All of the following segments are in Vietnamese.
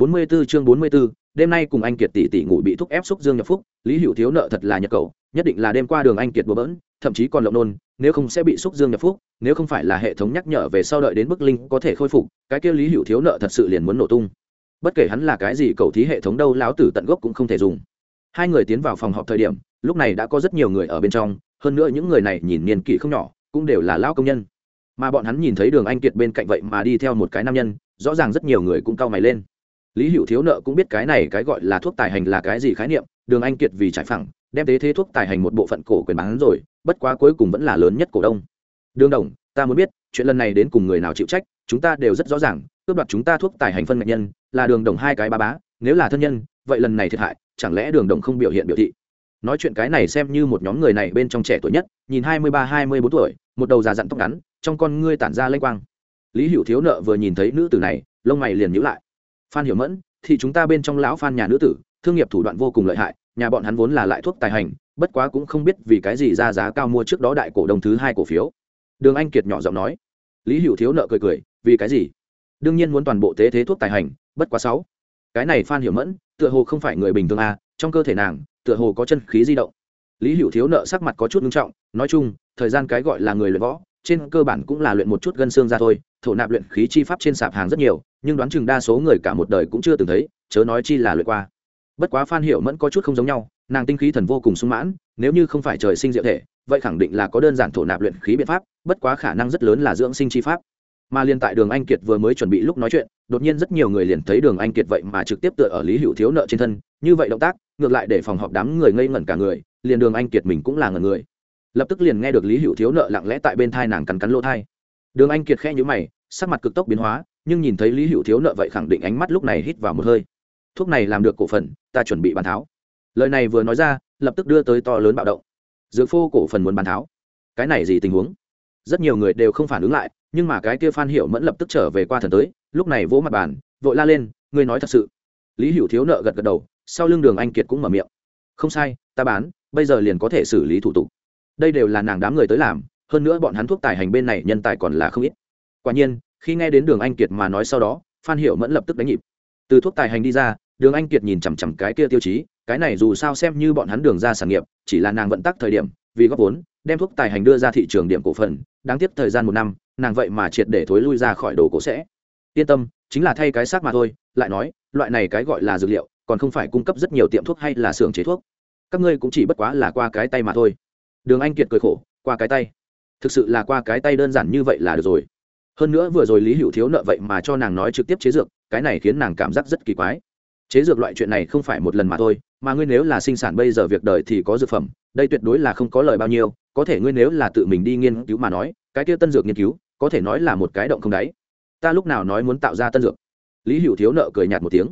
44 chương 44, đêm nay cùng anh Kiệt tỷ tỷ ngủ bị thúc ép xúc Dương nhập phúc, Lý Hữu thiếu nợ thật là nhật cậu, nhất định là đêm qua đường anh Kiệt bừa bỡn, thậm chí còn lộng nôn, nếu không sẽ bị xúc Dương nhập phúc, nếu không phải là hệ thống nhắc nhở về sau đợi đến bức linh có thể khôi phục, cái kia Lý Hữu thiếu nợ thật sự liền muốn nổ tung. Bất kể hắn là cái gì cầu thí hệ thống đâu lão tử tận gốc cũng không thể dùng. Hai người tiến vào phòng họp thời điểm, lúc này đã có rất nhiều người ở bên trong, hơn nữa những người này nhìn niên kỷ không nhỏ, cũng đều là lão công nhân. Mà bọn hắn nhìn thấy Đường Anh Kiệt bên cạnh vậy mà đi theo một cái nam nhân, rõ ràng rất nhiều người cũng cau mày lên lý hữu thiếu nợ cũng biết cái này cái gọi là thuốc tài hành là cái gì khái niệm, đường anh kiệt vì trải phẳng, đem tế thế thuốc tài hành một bộ phận cổ quyền bán rồi, bất quá cuối cùng vẫn là lớn nhất cổ đông. Đường đồng, ta muốn biết, chuyện lần này đến cùng người nào chịu trách, chúng ta đều rất rõ ràng, cướp đoạt chúng ta thuốc tài hành phân ngạch nhân, là đường đồng hai cái ba bá, nếu là thân nhân, vậy lần này thiệt hại, chẳng lẽ đường đồng không biểu hiện biểu thị? Nói chuyện cái này xem như một nhóm người này bên trong trẻ tuổi nhất, nhìn hai mươi ba, hai mươi bốn tuổi, một đầu già dặn tóc ngắn, trong con ngươi tản ra lênh quang. Lý hữu thiếu nợ vừa nhìn thấy nữ tử này, lông mày liền nhữ lại phan hiểu mẫn, thì chúng ta bên trong lão phan nhà nữ tử, thương nghiệp thủ đoạn vô cùng lợi hại, nhà bọn hắn vốn là lại thuốc tài hành, bất quá cũng không biết vì cái gì ra giá cao mua trước đó đại cổ đông thứ hai cổ phiếu. Đường anh kiệt nhỏ giọng nói. Lý hữu thiếu nợ cười cười, vì cái gì? Đương nhiên muốn toàn bộ tế thế thuốc tài hành, bất quá sáu. Cái này phan hiểu mẫn, tựa hồ không phải người bình thường à trong cơ thể nàng, tựa hồ có chân khí di động. Lý hữu thiếu nợ sắc mặt có chút nghiêm trọng, nói chung, thời gian cái gọi là người luyện võ, trên cơ bản cũng là luyện một chút gân xương ra thôi, thổ nạp luyện khí chi pháp trên sạp hàng rất nhiều nhưng đoán chừng đa số người cả một đời cũng chưa từng thấy, chớ nói chi là luyện qua. Bất quá phan hiệu mẫn có chút không giống nhau, nàng tinh khí thần vô cùng sung mãn, nếu như không phải trời sinh diệu thể, vậy khẳng định là có đơn giản thổ nạp luyện khí biện pháp, bất quá khả năng rất lớn là dưỡng sinh chi pháp. Mà liên tại đường anh kiệt vừa mới chuẩn bị lúc nói chuyện, đột nhiên rất nhiều người liền thấy đường anh kiệt vậy mà trực tiếp tựa ở lý hữu thiếu nợ trên thân, như vậy động tác, ngược lại để phòng họp đám người ngây ngẩn cả người, liền đường anh kiệt mình cũng là ngẩn người. Lập tức liền nghe được lý hữu thiếu nợ lặng lẽ tại bên thai nàng cắn cắn lỗ thai. Đường anh kiệt khe nhữ mày, sắc mặt cực tốc biến hóa nhưng nhìn thấy lý hữu thiếu nợ vậy khẳng định ánh mắt lúc này hít vào một hơi. Thuốc này làm được cổ phần, ta chuẩn bị bàn tháo. Lời này vừa nói ra, lập tức đưa tới to lớn bạo động. Dược phô cổ phần muốn bàn tháo. Cái này gì tình huống? Rất nhiều người đều không phản ứng lại, nhưng mà cái kia phan hiệu mẫn lập tức trở về qua thần tới, lúc này vỗ mặt bàn, vội la lên, ngươi nói thật sự. Lý hữu thiếu nợ gật gật đầu, sau lưng đường anh kiệt cũng mở miệng. Không sai, ta bán, bây giờ liền có thể xử lý thủ tục. Đây đều là nàng đám người tới làm, hơn nữa bọn hắn thuốc tài hành bên này nhân tài còn là không ít. Quả nhiên khi nghe đến đường anh kiệt mà nói sau đó, phan hiệu mẫn lập tức đánh nhịp. Từ thuốc tài hành đi ra, đường anh kiệt nhìn chằm chằm cái kia tiêu chí, cái này dù sao xem như bọn hắn đường ra sản nghiệp, chỉ là nàng vận tắc thời điểm, vì góp vốn, đem thuốc tài hành đưa ra thị trường điểm cổ phần, đáng tiếc thời gian một năm, nàng vậy mà triệt để thối lui ra khỏi đồ cổ sẽ. Yên tâm, chính là thay cái xác mà thôi, lại nói, loại này cái gọi là dược liệu, còn không phải cung cấp rất nhiều tiệm thuốc hay là xưởng chế thuốc. Các ngươi cũng chỉ bất quá là qua cái tay mà thôi. Đường anh kiệt cười khổ, qua cái tay. Thực sự là qua cái tay đơn giản như vậy là được rồi hơn nữa vừa rồi lý hữu thiếu nợ vậy mà cho nàng nói trực tiếp chế dược, cái này khiến nàng cảm giác rất kỳ quái. Chế dược loại chuyện này không phải một lần mà thôi, mà ngươi nếu là sinh sản bây giờ việc đời thì có dược phẩm, đây tuyệt đối là không có lời bao nhiêu, có thể ngươi nếu là tự mình đi nghiên cứu mà nói, cái kia tân dược nghiên cứu, có thể nói là một cái động không đáy. Ta lúc nào nói muốn tạo ra tân dược? Lý hữu thiếu nợ cười nhạt một tiếng.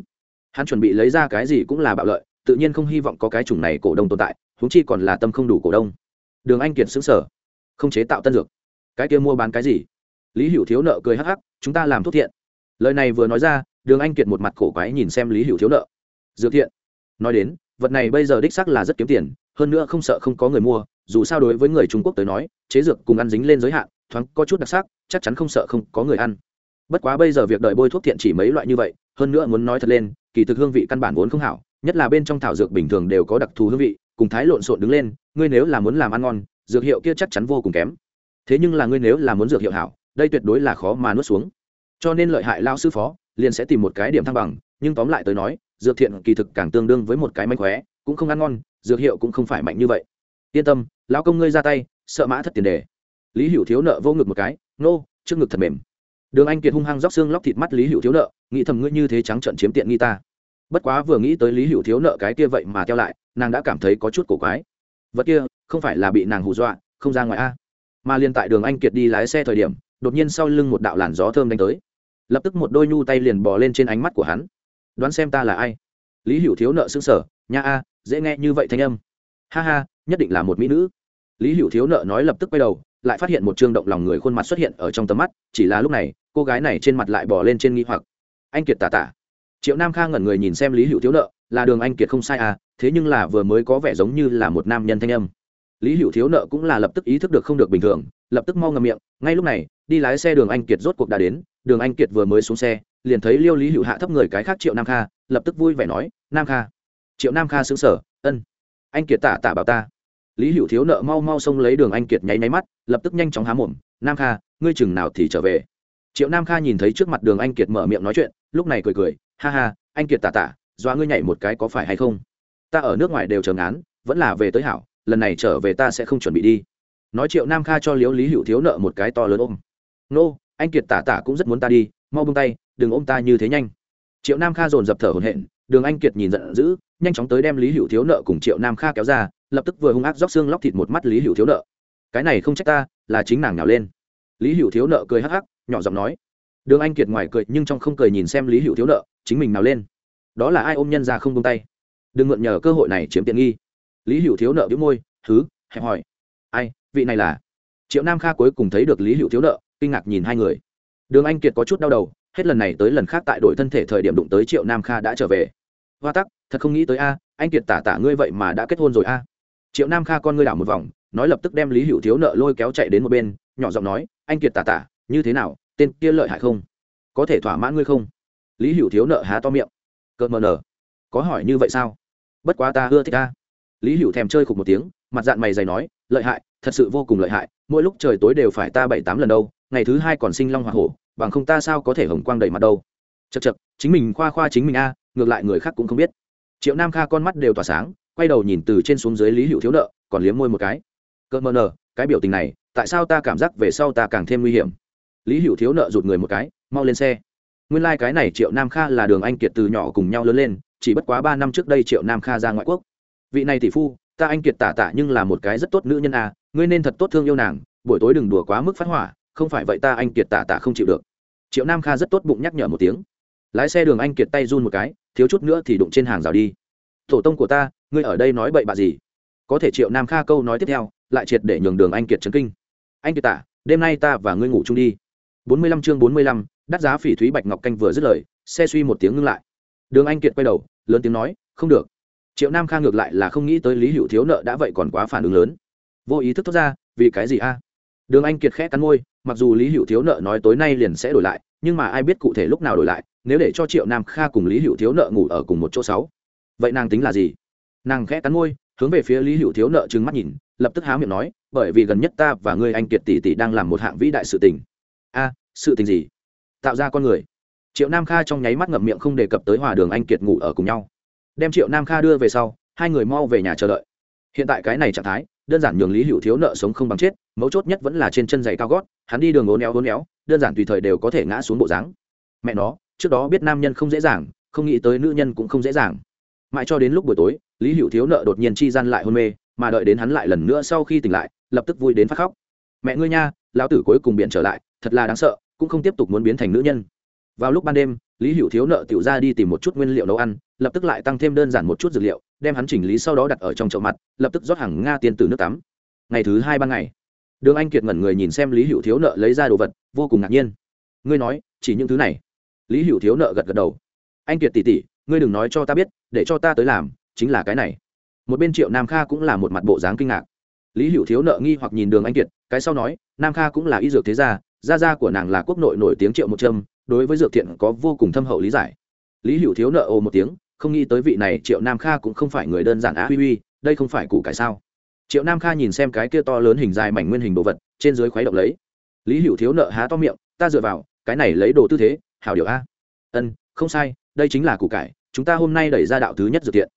Hắn chuẩn bị lấy ra cái gì cũng là bạo lợi, tự nhiên không hy vọng có cái chủng này cổ đông tồn tại húng chi còn là tâm không đủ cổ đông. Đường anh kiệt xứng sở không chế tạo tân dược. Cái kia mua bán cái gì? Lý hữu thiếu nợ cười hắc hắc, chúng ta làm thuốc thiện. Lời này vừa nói ra, đường anh kiệt một mặt cổ quái nhìn xem lý hữu thiếu nợ. Dược thiện? Nói đến, vật này bây giờ đích sắc là rất kiếm tiền, hơn nữa không sợ không có người mua, dù sao đối với người trung quốc tới nói, chế dược cùng ăn dính lên giới hạn, thoáng có chút đặc sắc, chắc chắn không sợ không có người ăn. Bất quá bây giờ việc đợi bôi thuốc thiện chỉ mấy loại như vậy, hơn nữa muốn nói thật lên, kỳ thực hương vị căn bản vốn không hảo, nhất là bên trong thảo dược bình thường đều có đặc thù hương vị, cùng thái lộn xộn đứng lên, ngươi nếu là muốn làm ăn ngon, dược hiệu kia chắc chắn vô cùng kém. Thế nhưng là ngươi nếu là muốn dược hiệu hảo đây tuyệt đối là khó mà nuốt xuống. Cho nên lợi hại lao sư phó liền sẽ tìm một cái điểm thăng bằng, nhưng tóm lại tới nói, dược thiện kỳ thực càng tương đương với một cái mánh khóe, cũng không ăn ngon, dược hiệu cũng không phải mạnh như vậy. Yên tâm, lão công ngươi ra tay, sợ mã thất tiền đề. Lý hữu thiếu nợ vô ngực một cái, nô, trước ngực thật mềm. Đường anh kiệt hung hăng róc xương lóc thịt mắt lý hữu thiếu nợ, nghĩ thầm ngươi như thế trắng trận chiếm tiện nghi ta. Bất quá vừa nghĩ tới lý hữu thiếu nợ cái kia vậy mà theo lại, nàng đã cảm thấy có chút cổ quái. Vật kia, không phải là bị nàng hù dọa, không ra ngoài a. Mà liên tại đường anh kiệt đi lái xe thời điểm đột nhiên sau lưng một đạo làn gió thơm đánh tới. Lập tức một đôi nhu tay liền bò lên trên ánh mắt của hắn. Đoán xem ta là ai? Lý hữu thiếu nợ xương sở nha a, dễ nghe như vậy thanh âm. Ha ha, nhất định là một mỹ nữ. Lý hữu thiếu nợ nói lập tức quay đầu, lại phát hiện một trương động lòng người khuôn mặt xuất hiện ở trong tầm mắt, chỉ là lúc này, cô gái này trên mặt lại bò lên trên nghi hoặc. Anh kiệt tả tả. Triệu nam kha ngẩn người nhìn xem lý hữu thiếu nợ, là đường anh kiệt không sai à thế nhưng là vừa mới có vẻ giống như là một nam nhân thanh âm lý hữu thiếu nợ cũng là lập tức ý thức được không được bình thường, lập tức mau ngầm miệng, ngay lúc này, đi lái xe đường anh kiệt rốt cuộc đã đến, đường anh kiệt vừa mới xuống xe, liền thấy liêu lý hữu hạ thấp người cái khác triệu nam kha, lập tức vui vẻ nói, nam kha. Triệu nam kha xứng sở ân, anh kiệt tả tả bảo ta. Lý hữu thiếu nợ mau mau xông lấy đường anh kiệt nháy nháy mắt, lập tức nhanh chóng há mồm, nam kha, ngươi chừng nào thì trở về. Triệu nam kha nhìn thấy trước mặt đường anh kiệt mở miệng nói chuyện, lúc này cười cười, ha ha, anh kiệt tả tả doa ngươi nhảy một cái có phải hay không? Ta ở nước ngoài đều chờ ngán, vẫn là về tới hảo lần này trở về ta sẽ không chuẩn bị đi. Nói triệu nam kha cho Liễu lý hữu thiếu nợ một cái to lớn ôm. Nô, anh kiệt tả tả cũng rất muốn ta đi, mau bông tay, đừng ôm ta như thế nhanh. Triệu nam kha dồn dập thở hổn hển, đường anh kiệt nhìn giận dữ, nhanh chóng tới đem lý hữu thiếu nợ cùng triệu nam kha kéo ra, lập tức vừa hung ác róc xương lóc thịt một mắt lý hữu thiếu nợ. Cái này không trách ta, là chính nàng nào lên. Lý hữu thiếu nợ cười hắc hắc, nhỏ giọng nói. Đường anh kiệt ngoài cười, nhưng trong không cười nhìn xem lý hữu thiếu nợ, chính mình nào lên. Đó là ai ôm nhân ra không bông tay? Đừng mượn nhờ cơ hội này chiếm tiện nghi lý hữu thiếu nợ đĩu môi thứ hẹp hỏi. Ai, vị này là? Triệu nam kha cuối cùng thấy được lý hữu thiếu nợ, kinh ngạc nhìn hai người. Đường anh kiệt có chút đau đầu, hết lần này tới lần khác tại đội thân thể thời điểm đụng tới triệu nam kha đã trở về. Hoa tắc, thật không nghĩ tới a, anh kiệt tả tả ngươi vậy mà đã kết hôn rồi a. Triệu nam kha con ngươi đảo một vòng, nói lập tức đem lý hữu thiếu nợ lôi kéo chạy đến một bên, nhỏ giọng nói, anh kiệt tả tả, như thế nào, tên kia lợi hại không? Có thể thỏa mãn ngươi không? Lý hữu thiếu nợ há to miệng. Cợt mờ nở, có hỏi như vậy sao? Bất quá ta ưa thích ta lý hữu thèm chơi khục một tiếng, mặt dạng mày dày nói, lợi hại, thật sự vô cùng lợi hại, mỗi lúc trời tối đều phải ta bảy tám lần đâu, ngày thứ hai còn sinh long hoa hổ, bằng không ta sao có thể hồng quang đầy mặt đâu. Chật chật chính mình khoa khoa chính mình a, ngược lại người khác cũng không biết. Triệu nam kha con mắt đều tỏa sáng, quay đầu nhìn từ trên xuống dưới lý hữu thiếu nợ, còn liếm môi một cái. Cợt mờ nở cái biểu tình này, tại sao ta cảm giác về sau ta càng thêm nguy hiểm? Lý hữu thiếu nợ rụt người một cái, mau lên xe. Nguyên lai、like、cái này triệu nam kha là đường anh kiệt từ nhỏ cùng nhau lớn lên, chỉ bất quá ba năm trước đây triệu nam kha ra ngoại quốc vị này tỷ phu ta anh kiệt tả tả nhưng là một cái rất tốt nữ nhân à, ngươi nên thật tốt thương yêu nàng buổi tối đừng đùa quá mức phát hỏa không phải vậy ta anh kiệt tả tả không chịu được. Triệu nam kha rất tốt bụng nhắc nhở một tiếng. Lái xe đường anh kiệt tay run một cái thiếu chút nữa thì đụng trên hàng rào đi. Tổ tông của ta ngươi ở đây nói bậy bạ gì? Có thể triệu nam kha câu nói tiếp theo lại triệt để nhường đường anh kiệt trấn kinh. Anh kiệt tả đêm nay ta và ngươi ngủ chung đi. Bốn mươi lăm chương bốn mươi lăm đắt giá phỉ thúy bạch ngọc canh vừa dứt lời xe suy một tiếng ngưng lại. Đường anh kiệt quay đầu lớn tiếng nói không được triệu nam kha ngược lại là không nghĩ tới lý hữu thiếu nợ đã vậy còn quá phản ứng lớn. Vô ý thức thoát ra, vì cái gì a? Đường anh kiệt khẽ cắn môi, mặc dù lý hữu thiếu nợ nói tối nay liền sẽ đổi lại, nhưng mà ai biết cụ thể lúc nào đổi lại, nếu để cho triệu nam kha cùng lý hữu thiếu nợ ngủ ở cùng một chỗ sáu. Vậy nàng tính là gì? Nàng khẽ cắn môi, hướng về phía lý hữu thiếu nợ trừng mắt nhìn, lập tức há miệng nói, bởi vì gần nhất ta và ngươi anh kiệt tỷ tỷ đang làm một hạng vĩ đại sự tình. A, sự tình gì? Tạo ra con người. Triệu nam kha trong nháy mắt ngậm miệng không đề cập tới hòa đường anh kiệt ngủ ở cùng nhau đem triệu nam kha đưa về sau, hai người mau về nhà chờ đợi. Hiện tại cái này trạng thái, đơn giản nhường lý hữu thiếu nợ sống không bằng chết, mấu chốt nhất vẫn là trên chân giày cao gót, hắn đi đường ố néo ố néo đơn giản tùy thời đều có thể ngã xuống bộ dáng. Mẹ nó, trước đó biết nam nhân không dễ dàng, không nghĩ tới nữ nhân cũng không dễ dàng. Mãi cho đến lúc buổi tối, lý hữu thiếu nợ đột nhiên chi gian lại hôn mê, mà đợi đến hắn lại lần nữa sau khi tỉnh lại, lập tức vui đến phát khóc. Mẹ ngươi nha, lão tử cuối cùng biện trở lại, thật là đáng sợ, cũng không tiếp tục muốn biến thành nữ nhân vào lúc ban đêm, lý hữu thiếu nợ tiểu ra đi tìm một chút nguyên liệu nấu ăn, lập tức lại tăng thêm đơn giản một chút dược liệu, đem hắn chỉnh lý sau đó đặt ở trong chậu mặt, lập tức rót hàng nga tiên từ nước tắm. Ngày thứ hai ban ngày, đường anh kiệt ngẩn người nhìn xem lý hữu thiếu nợ lấy ra đồ vật, vô cùng ngạc nhiên. Ngươi nói, chỉ những thứ này? Lý hữu thiếu nợ gật gật đầu. Anh kiệt tỉ tỉ ngươi đừng nói cho ta biết, để cho ta tới làm, chính là cái này. Một bên triệu nam kha cũng là một mặt bộ dáng kinh ngạc. Lý hữu thiếu nợ nghi hoặc nhìn đường anh kiệt, cái sau nói, nam kha cũng là y dược thế gia gia gia của nàng là quốc nội nổi tiếng triệu một trâm đối với dược thiện có vô cùng thâm hậu lý giải. Lý hữu thiếu nợ ồ một tiếng, không nghĩ tới vị này triệu nam kha cũng không phải người đơn giản á huy huy, đây không phải củ cải sao? Triệu nam kha nhìn xem cái kia to lớn hình dài mảnh nguyên hình đồ vật, trên dưới khuấy động lấy. Lý hữu thiếu nợ há to miệng, ta dựa vào, cái này lấy đồ tư thế, hảo điều a. Ân, không sai, đây chính là củ cải, chúng ta hôm nay đẩy ra đạo thứ nhất dược thiện.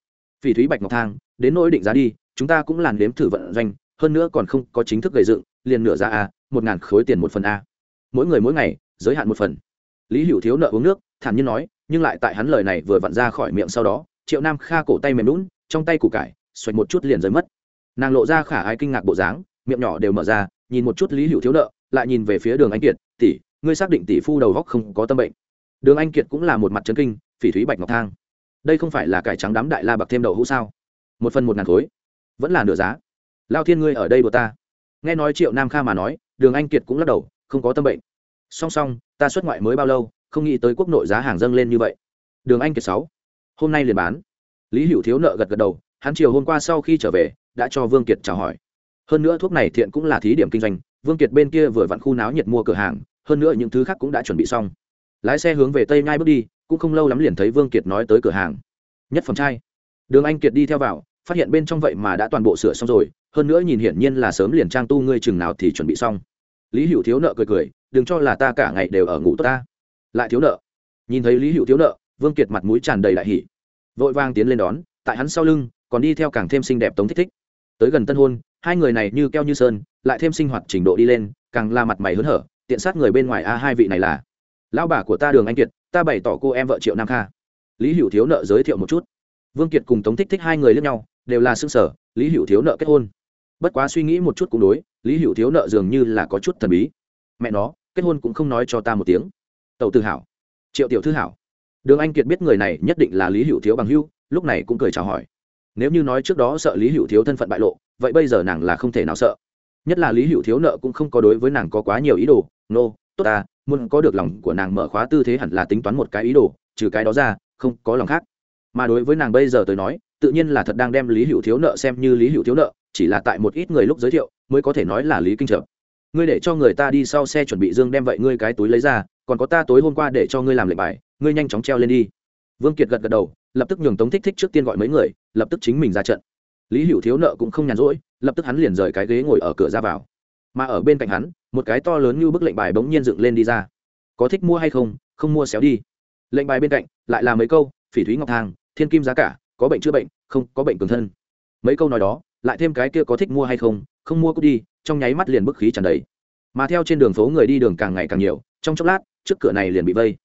Phỉ thúy bạch ngọc thang, đến nỗi định giá đi, chúng ta cũng làn đếm thử vận doanh, hơn nữa còn không có chính thức gây dựng, liền nửa ra a, một ngàn khối tiền một phần a. Mỗi người mỗi ngày, giới hạn một phần lý hữu thiếu nợ uống nước, thản nhiên nói, nhưng lại tại hắn lời này vừa vặn ra khỏi miệng sau đó, triệu nam kha cổ tay mềm lún trong tay củ cải, xoạch một chút liền rơi mất. Nàng lộ ra khả ai kinh ngạc bộ dáng, miệng nhỏ đều mở ra, nhìn một chút lý hữu thiếu nợ, lại nhìn về phía đường anh kiệt, tỷ, ngươi xác định tỷ phu đầu góc không có tâm bệnh. Đường anh kiệt cũng là một mặt trấn kinh, phỉ thúy bạch ngọc thang. Đây không phải là cải trắng đám đại la bạc thêm đậu hũ sao? Một phần một ngàn khối, vẫn là nửa giá. Lao thiên ngươi ở đây của ta. Nghe nói triệu nam kha mà nói, đường anh kiệt cũng lắc đầu, không có tâm bệnh song song, ta xuất ngoại mới bao lâu, không nghĩ tới quốc nội giá hàng dâng lên như vậy. Đường anh kiệt sáu. Hôm nay liền bán. Lý hữu thiếu nợ gật gật đầu, hắn chiều hôm qua sau khi trở về, đã cho vương kiệt chào hỏi. Hơn nữa thuốc này thiện cũng là thí điểm kinh doanh, vương kiệt bên kia vừa vặn khu náo nhiệt mua cửa hàng, hơn nữa những thứ khác cũng đã chuẩn bị xong. Lái xe hướng về tây nhai bước đi, cũng không lâu lắm liền thấy vương kiệt nói tới cửa hàng. Nhất phẩm trai đường anh kiệt đi theo vào, phát hiện bên trong vậy mà đã toàn bộ sửa xong rồi, hơn nữa nhìn hiển nhiên là sớm liền trang tu ngươi chừng nào thì chuẩn bị xong lý hữu thiếu nợ cười cười, đừng cho là ta cả ngày đều ở ngủ tốt ta. Lại thiếu nợ. Nhìn thấy lý hữu thiếu nợ, vương kiệt mặt mũi tràn đầy đại hỉ. Vội vang tiến lên đón, tại hắn sau lưng, còn đi theo càng thêm xinh đẹp tống thích thích. Tới gần tân hôn, hai người này như keo như sơn, lại thêm sinh hoạt trình độ đi lên, càng la mặt mày hớn hở, tiện sát người bên ngoài a, hai vị này là, lão bà của ta đường anh kiệt, ta bày tỏ cô em vợ triệu nam kha. Lý hữu thiếu nợ giới thiệu một chút. Vương kiệt cùng tống thích thích hai người lẫn nhau, đều là xương sở lý hữu thiếu nợ kết hôn bất quá suy nghĩ một chút cũng đối lý hữu thiếu nợ dường như là có chút thần bí. Mẹ nó kết hôn cũng không nói cho ta một tiếng. Tàu tự hảo. Triệu tiểu thư hảo. Đường anh kiệt biết người này nhất định là lý hữu thiếu bằng hưu lúc này cũng cười chào hỏi. Nếu như nói trước đó sợ lý hữu thiếu thân phận bại lộ vậy bây giờ nàng là không thể nào sợ. Nhất là lý hữu thiếu nợ cũng không có đối với nàng có quá nhiều ý đồ. Nô、no, tốt ta muốn có được lòng của nàng mở khóa tư thế hẳn là tính toán một cái ý đồ trừ cái đó ra không có lòng khác. Mà đối với nàng bây giờ tới nói tự nhiên là thật đang đem lý hữu thiếu nợ xem như lý hữu thiếu nợ, chỉ là tại một ít người lúc giới thiệu, mới có thể nói là lý kinh trợ ngươi để cho người ta đi sau xe chuẩn bị dương đem vậy ngươi cái túi lấy ra, còn có ta tối hôm qua để cho ngươi làm lệnh bài, ngươi nhanh chóng treo lên đi. Vương kiệt gật gật đầu, lập tức nhường tống thích thích trước tiên gọi mấy người, lập tức chính mình ra trận. Lý hữu thiếu nợ cũng không nhàn rỗi, lập tức hắn liền rời cái ghế ngồi ở cửa ra vào. Mà ở bên cạnh hắn, một cái to lớn như bức lệnh bài bỗng nhiên dựng lên đi ra. Có thích mua hay không không mua xéo đi. Lệnh bài bên cạnh, lại là mấy câu, phỉ thúy ngọc thang thiên kim giá cả có bệnh chữa bệnh, không có bệnh cường thân. Mấy câu nói đó, lại thêm cái kia có thích mua hay không không mua cũng đi, trong nháy mắt liền bức khí tràn đầy. Mà theo trên đường phố người đi đường càng ngày càng nhiều, trong chốc lát, trước cửa này liền bị vây.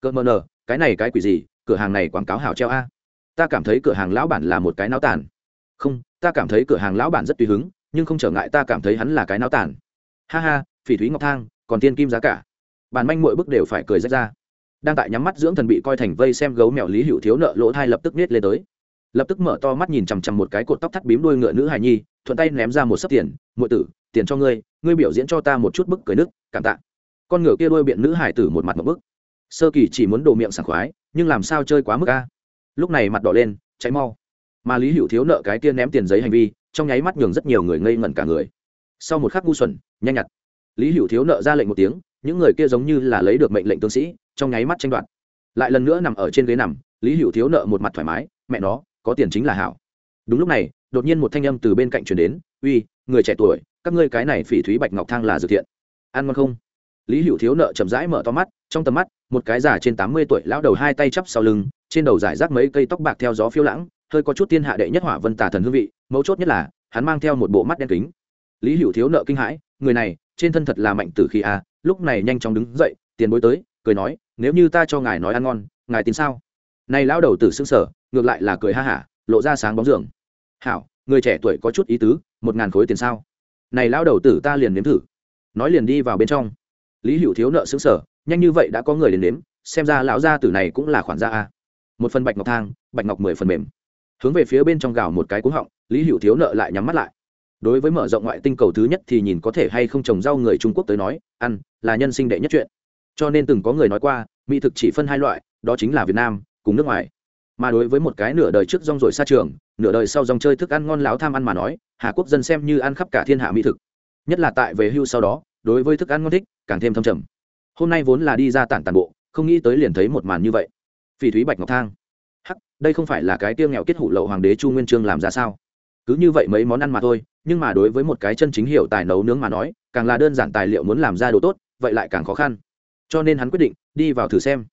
Cỡ mờ nờ, cái này cái quỷ gì, cửa hàng này quảng cáo hảo treo a. Ta cảm thấy cửa hàng lão bản là một cái náo tàn. Không, ta cảm thấy cửa hàng lão bản rất tùy hứng, nhưng không trở ngại ta cảm thấy hắn là cái náo tàn. Ha ha, phỉ thúy ngọc thang, còn tiên kim giá cả. Bàn manh mỗi bức đều phải cười rách ra. Đang tại nhắm mắt dưỡng thần bị coi thành vây xem gấu mèo lý hữu thiếu nợ lỗ thai lập tức nết lên tới lập tức mở to mắt nhìn chằm chằm một cái cột tóc thắt bím đuôi ngựa nữ hài nhi, thuận tay ném ra một sấp tiền, muội tử, tiền cho ngươi ngươi biểu diễn cho ta một chút bức cười nước cảm tạ. Con ngựa kia đuôi biện nữ hải tử một mặt một bức. Sơ kỳ chỉ muốn đổ miệng sảng khoái, nhưng làm sao chơi quá mức a? Lúc này mặt đỏ lên cháy mau. Mà lý hữu thiếu nợ cái kia ném tiền giấy hành vi, trong nháy mắt nhường rất nhiều người ngây ngẩn cả người. Sau một khắc ngu xuẩn, nhanh nhặt. Lý hữu thiếu nợ ra lệnh một tiếng, những người kia giống như là lấy được mệnh lệnh tướng sĩ, trong nháy mắt tranh đoạt. Lại lần nữa nằm ở trên ghế nằm, lý hữu thiếu nợ một mặt thoải mái, mẹ nó có tiền chính là hảo. Đúng lúc này, đột nhiên một thanh âm từ bên cạnh truyền đến, uy, người trẻ tuổi, các ngươi cái này phỉ thúy bạch ngọc thang là dự thiện. Ăn ngon không? Lý hữu thiếu nợ chậm rãi mở to mắt, trong tầm mắt, một cái già trên tám mươi tuổi lão đầu hai tay chắp sau lưng, trên đầu giải rác mấy cây tóc bạc theo gió phiêu lãng, hơi có chút thiên hạ đệ nhất hỏa vân tà thần hương vị, mấu chốt nhất là, hắn mang theo một bộ mắt đen kính. Lý hữu thiếu nợ kinh hãi, người này, trên thân thật là mạnh tử khi a à, lúc này nhanh chóng đứng dậy, tiền bối tới, cười nói, nếu như ta cho ngài nói ăn ngon, ngài tin sao? Này lão đầu tử xương sở ngược lại là cười ha hả, lộ ra sáng bóng giường hảo, người trẻ tuổi có chút ý tứ, một ngàn khối tiền sao? Này lão đầu tử ta liền nếm thử. Nói liền đi vào bên trong. Lý hữu thiếu nợ xứng sở nhanh như vậy đã có người đến nếm, xem ra lão gia tử này cũng là khoản gia a. Một phần bạch ngọc thang, bạch ngọc mười phần mềm. Hướng về phía bên trong gào một cái cuống họng, lý hữu thiếu nợ lại nhắm mắt lại. Đối với mở rộng ngoại tinh cầu thứ nhất thì nhìn có thể hay không trồng rau người trung quốc tới nói, ăn là nhân sinh đệ nhất chuyện. Cho nên từng có người nói qua, mỹ thực chỉ phân hai loại, đó chính là việt nam cùng nước ngoài. Mà đối với một cái nửa đời trước rong rồi xa trường, nửa đời sau dòng chơi thức ăn ngon láo tham ăn mà nói, hà quốc dân xem như ăn khắp cả thiên hạ mỹ thực. Nhất là tại về hưu sau đó, đối với thức ăn ngon thích, càng thêm thâm trầm. Hôm nay vốn là đi ra tản tàn bộ, không nghĩ tới liền thấy một màn như vậy. Phỉ thúy bạch ngọc thang. Hắc, đây không phải là cái tiêu nghèo kết hủ lậu hoàng đế chu nguyên trương làm ra sao? Cứ như vậy mấy món ăn mà thôi, nhưng mà đối với một cái chân chính hiệu tài nấu nướng mà nói, càng là đơn giản tài liệu muốn làm ra đồ tốt, vậy lại càng khó khăn. Cho nên hắn quyết định, đi vào thử xem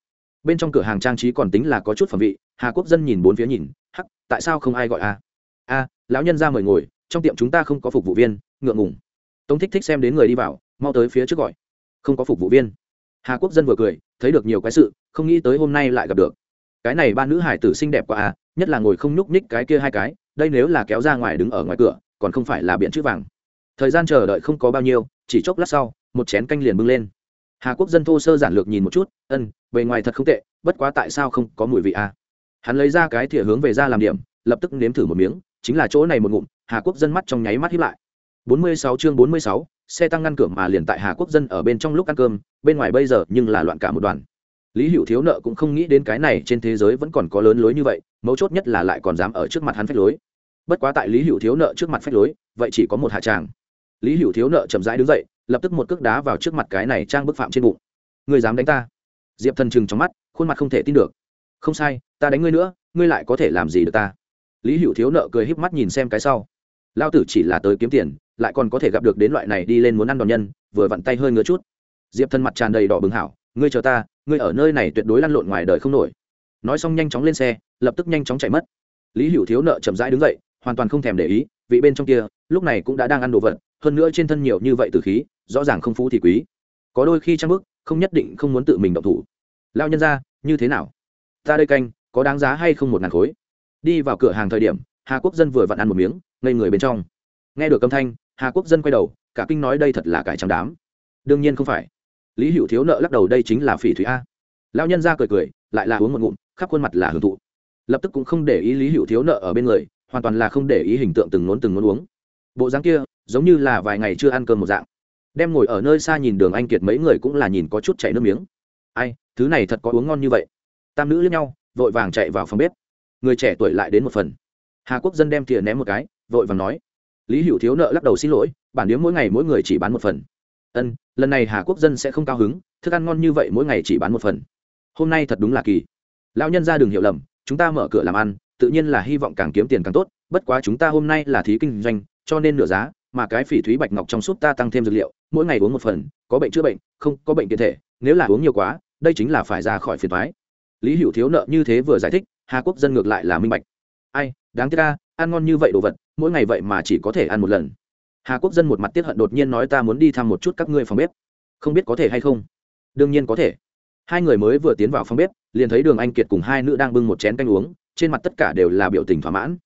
bên trong cửa hàng trang trí còn tính là có chút phẩm vị, hà quốc dân nhìn bốn phía nhìn, hắc, tại sao không ai gọi a a, lão nhân ra mời ngồi, trong tiệm chúng ta không có phục vụ viên, ngượng ngùng. Tống thích thích xem đến người đi vào, mau tới phía trước gọi. Không có phục vụ viên. Hà quốc dân vừa cười, thấy được nhiều cái sự, không nghĩ tới hôm nay lại gặp được. Cái này ba nữ hải tử xinh đẹp quá à nhất là ngồi không nhúc nhích cái kia hai cái, đây nếu là kéo ra ngoài đứng ở ngoài cửa, còn không phải là biện chữ vàng. Thời gian chờ đợi không có bao nhiêu, chỉ chốc lát sau, một chén canh liền bưng lên hà quốc dân thô sơ giản lược nhìn một chút ân bề ngoài thật không tệ bất quá tại sao không có mùi vị à? hắn lấy ra cái thìa hướng về ra làm điểm lập tức nếm thử một miếng chính là chỗ này một ngụm hà quốc dân mắt trong nháy mắt hiếp lại. 46 chương 46, xe tăng ngăn cửa mà liền tại hà quốc dân ở bên trong lúc ăn cơm bên ngoài bây giờ nhưng là loạn cả một đoàn. Lý hữu thiếu nợ cũng không nghĩ đến cái này trên thế giới vẫn còn có lớn lối như vậy mấu chốt nhất là lại còn dám ở trước mặt hắn phách lối. Bất quá tại lý hữu thiếu nợ trước mặt phách lối vậy chỉ có một hạ tràng. Lý hữu thiếu nợ chậm rãi đứng dậy lập tức một cước đá vào trước mặt cái này trang bức phạm trên bụng. Người dám đánh ta? Diệp thần chừng trong mắt, khuôn mặt không thể tin được. Không sai, ta đánh ngươi nữa, ngươi lại có thể làm gì được ta? Lý hữu thiếu nợ cười híp mắt nhìn xem cái sau. Lao tử chỉ là tới kiếm tiền, lại còn có thể gặp được đến loại này đi lên muốn ăn đòn nhân, vừa vặn tay hơi ngứa chút. Diệp thần mặt tràn đầy đỏ bừng hảo, ngươi chờ ta, ngươi ở nơi này tuyệt đối lăn lộn ngoài đời không nổi. Nói xong nhanh chóng lên xe, lập tức nhanh chóng chạy mất. Lý hữu thiếu nợ chậm rãi đứng dậy, hoàn toàn không thèm để ý, vị bên trong kia, lúc này cũng đã đang ăn đồ vật hơn nữa trên thân nhiều như vậy từ khí, rõ ràng không phú thì quý. Có đôi khi trang bức, không nhất định không muốn tự mình động thủ. Lao nhân ra như thế nào? Ta đây canh, có đáng giá hay không một ngàn khối? Đi vào cửa hàng thời điểm, hà quốc dân vừa vặn ăn một miếng, ngây người bên trong. Nghe được âm thanh, hà quốc dân quay đầu, cả kinh nói đây thật là cải trắng đám. Đương nhiên không phải. Lý hữu thiếu nợ lắc đầu đây chính là phỉ thủy a. Lao nhân ra cười cười, lại là uống một ngụm, khắp khuôn mặt là hưởng thụ. Lập tức cũng không để ý lý hữu thiếu nợ ở bên người, hoàn toàn là không để ý hình tượng từng nốn từng nốn uống. Bộ dáng kia giống như là vài ngày chưa ăn cơm một dạng. Đem ngồi ở nơi xa nhìn đường anh kiệt mấy người cũng là nhìn có chút chảy nước miếng. Ai, thứ này thật có uống ngon như vậy. Tam nữ lẫn nhau, vội vàng chạy vào phòng bếp. Người trẻ tuổi lại đến một phần. Hà quốc dân đem thìa ném một cái, vội vàng nói. Lý hữu thiếu nợ lắc đầu xin lỗi, bản điếm mỗi ngày mỗi người chỉ bán một phần. Ân, lần này hà quốc dân sẽ không cao hứng, thức ăn ngon như vậy mỗi ngày chỉ bán một phần. Hôm nay thật đúng là kỳ. Lão nhân ra đường hiểu lầm, chúng ta mở cửa làm ăn, tự nhiên là hy vọng càng kiếm tiền càng tốt, bất quá chúng ta hôm nay là thí kinh doanh, cho nên nửa giá mà cái phỉ thúy bạch ngọc trong suốt ta tăng thêm dược liệu, mỗi ngày uống một phần, có bệnh chữa bệnh, không có bệnh kiện thể, nếu là uống nhiều quá, đây chính là phải ra khỏi phiền thoái lý hữu thiếu nợ như thế vừa giải thích, hà quốc dân ngược lại là minh bạch. Ai, đáng tiếc ca ăn ngon như vậy đồ vật, mỗi ngày vậy mà chỉ có thể ăn một lần. Hà quốc dân một mặt tiết hận đột nhiên nói ta muốn đi thăm một chút các ngươi phòng bếp. Không biết có thể hay không? Đương nhiên có thể. Hai người mới vừa tiến vào phòng bếp, liền thấy đường anh kiệt cùng hai nữ đang bưng một chén canh uống, trên mặt tất cả đều là biểu tình thỏa mãn.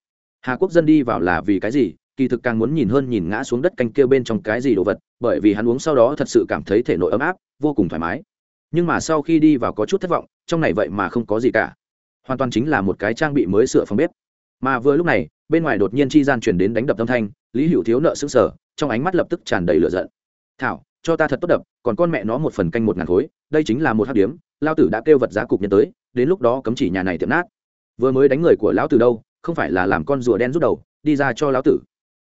Hà quốc dân đi vào là vì cái gì? Kỳ thực càng muốn nhìn hơn nhìn ngã xuống đất canh kia bên trong cái gì đồ vật, bởi vì hắn uống sau đó thật sự cảm thấy thể nội ấm áp, vô cùng thoải mái. Nhưng mà sau khi đi vào có chút thất vọng, trong này vậy mà không có gì cả. Hoàn toàn chính là một cái trang bị mới sửa phòng bếp. Mà vừa lúc này, bên ngoài đột nhiên chi gian chuyển đến đánh đập âm thanh, lý hữu thiếu nợ xứng sở trong ánh mắt lập tức tràn đầy lửa giận. Thảo, cho ta thật tốt đập, còn con mẹ nó một phần canh một ngàn khối, đây chính là một hát điếm, lao tử đã kêu vật giá cục nhân tới, đến lúc đó cấm chỉ nhà này tiệm nát. Vừa mới đánh người của lão tử đâu, không phải là làm con rùa đen rút đầu, đi ra cho lão tử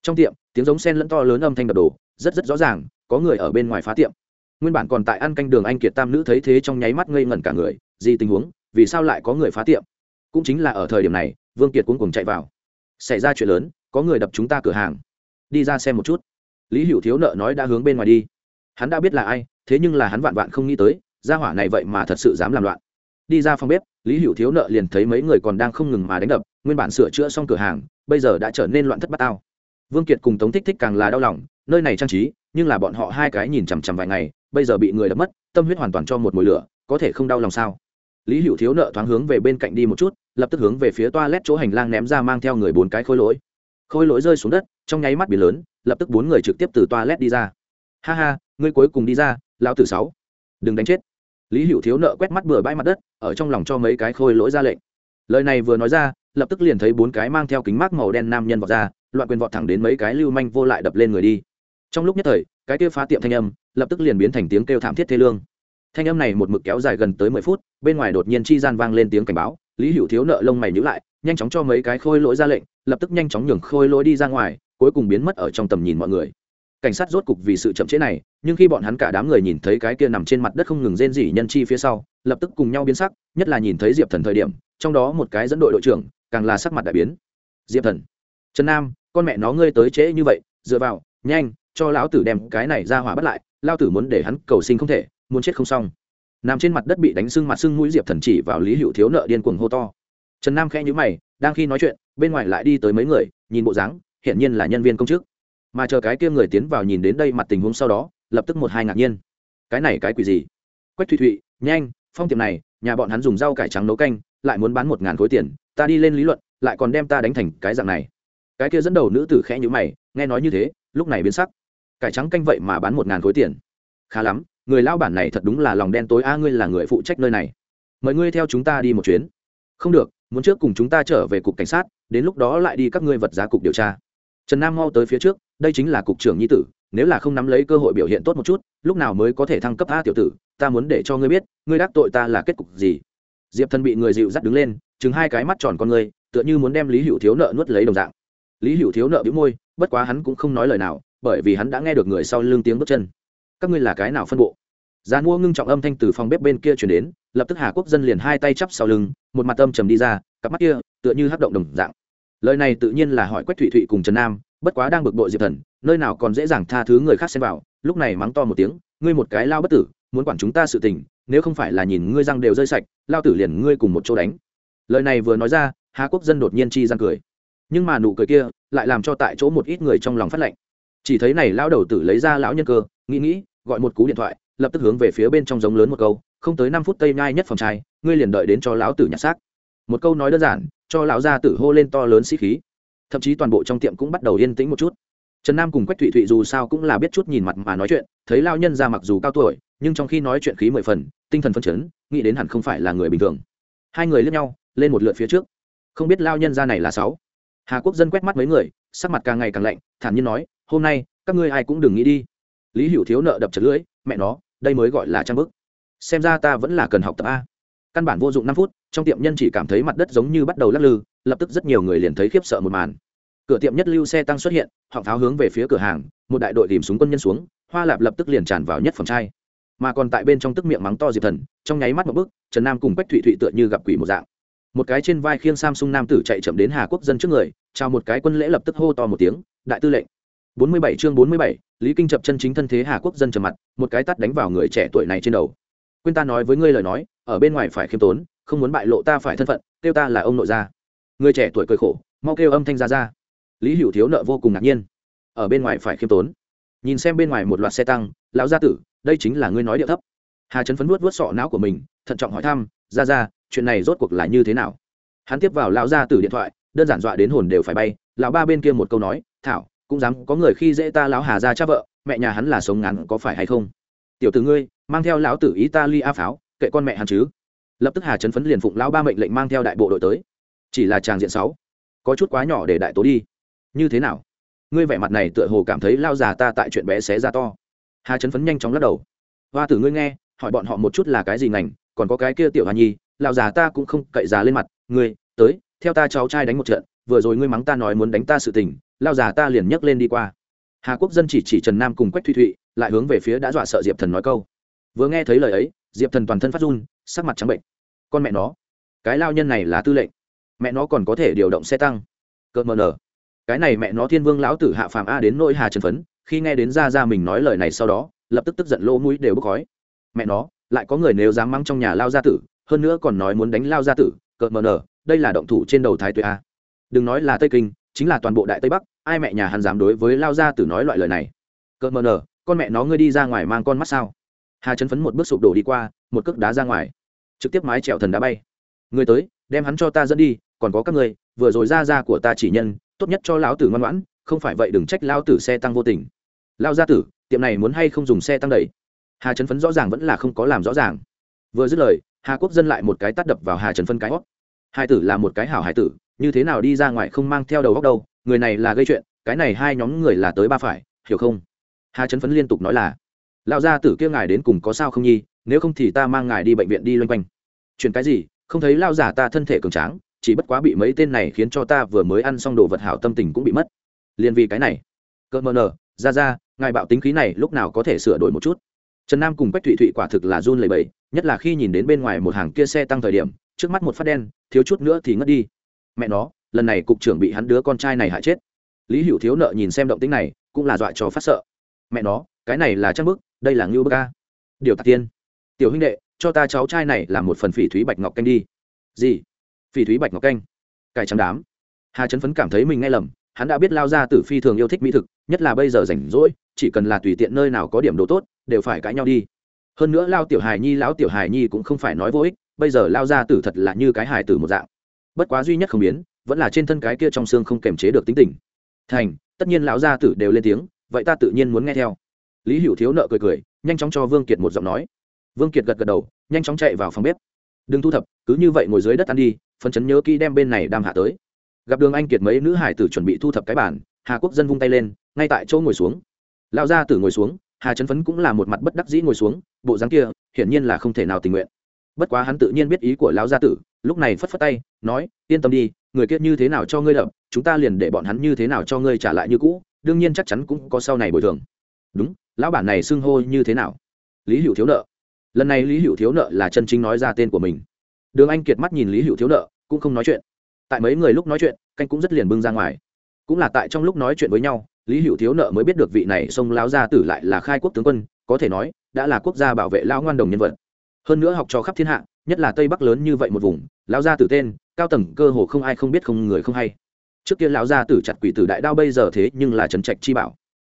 trong tiệm tiếng giống sen lẫn to lớn âm thanh đập đổ, rất rất rõ ràng có người ở bên ngoài phá tiệm. Nguyên bản còn tại ăn canh đường anh kiệt tam nữ thấy thế trong nháy mắt ngây ngẩn cả người gì tình huống vì sao lại có người phá tiệm? Cũng chính là ở thời điểm này vương kiệt cuống cùng chạy vào. Xảy ra chuyện lớn có người đập chúng ta cửa hàng. Đi ra xem một chút. Lý hữu thiếu nợ nói đã hướng bên ngoài đi. Hắn đã biết là ai thế nhưng là hắn vạn vạn không nghĩ tới gia hỏa này vậy mà thật sự dám làm loạn. Đi ra phòng bếp lý hữu thiếu nợ liền thấy mấy người còn đang không ngừng mà đánh đập nguyên bản sửa chữa xong cửa hàng bây giờ đã trở nên loạn thất bát tao vương kiệt cùng tống thích thích càng là đau lòng, nơi này trang trí, nhưng là bọn họ hai cái nhìn chằm chằm vài ngày, bây giờ bị người đập mất, tâm huyết hoàn toàn cho một mùi lửa, có thể không đau lòng sao? Lý hữu thiếu nợ thoáng hướng về bên cạnh đi một chút, lập tức hướng về phía toa lét chỗ hành lang ném ra mang theo người bốn cái khôi lỗi. Khôi lỗi rơi xuống đất, trong nháy mắt bị lớn, lập tức bốn người trực tiếp từ toa lét đi ra. Ha ha, ngươi cuối cùng đi ra, lão tử sáu. Đừng đánh chết. Lý hữu thiếu nợ quét mắt bừa bãi mặt đất, ở trong lòng cho mấy cái khôi lỗi ra lệnh. Lời này vừa nói ra lập tức liền thấy bốn cái mang theo kính mát màu đen nam nhân vọt ra, loạn quyền vọt thẳng đến mấy cái lưu manh vô lại đập lên người đi. Trong lúc nhất thời, cái kia phá tiệm thanh âm lập tức liền biến thành tiếng kêu thảm thiết thê lương. Thanh âm này một mực kéo dài gần tới mười phút, bên ngoài đột nhiên chi gian vang lên tiếng cảnh báo, lý hữu thiếu nợ lông mày nhữ lại, nhanh chóng cho mấy cái khôi lỗi ra lệnh, lập tức nhanh chóng nhường khôi lỗi đi ra ngoài, cuối cùng biến mất ở trong tầm nhìn mọi người. Cảnh sát rốt cục vì sự chậm trễ này, nhưng khi bọn hắn cả đám người nhìn thấy cái kia nằm trên mặt đất không ngừng rên rỉ nhân chi phía sau, lập tức cùng nhau biến sắc, nhất là nhìn thấy diệp thần thời điểm, trong đó một cái dẫn đội đội trưởng càng là sắc mặt đại biến. Diệp thần, trần nam, con mẹ nó ngươi tới trễ như vậy, dựa vào, nhanh, cho lão tử đem cái này ra hỏa bắt lại lao tử muốn để hắn cầu sinh không thể, muốn chết không xong. Nằm trên mặt đất bị đánh sưng mặt sưng mũi diệp thần chỉ vào lý hữu thiếu nợ điên cuồng hô to. Trần nam khẽ nhữ mày, đang khi nói chuyện, bên ngoài lại đi tới mấy người, nhìn bộ dáng, hiển nhiên là nhân viên công chức. Mà chờ cái kia người tiến vào nhìn đến đây mặt tình huống sau đó, lập tức một hai ngạc nhiên. Cái này cái quỷ gì? Quách thụy thụy, nhanh, phong tiệm này, nhà bọn hắn dùng rau cải trắng nấu canh lại muốn bán một ngàn khối tiền, ta đi lên lý luận, lại còn đem ta đánh thành cái dạng này. Cái kia dẫn đầu nữ tử khẽ nhữ mày, nghe nói như thế, lúc này biến sắc. Cải trắng canh vậy mà bán một ngàn khối tiền. Khá lắm, người lao bản này thật đúng là lòng đen tối a, ngươi là người phụ trách nơi này. Mời ngươi theo chúng ta đi một chuyến. Không được, muốn trước cùng chúng ta trở về cục cảnh sát, đến lúc đó lại đi các ngươi vật giá cục điều tra. Trần nam mau tới phía trước, đây chính là cục trưởng nhi tử, nếu là không nắm lấy cơ hội biểu hiện tốt một chút, lúc nào mới có thể thăng cấp a tiểu tử, ta muốn để cho ngươi biết, ngươi đắc tội ta là kết cục gì diệp thần bị người dịu dắt đứng lên chừng hai cái mắt tròn con ngươi tựa như muốn đem lý hữu thiếu nợ nuốt lấy đồng dạng lý hữu thiếu nợ bĩu môi bất quá hắn cũng không nói lời nào bởi vì hắn đã nghe được người sau lưng tiếng bước chân các ngươi là cái nào phân bộ gian mua ngưng trọng âm thanh từ phòng bếp bên kia chuyển đến lập tức hà quốc dân liền hai tay chắp sau lưng một mặt tâm trầm đi ra cặp mắt kia tựa như hắc động đồng dạng lời này tự nhiên là hỏi quách thụy thụy cùng trần nam bất quá đang bực bội diệp thần nơi nào còn dễ dàng tha thứ người khác xem vào lúc này mắng to một tiếng ngươi một cái lao bất tử muốn quản chúng ta sự tình nếu không phải là nhìn ngươi răng đều rơi sạch, lao tử liền ngươi cùng một chỗ đánh. Lời này vừa nói ra, hà quốc dân đột nhiên chi răng cười. Nhưng mà nụ cười kia lại làm cho tại chỗ một ít người trong lòng phát lệnh. Chỉ thấy này lão đầu tử lấy ra lão nhân cơ, nghĩ nghĩ, gọi một cú điện thoại, lập tức hướng về phía bên trong giống lớn một câu, không tới năm phút tây nhai nhất phòng trai, ngươi liền đợi đến cho lão tử nhặt xác. Một câu nói đơn giản, cho lão gia tử hô lên to lớn sĩ khí. Thậm chí toàn bộ trong tiệm cũng bắt đầu yên tĩnh một chút trần nam cùng quách thụy thụy dù sao cũng là biết chút nhìn mặt mà nói chuyện, thấy lao nhân ra mặc dù cao tuổi, nhưng trong khi nói chuyện khí mười phần, tinh thần phân chấn, nghĩ đến hẳn không phải là người bình thường. Hai người lướt nhau, lên một lượt phía trước. Không biết lao nhân ra này là sáu. Hà quốc dân quét mắt mấy người, sắc mặt càng ngày càng lạnh, thản nhiên nói, hôm nay, các ngươi ai cũng đừng nghĩ đi. Lý hữu thiếu nợ đập chật lưỡi, mẹ nó, đây mới gọi là trang bức. Xem ra ta vẫn là cần học tập a. Căn bản vô dụng năm phút, trong tiệm nhân chỉ cảm thấy mặt đất giống như bắt đầu lắc lư, lập tức rất nhiều người liền thấy khiếp sợ một màn cửa tiệm nhất lưu xe tăng xuất hiện họ pháo hướng về phía cửa hàng một đại đội tìm súng quân nhân xuống hoa lạp lập tức liền tràn vào nhất phẩm trai mà còn tại bên trong tức miệng mắng to diệp thần trong nháy mắt một bức trần nam cùng bách thụy thụy tựa như gặp quỷ một dạng. Một cái trên vai khiêng samsung nam tử chạy chậm đến hà quốc dân trước người chào một cái quân lễ lập tức hô to một tiếng đại tư lệnh! 47 chương 47, lý kinh chập chân chính thân thế hà quốc dân trầm mặt một cái tắt đánh vào người trẻ tuổi này trên đầu. Quên ta nói với ngươi lời nói ở bên ngoài phải khiêm tốn không muốn bại lộ ta phải thân phận kêu ta là ông nội gia. Người trẻ tuổi cười khổ mau kêu âm thanh ra ra lý hữu thiếu nợ vô cùng ngạc nhiên. Ở bên ngoài phải khiêm tốn. Nhìn xem bên ngoài một loạt xe tăng, lão gia tử, đây chính là ngươi nói điệu thấp. Hà trấn phấn vuốt vuốt sọ não của mình, thận trọng hỏi thăm, ra ra, chuyện này rốt cuộc là như thế nào? Hắn tiếp vào lão gia tử điện thoại, đơn giản dọa đến hồn đều phải bay, lão ba bên kia một câu nói, thảo, cũng dám có người khi dễ ta lão hà ra cha vợ, mẹ nhà hắn là sống ngắn, có phải hay không? Tiểu tử ngươi, mang theo lão tử ý ta ly a pháo, kệ con mẹ hắn chứ. Lập tức hà trấn phấn liền phụng lão ba mệnh lệnh mang theo đại bộ đội tới. Chỉ là tràng diện sáu, có chút quá nhỏ để đại tố đi như thế nào? Ngươi vẻ mặt này tựa hồ cảm thấy lao già ta tại chuyện bé xé ra to. Hà trấn phấn nhanh chóng lắc đầu. Hoa tử ngươi nghe, hỏi bọn họ một chút là cái gì ngành, còn có cái kia tiểu hà nhi, lao già ta cũng không cậy già lên mặt. Ngươi, tới, theo ta cháu trai đánh một trận, vừa rồi ngươi mắng ta nói muốn đánh ta sự tình, lao già ta liền nhấc lên đi qua. Hà quốc dân chỉ chỉ trần nam cùng quách thụy thụy, lại hướng về phía đã dọa sợ diệp thần nói câu. Vừa nghe thấy lời ấy, diệp thần toàn thân phát run, sắc mặt trắng bệnh. Con mẹ nó, cái lao nhân này là tư lệnh. Mẹ nó còn có thể điều động xe tăng. Cợt mờ nở cái này mẹ nó thiên vương lão tử hạ phàm a đến nỗi hà trần phấn, khi nghe đến ra ra mình nói lời này sau đó, lập tức tức giận lỗ mũi đều bốc khói. Mẹ nó, lại có người nếu dám mắng trong nhà lao gia tử, hơn nữa còn nói muốn đánh lao gia tử, cợt mờ nở, đây là động thủ trên đầu thái tuệ a. Đừng nói là tây kinh, chính là toàn bộ đại tây bắc, ai mẹ nhà hắn dám đối với lao gia tử nói loại lời này? Cợt mờ nở, con mẹ nó ngươi đi ra ngoài mang con mắt sao? Hà trấn phấn một bước sụp đổ đi qua, một cước đá ra ngoài. Trực tiếp mái trèo thần đá bay. Người tới, đem hắn cho ta dẫn đi, còn có các người vừa rồi ra ra của ta chỉ nhân tốt nhất cho lão tử ngoan ngoãn, không phải vậy đừng trách lão tử xe tăng vô tình. Lao gia tử, tiệm này muốn hay không dùng xe tăng đẩy? Hà trấn phấn rõ ràng vẫn là không có làm rõ ràng. Vừa dứt lời, hà quốc dân lại một cái tắt đập vào hà trấn phân cái hót. Hai tử là một cái hảo hải tử, như thế nào đi ra ngoài không mang theo đầu góc đâu, người này là gây chuyện, cái này hai nhóm người là tới ba phải, hiểu không? Hà trấn phấn liên tục nói là, lão gia tử kia ngài đến cùng có sao không nhi, nếu không thì ta mang ngài đi bệnh viện đi loanh quanh. Chuyện cái gì? Không thấy lao giả ta thân thể cường tráng chỉ bất quá bị mấy tên này khiến cho ta vừa mới ăn xong đồ vật hảo tâm tình cũng bị mất. Liền vì cái này, cơ mờ nờ, ra ra, ngài bạo tính khí này lúc nào có thể sửa đổi một chút? Trần nam cùng quách thụy thụy quả thực là run lầy bầy nhất là khi nhìn đến bên ngoài một hàng kia xe tăng thời điểm, trước mắt một phát đen, thiếu chút nữa thì ngất đi. Mẹ nó, lần này cục trưởng bị hắn đứa con trai này hại chết. Lý hữu thiếu nợ nhìn xem động tính này, cũng là dọa cho phát sợ. Mẹ nó, cái này là trang bức, đây là ngưu bức ca điều tạc tiên. Tiểu huynh đệ, cho ta cháu trai này làm một phần phỉ thúy bạch ngọc canh đi. Gì? Phỉ thúy bạch ngọc canh. Cải trắng đám. Hà trấn phấn cảm thấy mình nghe lầm, hắn đã biết lao ra Tử phi thường yêu thích mỹ thực, nhất là bây giờ rảnh rỗi, chỉ cần là tùy tiện nơi nào có điểm đồ tốt, đều phải cãi nhau đi. Hơn nữa lao tiểu hài nhi, lão tiểu hài nhi cũng không phải nói vô ích, bây giờ lao ra tử thật là như cái hài tử một dạng. Bất quá duy nhất không biến, vẫn là trên thân cái kia trong xương không kềm chế được tính tình. Thành, tất nhiên lão gia tử đều lên tiếng, vậy ta tự nhiên muốn nghe theo. Lý hữu thiếu nợ cười cười, nhanh chóng cho vương kiệt một giọng nói. Vương kiệt gật gật đầu, nhanh chóng chạy vào phòng bếp. Đừng thu thập, cứ như vậy ngồi dưới đất ăn đi phân chấn nhớ kỹ đem bên này đam hạ tới. Gặp đường anh kiệt mấy nữ hải tử chuẩn bị thu thập cái bản hà quốc dân vung tay lên, ngay tại chỗ ngồi xuống. Lão gia tử ngồi xuống, hà trấn phấn cũng là một mặt bất đắc dĩ ngồi xuống, bộ dáng kia, hiển nhiên là không thể nào tình nguyện. Bất quá hắn tự nhiên biết ý của lão gia tử, lúc này phất phất tay, nói, yên tâm đi, người kia như thế nào cho ngươi đập, chúng ta liền để bọn hắn như thế nào cho ngươi trả lại như cũ, đương nhiên chắc chắn cũng có sau này bồi thường. Đúng, lão bản này xưng hô như thế nào? Lý hữu thiếu nợ. Lần này lý hữu thiếu nợ là chân chính nói ra tên của mình đường anh kiệt mắt nhìn lý hữu thiếu nợ, cũng không nói chuyện. Tại mấy người lúc nói chuyện, canh cũng rất liền bưng ra ngoài. Cũng là tại trong lúc nói chuyện với nhau, lý hữu thiếu nợ mới biết được vị này sông lão gia tử lại là khai quốc tướng quân, có thể nói, đã là quốc gia bảo vệ lão ngoan đồng nhân vật. Hơn nữa học trò khắp thiên hạ, nhất là tây bắc lớn như vậy một vùng, lão gia tử tên, cao tầng cơ hồ không ai không biết không người không hay. Trước kia lão gia tử chặt quỷ tử đại đao bây giờ thế nhưng là trấn trạch chi bảo.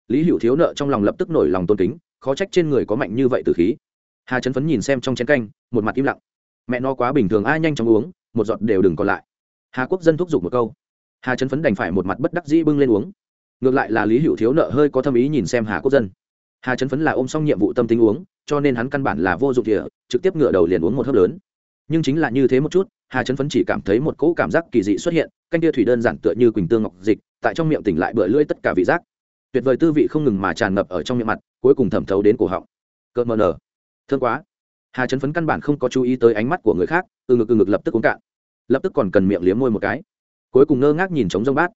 Lý hữu thiếu nợ trong lòng lập tức nổi lòng tôn kính, khó trách trên người có mạnh như vậy từ khí. Hà trấn phấn nhìn xem trong chén canh, một mặt im lặng mẹ nó quá bình thường, ai nhanh chóng uống, một giọt đều đừng còn lại. Hà quốc dân thúc giục một câu. Hà trấn phấn đành phải một mặt bất đắc dĩ bưng lên uống. Ngược lại là lý hữu thiếu nợ hơi có tâm ý nhìn xem hà quốc dân. Hà trấn phấn là ôm xong nhiệm vụ tâm tính uống, cho nên hắn căn bản là vô dụng địa, trực tiếp ngựa đầu liền uống một hớp lớn. Nhưng chính là như thế một chút, hà trấn phấn chỉ cảm thấy một cỗ cảm giác kỳ dị xuất hiện, canh tia thủy đơn giản tựa như quỳnh tương ngọc dịch, tại trong miệng tỉnh lại bựa lưỡi tất cả vị giác. Tuyệt vời tư vị không ngừng mà tràn ngập ở trong miệng mặt, cuối cùng thẩm thấu đến cổ họng. Cơn mờ nở. Thương quá hà trấn phấn căn bản không có chú ý tới ánh mắt của người khác, từ ngực từ ngực lập tức uống cạn. Lập tức còn cần miệng liếm môi một cái. Cuối cùng ngơ ngác nhìn trống rông bát.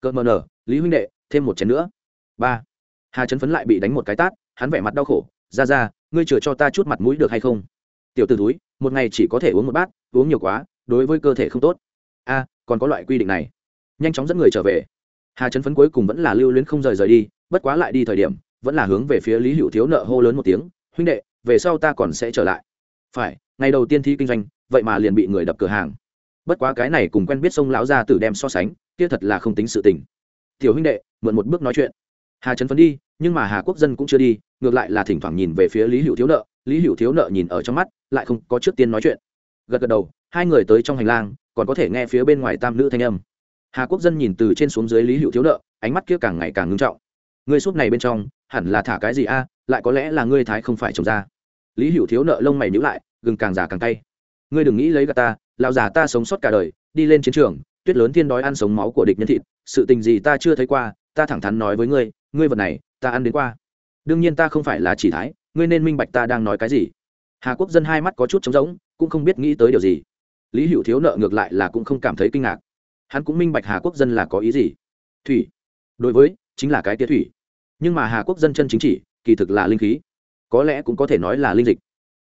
Cợt mờ nở, lý huynh đệ, thêm một chén nữa. Ba. Hà trấn phấn lại bị đánh một cái tát, hắn vẻ mặt đau khổ. Ra ra, ngươi chừa cho ta chút mặt mũi được hay không? Tiểu t ử túi một ngày chỉ có thể uống một bát, uống nhiều quá, đối với cơ thể không tốt. A, còn có loại quy định này. Nhanh chóng dẫn người trở về. Hà trấn phấn cuối cùng vẫn là lưu luyến không rời rời đi, bất quá lại đi thời điểm, vẫn là hướng về phía lý hữu thiếu nợ hô lớn một tiếng, huynh đệ về sau ta còn sẽ trở lại. Phải, ngày đầu tiên thi kinh doanh, vậy mà liền bị người đập cửa hàng. Bất quá cái này cùng quen biết sông lão gia tử đem so sánh, kia thật là không tính sự tình. Tiểu huynh đệ, mượn một bước nói chuyện. Hà trấn phấn đi, nhưng mà hà quốc dân cũng chưa đi, ngược lại là thỉnh thoảng nhìn về phía lý hữu thiếu nợ. Lý hữu thiếu nợ nhìn ở trong mắt, lại không có trước tiên nói chuyện. Gật gật đầu, hai người tới trong hành lang, còn có thể nghe phía bên ngoài tam nữ thanh âm. Hà quốc dân nhìn từ trên xuống dưới lý hữu thiếu nợ, ánh mắt kia càng ngày càng ngưng trọng. Ngươi suốt này bên trong, hẳn là thả cái gì a? Lại có lẽ là ngươi thái không phải trồng ra lý hữu thiếu nợ lông mày nhữ lại, gừng càng già càng tay ngươi đừng nghĩ lấy gà ta, lão già ta sống sót cả đời, đi lên chiến trường, tuyết lớn thiên đói ăn sống máu của địch nhân thịt, sự tình gì ta chưa thấy qua, ta thẳng thắn nói với ngươi ngươi vật này, ta ăn đến qua. Đương nhiên ta không phải là chỉ thái, ngươi nên minh bạch ta đang nói cái gì. Hà quốc dân hai mắt có chút trống rỗng, cũng không biết nghĩ tới điều gì. Lý hữu thiếu nợ ngược lại là cũng không cảm thấy kinh ngạc. Hắn cũng minh bạch hà quốc dân là có ý gì. Thủy. Đối với, chính là cái tía thủy. Nhưng mà hà quốc dân chân chính chỉ, kỳ thực là linh khí có lẽ cũng có thể nói là linh dịch.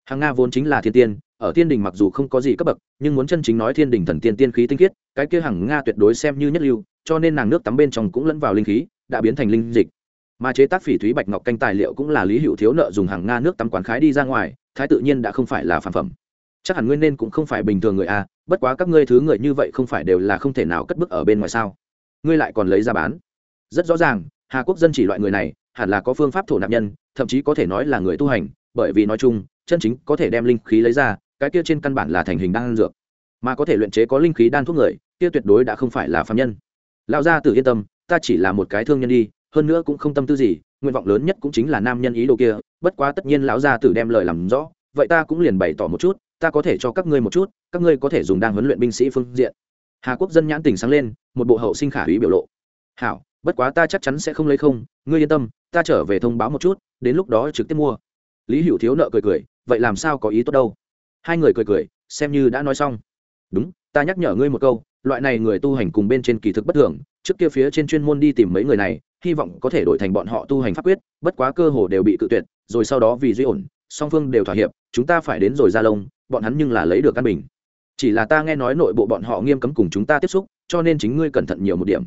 Hàng nga vốn chính là thiên tiên, ở thiên đình mặc dù không có gì cấp bậc, nhưng muốn chân chính nói thiên đình thần tiên tiên khí tinh khiết, cái kia hàng nga tuyệt đối xem như nhất lưu, cho nên nàng nước tắm bên trong cũng lẫn vào linh khí, đã biến thành linh dịch. Mà chế tác phỉ thúy bạch ngọc canh tài liệu cũng là lý hữu thiếu nợ dùng hàng nga nước tắm quán khái đi ra ngoài, thái tự nhiên đã không phải là phản phẩm. Chắc hẳn nguyên nên cũng không phải bình thường người a bất quá các ngươi thứ người như vậy không phải đều là không thể nào cất bước ở bên ngoài sao? Ngươi lại còn lấy ra bán. Rất rõ ràng, hà quốc dân chỉ loại người này, hẳn là có phương pháp thổ nạp nhân thậm chí có thể nói là người tu hành, bởi vì nói chung, chân chính có thể đem linh khí lấy ra, cái kia trên căn bản là thành hình đan dược. Mà có thể luyện chế có linh khí đan thuốc người, kia tuyệt đối đã không phải là phạm nhân. Lão gia tử yên tâm, ta chỉ là một cái thương nhân đi, hơn nữa cũng không tâm tư gì, nguyện vọng lớn nhất cũng chính là nam nhân ý đồ kia, bất quá tất nhiên lão gia tử đem lời làm rõ, vậy ta cũng liền bày tỏ một chút, ta có thể cho các ngươi một chút, các ngươi có thể dùng đang huấn luyện binh sĩ phương diện. Hà quốc dân nhãn tình sáng lên, một bộ hậu sinh khả úy biểu lộ. Hảo bất quá ta chắc chắn sẽ không lấy không, ngươi yên tâm, ta trở về thông báo một chút, đến lúc đó trực tiếp mua. Lý hữu thiếu nợ cười cười, vậy làm sao có ý tốt đâu. Hai người cười cười, xem như đã nói xong. Đúng, ta nhắc nhở ngươi một câu, loại này người tu hành cùng bên trên kỳ thực bất thường, trước kia phía trên chuyên môn đi tìm mấy người này, hy vọng có thể đổi thành bọn họ tu hành pháp quyết, bất quá cơ hồ đều bị cự tuyệt, rồi sau đó vì duy ổn, song phương đều thỏa hiệp, chúng ta phải đến rồi ra lông, bọn hắn nhưng là lấy được căn bình. Chỉ là ta nghe nói nội bộ bọn họ nghiêm cấm cùng chúng ta tiếp xúc, cho nên chính ngươi cẩn thận nhiều một điểm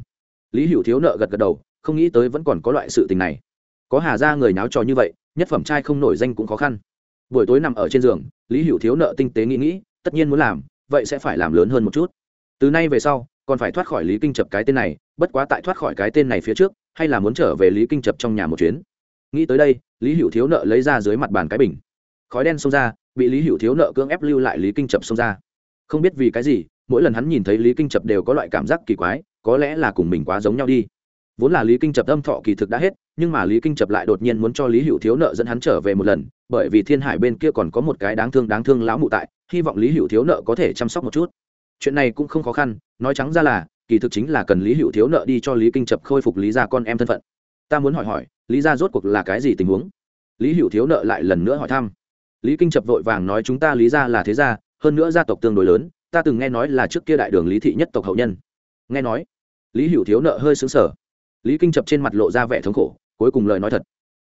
lý hữu thiếu nợ gật gật đầu, không nghĩ tới vẫn còn có loại sự tình này. Có hà ra người náo trò như vậy, nhất phẩm trai không nổi danh cũng khó khăn. Buổi tối nằm ở trên giường, lý hữu thiếu nợ tinh tế nghĩ nghĩ, tất nhiên muốn làm, vậy sẽ phải làm lớn hơn một chút. Từ nay về sau, còn phải thoát khỏi lý kinh chập cái tên này, bất quá tại thoát khỏi cái tên này phía trước, hay là muốn trở về lý kinh chập trong nhà một chuyến. Nghĩ tới đây, lý hữu thiếu nợ lấy ra dưới mặt bàn cái bình. Khói đen xông ra, bị lý hữu thiếu nợ cưỡng ép lưu lại lý kinh chập xông ra. Không biết vì cái gì, mỗi lần hắn nhìn thấy lý kinh chập đều có loại cảm giác kỳ quái có lẽ là cùng mình quá giống nhau đi. Vốn là lý kinh chập âm thọ kỳ thực đã hết, nhưng mà lý kinh chập lại đột nhiên muốn cho lý hữu thiếu nợ dẫn hắn trở về một lần, bởi vì thiên hải bên kia còn có một cái đáng thương đáng thương lão mụ tại, hy vọng lý hữu thiếu nợ có thể chăm sóc một chút. Chuyện này cũng không khó khăn, nói trắng ra là, kỳ thực chính là cần lý hữu thiếu nợ đi cho lý kinh chập khôi phục lý gia con em thân phận. Ta muốn hỏi hỏi, lý gia rốt cuộc là cái gì tình huống? Lý hữu thiếu nợ lại lần nữa hỏi thăm. Lý kinh chập vội vàng nói chúng ta lý gia là thế gia, hơn nữa gia tộc tương đối lớn, ta từng nghe nói là trước kia đại đường lý thị nhất tộc hậu nhân. Nghe nói lý hữu thiếu nợ hơi xứng sở lý kinh chập trên mặt lộ ra vẻ thống khổ, cuối cùng lời nói thật.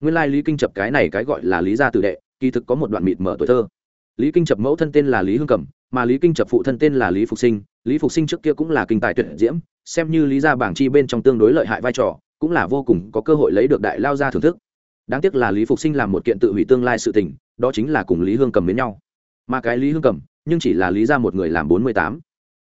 Nguyên lai lý kinh chập cái này cái gọi là lý gia tử đệ, kỳ thực có một đoạn mịt mở tuổi thơ. Lý kinh chập mẫu thân tên là lý hương cẩm, mà lý kinh chập phụ thân tên là lý phục sinh. Lý phục sinh trước kia cũng là kinh tài tuyệt diễm, xem như lý gia bảng chi bên trong tương đối lợi hại vai trò, cũng là vô cùng có cơ hội lấy được đại lao gia thưởng thức. Đáng tiếc là lý phục sinh làm một kiện tự hủy tương lai sự tình, đó chính là cùng lý hương cầm đến nhau. Mà cái lý hương cầm nhưng chỉ là lý ra một người làm bốn mươi tám.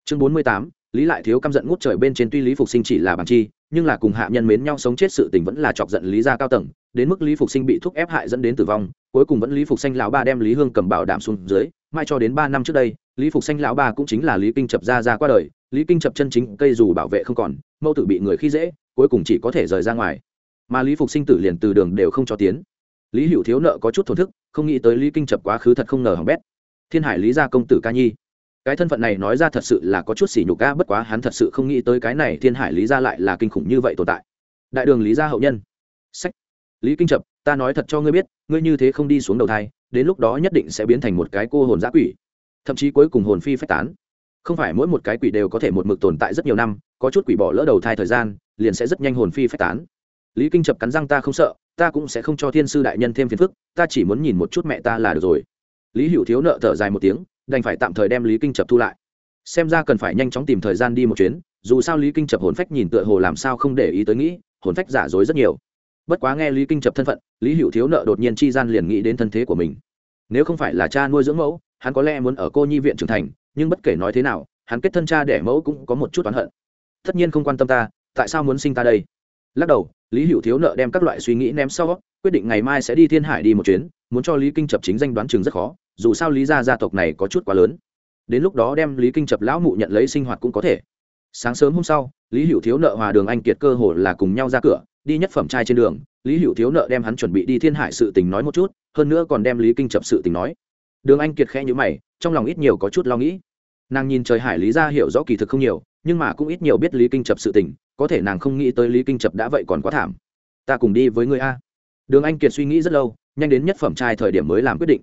Chương bốn mươi tám lý lại thiếu căm giận ngút trời bên trên tuy lý phục sinh chỉ là bằng chi, nhưng là cùng hạ nhân mến nhau sống chết sự tình vẫn là chọc giận lý gia cao tầng, đến mức lý phục sinh bị thúc ép hại dẫn đến tử vong, cuối cùng vẫn lý phục Sinh lão ba đem lý hương cầm bảo đảm xuống dưới mai cho đến ba năm trước đây, lý phục Sinh lão ba cũng chính là lý kinh chập ra ra qua đời, lý kinh chập chân chính cây dù bảo vệ không còn mâu tử bị người khi dễ, cuối cùng chỉ có thể rời ra ngoài. Mà lý phục sinh tử liền từ đường đều không cho tiến. Lý hữu thiếu nợ có chút thổn thức, không nghĩ tới lý kinh chập quá khứ thật không ngờ hỏng bét. Thiên hải lý gia công tử ca nhi cái thân phận này nói ra thật sự là có chút xỉ nhục ca bất quá hắn thật sự không nghĩ tới cái này thiên hải lý gia lại là kinh khủng như vậy tồn tại. Đại đường lý gia hậu nhân. Sách. Lý kinh trập, ta nói thật cho ngươi biết, ngươi như thế không đi xuống đầu thai, đến lúc đó nhất định sẽ biến thành một cái cô hồn giã quỷ. Thậm chí cuối cùng hồn phi phách tán. Không phải mỗi một cái quỷ đều có thể một mực tồn tại rất nhiều năm, có chút quỷ bỏ lỡ đầu thai thời gian, liền sẽ rất nhanh hồn phi phách tán. Lý kinh trập cắn răng ta không sợ, ta cũng sẽ không cho thiên sư đại nhân thêm phiền phức, ta chỉ muốn nhìn một chút mẹ ta là được rồi. Lý hữu thiếu nợ thở dài một tiếng đành phải tạm thời đem lý kinh chập thu lại. Xem ra cần phải nhanh chóng tìm thời gian đi một chuyến, dù sao lý kinh chập hồn phách nhìn tựa hồ làm sao không để ý tới nghĩ, hồn phách giả dối rất nhiều. Bất quá nghe lý kinh chập thân phận, lý hữu thiếu nợ đột nhiên chi gian liền nghĩ đến thân thế của mình. Nếu không phải là cha nuôi dưỡng mẫu, hắn có lẽ muốn ở cô nhi viện trưởng thành, nhưng bất kể nói thế nào, hắn kết thân cha đẻ mẫu cũng có một chút oán hận. Tất nhiên không quan tâm ta, tại sao muốn sinh ta đây? Lắc đầu, lý hữu thiếu nợ đem các loại suy nghĩ ném sau, quyết định ngày mai sẽ đi thiên hải đi một chuyến, muốn cho lý kinh chập chính danh đoán chừng rất khó dù sao lý gia gia tộc này có chút quá lớn. Đến lúc đó đem lý kinh chập lão mụ nhận lấy sinh hoạt cũng có thể. Sáng sớm hôm sau, lý hữu thiếu nợ hòa đường anh kiệt cơ hồ là cùng nhau ra cửa, đi nhất phẩm trai trên đường. Lý hữu thiếu nợ đem hắn chuẩn bị đi thiên hải sự tình nói một chút, hơn nữa còn đem lý kinh chập sự tình nói. Đường anh kiệt khẽ nhữ mày, trong lòng ít nhiều có chút lo nghĩ. Nàng nhìn trời hải lý ra hiểu rõ kỳ thực không nhiều, nhưng mà cũng ít nhiều biết lý kinh chập sự tình, có thể nàng không nghĩ tới lý kinh chập đã vậy còn quá thảm. Ta cùng đi với người a. Đường anh kiệt suy nghĩ rất lâu, nhanh đến nhất phẩm trai thời điểm mới làm quyết định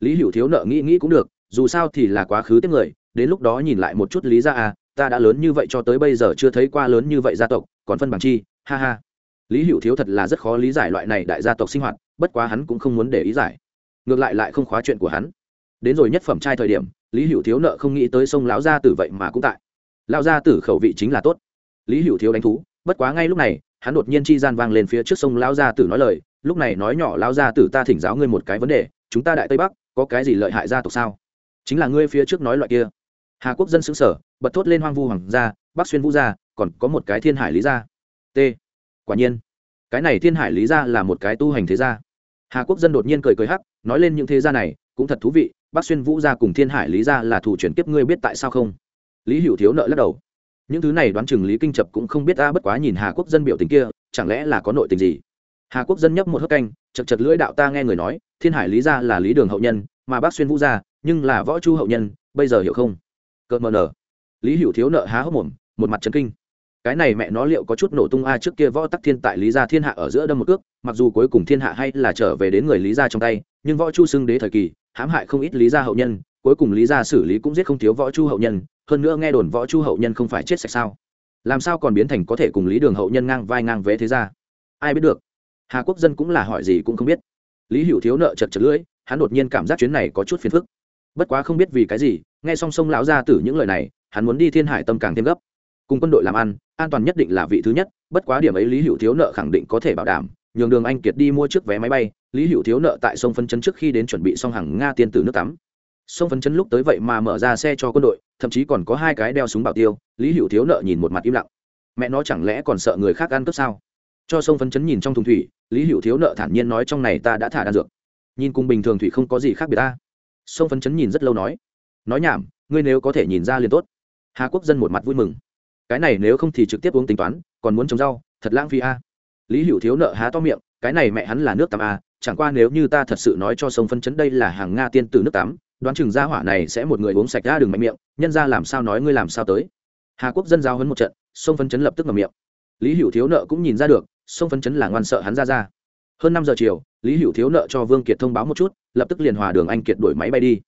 lý hữu thiếu nợ nghĩ nghĩ cũng được dù sao thì là quá khứ tiếp người đến lúc đó nhìn lại một chút lý ra à, ta đã lớn như vậy cho tới bây giờ chưa thấy qua lớn như vậy gia tộc còn phân bằng chi ha ha. Lý hữu thiếu thật là rất khó lý giải loại này đại gia tộc sinh hoạt bất quá hắn cũng không muốn để ý giải. Ngược lại lại không khóa chuyện của hắn. Đến rồi nhất phẩm trai thời điểm lý hữu thiếu nợ không nghĩ tới sông lão gia tử vậy mà cũng tại. Lão gia tử khẩu vị chính là tốt. Lý hữu thiếu đánh thú bất quá ngay lúc này hắn đột nhiên chi gian vang lên phía trước sông lão gia tử nói lời lúc này nói nhỏ lão gia tử ta thỉnh giáo ngươi một cái vấn đề chúng ta đại tây bắc có cái gì lợi hại gia tộc sao? Chính là ngươi phía trước nói loại kia. Hà quốc dân xứng sở bật thốt lên hoang vu hoàng gia, bắc xuyên vũ gia, còn có một cái thiên hải lý gia. T. Quả nhiên, cái này thiên hải lý gia là một cái tu hành thế gia. Hà quốc dân đột nhiên cười cười hắc, nói lên những thế gia này, cũng thật thú vị, bắc xuyên vũ gia cùng thiên hải lý gia là thủ chuyển kiếp ngươi biết tại sao không? Lý hữu thiếu nợ lắc đầu. Những thứ này đoán chừng lý kinh chập cũng không biết ta bất quá nhìn hà quốc dân biểu tình kia, chẳng lẽ là có nội tình gì? Hà quốc dân nhấp một hớp canh, chật chật lưỡi đạo ta nghe người nói thiên hải lý gia là lý đường hậu nhân, mà bác xuyên vũ gia nhưng là võ chu hậu nhân, bây giờ hiểu không? Cợt mờ nở. Lý hữu thiếu nợ há hốc mồm, một mặt trấn kinh. Cái này mẹ nó liệu có chút nổ tung a trước kia võ tắc thiên tại lý gia thiên hạ ở giữa đâm một cước, mặc dù cuối cùng thiên hạ hay là trở về đến người lý gia trong tay, nhưng võ chu xưng đế thời kỳ, hãm hại không ít lý gia hậu nhân, cuối cùng lý gia xử lý cũng giết không thiếu võ chu hậu nhân, hơn nữa nghe đồn võ chu hậu nhân không phải chết sạch sao. Làm sao còn biến thành có thể cùng lý đường hậu nhân ngang vai ngang vế thế ra ai biết được? Hà quốc dân cũng là hỏi gì cũng không biết lý hữu thiếu nợ chật chật lưỡi, hắn đột nhiên cảm giác chuyến này có chút phiền phức. Bất quá không biết vì cái gì, nghe song song lão ra từ những lời này, hắn muốn đi thiên hải tâm càng thêm gấp. Cùng quân đội làm ăn, an toàn nhất định là vị thứ nhất, bất quá điểm ấy lý hữu thiếu nợ khẳng định có thể bảo đảm, nhường đường anh kiệt đi mua trước vé máy bay, lý hữu thiếu nợ tại sông phân chấn trước khi đến chuẩn bị xong hàng nga tiên tử nước tắm. Sông phân chấn lúc tới vậy mà mở ra xe cho quân đội, thậm chí còn có hai cái đeo súng bảo tiêu, lý hữu thiếu nợ nhìn một mặt im lặng. Mẹ nó chẳng lẽ còn sợ người khác ăn cướp sao? Cho sông phấn chấn nhìn trong thùng thủy, lý hữu thiếu nợ thản nhiên nói trong này ta đã thả đan dược. Nhìn cùng bình thường thủy không có gì khác biệt ta. Sông phấn chấn nhìn rất lâu nói. Nói nhảm, ngươi nếu có thể nhìn ra liền tốt. Hà quốc dân một mặt vui mừng. Cái này nếu không thì trực tiếp uống tính toán, còn muốn trồng rau, thật lãng phí a. Lý hữu thiếu nợ há to miệng, cái này mẹ hắn là nước tắm a, chẳng qua nếu như ta thật sự nói cho sông phân chấn đây là hàng nga tiên tử nước tắm, đoán chừng gia hỏa này sẽ một người uống sạch ra đường mạnh miệng, nhân ra làm sao nói ngươi làm sao tới. Hà quốc dân giao hấn một trận, sông phân chấn lập tức ngầm miệng. Lý hữu thiếu nợ cũng nhìn ra được sông phấn chấn là ngoan sợ hắn ra ra. Hơn năm giờ chiều, lý hữu thiếu nợ cho vương kiệt thông báo một chút, lập tức liền hòa đường anh kiệt đổi máy bay đi.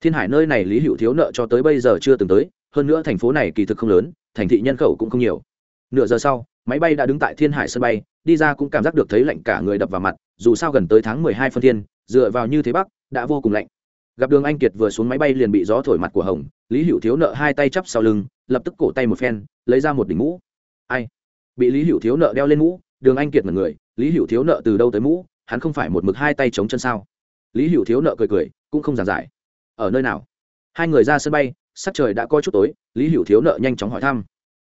Thiên hải nơi này lý hữu thiếu nợ cho tới bây giờ chưa từng tới, hơn nữa thành phố này kỳ thực không lớn, thành thị nhân khẩu cũng không nhiều. Nửa giờ sau, máy bay đã đứng tại thiên hải sân bay, đi ra cũng cảm giác được thấy lạnh cả người đập vào mặt, dù sao gần tới tháng mười hai phân thiên, dựa vào như thế bắc, đã vô cùng lạnh. Gặp đường anh kiệt vừa xuống máy bay liền bị gió thổi mặt của hồng, lý hữu thiếu nợ hai tay chắp sau lưng, lập tức cổ tay một phen, lấy ra một đỉnh mũ. Ai? Bị lý hữu thiếu nợ đeo lên mũ đường anh kiệt mật người, lý hữu thiếu nợ từ đâu tới mũ, hắn không phải một mực hai tay chống chân sao? Lý hữu thiếu nợ cười cười, cũng không giàn giải. Ở nơi nào? Hai người ra sân bay, sắc trời đã coi chút tối, lý hữu thiếu nợ nhanh chóng hỏi thăm.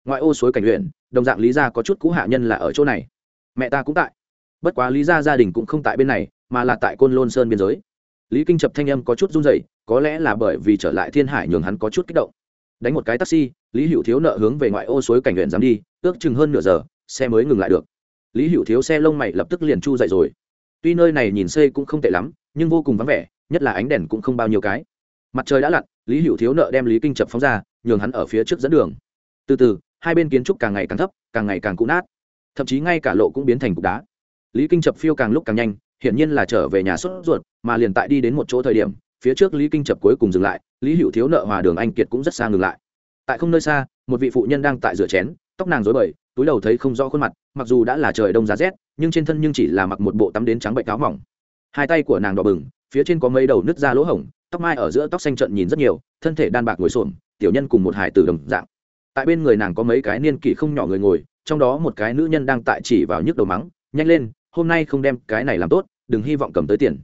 Ngoại ô suối cảnh huyện, đồng dạng lý gia có chút cũ hạ nhân là ở chỗ này. Mẹ ta cũng tại. Bất quá lý gia gia đình cũng không tại bên này, mà là tại côn lôn sơn biên giới. Lý kinh chập thanh âm có chút run rẩy, có lẽ là bởi vì trở lại thiên hải nhường hắn có chút kích động. Đánh một cái taxi, lý hữu thiếu nợ hướng về ngoại ô suối cảnh huyện dám đi, ước chừng hơn nửa giờ, xe mới ngừng lại được lý hữu thiếu xe lông mày lập tức liền chu dậy rồi. tuy nơi này nhìn xây cũng không tệ lắm, nhưng vô cùng vắng vẻ, nhất là ánh đèn cũng không bao nhiêu cái. mặt trời đã lặn, lý hữu thiếu nợ đem lý kinh chập phóng ra, nhường hắn ở phía trước dẫn đường. từ từ, hai bên kiến trúc càng ngày càng thấp, càng ngày càng cũ nát. thậm chí ngay cả lộ cũng biến thành cục đá. lý kinh chập phiêu càng lúc càng nhanh, hiển nhiên là trở về nhà sốt ruột, mà liền tại đi đến một chỗ thời điểm, phía trước lý kinh chập cuối cùng dừng lại, lý hữu thiếu nợ hòa đường anh kiệt cũng rất xa ngừng lại. tại không nơi xa, một vị phụ nhân đang tại rửa chén tóc nàng rối bời, túi đầu thấy không rõ khuôn mặt, mặc dù đã là trời đông giá rét, nhưng trên thân nhưng chỉ là mặc một bộ tắm đến trắng bệnh áo mỏng. Hai tay của nàng đỏ bừng, phía trên có mấy đầu nứt ra lỗ hổng, tóc mai ở giữa tóc xanh trận nhìn rất nhiều, thân thể đan bạc ngồi xổm, tiểu nhân cùng một hải tử đồng dạng. Tại bên người nàng có mấy cái niên kỷ không nhỏ người ngồi, trong đó một cái nữ nhân đang tại chỉ vào nhức đầu mắng, nhanh lên, hôm nay không đem cái này làm tốt, đừng hy vọng cầm tới tiền.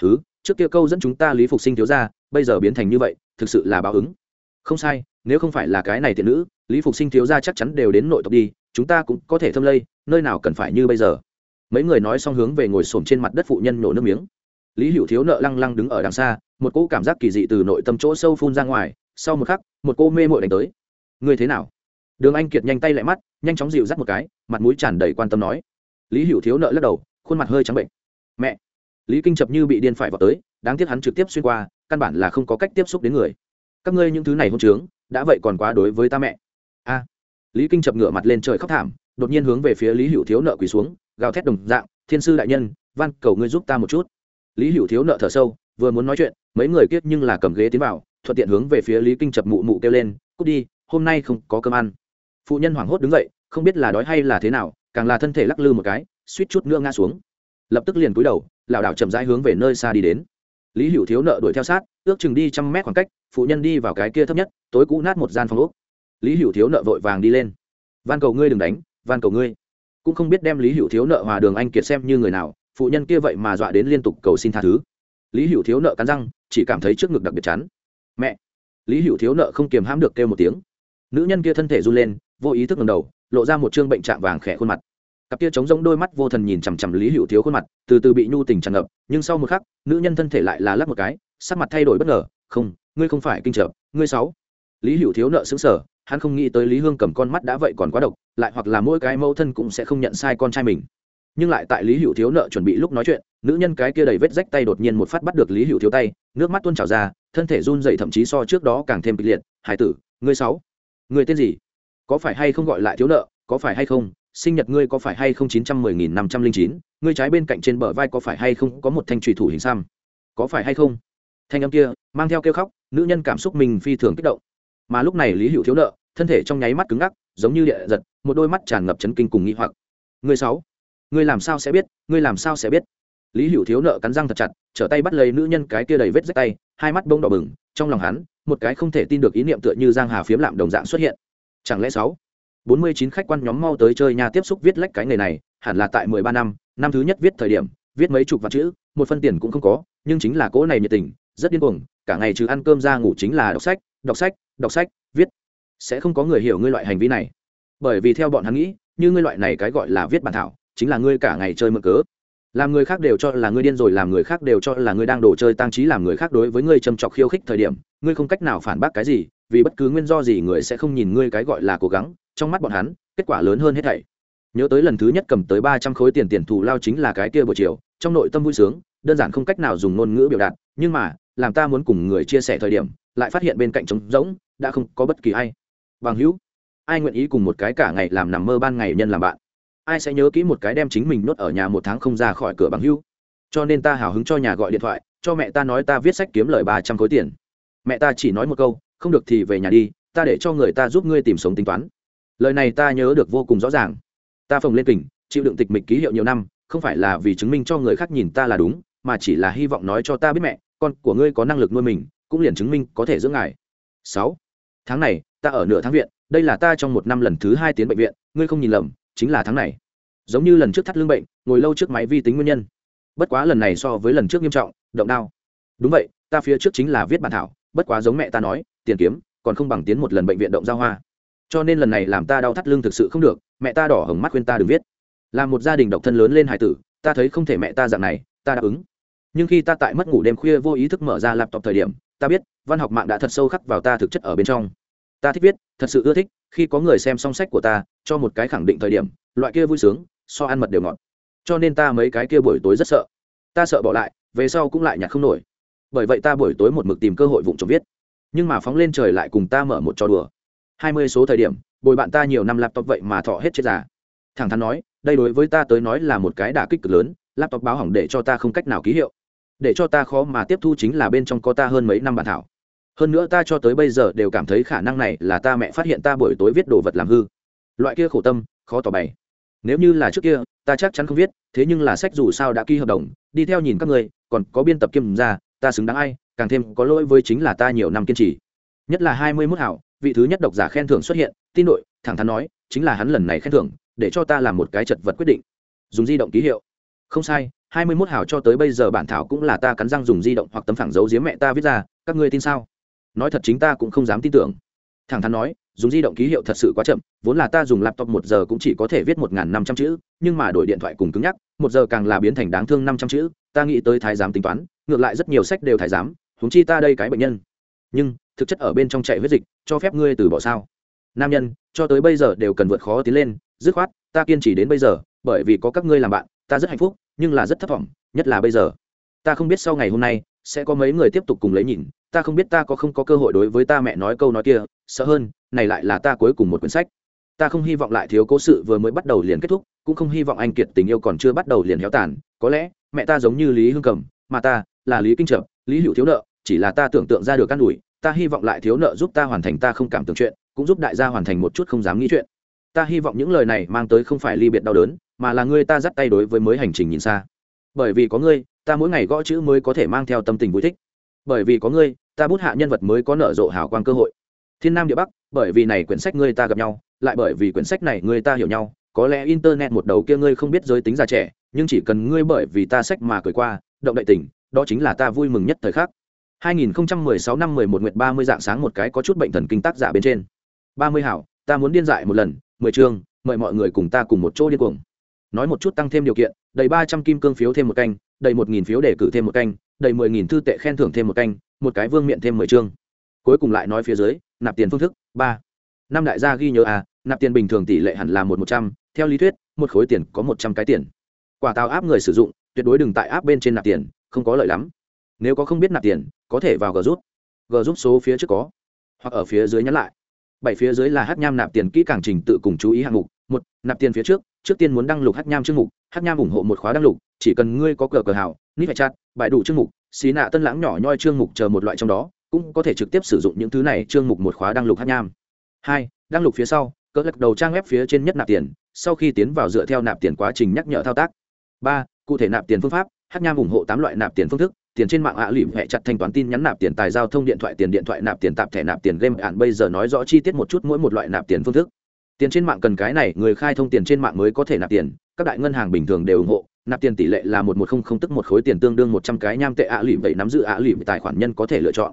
Thứ trước kia câu dẫn chúng ta lý phục sinh thiếu ra bây giờ biến thành như vậy, thực sự là báo ứng. Không sai, nếu không phải là cái này tiện nữ lý phục sinh thiếu ra chắc chắn đều đến nội tộc đi, chúng ta cũng có thể thâm lây, nơi nào cần phải như bây giờ. Mấy người nói xong hướng về ngồi xổm trên mặt đất phụ nhân nổ nước miếng. Lý hữu thiếu nợ lăng lăng đứng ở đằng xa, một cỗ cảm giác kỳ dị từ nội tâm chỗ sâu phun ra ngoài, sau một khắc, một cô mê mội đánh tới. Người thế nào? Đường anh kiệt nhanh tay lại mắt, nhanh chóng dịu dắt một cái, mặt mũi tràn đầy quan tâm nói. Lý hữu thiếu nợ lắc đầu, khuôn mặt hơi trắng bệnh. Mẹ! Lý kinh chập như bị điên phải vào tới, đáng tiếc hắn trực tiếp xuyên qua, căn bản là không có cách tiếp xúc đến người. Các ngươi những thứ này hôn trướng, đã vậy còn quá đối với ta mẹ a. Lý kinh chập ngửa mặt lên trời khóc thảm, đột nhiên hướng về phía lý hữu thiếu nợ quỳ xuống, gào thét đồng dạng, thiên sư đại nhân, van, cầu ngươi giúp ta một chút. Lý hữu thiếu nợ thở sâu, vừa muốn nói chuyện, mấy người kiết nhưng là cầm ghế tiến vào, thuận tiện hướng về phía lý kinh chập mụ mụ kêu lên, cút đi, hôm nay không có cơm ăn. Phụ nhân hoảng hốt đứng dậy, không biết là đói hay là thế nào, càng là thân thể lắc lư một cái, suýt chút nữa ngã xuống. Lập tức liền cúi đầu, lảo đảo chậm rãi hướng về nơi xa đi đến. Lý hữu thiếu nợ đuổi theo sát, ước chừng đi trăm mét khoảng cách, phụ nhân đi vào cái kia thấp nhất, tối cũ nát một gian phòng úc lý hữu thiếu nợ vội vàng đi lên. Van cầu ngươi đừng đánh, van cầu ngươi. Cũng không biết đem lý hữu thiếu nợ hòa đường anh kiệt xem như người nào, phụ nhân kia vậy mà dọa đến liên tục cầu xin tha thứ. Lý hữu thiếu nợ cắn răng, chỉ cảm thấy trước ngực đặc biệt chắn mẹ! Lý hữu thiếu nợ không kiềm hãm được kêu một tiếng. Nữ nhân kia thân thể run lên, vô ý thức ngầm đầu, lộ ra một chương bệnh trạng vàng khẽ khuôn mặt. Cặp kia trống rỗng đôi mắt vô thần nhìn chằm chằm lý hữu thiếu khuôn mặt, từ từ bị nhu tình tràn ngập, nhưng sau một khắc, nữ nhân thân thể lại là lắp một cái, sắc mặt thay đổi bất ngờ. Không, ngươi không phải kinh trợ, ngươi sáu. Lý hữu thiếu nợ xứng sở hắn không nghĩ tới lý hương cầm con mắt đã vậy còn quá độc, lại hoặc là mỗi cái mẫu thân cũng sẽ không nhận sai con trai mình. Nhưng lại tại lý hữu thiếu nợ chuẩn bị lúc nói chuyện, nữ nhân cái kia đầy vết rách tay đột nhiên một phát bắt được lý hữu thiếu tay, nước mắt tuôn trào ra, thân thể run dậy thậm chí so trước đó càng thêm kịch liệt. Hải tử, ngươi sáu người tên gì? Có phải hay không gọi lại thiếu nợ? Có phải hay không? Sinh nhật ngươi có phải hay không chín trăm mười nghìn năm trăm linh chín? Ngươi trái bên cạnh trên bờ vai có phải hay không có một thanh trùy thủ hình xăm? Có phải hay không? Thanh âm kia mang theo kêu khóc, nữ nhân cảm xúc mình phi thường kích động mà lúc này lý hữu thiếu nợ, thân thể trong nháy mắt cứng ngắc, giống như địa giật, một đôi mắt tràn ngập chấn kinh cùng nghĩ hoặc. Người sáu, người làm sao sẽ biết, người làm sao sẽ biết? Lý hữu thiếu nợ cắn răng thật chặt, trở tay bắt lấy nữ nhân cái kia đầy vết rách tay, hai mắt bông đỏ bừng, trong lòng hắn, một cái không thể tin được ý niệm tựa như giang hà phiếm lạm đồng dạng xuất hiện. Chẳng lẽ sáu, bốn mươi chín khách quan nhóm mau tới chơi nhà tiếp xúc viết lách cái nghề này, hẳn là tại mười ba năm năm thứ nhất viết thời điểm, viết mấy chục vạn chữ, một phân tiền cũng không có, nhưng chính là cỗ này nhiệt tình, rất điên cuồng, cả ngày trừ ăn cơm ra ngủ chính là đọc sách đọc sách đọc sách, viết. Sẽ không có người hiểu ngươi loại hành vi này. Bởi vì theo bọn hắn nghĩ, như ngươi loại này cái gọi là viết bản thảo, chính là ngươi cả ngày chơi mượn cớ. Làm người khác đều cho là ngươi điên rồi, làm người khác đều cho là ngươi đang đổ chơi tăng trí làm người khác đối với ngươi châm trọc khiêu khích thời điểm, ngươi không cách nào phản bác cái gì, vì bất cứ nguyên do gì người sẽ không nhìn ngươi cái gọi là cố gắng, trong mắt bọn hắn, kết quả lớn hơn hết thảy. Nhớ tới lần thứ nhất cầm tới ba trăm khối tiền tiền thù lao chính là cái kia buổi chiều, trong nội tâm vui sướng, đơn giản không cách nào dùng ngôn ngữ biểu đạt, nhưng mà, làm ta muốn cùng người chia sẻ thời điểm lại phát hiện bên cạnh trống rỗng, đã không có bất kỳ ai. Bằng hữu, ai nguyện ý cùng một cái cả ngày làm nằm mơ ban ngày nhân làm bạn? Ai sẽ nhớ kỹ một cái đem chính mình nuốt ở nhà một tháng không ra khỏi cửa bằng hữu? Cho nên ta hào hứng cho nhà gọi điện thoại, cho mẹ ta nói ta viết sách kiếm lời ba trăm khối tiền. Mẹ ta chỉ nói một câu, không được thì về nhà đi, ta để cho người ta giúp ngươi tìm sống tính toán. Lời này ta nhớ được vô cùng rõ ràng. Ta phồng lên kình, chịu đựng tịch mịch ký hiệu nhiều năm, không phải là vì chứng minh cho người khác nhìn ta là đúng, mà chỉ là hy vọng nói cho ta biết mẹ, con của ngươi có năng lực nuôi mình cũng liền chứng minh có thể dưỡng ngài. Sáu, tháng này, ta ở nửa tháng viện, đây là ta trong một năm lần thứ hai tiến bệnh viện, ngươi không nhìn lầm, chính là tháng này. Giống như lần trước thắt lưng bệnh, ngồi lâu trước máy vi tính nguyên nhân. Bất quá lần này so với lần trước nghiêm trọng, động đao đúng vậy, ta phía trước chính là viết bản thảo, bất quá giống mẹ ta nói, tiền kiếm, còn không bằng tiến một lần bệnh viện động giao hoa. Cho nên lần này làm ta đau thắt lưng thực sự không được, mẹ ta đỏ hồng mắt khuyên ta đừng viết. Là một gia đình độc thân lớn lên hải tử, ta thấy không thể mẹ ta dạng này, ta đáp ứng. Nhưng khi ta tại mất ngủ đêm khuya vô ý thức mở ra laptop thời điểm ta biết, văn học mạng đã thật sâu khắc vào ta thực chất ở bên trong. Ta thích viết, thật sự ưa thích, khi có người xem song sách của ta, cho một cái khẳng định thời điểm, loại kia vui sướng, so ăn mật đều ngọt. Cho nên ta mấy cái kia buổi tối rất sợ. Ta sợ bỏ lại, về sau cũng lại nhặt không nổi. Bởi vậy ta buổi tối một mực tìm cơ hội vụng trộm viết. Nhưng mà phóng lên trời lại cùng ta mở một trò đùa. Hai mươi số thời điểm, bồi bạn ta nhiều năm laptop vậy mà thọ hết chết già. Thẳng thắn nói, đây đối với ta tới nói là một cái đả kích cực lớn, laptop báo hỏng để cho ta không cách nào ký hiệu để cho ta khó mà tiếp thu chính là bên trong có ta hơn mấy năm bản thảo. Hơn nữa ta cho tới bây giờ đều cảm thấy khả năng này là ta mẹ phát hiện ta buổi tối viết đồ vật làm hư. Loại kia khổ tâm, khó tỏ bày. Nếu như là trước kia, ta chắc chắn không viết, thế nhưng là sách dù sao đã ký hợp đồng, đi theo nhìn các người, còn có biên tập kiêm ra ta xứng đáng ai, càng thêm có lỗi với chính là ta nhiều năm kiên trì. Nhất là hai mươi mốt hảo, vị thứ nhất độc giả khen thưởng xuất hiện, tin đội, thẳng thắn nói, chính là hắn lần này khen thưởng, để cho ta làm một cái chật vật quyết định. Dùng di động ký hiệu. Không sai hai mươi mốt hảo cho tới bây giờ bản thảo cũng là ta cắn răng dùng di động hoặc tấm phẳng giấu giếm mẹ ta viết ra, các ngươi tin sao? Nói thật chính ta cũng không dám tin tưởng. Thẳng thắn nói, dùng di động ký hiệu thật sự quá chậm, vốn là ta dùng laptop một giờ cũng chỉ có thể viết một n g h n năm trăm chữ, nhưng mà đổi điện thoại cùng cứng nhắc, một giờ càng là biến thành đáng thương năm trăm chữ, ta nghĩ tới thái giám tính toán, ngược lại rất nhiều sách đều thái giám húng chi ta đây cái bệnh nhân. Nhưng, thực chất ở bên trong chạy huyết dịch, cho phép ngươi từ bỏ sao? Nam nhân, cho tới bây giờ đều cần vượt khó tiến lên, dứt khoát, ta kiên trì đến bây giờ, bởi vì có các ngươi làm bạn, ta rất hạnh phúc nhưng là rất thất vọng nhất là bây giờ. Ta không biết sau ngày hôm nay, sẽ có mấy người tiếp tục cùng lấy nhìn, ta không biết ta có không có cơ hội đối với ta mẹ nói câu nói kia, sợ hơn, này lại là ta cuối cùng một quyển sách. Ta không hy vọng lại thiếu cố sự vừa mới bắt đầu liền kết thúc, cũng không hy vọng anh kiệt tình yêu còn chưa bắt đầu liền héo tàn, có lẽ, mẹ ta giống như lý hương cầm, mà ta là lý kinh trợ lý hữu thiếu nợ, chỉ là ta tưởng tượng ra được căn đùi ta hy vọng lại thiếu nợ giúp ta hoàn thành ta không cảm tưởng chuyện, cũng giúp đại gia hoàn thành một chút không dám nghĩ chuyện. Ta hy vọng những lời này mang tới không phải ly biệt đau đớn mà là ngươi ta dắt tay đối với mới hành trình nhìn xa. Bởi vì có ngươi, ta mỗi ngày gõ chữ mới có thể mang theo tâm tình vui thích. Bởi vì có ngươi, ta bút hạ nhân vật mới có nở rộ hào quang cơ hội. Thiên nam địa bắc, bởi vì này quyển sách ngươi ta gặp nhau, lại bởi vì quyển sách này ngươi ta hiểu nhau, có lẽ internet một đầu kia ngươi không biết giới tính già trẻ, nhưng chỉ cần ngươi bởi vì ta sách mà cười qua, động đại tình, đó chính là ta vui mừng nhất thời khắc. 2016 năm 11 nguyệt 30 dạng sáng một cái có chút bệnh thần kinh tác giả bên trên. 30 hảo, ta muốn điên dại một lần 10 chương, mời mọi người cùng ta cùng một chỗ điên cuồng nói một chút tăng thêm điều kiện, đầy 300 kim cương phiếu thêm một canh, đầy 1000 phiếu đề cử thêm một canh, đầy 10000 thư tệ khen thưởng thêm một canh, một cái vương miện thêm 10 chương. Cuối cùng lại nói phía dưới, nạp tiền phương thức, ba. Năm đại gia ghi nhớ à nạp tiền bình thường tỷ lệ hẳn là một một trăm, theo lý thuyết, một khối tiền có một trăm cái tiền. Quả tàu áp người sử dụng, tuyệt đối đừng tại áp bên trên nạp tiền, không có lợi lắm. Nếu có không biết nạp tiền, có thể vào g rút g rút số phía trước có, hoặc ở phía dưới nhắn lại. Bảy phía dưới là hát nham nạp tiền kỹ càng trình tự cùng chú ý hạng mục một, nạp tiền phía trước trước tiên muốn đăng lục hát nham chương mục hát nham ủng hộ một khóa đăng lục, chỉ cần ngươi có cờ cờ hào, nít phải chặt bại đủ chương mục, xí nạ tân lãng nhỏ nhoi chương mục chờ một loại trong đó, cũng có thể trực tiếp sử dụng những thứ này chương mục một khóa đăng lục hát nham. Hai, đăng lục phía sau, cỡ lật đầu trang web phía trên nhất nạp tiền, sau khi tiến vào dựa theo nạp tiền quá trình nhắc nhở thao tác. Ba, cụ thể nạp tiền phương pháp hát nham ủng hộ tám loại nạp tiền phương thức, tiền trên mạng ạ lụy hệ chặt thanh toán tin nhắn nạp tiền tài giao thông điện thoại tiền điện thoại nạp tiền tạp thẻ nạp tiền game ạn bây giờ nói rõ chi tiết một chút mỗi một loại nạp tiền phương thức tiền trên mạng cần cái này, người khai thông tiền trên mạng mới có thể nạp tiền, các đại ngân hàng bình thường đều ủng hộ, nạp tiền tỷ lệ là một một không không tức một khối tiền tương đương một trăm cái nham tệ ạ lụy vậy nắm giữ ạ lụy tài khoản nhân có thể lựa chọn.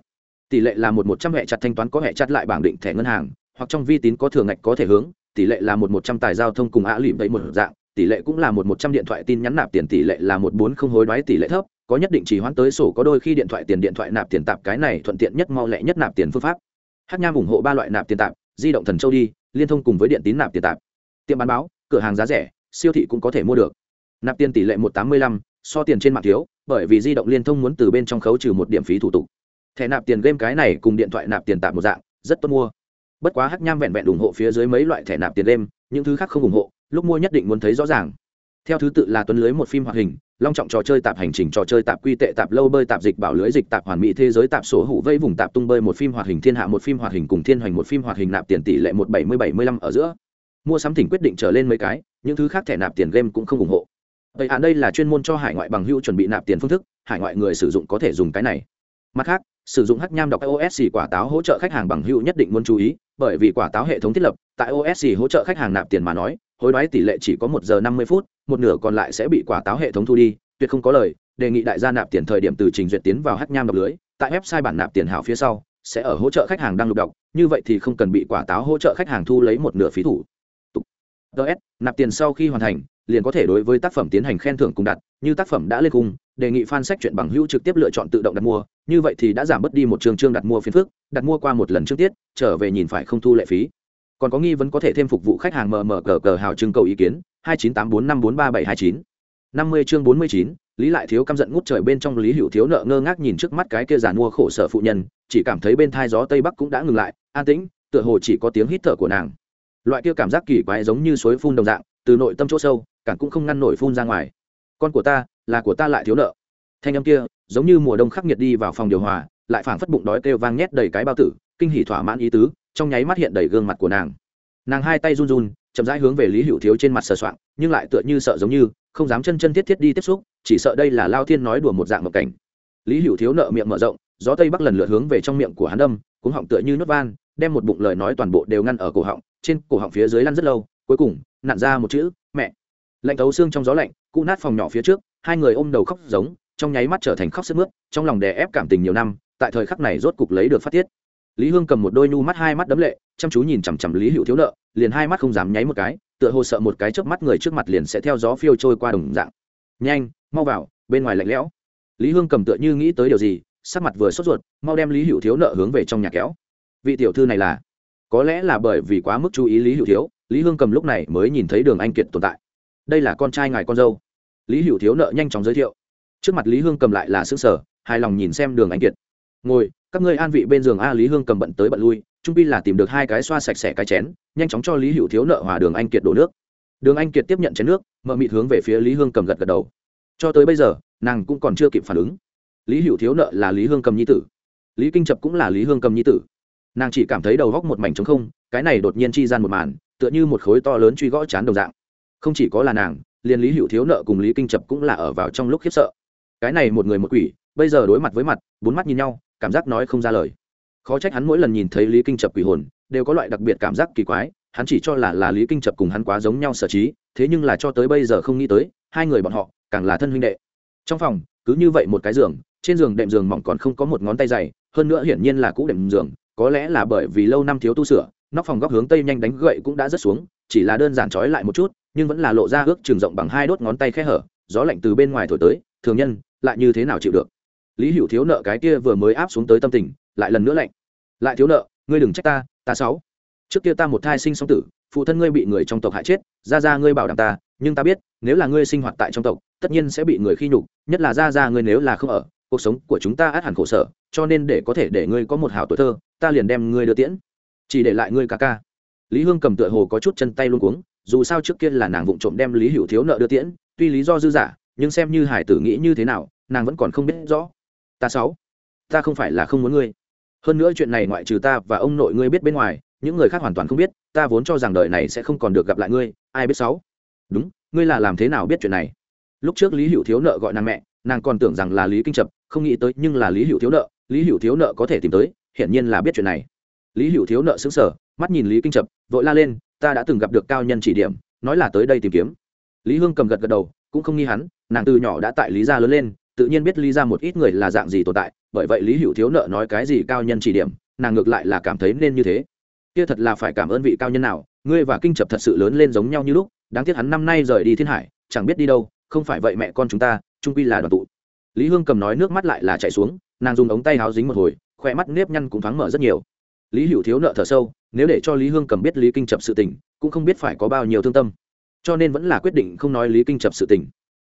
Tỷ lệ là một một trăm hệ chặt thanh toán có hệ chặt lại bảng định thẻ ngân hàng, hoặc trong vi tín có thường ngạch có thể hướng, tỷ lệ là một một trăm tài giao thông cùng ạ lụy vậy một dạng, tỷ lệ cũng là một một trăm điện thoại tin nhắn nạp tiền tỷ lệ là một bốn không hối đoái tỷ lệ thấp, có nhất định chỉ hoãn tới sổ có đôi khi điện thoại tiền điện thoại nạp tiền tạp cái này thuận tiện nhất mau lẹ nhất nạp tiền phương pháp. Hát nham ủng hộ ba loại nạp tiền tạp di động thần châu đi, liên thông cùng với điện tín nạp tiền tạp. Tiệm bán báo, cửa hàng giá rẻ, siêu thị cũng có thể mua được. Nạp tiền tỷ lệ một tám mươi lăm, so tiền trên mạng thiếu, bởi vì di động liên thông muốn từ bên trong khấu trừ một điểm phí thủ tục. Thẻ nạp tiền game cái này cùng điện thoại nạp tiền tạp một dạng, rất tốt mua. Bất quá hắc nham vẹn vẹn ủng hộ phía dưới mấy loại thẻ nạp tiền game, những thứ khác không ủng hộ, lúc mua nhất định muốn thấy rõ ràng. Theo thứ tự là tuấn lưới một phim hoạt hình long trọng trò chơi tạp hành trình, trò chơi tạp quy tệ, tạp lâu bơi, tạp dịch bảo lưới dịch, tạp hoàn mỹ thế giới, tạp sổ hủ vây vùng, tạp tung bơi một phim hoạt hình thiên hạ, một phim hoạt hình cùng thiên hoành, một phim hoạt hình nạp tiền tỷ lệ một bảy mươi bảy mươi lăm ở giữa. Mua sắm thỉnh quyết định trở lên mấy cái, những thứ khác thẻ nạp tiền game cũng không ủng hộ. Vậy hạn đây là chuyên môn cho hải ngoại bằng hữu chuẩn bị nạp tiền phương thức, hải ngoại người sử dụng có thể dùng cái này mặt khác, sử dụng hắc nham đọc iOS quả táo hỗ trợ khách hàng bằng hữu nhất định muốn chú ý, bởi vì quả táo hệ thống thiết lập, tại iOS hỗ trợ khách hàng nạp tiền mà nói, hối đoái tỷ lệ chỉ có một giờ năm mươi phút, một nửa còn lại sẽ bị quả táo hệ thống thu đi, tuyệt không có lời, đề nghị đại gia nạp tiền thời điểm từ trình duyệt tiến vào hắc nham đọc lưới, tại website bản nạp tiền hảo phía sau, sẽ ở hỗ trợ khách hàng đang lục đọc, như vậy thì không cần bị quả táo hỗ trợ khách hàng thu lấy một nửa phí thủ. Ts nạp tiền sau khi hoàn thành liền có thể đối với tác phẩm tiến hành khen thưởng cùng đặt, như tác phẩm đã lên cung đề nghị fan sách chuyện bằng hữu trực tiếp lựa chọn tự động đặt mua, như vậy thì đã giảm bớt đi một trường chương đặt mua phiên phức, đặt mua qua một lần trước tiết, trở về nhìn phải không thu lệ phí. Còn có nghi vấn có thể thêm phục vụ khách hàng mờ mờ cờ cờ hào trưng cầu ý kiến, hai chín tám bốn năm bốn ba bảy hai chín. Năm mươi chương bốn mươi chín, lý lại thiếu căm giận ngút trời bên trong lý hữu thiếu nợ ngơ ngác nhìn trước mắt cái kia giàn mua khổ sở phụ nhân, chỉ cảm thấy bên thai gió tây bắc cũng đã ngừng lại, an tĩnh, tựa hồ chỉ có tiếng hít thở của nàng. Loại kia cảm giác kỳ quái giống như suối phun đồng dạng, từ nội tâm chỗ sâu cản cũng không ngăn nổi phun ra ngoài. Con của ta, là của ta lại thiếu nợ. Thanh âm kia, giống như mùa đông khắc nghiệt đi vào phòng điều hòa, lại phảng phất bụng đói kêu vang nhét đầy cái bao tử, kinh hỉ thỏa mãn ý tứ, trong nháy mắt hiện đầy gương mặt của nàng. Nàng hai tay run run, chậm rãi hướng về lý hữu thiếu trên mặt sờ soạng, nhưng lại tựa như sợ giống như, không dám chân chân thiết thiết đi tiếp xúc, chỉ sợ đây là lao thiên nói đùa một dạng một cảnh. Lý hữu thiếu nợ miệng mở rộng, gió tây bắc lần lượt hướng về trong miệng của hắn đâm, cuống họng tựa như nước van, đem một bụng lời nói toàn bộ đều ngăn ở cổ họng, trên cổ họng phía dưới lăn rất lâu, cuối cùng, nặn ra một chữ, mẹ lạnh thấu xương trong gió lạnh cụ nát phòng nhỏ phía trước, hai người ôm đầu khóc giống, trong nháy mắt trở thành khóc sức mướt, trong lòng đè ép cảm tình nhiều năm, tại thời khắc này rốt cục lấy được phát tiết. Lý hương cầm một đôi nhu mắt hai mắt đấm lệ, chăm chú nhìn chằm chằm lý hữu thiếu nợ, liền hai mắt không dám nháy một cái, tựa hồ sợ một cái trước mắt người trước mặt liền sẽ theo gió phiêu trôi qua đồng dạng. Nhanh, mau vào, bên ngoài lạnh lẽo. Lý hương cầm tựa như nghĩ tới điều gì, sắc mặt vừa sốt ruột, mau đem lý hữu thiếu nợ hướng về trong nhà kéo. Vị tiểu thư này là? Có lẽ là bởi vì quá mức chú ý lý hữu thiếu. Lý hương cầm lúc này mới nhìn thấy đường anh kiệt tồn tại đây là con trai ngài con dâu. Lý hữu thiếu nợ nhanh chóng giới thiệu. Trước mặt lý hương cầm lại là xứ sở hài lòng nhìn xem đường anh kiệt. Ngồi, các ngươi an vị bên giường a. Lý hương cầm bận tới bận lui, trung pi là tìm được hai cái xoa sạch sẽ cái chén, nhanh chóng cho lý hữu thiếu nợ hòa đường anh kiệt đổ nước. Đường anh kiệt tiếp nhận chén nước mợ mịt hướng về phía lý hương cầm gật gật đầu. Cho tới bây giờ, nàng cũng còn chưa kịp phản ứng. Lý hữu thiếu nợ là lý hương cầm nhi tử. Lý kinh trập cũng là lý hương cầm nhi tử. Nàng chỉ cảm thấy đầu góc một mảnh trống không, cái này đột nhiên chi gian một màn, tựa như một khối to lớn truy gõ chán đồng dạng không chỉ có là nàng, liền lý hữu thiếu nợ cùng lý kinh trập cũng là ở vào trong lúc khiếp sợ. Cái này một người một quỷ, bây giờ đối mặt với mặt, bốn mắt nhìn nhau, cảm giác nói không ra lời. Khó trách hắn mỗi lần nhìn thấy lý kinh trập quỷ hồn, đều có loại đặc biệt cảm giác kỳ quái, hắn chỉ cho là là lý kinh trập cùng hắn quá giống nhau sở trí, thế nhưng là cho tới bây giờ không nghĩ tới, hai người bọn họ, càng là thân huynh đệ. Trong phòng, cứ như vậy một cái giường, trên giường đệm giường mỏng còn không có một ngón tay dày, hơn nữa hiển nhiên là cũ đệm giường, có lẽ là bởi vì lâu năm thiếu tu sửa, nóc phòng góc hướng tây nhanh đánh gậy cũng đã rớt xuống, chỉ là đơn giản trói lại một chút nhưng vẫn là lộ ra ước trường rộng bằng hai đốt ngón tay khe hở, gió lạnh từ bên ngoài thổi tới, thường nhân, lại như thế nào chịu được? Lý hữu thiếu nợ cái kia vừa mới áp xuống tới tâm tình, lại lần nữa lạnh. Lại thiếu nợ, ngươi đừng trách ta ta sáu trước kia ta một thai sinh song tử, phụ thân ngươi bị người trong tộc hại chết ra ra ngươi bảo đảm ta, nhưng ta biết, nếu là ngươi sinh hoạt tại trong tộc, tất nhiên sẽ bị người khi nhục, nhất là ra ra ngươi nếu là không ở, cuộc sống của chúng ta át hẳn khổ sở, cho nên để có thể để ngươi có một hảo tuổi thơ, ta liền đem ngươi đưa tiễn. Chỉ để lại ngươi ca ca. Lý hương cầm tựa hồ có chút chân tay luôn cuống dù sao trước kia là nàng vụng trộm đem lý hữu thiếu nợ đưa tiễn, tuy lý do dư giả, nhưng xem như hải tử nghĩ như thế nào, nàng vẫn còn không biết rõ. Ta sáu, ta không phải là không muốn ngươi. Hơn nữa chuyện này ngoại trừ ta và ông nội ngươi biết bên ngoài, những người khác hoàn toàn không biết, ta vốn cho rằng đời này sẽ không còn được gặp lại ngươi, ai biết sáu? Đúng, ngươi là làm thế nào biết chuyện này? Lúc trước lý hữu thiếu nợ gọi nàng mẹ, nàng còn tưởng rằng là lý kinh trập không nghĩ tới nhưng là lý hữu thiếu nợ, lý hữu thiếu nợ có thể tìm tới, hiển nhiên là biết chuyện này. Lý hữu thiếu nợ xứng sở mắt nhìn lý kinh trập vội la lên ta đã từng gặp được cao nhân chỉ điểm, nói là tới đây tìm kiếm. Lý hương cầm gật gật đầu, cũng không nghi hắn, nàng từ nhỏ đã tại lý gia lớn lên, tự nhiên biết lý gia một ít người là dạng gì tồn tại, bởi vậy lý hữu thiếu nợ nói cái gì cao nhân chỉ điểm, nàng ngược lại là cảm thấy nên như thế. Kia thật là phải cảm ơn vị cao nhân nào, ngươi và kinh trập thật sự lớn lên giống nhau như lúc, đáng tiếc hắn năm nay rời đi thiên hải, chẳng biết đi đâu, không phải vậy mẹ con chúng ta trung quy là đoàn tụ. Lý hương cầm nói nước mắt lại là chạy xuống, nàng dùng ống tay háo dính một hồi khoe mắt nếp nhăn cũng thoáng mở rất nhiều lý hữu thiếu nợ thở sâu, nếu để cho lý hương cầm biết lý kinh chập sự tình, cũng không biết phải có bao nhiêu thương tâm. Cho nên vẫn là quyết định không nói lý kinh chập sự tình.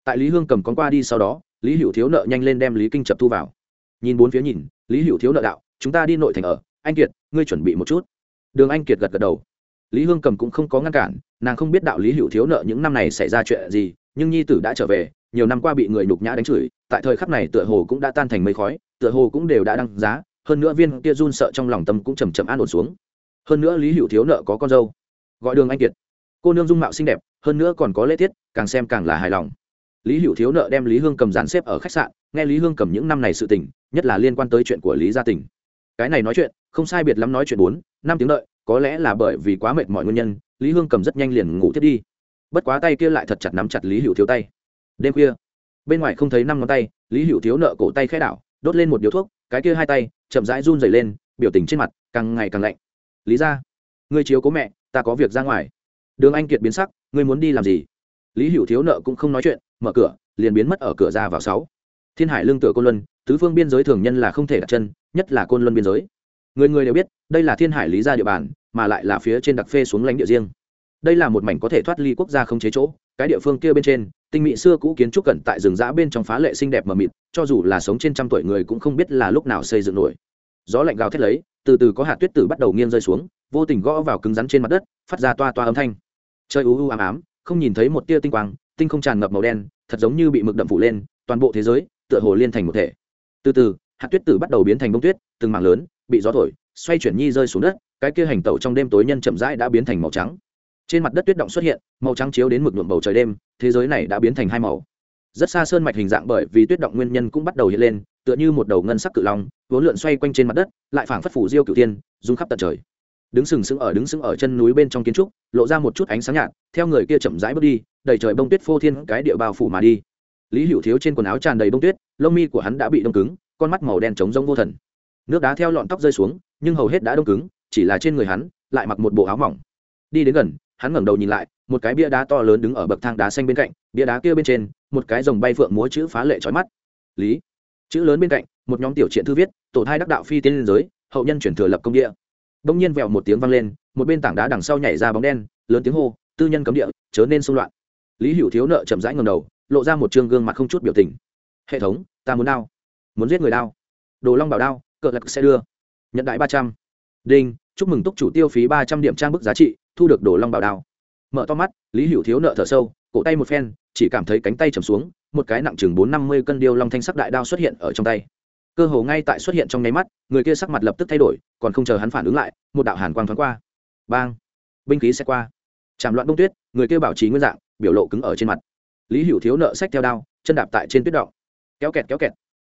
Tại lý hương cầm con qua đi sau đó, lý hữu thiếu nợ nhanh lên đem lý kinh chập thu vào. Nhìn bốn phía nhìn, lý hữu thiếu nợ đạo, chúng ta đi nội thành ở, anh kiệt, ngươi chuẩn bị một chút. Đường anh kiệt gật gật đầu. Lý hương cầm cũng không có ngăn cản, nàng không biết đạo lý hữu thiếu nợ những năm này xảy ra chuyện gì, nhưng nhi tử đã trở về, nhiều năm qua bị người nhục nhã đánh chửi, tại thời khắc này tựa hồ cũng đã tan thành mây khói, tựa hồ cũng đều đã đăng giá hơn nữa viên kia run sợ trong lòng tâm cũng chầm chậm an ổn xuống. Hơn nữa lý hữu thiếu nợ có con dâu. Gọi đường anh kiệt. Cô nương dung mạo xinh đẹp, hơn nữa còn có lễ tiết, càng xem càng là hài lòng. Lý hữu thiếu nợ đem lý hương cầm dàn xếp ở khách sạn, nghe lý hương cầm những năm này sự tình, nhất là liên quan tới chuyện của lý gia tình. Cái này nói chuyện, không sai biệt lắm nói chuyện bốn, năm tiếng đợi, có lẽ là bởi vì quá mệt mọi nguyên nhân, lý hương cầm rất nhanh liền ngủ thiếp đi. Bất quá tay kia lại thật chặt nắm chặt lý hữu thiếu tay. Đêm khuya, bên ngoài không thấy năm ngón tay, lý hữu thiếu nợ cổ tay khẽ đảo đốt lên một điếu thuốc, cái kia hai tay chậm rãi run dày lên, biểu tình trên mặt càng ngày càng lạnh. Lý ra ngươi chiếu cố mẹ, ta có việc ra ngoài. Đường anh kiệt biến sắc, ngươi muốn đi làm gì? Lý hữu thiếu nợ cũng không nói chuyện, mở cửa, liền biến mất ở cửa ra vào sáu. Thiên hải lương tựa côn luân, tứ phương biên giới thường nhân là không thể đặt chân, nhất là côn luân biên giới. Người người đều biết, đây là thiên hải lý gia địa bàn, mà lại là phía trên đặc phê xuống lãnh địa riêng. Đây là một mảnh có thể thoát ly quốc gia không chế chỗ, cái địa phương kia bên trên tinh mỹ xưa cũ kiến trúc cẩn tại rừng rã bên trong phá lệ xinh đẹp mờ mịt, cho dù là sống trên trăm tuổi người cũng không biết là lúc nào xây dựng nổi. Gió lạnh gào thét lấy, từ từ có hạt tuyết tử bắt đầu nghiêng rơi xuống, vô tình gõ vào cứng rắn trên mặt đất, phát ra toa toa âm thanh. Trời u u ám ám, không nhìn thấy một tia tinh quang, tinh không tràn ngập màu đen, thật giống như bị mực đậm phủ lên, toàn bộ thế giới tựa hồ liên thành một thể. Từ từ, hạt tuyết tử bắt đầu biến thành bông tuyết, từng mảng lớn, bị gió thổi, xoay chuyển nhi rơi xuống đất, cái kia hành tẩu trong đêm tối nhân chậm rãi đã biến thành màu trắng trên mặt đất tuyết động xuất hiện, màu trắng chiếu đến mực nhuộm bầu trời đêm, thế giới này đã biến thành hai màu. Rất xa sơn mạch hình dạng bởi vì tuyết động nguyên nhân cũng bắt đầu hiện lên, tựa như một đầu ngân sắc cự long, vốn lượn xoay quanh trên mặt đất, lại phảng phất phủ diêu cửu tiên rung khắp tận trời. Đứng sừng sững ở, đứng sững ở chân núi bên trong kiến trúc, lộ ra một chút ánh sáng nhạt, theo người kia chậm rãi bước đi, đầy trời bông tuyết phô thiên cái địa bao phủ mà đi. Lý hữu thiếu trên quần áo tràn đầy bông tuyết, lông mi của hắn đã bị đông cứng, con mắt màu đen trống rông vô thần. Nước đá theo lọn tóc rơi xuống, nhưng hầu hết đã đông cứng, chỉ là trên người hắn lại mặc một bộ áo mỏng. Đi đến gần hắn ngẩng đầu nhìn lại, một cái bia đá to lớn đứng ở bậc thang đá xanh bên cạnh, bia đá kia bên trên, một cái dòng bay phượng múa chữ phá lệ trói mắt. Lý. Chữ lớn bên cạnh, một nhóm tiểu triện thư viết, tổ thai đắc đạo phi tiên liên giới, hậu nhân chuyển thừa lập công địa. Đông nhiên vẹo một tiếng vang lên, một bên tảng đá đằng sau nhảy ra bóng đen, lớn tiếng hô, tư nhân cấm địa, chớ nên xung loạn. Lý hữu thiếu nợ chậm rãi ngầm đầu, lộ ra một trương gương mặt không chút biểu tình. Hệ thống, ta muốn đao. Muốn giết người đao. Đồ long bảo đao, cờ lạc sẽ đưa. Nhận đại ba trăm. Đinh, chúc mừng túc chủ tiêu phí ba trăm điểm trang bức giá trị thu được đồ long bảo đao. Mở to mắt, lý hữu thiếu nợ thở sâu, cổ tay một phen, chỉ cảm thấy cánh tay chầm xuống, một cái nặng chừng bốn năm mươi cân điêu long thanh sắc đại đao xuất hiện ở trong tay. Cơ hồ ngay tại xuất hiện trong nháy mắt, người kia sắc mặt lập tức thay đổi, còn không chờ hắn phản ứng lại, một đạo hàn quang thoáng qua. Bang! Binh khí sẽ qua. Chạm loạn bông tuyết, người kia bảo trì nguyên dạng, biểu lộ cứng ở trên mặt. Lý hữu thiếu nợ sách theo đao, chân đạp tại trên tuyết động. Kéo kẹt kéo kẹt.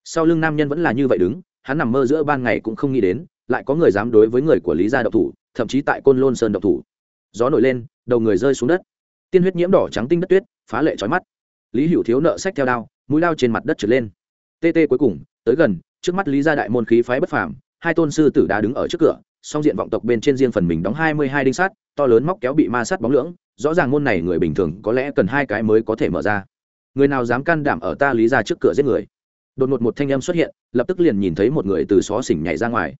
Sau lưng nam nhân vẫn là như vậy đứng, hắn nằm mơ giữa ban ngày cũng không nghĩ đến, lại có người dám đối với người của lý gia độc thủ, thậm chí tại côn lôn sơn độc thủ gió nổi lên, đầu người rơi xuống đất. Tiên huyết nhiễm đỏ trắng tinh đất tuyết, phá lệ trói mắt. Lý hữu thiếu nợ sách theo đao, mũi lao trên mặt đất trượt lên. Tê tê cuối cùng, tới gần, trước mắt lý gia đại môn khí phái bất phàm, hai tôn sư tử đã đứng ở trước cửa, song diện vọng tộc bên trên riêng phần mình đóng hai mươi hai đinh sắt to lớn móc kéo bị ma sát bóng lưỡng, rõ ràng môn này người bình thường có lẽ cần hai cái mới có thể mở ra. Người nào dám can đảm ở ta lý ra trước cửa giết người? Đột ngột một thanh âm xuất hiện, lập tức liền nhìn thấy một người từ xó xỉnh nhảy ra ngoài.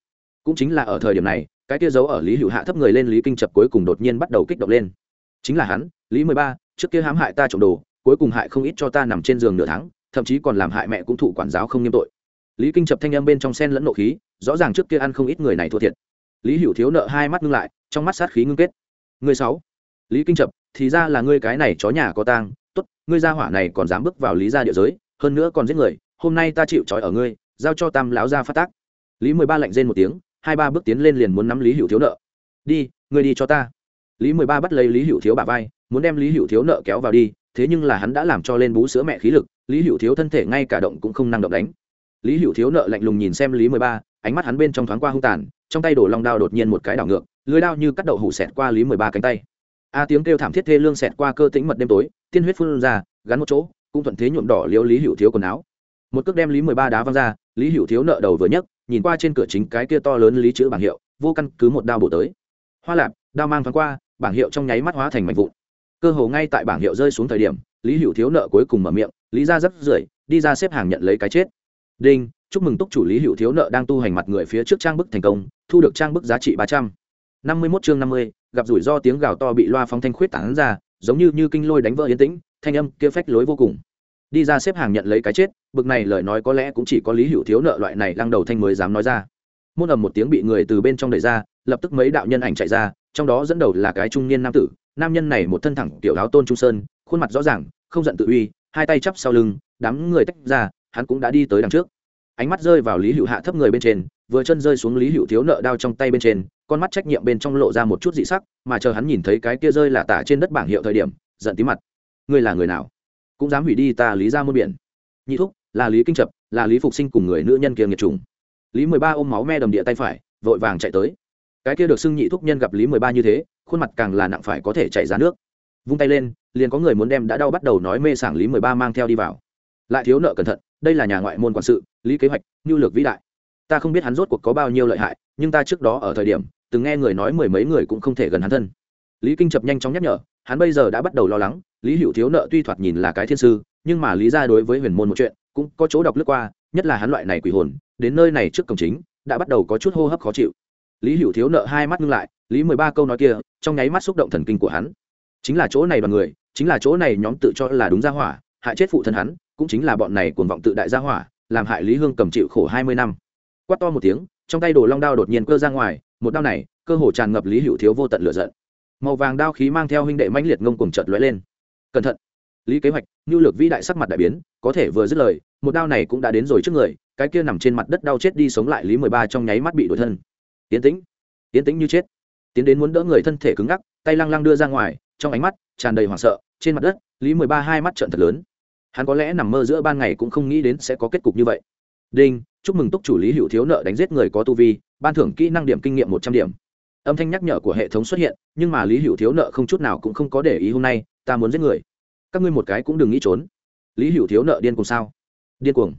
Cũng chính là ở thời điểm này cái kia giấu ở lý hữu hạ thấp người lên lý kinh chập cuối cùng đột nhiên bắt đầu kích động lên chính là hắn lý mười ba trước kia hãm hại ta trộm đồ cuối cùng hại không ít cho ta nằm trên giường nửa tháng thậm chí còn làm hại mẹ cũng thụ quản giáo không nghiêm tội lý kinh chập thanh âm bên trong sen lẫn nộ khí rõ ràng trước kia ăn không ít người này thua thiệt lý hữu thiếu nợ hai mắt ngưng lại trong mắt sát khí ngưng kết người sáu lý kinh chập thì ra là ngươi cái này chó nhà có tang tốt ngươi gia hỏa này còn dám bước vào lý gia địa giới hơn nữa còn giết người hôm nay ta chịu trói ở ngươi giao cho tam lão gia phát tác lý mười ba lạnh rên một tiếng hai ba bước tiến lên liền muốn nắm lý hữu thiếu nợ. Đi, ngươi đi cho ta. Lý mười ba bắt lấy lý hữu thiếu bà vai, muốn đem lý hữu thiếu nợ kéo vào đi, thế nhưng là hắn đã làm cho lên bú sữa mẹ khí lực, lý hữu thiếu thân thể ngay cả động cũng không năng động đánh. Lý hữu thiếu nợ lạnh lùng nhìn xem lý mười ba, ánh mắt hắn bên trong thoáng qua hung tàn, trong tay đổ long đao đột nhiên một cái đảo ngược, lưới đao như cắt đậu hủ xẹt qua lý mười ba cánh tay. A tiếng kêu thảm thiết thê lương xẹt qua cơ tĩnh mật đêm tối, tiên huyết phun ra, gắn một chỗ, cũng thuận thế nhuộm đỏ liếu lý hữu thiếu quần áo. Một cước đem lý mười ba đá văng ra lý hữu thiếu nợ đầu vừa nhấc, nhìn qua trên cửa chính cái kia to lớn lý chữ bảng hiệu, vô căn cứ một đao bổ tới. Hoa lạp, đao mang thoáng qua, bảng hiệu trong nháy mắt hóa thành mảnh vụn. Cơ hồ ngay tại bảng hiệu rơi xuống thời điểm, lý hữu thiếu nợ cuối cùng mở miệng, lý ra rất rưởi, đi ra xếp hàng nhận lấy cái chết. Đinh, chúc mừng túc chủ lý hữu thiếu nợ đang tu hành mặt người phía trước trang bức thành công, thu được trang bức giá trị ba trăm. Năm mươi mốt chương năm mươi, gặp rủi ro tiếng gào to bị loa phóng thanh khuyết tán ra, giống như như kinh lôi đánh vỡ yên tĩnh, thanh âm kia phách lối vô cùng đi ra xếp hàng nhận lấy cái chết, bực này lời nói có lẽ cũng chỉ có lý hữu thiếu nợ loại này lăng đầu thanh mới dám nói ra. Môn ầm một tiếng bị người từ bên trong đẩy ra, lập tức mấy đạo nhân ảnh chạy ra, trong đó dẫn đầu là cái trung niên nam tử. Nam nhân này một thân thẳng tiểu áo tôn trung sơn, khuôn mặt rõ ràng, không giận tự uy, hai tay chắp sau lưng, đám người tách ra, hắn cũng đã đi tới đằng trước. Ánh mắt rơi vào lý hữu hạ thấp người bên trên, vừa chân rơi xuống lý hữu thiếu nợ đao trong tay bên trên, con mắt trách nhiệm bên trong lộ ra một chút dị sắc, mà chờ hắn nhìn thấy cái kia rơi là tả trên đất bảng hiệu thời điểm, giận tí mặt. Ngươi là người nào? Cũng dám hủy đi ta lý ra muôn biển. Nhị thúc, là lý kinh trập, là lý phục sinh cùng người nữ nhân kia nghiệt trùng. Lý mười ba ôm máu me đầm địa tay phải, vội vàng chạy tới. Cái kia được xưng nhị thúc nhân gặp lý mười ba như thế, khuôn mặt càng là nặng phải có thể chạy ra nước. Vung tay lên, liền có người muốn đem đã đau bắt đầu nói mê sảng lý mười ba mang theo đi vào. Lại thiếu nợ cẩn thận, đây là nhà ngoại môn quản sự, lý kế hoạch nhu lược vĩ đại. Ta không biết hắn rốt cuộc có bao nhiêu lợi hại, nhưng ta trước đó ở thời điểm, từng nghe người nói mười mấy người cũng không thể gần hắn thân. Lý kinh chập nhanh chóng nhắc nhở, hắn bây giờ đã bắt đầu lo lắng lý hữu thiếu nợ tuy thoạt nhìn là cái thiên sư, nhưng mà lý ra đối với huyền môn một chuyện cũng có chỗ đọc lướt qua, nhất là hắn loại này quỷ hồn, đến nơi này trước cổng chính, đã bắt đầu có chút hô hấp khó chịu. Lý hữu thiếu nợ hai mắt ngưng lại, lý mười ba câu nói kia, trong nháy mắt xúc động thần kinh của hắn. Chính là chỗ này đoàn người, chính là chỗ này nhóm tự cho là đúng gia hỏa, hại chết phụ thân hắn, cũng chính là bọn này cuồng vọng tự đại gia hỏa, làm hại lý hương cầm chịu khổ hai mươi năm. Quát to một tiếng, trong tay đồ long đao đột nhiên cơ ra ngoài, một đao này, cơ hồ tràn ngập lý hữu thiếu vô tận lửa giận. Màu vàng đao khí mang theo huynh đệ mãnh liệt ngông cùng chợt lóe lên cẩn thận. Lý kế hoạch nhu lược vĩ đại sắc mặt đại biến, có thể vừa dứt lời, một đao này cũng đã đến rồi trước người, cái kia nằm trên mặt đất đau chết đi sống lại lý mười ba trong nháy mắt bị đuổi thân. Tiến tĩnh tiến tĩnh như chết. Tiến đến muốn đỡ người thân thể cứng ngắc, tay lăng lăng đưa ra ngoài, trong ánh mắt tràn đầy hoảng sợ, trên mặt đất, lý mười ba hai mắt trợn thật lớn. Hắn có lẽ nằm mơ giữa ban ngày cũng không nghĩ đến sẽ có kết cục như vậy. Đinh, chúc mừng túc chủ lý hữu thiếu nợ đánh giết người có tu vi, ban thưởng kỹ năng điểm kinh nghiệm một trăm điểm. Âm thanh nhắc nhở của hệ thống xuất hiện, nhưng mà lý hữu thiếu nợ không chút nào cũng không có để ý hôm nay ta muốn giết người. Các ngươi một cái cũng đừng nghĩ trốn. Lý hữu thiếu nợ điên cùng sao? Điên cuồng.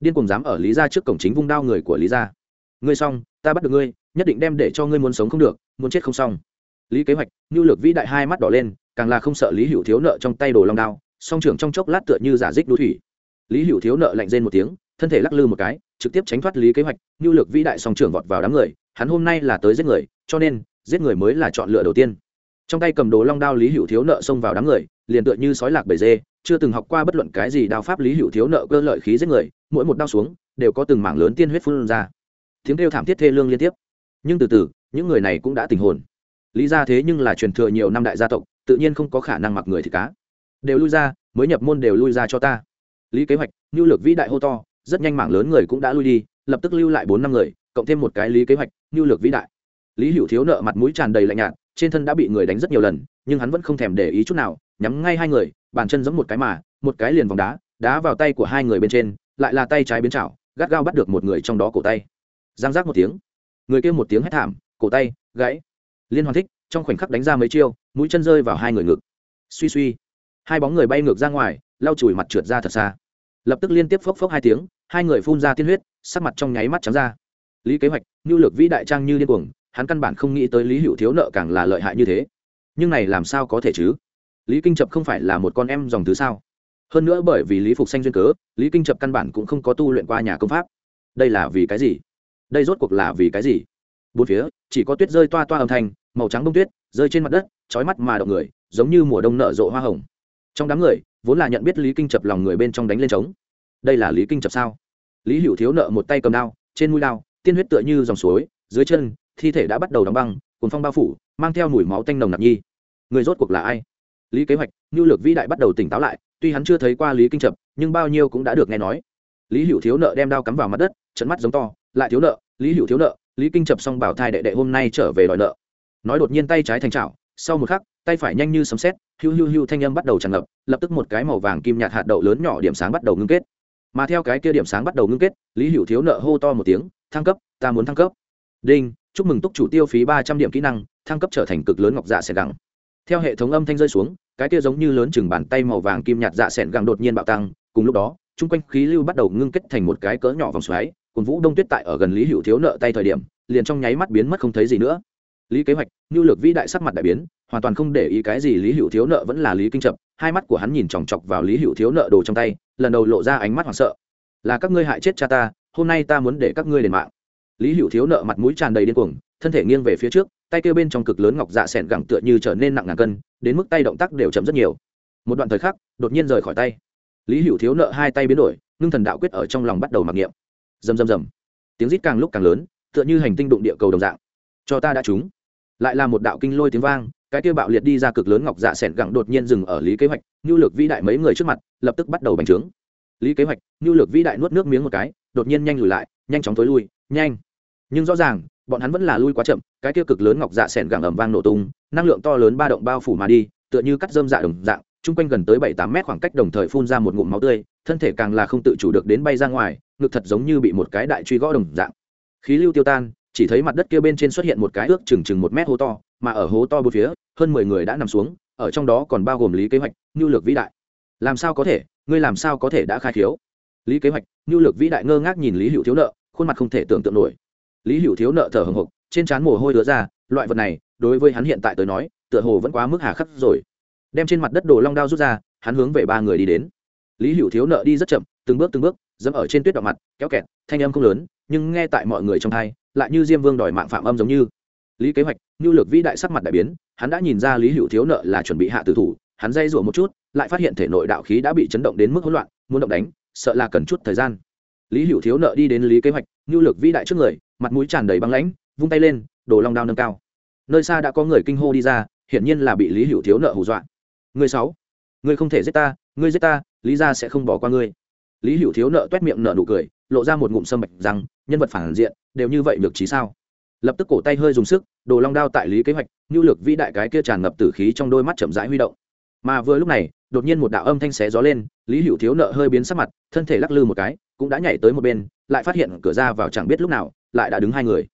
Điên cuồng dám ở lý ra trước cổng chính vung đao người của lý ra ngươi xong, ta bắt được ngươi, nhất định đem để cho ngươi muốn sống không được, muốn chết không xong. Lý kế hoạch nhu lược vĩ đại hai mắt đỏ lên, càng là không sợ lý hữu thiếu nợ trong tay đồ long đao, song trưởng trong chốc lát tựa như giả dích đu thủy. Lý hữu thiếu nợ lạnh rên một tiếng, thân thể lắc lư một cái, trực tiếp tránh thoát lý kế hoạch nhu lược vĩ đại song trưởng vọt vào đám người, hắn hôm nay là tới giết người, cho nên, giết người mới là chọn lựa đầu tiên trong tay cầm đồ long đao lý hữu thiếu nợ xông vào đám người, liền tựa như sói lạc bầy dê, chưa từng học qua bất luận cái gì đao pháp lý hữu thiếu nợ cơ lợi khí giết người, mỗi một đao xuống, đều có từng mảng lớn tiên huyết phun ra. Tiếng kêu thảm thiết thê lương liên tiếp. Nhưng từ từ, những người này cũng đã tình hồn. Lý ra thế nhưng là truyền thừa nhiều năm đại gia tộc, tự nhiên không có khả năng mặc người thì cá. Đều lui ra, mới nhập môn đều lui ra cho ta. Lý kế hoạch nhu lược vĩ đại hô to, rất nhanh mảng lớn người cũng đã lui đi, lập tức lưu lại bốn năm người, cộng thêm một cái lý kế hoạch nhu lược vĩ đại. Lý hữu thiếu nợ mặt mũi tràn đầy lạnh nhạt trên thân đã bị người đánh rất nhiều lần, nhưng hắn vẫn không thèm để ý chút nào, nhắm ngay hai người, bàn chân giống một cái mà, một cái liền vòng đá đá vào tay của hai người bên trên, lại là tay trái biến chảo, gắt gao bắt được một người trong đó cổ tay. Giang giác một tiếng. Người kia một tiếng hét thảm, cổ tay, gãy. Liên hoàn thích, trong khoảnh khắc đánh ra mấy chiêu, mũi chân rơi vào hai người ngực. Suy suy. Hai bóng người bay ngược ra ngoài, lau chùi mặt trượt ra thật xa. Lập tức liên tiếp phốc phốc hai tiếng, hai người phun ra tiên huyết, sắc mặt trong nháy mắt trắng ra. Lý kế hoạch nhu lược vĩ đại trang như điên cuồng hắn căn bản không nghĩ tới lý hữu thiếu nợ càng là lợi hại như thế. Nhưng này làm sao có thể chứ? Lý kinh Trập không phải là một con em dòng thứ sao? Hơn nữa bởi vì lý phục xanh duyên cớ, lý kinh Trập căn bản cũng không có tu luyện qua nhà công pháp. Đây là vì cái gì? Đây rốt cuộc là vì cái gì? Bốn phía, chỉ có tuyết rơi toa toa âm thanh, màu trắng bông tuyết, rơi trên mặt đất trói mắt mà động người, giống như mùa đông nở rộ hoa hồng. Trong đám người, vốn là nhận biết lý kinh chập lòng người bên trong đánh lên trống. Đây là lý kinh chập sao? Lý hữu thiếu nợ một tay cầm đao, trên mũi đao, tiên huyết tựa như dòng suối, dưới chân thi thể đã bắt đầu đóng băng cuốn phong bao phủ, mang theo mùi máu tanh nồng nặc nhi. Người rốt cuộc là ai? Lý kế hoạch nhu lược vĩ đại bắt đầu tỉnh táo lại, tuy hắn chưa thấy qua lý kinh chập nhưng bao nhiêu cũng đã được nghe nói. Lý hữu thiếu nợ đem đao cắm vào mặt đất, trận mắt giống to, lại thiếu nợ, lý hữu thiếu nợ, lý kinh chập xong bảo thai đệ đệ hôm nay trở về đòi nợ. Nói đột nhiên tay trái thành trào sau một khắc, tay phải nhanh như sấm xét hiu hiu hiu thanh âm bắt đầu tràn ngập, lập tức một cái màu vàng kim nhạt hạt đậu lớn nhỏ điểm sáng bắt đầu ngưng kết. Mà theo cái kia điểm sáng bắt đầu ngưng kết, lý hữu thiếu nợ hô to một tiếng, thăng cấp, ta muốn thăng cấp. Đinh chúc mừng túc chủ tiêu phí ba trăm điểm kỹ năng, thăng cấp trở thành cực lớn ngọc dạ sẻn gẳng. Theo hệ thống âm thanh rơi xuống, cái kia giống như lớn chừng bàn tay màu vàng kim nhạt dạ sẻn gẳng đột nhiên bạo tăng, cùng lúc đó, chung quanh khí lưu bắt đầu ngưng kết thành một cái cỡ nhỏ vòng xoáy, cùng vũ đông tuyết tại ở gần lý hữu thiếu nợ tay thời điểm, liền trong nháy mắt biến mất không thấy gì nữa. Lý kế hoạch nhu lược vĩ đại sắc mặt đại biến, hoàn toàn không để ý cái gì lý hữu thiếu nợ vẫn là lý kinh chập hai mắt của hắn nhìn chòng chọc vào lý hữu thiếu nợ đồ trong tay, lần đầu lộ ra ánh mắt hoảng sợ. Là các ngươi hại chết cha ta, hôm nay ta muốn để các ngươi đền mạng lý hữu thiếu nợ mặt mũi tràn đầy điên cuồng, thân thể nghiêng về phía trước, tay kêu bên trong cực lớn ngọc dạ s ẻ n gẳng tựa như trở nên nặng ngàn cân, đến mức tay động tác đều chậm rất nhiều. Một đoạn thời khắc, đột nhiên rời khỏi tay. Lý hữu thiếu nợ hai tay biến đổi, ngưng thần đạo quyết ở trong lòng bắt đầu mặc niệm. Rầm rầm rầm. Tiếng rít càng lúc càng lớn, tựa như hành tinh đụng địa cầu đồng dạng. Cho ta đã trúng. Lại là một đạo kinh lôi tiếng vang, cái kia bạo liệt đi ra cực lớn ngọc dạ s ẻ n gẳng đột nhiên dừng ở lý kế hoạch nhu lược vĩ đại mấy người trước mặt, lập tức bắt đầu bành trướng. Lý kế hoạch nhu lược vĩ đại nuốt nước miếng một cái, đột nhiên nhanh lùi lại, nhanh chóng t ố i lui, nhanh nhưng rõ ràng, bọn hắn vẫn là lui quá chậm, cái kia cực lớn ngọc dạ s ẻ n gẳng ẩm vang nổ tung, năng lượng to lớn ba động bao phủ mà đi, tựa như cắt dơm dạ đồng dạng, chung quanh gần tới bảy tám mét khoảng cách đồng thời phun ra một ngụm máu tươi, thân thể càng là không tự chủ được đến bay ra ngoài, ngực thật giống như bị một cái đại truy gõ đồng dạng. Khí lưu tiêu tan, chỉ thấy mặt đất kia bên trên xuất hiện một cái ước chừng chừng một mét hố to, mà ở hố to bốn phía, hơn mười người đã nằm xuống, ở trong đó còn bao gồm lý kế hoạch nhu lược vĩ đại. Làm sao có thể, ngươi làm sao có thể đã khai khiếu? Lý kế hoạch nhu lược vĩ đại ngơ ngác nhìn lý hữu thiếu nợ, khuôn mặt không thể tưởng tượng nổi lý hữu thiếu nợ thở hồng hộc trên trán mồ hôi đứa ra, loại vật này, đối với hắn hiện tại tới nói, tựa hồ vẫn quá mức hà khắc rồi. Đem trên mặt đất đồ long đao rút ra, hắn hướng về ba người đi đến. Lý hữu thiếu nợ đi rất chậm, từng bước từng bước, dẫm ở trên tuyết đỏ mặt, kéo kẹt, thanh âm không lớn, nhưng nghe tại mọi người trong thai lại như diêm vương đòi mạng phạm âm giống như. Lý kế hoạch nhu lược vĩ đại sắc mặt đại biến, hắn đã nhìn ra lý hữu thiếu nợ là chuẩn bị hạ tử thủ, hắn dây rủa một chút, lại phát hiện thể nội đạo khí đã bị chấn động đến mức hỗn loạn, muốn động đánh, sợ là cần chút thời gian. Lý hữu thiếu nợ đi đến lý kế hoạch nhu lược vĩ đại trước người mặt mũi tràn đầy băng lãnh, vung tay lên, đồ long đao nâng cao. Nơi xa đã có người kinh hô đi ra, hiển nhiên là bị lý hữu thiếu nợ hù dọa. Người sáu, người không thể giết ta ngươi giết ta, lý ra sẽ không bỏ qua ngươi. Lý hữu thiếu nợ t u é t miệng nợ nụ cười, lộ ra một ngụm sâm bạch rằng, nhân vật phản diện, đều như vậy được trí sao? Lập tức cổ tay hơi dùng sức, đồ long đao tại lý kế hoạch nhu lược vĩ đại cái kia tràn ngập tử khí trong đôi mắt chậm rãi huy động. Mà vừa lúc này, đột nhiên một đạo âm thanh xé gió lên, lý hữu thiếu nợ hơi biến sắc mặt, thân thể lắc lư một cái, cũng đã nhảy tới một bên lại phát hiện cửa ra vào chẳng biết lúc nào, lại đã đứng hai người.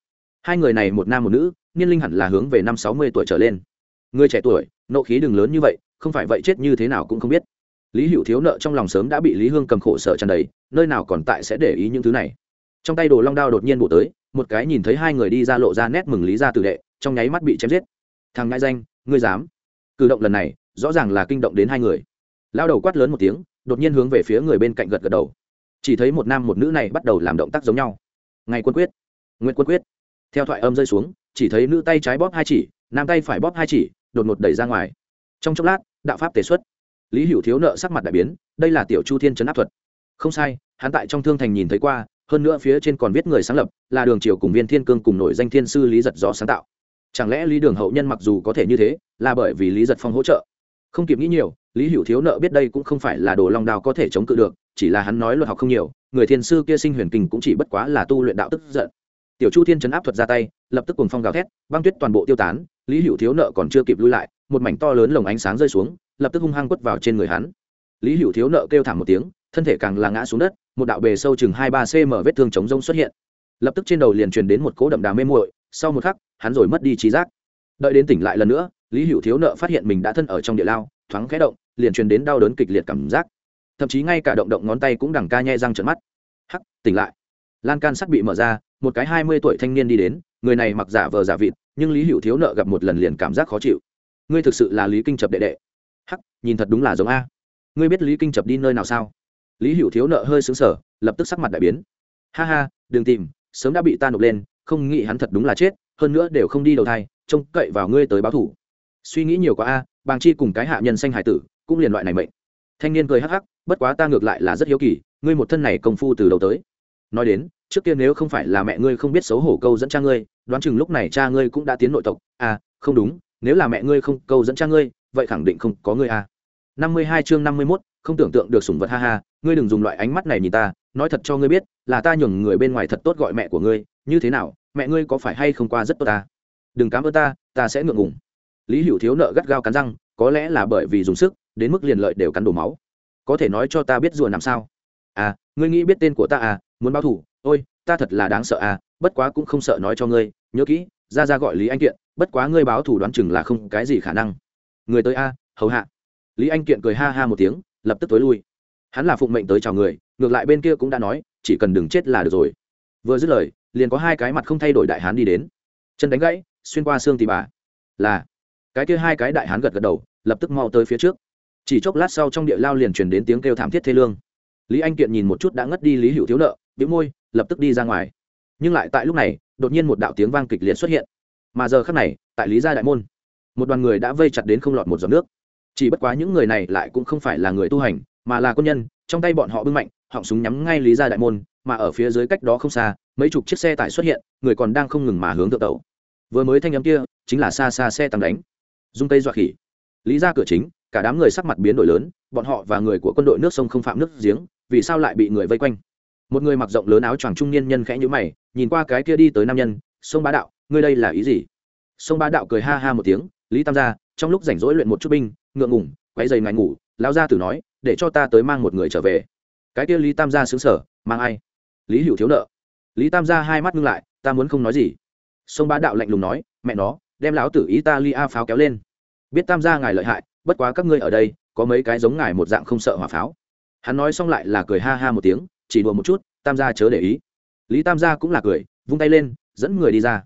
Hai người này một nam một nữ, niên linh hẳn là hướng về năm sáu mươi tuổi trở lên. Người trẻ tuổi, nộ khí đừng lớn như vậy, không phải vậy chết như thế nào cũng không biết. Lý hữu thiếu nợ trong lòng sớm đã bị lý hương cầm khổ sở tràn đầy, nơi nào còn tại sẽ để ý những thứ này. Trong tay đồ long đao đột nhiên bổ tới, một cái nhìn thấy hai người đi ra lộ ra nét mừng lý ra tử đệ, trong nháy mắt bị chém giết. Thằng ngại danh, ngươi dám? Cử động lần này, rõ ràng là kinh động đến hai người. Lao đầu quát lớn một tiếng, đột nhiên hướng về phía người bên cạnh gật gật đầu chỉ thấy một nam một nữ này bắt đầu làm động tác giống nhau. Ngày quân quyết nguyễn quân quyết. Theo thoại âm rơi xuống, chỉ thấy nữ tay trái bóp hai chỉ, nam tay phải bóp hai chỉ, đột ngột đẩy ra ngoài. Trong chốc lát, đạo pháp tế xuất. Lý hữu thiếu nợ sắc mặt đại biến, đây là tiểu chu thiên trấn áp thuật. Không sai, hắn tại trong thương thành nhìn thấy qua, hơn nữa phía trên còn viết người sáng lập, là đường triều cùng viên thiên cương cùng nổi danh thiên sư lý giật gió sáng tạo. Chẳng lẽ lý đường hậu nhân mặc dù có thể như thế, là bởi vì lý giật phong hỗ trợ? Không kịp nghĩ nhiều, lý hữu thiếu nợ biết đây cũng không phải là đồ long Đào có thể chống cự được chỉ là hắn nói luật học không nhiều, người thiên sư kia sinh huyền kinh cũng chỉ bất quá là tu luyện đạo tức giận. Tiểu chu thiên chấn áp thuật ra tay, lập tức cùng phong gào thét, băng tuyết toàn bộ tiêu tán, lý hữu thiếu nợ còn chưa kịp lui lại, một mảnh to lớn lồng ánh sáng rơi xuống, lập tức hung hăng quất vào trên người hắn. Lý hữu thiếu nợ kêu thảm một tiếng, thân thể càng là ngã xuống đất, một đạo bề sâu chừng hai ba cm vết thương chống rông xuất hiện. Lập tức trên đầu liền truyền đến một cỗ đậm đà mê muội, sau một khắc, hắn rồi mất đi trí giác. Đợi đến tỉnh lại lần nữa, lý hữu thiếu nợ phát hiện mình đã thân ở trong địa lao, thoáng khẽ động, liền truyền đến đau đớn kịch liệt cảm giác thậm chí ngay cả động động ngón tay cũng đằng ca nhẹ răng trợn mắt. Hắc, tỉnh lại. Lan can sắt bị mở ra, một cái hai mươi tuổi thanh niên đi đến, người này mặc giả vờ giả vịt, nhưng lý hữu thiếu nợ gặp một lần liền cảm giác khó chịu. Ngươi thực sự là lý kinh chập đệ đệ. Hắc, nhìn thật đúng là giống a. Ngươi biết lý kinh chập đi nơi nào sao? Lý hữu thiếu nợ hơi xứng sở lập tức sắc mặt đại biến. Ha ha, đừng tìm, sớm đã bị ta nộp lên, không nghĩ hắn thật đúng là chết, hơn nữa đều không đi đầu thai, trông cậy vào ngươi tới báo thủ. Suy nghĩ nhiều quá a, bàng chi cùng cái hạ nhân xanh hải tử, cũng liền loại này mệnh. Thanh niên cười hắc hắc bất quá ta ngược lại là rất hiếu kỳ, ngươi một thân này công phu từ đầu tới. Nói đến, trước kia nếu không phải là mẹ ngươi không biết xấu hổ câu dẫn cha ngươi, đoán chừng lúc này cha ngươi cũng đã tiến nội tộc. À không đúng, nếu là mẹ ngươi không câu dẫn cha ngươi, vậy khẳng định không có ngươi à. Năm mươi hai chương năm mươi mốt, không tưởng tượng được sủng vật, ha ha, ngươi đừng dùng loại ánh mắt này nhìn ta, nói thật cho ngươi biết, là ta nhường người bên ngoài thật tốt gọi mẹ của ngươi, như thế nào, mẹ ngươi có phải hay không qua rất tốt ta? Đừng cám ơn ta ta sẽ ngượng ngùng. Lý hữu thiếu nợ gắt gao cắn răng, có lẽ là bởi vì dùng sức, đến mức liền lợi đều cắn đổ máu có thể nói cho ta biết rùa làm sao? À ngươi nghĩ biết tên của ta à? Muốn báo thủ ôi, ta thật là đáng sợ à bất quá cũng không sợ nói cho ngươi. Nhớ kỹ, ra ra gọi lý anh kiện, bất quá ngươi báo thủ đoán chừng là không cái gì khả năng. Người tới a, hầu hạ. Lý anh kiện cười ha ha một tiếng, lập tức tối lui. Hắn là phụng mệnh tới chào người, ngược lại bên kia cũng đã nói, chỉ cần đừng chết là được rồi. Vừa dứt lời, liền có hai cái mặt không thay đổi đại hán đi đến. Chân đánh gãy, xuyên qua xương thì bà. Là, cái kia hai cái đại hán gật gật đầu, lập tức mau tới phía trước chỉ chốc lát sau trong địa lao liền truyền đến tiếng kêu thảm thiết thê lương. Lý anh kiện nhìn một chút đã ngất đi lý hữu thiếu nợ, bĩu môi, lập tức đi ra ngoài. Nhưng lại tại lúc này, đột nhiên một đạo tiếng vang kịch liệt xuất hiện. Mà giờ khác này, tại lý gia đại môn, một đoàn người đã vây chặt đến không lọt một giọt nước. Chỉ bất quá những người này lại cũng không phải là người tu hành, mà là quân nhân, trong tay bọn họ bưng mạnh, họng súng nhắm ngay lý gia đại môn, mà ở phía dưới cách đó không xa, mấy chục chiếc xe tải xuất hiện, người còn đang không ngừng mà hướng thượng tàu. Vừa mới thanh â m kia, chính là xa xa xe tăng đánh. Dung tây dọa khỉ lý ra cửa chính, cả đám người sắc mặt biến đổi lớn, bọn họ và người của quân đội nước sông không phạm nước giếng, vì sao lại bị người vây quanh? Một người mặc rộng lớn áo choàng trung niên nhân khẽ nhữ mày, nhìn qua cái kia đi tới nam nhân, sông bá đạo, ngươi đây là ý gì? Sông bá đạo cười ha ha một tiếng, lý tam gia, trong lúc rảnh rỗi luyện một chút binh, ngượng ngủng quáy dày ngày ngủ lao gia tử nói, để cho ta tới mang một người trở về. Cái kia lý tam gia xứng sở mang ai? Lý hữu thiếu nợ. Lý tam gia hai mắt ngưng lại, ta muốn không nói gì. Sông bá đạo lạnh lùng nói, mẹ nó, đem lão tử italia pháo kéo lên biết tam gia ngài lợi hại, bất quá các ngươi ở đây, có mấy cái giống ngài một dạng không sợ hỏa pháo. Hắn nói xong lại là cười ha ha một tiếng, chỉ đùa một chút, tam gia chớ để ý. Lý tam gia cũng là cười, vung tay lên, dẫn người đi ra.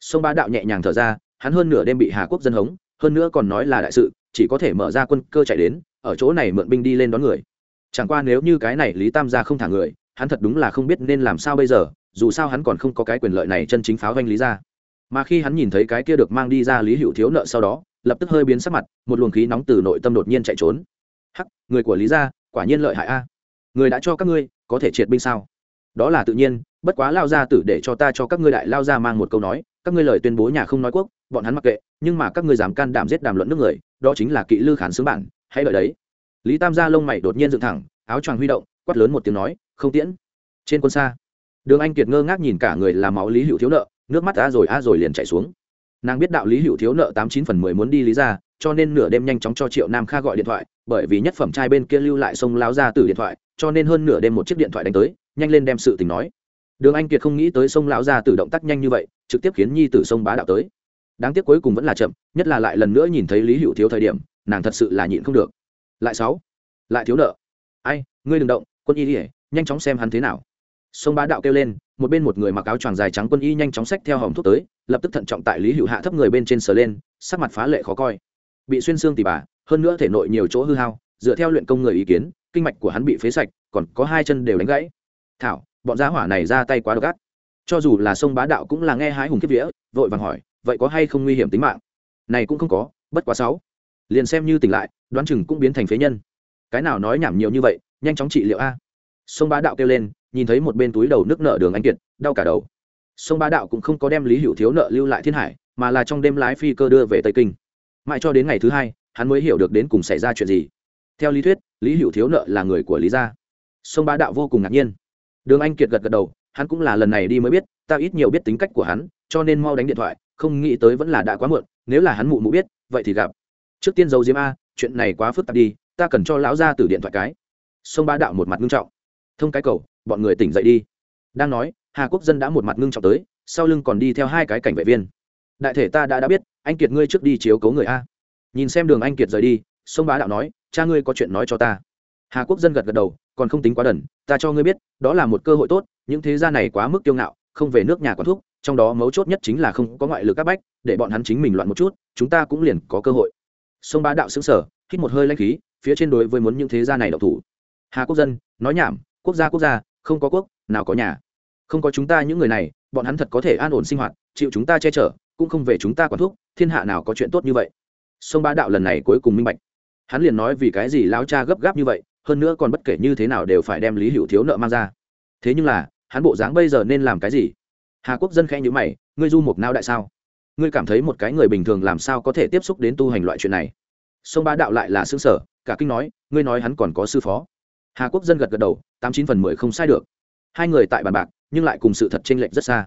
Sông bá đạo nhẹ nhàng thở ra, hắn hơn nửa đêm bị hà quốc dân hống, hơn nữa còn nói là đại sự, chỉ có thể mở ra quân cơ chạy đến, ở chỗ này mượn binh đi lên đón người. Chẳng qua nếu như cái này lý tam gia không thả người, hắn thật đúng là không biết nên làm sao bây giờ, dù sao hắn còn không có cái quyền lợi này chân chính pháo vanh lý ra. Mà khi hắn nhìn thấy cái kia được mang đi ra lý hữu thiếu nợ sau đó lập tức hơi biến sắc mặt, một luồng khí nóng từ nội tâm đột nhiên chạy trốn. Hắc, người của lý gia, quả nhiên lợi hại a. Người đã cho các ngươi, có thể triệt binh sao? Đó là tự nhiên, bất quá lao gia tử để cho ta cho các ngươi đại lao gia mang một câu nói, các ngươi lời tuyên bố nhà không nói quốc, bọn hắn mặc kệ, nhưng mà các ngươi dám can đảm giết đàm luận nước người, đó chính là kỵ lư khán xướng bản, hãy đợi đấy. Lý tam gia lông mày đột nhiên dựng thẳng, áo choàng huy động, quát lớn một tiếng nói, không tiễn. Trên quân xa, đường anh kiệt ngơ ngác nhìn cả người làm máu lý hữu thiếu nợ, nước mắt a rồi a rồi liền chạy xuống nàng biết đạo lý hữu thiếu nợ tám chín phần mười muốn đi lý ra cho nên nửa đêm nhanh chóng cho triệu nam kha gọi điện thoại, bởi vì nhất phẩm trai bên kia lưu lại sông láo ra từ điện thoại, cho nên hơn nửa đêm một chiếc điện thoại đánh tới, nhanh lên đem sự tình nói. Đường anh kiệt không nghĩ tới sông lão ra từ động tác nhanh như vậy, trực tiếp khiến nhi tử sông bá đạo tới. Đáng tiếc cuối cùng vẫn là chậm, nhất là lại lần nữa nhìn thấy lý hữu thiếu thời điểm, nàng thật sự là nhịn không được. Lại sáu. Lại thiếu nợ. Ai, ngươi đừng động, quân y ỉa nhanh chóng xem hắn thế nào sông bá đạo kêu lên, một bên một người mặc áo choàng dài trắng quân y nhanh chóng xách theo hòm thuốc tới, lập tức thận trọng tại lý hữu hạ thấp người bên trên sờ lên, sắc mặt phá lệ khó coi. Bị xuyên xương tỉ bà, hơn nữa thể nội nhiều chỗ hư hao, dựa theo luyện công người ý kiến, kinh mạch của hắn bị phế sạch, còn có hai chân đều đánh gãy. Thảo, bọn giá hỏa này ra tay quá độc ác. Cho dù là sông bá đạo cũng là nghe hái hùng kiếp vía, vội vàng hỏi, vậy có hay không nguy hiểm tính mạng? Này cũng không có, bất quá sáu. Liền xem như tỉnh lại, đoán chừng cũng biến thành phế nhân. Cái nào nói nhảm nhiều như vậy, nhanh chóng trị liệu a. Sông bá đạo kêu lên nhìn thấy một bên túi đầu nước nợ đường anh kiệt, đau cả đầu. Sông ba đạo cũng không có đem lý hữu thiếu nợ lưu lại thiên hải, mà là trong đêm lái phi cơ đưa về tây kinh. Mãi cho đến ngày thứ hai, hắn mới hiểu được đến cùng xảy ra chuyện gì. Theo lý thuyết, lý hữu thiếu nợ là người của lý gia. Sông ba đạo vô cùng ngạc nhiên. Đường anh kiệt gật gật đầu, hắn cũng là lần này đi mới biết, ta ít nhiều biết tính cách của hắn, cho nên mau đánh điện thoại, không nghĩ tới vẫn là đã quá muộn, nếu là hắn mụ mụ biết, vậy thì gặp. Trước tiên giấu diếm a, chuyện này quá phức tạp đi, ta cần cho lão gia từ điện thoại cái. Sông ba đạo một mặt nghiêm trọng. Thông cái cầu bọn người tỉnh dậy đi. Đang nói, hà quốc dân đã một mặt ngưng trọng tới, sau lưng còn đi theo hai cái cảnh vệ viên. Đại thể ta đã đã biết, anh kiệt ngươi trước đi chiếu cấu người a. Nhìn xem đường anh kiệt rời đi, sông bá đạo nói, cha ngươi có chuyện nói cho ta. Hà quốc dân gật gật đầu, còn không tính quá đần, ta cho ngươi biết, đó là một cơ hội tốt, những thế gia này quá mức kiêu ngạo, không về nước nhà quán thuốc trong đó mấu chốt nhất chính là không có ngoại lực các bách, để bọn hắn chính mình loạn một chút, chúng ta cũng liền có cơ hội. Sông bá đạo xứng sở hít một hơi lanh khí, phía trên đối với muốn những thế gia này độc thủ. Hà quốc dân, nói nhảm, quốc gia quốc gia không có quốc, nào có nhà. Không có chúng ta những người này, bọn hắn thật có thể an ổn sinh hoạt, chịu chúng ta che chở, cũng không về chúng ta quản thuốc thiên hạ nào có chuyện tốt như vậy. Sông bá đạo lần này cuối cùng minh bạch. Hắn liền nói vì cái gì lao cha gấp gáp như vậy, hơn nữa còn bất kể như thế nào đều phải đem lý hữu thiếu nợ mang ra. Thế nhưng là, hắn bộ dáng bây giờ nên làm cái gì? Hà quốc dân khẽ nhữ mày, ngươi du mục nao đại sao? Ngươi cảm thấy một cái người bình thường làm sao có thể tiếp xúc đến tu hành loại chuyện này? Sông bá đạo lại là xương sở cả kinh nói, ngươi nói hắn còn có sư phó hà quốc dân gật gật đầu, tám chín phần mười không sai được. Hai người tại bàn bạc, nhưng lại cùng sự thật chênh lệch rất xa.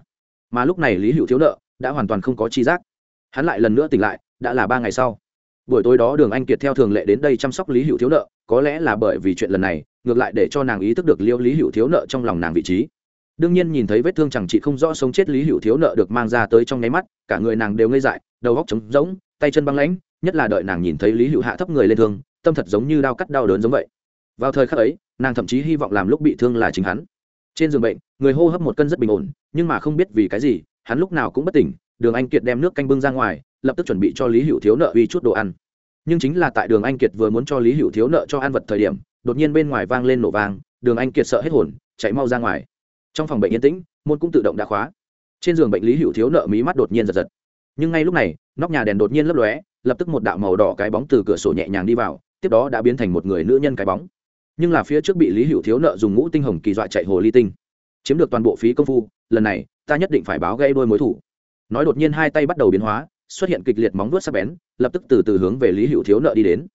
Mà lúc này lý hữu thiếu nợ đã hoàn toàn không có chi giác. Hắn lại lần nữa tỉnh lại, đã là ba ngày sau. Buổi tối đó đường anh kiệt theo thường lệ đến đây chăm sóc lý hữu thiếu nợ, có lẽ là bởi vì chuyện lần này, ngược lại để cho nàng ý thức được liêu lý hữu thiếu nợ trong lòng nàng vị trí. Đương nhiên nhìn thấy vết thương chẳng chị không rõ sống chết lý hữu thiếu nợ được mang ra tới trong nháy mắt, cả người nàng đều ngây dại, đầu góc trống rỗng, tay chân băng lãnh, nhất là đợi nàng nhìn thấy lý hữu hạ thấp người lên thương, tâm thật giống như đau cắt đau đớn giống vậy vào thời khắc ấy, nàng thậm chí hy vọng làm lúc bị thương là chính hắn. Trên giường bệnh, người hô hấp một cân rất bình ổn, nhưng mà không biết vì cái gì, hắn lúc nào cũng bất tỉnh, đường anh kiệt đem nước canh bưng ra ngoài, lập tức chuẩn bị cho lý hữu thiếu nợ uy chút đồ ăn. Nhưng chính là tại đường anh kiệt vừa muốn cho lý hữu thiếu nợ cho ăn vật thời điểm, đột nhiên bên ngoài vang lên nổ vang, đường anh kiệt sợ hết hồn, chạy mau ra ngoài. Trong phòng bệnh yên tĩnh, môn cũng tự động đã khóa. Trên giường bệnh lý hữu thiếu nợ mí mắt đột nhiên giật giật. Nhưng ngay lúc này, nóc nhà đèn đột nhiên lấp lóe, lập tức một đạo màu đỏ cái bóng từ cửa sổ nhẹ nhàng đi vào, tiếp đó đã biến thành một người nữ nhân cái bóng nhưng là phía trước bị lý hữu thiếu nợ dùng ngũ tinh hồng kỳ dọa chạy hồ ly tinh chiếm được toàn bộ phí công phu lần này ta nhất định phải báo gây đôi mối thủ nói đột nhiên hai tay bắt đầu biến hóa xuất hiện kịch liệt móng vuốt sắc bén lập tức từ từ hướng về lý hữu thiếu nợ đi đến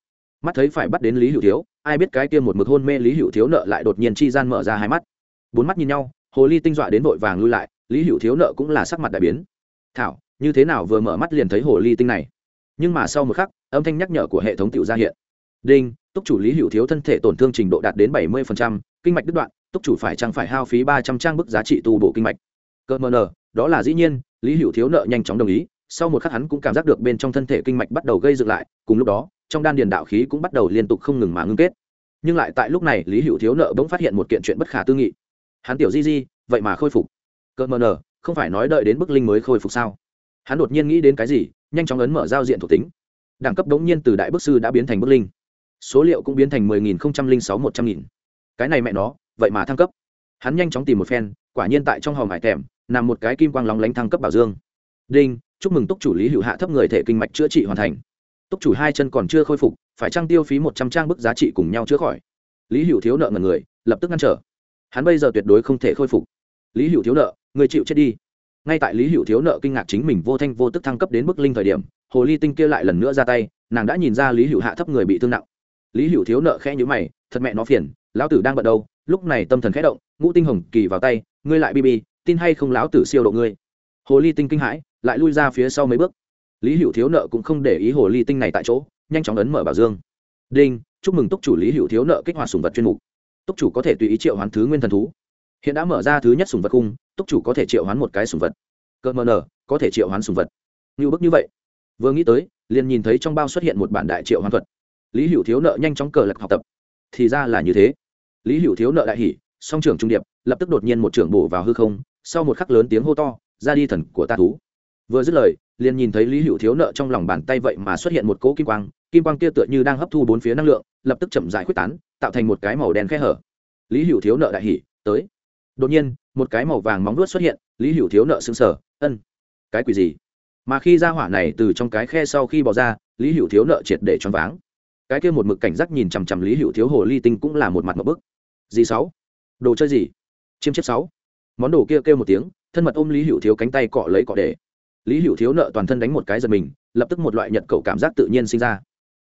mắt thấy phải bắt đến lý hữu thiếu ai biết cái kia một mực hôn mê lý hữu thiếu nợ lại đột nhiên chi gian mở ra hai mắt bốn mắt nhìn nhau hồ ly tinh dọa đến vội vàng lui lại lý hữu thiếu nợ cũng là sắc mặt đại biến thảo như thế nào vừa mở mắt liền thấy hồ ly tinh này nhưng mà sau một khắc âm thanh nhắc nhở của hệ thống tiểu ra hiện đinh túc chủ lý hữu thiếu thân thể tổn thương trình độ đạt đến bảy mươi kinh mạch đứt đoạn, túc chủ phải chăng phải hao phí ba trăm trang bức giá trị tu bổ kinh mạch? Cơ mờ nờ, đó là dĩ nhiên, lý hữu thiếu nợ nhanh chóng đồng ý, sau một khắc hắn cũng cảm giác được bên trong thân thể kinh mạch bắt đầu gây dựng lại, cùng lúc đó, trong đan điền đạo khí cũng bắt đầu liên tục không ngừng mà ngưng kết. Nhưng lại tại lúc này, lý hữu thiếu nợ bỗng phát hiện một kiện chuyện bất khả tư nghị. Hắn tiểu di di, vậy mà khôi phục. Cơ mờ nờ, không phải nói đợi đến bức linh mới khôi phục sao? Hắn đột nhiên nghĩ đến cái gì, nhanh chóng ấn mở giao diện thuộc tính. Đẳng cấp đống nhiên từ đại bức sư đã biến thành bức linh số liệu cũng biến thành mười nghìn không trăm linh sáu một trăm nghìn. Cái này mẹ nó, vậy mà thăng cấp. Hắn nhanh chóng tìm một phen, quả nhiên tại trong hòm hải thèm nằm một cái kim quang lóng lánh thăng cấp bảo dương. Đinh, chúc mừng túc chủ lý hữu hạ thấp người thể kinh mạch chữa trị hoàn thành. Túc chủ hai chân còn chưa khôi phục, phải trang tiêu phí một trăm trang bức giá trị cùng nhau chữa khỏi. Lý hữu thiếu nợ ngần người, lập tức ngăn trở. Hắn bây giờ tuyệt đối không thể khôi phục. Lý hữu thiếu nợ, người chịu chết đi. Ngay tại lý hữu thiếu nợ kinh ngạc chính mình vô thanh vô tức thăng cấp đến bức linh thời điểm, hồ ly tinh kia lại lần nữa ra tay, nàng đã nhìn ra lý hữu hạ thấp người bị thương nặng lý hữu thiếu nợ khẽ nhữ mày, thật mẹ nó phiền, lão tử đang bận đâu? Lúc này tâm thần khẽ động, ngũ tinh hồng kỳ vào tay, ngươi lại bb tin hay không lão tử siêu độ ngươi? Hồ ly tinh kinh hãi, lại lui ra phía sau mấy bước. Lý hữu thiếu nợ cũng không để ý hồ ly tinh này tại chỗ, nhanh chóng ấn mở bảo dương. Đinh, chúc mừng túc chủ lý hữu thiếu nợ kích hoạt sùng vật chuyên mục. Túc chủ có thể tùy ý triệu hoán thứ nguyên thần thú. Hiện đã mở ra thứ nhất sùng vật cung, túc chủ có thể triệu hoán một cái sùng vật. Cơ mờ nờ, có thể triệu hoán sùng vật. Như bức như vậy. Vừa nghĩ tới, liền nhìn thấy trong bao xuất hiện một bản đại triệu hoán thuật lý hữu thiếu nợ nhanh chóng cờ lật học tập. Thì ra là như thế. Lý hữu thiếu nợ đại hỉ, song trưởng trung điệp, lập tức đột nhiên một trưởng bổ vào hư không, sau một khắc lớn tiếng hô to, ra đi thần của ta thú. Vừa dứt lời, liền nhìn thấy lý hữu thiếu nợ trong lòng bàn tay vậy mà xuất hiện một cỗ kim quang kim quang kia tựa như đang hấp thu bốn phía năng lượng, lập tức chậm dại quyết tán, tạo thành một cái màu đen khe hở. Lý hữu thiếu nợ đại hỉ, tới. Đột nhiên, một cái màu vàng móng vuốt xuất hiện, lý hữu thiếu nợ xứng sở ân, cái quỷ gì? Mà khi ra hỏa này từ trong cái khe sau khi bỏ ra, lý hữu thiếu nợ triệt để choáng váng cái kia một mực cảnh giác nhìn chằm chằm lý hữu thiếu hồ ly tinh cũng là một mặt một bức. Gì sáu? Đồ chơi gì? Chiêm chiếp sáu. Món đồ kia kêu, một tiếng thân mật ôm lý hữu thiếu cánh tay cọ lấy cọ để. Lý hữu thiếu nợ toàn thân đánh một cái giật mình lập tức một loại nhận cầu cảm giác tự nhiên sinh ra.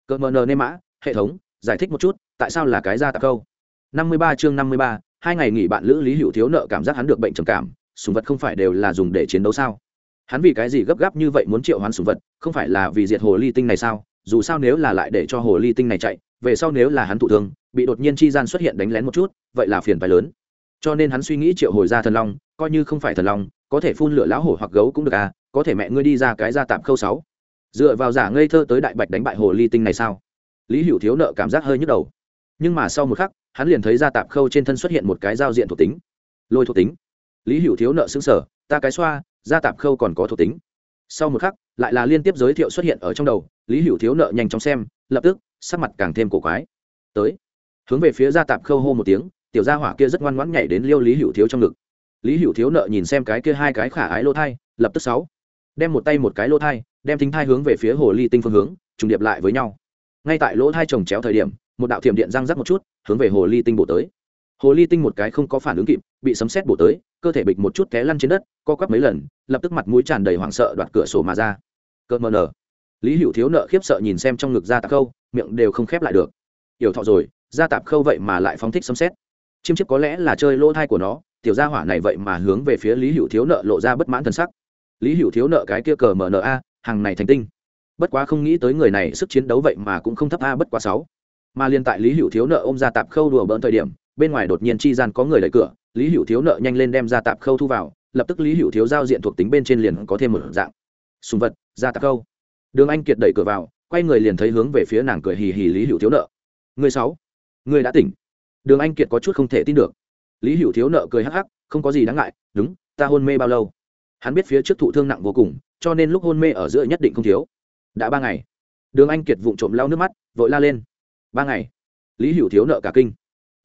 Cỡ mờ nờ nê mã hệ thống giải thích một chút tại sao là cái ra tạc câu? Năm mươi ba chương năm mươi ba hai ngày nghỉ bạn lữ lý hữu thiếu nợ cảm giác hắn được bệnh trầm cảm sùng vật không phải đều là dùng để chiến đấu sao? Hắn vì cái gì gấp gáp như vậy muốn triệu hoán sùng vật không phải là vì diệt hồ ly tinh này sao? Dù sao nếu là lại để cho hồ ly tinh này chạy, về sau nếu là hắn thụ thương, bị đột nhiên chi gian xuất hiện đánh lén một chút, vậy là phiền phái lớn. Cho nên hắn suy nghĩ triệu hồi ra thần long, coi như không phải thần long, có thể phun lửa lão hổ hoặc gấu cũng được à có thể mẹ ngươi đi ra cái ra tạm khâu sáu. Dựa vào giả ngây thơ tới đại bạch đánh bại hồ ly tinh này sao? Lý hữu thiếu nợ cảm giác hơi nhức đầu. Nhưng mà sau một khắc, hắn liền thấy ra tạm khâu trên thân xuất hiện một cái giao diện thuộc tính. Lôi thuộc tính. Lý hữu thiếu nợ xứng sở ta cái xoa ra tạm khâu còn có thuộc tính sau một khắc, lại là liên tiếp giới thiệu xuất hiện ở trong đầu, lý hữu thiếu nợ nhanh chóng xem, lập tức, sắc mặt càng thêm cổ quái. Tới. Hướng về phía ra tạp khâu hô một tiếng, tiểu gia hỏa kia rất ngoan ngoãn nhảy đến liêu lý hữu thiếu trong ngực. Lý hữu thiếu nợ nhìn xem cái kia hai cái khả ái lô thai, lập tức sáu. Đem một tay một cái lô thai, đem thính thai hướng về phía hồ ly tinh phương hướng, trùng điệp lại với nhau. Ngay tại lỗ thai trồng chéo thời điểm, một đạo thiểm điện răng rắc một chút, hướng về hồ ly tinh bổ tới hồ ly tinh một cái không có phản ứng kịp, bị sấm xét bổ tới, cơ thể bịch một chút té lăn trên đất, co quắp mấy lần, lập tức mặt mũi tràn đầy hoảng sợ đoạt cửa sổ mà ra. Cơ mờ nở. Lý hữu thiếu nợ khiếp sợ nhìn xem trong ngực ra tạp khâu, miệng đều không khép lại được. Yểu thọ rồi ra tạp khâu vậy mà lại phóng thích sấm xét chiêm chiếp có lẽ là chơi lỗ thai của nó, tiểu gia hỏa này vậy mà hướng về phía lý hữu thiếu nợ lộ ra bất mãn t sắc. Lý hữu thiếu nợ cái kia cờ mờ nở a, hàng này thành tinh. Bất quá không nghĩ tới người này sức chiến đấu vậy mà cũng không thấp a bất quá sáu. Mà liên tại lý hữu thiếu nợ ôm ra tạp khâu đùa bỡn thời điểm bên ngoài đột nhiên chi gian có người đẩy cửa, lý hữu thiếu nợ nhanh lên đem ra tạp khâu thu vào, lập tức lý hữu thiếu giao diện thuộc tính bên trên liền có thêm một dạng. Sùng vật ra tạp khâu. Đường anh kiệt đẩy cửa vào, quay người liền thấy hướng về phía nàng cười hì hì lý hữu thiếu nợ. Người sáu, người đã tỉnh. Đường anh kiệt có chút không thể tin được. Lý hữu thiếu nợ cười hắc hắc, không có gì đáng ngại, đúng, ta hôn mê bao lâu? Hắn biết phía trước thụ thương nặng vô cùng, cho nên lúc hôn mê ở giữa nhất định không thiếu. Đã ba ngày. Đường anh kiệt vụng trộm lau nước mắt, vội la lên. Ba ngày. Lý hữu thiếu nợ cả kinh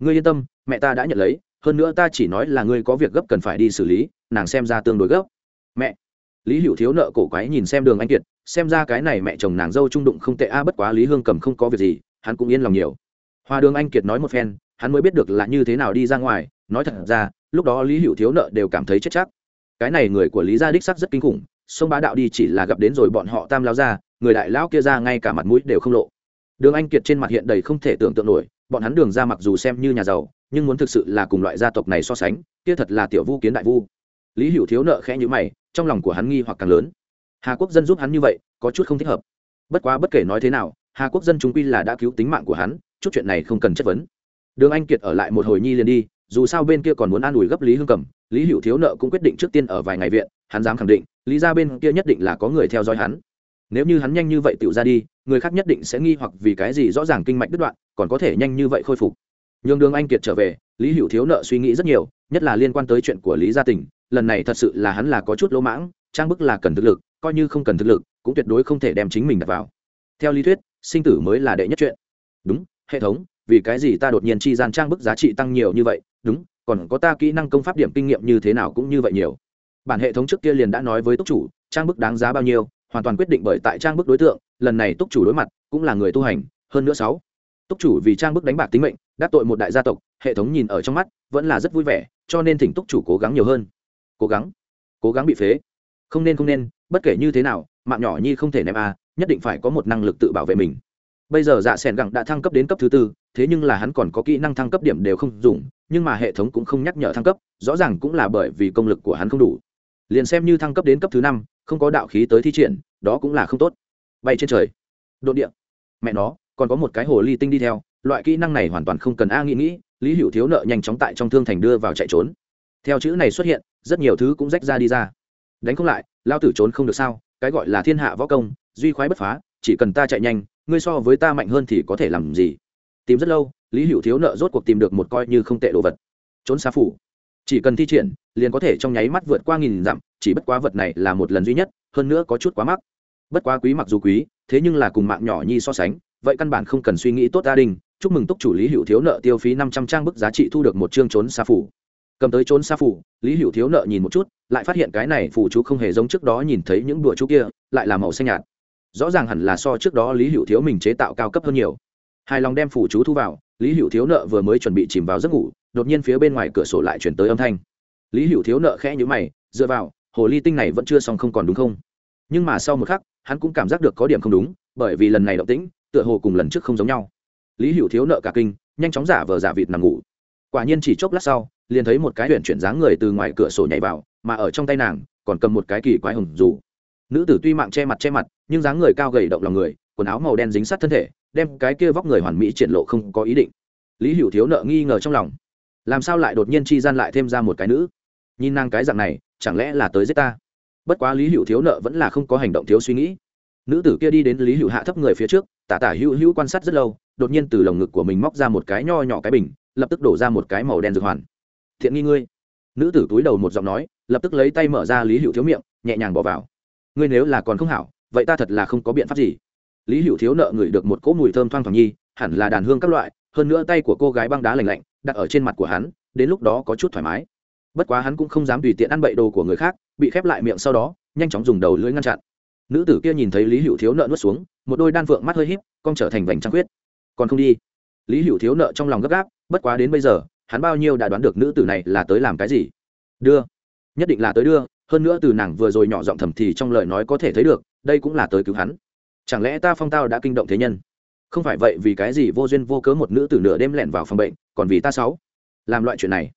ngươi yên tâm, mẹ ta đã nhận lấy, hơn nữa ta chỉ nói là ngươi có việc gấp cần phải đi xử lý, nàng xem ra tương đối gấp. Mẹ, lý hữu thiếu nợ cổ quái nhìn xem đường anh kiệt, xem ra cái này mẹ chồng nàng dâu trung đụng không tệ a, bất quá lý hương cầm không có việc gì, hắn cũng yên lòng nhiều. Hoa đường anh kiệt nói một phen, hắn mới biết được là như thế nào đi ra ngoài, nói thật ra, lúc đó lý hữu thiếu nợ đều cảm thấy chết chắc. Cái này người của lý gia đích sắc rất kinh khủng, sông bá đạo đi chỉ là gặp đến rồi bọn họ tam lao ra người đại lão kia ra ngay cả mặt mũi đều không lộ. Đường anh kiệt trên mặt hiện đầy không thể tưởng tượng nổi bọn hắn đường ra mặc dù xem như nhà giàu, nhưng muốn thực sự là cùng loại gia tộc này so sánh, kia thật là tiểu vu kiến đại vu. Lý hữu thiếu nợ khẽ nhữ mày, trong lòng của hắn nghi hoặc càng lớn. Hà quốc dân giúp hắn như vậy, có chút không thích hợp. Bất quá bất kể nói thế nào, hà quốc dân chúng quy là đã cứu tính mạng của hắn, chút chuyện này không cần chất vấn. Đường anh kiệt ở lại một hồi nhi liền đi, dù sao bên kia còn muốn an ủi gấp lý hương cầm, lý hữu thiếu nợ cũng quyết định trước tiên ở vài ngày viện, hắn dám khẳng định, lý ra bên kia nhất định là có người theo dõi hắn nếu như hắn nhanh như vậy tựu ra đi, người khác nhất định sẽ nghi hoặc vì cái gì rõ ràng kinh mạch đứt đoạn, còn có thể nhanh như vậy khôi phục. Nhường đường anh kiệt trở về, lý hữu thiếu nợ suy nghĩ rất nhiều, nhất là liên quan tới chuyện của lý gia tình, lần này thật sự là hắn là có chút lỗ mãng, trang bức là cần thực lực, coi như không cần thực lực, cũng tuyệt đối không thể đem chính mình đặt vào. Theo lý thuyết, sinh tử mới là đệ nhất chuyện. Đúng, hệ thống, vì cái gì ta đột nhiên chi gian trang bức giá trị tăng nhiều như vậy? Đúng, còn có ta kỹ năng công pháp điểm kinh nghiệm như thế nào cũng như vậy nhiều. Bản hệ thống trước kia liền đã nói với túc chủ, trang bức đáng giá bao nhiêu hoàn toàn quyết định bởi tại trang bức đối tượng, lần này túc chủ đối mặt cũng là người tu hành, hơn nữa sáu. Túc chủ vì trang bức đánh bạc tính mệnh, đắc tội một đại gia tộc, hệ thống nhìn ở trong mắt, vẫn là rất vui vẻ, cho nên thỉnh túc chủ cố gắng nhiều hơn. Cố gắng. Cố gắng bị phế. Không nên không nên, bất kể như thế nào, mạng nhỏ nhi không thể ném a, nhất định phải có một năng lực tự bảo vệ mình. Bây giờ dạ sẻn gẳng đã thăng cấp đến cấp thứ tư, thế nhưng là hắn còn có kỹ năng thăng cấp điểm đều không dùng, nhưng mà hệ thống cũng không nhắc nhở thăng cấp, rõ ràng cũng là bởi vì công lực của hắn không đủ. Liền xem như thăng cấp đến cấp thứ năm không có đạo khí tới thi triển, đó cũng là không tốt. Bay trên trời. Đột địa. Mẹ nó, còn có một cái hồ ly tinh đi theo, loại kỹ năng này hoàn toàn không cần a nghĩ nghĩ, lý hữu thiếu nợ nhanh chóng tại trong thương thành đưa vào chạy trốn. Theo chữ này xuất hiện, rất nhiều thứ cũng rách ra đi ra. Đánh không lại, lao tử trốn không được sao, cái gọi là thiên hạ võ công, duy khoái bất phá, chỉ cần ta chạy nhanh, ngươi so với ta mạnh hơn thì có thể làm gì? Tìm rất lâu, lý hữu thiếu nợ rốt cuộc tìm được một coi như không tệ đồ vật. Trốn xa phủ chỉ cần thi triển, liền có thể trong nháy mắt vượt qua nghìn dặm, chỉ bất quá vật này là một lần duy nhất, hơn nữa có chút quá mắc. Bất quá quý mặc dù quý, thế nhưng là cùng mạng nhỏ nhi so sánh, vậy căn bản không cần suy nghĩ tốt gia đình. Chúc mừng túc chủ lý hữu thiếu nợ tiêu phí năm trăm trang bức giá trị thu được một chương trốn xa phủ. Cầm tới trốn xa phủ, lý hữu thiếu nợ nhìn một chút, lại phát hiện cái này phủ chú không hề giống trước đó nhìn thấy những đùa chú kia, lại là màu xanh nhạt. Rõ ràng hẳn là so trước đó lý hữu thiếu mình chế tạo cao cấp hơn nhiều. Hài lòng đem phủ chú thu vào, lý hữu thiếu nợ vừa mới chuẩn bị chìm vào giấc ngủ đột nhiên phía bên ngoài cửa sổ lại chuyển tới âm thanh. Lý hữu thiếu nợ khẽ nhữ mày, dựa vào, hồ ly tinh này vẫn chưa xong không còn đúng không? Nhưng mà sau một khắc, hắn cũng cảm giác được có điểm không đúng, bởi vì lần này động tĩnh, tựa hồ cùng lần trước không giống nhau. Lý hữu thiếu nợ cả kinh, nhanh chóng giả vờ giả vịt nằm ngủ. Quả nhiên chỉ chốc lát sau, liền thấy một cái huyện chuyển dáng người từ ngoài cửa sổ nhảy vào, mà ở trong tay nàng, còn cầm một cái kỳ quái hồng dù. Nữ tử tuy mạng che mặt che mặt, nhưng dáng người cao gầy động lòng người, quần áo màu đen dính sát thân thể, đem cái kia vóc người hoàn mỹ triển lộ không có ý định. Lý hữu thiếu nợ nghi ngờ trong lòng làm sao lại đột nhiên chi gian lại thêm ra một cái nữ? Nhìn nàng cái dạng này, chẳng lẽ là tới giết ta? Bất quá lý hữu thiếu nợ vẫn là không có hành động thiếu suy nghĩ. Nữ tử kia đi đến lý hữu hạ thấp người phía trước, tả tả hữu hữu quan sát rất lâu, đột nhiên từ lồng ngực của mình móc ra một cái nho nhỏ cái bình, lập tức đổ ra một cái màu đen dược hoàn. Thiện nghi ngươi. Nữ tử túi đầu một giọng nói, lập tức lấy tay mở ra lý hữu thiếu miệng, nhẹ nhàng bỏ vào. Ngươi nếu là còn không hảo, vậy ta thật là không có biện pháp gì. Lý hữu thiếu nợ ngửi được một cỗ mùi thơm thoang thoảng nhi, hẳn là đàn hương các loại, hơn nữa tay của cô gái băng đá lành lạnh đặt ở trên mặt của hắn, đến lúc đó có chút thoải mái. Bất quá hắn cũng không dám tùy tiện ăn bậy đồ của người khác, bị khép lại miệng sau đó, nhanh chóng dùng đầu lưỡi ngăn chặn. Nữ tử kia nhìn thấy lý hữu thiếu nợ nuốt xuống, một đôi đan phượng mắt hơi h í p cong trở thành vành trăng khuyết. Còn không đi? Lý hữu thiếu nợ trong lòng gấp gáp, bất quá đến bây giờ, hắn bao nhiêu đã đoán được nữ tử này là tới làm cái gì. Đưa. Nhất định là tới đưa, hơn nữa từ nàng vừa rồi nhỏ giọng thầm thì trong lời nói có thể thấy được, đây cũng là tới cứu hắn. Chẳng lẽ ta phong tao đã kinh động thế nhân? Không phải vậy vì cái gì vô duyên vô cớ một nữ tử nửa đêm lẻn vào phòng bệnh còn vì ta sáu. Làm loại chuyện này.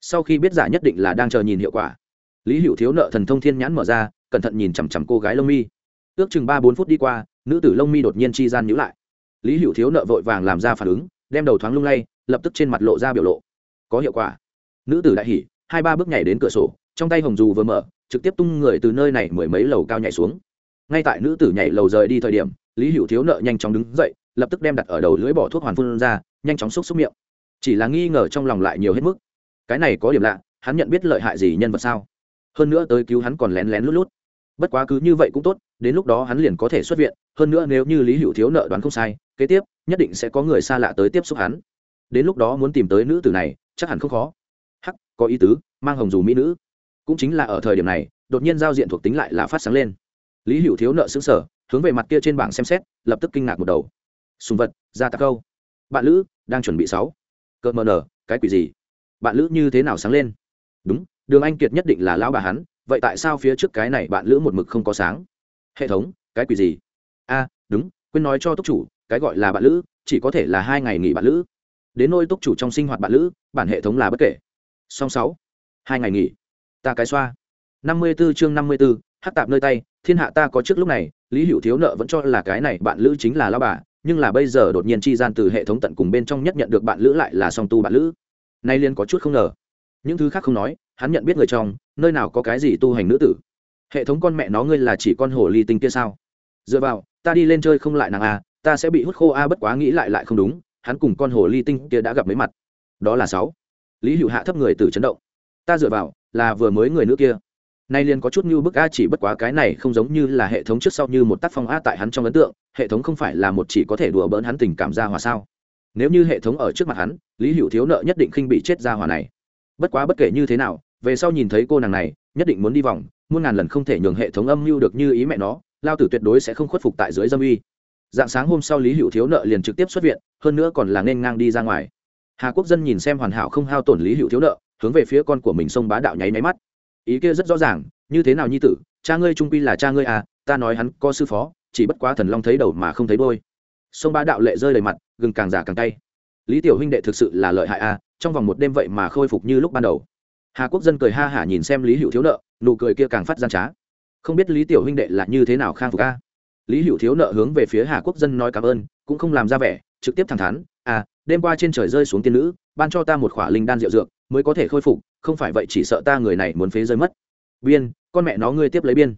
Sau khi biết giả nhất định là đang chờ nhìn hiệu quả, lý hữu thiếu nợ thần thông thiên nhãn mở ra, cẩn thận nhìn chằm chằm cô gái lông mi. Ước chừng ba bốn phút đi qua, nữ tử lông mi đột nhiên chi gian nhữ lại. Lý hữu thiếu nợ vội vàng làm ra phản ứng, đem đầu thoáng lung lay, lập tức trên mặt lộ ra biểu lộ. Có hiệu quả. Nữ tử đại hỉ, hai ba bước nhảy đến cửa sổ, trong tay hồng dù vừa mở, trực tiếp tung người từ nơi này mười mấy lầu cao nhảy xuống. Ngay tại nữ tử nhảy lầu rời đi thời điểm, lý hữu thiếu nợ nhanh chóng đứng dậy, lập tức đem đặt ở đầu lưỡi bỏ thuốc hoàn phun ra, nhanh chóng xúc xúc miệng chỉ là nghi ngờ trong lòng lại nhiều hết mức. Cái này có điểm lạ, hắn nhận biết lợi hại gì nhân vật sao? Hơn nữa tới cứu hắn còn lén lén lút lút. Bất quá cứ như vậy cũng tốt, đến lúc đó hắn liền có thể xuất viện, hơn nữa nếu như lý hữu thiếu nợ đoán không sai, kế tiếp, nhất định sẽ có người xa lạ tới tiếp xúc hắn. Đến lúc đó muốn tìm tới nữ tử này, chắc hẳn không khó. Hắc, có ý tứ, mang hồng dù mỹ nữ. Cũng chính là ở thời điểm này, đột nhiên giao diện thuộc tính lại là phát sáng lên. Lý hữu thiếu nợ xứng sở hướng về mặt kia trên bảng xem xét, lập tức kinh ngạc một đầu. Sùng vật ra tạc câu. Bạn lữ, đang chuẩn bị sáu cợt mờ nở cái quỷ gì? Bạn lữ như thế nào sáng lên? Đúng đường anh kiệt nhất định là lão bà hắn vậy tại sao phía trước cái này bạn lữ một mực không có sáng? Hệ thống cái quỷ gì? A đúng quên nói cho túc chủ cái gọi là bạn lữ chỉ có thể là hai ngày nghỉ bạn lữ. Đến nôi túc chủ trong sinh hoạt bạn lữ bản hệ thống là bất kể. Song sáu hai ngày nghỉ. Ta cái xoa. Năm mươi 54 chương năm mươi 54, hát tạp nơi tay thiên hạ ta có trước lúc này lý hữu thiếu nợ vẫn cho là cái này bạn lữ chính là lao bà nhưng là bây giờ đột nhiên chi gian từ hệ thống tận cùng bên trong nhất nhận được bạn lữ lại là song tu bạn lữ. Nay liên có chút không ngờ. Những thứ khác không nói, hắn nhận biết người trong, nơi nào có cái gì tu hành nữ tử. Hệ thống con mẹ nó ngươi là chỉ con hồ ly tinh kia sao? Dựa vào, ta đi lên chơi không lại nàng a ta sẽ bị hút khô a bất quá nghĩ lại lại không đúng, hắn cùng con hồ ly tinh kia đã gặp mấy mặt. Đó là sáu. Lý hữu hạ thấp người từ chấn động. Ta dựa vào, là vừa mới người nữ kia nay liền có chút như bức a, chỉ bất quá cái này không giống như là hệ thống trước sau như một tác phong a tại hắn trong ấn tượng, hệ thống không phải là một chỉ có thể đùa bỡn hắn tình cảm ra hòa sao. Nếu như hệ thống ở trước mặt hắn, lý hữu thiếu nợ nhất định khinh bị chết ra hòa này. Bất quá bất kể như thế nào, về sau nhìn thấy cô nàng này, nhất định muốn đi vòng, muôn ngàn lần không thể nhường hệ thống âm mưu được như ý mẹ nó, lao tử tuyệt đối sẽ không khuất phục tại dưới dâm uy. Dạng sáng hôm sau lý hữu thiếu nợ liền trực tiếp xuất viện, hơn nữa còn là nên ngang đi ra ngoài. Hà quốc dân nhìn xem hoàn hảo không hao tổn lý hữu thiếu nợ, hướng về phía con của mình sông bá đạo nháy máy mắt ý kia rất rõ ràng, như thế nào nhi tử, cha ngươi trung quy là cha ngươi à ta nói hắn có sư phó, chỉ bất quá thần long thấy đầu mà không thấy đôi sông bá đạo lệ rơi đầy mặt, gừng càng giả càng tay lý tiểu huynh đệ thực sự là lợi hại à trong vòng một đêm vậy mà khôi phục như lúc ban đầu. Hà quốc dân cười ha hả nhìn xem lý hữu thiếu nợ, nụ cười kia càng phát gian trá. Không biết lý tiểu huynh đệ là như thế nào khang phục a lý hữu thiếu nợ hướng về phía hà quốc dân nói cảm ơn, cũng không làm ra vẻ, trực tiếp thẳng thắn à đêm qua trên trời rơi xuống tiên nữ, ban cho ta một khỏa linh đan rượu dược mới có thể khôi phục, không phải vậy chỉ sợ ta người này muốn phế rơi mất. Biên, con mẹ nó ngươi tiếp lấy biên.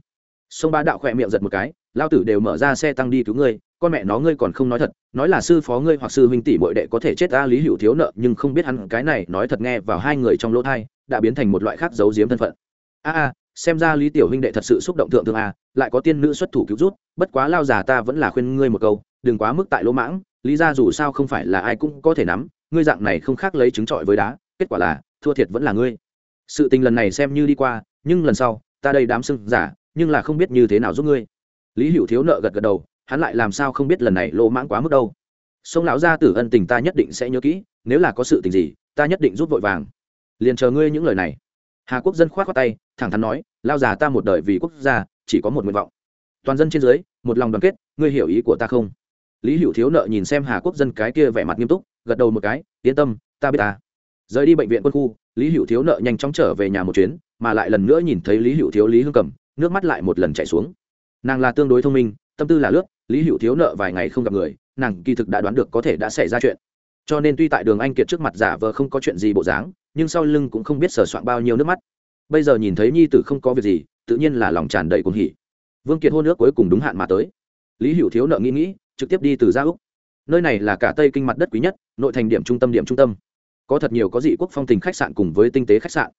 Sông ba đạo khỏe miệng giật một cái, lao tử đều mở ra xe tăng đi cứu ngươi, con mẹ nó ngươi còn không nói thật, nói là sư phó ngươi hoặc sư huynh tỷ bội đệ có thể chết ta lý hữu thiếu nợ, nhưng không biết hắn cái này nói thật nghe vào hai người trong lỗ thai đã biến thành một loại khác giấu giếm thân phận. A a, xem ra lý tiểu huynh đệ thật sự xúc động thượng thượng a, lại có tiên nữ xuất thủ cứu rút, bất quá lao già ta vẫn là khuyên ngươi một câu, đừng quá mức tại lỗ mãng, lý ra dù sao không phải là ai cũng có thể nắm, ngươi dạng này không khác lấy trứng trọi với đá, kết quả là thua thiệt vẫn là ngươi. Sự tình lần này xem như đi qua, nhưng lần sau, ta đây đám sưng giả, nhưng là không biết như thế nào giúp ngươi. Lý hữu thiếu nợ gật gật đầu, hắn lại làm sao không biết lần này lỗ mãng quá mức đâu. Sông lão gia tử ân tình ta nhất định sẽ nhớ kỹ, nếu là có sự tình gì, ta nhất định rút vội vàng. Liền chờ ngươi những lời này. Hà quốc dân k h o á t khoác tay, thẳng thắn nói lao già ta một đời vì quốc gia, chỉ có một nguyện vọng. Toàn dân trên dưới, một lòng đoàn kết, ngươi hiểu ý của ta không? Lý hữu thiếu nợ nhìn xem hà quốc dân cái kia vẻ mặt nghiêm túc, gật đầu một cái, yên tâm, ta biết ta rời đi bệnh viện quân khu, lý hữu thiếu nợ nhanh chóng trở về nhà một chuyến, mà lại lần nữa nhìn thấy lý hữu thiếu, lý hương cầm, nước mắt lại một lần chạy xuống. Nàng là tương đối thông minh, tâm tư là lướt, lý hữu thiếu nợ vài ngày không gặp người, nàng kỳ thực đã đoán được có thể đã xảy ra chuyện. Cho nên tuy tại đường anh kiệt trước mặt giả vờ không có chuyện gì bộ dáng, nhưng sau lưng cũng không biết sờ soạn bao nhiêu nước mắt. Bây giờ nhìn thấy nhi tử không có việc gì, tự nhiên là lòng tràn đầy cuồng hỉ. Vương kiệt hôn nước cuối cùng đúng hạn mà tới. Lý hữu thiếu nợ nghĩ nghĩ, trực tiếp đi từ gia úc. Nơi này là cả tây kinh mặt đất quý nhất, nội thành điểm trung tâm điểm trung tâm có thật nhiều có dị quốc phong tình khách sạn cùng với tinh tế khách sạn.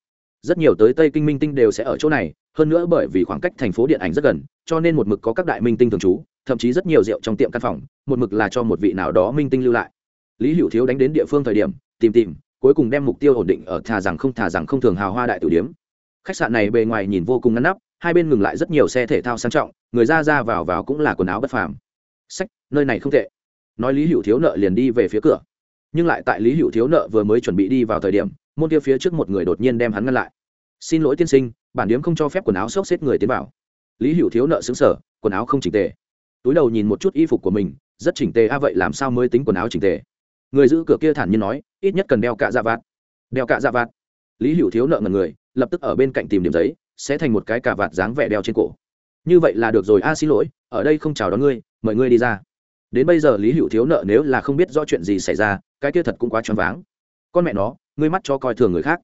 Rất nhiều tới tây kinh minh tinh đều sẽ ở chỗ này, hơn nữa bởi vì khoảng cách thành phố điện ảnh rất gần, cho nên một mực có các đại minh tinh thường trú, thậm chí rất nhiều rượu trong tiệm căn phòng, một mực là cho một vị nào đó minh tinh lưu lại. Lý hữu thiếu đánh đến địa phương thời điểm, tìm tìm, cuối cùng đem mục tiêu ổn định ở thà rằng không thà rằng không thường hào hoa đại tử điếm. Khách sạn này bề ngoài nhìn vô cùng ngăn nắp, hai bên ngừng lại rất nhiều xe thể thao sang trọng, người ra ra vào vào cũng là quần áo bất phàm. Sách, nơi này không tệ. Nói lý hữu thiếu nợ liền đi về phía cửa nhưng lại tại lý hữu thiếu nợ vừa mới chuẩn bị đi vào thời điểm, môn kia phía trước một người đột nhiên đem hắn ngăn lại. Xin lỗi tiên sinh, bản điếm không cho phép quần áo xốc xếp người tiến vào. Lý hữu thiếu nợ xứng sở quần áo không chỉnh tề. Túi đầu nhìn một chút y phục của mình, rất chỉnh tề, a, vậy làm sao mới tính quần áo chỉnh tề? Người giữ cửa kia thản nhiên nói, ít nhất cần đeo cạ dạ vạt. Đeo cạ dạ vạt? Lý hữu thiếu nợ ngần người, lập tức ở bên cạnh tìm điểm giấy, sẽ thành một cái cà vạt dáng vẻ đeo trên cổ. Như vậy là được rồi, a, xin lỗi, ở đây không chào đón ngươi, mời ngươi đi ra. Đến bây giờ lý hữu thiếu nợ nếu là không biết rõ chuyện gì xảy ra cái kia thật cũng quá choáng váng. Con mẹ nó, ngươi mắt cho coi thường người khác.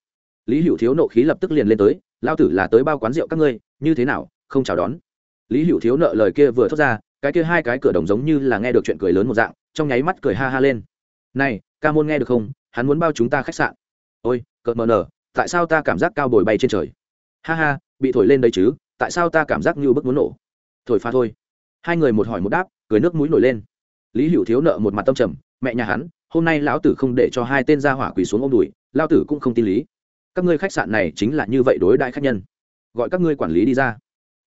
Lý hữu thiếu nộ khí lập tức liền lên tới lao tử là tới bao quán rượu các ngươi, như thế nào, không chào đón? Lý hữu thiếu nợ lời kia vừa thốt ra, cái kia hai cái cửa đồng giống như là nghe được chuyện cười lớn một dạng, trong nháy mắt cười ha ha lên. Này, ca môn nghe được không? Hắn muốn bao chúng ta khách sạn. Ôi, cợt mờ nở, tại sao ta cảm giác cao bồi bay trên trời? Ha ha, bị thổi lên đấy chứ, tại sao ta cảm giác như bức muốn nổ? Thổi pha thôi. Hai người một hỏi một đáp, cười nước mũi nổi lên. Lý hữu thiếu nợ một mặt tâm trầm, mẹ nhà hắn hôm nay lão tử không để cho hai tên gia hỏa quỳ xuống ôm đùi lao tử cũng không tin lý. Các ngươi khách sạn này chính là như vậy đối đại khách nhân. Gọi các ngươi quản lý đi ra.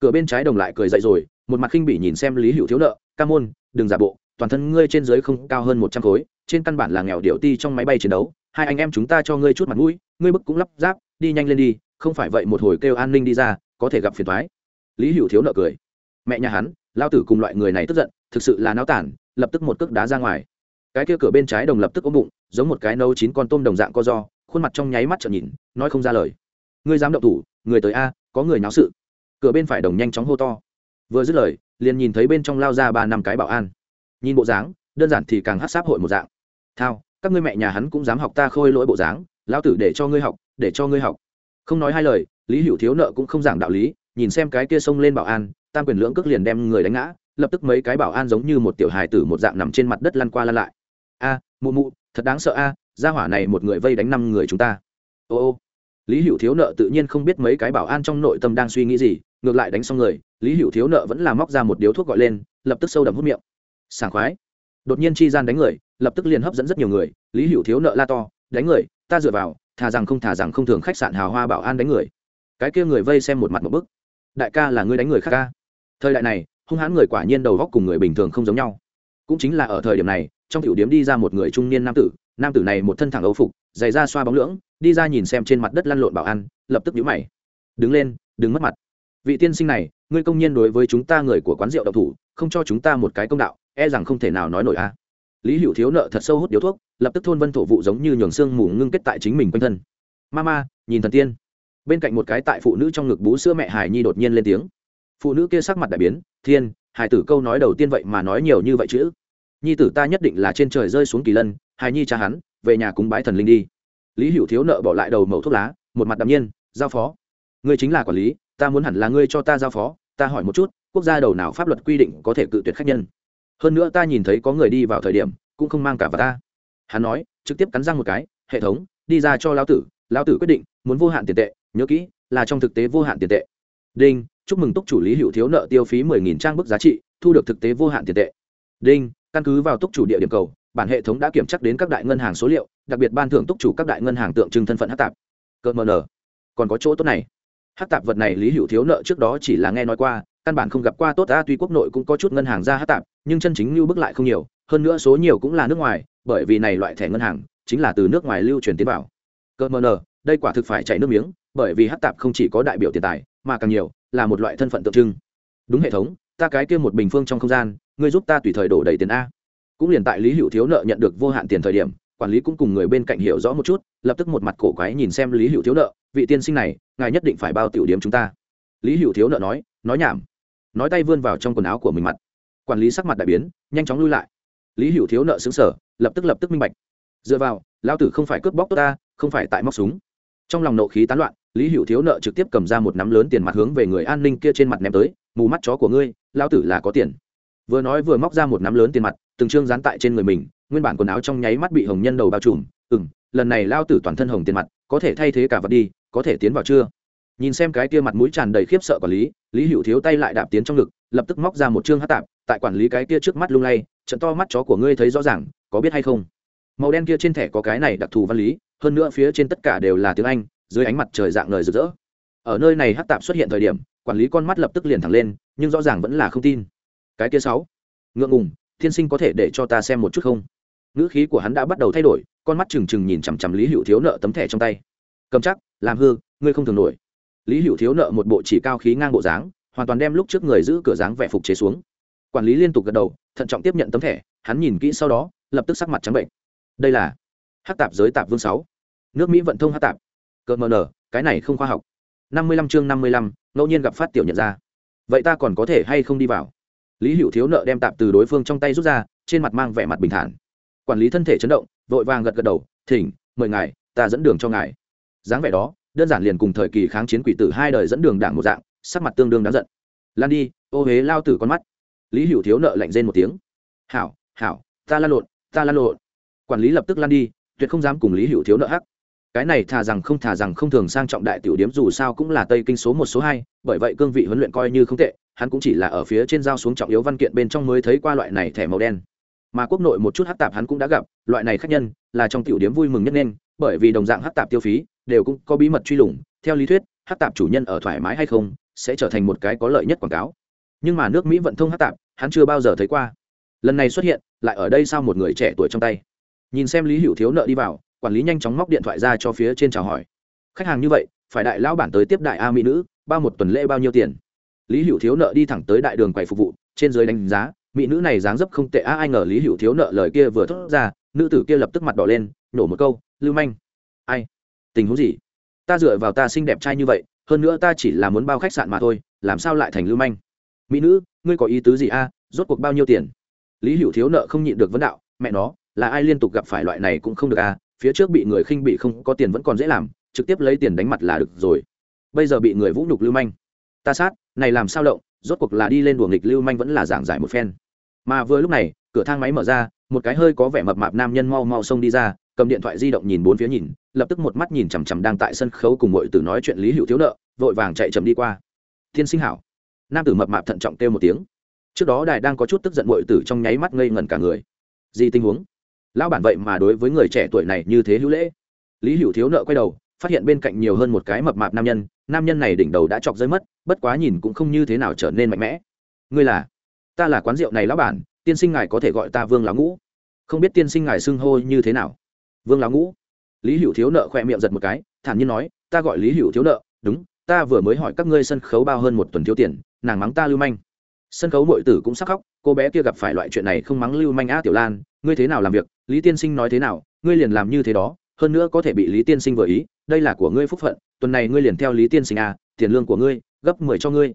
Cửa bên trái đồng lại cười dậy rồi, một mặt khinh bỉ nhìn xem lý hữu thiếu nợ, ca môn, đừng giả bộ, toàn thân ngươi trên dưới không cao hơn một trăm khối, trên căn bản là nghèo điệu ti trong máy bay chiến đấu, hai anh em chúng ta cho ngươi chút mặt mũi, ngươi bức cũng lắp ráp, đi nhanh lên đi, không phải vậy một hồi kêu an ninh đi ra, có thể gặp phiền thoái lý hữu thiếu nợ cười. Mẹ nhà hắn lao tử cùng loại người này tức giận, thực sự là náo tản, lập tức một cước đá ra ngoài cái kia cửa bên trái đồng lập tức ôm bụng, giống một cái nấu chín con tôm đồng dạng co do, khuôn mặt trong nháy mắt trợn nhìn, nói không ra lời. Ngươi dám động thủ, người tới a, có người náo sự. Cửa bên phải đồng nhanh chóng hô to. Vừa dứt lời, liền nhìn thấy bên trong lao ra ba năm cái bảo an. Nhìn bộ dáng, đơn giản thì càng hát sáp hội một dạng. Thao, các ngươi mẹ nhà hắn cũng dám học ta khôi lỗi bộ dáng lao tử để cho ngươi học, để cho ngươi học. Không nói hai lời, lý hữu thiếu nợ cũng không giảng đạo lý, nhìn xem cái kia xông lên bảo an, tam quyền lưỡng cước liền đem người đánh ngã, lập tức mấy cái bảo an giống như một tiểu hài tử một dạng nằm trên mặt đất lăn qua lăn lại a, mụ mụ, thật đáng sợ a, gia hỏa này một người vây đánh năm người chúng ta. Ô ô. Lý hữu thiếu nợ tự nhiên không biết mấy cái bảo an trong nội tâm đang suy nghĩ gì, ngược lại đánh xong người, lý hữu thiếu nợ vẫn là móc ra một điếu thuốc gọi lên, lập tức sâu đậm hút miệng. Sảng khoái. Đột nhiên chi gian đánh người, lập tức liền hấp dẫn rất nhiều người, lý hữu thiếu nợ la to, đánh người, ta dựa vào, thà rằng không thà rằng không thường khách sạn hào hoa bảo an đánh người. Cái kia người vây xem một mặt một bức. Đại ca là người đánh người khác ca. Thời đại này, hung hãn người quả nhiên đầu góc cùng người bình thường không giống nhau. Cũng chính là ở thời điểm này trong tiểu điếm đi ra một người trung niên nam tử nam tử này một thân thẳng ấu phục, giày da xoa bóng lưỡng, đi ra nhìn xem trên mặt đất lăn lộn bảo an, lập tức nhíu mày. Đứng lên đứng mất mặt. Vị tiên sinh này, ngươi công nhiên đối với chúng ta người của quán rượu độc thủ, không cho chúng ta một cái công đạo e rằng không thể nào nói nổi a. Lý hữu thiếu nợ thật sâu hút điếu thuốc, lập tức thôn vân thổ vụ giống như nhường xương mù ngưng kết tại chính mình quanh thân. Mama nhìn thần tiên. Bên cạnh một cái tại phụ nữ trong ngực bú sữa mẹ hải nhi đột nhiên lên tiếng. Phụ nữ kia sắc mặt đại biến, thiên, hải tử câu nói đầu tiên vậy mà nói nhiều như vậy chứ? Nhi tử ta nhất định là trên trời rơi xuống kỳ lân hải nhi cha hắn, về nhà cúng bái thần linh đi. Lý hữu thiếu nợ bỏ lại đầu mẩu thuốc lá, một mặt đạm nhiên, giao phó. Ngươi chính là quản lý, ta muốn hẳn là ngươi cho ta giao phó, ta hỏi một chút, quốc gia đầu nào pháp luật quy định có thể cự tuyệt khách nhân? Hơn nữa ta nhìn thấy có người đi vào thời điểm, cũng không mang cả vào ta. Hắn nói, trực tiếp cắn răng một cái, hệ thống, đi ra cho lão tử lão tử quyết định, muốn vô hạn tiền tệ, nhớ kỹ, là trong thực tế vô hạn tiền tệ. Đinh, chúc mừng túc chủ lý hữu thiếu nợ tiêu phí mười nghìn trang bức giá trị, thu được thực tế vô hạn tiền tệ. Đinh căn cứ vào túc chủ địa điểm cầu, bản hệ thống đã kiểm chắc đến các đại ngân hàng số liệu, đặc biệt ban thưởng túc chủ các đại ngân hàng tượng trưng thân phận hát tạp. Cơ mờ nở còn có chỗ tốt này. Hát tạp vật này lý hữu thiếu nợ trước đó chỉ là nghe nói qua, căn bản không gặp qua tốt ta tuy quốc nội cũng có chút ngân hàng ra hát tạp, nhưng chân chính lưu bức lại không nhiều, hơn nữa số nhiều cũng là nước ngoài, bởi vì này loại thẻ ngân hàng chính là từ nước ngoài lưu truyền tiến vào. Cơ mờ nở đây quả thực phải chảy nước miếng, bởi vì hát tạp không chỉ có đại biểu tiền tài, mà càng nhiều là một loại thân phận tượng trưng. Đúng hệ thống ta cái kia một bình phương trong không gian, ngươi giúp ta tùy thời đổ đầy tiền a. Cũng liền tại lý hữu thiếu nợ nhận được vô hạn tiền thời điểm, quản lý cũng cùng người bên cạnh hiểu rõ một chút, lập tức một mặt cổ quái nhìn xem lý hữu thiếu nợ, vị tiên sinh này, ngài nhất định phải bao tiểu điểm chúng ta. Lý hữu thiếu nợ nói nói nhảm. Nói tay vươn vào trong quần áo của mình mặt. Quản lý sắc mặt đại biến, nhanh chóng lui lại. Lý hữu thiếu nợ xứng sở lập tức lập tức minh bạch. Dựa vào lao tử không phải cướp bóc tốt ta, không phải tại móc súng. Trong lòng nộ khí tán loạn, lý hữu thiếu nợ trực tiếp cầm ra một nắm lớn tiền mặt hướng về người an ninh kia trên mặt ném tới mù mắt chó của ngươi lao tử là có tiền. Vừa nói vừa móc ra một nắm lớn tiền mặt, từng chương dán tại trên người mình, nguyên bản quần áo trong nháy mắt bị hồng nhân đầu bao trùm. Ừ m lần này lao tử toàn thân hồng tiền mặt, có thể thay thế cả vật đi, có thể tiến vào chưa? Nhìn xem cái kia mặt mũi tràn đầy khiếp sợ quản lý lý hữu thiếu tay lại đạp tiến trong ngực, lập tức móc ra một chương hát tạp, tại quản lý cái kia trước mắt lung lay, trận to mắt chó của ngươi thấy rõ ràng, có biết hay không? Màu đen kia trên thẻ có cái này đặc thù văn lý, hơn nữa phía trên tất cả đều là tiếng anh, dưới ánh mặt trời dạng lời rực rỡ. Ở nơi này hát tạp xuất hiện thời điểm quản lý con mắt lập tức liền thẳng lên, nhưng rõ ràng vẫn là không tin. Cái kia sáu. Ngượng ngùng, thiên sinh có thể để cho ta xem một chút không? Ngữ khí của hắn đã bắt đầu thay đổi, con mắt trừng trừng nhìn chằm chằm lý hữu thiếu nợ tấm thẻ trong tay. Cầm chắc, làm hư, ngươi không thường nổi. Lý hữu thiếu nợ một bộ chỉ cao khí ngang bộ dáng, hoàn toàn đem lúc trước người giữ cửa dáng vẻ phục chế xuống. Quản lý liên tục gật đầu, thận trọng tiếp nhận tấm thẻ, hắn nhìn kỹ sau đó, lập tức sắc mặt trắng bệnh. Đây là hát tạp giới tạp vương sáu. Nước mỹ vận thông hát tạp. Cờ mờ nở, cái này không khoa học năm mươi lăm chương năm mươi lăm, ngẫu nhiên gặp phát tiểu nhận ra. Vậy ta còn có thể hay không đi vào? Lý hữu thiếu nợ đem tạp từ đối phương trong tay rút ra, trên mặt mang vẻ mặt bình thản. Quản lý thân thể chấn động, vội vàng gật gật đầu, thỉnh, mời ngài, ta dẫn đường cho ngài. Dáng vẻ đó, đơn giản liền cùng thời kỳ kháng chiến quỷ tử hai đời dẫn đường đảng một dạng, sắc mặt tương đương đáng giận. Lan đi, ô huế lao tử con mắt. Lý hữu thiếu nợ lạnh rên một tiếng. Hảo hảo, ta lan lộn, ta lan lộn. Quản lý lập tức lan đi, tuyệt không dám cùng lý hữu thiếu nợ hắc cái này thà rằng không thà rằng không thường sang trọng đại tiểu điếm dù sao cũng là tây kinh số một số hai, bởi vậy cương vị huấn luyện coi như không tệ, hắn cũng chỉ là ở phía trên giao xuống trọng yếu văn kiện bên trong mới thấy qua loại này thẻ màu đen. Mà quốc nội một chút hát tạp hắn cũng đã gặp, loại này khác nhân, là trong tiểu điếm vui mừng nhất nên, bởi vì đồng dạng hát tạp tiêu phí, đều cũng có bí mật truy lùng, theo lý thuyết, hát tạp chủ nhân ở thoải mái hay không, sẽ trở thành một cái có lợi nhất quảng cáo. Nhưng mà nước mỹ vận thông hát tạp, hắn chưa bao giờ thấy qua. Lần này xuất hiện, lại ở đây sao một người trẻ tuổi trong tay. Nhìn xem lý hữu thiếu nợ đi vào quản lý nhanh chóng móc điện thoại ra cho phía trên chào hỏi. Khách hàng như vậy, phải đại lão bản tới tiếp đại a mỹ nữ, bao một tuần lễ bao nhiêu tiền? Lý hữu thiếu nợ đi thẳng tới đại đường quầy phục vụ, trên dưới đánh giá, mỹ nữ này dáng dấp không tệ a ai ngờ lý hữu thiếu nợ lời kia vừa thốt ra, nữ tử kia lập tức mặt đỏ lên, nổ một câu, lưu manh. Ai? Tình huống gì? Ta dựa vào ta xinh đẹp trai như vậy, hơn nữa ta chỉ là muốn bao khách sạn mà thôi, làm sao lại thành lưu manh? Mỹ nữ, ngươi có ý tứ gì a? Rốt cuộc bao nhiêu tiền? Lý hữu thiếu nợ không nhịn được vấn đạo, mẹ nó, là ai liên tục gặp phải loại này cũng không được a phía trước bị người khinh bị không có tiền vẫn còn dễ làm, trực tiếp lấy tiền đánh mặt là được rồi. Bây giờ bị người vũ nhục lưu manh. Ta sát, này làm sao động, rốt cuộc là đi lên đùa nghịch lưu manh vẫn là giảng giải một phen. Mà vừa lúc này, cửa thang máy mở ra, một cái hơi có vẻ mập mạp nam nhân mau mau xông đi ra, cầm điện thoại di động nhìn bốn phía nhìn, lập tức một mắt nhìn chằm chằm đang tại sân khấu cùng mọi tử nói chuyện lý hữu thiếu nợ, vội vàng chạy chậm đi qua. Thiên sinh hảo. Nam tử mập mạp thận trọng kêu một tiếng. Trước đó đài đang có chút tức giận mọi tử trong nháy mắt ngây ngẩn cả người. Gì tình huống? Lão bản vậy mà đối với người trẻ tuổi này như thế hữu lễ. Lý hữu thiếu nợ quay đầu, phát hiện bên cạnh nhiều hơn một cái mập mạp nam nhân nam nhân này đỉnh đầu đã chọc rơi mất, bất quá nhìn cũng không như thế nào trở nên mạnh mẽ. Ngươi là? Ta là quán rượu này lão bản, tiên sinh ngài có thể gọi ta vương lão ngũ. Không biết tiên sinh ngài xưng hô như thế nào? Vương lão ngũ. Lý hữu thiếu nợ khoe miệng giật một cái, thản nhiên nói, ta gọi lý hữu thiếu nợ, đúng, ta vừa mới hỏi các ngươi sân khấu bao hơn một tuần thiếu tiền, nàng mắng ta lưu manh. Sân khấu nội tử cũng sắc khóc, cô bé kia gặp phải loại chuyện này không mắng lưu manh á tiểu lan ngươi thế nào làm việc, lý tiên sinh nói thế nào, ngươi liền làm như thế đó, hơn nữa có thể bị lý tiên sinh vừa ý, đây là của ngươi phúc phận, tuần này ngươi liền theo lý tiên sinh à tiền lương của ngươi, gấp mười cho ngươi.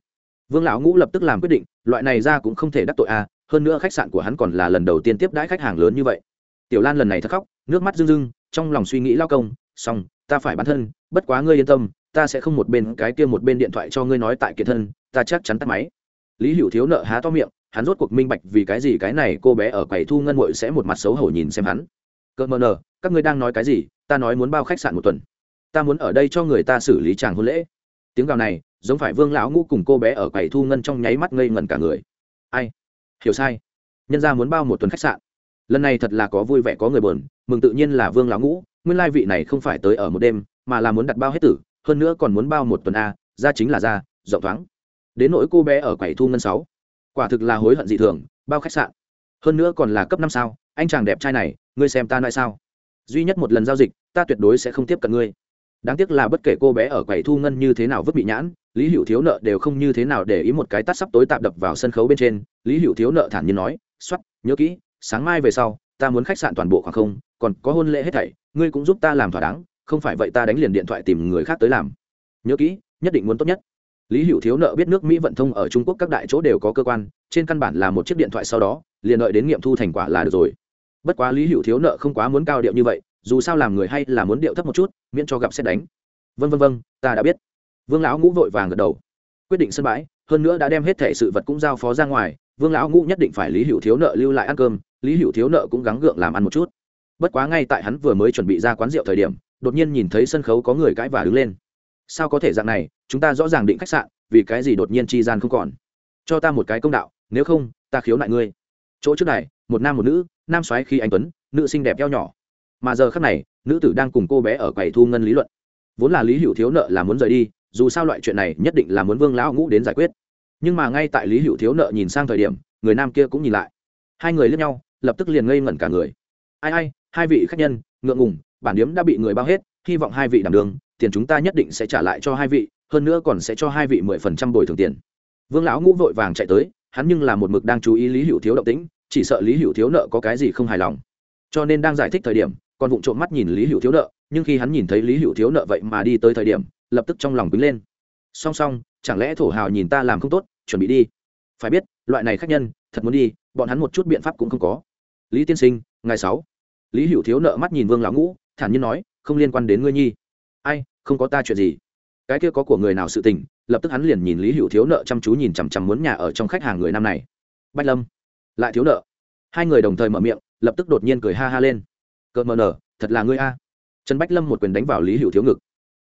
Vương lão ngũ lập tức làm quyết định, loại này ra cũng không thể đắc tội à hơn nữa khách sạn của hắn còn là lần đầu tiên tiếp đãi khách hàng lớn như vậy. Tiểu lan lần này thất khóc, nước mắt rưng rưng, trong lòng suy nghĩ lao công, xong, ta phải bản thân, bất quá ngươi yên tâm, ta sẽ không một bên cái kia một bên điện thoại cho ngươi nói tại kiệt thân, ta chắc chắn tắt máy. Lý hữu thiếu nợ há to miệng hắn rốt cuộc minh bạch vì cái gì cái này cô bé ở quầy thu ngân muội sẽ một mặt xấu hổ nhìn xem hắn. Cơ mờ nờ, các ngươi đang nói cái gì? Ta nói muốn bao khách sạn một tuần. Ta muốn ở đây cho người ta xử lý chàng hôn lễ. Tiếng gào này, giống phải vương lão ngũ cùng cô bé ở quầy thu ngân trong nháy mắt ngây ngẩn cả người. Ai? Hiểu sai. Nhân ra muốn bao một tuần khách sạn. Lần này thật là có vui vẻ có người buồn, mừng tự nhiên là vương lão ngũ. Nguyên lai vị này không phải tới ở một đêm, mà là muốn đặt bao hết tử, hơn nữa còn muốn bao một tuần a, ra chính là ra, rộng thoáng. Đến nỗi cô bé ở quầy thu ngân sáu quả thực là hối hận dị thường, bao khách sạn. Hơn nữa còn là cấp năm sao, anh chàng đẹp trai này, ngươi xem ta nói sao. Duy nhất một lần giao dịch, ta tuyệt đối sẽ không tiếp cận ngươi. Đáng tiếc là bất kể cô bé ở quầy thu ngân như thế nào vứt bị nhãn, lý hữu thiếu nợ đều không như thế nào để ý một cái tắt sắp tối tạp đập vào sân khấu bên trên. Lý hữu thiếu nợ thản nhiên nói x nhớ kỹ, sáng mai về sau, ta muốn khách sạn toàn bộ khoảng không, còn có hôn lễ hết thảy, ngươi cũng giúp ta làm thỏa đáng, không phải vậy ta đánh liền điện thoại tìm người khác tới làm. Nhớ kỹ, nhất định muốn tốt nhất lý hữu thiếu nợ biết nước mỹ vận thông ở trung quốc các đại chỗ đều có cơ quan, trên căn bản là một chiếc điện thoại sau đó, liền đợi đến nghiệm thu thành quả là được rồi. Bất quá lý hữu thiếu nợ không quá muốn cao điệu như vậy, dù sao làm người hay là muốn điệu thấp một chút, miễn cho gặp xét đánh. Vân vân vân, ta đã biết. Vương lão ngũ vội vàng gật đầu. Quyết định sân bãi, hơn nữa đã đem hết thẻ sự vật cũng giao phó ra ngoài, vương lão ngũ nhất định phải lý hữu thiếu nợ lưu lại ăn cơm, lý hữu thiếu nợ cũng gắng gượng làm ăn một chút. Bất quá ngay tại hắn vừa mới chuẩn bị ra quán rượu thời điểm, đột nhiên nhìn thấy sân khấu có người cãi và đứng lên sao có thể dạng này, chúng ta rõ ràng định khách sạn, vì cái gì đột nhiên chi gian không còn? Cho ta một cái công đạo, nếu không, ta khiếu nại ngươi. Chỗ trước này, một nam một nữ, nam soái khi anh tuấn, nữ xinh đẹp eo nhỏ. Mà giờ khắc này, nữ tử đang cùng cô bé ở quầy thu ngân lý luận. Vốn là lý hữu thiếu nợ là muốn rời đi, dù sao loại chuyện này nhất định là muốn vương lão ngũ đến giải quyết. Nhưng mà ngay tại lý hữu thiếu nợ nhìn sang thời điểm, người nam kia cũng nhìn lại. Hai người lướt nhau, lập tức liền ngây ngẩn cả người. Ai ai, hai vị khách nhân, ngượng ngùng, bản điếm đã bị người bao hết hy vọng hai vị đảm đường tiền chúng ta nhất định sẽ trả lại cho hai vị, hơn nữa còn sẽ cho hai vị mười phần trăm bồi thường tiền. Vương lão ngũ vội vàng chạy tới, hắn nhưng là một mực đang chú ý lý hữu thiếu động tĩnh, chỉ sợ lý hữu thiếu nợ có cái gì không hài lòng. Cho nên đang giải thích thời điểm còn vụng trộm mắt nhìn lý hữu thiếu nợ, nhưng khi hắn nhìn thấy lý hữu thiếu nợ vậy mà đi tới thời điểm, lập tức trong lòng quýnh lên. Song song, chẳng lẽ thổ hào nhìn ta làm không tốt, chuẩn bị đi. Phải biết, loại này khác nhân, thật muốn đi, bọn hắn một chút biện pháp cũng không có. Lý tiên sinh ngày sáu. Lý hữu thiếu nợ mắt nhìn vương lão ngũ, thản nhiên nói không liên quan đến ngươi nhi. Ai, không có ta chuyện gì. Cái kia có của người nào sự tình, lập tức hắn liền nhìn lý hữu thiếu nợ chăm chú nhìn chằm chằm muốn nhà ở trong khách hàng người năm này. Bách lâm, lại thiếu nợ. Hai người đồng thời mở miệng, lập tức đột nhiên cười ha ha lên. Cợt mờ nở, thật là ngươi a. Trần bách lâm một quyền đánh vào lý hữu thiếu ngực.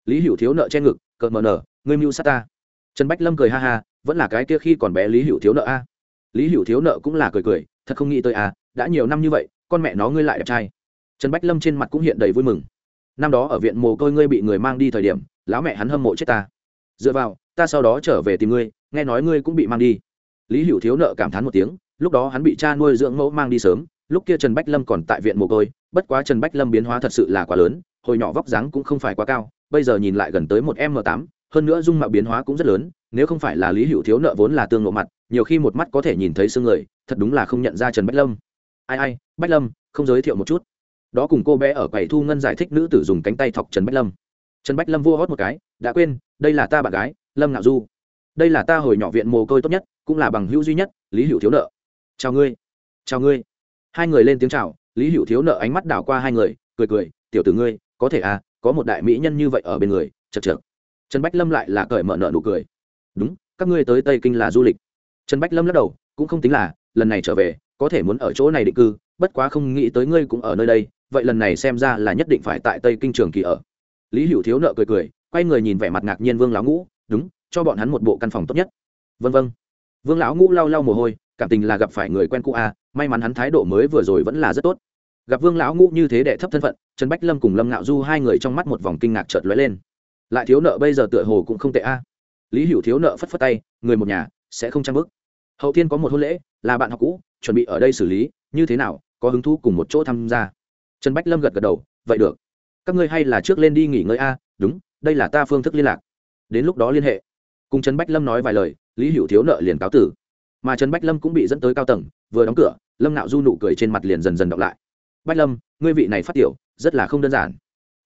Lý hữu thiếu nợ che ngực, cợt mờ nở, ngươi mưu sát ta. Trần bách lâm cười ha ha, vẫn là cái kia khi còn bé lý hữu thiếu nợ a. Lý hữu thiếu nợ cũng là cười cười, thật không nghĩ tới a, đã nhiều năm như vậy, con mẹ nó ngươi lại đẹp trai. Trần bách lâm trên mặt cũng hiện đầy vui mừng năm đó ở viện mồ côi ngươi bị người mang đi thời điểm, lão mẹ hắn hâm mộ chết ta. Dựa vào, ta sau đó trở về tìm ngươi, nghe nói ngươi cũng bị mang đi. Lý hữu thiếu nợ cảm thán một tiếng, lúc đó hắn bị cha nuôi dưỡng mẫu mang đi sớm, lúc kia trần bách lâm còn tại viện mồ côi, bất quá trần bách lâm biến hóa thật sự là quá lớn, hồi nhỏ vóc dáng cũng không phải quá cao, bây giờ nhìn lại gần tới một m tám, hơn nữa dung mạo biến hóa cũng rất lớn, nếu không phải là lý hữu thiếu nợ vốn là tương lộ mặt, nhiều khi một mắt có thể nhìn thấy xương người, thật đúng là không nhận ra trần bách lâm. Ai ai, bách lâm, không giới thiệu một chút đó cùng cô bé ở quầy thu ngân giải thích nữ tử dùng cánh tay thọc trần bách lâm. Trần bách lâm vua hót một cái, đã quên, đây là ta bạn gái, lâm ngạo du. Đây là ta hồi nhỏ viện mồ côi tốt nhất, cũng là bằng hữu duy nhất, lý hữu thiếu nợ. Chào ngươi chào ngươi. Hai người lên tiếng chào, lý hữu thiếu nợ ánh mắt đảo qua hai người, cười cười, tiểu tử ngươi, có thể à có một đại mỹ nhân như vậy ở bên người, chật chật trần bách lâm lại là cởi mở nợ nụ cười. Đúng, các ngươi tới tây kinh là du lịch. Trần bách lâm lắc đầu, cũng không tính là, lần này trở về, có thể muốn ở chỗ này định cư, bất quá không nghĩ tới ngươi cũng ở nơi đây vậy lần này xem ra là nhất định phải tại tây kinh trường kỳ ở. Lý hữu thiếu nợ cười cười quay người nhìn vẻ mặt ngạc nhiên vương lão ngũ đúng cho bọn hắn một bộ căn phòng tốt nhất. Vân vân vương lão ngũ lau lau mồ hôi cảm tình là gặp phải người quen cũ a à, may mắn hắn thái độ mới vừa rồi vẫn là rất tốt. Gặp vương lão ngũ như thế đệ thấp thân phận trần bách lâm cùng lâm ngạo du hai người trong mắt một vòng kinh ngạc chợt lóe lên. Lại thiếu nợ bây giờ tựa hồ cũng không tệ a lý hữu thiếu nợ phất phất tay người một nhà sẽ không trang bức hậu thiên có một hôn lễ là bạn học cũ chuẩn bị ở đây xử lý như thế nào có hứng thú cùng một chỗ tham gia trần bách lâm gật gật đầu, vậy được. Các ngươi hay là trước lên đi nghỉ ngơi a, đúng, đây là ta phương thức liên lạc. Đến lúc đó liên hệ. Cùng trần bách lâm nói vài lời, lý hữu thiếu nợ liền cáo tử. Mà trần bách lâm cũng bị dẫn tới cao tầng, vừa đóng cửa, lâm nạo du nụ cười trên mặt liền dần dần đọc lại. Bách lâm, ngươi vị này phát tiểu, rất là không đơn giản.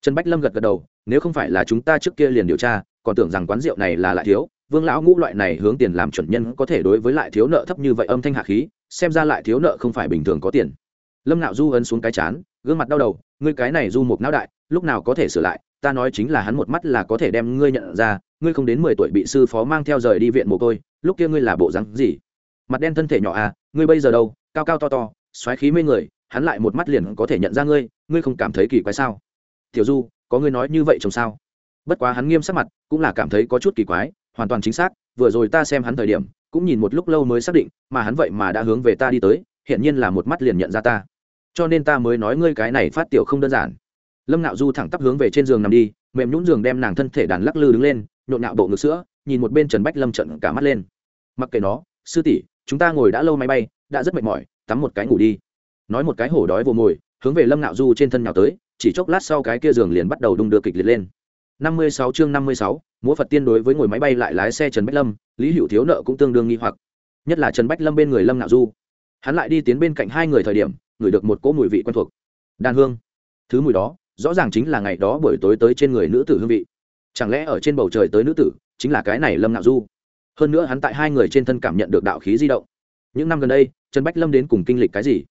Trần bách lâm gật gật đầu, nếu không phải là chúng ta trước kia liền điều tra, còn tưởng rằng quán rượu này là lại thiếu, vương lão ngũ loại này hướng tiền làm chuẩn nhân có thể đối với lại thiếu nợ thấp như vậy âm thanh hạ khí, xem ra lại thiếu nợ không phải bình thường có tiền lâm nạo du ấn xuống cái chán, gương mặt đau đầu, ngươi cái này du một não đại, lúc nào có thể sửa lại? Ta nói chính là hắn một mắt là có thể đem ngươi nhận ra, ngươi không đến mười tuổi bị sư phó mang theo rời đi viện mồ côi, lúc kia ngươi là bộ rắn gì? Mặt đen thân thể nhỏ à ngươi bây giờ đâu? Cao cao to to, xoáy khí mê người, hắn lại một mắt liền có thể nhận ra ngươi ngươi không cảm thấy kỳ quái sao? Tiểu du, có ngươi nói như vậy chồng sao? Bất quá hắn nghiêm sắc mặt cũng là cảm thấy có chút kỳ quái, hoàn toàn chính xác, vừa rồi ta xem hắn thời điểm, cũng nhìn một lúc lâu mới xác định, mà hắn vậy mà đã hướng về ta đi tới hiện nhiên là một mắt liền nhận ra ta cho nên ta mới nói ngươi cái này phát tiểu không đơn giản. Lâm nạo du thẳng tắp hướng về trên giường nằm đi, mềm nhũng giường đem nàng thân thể đàn lắc lư đứng lên, nhộn nạo bộ ngực sữa, nhìn một bên trần bách lâm trận cả mắt lên. Mặc kệ nó, sư tỷ, chúng ta ngồi đã lâu máy bay, đã rất mệt mỏi, tắm một cái ngủ đi. Nói một cái hổ đói vô mồi, hướng về lâm nạo du trên thân nhào tới, chỉ chốc lát sau cái kia giường liền bắt đầu đung đưa kịch liệt lên. Năm mươi sáu chương năm mươi sáu, múa phật tiên đối với ngồi máy bay lại lái xe trần bách lâm, lý hữu thiếu nợ cũng tương đương nghi hoặc. Nhất là trần bách lâm bên người lâm nạo du. Hắn lại đi tiến bên cạnh hai người thời điểm ngửi được một cỗ mùi vị quen thuộc. Đan hương. Thứ mùi đó, rõ ràng chính là ngày đó buổi tối tới trên người nữ tử hương vị. Chẳng lẽ ở trên bầu trời tới nữ tử, chính là cái này lâm nạo du? Hơn nữa hắn tại hai người trên thân cảm nhận được đạo khí di động. Những năm gần đây, trần bách lâm đến cùng kinh lịch cái gì?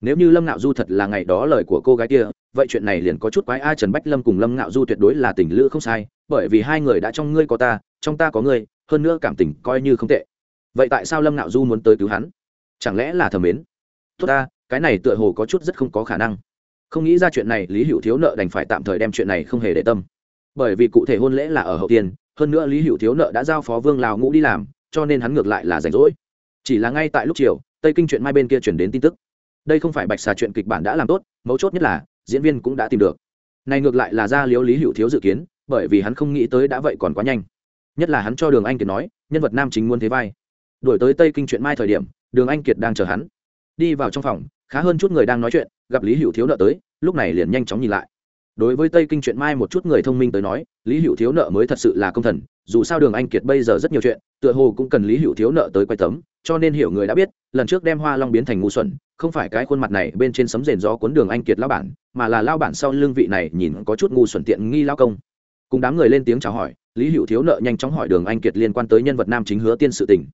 Nếu như lâm ngạo du thật là ngày đó lời của cô gái kia, vậy chuyện này liền có chút quái a, trần bách lâm cùng lâm ngạo du tuyệt đối là tình lữ không sai, bởi vì hai người đã trong ngươi có ta, trong ta có ngươi, hơn nữa cảm tình coi như không tệ. Vậy tại sao lâm ngạo du muốn tới cứu hắn? Chẳng lẽ là thầm mến? Tốt ta cái này tựa hồ có chút rất không có khả năng. Không nghĩ ra chuyện này, lý hữu thiếu nợ đành phải tạm thời đem chuyện này không hề để tâm. Bởi vì cụ thể hôn lễ là ở hậu tiên, hơn nữa lý hữu thiếu nợ đã giao phó vương lào ngũ đi làm, cho nên hắn ngược lại là rảnh rỗi. Chỉ là ngay tại lúc chiều, tây kinh chuyện mai bên kia chuyển đến tin tức. Đây không phải bạch xà chuyện kịch bản đã làm tốt, mấu chốt nhất là, diễn viên cũng đã tìm được. Này ngược lại là ra liếu lý hữu thiếu dự kiến, bởi vì hắn không nghĩ tới đã vậy còn quá nhanh. Nhất là hắn cho đường anh kiệt nói, nhân vật nam chính muốn thế vai. Đổi tới tây kinh chuyện mai thời điểm, đường anh kiệt đang chờ hắn. Đi vào trong phòng khá hơn chút người đang nói chuyện, gặp lý hữu thiếu nợ tới, lúc này liền nhanh chóng nhìn lại. Đối với tây kinh chuyện mai một chút người thông minh tới nói, lý hữu thiếu nợ mới thật sự là công thần, dù sao đường anh kiệt bây giờ rất nhiều chuyện, tựa hồ cũng cần lý hữu thiếu nợ tới quay tấm, cho nên hiểu người đã biết, lần trước đem hoa long biến thành ngu xuẩn, không phải cái khuôn mặt này bên trên sấm rền gió cuốn đường anh kiệt lao bản, mà là lao bản sau lương vị này nhìn có chút ngu xuẩn tiện nghi lao công. Cùng đám người lên tiếng chào hỏi, lý hữu thiếu nợ nhanh chóng hỏi đường anh kiệt liên quan tới nhân vật nam chính hứa tiên sự tình.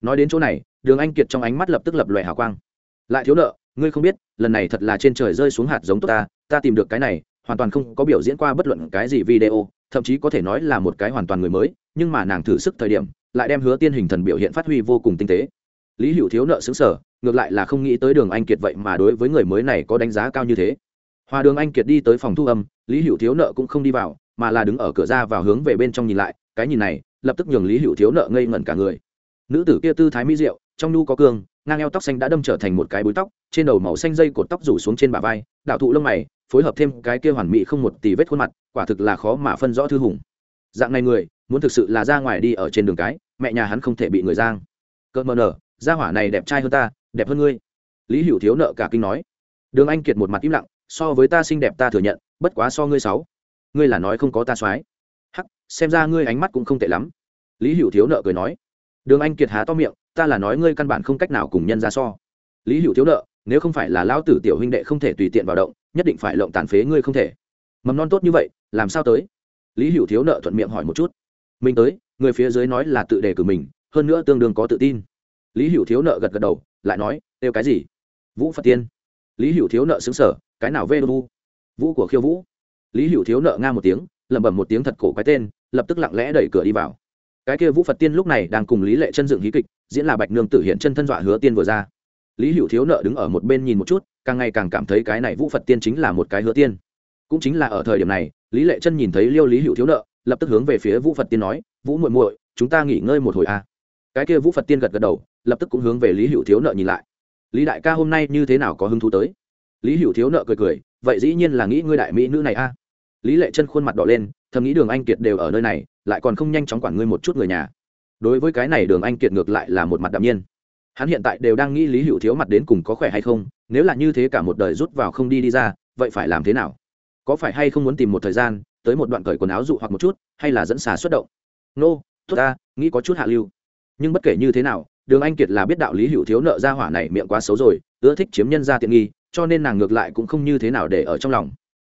Nói đến chỗ này, đường anh kiệt trong ánh mắt lập tức lập lòe hào quang. Lại thiếu nợ ngươi không biết, lần này thật là trên trời rơi xuống hạt giống tốt ta ta tìm được cái này, hoàn toàn không có biểu diễn qua bất luận cái gì video, thậm chí có thể nói là một cái hoàn toàn người mới, nhưng mà nàng thử sức thời điểm, lại đem hứa tiên hình thần biểu hiện phát huy vô cùng tinh tế. Lý hữu thiếu nợ xứng sở ngược lại là không nghĩ tới đường anh kiệt vậy mà đối với người mới này có đánh giá cao như thế. Hòa đường anh kiệt đi tới phòng thu âm, lý hữu thiếu nợ cũng không đi vào, mà là đứng ở cửa ra vào hướng về bên trong nhìn lại, cái nhìn này, lập tức nhường lý hữu thiếu nợ ngây ngẩn cả người. Nữ tử kia tư thái mỹ diệu, trong nhu có cương ngang eo tóc xanh đã đâm trở thành một cái búi tóc, trên đầu màu xanh dây cột tóc rủ xuống trên bả vai đạo thụ lông mày, phối hợp thêm cái kia hoàn mỹ không một tì vết khuôn mặt, quả thực là khó mà phân rõ thư hùng. Dạng này người, muốn thực sự là ra ngoài đi ở trên đường cái, mẹ nhà hắn không thể bị người giang. Cợt mờ nở, gia hỏa này đẹp trai hơn ta, đẹp hơn ngươi. Lý hữu thiếu nợ cả kinh nói. Đường anh kiệt một mặt im lặng, so với ta xinh đẹp ta thừa nhận, bất quá so ngươi sáu ngươi là nói không có ta soái hắc, xem ra ngươi ánh mắt cũng không tệ lắm. Lý hữu thiếu nợ cười nói đường anh kiệt há to miệng, ta là nói ngươi căn bản không cách nào cùng nhân ra so. Lý hữu thiếu nợ, nếu không phải là lão tử tiểu huynh đệ không thể tùy tiện vào động, nhất định phải lộng tàn phế ngươi không thể. Mầm non tốt như vậy, làm sao tới? Lý hữu thiếu nợ thuận miệng hỏi một chút. Mình tới, người phía dưới nói là tự đề cử mình, hơn nữa tương đương có tự tin. Lý hữu thiếu nợ gật gật đầu, lại nói, đều cái gì? Vũ phật tiên. Lý hữu thiếu nợ xứng sở cái nào vê đu vũ của khiêu vũ. Lý hữu thiếu nợ nga một tiếng, lẩm bẩm một tiếng thật cổ cái tên, lập tức lặng lẽ đẩy cửa đi vào cái kia vũ phật tiên lúc này đang cùng lý lệ chân dựng hí kịch, diễn là bạch nương tử hiện chân thân dọa hứa tiên vừa ra. Lý hữu thiếu nợ đứng ở một bên nhìn một chút, càng ngày càng cảm thấy cái này vũ phật tiên chính là một cái hứa tiên. Cũng chính là ở thời điểm này, lý lệ chân nhìn thấy liêu lý hữu thiếu nợ, lập tức hướng về phía vũ phật tiên nói, vũ muội muội, chúng ta nghỉ ngơi một hồi a à. cái kia vũ phật tiên gật gật đầu, lập tức cũng hướng về lý hữu thiếu nợ nhìn lại. Lý đại ca hôm nay như thế nào có hứng thú tới? Lý hữu thiếu nợ cười cười, vậy dĩ nhiên là nghĩ ngươi đại mỹ nữ này a lý lệ chân khuôn mặt đỏ lên thầm nghĩ đường anh kiệt đều ở nơi này lại còn không nhanh chóng quản ngươi một chút người nhà. Đối với cái này đường anh kiệt ngược lại là một mặt đạm nhiên. Hắn hiện tại đều đang nghĩ lý hữu thiếu mặt đến cùng có khỏe hay không nếu là như thế cả một đời rút vào không đi đi ra vậy phải làm thế nào? Có phải hay không muốn tìm một thời gian tới một đoạn cởi quần áo dụ hoặc một chút hay là dẫn xà xuất động? Nô、no, tốt ta nghĩ có chút hạ lưu. Nhưng bất kể như thế nào đường anh kiệt là biết đạo lý hữu thiếu nợ ra hỏa này miệng quá xấu rồi ưa thích chiếm nhân ra tiện nghi cho nên nàng ngược lại cũng không như thế nào để ở trong lòng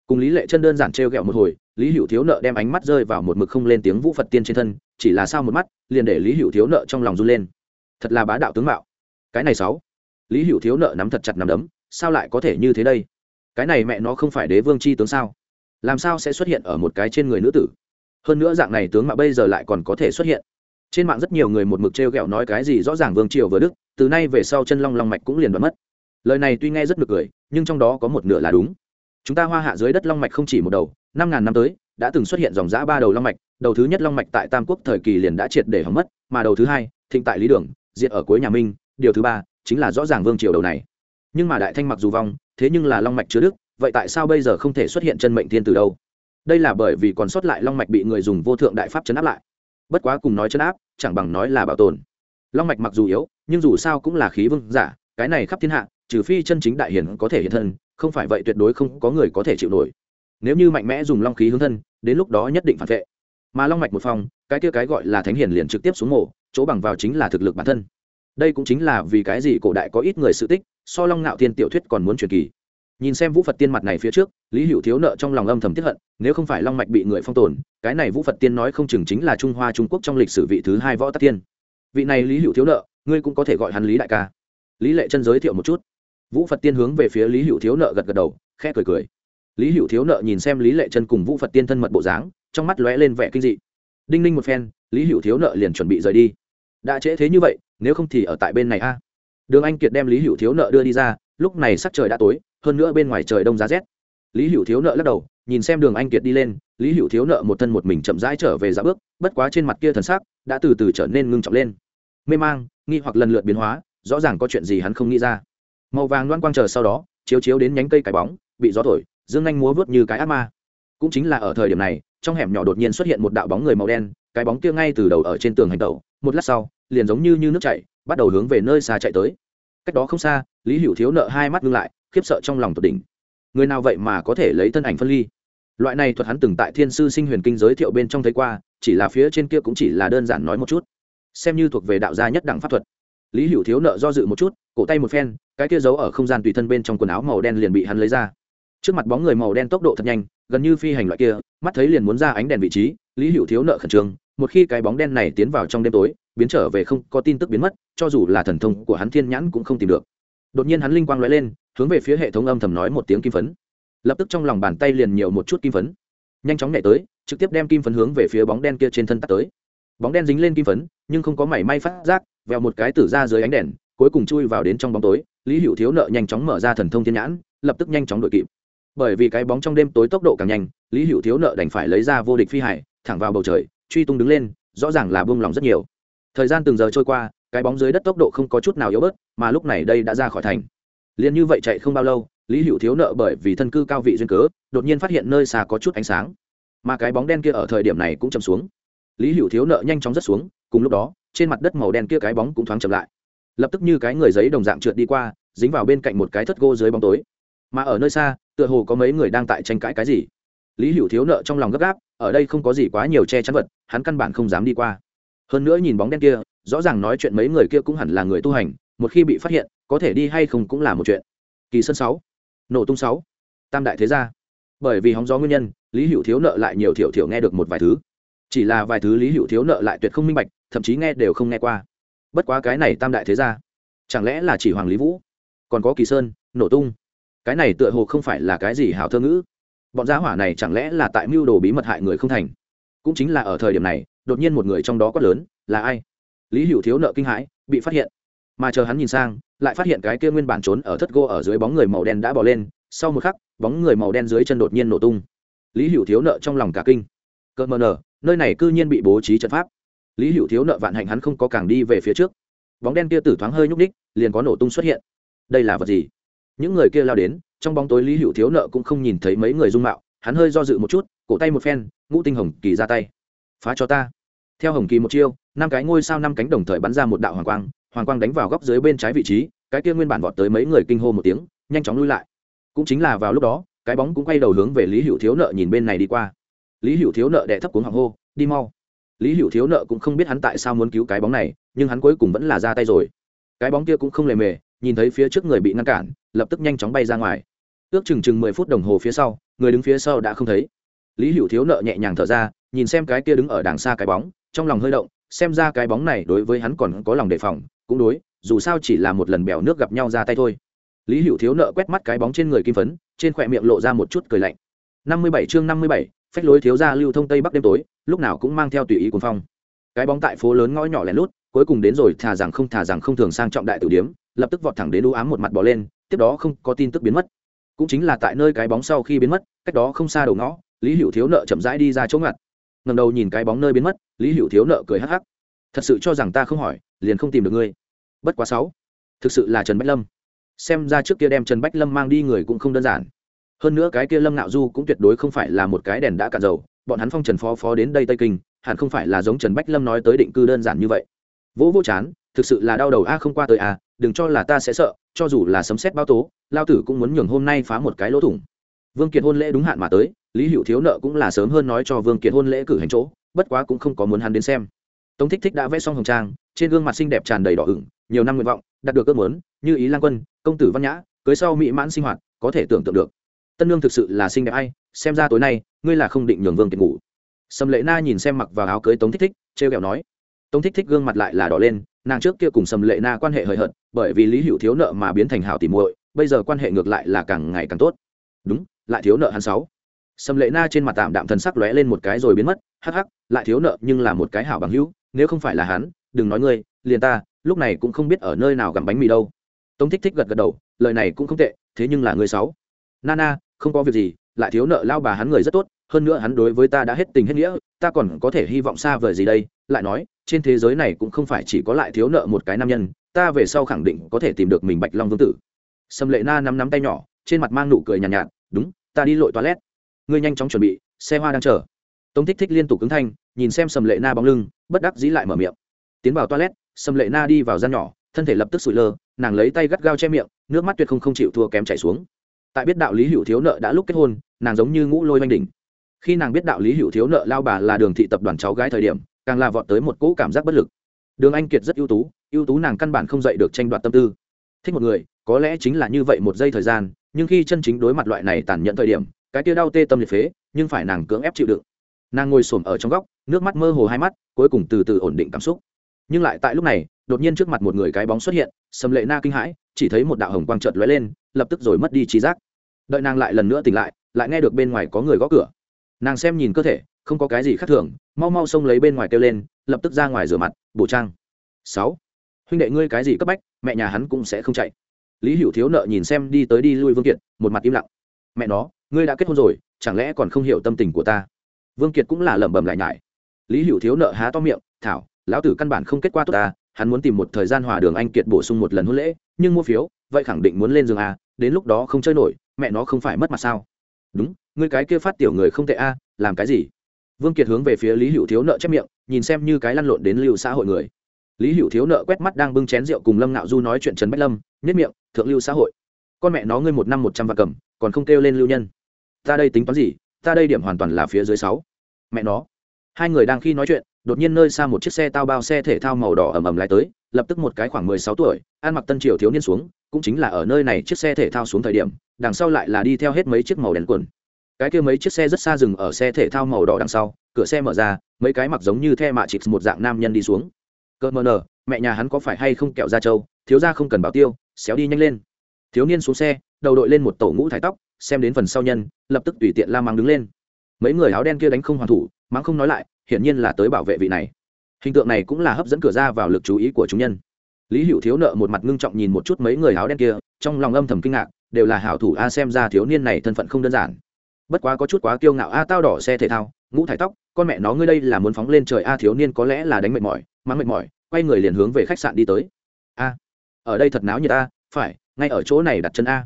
cùng lý lệ chân đơn giản t r e o g ẹ o một hồi, lý hữu thiếu nợ đem ánh mắt rơi vào một mực không lên tiếng vũ phật tiên trên thân, chỉ là sao một mắt, liền để lý hữu thiếu nợ trong lòng run lên. Thật là bá đạo tướng mạo. Cái này sáu. Lý hữu thiếu nợ nắm thật chặt nắm đấm, sao lại có thể như thế đây? Cái này mẹ nó không phải đế vương c h i tướng sao? Làm sao sẽ xuất hiện ở một cái trên người nữ tử? Hơn nữa dạng này tướng mạo bây giờ lại còn có thể xuất hiện. Trên mạng rất nhiều người một mực t r e o g ẹ o nói cái gì rõ ràng vương triều vừa đức, từ nay về sau chân long long mạch cũng liền đoán mất. Lời này tuy nghe rất nực cười, nhưng trong đó có một nửa là đúng chúng ta hoa hạ dưới đất long mạch không chỉ một đầu, năm ngàn năm tới, đã từng xuất hiện dòng giã ba đầu long mạch, đầu thứ nhất long mạch tại tam quốc thời kỳ liền đã triệt để hỏng mất, mà đầu thứ hai, thịnh tại lý đường, diệt ở cuối nhà minh, điều thứ ba, chính là rõ ràng vương triều đầu này. Nhưng mà đại thanh mặc dù vong, thế nhưng là long mạch chứa đức, vậy tại sao bây giờ không thể xuất hiện chân mệnh thiên từ đâu? Đây là bởi vì còn sót lại long mạch bị người dùng vô thượng đại pháp chấn áp lại. Bất quá cùng nói chấn áp, chẳng bằng nói là bảo tồn. Long mạch mặc dù yếu, nhưng dù sao cũng là khí vương giả, cái này khắp thiên hạ trừ phi chân chính đại hiển có thể hiện thân, không phải vậy tuyệt đối không có người có thể chịu nổi. Nếu như mạnh mẽ dùng long khí hướng thân, đến lúc đó nhất định phản vệ. Mà long mạch một phòng, cái kia cái gọi là thánh hiền liền trực tiếp xuống mổ, chỗ bằng vào chính là thực lực bản thân. Đây cũng chính là vì cái gì cổ đại có ít người sự tích, so long ngạo thiên tiểu thuyết còn muốn truyền kỳ. Nhìn xem vũ phật tiên mặt này phía trước, lý hữu thiếu nợ trong lòng âm thầm tiếp hận, nếu không phải long mạch bị người phong tồn, cái này vũ phật tiên nói không chừng chính là trung hoa trung quốc trong lịch sử vị thứ hai võ tắc tiên. Vị này lý hữu thiếu nợ, ngươi cũng có thể gọi hắn lý đại ca. Lý lệ chân giới thiệu một chút vũ phật tiên hướng về phía lý hữu thiếu nợ gật gật đầu, khẽ cười cười. Lý hữu thiếu nợ nhìn xem lý lệ chân cùng vũ phật tiên thân mật bộ dáng, trong mắt lóe lên vẻ kinh dị. Đinh ninh một phen, lý hữu thiếu nợ liền chuẩn bị rời đi. Đã trễ thế như vậy, nếu không thì ở tại bên này a. Đường anh kiệt đem lý hữu thiếu nợ đưa đi ra, lúc này sắc trời đã tối, hơn nữa bên ngoài trời đông giá rét. Lý hữu thiếu nợ lắc đầu, nhìn xem đường anh kiệt đi lên, lý hữu thiếu nợ một thân một mình chậm rãi trở về dạ bước, bất quá trên mặt kia thần sắc đã từ từ trở nên ngưng trọng lên. Mê mang, nghi hoặc lần lượt biến hóa, rõ ràng có chuyện gì hắn không nghĩ ra màu vàng loan quang chờ sau đó chiếu chiếu đến nhánh cây cái bóng bị gió thổi dương anh múa vớt như cái ác ma. Cũng chính là ở thời điểm này trong hẻm nhỏ đột nhiên xuất hiện một đạo bóng người màu đen cái bóng kia ngay từ đầu ở trên tường hành tẩu một lát sau liền giống như, như nước chảy bắt đầu hướng về nơi xa chạy tới. Cách đó không xa lý hữu thiếu nợ hai mắt ngưng lại khiếp sợ trong lòng tột đỉnh. Người nào vậy mà có thể lấy thân ảnh phân ly? Loại này thuật hắn từng tại thiên sư sinh huyền kinh giới thiệu bên trong thấy qua chỉ là phía trên kia cũng chỉ là đơn giản nói một chút. Xem như thuộc về đạo gia nhất đẳng pháp thuật lý hữu thiếu nợ do dự một chút, cổ tay một phen, cái kia giấu ở không gian tùy thân bên trong quần áo màu đen liền bị hắn lấy ra. Trước mặt bóng người màu đen tốc độ thật nhanh, gần như phi hành loại kia, mắt thấy liền muốn ra ánh đèn vị trí, lý hữu thiếu nợ khẩn trương, một khi cái bóng đen này tiến vào trong đêm tối, biến trở về không có tin tức biến mất, cho dù là thần thông của hắn thiên nhãn cũng không tìm được. Đột nhiên hắn linh quang lóe lên, hướng về phía hệ thống âm thầm nói một tiếng kim phấn. Lập tức trong lòng bàn tay liền nhiều một chút kim phấn. Nhanh chóng nhảy tới, trực tiếp đem kim phấn hướng về phía bóng đen kia trên thân tắt tới bóng đen dính lên kim phấn, nhưng không có mảy may phát giác vẹo một cái tử ra dưới ánh đèn, cuối cùng chui vào đến trong bóng tối, lý hữu thiếu nợ nhanh chóng mở ra thần thông thiên nhãn, lập tức nhanh chóng đội kịp. Bởi vì cái bóng trong đêm tối tốc độ càng nhanh, lý hữu thiếu nợ đành phải lấy ra vô địch phi hải, thẳng vào bầu trời, truy tung đứng lên, rõ ràng là buông lỏng rất nhiều. Thời gian từng giờ trôi qua, cái bóng dưới đất tốc độ không có chút nào yếu bớt, mà lúc này đây đã ra khỏi thành. Liền như vậy chạy không bao lâu, lý hữu thiếu nợ bởi vì thân cư cao vị duyên cớ, đột nhiên phát hiện nơi xa có chút ánh sáng. Mà cái bóng đen kia ở thời điểm này cũng chầm xuống lý hữu thiếu nợ nhanh chóng rất xuống, cùng lúc đó, trên mặt đất màu đen kia cái bóng cũng thoáng chậm lại. Lập tức như cái người giấy đồng dạng trượt đi qua, dính vào bên cạnh một cái thất gô dưới bóng tối. Mà ở nơi xa, tựa hồ có mấy người đang tại tranh cãi cái gì. Lý hữu thiếu nợ trong lòng gấp gáp, ở đây không có gì quá nhiều che chắn vật, hắn căn bản không dám đi qua. Hơn nữa nhìn bóng đen kia, rõ ràng nói chuyện mấy người kia cũng hẳn là người tu hành, một khi bị phát hiện, có thể đi hay không cũng là một chuyện. Kỳ sân sáu, nổ tung sáu, tam đại thế gia. Bởi vì hóng gió nguyên nhân, lý hữu thiếu nợ lại nhiều thiểu thiểu nghe được một vài thứ chỉ là vài thứ lý hữu thiếu nợ lại tuyệt không minh bạch, thậm chí nghe đều không nghe qua. Bất quá cái này tam đại thế gia, chẳng lẽ là chỉ hoàng lý vũ? Còn có kỳ sơn, nổ tung. Cái này tựa hồ không phải là cái gì hảo thơ ngữ. Bọn gia hỏa này chẳng lẽ là tại mưu đồ bí mật hại người không thành? Cũng chính là ở thời điểm này, đột nhiên một người trong đó quát lớn, là ai? Lý hữu thiếu nợ kinh hãi, bị phát hiện. Mà chờ hắn nhìn sang, lại phát hiện cái kia nguyên bản trốn ở thất gô ở dưới bóng người màu đen đã bỏ lên. Sau một khắc, bóng người màu đen dưới chân đột nhiên nổ tung. Lý hữu thiếu nợ trong lòng cả kinh. Cơn mờ nở nơi này cư nhiên bị bố trí trận pháp. Lý hữu thiếu nợ vạn hạnh hắn không có càng đi về phía trước. Bóng đen kia tử thoáng hơi nhúc ních liền có nổ tung xuất hiện. Đây là vật gì? Những người kia lao đến, trong bóng tối lý hữu thiếu nợ cũng không nhìn thấy mấy người dung mạo, hắn hơi do dự một chút, cổ tay một phen, ngũ tinh hồng kỳ ra tay. Phá cho ta. Theo hồng kỳ một chiêu, năm cái ngôi sao năm cánh đồng thời bắn ra một đạo hoàng quang hoàng quang đánh vào góc dưới bên trái vị trí, cái kia nguyên bản vọt tới mấy người kinh hô một tiếng, nhanh chóng lui lại. Cũng chính là vào lúc đó, cái bóng cũng quay đầu hướng về lý hữu thiếu nợ nhìn bên này đi qua lý hữu thiếu nợ đẻ thấp cuống hoàng hô, đi mau. Lý hữu thiếu nợ cũng không biết hắn tại sao muốn cứu cái bóng này, nhưng hắn cuối cùng vẫn là ra tay rồi. Cái bóng kia cũng không lề mề, nhìn thấy phía trước người bị ngăn cản, lập tức nhanh chóng bay ra ngoài. Ước chừng chừng mười phút đồng hồ phía sau, người đứng phía sau đã không thấy. Lý hữu thiếu nợ nhẹ nhàng thở ra, nhìn xem cái kia đứng ở đàng xa cái bóng, trong lòng hơi động, xem ra cái bóng này đối với hắn còn có lòng đề phòng, cũng đối, dù sao chỉ là một lần bèo nước gặp nhau ra tay thôi. Lý hữu thiếu nợ quét mắt cái bóng trên người kim phấn, trên khỏe miệng lộ ra một chút cười lạnh. Năm mươi bảy chương năm mươi bảy phách lối thiếu gia lưu thông tây bắc đêm tối, lúc nào cũng mang theo tùy ý cuốn phong. Cái bóng tại phố lớn ngõ nhỏ lén lút, cuối cùng đến rồi thà rằng không thà rằng không thường sang trọng đại tử điếm, lập tức vọt thẳng đến đũ ám một mặt bỏ lên, tiếp đó không có tin tức biến mất. Cũng chính là tại nơi cái bóng sau khi biến mất, cách đó không xa đầu ngõ, lý hữu thiếu nợ chậm rãi đi ra chỗ ngặt. Ngầm đầu nhìn cái bóng nơi biến mất, lý hữu thiếu nợ cười hắc hắc. Thật sự cho rằng ta không hỏi, liền không tìm được ngươi. Bất quá sáu. Thực sự là trần bách lâm. Xem ra trước kia đem trần bách lâm mang đi người cũng không đơn giản hơn nữa cái kia lâm nạo du cũng tuyệt đối không phải là một cái đèn đã cạn dầu, bọn hắn phong trần phó phó đến đây tây kinh, hẳn không phải là giống trần bách lâm nói tới định cư đơn giản như vậy. Vỗ vô chán, thực sự là đau đầu, a, không qua tới a đừng cho là ta sẽ sợ, cho dù là sấm xét bao tố, lao tử cũng muốn nhường hôm nay phá một cái lỗ thủng. Vương kiệt hôn lễ đúng hạn mà tới, lý hữu thiếu nợ cũng là sớm hơn nói cho vương kiệt hôn lễ cử hành chỗ, bất quá cũng không có muốn hắn đến xem. Tống thích thích đã vẽ xong hồng trang, trên gương mặt xinh đẹp tràn đầy đỏ ửng, nhiều năm nguyện vọng, đạt được ước muốn, như ý lan quân, công tử văn nhã, cưới sau mỹ mãn sinh hoạt, có thể tưởng tượng được tân lương thực sự là xinh đẹp ai, xem ra tối nay, ngươi là không định nhường vương kiệt ngủ. Sầm lệ na nhìn xem mặc vào áo cưới tống thích thích, trêu ghẹo nói. Tống thích thích gương mặt lại là đỏ lên, nàng trước kia cùng sầm lệ na quan hệ hời hợt, bởi vì lý hữu thiếu nợ mà biến thành hảo tỉ muội, bây giờ quan hệ ngược lại là càng ngày càng tốt. Đúng, lại thiếu nợ hắn sáu. Sầm lệ na trên mặt tạm đạm thần sắc lóe lên một cái rồi biến mất, hắc hắc, lại thiếu nợ nhưng là một cái hảo bằng hữu, nếu không phải là hắn, đừng nói ngươi, liền ta, lúc này cũng không biết ở nơi nào gặm bánh mì đâu. Tống thích thích gật gật đầu, lời này cũng không tệ, thế nhưng là ngươi sáu nana không có việc gì lại thiếu nợ lao bà hắn người rất tốt hơn nữa hắn đối với ta đã hết tình hết nghĩa ta còn có thể hy vọng xa vời gì đây? Lại nói trên thế giới này cũng không phải chỉ có lại thiếu nợ một cái nam nhân ta về sau khẳng định có thể tìm được mình bạch long vương tử. Sầm lệ na nắm nắm tay nhỏ trên mặt mang nụ cười nhàn nhạt, nhạt đúng ta đi lội toilet. Ngươi nhanh chóng chuẩn bị xe hoa đang chờ. Tống thích thích liên tục cứng thanh nhìn xem sầm lệ na bóng lưng bất đắc dĩ lại mở miệng. Tiến vào toilet sầm lệ na đi vào gian nhỏ thân thể lập tức sụi lơ nàng lấy tay gắt gao che miệng nước mắt tuyệt không không chịu thua kém chảy xuống tại biết đạo lý hữu thiếu nợ đã lúc kết hôn, nàng giống như ngũ lôi oanh đỉnh. Khi nàng biết đạo lý hữu thiếu nợ lao bà là đường thị tập đoàn cháu gái thời điểm, càng là vọt tới một cỗ cảm giác bất lực. Đường anh kiệt rất ưu tú ưu tú nàng căn bản không dạy được tranh đoạt tâm tư. Thích một người, có lẽ chính là như vậy một giây thời gian, nhưng khi chân chính đối mặt loại này tàn nhẫn thời điểm, cái tia đau tê tâm liệt phế, nhưng phải nàng cưỡng ép chịu đựng. Nàng ngồi xổm ở trong góc, nước mắt mơ hồ hai mắt, cuối cùng từ từ ổn định cảm xúc. Nhưng lại tại lúc này, đột nhiên trước mặt một người cái bóng xuất hiện, sầm lệ na kinh hãi chỉ thấy một đạo hồng quang chợt lóe lên, lập tức rồi mất đi trí giác. Đợi nàng lại lần nữa tỉnh lại lại nghe được bên ngoài có người gõ cửa. Nàng xem nhìn cơ thể, không có cái gì khác thường, mau mau xông lấy bên ngoài kêu lên, lập tức ra ngoài rửa mặt, bổ trang. Sáu, huynh đệ ngươi cái gì cấp bách, mẹ nhà hắn cũng sẽ không chạy. Lý hữu thiếu nợ nhìn xem đi tới đi lui vương kiệt, một mặt im lặng. Mẹ nó, ngươi đã kết hôn rồi, chẳng lẽ còn không hiểu tâm tình của ta? Vương kiệt cũng là lẩm bẩm lại nhải. Lý hữu thiếu nợ há to miệng, thảo, lão tử căn bản không kết quả tốt ta hắn muốn tìm một thời gian hòa đường anh kiệt bổ sung một lần hôn lễ, nhưng mua phiếu, vậy khẳng định muốn lên giường à đến lúc đó không chơi nổi, mẹ nó không phải mất mặt sao? Đúng, ngươi cái kia phát tiểu người không tệ a, làm cái gì? Vương kiệt hướng về phía lý hữu thiếu nợ chép miệng, nhìn xem như cái lăn lộn đến lưu xã hội người. Lý hữu thiếu nợ quét mắt đang bưng chén rượu cùng lâm ngạo du nói chuyện trần bách lâm nhất miệng, thượng lưu xã hội, con mẹ nó ngươi một năm một trăm vạn cầm, còn không kêu lên lưu nhân. Ta đây tính toán gì? Ta đây điểm hoàn toàn là phía dưới sáu. Mẹ nó. Hai người đang khi nói chuyện đột nhiên nơi xa một chiếc xe tao bao xe thể thao màu đỏ ầm ầm lái tới lập tức một cái khoảng mười sáu tuổi ăn mặc tân triều thiếu niên xuống cũng chính là ở nơi này chiếc xe thể thao xuống thời điểm đằng sau lại là đi theo hết mấy chiếc màu đen quần. Cái kia mấy chiếc xe rất xa dừng ở xe thể thao màu đỏ đằng sau cửa xe mở ra mấy cái mặc giống như the mạ chịt một dạng nam nhân đi xuống. Cơ mờ nở, mẹ nhà hắn có phải hay không kẹo ra châu thiếu gia không cần bảo tiêu xéo đi nhanh lên. Thiếu niên xuống xe đầu đội lên một tổ ngũ thải tóc xem đến phần sau nhân lập tức tùy tiện la mang đứng lên. Mấy người áo đen kia đánh không hoàn thủ mắng không nói lại hiển nhiên là tới bảo vệ vị này. Hình tượng này cũng là hấp dẫn cửa ra vào lực chú ý của chúng nhân. Lý hữu thiếu nợ một mặt ngưng trọng nhìn một chút mấy người áo đen kia, trong lòng âm thầm kinh ngạc, đều là hảo thủ a, xem ra thiếu niên này thân phận không đơn giản. Bất quá có chút quá kiêu ngạo a, tao đỏ xe thể thao, ngũ thải tóc, con mẹ nó ngươi đây là muốn phóng lên trời a, thiếu niên có lẽ là đánh mệt mỏi, mắng mệt mỏi, quay người liền hướng về khách sạn đi tới. A, ở đây thật náo nhiệt ta phải, ngay ở chỗ này đặt chân a.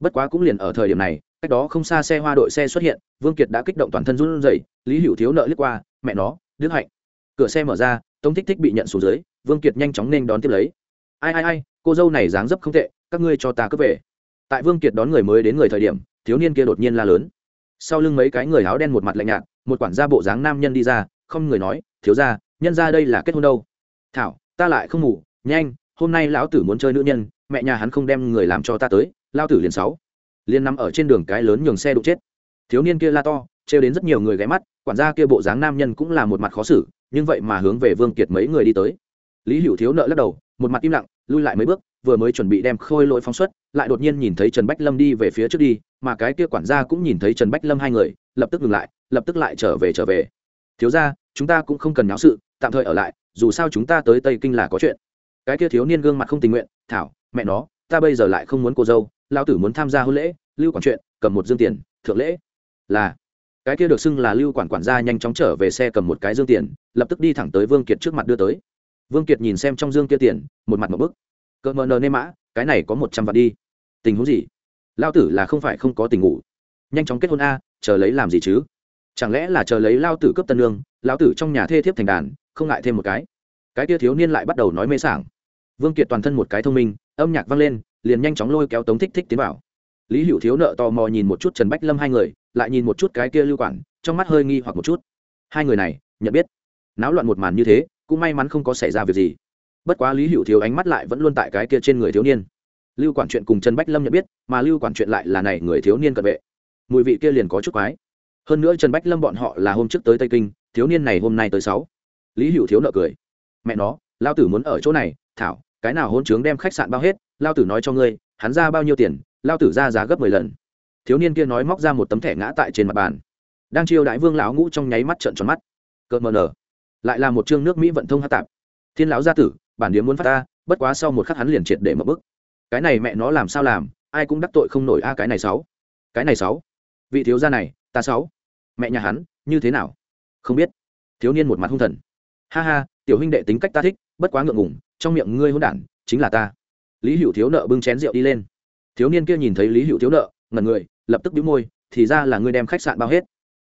Bất quá cũng liền ở thời điểm này, cách đó không xa xe hoa đội xe xuất hiện, vương kiệt đã kích động toàn thân run rẩy, lý hữu thiếu nợ liếc qua mẹ nó, đức hạnh. Cửa xe mở ra, tống thích thích bị nhận xuống dưới, vương kiệt nhanh chóng nên đón tiếp lấy. Ai ai ai, cô dâu này dáng dấp không tệ, các ngươi cho ta cướp về. Tại vương kiệt đón người mới đến người thời điểm, thiếu niên kia đột nhiên la lớn. Sau lưng mấy cái người áo đen một mặt lạnh nhạt, một quản gia bộ dáng nam nhân đi ra, không người nói, thiếu ra nhân ra đây là kết hôn đâu? Thảo, ta lại không ngủ, nhanh, hôm nay lão tử muốn chơi nữ nhân, mẹ nhà hắn không đem người làm cho ta tới, lao tử liền sáu. Liền nằm ở trên đường cái lớn nhường xe đụng chết. Thiếu niên kia la to trêu đến rất nhiều người ghé mắt, quản gia kia bộ dáng nam nhân cũng là một mặt khó xử, nhưng vậy mà hướng về vương kiệt mấy người đi tới. Lý hữu thiếu nợ lắc đầu, một mặt im lặng, lui lại mấy bước, vừa mới chuẩn bị đem khôi lỗi phóng xuất, lại đột nhiên nhìn thấy trần bách lâm đi về phía trước đi, mà cái kia quản gia cũng nhìn thấy trần bách lâm hai người, lập tức ngừng lại, lập tức lại trở về trở về. Thiếu ra chúng ta cũng không cần náo sự, tạm thời ở lại, dù sao chúng ta tới tây kinh là có chuyện. Cái kia thiếu niên gương mặt không tình nguyện, thảo, mẹ nó, ta bây giờ lại không muốn cô dâu lao tử muốn tham gia hôn lễ, lưu quản chuyện, cầm một dương tiền, thượng lễ. Là cái kia được xưng là lưu quản quản gia nhanh chóng trở về xe cầm một cái dương tiền, lập tức đi thẳng tới vương kiệt trước mặt đưa tới. Vương kiệt nhìn xem trong dương kia tiền, một mặt một bức. Cỡ mờ nờ nê mã, cái này có một trăm vạn đi. Tình huống gì? Lao tử là không phải không có tình ngủ. Nhanh chóng kết hôn a, chờ lấy làm gì chứ? Chẳng lẽ là chờ lấy lao tử cướp tân lương lao tử trong nhà thê thiếp thành đàn, không ngại thêm một cái? Cái kia thiếu niên lại bắt đầu nói mê sảng. Vương kiệt toàn thân một cái thông minh, âm nhạc vang lên, liền nhanh chóng lôi kéo tống thích thích tiến vào lý hữu thiếu nợ tò mò nhìn một chút trần bách lâm hai người, lại nhìn một chút cái kia lưu quản, trong mắt hơi nghi hoặc một chút. Hai người này, nhận biết. Náo loạn một màn như thế, cũng may mắn không có xảy ra việc gì. Bất quá lý hữu thiếu ánh mắt lại vẫn luôn tại cái kia trên người thiếu niên. Lưu quản chuyện cùng trần bách lâm nhận biết, mà lưu quản chuyện lại là này người thiếu niên cận vệ. Mùi vị kia liền có chút quái. Hơn nữa trần bách lâm bọn họ là hôm trước tới tây kinh, thiếu niên này hôm nay tới sáu. Lý hữu thiếu nợ cười. Mẹ nó, lao tử muốn ở chỗ này, thảo, cái nào hôn trướng đem khách sạn bao hết, lao tử nói cho ngươi, hắn ra bao nhiêu tiền lao tử ra giá gấp mười lần. Thiếu niên kia nói móc ra một tấm thẻ ngã tại trên mặt bàn. Đang chiêu đại vương lão ngũ trong nháy mắt trợn tròn mắt. Cợt mờ nở. Lại là một chương nước mỹ vận thông hát tạp. Thiên lão gia tử, bản điếm muốn phát ta, bất quá sau một khắc hắn liền triệt để mở bức. Cái này mẹ nó làm sao làm, ai cũng đắc tội không nổi a, cái này sáu. Cái này sáu. Vị thiếu gia này, ta sáu. Mẹ nhà hắn, như thế nào? Không biết. Thiếu niên một mặt hung thần. Ha ha, tiểu huynh đệ tính cách ta thích, bất quá ngượng ngùng, trong miệng ngươi hôn đản, chính là ta. Lý hữu thiếu nợ bưng chén rượu đi lên thiếu niên kia nhìn thấy lý hữu thiếu nợ, ngẩn người, lập tức đĩu môi, thì ra là ngươi đem khách sạn bao hết.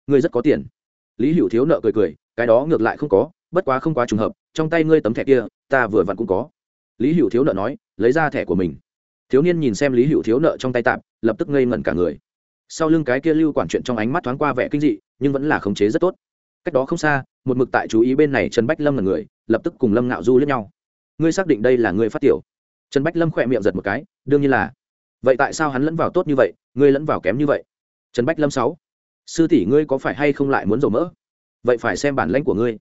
Ngươi rất có tiền. Lý hữu thiếu nợ cười cười, cái đó ngược lại không có, bất quá không quá trùng hợp, trong tay ngươi tấm thẻ kia, ta vừa vặn cũng có. Lý hữu thiếu nợ nói, lấy ra thẻ của mình. Thiếu niên nhìn xem lý hữu thiếu nợ trong tay tạm, lập tức ngây ngẩn cả người. Sau lưng cái kia lưu quản chuyện trong ánh mắt thoáng qua vẻ kinh dị, nhưng vẫn là khống chế rất tốt. Cách đó không xa, một mực tại chú ý bên này trần bách lâm là người, lập tức cùng lâm ngạo du lẫn nhau. Ngươi xác định đây là ngươi phát tiểu. Trần bách lâm khỏe miệng giật một cái, đương nhiên là vậy tại sao hắn lẫn vào tốt như vậy, ngươi lẫn vào kém như vậy? Trần bách lâm sáu. Sư tỷ ngươi có phải hay không lại muốn dầu mỡ? Vậy phải xem bản lãnh của ngươi.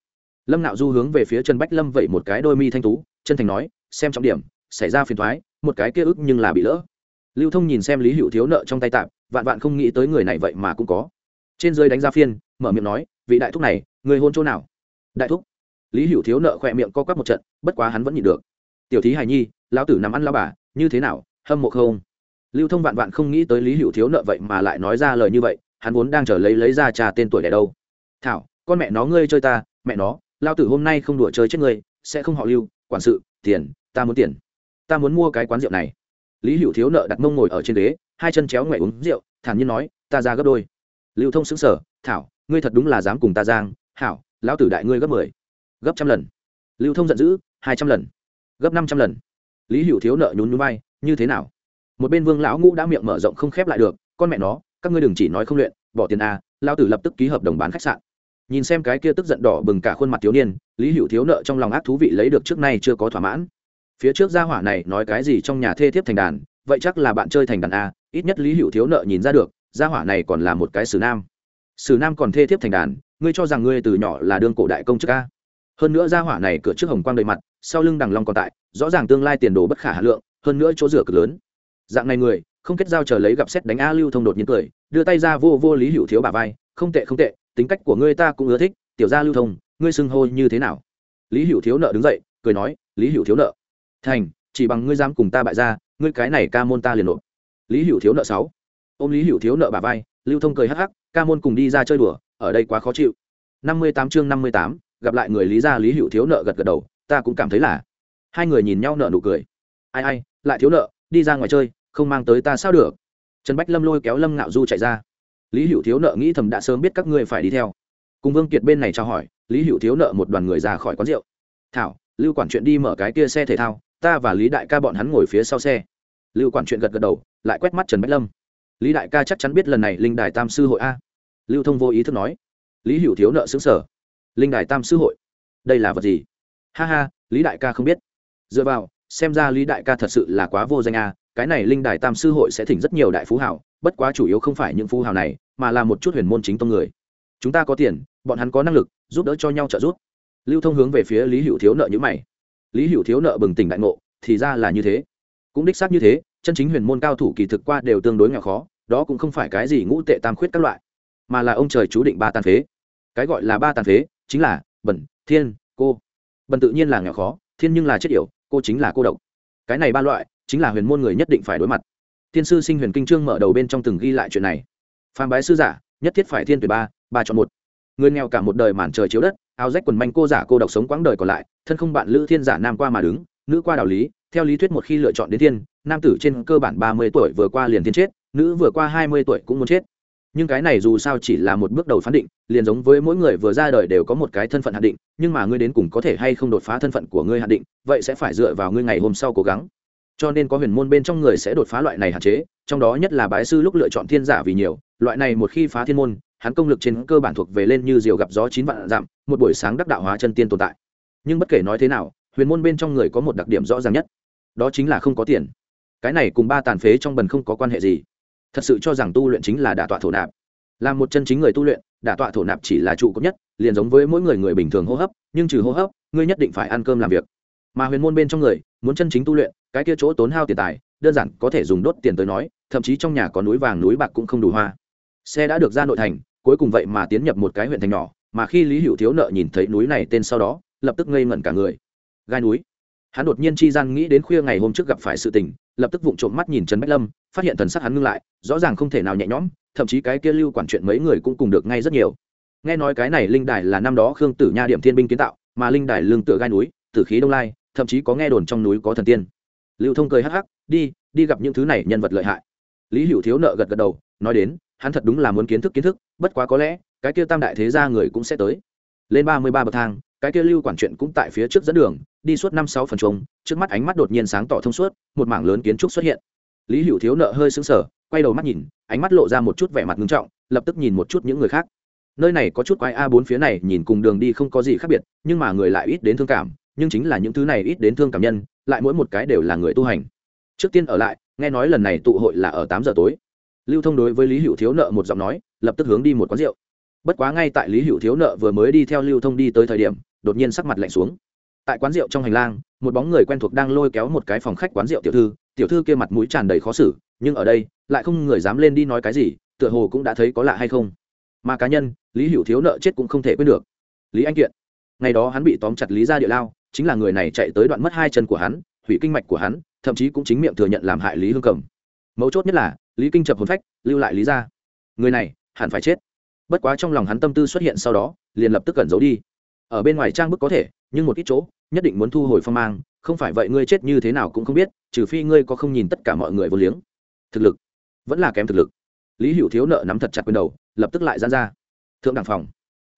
Lâm nạo du hướng về phía trần bách lâm vậy một cái đôi mi thanh tú, chân thành nói, xem trọng điểm, xảy ra phiền thoái một cái kia ức nhưng là bị lỡ. Lưu thông nhìn xem lý hữu thiếu nợ trong tay tạm, vạn vạn không nghĩ tới người này vậy mà cũng có. Trên dưới đánh ra phiên, mở miệng nói, vị đại thúc này, người hôn chỗ nào? Đại thúc. Lý hữu thiếu nợ khỏe miệng co quắp một trận, bất quá hắn vẫn nhịn được. Tiểu thí hài nhi, lão tử nằm ăn lao bà, như thế nào, hâm mộ không? Lưu thông vạn vạn không nghĩ tới lý hữu thiếu nợ vậy mà lại nói ra lời như vậy, hắn vốn đang chờ lấy lấy ra trà tên tuổi đẻ đâu. Thảo, con mẹ nó ngươi chơi ta, mẹ nó, lao tử hôm nay không đùa chơi chết ngươi, sẽ không họ lưu, quản sự, tiền, ta muốn tiền. Ta muốn mua cái quán rượu này. Lý hữu thiếu nợ đặt mông ngồi ở trên ghế, hai chân chéo ngoẹ uống rượu, thản nhiên nói, ta ra gấp đôi. Lưu thông xứng sở thảo, ngươi thật đúng là dám cùng ta giang hảo lão tử đại ngươi gấp mười, gấp trăm lần. Lưu thông giận dữ, hai trăm lần, gấp năm trăm lần. Lý hữu thiếu nợ nhún nhún vai, như thế nào? Một bên vương lão ngũ đã miệng mở rộng không khép lại được, con mẹ nó, các ngươi đừng chỉ nói không luyện, bỏ tiền a lao tử lập tức ký hợp đồng bán khách sạn. Nhìn xem cái kia tức giận đỏ bừng cả khuôn mặt thiếu niên, lý hữu thiếu nợ trong lòng ác thú vị lấy được trước nay chưa có thỏa mãn. Phía trước gia hỏa này nói cái gì trong nhà thê thiếp thành đàn, vậy chắc là bạn chơi thành đàn a, ít nhất lý hữu thiếu nợ nhìn ra được, gia hỏa này còn là một cái sử nam. Sử nam còn thê thiếp thành đàn, ngươi cho rằng ngươi từ nhỏ là đương cổ đại công chức a? Hơn nữa gia hỏa này cửa trước hồng quang đầy mặt, sau lưng đằng long còn tại, rõ ràng tương lai tiền đồ bất khả hà lượng, hơn nữa chỗ rửa cực lớn dạng này người, không kết giao chờ lấy gặp xét đánh a lưu thông đột nhiên cười, đưa tay ra vô vô lý hữu thiếu bà vai, không tệ không tệ, tính cách của ngươi ta cũng ưa thích, tiểu gia lưu thông, ngươi xưng hô như thế nào? Lý hữu thiếu nợ đứng dậy, cười nói, lý hữu thiếu nợ. Thành, chỉ bằng ngươi dám cùng ta bại ra, ngươi cái này ca môn ta liền nộp. Lý hữu thiếu nợ sáu. Ô m lý hữu thiếu nợ bà vai, lưu thông cười hắc hắc, ca môn cùng đi ra chơi đùa, ở đây quá khó chịu. Năm mươi tám chương năm mươi tám, gặp lại người lý gia lý hữu thiếu nợ gật gật đầu, ta cũng cảm thấy là. Hai người nhìn nhau nợ nụ cười. Ai ai, lại thiếu nợ, đi ra ngoài chơi không mang tới ta sao được. Trần bách lâm lôi kéo lâm ngạo du chạy ra. Lý hữu thiếu nợ nghĩ thầm đã sớm biết các ngươi phải đi theo. Cùng vương kiệt bên này trao hỏi, lý hữu thiếu nợ một đoàn người ra khỏi quán rượu. Thảo, lưu quản chuyện đi mở cái kia xe thể thao, ta và lý đại ca bọn hắn ngồi phía sau xe. Lưu quản chuyện gật gật đầu, lại quét mắt trần bách lâm. Lý đại ca chắc chắn biết lần này linh đài tam sư hội a. Lưu thông vô ý thức nói. Lý hữu thiếu nợ xứng sở linh đài tam sư hội? Đây là vật gì? Ha ha, lý đại ca không biết. Dựa vào, xem ra lý đại ca thật sự là quá vô danh a cái này linh đài tam sư hội sẽ thỉnh rất nhiều đại phú hảo bất quá chủ yếu không phải những phú hảo này, mà là một chút huyền môn chính tông người. Chúng ta có tiền, bọn hắn có năng lực, giúp đỡ cho nhau trợ giúp. Lưu thông hướng về phía lý hữu thiếu nợ như mày. Lý hữu thiếu nợ bừng tỉnh đại ngộ, thì ra là như thế. Cũng đích xác như thế, chân chính huyền môn cao thủ kỳ thực qua đều tương đối nghèo khó, đó cũng không phải cái gì ngũ tệ tam khuyết các loại, mà là ông trời chú định ba tàn phế. Cái gọi là ba tàn phế chính là bẩn, thiên, cô. Bẩn tự nhiên là nghèo khó, thiên nhưng là chết yểu, cô chính là cô độc. Cái này ba loại chính là huyền môn người nhất định phải đối mặt. Thiên sư sinh huyền kinh trương mở đầu bên trong từng ghi lại chuyện này. Phàm bái sư giả, nhất thiết phải thiên tuyệt ba ba chọn một. Người nghèo cả một đời màn trời chiếu đất, áo rách quần manh cô giả cô độc sống quãng đời còn lại, thân không bạn lữ thiên giả nam qua mà đứng, nữ qua đạo lý, theo lý thuyết một khi lựa chọn đến thiên, nam tử trên cơ bản ba mươi tuổi vừa qua liền thiên chết, nữ vừa qua hai mươi tuổi cũng muốn chết. Nhưng cái này dù sao chỉ là một bước đầu phán định, liền giống với mỗi người vừa ra đời đều có một cái thân phận hạn định, nhưng mà ngươi đến cùng có thể hay không đột phá thân phận của ngươi hạn định, vậy sẽ phải dựa vào ngươi ngày hôm sau cố gắng cho nên có huyền môn bên trong người sẽ đột phá loại này hạn chế, trong đó nhất là bái sư lúc lựa chọn thiên giả vì nhiều, loại này một khi phá thiên môn, hắn công lực trên cơ bản thuộc về lên như diều gặp gió chín vạn giảm. một buổi sáng đắc đạo hóa chân tiên tồn tại. Nhưng bất kể nói thế nào, huyền môn bên trong người có một đặc điểm rõ ràng nhất, đó chính là không có tiền. Cái này cùng ba tàn phế trong bần không có quan hệ gì. Thật sự cho rằng tu luyện chính là đả tọa thổ nạp. Là một chân chính người tu luyện, đả tọa thổ nạp chỉ là trụ cấp nhất, liền giống với mỗi người người bình thường hô hấp, nhưng trừ hô hấp, ngươi nhất định phải ăn cơm làm việc. Mà huyền môn bên trong người, muốn chân chính tu luyện cái kia chỗ tốn hao tiền tài, đơn giản có thể dùng đốt tiền tới nói, thậm chí trong nhà có núi vàng núi bạc cũng không đủ hoa. Xe đã được ra nội thành, cuối cùng vậy mà tiến nhập một cái huyện thành nhỏ, mà khi lý hữu thiếu nợ nhìn thấy núi này tên sau đó, lập tức ngây ngẩn cả người. Gai núi. Hắn đột nhiên chi gian nghĩ đến khuya ngày hôm trước gặp phải sự tình, lập tức vụng trộm mắt nhìn trần bách lâm, phát hiện thần sắc hắn ngưng lại, rõ ràng không thể nào nhẹ nhõm, thậm chí cái kia lưu quản chuyện mấy người cũng cùng được ngay rất nhiều. Nghe nói cái này linh đài là năm đó khương tử nha điểm thiên binh kiến tạo, mà linh đài lương tựa gai núi, tử khí đông lai, thậm chí có nghe đồn trong núi có thần tiên lưu thông cười hắc hắc, đi đi gặp những thứ này nhân vật lợi hại. Lý hữu thiếu nợ gật gật đầu, nói đến, hắn thật đúng là muốn kiến thức kiến thức, bất quá có lẽ, cái kia tam đại thế gia người cũng sẽ tới. Lên ba mươi ba bậc thang, cái kia lưu quản chuyện cũng tại phía trước dẫn đường, đi suốt năm sáu phần trống, trước mắt ánh mắt đột nhiên sáng tỏ thông suốt, một mảng lớn kiến trúc xuất hiện. Lý hữu thiếu nợ hơi sững sờ, quay đầu mắt nhìn, ánh mắt lộ ra một chút vẻ mặt nghiêm trọng, lập tức nhìn một chút những người khác. Nơi này có chút quái a bốn phía này, nhìn cùng đường đi không có gì khác biệt, nhưng mà người lại ít đến thương cảm nhưng chính là những thứ này ít đến thương cảm nhân, lại mỗi một cái đều là người tu hành. Trước tiên ở lại, nghe nói lần này tụ hội là ở tám giờ tối. Lưu thông đối với lý hữu thiếu nợ một giọng nói, lập tức hướng đi một quán rượu. Bất quá ngay tại lý hữu thiếu nợ vừa mới đi theo lưu thông đi tới thời điểm, đột nhiên sắc mặt lạnh xuống. Tại quán rượu trong hành lang, một bóng người quen thuộc đang lôi kéo một cái phòng khách quán rượu tiểu thư tiểu thư kia mặt mũi tràn đầy khó xử, nhưng ở đây, lại không người dám lên đi nói cái gì, tựa hồ cũng đã thấy có lạ hay không. Mà cá nhân, lý hữu thiếu nợ chết cũng không thể quên được. Lý anh kiện, ngày đó hắn bị tóm chặt lý ra địa lao chính là người này chạy tới đoạn mất hai chân của hắn, hủy kinh mạch của hắn, thậm chí cũng chính miệng thừa nhận làm hại lý hương cầm. Mấu chốt nhất là, lý kinh chập hồn phách, lưu lại lý ra. Người này, hẳn phải chết. Bất quá trong lòng hắn tâm tư xuất hiện sau đó, liền lập tức cẩn giấu đi. Ở bên ngoài trang bức có thể, nhưng một ít chỗ, nhất định muốn thu hồi phong mang, không phải vậy ngươi chết như thế nào cũng không biết, trừ phi ngươi có không nhìn tất cả mọi người vô liếng. Thực lực, vẫn là kém thực lực. Lý hữu thiếu nợ nắm thật chặt quyền đầu, lập tức lại dán ra. Thượng đẳng phòng.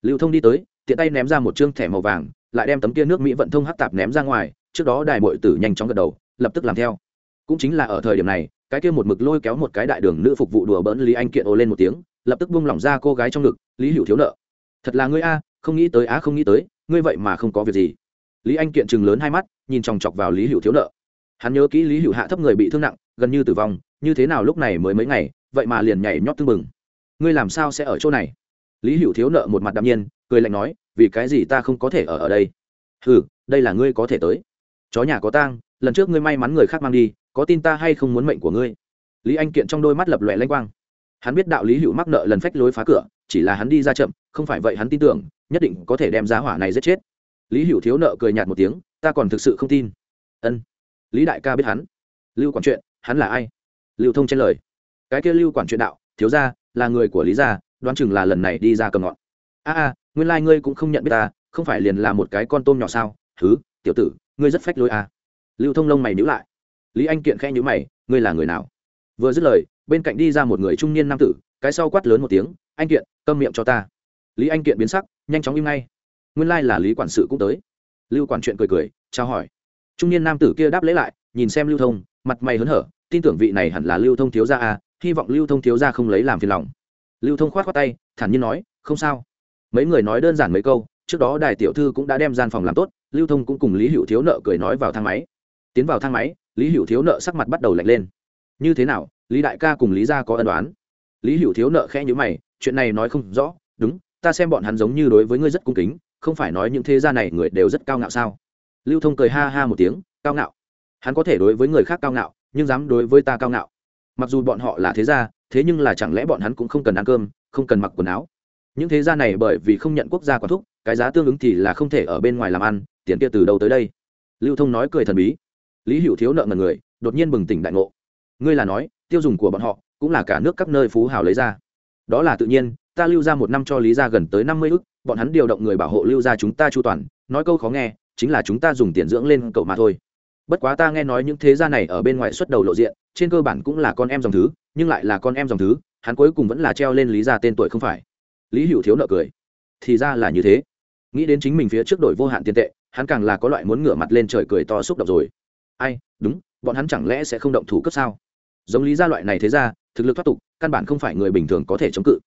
Lưu thông đi tới, tiện tay ném ra một chương thẻ màu vàng lại đem tấm kia nước mỹ vận thông hắc tạp ném ra ngoài, trước đó đài mội tử nhanh chóng gật đầu, lập tức làm theo. Cũng chính là ở thời điểm này, cái kia một mực lôi kéo một cái đại đường nữ phục vụ đùa bỡn lý anh kiện ồ lên một tiếng, lập tức buông lỏng ra cô gái trong ngực, lý hữu thiếu nợ. Thật là ngươi a, không nghĩ tới á, không nghĩ tới, ngươi vậy mà không có việc gì. Lý anh kiện chừng lớn hai mắt, nhìn chòng chọc vào lý hữu thiếu nợ. Hắn nhớ kỹ lý hữu hạ thấp người bị thương nặng, gần như tử vong, như thế nào lúc này mới mấy ngày, vậy mà liền nhảy nhót tưng bừng. Ngươi làm sao sẽ ở chỗ này? Lý hữu thiếu nợ một mặt đạm nhiên cười lạnh nói, vì cái gì ta không có thể ở ở đây? Ừ đây là ngươi có thể tới. Chó nhà có tang, lần trước ngươi may mắn người khác mang đi, có tin ta hay không muốn mệnh của ngươi? Lý anh kiện trong đôi mắt lập lòe lanh quang. Hắn biết đạo lý hữu mắc nợ lần phách lối phá cửa, chỉ là hắn đi ra chậm, không phải vậy hắn tin tưởng, nhất định có thể đem giá hỏa này giết chết. Lý hữu thiếu nợ cười nhạt một tiếng, ta còn thực sự không tin. Ân. Lý đại ca biết hắn. Lưu quản chuyện, hắn là ai? Lưu thông trên lời. Cái kia lưu quản chuyện đạo, thiếu gia, là người của lý gia, đoán chừng là lần này đi ra cầm ngọn. A a nguyên lai、like、ngươi cũng không nhận biết ta, không phải liền là một cái con tôm nhỏ sao? Thứ tiểu tử, ngươi rất phách lối à. lưu thông lông mày nhữ lại. Lý anh kiện khẽ nhữ mày, ngươi là người nào? Vừa dứt lời, bên cạnh đi ra một người trung niên nam tử, cái sau quát lớn một tiếng, anh kiện, câm miệng cho ta. Lý anh kiện biến sắc, nhanh chóng im ngay. Nguyên lai là lý quản sự cũng tới. Lưu quản chuyện cười cười trao hỏi. Trung niên nam tử kia đáp lễ lại, nhìn xem lưu thông, mặt mày hớn hở, tin tưởng vị này hẳn là lưu thông thiếu gia à hy vọng lưu thông thiếu gia không lấy làm phiền lòng. Lưu thông khoát khoát tay, thản nhiên nói, không sao mấy người nói đơn giản mấy câu, trước đó đài tiểu thư cũng đã đem gian phòng làm tốt, lưu thông cũng cùng lý hữu thiếu nợ cười nói vào thang máy. Tiến vào thang máy, lý hữu thiếu nợ sắc mặt bắt đầu lạnh lên. Như thế nào, lý đại ca cùng lý gia có ân đoán lý hữu thiếu nợ khẽ nhữ mày, chuyện này nói không rõ, đúng, ta xem bọn hắn giống như đối với ngươi rất cung kính, không phải nói những thế gia này người đều rất cao ngạo sao? Lưu thông cười ha ha một tiếng, cao ngạo. Hắn có thể đối với người khác cao ngạo, nhưng dám đối với ta cao ngạo. Mặc dù bọn họ là thế gia, thế nhưng là chẳng lẽ bọn hắn cũng không cần ăn cơm, không cần mặc quần áo? Những thế gia này bởi vì không nhận quốc gia quản thúc, cái giá tương ứng thì là không thể ở bên ngoài làm ăn, tiền kia từ đâu tới đây? Lưu thông nói cười thần bí. Lý hữu thiếu nợ ngần người, đột nhiên bừng tỉnh đại ngộ. Ngươi là nói, tiêu dùng của bọn họ cũng là cả nước các nơi phú hào lấy ra. Đó là tự nhiên, ta lưu ra một năm cho lý ra gần tới năm mươi ức, bọn hắn điều động người bảo hộ lưu ra chúng ta chu toàn, nói câu khó nghe, chính là chúng ta dùng tiền dưỡng lên cậu mà thôi. Bất quá ta nghe nói những thế gia này ở bên ngoài xuất đầu lộ diện, trên cơ bản cũng là con em dòng thứ, nhưng lại là con em dòng thứ, hắn cuối cùng vẫn là treo lên lý ra tên tuổi không phải lý hữu thiếu nợ cười. Thì ra là như thế. Nghĩ đến chính mình phía trước đổi vô hạn tiền tệ, hắn càng là có loại muốn ngửa mặt lên trời cười to xúc động rồi. Ai, đúng, bọn hắn chẳng lẽ sẽ không động thủ cấp sao? Giống lý gia loại này thế ra, thực lực thoát tục, căn bản không phải người bình thường có thể chống cự.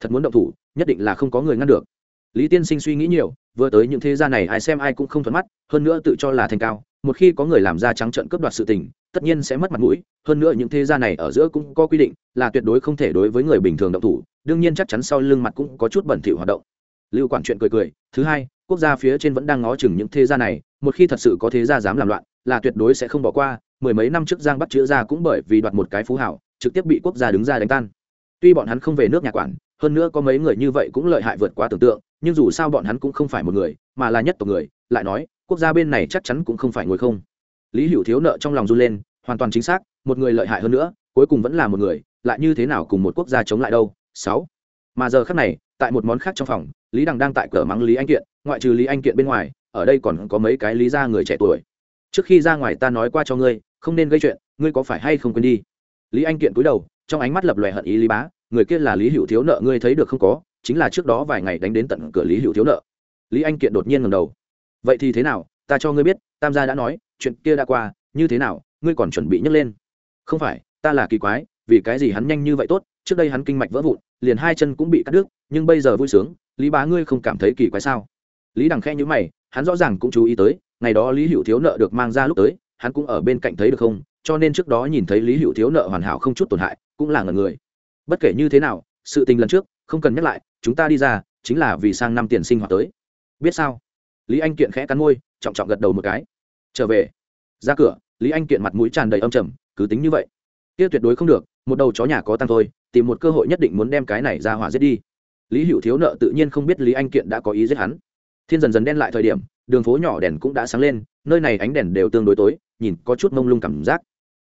Thật muốn động thủ, nhất định là không có người ngăn được. Lý tiên sinh suy nghĩ nhiều, vừa tới những thế gia này ai xem ai cũng không thuận mắt, hơn nữa tự cho là thành cao, một khi có người làm ra trắng trận cướp đoạt sự tình tất nhiên sẽ mất mặt mũi, hơn nữa những thế gia này ở giữa cũng có quy định, là tuyệt đối không thể đối với người bình thường động thủ, đương nhiên chắc chắn sau lưng mặt cũng có chút bẩn thỉu hoạt động. Lưu quản chuyện cười cười, thứ hai, quốc gia phía trên vẫn đang ngó chừng những thế gia này, một khi thật sự có thế gia dám làm loạn, là tuyệt đối sẽ không bỏ qua, mười mấy năm trước giang bắt chữa ra cũng bởi vì đoạt một cái phú hảo, trực tiếp bị quốc gia đứng ra đánh tan. Tuy bọn hắn không về nước nhà quản, hơn nữa có mấy người như vậy cũng lợi hại vượt quá tưởng tượng, nhưng dù sao bọn hắn cũng không phải một người, mà là nhất tộc người, lại nói, quốc gia bên này chắc chắn cũng không phải ngồi không lý hữu thiếu nợ trong lòng run lên, hoàn toàn chính xác, một người lợi hại hơn nữa, cuối cùng vẫn là một người, lại như thế nào cùng một quốc gia chống lại đâu? Sáu. Mà giờ khác này, tại một món khác trong phòng, lý đằng đang tại cửa mắng lý anh kiện, ngoại trừ lý anh kiện bên ngoài, ở đây còn có mấy cái lý gia người trẻ tuổi. Trước khi ra ngoài ta nói qua cho ngươi, không nên gây chuyện, ngươi có phải hay không quên đi? Lý anh kiện cúi đầu, trong ánh mắt lập lòe hận ý lý bá, người kia là lý hữu thiếu nợ, ngươi thấy được không có? Chính là trước đó vài ngày đánh đến tận cửa lý hữu thiếu nợ. Lý anh kiện đột nhiên ngầm đầu. Vậy thì thế nào? Ta cho ngươi biết, tam gia đã nói chuyện kia đã qua, như thế nào, ngươi còn chuẩn bị nhấc lên? Không phải, ta là kỳ quái, vì cái gì hắn nhanh như vậy tốt, trước đây hắn kinh mạch vỡ vụn, liền hai chân cũng bị cắt đứt, nhưng bây giờ vui sướng, lý bá ngươi không cảm thấy kỳ quái sao? Lý đằng khe nhữ mày, hắn rõ ràng cũng chú ý tới, ngày đó lý hữu thiếu nợ được mang ra lúc tới, hắn cũng ở bên cạnh thấy được không, cho nên trước đó nhìn thấy lý hữu thiếu nợ hoàn hảo không chút tổn hại, cũng là ngần người. Bất kể như thế nào, sự tình lần trước, không cần nhắc lại, chúng ta đi ra, chính là vì sang năm tiền sinh hoạt tới. Biết sao? Lý anh kiện khẽ cắn môi, trọng trọng gật đầu một cái trở về. Ra cửa, lý anh kiện mặt mũi tràn đầy âm trầm, cứ tính như vậy. Kia tuyệt đối không được, một đầu chó nhà có tăng thôi, tìm một cơ hội nhất định muốn đem cái này ra hỏa giết đi. Lý hữu thiếu nợ tự nhiên không biết lý anh kiện đã có ý giết hắn. Thiên dần dần đen lại thời điểm, đường phố nhỏ đèn cũng đã sáng lên, nơi này ánh đèn đều tương đối tối, nhìn có chút mông lung cảm giác.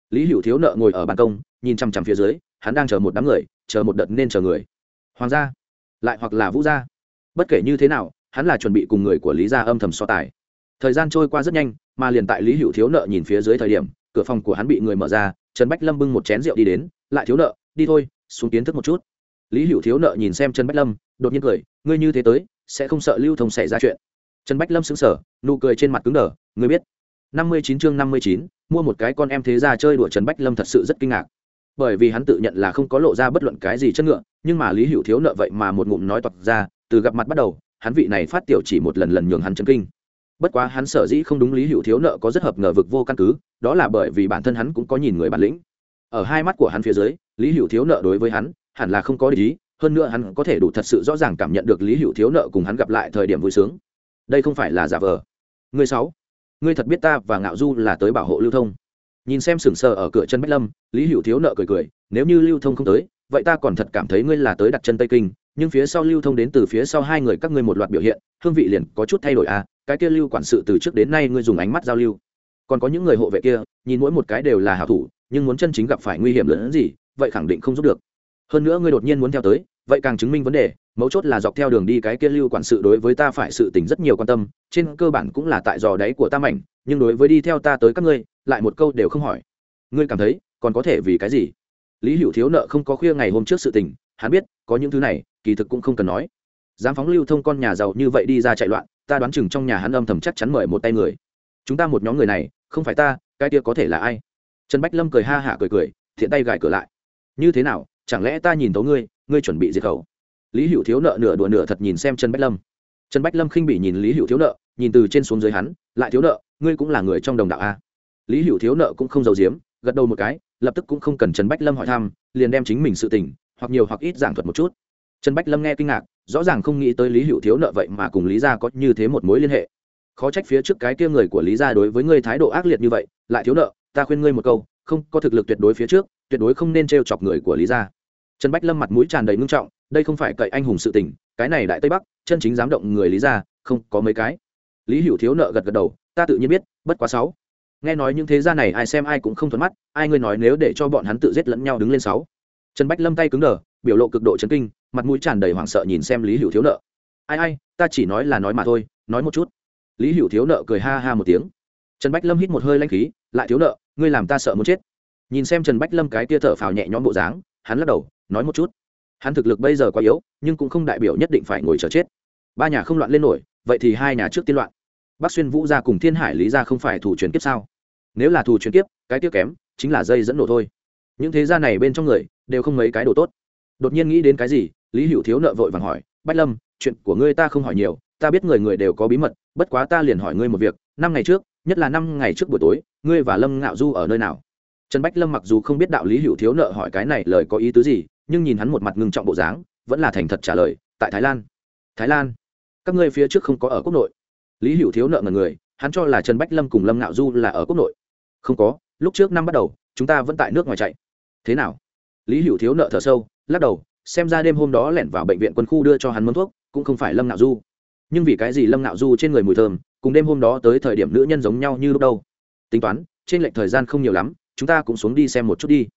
Lý hữu thiếu nợ ngồi ở ban công, nhìn chằm chằm phía dưới, hắn đang chờ một đám người, chờ một đợt nên chờ người. Hoàng gia, lại hoặc là vũ gia. Bất kể như thế nào, hắn là chuẩn bị cùng người của lý gia âm thầm so tài. Thời gian trôi qua rất nhanh mà liền tại lý hữu thiếu nợ nhìn phía dưới thời điểm, cửa phòng của hắn bị người mở ra, trần bách lâm bưng một chén rượu đi đến, lại thiếu nợ, đi thôi, xuống kiến thức một chút. Lý hữu thiếu nợ nhìn xem trần bách lâm, đột nhiên cười, ngươi như thế tới, sẽ không sợ lưu thông xảy ra chuyện. Trần bách lâm xứng sở nụ cười trên mặt cứng đờ, ngươi biết, năm mươi chín chương năm mươi chín, mua một cái con em thế ra chơi đùa. Trần bách lâm thật sự rất kinh ngạc, bởi vì hắn tự nhận là không có lộ ra bất luận cái gì chất ngựa nhưng mà lý hữu thiếu nợ vậy mà một ngụm nói toạc ra, từ gặp mặt bắt đầu, hắn vị này phát tiểu chỉ một lần lần nhường hắn chân kinh bất quá hắn sở dĩ không đúng lý hữu thiếu nợ có rất hợp ngờ vực vô căn cứ, đó là bởi vì bản thân hắn cũng có nhìn người bản lĩnh. Ở hai mắt của hắn phía dưới, lý hữu thiếu nợ đối với hắn hẳn là không có lý hơn nữa hắn có thể đủ thật sự rõ ràng cảm nhận được lý hữu thiếu nợ cùng hắn gặp lại thời điểm vui sướng. Đây không phải là giả vờ. Người sáu ngươi thật biết ta và ngạo du là tới bảo hộ lưu thông. Nhìn xem sừng sờ ở cửa chân bách lâm, lý hữu thiếu nợ cười cười, nếu như lưu thông không tới, vậy ta còn thật cảm thấy ngươi là tới đặt chân tây kinh, nhưng phía sau lưu thông đến từ phía sau hai người các ngươi một loạt biểu hiện, hương vị liền có chút thay đổi à cái kia lưu quản sự từ trước đến nay ngươi dùng ánh mắt giao lưu. Còn có những người hộ vệ kia, nhìn mỗi một cái đều là hảo thủ, nhưng muốn chân chính gặp phải nguy hiểm lớn hơn gì, vậy khẳng định không giúp được. Hơn nữa ngươi đột nhiên muốn theo tới, vậy càng chứng minh vấn đề, mấu chốt là dọc theo đường đi cái kia lưu quản sự đối với ta phải sự tình rất nhiều quan tâm, trên cơ bản cũng là tại dò đáy của ta mảnh, nhưng đối với đi theo ta tới các ngươi, lại một câu đều không hỏi. Ngươi cảm thấy, còn có thể vì cái gì? Lý hữu thiếu nợ không có khuya ngày hôm trước sự tình, hắn biết, có những thứ này, kỳ thực cũng không cần nói. Dám phóng lưu thông con nhà giàu như vậy đi ra chạy loạn ta đoán chừng trong nhà hắn âm thầm chắc chắn mời một tay người. Chúng ta một nhóm người này, không phải ta, cái kia có thể là ai? Trần bách lâm cười ha hả cười cười, thiện tay gài cửa lại. Như thế nào, chẳng lẽ ta nhìn tấu ngươi ngươi chuẩn bị diệt khẩu? Lý hữu thiếu nợ nửa đùa nửa thật nhìn xem trần bách lâm. Trần bách lâm khinh bị nhìn lý hữu thiếu nợ, nhìn từ trên xuống dưới hắn, lại thiếu nợ, ngươi cũng là người trong đồng đạo a. Lý hữu thiếu nợ cũng không giàu giếm, gật đầu một cái, lập tức cũng không cần trần bách lâm hỏi thăm, liền đem chính mình sự tình, hoặc nhiều hoặc ít giảng thuật một chút. Trần bách lâm nghe kinh ngạc rõ ràng không nghĩ tới lý hữu thiếu nợ vậy mà cùng lý gia có như thế một mối liên hệ. Khó trách phía trước cái kia người của lý gia đối với ngươi thái độ ác liệt như vậy, lại thiếu nợ, ta khuyên ngươi một câu, không, có thực lực tuyệt đối phía trước, tuyệt đối không nên t chọc người của lý gia. Trần bách lâm mặt mũi tràn đầy ngưng trọng, đây không phải cậy anh hùng sự tình, cái này đại tây bắc, chân chính dám động người lý gia, không có mấy cái. Lý hữu thiếu nợ gật gật đầu, ta tự nhiên biết, bất quá sáu. Nghe nói những thế gia này ai xem ai cũng không thuận mắt, ai ngươi nói nếu để cho bọn hắn tự giết lẫn nhau đứng lên sáu. Trần bách lâm tay cứng đờ, biểu lộ cực độ chấn kinh mặt mũi tràn đầy hoảng sợ nhìn xem lý hữu thiếu nợ. Ai ai, ta chỉ nói là nói mà thôi, nói một chút. Lý hữu thiếu nợ cười ha ha một tiếng. Trần bách lâm hít một hơi lanh khí, lại thiếu nợ, ngươi làm ta sợ muốn chết. Nhìn xem trần bách lâm cái tia thở phào nhẹ nhõm bộ dáng, hắn lắc đầu, nói một chút. Hắn thực lực bây giờ quá yếu, nhưng cũng không đại biểu nhất định phải ngồi chờ chết. Ba nhà không loạn lên nổi, vậy thì hai nhà trước tiên loạn. Bắc xuyên vũ gia cùng thiên hải lý gia không phải thủ truyền kiếp sao? Nếu là thủ truyền kiếp, cái tiếc kém, chính là dây dẫn nổ thôi. Những thế gia này bên trong người, đều không mấy cái đồ tốt đột nhiên nghĩ đến cái gì, lý hữu thiếu nợ vội vàng hỏi, bách lâm, chuyện của ngươi ta không hỏi nhiều, ta biết người người đều có bí mật, bất quá ta liền hỏi ngươi một việc, năm ngày trước, nhất là năm ngày trước buổi tối, ngươi và lâm ngạo du ở nơi nào? Trần bách lâm mặc dù không biết đạo lý hữu thiếu nợ hỏi cái này lời có ý tứ gì, nhưng nhìn hắn một mặt ngưng trọng bộ dáng, vẫn là thành thật trả lời, tại thái lan. Thái lan? Các ngươi phía trước không có ở quốc nội? Lý hữu thiếu nợ ngần người, hắn cho là trần bách lâm cùng lâm ngạo du là ở quốc nội. Không có, lúc trước năm bắt đầu, chúng ta vẫn tại nước ngoài chạy. Thế nào? Lý hữu thiếu nợ thở sâu lắc đầu xem ra đêm hôm đó lẻn vào bệnh viện quân khu đưa cho hắn món thuốc cũng không phải lâm ngạo du. Nhưng vì cái gì lâm ngạo du trên người mùi thơm cùng đêm hôm đó tới thời điểm nữ nhân giống nhau như lúc đâu? Tính toán trên lệnh thời gian không nhiều lắm chúng ta cũng xuống đi xem một chút đi.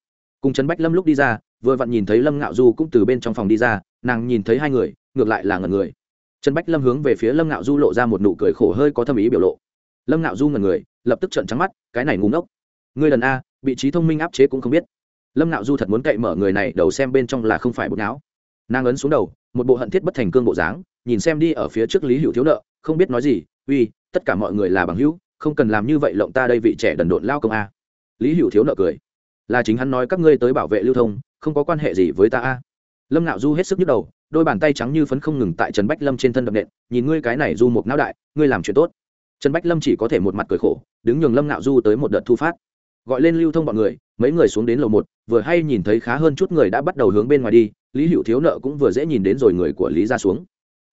Cùng trần bách lâm lúc đi ra vừa vặn nhìn thấy lâm ngạo du cũng từ bên trong phòng đi ra nàng nhìn thấy hai người ngược lại là ngần người. Trần bách lâm hướng về phía lâm ngạo du lộ ra một nụ cười khổ hơi có thâm ý biểu lộ. Lâm ngạo du ngần người lập tức trợn trắng mắt cái này ngu ngốc, người lần a vị trí thông minh áp chế cũng không biết lâm Nạo du thật muốn cậy mở người này đầu xem bên trong là không phải bột não nàng ấn xuống đầu, một bộ hận thiết bất thành cương bộ dáng, nhìn xem đi ở phía trước lý hữu thiếu nợ, không biết nói gì, uy, tất cả mọi người là bằng hữu, không cần làm như vậy lộng ta đây vị trẻ đần độn lao công a. Lý hữu thiếu nợ cười, là chính hắn nói các ngươi tới bảo vệ lưu thông, không có quan hệ gì với ta a. Lâm Nạo du hết sức nhức đầu, đôi bàn tay trắng như phấn không ngừng tại trần bách lâm trên thân đập nện, nhìn ngươi cái này du một não đại, ngươi làm chuyện tốt. Trần bách lâm chỉ có thể một mặt cười khổ, đứng nhường lâm Nạo du tới một đợt thu phát. Gọi lên lưu thông bọn người mấy người xuống đến lầu một, vừa hay nhìn thấy khá hơn chút người đã bắt đầu hướng bên ngoài đi, lý hữu thiếu nợ cũng vừa dễ nhìn đến rồi người của lý ra xuống.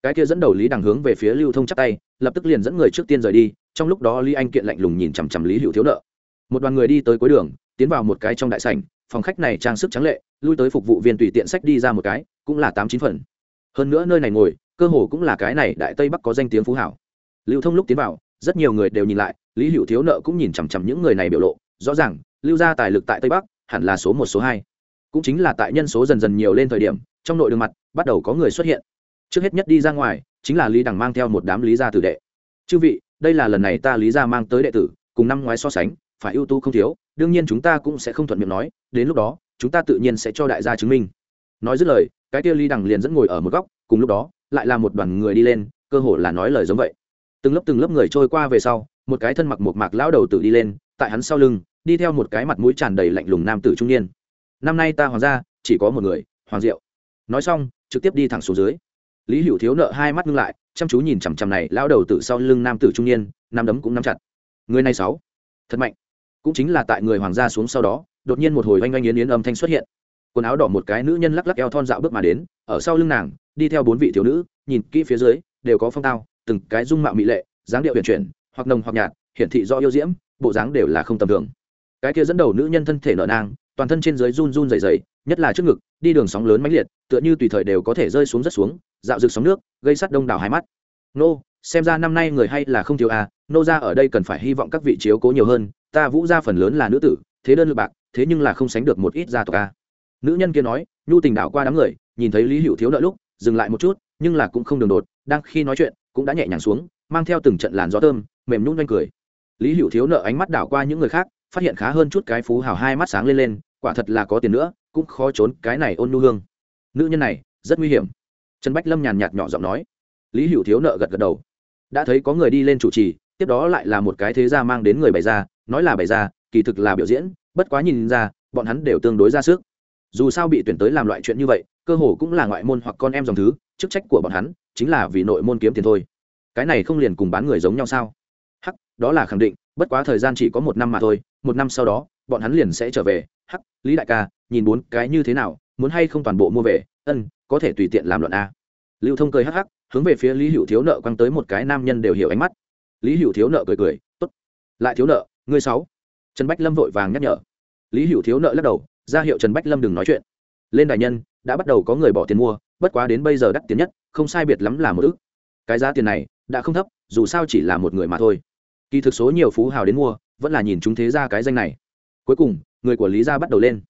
Cái kia dẫn đầu lý đằng hướng về phía lưu thông chắc tay, lập tức liền dẫn người trước tiên rời đi, trong lúc đó lý anh kiện lạnh lùng nhìn chằm chằm lý hữu thiếu nợ. Một đoàn người đi tới cuối đường, tiến vào một cái trong đại sảnh, phòng khách này trang sức trắng lệ, lui tới phục vụ viên tùy tiện sách đi ra một cái, cũng là tám chín phần. Hơn nữa nơi này ngồi, cơ hồ cũng là cái này đại tây bắc có danh tiếng phú hảo. Lưu thông lúc tiến vào, rất nhiều người đều nhìn lại, lý hữu thiếu nợ cũng nhìn chằm chằm những người này biểu lộ, rõ ràng lưu gia tài lực tại tây bắc, hẳn là số một, số hai. Cũng chính là tại nhân số dần dần nhiều lên thời điểm, trong nội đường mặt, bắt đầu có người xuất hiện. Trước hết nhất đi ra ngoài, chính là lý đằng mang theo một đám lý gia tử đệ. Chư vị, đây là lần này ta lý gia mang tới đệ tử, cùng năm ngoái so sánh, phải ưu tú không thiếu, đương nhiên chúng ta cũng sẽ không thuận miệng nói, đến lúc đó, chúng ta tự nhiên sẽ cho đại gia chứng minh. Nói dứt lời, cái kia lý đằng liền dẫn ngồi ở một góc, cùng lúc đó, lại là một đoàn người đi lên, cơ hồ là nói lời giống vậy. Từng lớp từng lớp người trôi qua về sau, một cái thân mặc một mạc lão đầu tử đi lên, tại hắn sau lưng đi theo một cái mặt mũi tràn đầy lạnh lùng nam tử trung niên. Năm nay ta hoàng gia, chỉ có một người, hoàng diệu. Nói xong, trực tiếp đi thẳng xuống dưới. Lý hữu thiếu nợ hai mắt ngưng lại, chăm chú nhìn chằm chằm này lão đầu từ sau lưng nam tử trung niên nam đấm cũng nắm chặt. Người này sáu. Thật mạnh. Cũng chính là tại người hoàng gia xuống sau đó, đột nhiên một hồi oanh oanh yến yến âm thanh xuất hiện. Quần áo đỏ một cái nữ nhân lắc lắc eo thon dạo bước mà đến, ở sau lưng nàng, đi theo bốn vị thiếu nữ, nhìn kỹ phía dưới, đều có phong tao, từng cái dung mạo mỹ lệ, dáng điệu huyền chuyển, hoặc nồng hoặc nhạt, hiển thị do yêu diễm, bộ dáng đều là không tầm thường cái kia dẫn đầu nữ nhân thân thể nợ nang, toàn thân trên dưới run run dày dày nhất là trước ngực, đi đường sóng lớn mãnh liệt, tựa như tùy thời đều có thể rơi xuống rất xuống, dạo rực sóng nước, gây sắt đông đảo hai mắt nô, xem ra năm nay người hay là không thiếu à nô ra ở đây cần phải hy vọng các vị chiếu cố nhiều hơn, ta vũ ra phần lớn là nữ tử, thế đơn lượt bạc, thế nhưng là không sánh được một ít gia tộc à. nữ nhân kia nói, nhu tình đảo qua đám người, nhìn thấy lý hữu thiếu nợ lúc, dừng lại một chút, nhưng là cũng không đường đột, đang khi nói chuyện, cũng đã nhẹ nhàng xuống, mang theo từng trận làn gió thơm, mềm nhún doanh cười lý hữu thiếu nợ ánh mắt đảo qua những người khác phát hiện khá hơn chút cái phú hào hai mắt sáng lên lên, quả thật là có tiền nữa, cũng khó trốn cái này ôn nu hương. Nữ nhân này, rất nguy hiểm. Trần bách lâm nhàn nhạt nhỏ giọng nói. Lý hữu thiếu nợ gật gật đầu. Đã thấy có người đi lên chủ trì, tiếp đó lại là một cái thế gia mang đến người bày ra, nói là bày ra, kỳ thực là biểu diễn, bất quá nhìn ra, bọn hắn đều tương đối ra sức. Dù sao bị tuyển tới làm loại chuyện như vậy, cơ hồ cũng là ngoại môn hoặc con em dòng thứ, chức trách của bọn hắn, chính là vì nội môn kiếm tiền thôi. Cái này không liền cùng bán người giống nhau sao? Hắc, đó là khẳng định bất quá thời gian chỉ có một năm mà thôi, một năm sau đó, bọn hắn liền sẽ trở về. Hắc, lý đại ca, nhìn bốn cái như thế nào, muốn hay không toàn bộ mua về? Ân, có thể tùy tiện làm luận a. Lưu thông cười hắc hắc, hướng về phía lý hữu thiếu nợ quăng tới một cái nam nhân đều hiểu ánh mắt. Lý hữu thiếu nợ cười cười t ố t lại thiếu nợ, ngươi sáu. Trần bách lâm vội vàng nhắc nhở. Lý hữu thiếu nợ lắc đầu, ra hiệu trần bách lâm đừng nói chuyện. Lên đại nhân, đã bắt đầu có người bỏ tiền mua, bất quá đến bây giờ đắt tiền nhất, không sai biệt lắm là một ước cái giá tiền này, đã không thấp, dù sao chỉ là một người mà thôi kỳ thực số nhiều phú hào đến mua vẫn là nhìn chúng thế ra cái danh này. Cuối cùng người của lý gia bắt đầu lên.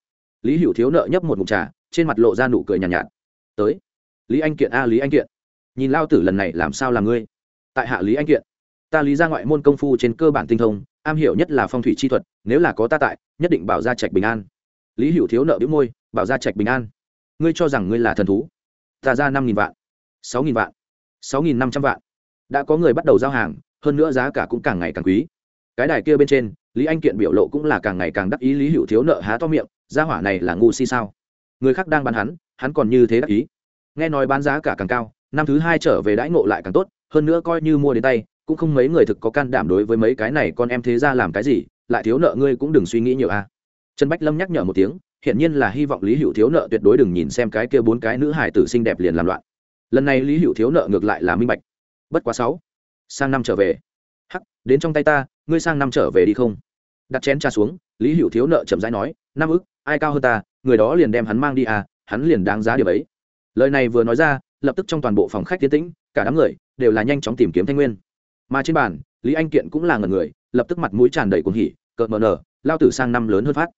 Lý hữu thiếu nợ nhấp một mục trà trên mặt lộ ra nụ cười nhàn nhạt, nhạt. Tới lý anh kiện a lý anh kiện. Nhìn lao tử lần này làm sao là ngươi? Tại hạ lý anh kiện. Ta lý ra ngoại môn công phu trên cơ bản tinh thông am hiểu nhất là phong thủy chi thuật nếu là có ta tại nhất định bảo gia trạch bình an. Lý hữu thiếu nợ biếu môi bảo gia trạch bình an. Ngươi cho rằng ngươi là thần thú? Ta ra năm nghìn vạn sáu nghìn vạn sáu nghìn năm trăm vạn. Đã có người bắt đầu giao hàng hơn nữa giá cả cũng càng ngày càng quý. Cái đài kia bên trên, lý anh kiện biểu lộ cũng là càng ngày càng đắc ý, lý hữu thiếu nợ há to miệng, gia hỏa này là ngu si sao? Người khác đang bán hắn hắn còn như thế đắc ý. Nghe nói bán giá cả càng cao, năm thứ hai trở về đãi ngộ lại càng tốt, hơn nữa coi như mua đến tay, cũng không mấy người thực có can đảm đối với mấy cái này, con em thế ra làm cái gì, lại thiếu nợ ngươi cũng đừng suy nghĩ nhiều a. À. trần bách lâm nhắc nhở một tiếng, hiển nhiên là hy vọng lý hữu thiếu nợ tuyệt đối đừng nhìn xem cái kia bốn cái nữ hải tử xinh đẹp liền làm loạn. Lần này lý hữu thiếu nợ ngược lại là minh bạch. Bất quá sáu sang năm trở về. Hắc đến trong tay ta ngươi sang năm trở về đi không? Đặt chén trà xuống lý hữu thiếu nợ chậm rãi nói năm ức ai cao hơn ta người đó liền đem hắn mang đi à hắn liền đáng giá điều ấy. Lời này vừa nói ra lập tức trong toàn bộ phòng khách tiến tĩnh cả đám người đều là nhanh chóng tìm kiếm thanh nguyên. Mà trên bàn lý anh kiện cũng là ngần người lập tức mặt mũi tràn đầy cuồng hỉ cợt mờ nở lao tử sang năm lớn hơn phát.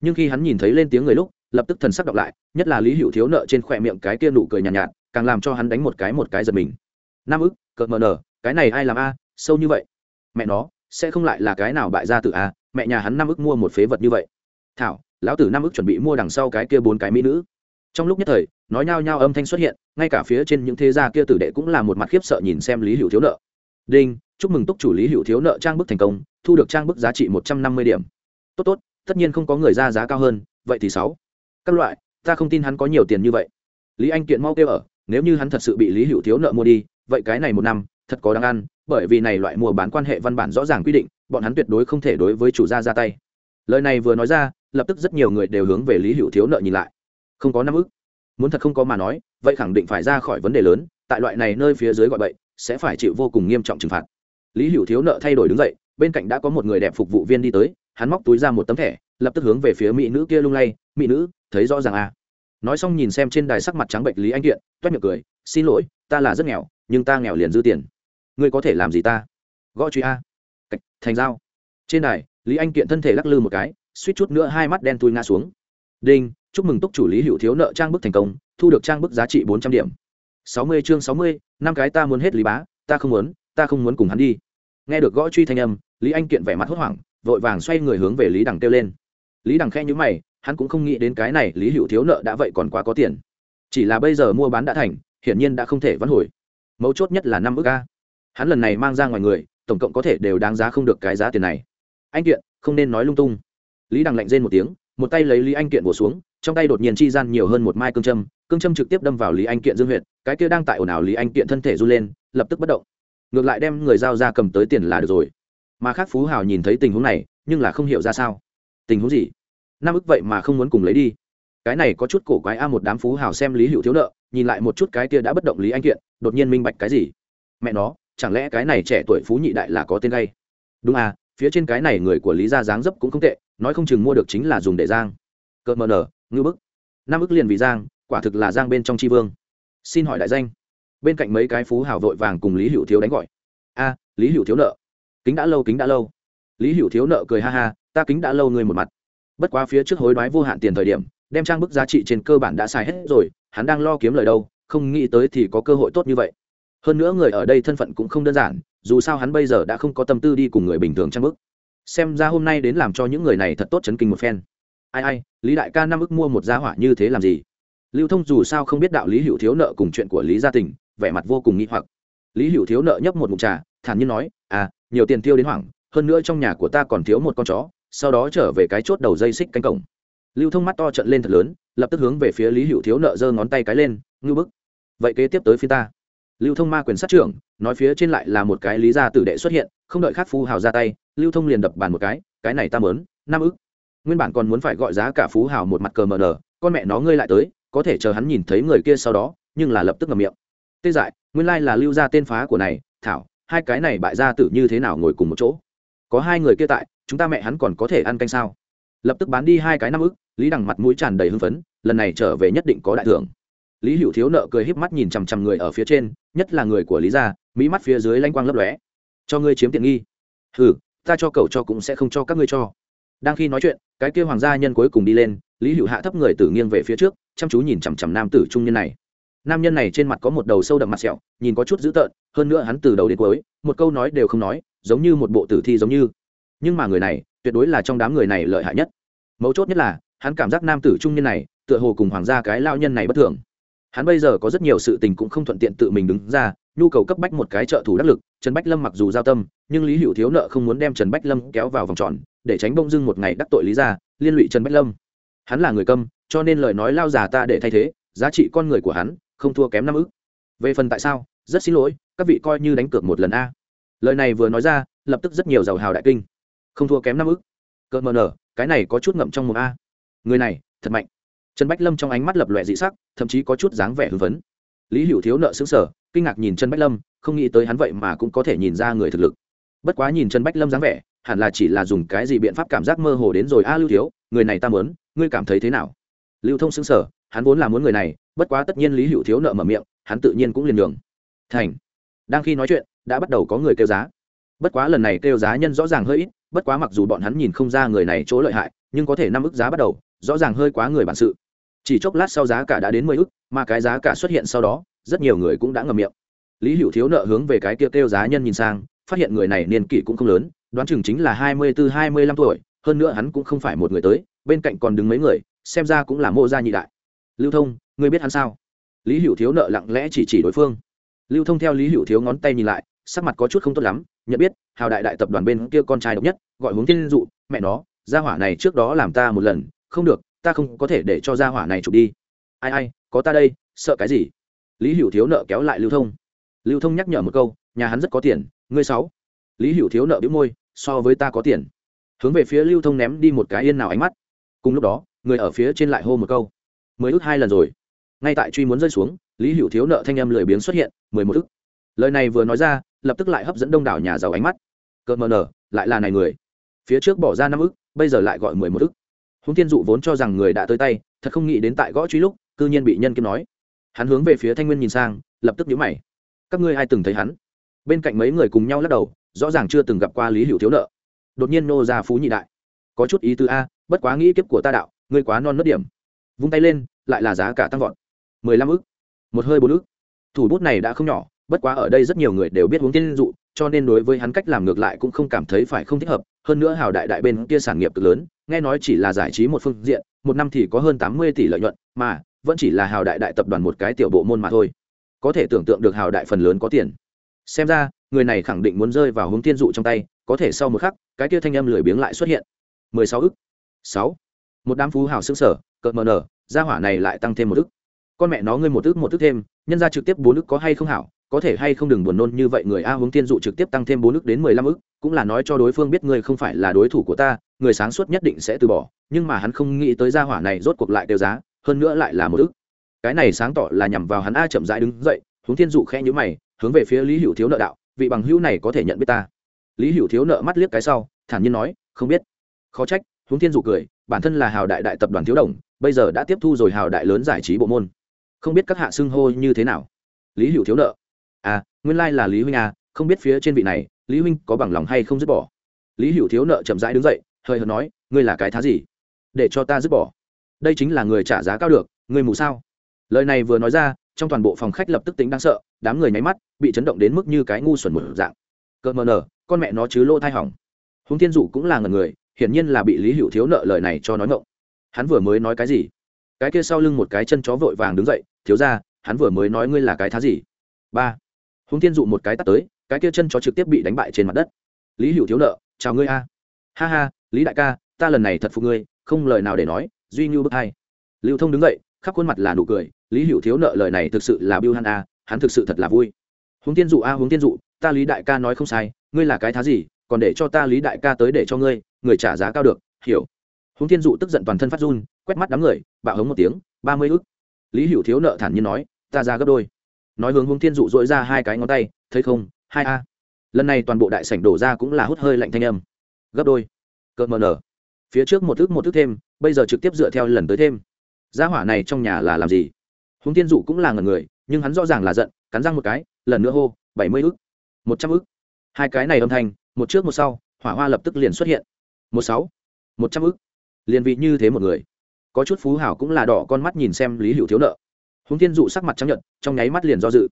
Nhưng khi hắn nhìn thấy lên tiếng người lúc lập tức thần sắc đọc lại nhất là lý hữu thiếu nợ trên khỏe miệng cái kia nụ cười nhàn nhạt, nhạt càng làm cho hắn đánh một cái một cái giật mình. Nam ức cợt mờ nở cái này ai làm a, sâu như vậy? Mẹ nó, sẽ không lại là cái nào bại ra tự a, mẹ nhà hắn năm ức mua một phế vật như vậy. Thảo, lão tử năm ức chuẩn bị mua đằng sau cái kia bốn cái mỹ nữ. Trong lúc nhất thời, nói nhao nhao âm thanh xuất hiện, ngay cả phía trên những thế gia kia tử đệ cũng là một mặt khiếp sợ nhìn xem lý hữu thiếu nợ. Đinh, chúc mừng túc chủ lý hữu thiếu nợ trang bức thành công, thu được trang bức giá trị một trăm năm mươi điểm. Tốt tốt, tất nhiên không có người ra giá cao hơn, vậy thì sáu. Các loại, ta không tin hắn có nhiều tiền như vậy. Lý anh kiện mau kêu ở, nếu như hắn thật sự bị lý hữu thiếu nợ mua đi, vậy cái này một năm thật có đáng ăn, bởi vì này loại mua bán quan hệ văn bản rõ ràng quy định, bọn hắn tuyệt đối không thể đối với chủ gia ra tay. Lời này vừa nói ra, lập tức rất nhiều người đều hướng về lý hữu thiếu nợ nhìn lại. Không có năm ức. Muốn thật không có mà nói, vậy khẳng định phải ra khỏi vấn đề lớn, tại loại này nơi phía dưới gọi bậy, sẽ phải chịu vô cùng nghiêm trọng trừng phạt. Lý hữu thiếu nợ thay đổi đứng dậy, bên cạnh đã có một người đẹp phục vụ viên đi tới, hắn móc túi ra một tấm thẻ, lập tức hướng về phía mỹ nữ kia lung lay, mỹ nữ, thấy rõ ràng à? Nói xong nhìn xem trên đài sắc mặt trắng bệnh lý anh kiện, toét miệng cười, xin lỗi, ta là rất nghèo, nhưng ta nghèo liền dư tiền ngươi có thể làm gì ta? Gõ truy a. Cạch, thành dao. Trên đài, lý anh kiện thân thể lắc lư một cái, suýt chút nữa hai mắt đen tui ngã xuống. Đinh, chúc mừng túc chủ lý hữu thiếu nợ trang bức thành công, thu được trang bức giá trị bốn trăm điểm. Sáu mươi chương sáu mươi, năm cái ta muốn hết lý bá, ta không muốn, ta không muốn cùng hắn đi. Nghe được gõ truy thanh âm, lý anh kiện vẻ mặt hốt hoảng, vội vàng xoay người hướng về lý đằng kêu lên. Lý đằng khe nhữ mày, hắn cũng không nghĩ đến cái này lý hữu thiếu nợ đã vậy còn quá có tiền. Chỉ là bây giờ mua bán đã thành, hiển nhiên đã không thể vắn hồi. Mấu chốt nhất là năm ước a hắn lần này mang ra ngoài người, tổng cộng có thể đều đáng giá không được cái giá tiền này. Anh kiện, không nên nói lung tung. Lý đằng lạnh rên một tiếng, một tay lấy lý anh kiện bổ xuống, trong tay đột nhiên chi gian nhiều hơn một mai cương châm cương châm trực tiếp đâm vào lý anh kiện dương huyệt, cái kia đang tại ồn ào lý anh kiện thân thể run lên, lập tức bất động. Ngược lại đem người giao ra cầm tới tiền là được rồi. Mà khác phú hào nhìn thấy tình huống này, nhưng là không hiểu ra sao. Tình huống gì? Nam ức vậy mà không muốn cùng lấy đi. Cái này có chút cổ quái a, một đám phú hào xem lý hữu thiếu nợ, nhìn lại một chút cái kia đã bất động lý anh kiện, đột nhiên minh bạch cái gì? Mẹ nó chẳng lẽ cái này trẻ tuổi phú nhị đại là có tên gay? Đúng à phía trên cái này người của lý gia dáng dấp cũng không tệ, nói không chừng mua được chính là dùng để giang. Cợt mờ nở, ngư bức. Năm ức liền vì giang, quả thực là giang bên trong tri vương. Xin hỏi đại danh. Bên cạnh mấy cái phú hào vội vàng cùng lý hữu thiếu đánh gọi. A, lý hữu thiếu nợ. Kính đã lâu, kính đã lâu. Lý hữu thiếu nợ cười ha ha, ta kính đã lâu người một mặt. Bất quá phía trước hối đoái vô hạn tiền thời điểm, đem trang bức giá trị trên cơ bản đã xài hết rồi, hắn đang lo kiếm lời đâu, không nghĩ tới thì có cơ hội tốt như vậy hơn nữa người ở đây thân phận cũng không đơn giản, dù sao hắn bây giờ đã không có tâm tư đi cùng người bình thường trang bức. Xem ra hôm nay đến làm cho những người này thật tốt chấn kinh một phen. Ai ai, lý đại ca năm ức mua một gia hỏa như thế làm gì? Lưu thông dù sao không biết đạo lý hữu thiếu nợ cùng chuyện của lý gia tình, vẻ mặt vô cùng nghi hoặc. Lý hữu thiếu nợ nhấp một mục trà, thản nhiên nói à nhiều tiền tiêu đến hoảng, hơn nữa trong nhà của ta còn thiếu một con chó, sau đó trở về cái chốt đầu dây xích cánh cổng. Lưu thông mắt to trận lên thật lớn, lập tức hướng về phía lý hữu thiếu nợ giơ ngón tay cái lên ngư bức, vậy kế tiếp tới phía ta lưu thông ma quyền sát trưởng, nói phía trên lại là một cái lý gia tử đệ xuất hiện, không đợi khắc phú hào ra tay, lưu thông liền đập bàn một cái cái này ta mớn năm ức. Nguyên bản còn muốn phải gọi giá cả phú hào một mặt cờ mờ nờ, con mẹ nó ngươi lại tới, có thể chờ hắn nhìn thấy người kia sau đó, nhưng là lập tức ngầm miệng. Tê dại, nguyên lai là lưu gia tên phá của này, thảo, hai cái này bại gia tử như thế nào ngồi cùng một chỗ? Có hai người kia tại, chúng ta mẹ hắn còn có thể ăn canh sao? Lập tức bán đi hai cái năm ức, lý đằng mặt mũi tràn đầy hưng phấn, lần này trở về nhất định có đại thưởng lý hữu thiếu nợ cười híp mắt nhìn chằm chằm người ở phía trên, nhất là người của lý gia, mỹ mắt phía dưới lanh quang lấp lóe. Cho ngươi chiếm tiện nghi. Hừ, ta cho cậu cho cũng sẽ không cho các ngươi cho. Đang khi nói chuyện, cái kia hoàng gia nhân cuối cùng đi lên, lý hữu hạ thấp người tử nghiêng về phía trước, chăm chú nhìn chằm chằm nam tử trung nhân này. Nam nhân này trên mặt có một đầu sâu đậm mặt sẹo, nhìn có chút dữ tợn, hơn nữa hắn từ đầu đến cuối, một câu nói đều không nói, giống như một bộ tử thi giống như. Nhưng mà người này, tuyệt đối là trong đám người này lợi hại nhất. Mấu chốt nhất là, hắn cảm giác nam tử trung nhân này, tựa hồ cùng hoàng gia cái lao nhân này bất thường hắn bây giờ có rất nhiều sự tình cũng không thuận tiện tự mình đứng ra, nhu cầu cấp bách một cái trợ thủ đắc lực, trần bách lâm mặc dù giao tâm, nhưng lý hữu thiếu nợ không muốn đem trần bách lâm kéo vào vòng tròn, để tránh bông dưng một ngày đắc tội lý ra liên lụy trần bách lâm. Hắn là người câm, cho nên lời nói lao già ta để thay thế, giá trị con người của hắn, không thua kém năm ức. Về phần tại sao, rất xin lỗi, các vị coi như đánh cược một lần a. Lời này vừa nói ra, lập tức rất nhiều giàu hào đại kinh. Không thua kém năm ức. Cợt mờ nở, cái này có chút ngậm trong một a. Người này, thật mạnh trần bách lâm trong ánh mắt lập lòe dị sắc, thậm chí có chút dáng vẻ hưng phấn. Lý hữu thiếu nợ xứng sở kinh ngạc nhìn trần bách lâm, không nghĩ tới hắn vậy mà cũng có thể nhìn ra người thực lực. Bất quá nhìn trần bách lâm dáng vẻ, hẳn là chỉ là dùng cái gì biện pháp cảm giác mơ hồ đến rồi. A, lưu thiếu, người này ta mớn ngươi cảm thấy thế nào? Lưu thông xứng sở hắn vốn là muốn người này, bất quá tất nhiên lý hữu thiếu nợ mở miệng, hắn tự nhiên cũng liền đường thành. Đang khi nói chuyện, đã bắt đầu có người kêu giá. Bất quá lần này kêu giá nhân rõ ràng hơi ít, bất quá mặc dù bọn hắn nhìn không ra người này chỗ lợi hại, nhưng có thể năm ức giá bắt đầu rõ ràng hơi quá người bản sự. Chỉ chốc lát sau giá cả đã đến mười ức, mà cái giá cả xuất hiện sau đó, rất nhiều người cũng đã ngầm miệng. Lý hữu thiếu nợ hướng về cái kia kêu giá nhân nhìn sang, phát hiện người này niên kỷ cũng không lớn, đoán chừng chính là hai mươi từ hai mươi lăm tuổi, hơn nữa hắn cũng không phải một người tới, bên cạnh còn đứng mấy người, xem ra cũng là mô gia nhị đại. Lưu thông, ngươi biết hắn sao? Lý hữu thiếu nợ lặng lẽ chỉ chỉ đối phương. Lưu thông theo lý hữu thiếu ngón tay nhìn lại, sắc mặt có chút không tốt lắm, nhận biết, hào đại đại tập đoàn bên kia con trai độc nhất, gọi hướng tiên dụ, mẹ nó, gia hỏa này trước đó làm ta một lần không được, ta không có thể để cho gia hỏa này chụp đi. Ai ai, có ta đây, sợ cái gì? Lý hữu thiếu nợ kéo lại lưu thông. Lưu thông nhắc nhở một câu, nhà hắn rất có tiền, ngươi sáu. Lý hữu thiếu nợ biếu môi, so với ta có tiền. Hướng về phía lưu thông ném đi một cái yên nào ánh mắt. Cùng lúc đó, người ở phía trên lại hô một câu. Mới ước hai lần rồi. Ngay tại truy muốn rơi xuống, lý hữu thiếu nợ thanh em lười biếng xuất hiện, mười một ức. Lời này vừa nói ra, lập tức lại hấp dẫn đông đảo nhà giàu ánh mắt. Cợt mờ nở, lại là này người. Phía trước bỏ ra năm ức, bây giờ lại gọi mười một ức huống thiên dụ vốn cho rằng người đã tới tay, thật không nghĩ đến tại gõ truy lúc, cư nhiên bị nhân kiếm nói. Hắn hướng về phía thanh nguyên nhìn sang, lập tức nhíu mày. Các ngươi ai từng thấy hắn? Bên cạnh mấy người cùng nhau lắc đầu, rõ ràng chưa từng gặp qua lý hữu thiếu nợ. Đột nhiên nô ra phú nhị đại. Có chút ý tứ a, bất quá nghĩ kiếp của ta đạo, ngươi quá non nớt điểm. Vung tay lên, lại là giá cả tăng vọt. Mười lăm ức. Một hơi bốn ức. Thủ bút này đã không nhỏ, bất quá ở đây rất nhiều người đều biết uống tiên dụ cho nên đối với hắn cách làm ngược lại cũng không cảm thấy phải không thích hợp, hơn nữa hào đại đại bên kia sản nghiệp cực lớn, nghe nói chỉ là giải trí một phương diện, một năm thì có hơn tám mươi tỷ lợi nhuận, mà vẫn chỉ là hào đại đại tập đoàn một cái tiểu bộ môn mà thôi. Có thể tưởng tượng được hào đại phần lớn có tiền. Xem ra, người này khẳng định muốn rơi vào hướng tiên dụ trong tay, có thể sau một khắc, cái kia thanh âm lười biếng lại xuất hiện. Mười sáu ức. Sáu. Một đám phú hào xương sở cợt mờ nở, gia hỏa này lại tăng thêm một ức. Con mẹ nó ngươi một ức một ức thêm, nhân ra trực tiếp bốn ức có hay không hảo có thể hay không đừng buồn nôn như vậy, người a hướng tiên dụ trực tiếp tăng thêm bốn ức đến mười lăm ức, cũng là nói cho đối phương biết ngươi không phải là đối thủ của ta, người sáng suốt nhất định sẽ từ bỏ, nhưng mà hắn không nghĩ tới gia hỏa này rốt cuộc lại đều giá, hơn nữa lại là một ức. Cái này sáng tỏ là nhằm vào hắn a chậm rãi đứng dậy hướng tiên dụ khẽ nhíu mày, hướng về phía lý hữu thiếu nợ đạo, vị bằng hữu này có thể nhận biết ta. Lý hữu thiếu nợ mắt liếc cái sau, thản nhiên nói, không biết. Khó trách hướng thiên dụ cười, bản thân là hào đại đại tập đoàn thiếu đồng, bây giờ đã tiếp thu rồi hào đại lớn giải trí bộ môn. Không biết các hạ xưng hô như thế nào. Lý hữu thiếu nợ à nguyên lai là lý huynh à không biết phía trên vị này, lý huynh có bằng lòng hay không dứt bỏ? Lý hữu thiếu nợ chậm rãi đứng dậy hơi hợt nói, ngươi là cái thá gì? Để cho ta dứt bỏ. Đây chính là người trả giá cao được, người mù sao? Lời này vừa nói ra, trong toàn bộ phòng khách lập tức tính đáng sợ, đám người nháy mắt, bị chấn động đến mức như cái ngu xuẩn một dạng. Cợt mờ nở, con mẹ nó chứ lô thai hỏng. Húng thiên dụ cũng là ngần người, hiển nhiên là bị lý hữu thiếu nợ lời này cho nói ngộng hắn vừa mới nói cái gì? Cái kia sau lưng một cái chân chó vội vàng đứng dậy, thiếu ra hắn vừa mới nói ngươi là cái thá gì? Ba húng thiên dụ một cái tắt tới, cái kia chân chó trực tiếp bị đánh bại trên mặt đất. Lý hữu thiếu nợ, chào ngươi a. Ha ha, lý đại ca, ta lần này thật phục ngươi, không lời nào để nói, duy như bức hai. Lưu thông đứng dậy, khắp khuôn mặt là nụ cười, lý hữu thiếu nợ lời này thực sự là biêu hắn a, hắn thực sự thật là vui. Huống tiên dụ a huống tiên dụ, ta lý đại ca nói không sai, ngươi là cái thá gì, còn để cho ta lý đại ca tới để cho ngươi, người trả giá cao được, hiểu. Huống tiên dụ tức giận toàn thân phát run, quét mắt đám người, bạo hống một tiếng, ba mươi ức. Lý hữu thiếu nợ thản nhiên nói, ta ra gấp đôi nói hướng hướng thiên dụ dội ra hai cái ngón tay thấy không? Hai a. Lần này toàn bộ đại sảnh đổ ra cũng là hút hơi lạnh thanh âm. Gấp đôi. Cợt mờ nở. Phía trước một thước một thước thêm bây giờ trực tiếp dựa theo lần tới thêm. Gia hỏa này trong nhà là làm gì? Hướng thiên dụ cũng là ngần người nhưng hắn rõ ràng là giận cắn răng một cái lần nữa hô bảy mươi ức, một trăm ức, hai cái này âm thanh một trước một sau hỏa hoa lập tức liền xuất hiện. Một sáu. Một trăm ức, liền vị như thế một người. Có chút phú hảo cũng là đỏ con mắt nhìn xem lý hữu thiếu nợ huống Thiên dụ sắc mặt trắng nhợt, trong nháy mắt liền do dự.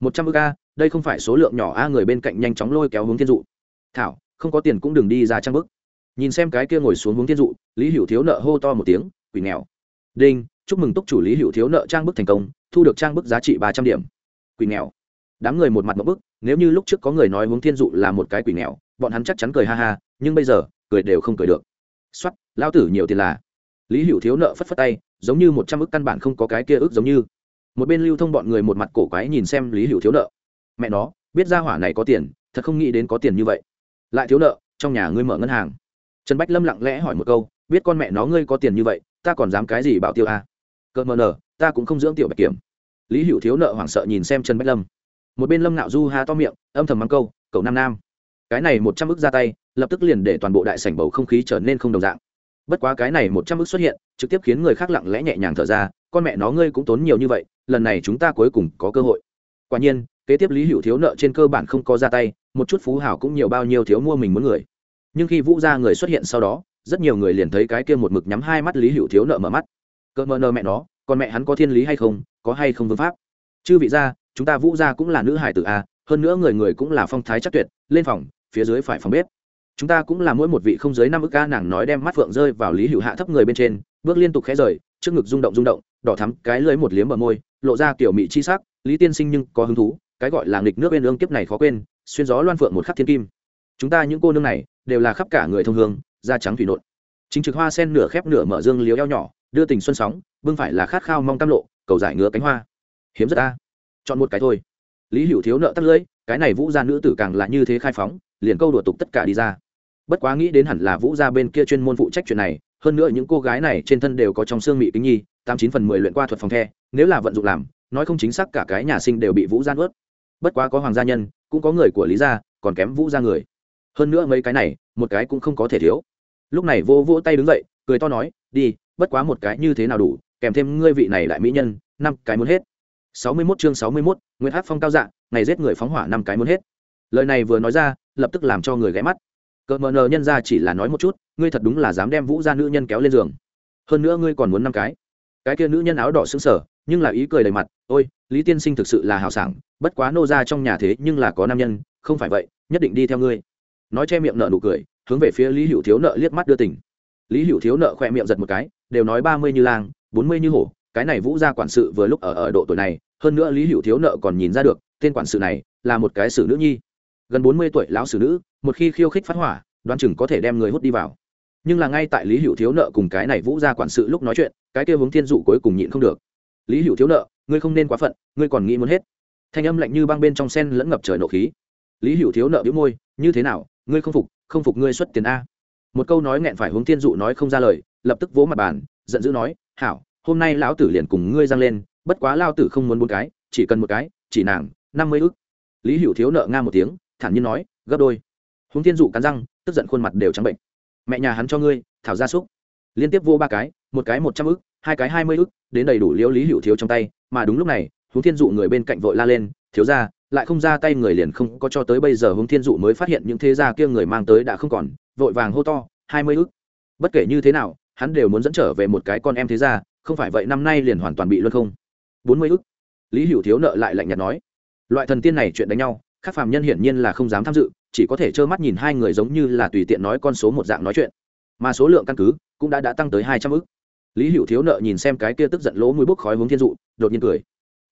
Một trăm ước a đây không phải số lượng nhỏ a người bên cạnh nhanh chóng lôi kéo hướng Thiên dụ. Thảo không có tiền cũng đừng đi ra trang bức. Nhìn xem cái kia ngồi xuống hướng Thiên dụ lý hữu thiếu nợ hô to một tiếng quỷ nghèo. Đinh chúc mừng túc chủ lý hữu thiếu nợ trang bức thành công thu được trang bức giá trị ba trăm điểm. Quỷ nghèo. Đám người một mặt ngộp bức nếu như lúc trước có người nói hướng thiên dụ là một cái quỷ nghèo bọn hắn chắc chắn cười ha ha nhưng bây giờ cười đều không cười được. X Lão tử nhiều tiền là. Lý hữu thiếu nợ phất phất tay giống như một trăm ức căn bản không có cái kia ức giống như một bên lưu thông bọn người một mặt cổ quái nhìn xem lý hữu thiếu nợ. Mẹ nó, biết ra hỏa này có tiền, thật không nghĩ đến có tiền như vậy. Lại thiếu nợ, trong nhà ngươi mở ngân hàng. Trần bách lâm lặng lẽ hỏi một câu, biết con mẹ nó ngươi có tiền như vậy, ta còn dám cái gì bảo tiêu a? À? cợt mờ nờ, ta cũng không dưỡng tiểu bạch kiểm. Lý hữu thiếu nợ hoảng sợ nhìn xem trần bách lâm. Một bên lâm nạo du ha to miệng, âm thầm mắng câu, cậu nam nam. Cái này một trăm ức ra tay, lập tức liền để toàn bộ đại sảnh bầu không khí trở nên không đồng dạng. Bất quá cái này một trăm ức xuất hiện, trực tiếp khiến người khác lặng lẽ nhẹ nhàng thở ra con mẹ nó ngươi cũng tốn nhiều như vậy, lần này chúng ta cuối cùng có cơ hội. Quả nhiên, kế tiếp lý hữu thiếu nợ trên cơ bản không có ra tay, một chút phú hảo cũng nhiều bao nhiêu thiếu mua mình muốn người. Nhưng khi vũ gia người xuất hiện sau đó, rất nhiều người liền thấy cái kia một mực nhắm hai mắt lý hữu thiếu nợ mở mắt. Cỡ mờ nợ mẹ nó còn mẹ hắn có thiên lý hay không, có hay không vương pháp? Chư vị gia, chúng ta vũ gia cũng là nữ hải tử a, hơn nữa người người cũng là phong thái chắc tuyệt, lên phòng, phía dưới phải phòng bếp. Chúng ta cũng là mỗi một vị không dưới năm ức ca nàng nói đem mắt phượng rơi vào lý hữu hạ thấp người bên trên, bước liên tục khẽ rời, trước ngực rung động rung động đỏ thắm, cái lưới một liếm bờ môi, lộ ra kiểu mị chi sắc, lý tiên sinh nhưng có hứng thú, cái gọi là nghịch nước bên lương kiếp này khó quên, xuyên gió loan phượng một khắc thiên kim. Chúng ta những cô nương này, đều là khắp cả người thông hương, da trắng thủy nộn. Chính trực hoa sen nửa khép nửa mở dương liếu eo nhỏ, đưa tình xuân sóng, bưng phải là khát khao mong tam lộ, cầu giải ngứa cánh hoa. Hiếm rất ta chọn một cái thôi. Lý hữu thiếu nợ tắt lưỡi, cái này vũ gia nữ tử càng là như thế khai phóng, liền câu đùa tục tất cả đi ra. Bất quá nghĩ đến hẳn là vũ gia bên kia chuyên môn phụ trách chuyện này, hơn nữa những cô gái này trên thân đều có trong xương mị kính nhi tám chín phần mười luyện qua thuật phòng the nếu là vận dụng làm nói không chính xác cả cái nhà sinh đều bị vũ gian nuốt bất quá có hoàng gia nhân cũng có người của lý gia còn kém vũ gia người hơn nữa mấy cái này một cái cũng không có thể thiếu lúc này vô vỗ tay đứng dậy cười to nói đi bất quá một cái như thế nào đủ kèm thêm ngươi vị này lại mỹ nhân năm cái muốn hết sáu mươi 61 chương sáu mươi 61, Nguyễn Hát Phong cao dạng, ngày giết người phóng hỏa năm cái muốn hết. Lời này vừa nói ra, lập tức làm cho người ghé mắt. Cờ mờ nờ nhân ra chỉ là nói một chút, ngươi thật đúng là dám đem Vũ gia nữ nhân kéo lên giường. Hơn nữa ngươi còn muốn năm cái. Cái kia nữ nhân áo đỏ sững sờ, nhưng là ý cười đầy mặt, "Ôi, Lý tiên sinh thực sự là hào sảng, bất quá nô gia trong nhà thế nhưng là có nam nhân, không phải vậy, nhất định đi theo ngươi." Nói che miệng nợ nụ cười, hướng về phía Lý Hữu Thiếu nợ liếc mắt đưa tình. Lý Hữu Thiếu nợ khỏe miệng giật một cái, đều nói ba mươi như lang, bốn mươi như hổ, cái này Vũ gia quản sự vừa lúc ở ở độ tuổi này, hơn nữa lý hữu thiếu nợ còn nhìn ra được tên quản sự này là một cái xử nữ nhi gần bốn mươi tuổi lão xử nữ một khi khiêu khích phát hỏa Đoan chừng có thể đem người hút đi vào nhưng là ngay tại lý hữu thiếu nợ cùng cái này vũ ra quản sự lúc nói chuyện, cái kia hướng thiên dụ cuối cùng nhịn không được. Lý hữu thiếu nợ, ngươi không nên quá phận, ngươi còn nghĩ muốn hết. Thanh âm lạnh như băng bên trong sen lẫn ngập trời nộ khí. Lý hữu thiếu nợ biếu môi, như thế nào? Ngươi không phục không phục ngươi xuất tiền a? Một câu nói nghẹn phải hướng thiên dụ nói không ra lời, lập tức vỗ mặt bàn, giận dữ nói, hảo, hôm nay lão tử liền cùng ngươi giang lên, bất quá lao tử không muốn bốn cái, chỉ cần một cái, chỉ nàng, năm mươi ức. Lý hữu thiếu nợ nga một tiếng, thản nhiên nói, gấp đôi. Hướng thiên dụ cắn răng, tức giận khuôn mặt đều trắng bệnh mẹ nhà hắn cho ngươi, thảo gia súc. Liên tiếp vô ba cái, một cái một trăm ức, hai cái hai mươi ức, đến đầy đủ liễu lý hữu thiếu trong tay, mà đúng lúc này hướng thiên dụ người bên cạnh vội la lên, thiếu ra lại không ra tay người liền không có cho tới bây giờ. Hướng thiên dụ mới phát hiện những thế gia kia người mang tới đã không còn, vội vàng hô to, hai mươi ức. Bất kể như thế nào, hắn đều muốn dẫn trở về một cái con em thế gia, không phải vậy năm nay liền hoàn toàn bị luân không. Bốn mươi ức. Lý hữu thiếu nợ lại lạnh nhạt nói, loại thần tiên này chuyện đánh nhau các phàm nhân hiển nhiên là không dám tham dự, chỉ có thể trơ mắt nhìn hai người giống như là tùy tiện nói con số một dạng nói chuyện. Mà số lượng căn cứ cũng đã đã tăng tới hai trăm ức. Lý hữu thiếu nợ nhìn xem cái kia tức giận lỗ mũi bốc khói hướng thiên dụ, đột nhiên cười.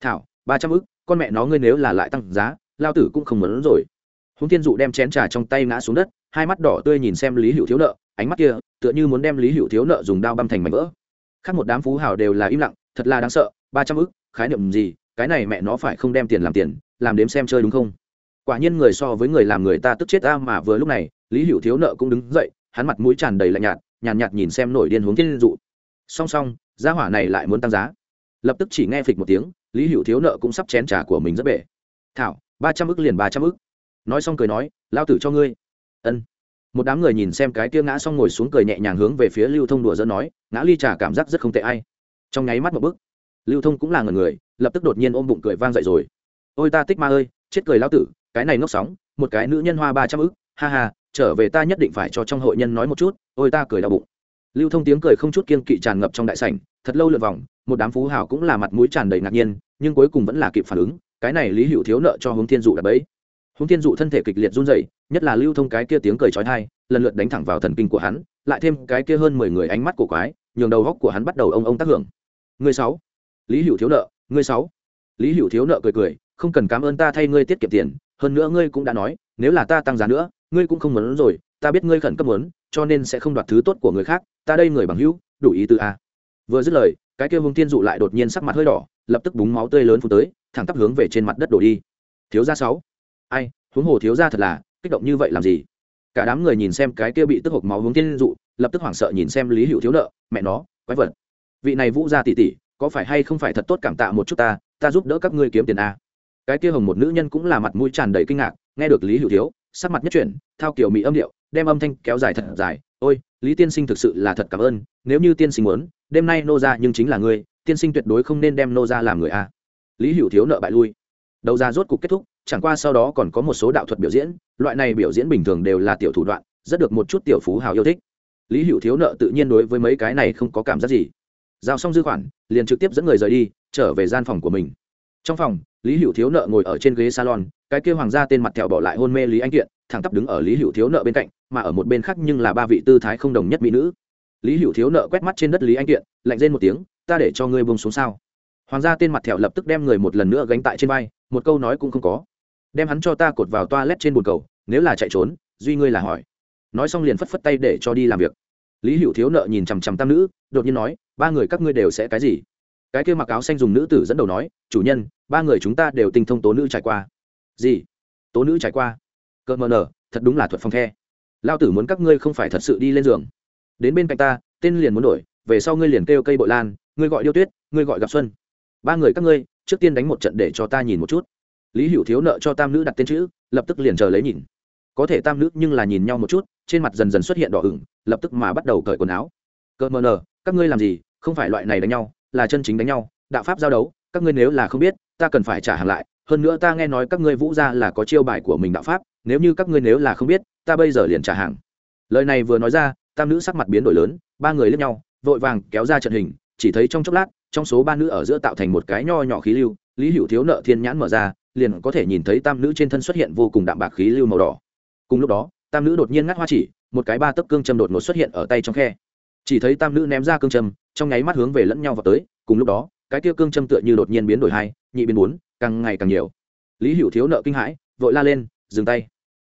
Thảo, ba trăm ức, con mẹ nó ngươi nếu là lại tăng giá, lao tử cũng không muốn rồi. Hướng thiên dụ đem chén trà trong tay ngã xuống đất, hai mắt đỏ tươi nhìn xem lý hữu thiếu nợ, ánh mắt kia tựa như muốn đem lý hữu thiếu nợ dùng đao băm thành mảnh vỡ. Khác một đám phú hào đều là im lặng, thật là đáng sợ, ba trăm ức, khái niệm gì, cái này mẹ nó phải không đem tiền làm tiền, làm đếm xem chơi đúng không? Quả nhiên người so với người làm người ta tức chết ta mà vừa lúc này lý hữu thiếu nợ cũng đứng dậy hắn mặt mũi tràn đầy lạnh nhạt nhàn nhạt, nhạt nhìn xem nổi điên hướng thiên dụ. Song song giá hỏa này lại muốn tăng giá. Lập tức chỉ nghe phịch một tiếng lý hữu thiếu nợ cũng sắp chén trà của mình rất bể. Thảo ba trăm ức liền ba trăm ức. Nói xong cười nói lao tử cho ngươi. Ân. Một đám người nhìn xem cái kia ngã xong ngồi xuống cười nhẹ nhàng hướng về phía lưu thông đùa dẫn nói ngã ly trà cảm giác rất không tệ ai. Trong nháy mắt một bức lưu thông cũng là người người lập tức đột nhiên ôm bụng cười vang dậy rồi. Ôi ta tích ma ơi chết cười lao tử cái này ngốc sóng một cái nữ nhân hoa ba trăm ức ha ha trở về ta nhất định phải cho trong hội nhân nói một chút ôi ta cười đau bụng. Lưu thông tiếng cười không chút kiên kỵ tràn ngập trong đại sảnh thật lâu lượt vòng một đám phú hào cũng là mặt mũi tràn đầy ngạc nhiên nhưng cuối cùng vẫn là kịp phản ứng cái này lý hữu thiếu nợ cho hướng thiên dụ đập bấy, hướng thiên dụ thân thể kịch liệt run rẩy nhất là lưu thông cái kia tiếng cười trói thai lần lượt đánh thẳng vào thần kinh của hắn lại thêm cái kia hơn mười người ánh mắt của quái nhường đầu góc của hắn bắt đầu ông ông tác hưởng. Người sáu. Lý hữu thiếu nợ người sáu. Lý hữu thiếu nợ cười cười không cần cảm ơn ta thay ngươi tiết kiệm tiền hơn nữa ngươi cũng đã nói, nếu là ta tăng giá nữa, ngươi cũng không muốn rồi, ta biết ngươi khẩn cấp muốn, cho nên sẽ không đoạt thứ tốt của người khác, ta đây người bằng hữu, đủ ý tư a. Vừa dứt lời, cái kia Vương tiên dụ lại đột nhiên sắc mặt hơi đỏ, lập tức búng máu tươi lớn phụ tới, thẳng tắp hướng về trên mặt đất đổ đi. Thiếu gia sáu. Ai, huống hồ thiếu gia thật là, kích động như vậy làm gì? Cả đám người nhìn xem cái kia bị tức hộp máu hướng tiên dụ, lập tức hoảng sợ nhìn xem lý hữu thiếu nợ, mẹ nó, quái vật. Vị này vũ gia tỷ tỷ, có phải hay không phải thật tốt cảm tạ một chút ta ta giúp đỡ các ngươi kiếm tiền a cái kia hồng một nữ nhân cũng là mặt mũi tràn đầy kinh ngạc, nghe được lý hữu thiếu, sắc mặt nhất chuyển, thao kiểu mỹ âm điệu, đem âm thanh kéo dài thật dài, ôi, lý tiên sinh thực sự là thật cảm ơn, nếu như tiên sinh muốn, đêm nay nô ra nhưng chính là ngươi, tiên sinh tuyệt đối không nên đem nô ra làm người a. Lý hữu thiếu nợ bại lui. Đầu ra rốt cục kết thúc, chẳng qua sau đó còn có một số đạo thuật biểu diễn, loại này biểu diễn bình thường đều là tiểu thủ đoạn, rất được một chút tiểu phú hào yêu thích. Lý hữu thiếu nợ tự nhiên đối với mấy cái này không có cảm giác gì. Giao xong dư khoản, liền trực tiếp dẫn người rời đi, trở về gian phòng của mình. Trong phòng lý hữu thiếu nợ ngồi ở trên ghế salon, cái kêu hoàng gia tên mặt thẹo bỏ lại hôn mê lý anh kiện, thẳng tắp đứng ở lý hữu thiếu nợ bên cạnh, mà ở một bên khác nhưng là ba vị tư thái không đồng nhất mỹ nữ. Lý hữu thiếu nợ quét mắt trên đất lý anh kiện, lạnh rên một tiếng, ta để cho ngươi buông xuống sao? Hoàng gia tên mặt thẹo lập tức đem người một lần nữa gánh tại trên vai, một câu nói cũng không có. Đem hắn cho ta cột vào toa lét trên bồn cầu, nếu là chạy trốn, duy ngươi là hỏi. Nói xong liền phất phất tay để cho đi làm việc. Lý hữu thiếu nợ nhìn chằm chằm tam nữ, đột nhiên nói, ba người các ngươi đều sẽ cái gì? Cái kia mặc áo xanh dùng nữ tử dẫn đầu nói, chủ nhân ba người chúng ta đều tinh thông tố nữ trải qua. Gì? Tố nữ trải qua? Cợt mờ nở, thật đúng là thuật phong the lao tử muốn các ngươi không phải thật sự đi lên giường. Đến bên cạnh ta, tên liền muốn đổi, về sau ngươi liền kêu cây bội lan, ngươi gọi điêu tuyết, ngươi gọi gặp xuân. Ba người các ngươi, trước tiên đánh một trận để cho ta nhìn một chút. Lý hữu thiếu nợ cho tam nữ đặt tên chữ, lập tức liền chờ lấy nhìn. Có thể tam nữ nhưng là nhìn nhau một chút, trên mặt dần dần xuất hiện đỏ ửng, lập tức mà bắt đầu cởi quần áo. Cợt mờ nở, các ngươi làm gì? Không phải loại này đánh nhau, là chân chính đánh nhau, đạo pháp giao đấu, các ngươi nếu là không biết ta cần phải trả hàng lại, hơn nữa ta nghe nói các ngươi vũ gia là có chiêu bài của mình đạo pháp, nếu như các ngươi nếu là không biết, ta bây giờ liền trả hàng. Lời này vừa nói ra, tam nữ sắc mặt biến đổi lớn, ba người lướt nhau, vội vàng kéo ra trận hình, chỉ thấy trong chốc lát, trong số ba nữ ở giữa tạo thành một cái nho nhỏ khí lưu, lý hữu thiếu nợ thiên nhãn mở ra, liền có thể nhìn thấy tam nữ trên thân xuất hiện vô cùng đạm bạc khí lưu màu đỏ. Cùng lúc đó, tam nữ đột nhiên ngắt hoa chỉ, một cái ba tấc cương châm đột ngột xuất hiện ở tay trong khe. Chỉ thấy tam nữ ném ra cương châm, trong nháy mắt hướng về lẫn nhau vào tới, cùng lúc đó cái kia cương châm tựa như đột nhiên biến đổi hai, nhị biến bốn, càng ngày càng nhiều. Lý hữu thiếu nợ kinh hãi, vội la lên, dừng tay.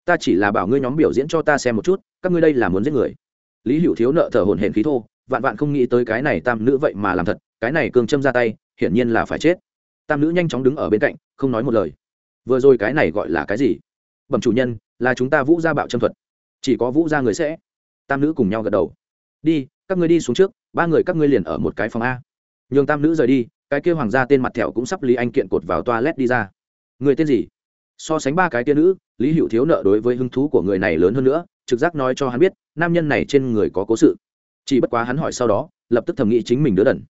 Ta chỉ là bảo ngươi nhóm biểu diễn cho ta xem một chút, các ngươi đây là muốn giết người. Lý hữu thiếu nợ thở hổn hển khí thô, vạn vạn không nghĩ tới cái này tam nữ vậy mà làm thật, cái này cương châm ra tay, hiển nhiên là phải chết. Tam nữ nhanh chóng đứng ở bên cạnh, không nói một lời. Vừa rồi cái này gọi là cái gì? Bẩm chủ nhân, là chúng ta vũ gia bạo châm thuật. Chỉ có vũ gia người sẽ. Tam nữ cùng nhau gật đầu. Đi, các ngươi đi xuống trước, ba người các ngươi liền ở một cái phòng a nhường tam nữ rời đi, cái kia hoàng gia tên mặt thẹo cũng sắp lý anh kiện cột vào toilet đi ra. Người tên gì? So sánh ba cái kia nữ, lý hữu thiếu nợ đối với hứng thú của người này lớn hơn nữa, trực giác nói cho hắn biết, nam nhân này trên người có cố sự. Chỉ bất quá hắn hỏi sau đó, lập tức thầm nghĩ chính mình đứa đần.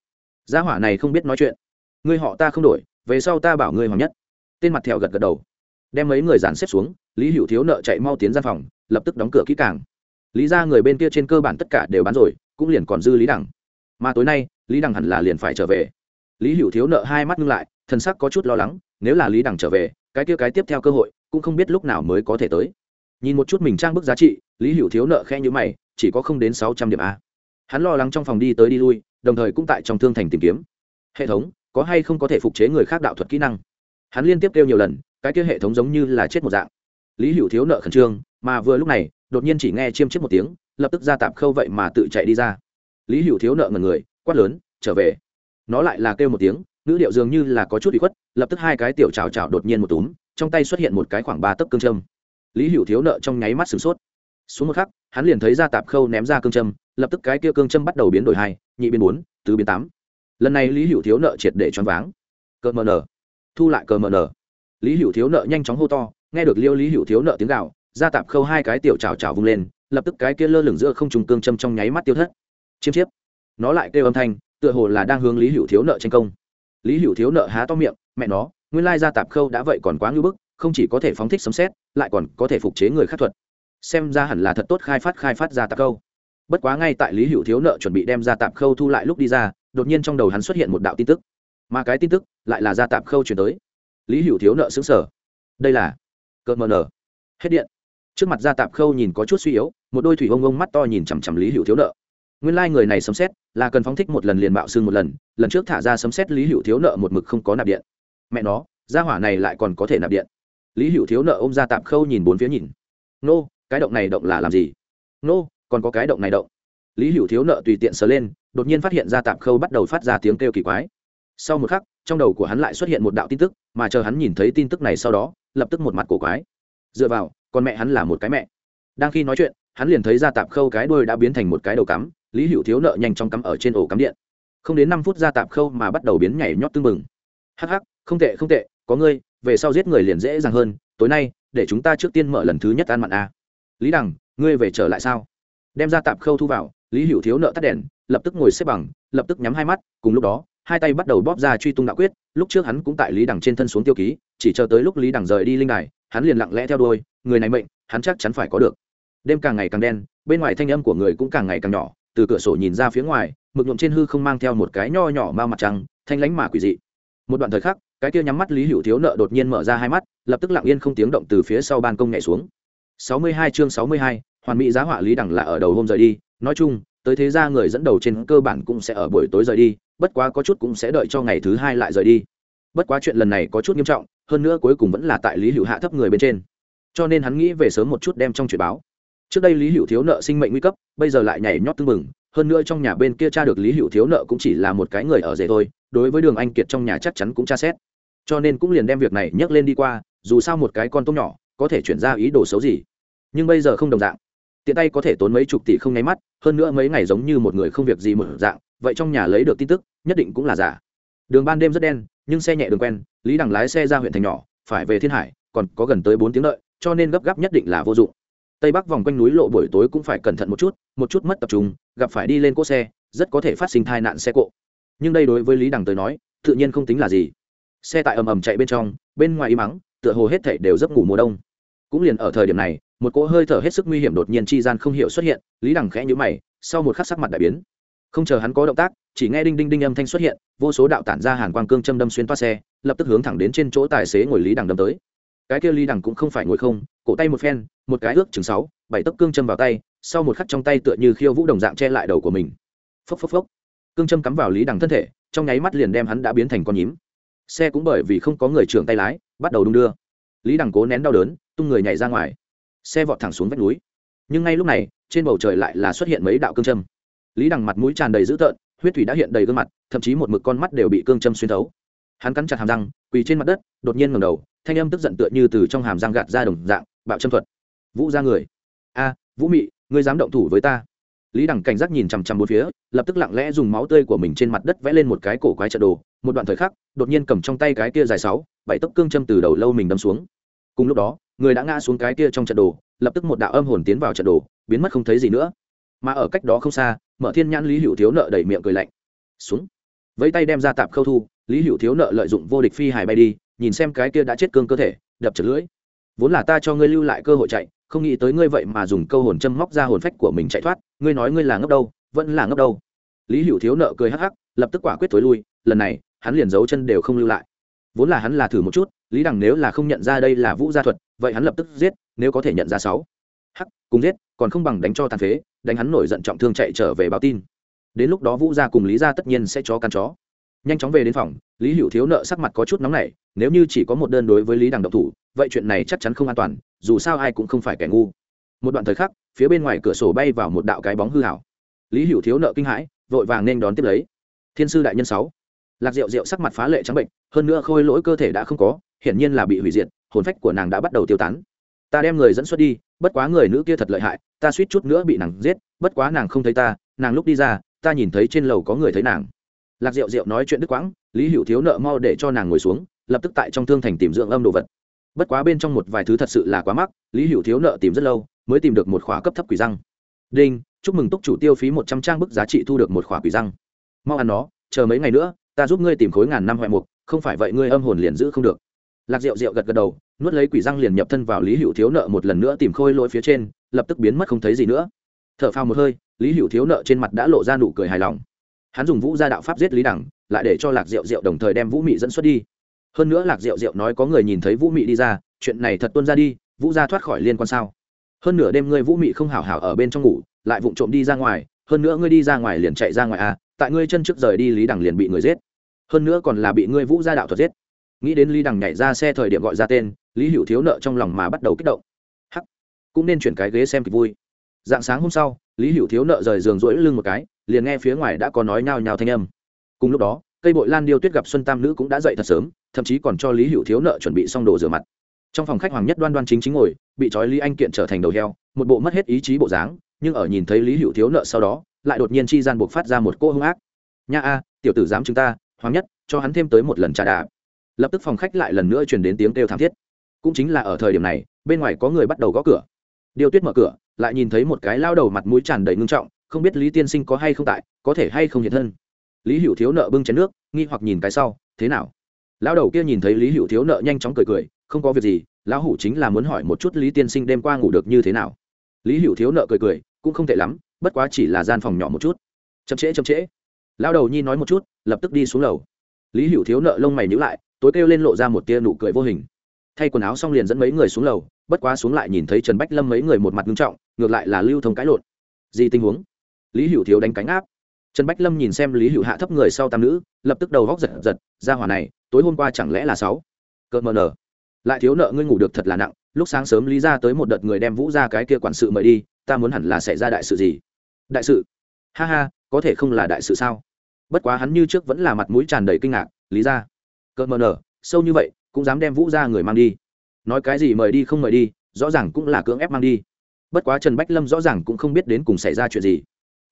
Gia hỏa này không biết nói chuyện. Người họ ta không đổi, về sau ta bảo người hoàng nhất. Tên mặt thẹo gật gật đầu. Đem mấy người dàn xếp xuống, lý hữu thiếu nợ chạy mau tiến ra phòng, lập tức đóng cửa kỹ càng. Lý ra người bên kia trên cơ bản tất cả đều bán rồi, cũng liền còn dư lý đẳng. mà tối nay lý đằng hẳn là liền phải trở về. Lý hữu thiếu nợ hai mắt ngưng lại thân sắc có chút lo lắng, nếu là lý đằng trở về, cái kia cái tiếp theo cơ hội, cũng không biết lúc nào mới có thể tới. Nhìn một chút mình trang bức giá trị, lý hữu thiếu nợ khe như mày, chỉ có không đến sáu trăm điểm a. Hắn lo lắng trong phòng đi tới đi lui, đồng thời cũng tại trong thương thành tìm kiếm. Hệ thống, có hay không có thể phục chế người khác đạo thuật kỹ năng? Hắn liên tiếp kêu nhiều lần, cái kia hệ thống giống như là chết một dạng. Lý hữu thiếu nợ khẩn trương, mà vừa lúc này, đột nhiên chỉ nghe chiêm chiếc một tiếng, lập tức ra tạp khâu vậy mà tự chạy đi ra. Lý hữu thiếu nợ ngần người quát lớn, trở về. Nó lại là kêu một tiếng nữ điệu dường như là có chút bị khuất, lập tức hai cái tiểu trào trào đột nhiên một túm, trong tay xuất hiện một cái khoảng ba tấc cương châm. Lý hữu thiếu nợ trong nháy mắt sửng sốt. Xuống một khắc, hắn liền thấy ra tạp khâu ném ra cương châm, lập tức cái kia cương châm bắt đầu biến đổi hai, nhị biến bốn, tứ biến tám. Lần này lý hữu thiếu nợ triệt để choáng váng. Cờ mờ nở. Thu lại cờ mờ nở. Lý hữu thiếu nợ nhanh chóng hô to, nghe được liêu lý hữu thiếu nợ tiếng gạo ra tạp khâu hai cái tiểu trào trào vung lên, lập tức cái kia lơ lửng giữa không trùng cương châm trong nháy mắt tiêu thất. Chiêm chiếp nó lại kêu âm thanh, tựa hồ là đang hướng lý hữu thiếu nợ tranh công. Lý hữu thiếu nợ há to miệng, mẹ nó, nguyên lai ra tạp khâu đã vậy còn quá ngưỡng bức, không chỉ có thể phóng thích sấm xét lại còn có thể phục chế người khắc thuật. Xem ra hẳn là thật tốt khai phát khai phát ra tạp khâu. Bất quá ngay tại lý hữu thiếu nợ chuẩn bị đem ra tạp khâu thu lại lúc đi ra, đột nhiên trong đầu hắn xuất hiện một đạo tin tức. Mà cái tin tức lại là ra tạp khâu chuyển tới. Lý hữu thiếu nợ xứng sở đây là cợt mờ nở. Hết điện. Trước mặt ra tạp khâu nhìn có chút suy yếu, một đôi thủy ông ông mắt to nhìn chằm chằm lý hữu thiếu nợ. Nguyên lai、like、người này sấm xét là cần phóng thích một lần liền bạo xương một lần lần trước thả ra sấm xét lý hữu thiếu nợ một mực không có nạp điện. Mẹ nó ra hỏa này lại còn có thể nạp điện. Lý hữu thiếu nợ ôm ra tạp khâu nhìn bốn phía nhìn. Nô, cái động này động là làm gì? Nô, còn có cái động này động. Lý hữu thiếu nợ tùy tiện sờ lên, đột nhiên phát hiện ra tạp khâu bắt đầu phát ra tiếng kêu kỳ quái. Sau một khắc, trong đầu của hắn lại xuất hiện một đạo tin tức, mà chờ hắn nhìn thấy tin tức này sau đó, lập tức một mặt cổ quái. Dựa vào con mẹ hắn là một cái mẹ. Đang khi nói chuyện, hắn liền thấy ra tạp khâu cái đuôi đã biến thành một cái đầu cắm lý hữu thiếu nợ nhanh chóng cắm ở trên ổ cắm điện. Không đến năm phút ra tạp khâu mà bắt đầu biến nhảy nhót tưng bừng. Hắc hắc, không tệ không tệ, có ngươi, về sau giết người liền dễ dàng hơn, tối nay, để chúng ta trước tiên mở lần thứ nhất ăn mặn a. Lý đằng, ngươi về trở lại sao? Đem ra tạp khâu thu vào, lý hữu thiếu nợ tắt đèn, lập tức ngồi xếp bằng, lập tức nhắm hai mắt, cùng lúc đó, hai tay bắt đầu bóp ra truy tung đạo quyết, lúc trước hắn cũng tại lý đằng trên thân xuống tiêu ký, chỉ chờ tới lúc lý đằng rời đi linh đài, hắn liền lặng lẽ theo đuôi, người này mệnh, hắn chắc chắn phải có được. Đêm càng ngày càng đen, bên ngoài thanh âm của người cũng càng ngày càng nhỏ từ cửa sổ nhìn ra phía ngoài mực nhuộm trên hư không mang theo một cái nho nhỏ mao mặt trăng thanh lánh mà quỷ dị. Một đoạn thời khắc cái kia nhắm mắt lý hữu thiếu nợ đột nhiên mở ra hai mắt lập tức lặng yên không tiếng động từ phía sau ban công nhảy xuống. 62 chương 62, hoàn mỹ giá họa lý đẳng là ở đầu hôm rời đi. Nói chung tới thế gia người dẫn đầu trên cơ bản cũng sẽ ở buổi tối rời đi bất quá có chút cũng sẽ đợi cho ngày thứ hai lại rời đi. Bất quá chuyện lần này có chút nghiêm trọng hơn nữa cuối cùng vẫn là tại lý hữu hạ thấp người bên trên. Cho nên hắn nghĩ về sớm một chút đem trong chuyện báo trước đây lý hữu thiếu nợ sinh mệnh nguy cấp, bây giờ lại nhảy nhót tưng bừng, hơn nữa trong nhà bên kia cha được lý hữu thiếu nợ cũng chỉ là một cái người ở rể thôi, đối với đường anh kiệt trong nhà chắc chắn cũng tra xét. Cho nên cũng liền đem việc này nhấc lên đi qua, dù sao một cái con tôm nhỏ, có thể chuyển ra ý đồ xấu gì. Nhưng bây giờ không đồng dạng. Tiện tay có thể tốn mấy chục tỷ không nháy mắt, hơn nữa mấy ngày giống như một người không việc gì một dạng, vậy trong nhà lấy được tin tức, nhất định cũng là giả. Đường ban đêm rất đen, nhưng xe nhẹ đường quen, lý đằng lái xe ra huyện thành nhỏ, phải về thiên hải, còn có gần tới bốn tiếng đợi, cho nên gấp gáp nhất định là vô dụng tây bắc vòng quanh núi lộ buổi tối cũng phải cẩn thận một chút một chút mất tập trung, gặp phải đi lên cỗ xe, rất có thể phát sinh tai nạn xe cộ. Nhưng đây đối với lý đằng tới nói, tự nhiên không tính là gì. Xe tại ầm ầm chạy bên trong, bên ngoài im mắng tựa hồ hết thảy đều giấc ngủ mùa đông. Cũng liền ở thời điểm này, một cỗ hơi thở hết sức nguy hiểm đột nhiên chi gian không hiểu xuất hiện, lý đằng khẽ nhũ mày, sau một khắc sắc mặt đại biến. Không chờ hắn có động tác, chỉ nghe đinh đinh đinh âm thanh xuất hiện, vô số đạo tản ra hàn quang cương châm đâm xuyên toa xe, lập tức hướng thẳng đến trên chỗ tài xế ngồi lý đằng đâm tới. Cái kia lý đằng cũng không phải ngồi không, cổ tay một phen một cái ước chừng sáu, bảy tấc cương châm vào tay, sau một khắc trong tay tựa như khiêu vũ đồng dạng che lại đầu của mình. Phốc phốc phốc. Cương châm cắm vào lý đằng thân thể, trong nháy mắt liền đem hắn đã biến thành con nhím. Xe cũng bởi vì không có người trưởng tay lái, bắt đầu đung đưa. Lý đằng cố nén đau đớn, tung người nhảy ra ngoài. Xe vọt thẳng xuống vách núi. Nhưng ngay lúc này, trên bầu trời lại là xuất hiện mấy đạo cương châm. Lý đằng mặt mũi tràn đầy dữ tợn, huyết thủy đã hiện đầy gương mặt, thậm chí một mực con mắt đều bị cương châm xuyên thấu. Hắn cắn chặt hàm răng, quỳ trên mặt đất, đột nhiên ngầm đầu, thanh âm tức giận tựa như từ trong hàm răng gạt ra đồng dạng, bạo châm thuật vũ ra người. A, vũ mị, ngươi dám động thủ với ta. Lý đằng cảnh giác nhìn chằm chằm bốn phía, lập tức lặng lẽ dùng máu tươi của mình trên mặt đất vẽ lên một cái cổ quái trận đồ. Một đoạn thời khắc, đột nhiên cầm trong tay cái kia dài sáu, bảy tấc cương châm từ đầu lâu mình đâm xuống. Cùng lúc đó, người đã ngã xuống cái kia trong trận đồ, lập tức một đạo âm hồn tiến vào trận đồ, biến mất không thấy gì nữa. Mà ở cách đó không xa, mở thiên nhãn lý hữu thiếu nợ đẩy miệng cười lạnh. Xuống. Vẫy tay đem ra tạp khâu thu, lý hữu thiếu nợ lợi dụng vô địch phi hải bay đi, nhìn xem cái kia đã chết cương cơ thể, đập chật lưỡi. Vốn là ta cho ngươi lưu lại cơ hội chạy không nghĩ tới ngươi vậy mà dùng câu hồn châm móc ra hồn phách của mình chạy thoát, ngươi nói ngươi là ngốc đâu, vẫn là ngốc đâu. Lý hữu thiếu nợ cười hắc hắc, lập tức quả quyết tối lui, lần này, hắn liền giấu chân đều không lưu lại. Vốn là hắn là thử một chút, lý đằng nếu là không nhận ra đây là vũ gia thuật, vậy hắn lập tức giết, nếu có thể nhận ra sáu. Hắc, cùng giết, còn không bằng đánh cho tàn phế, đánh hắn nổi giận trọng thương chạy trở về báo tin. Đến lúc đó vũ gia cùng lý gia tất nhiên sẽ chó căn chó nhanh chóng về đến phòng, lý hữu thiếu nợ sắc mặt có chút nóng nảy, nếu như chỉ có một đơn đối với lý đằng độc thủ, vậy chuyện này chắc chắn không an toàn, dù sao ai cũng không phải kẻ ngu. Một đoạn thời khắc, phía bên ngoài cửa sổ bay vào một đạo cái bóng hư hảo lý hữu thiếu nợ kinh hãi, vội vàng nên đón tiếp lấy. Thiên sư đại nhân sáu. Lạc rượu rượu sắc mặt phá lệ trắng bệnh, hơn nữa khôi lỗi cơ thể đã không có, hiển nhiên là bị hủy diệt, hồn phách của nàng đã bắt đầu tiêu tán. Ta đem người dẫn xuất đi, bất quá người nữ kia thật lợi hại, ta suýt chút nữa bị nàng giết, bất quá nàng không thấy ta, nàng lúc đi ra, ta nhìn thấy trên lầu có người thấy nàng lạc diệu diệu nói chuyện đứt quãng, lý hữu thiếu nợ mau để cho nàng ngồi xuống, lập tức tại trong thương thành tìm dưỡng âm đồ vật. Bất quá bên trong một vài thứ thật sự là quá mắc, lý hữu thiếu nợ tìm rất lâu, mới tìm được một khóa cấp thấp quỷ răng. Đinh, chúc mừng túc chủ tiêu phí một trăm trang bức giá trị thu được một khóa quỷ răng. Mau ăn nó, chờ mấy ngày nữa, ta giúp ngươi tìm khối ngàn năm hoại mục, không phải vậy ngươi âm hồn liền giữ không được. Lạc diệu diệu gật gật đầu, nuốt lấy quỷ răng liền nhập thân vào lý hữu thiếu nợ một lần nữa tìm khôi lỗi phía trên, lập tức biến mất không thấy gì nữa. T h ở phao một hơi, lý hữu thiếu nợ trên mặt đã lộ ra nụ cười hài lòng hắn dùng vũ gia đạo pháp giết lý đẳng lại để cho lạc diệu diệu đồng thời đem vũ mị dẫn xuất đi. Hơn nữa lạc diệu diệu nói có người nhìn thấy vũ mị đi ra, chuyện này thật tuân ra đi, vũ gia thoát khỏi liên quan sao? Hơn nửa đêm ngươi vũ mị không hảo hảo ở bên trong ngủ, lại vụng trộm đi ra ngoài, hơn nữa ngươi đi ra ngoài liền chạy ra ngoài à tại ngươi chân trước rời đi lý đằng liền bị người giết. Hơn nữa còn là bị ngươi vũ gia đạo thuật giết. Nghĩ đến lý đằng nhảy ra xe thời điểm gọi ra tên, lý hữu thiếu nợ trong lòng mà bắt đầu kích động. Hắc, cũng nên chuyển cái ghế xem kịch vui. Dạng sáng hôm sau, lý hữu thiếu nợ rời giường rỗi lưng một cái liền nghe phía ngoài đã có nói nhao nhao thanh âm. Cùng lúc đó, cây bội lan điêu tuyết gặp xuân tam nữ cũng đã dậy thật sớm, thậm chí còn cho lý hữu thiếu nợ chuẩn bị xong đồ rửa mặt. Trong phòng khách hoàng nhất đoan đoan chính chính ngồi, bị trói lý anh kiện trở thành đầu heo, một bộ mất hết ý chí bộ dáng, nhưng ở nhìn thấy lý hữu thiếu nợ sau đó, lại đột nhiên chi gian buộc phát ra một cô hung ác. Nha a, tiểu tử dám chúng ta, hoàng nhất, cho hắn thêm tới một lần trà đạp. Lập tức phòng khách lại lần nữa truyền đến tiếng kêu thảm thiết. Cũng chính là ở thời điểm này, bên ngoài có người bắt đầu gõ cửa. Điêu tuyết mở cửa, lại nhìn thấy một cái lao đầu mặt mũi tràn đầy ngưng trọng không biết lý tiên sinh có hay không tại, có thể hay không hiện thân. Lý hữu thiếu nợ bưng chén nước, nghi hoặc nhìn cái sau, thế nào? Lão đầu kia nhìn thấy lý hữu thiếu nợ nhanh chóng cười cười, không có việc gì, lão hủ chính là muốn hỏi một chút lý tiên sinh đêm qua ngủ được như thế nào. Lý hữu thiếu nợ cười cười, cũng không tệ lắm, bất quá chỉ là gian phòng nhỏ một chút. Chậm trễ chậm trễ. Lão đầu nhi nói một chút, lập tức đi xuống lầu. Lý hữu thiếu nợ lông mày nhữ lại, tối kêu lên lộ ra một tia nụ cười vô hình. Thay quần áo xong liền dẫn mấy người xuống lầu, bất quá xuống lại nhìn thấy trần bách lâm mấy người một mặt nghiêm trọng, ngược lại là lưu thông cãi lộn. Gì tình huống? Lý hữu thiếu đánh cánh áp. Trần bách lâm nhìn xem lý hữu hạ thấp người sau tam nữ, lập tức đầu góc giật giật, ra hỏa này, tối hôm qua chẳng lẽ là sáu? Cợt mờ nở lại thiếu nợ ngươi ngủ được thật là nặng, lúc sáng sớm lý ra tới một đợt người đem vũ ra cái kia quản sự mời đi, ta muốn hẳn là xảy ra đại sự gì? Đại sự? Ha ha, có thể không là đại sự sao? Bất quá hắn như trước vẫn là mặt mũi tràn đầy kinh ngạc, lý ra. Cợt mờ nở sâu như vậy, cũng dám đem vũ ra người mang đi. Nói cái gì mời đi không mời đi, rõ ràng cũng là cưỡng ép mang đi. Bất quá trần bách lâm rõ ràng cũng không biết đến cùng xảy ra chuyện gì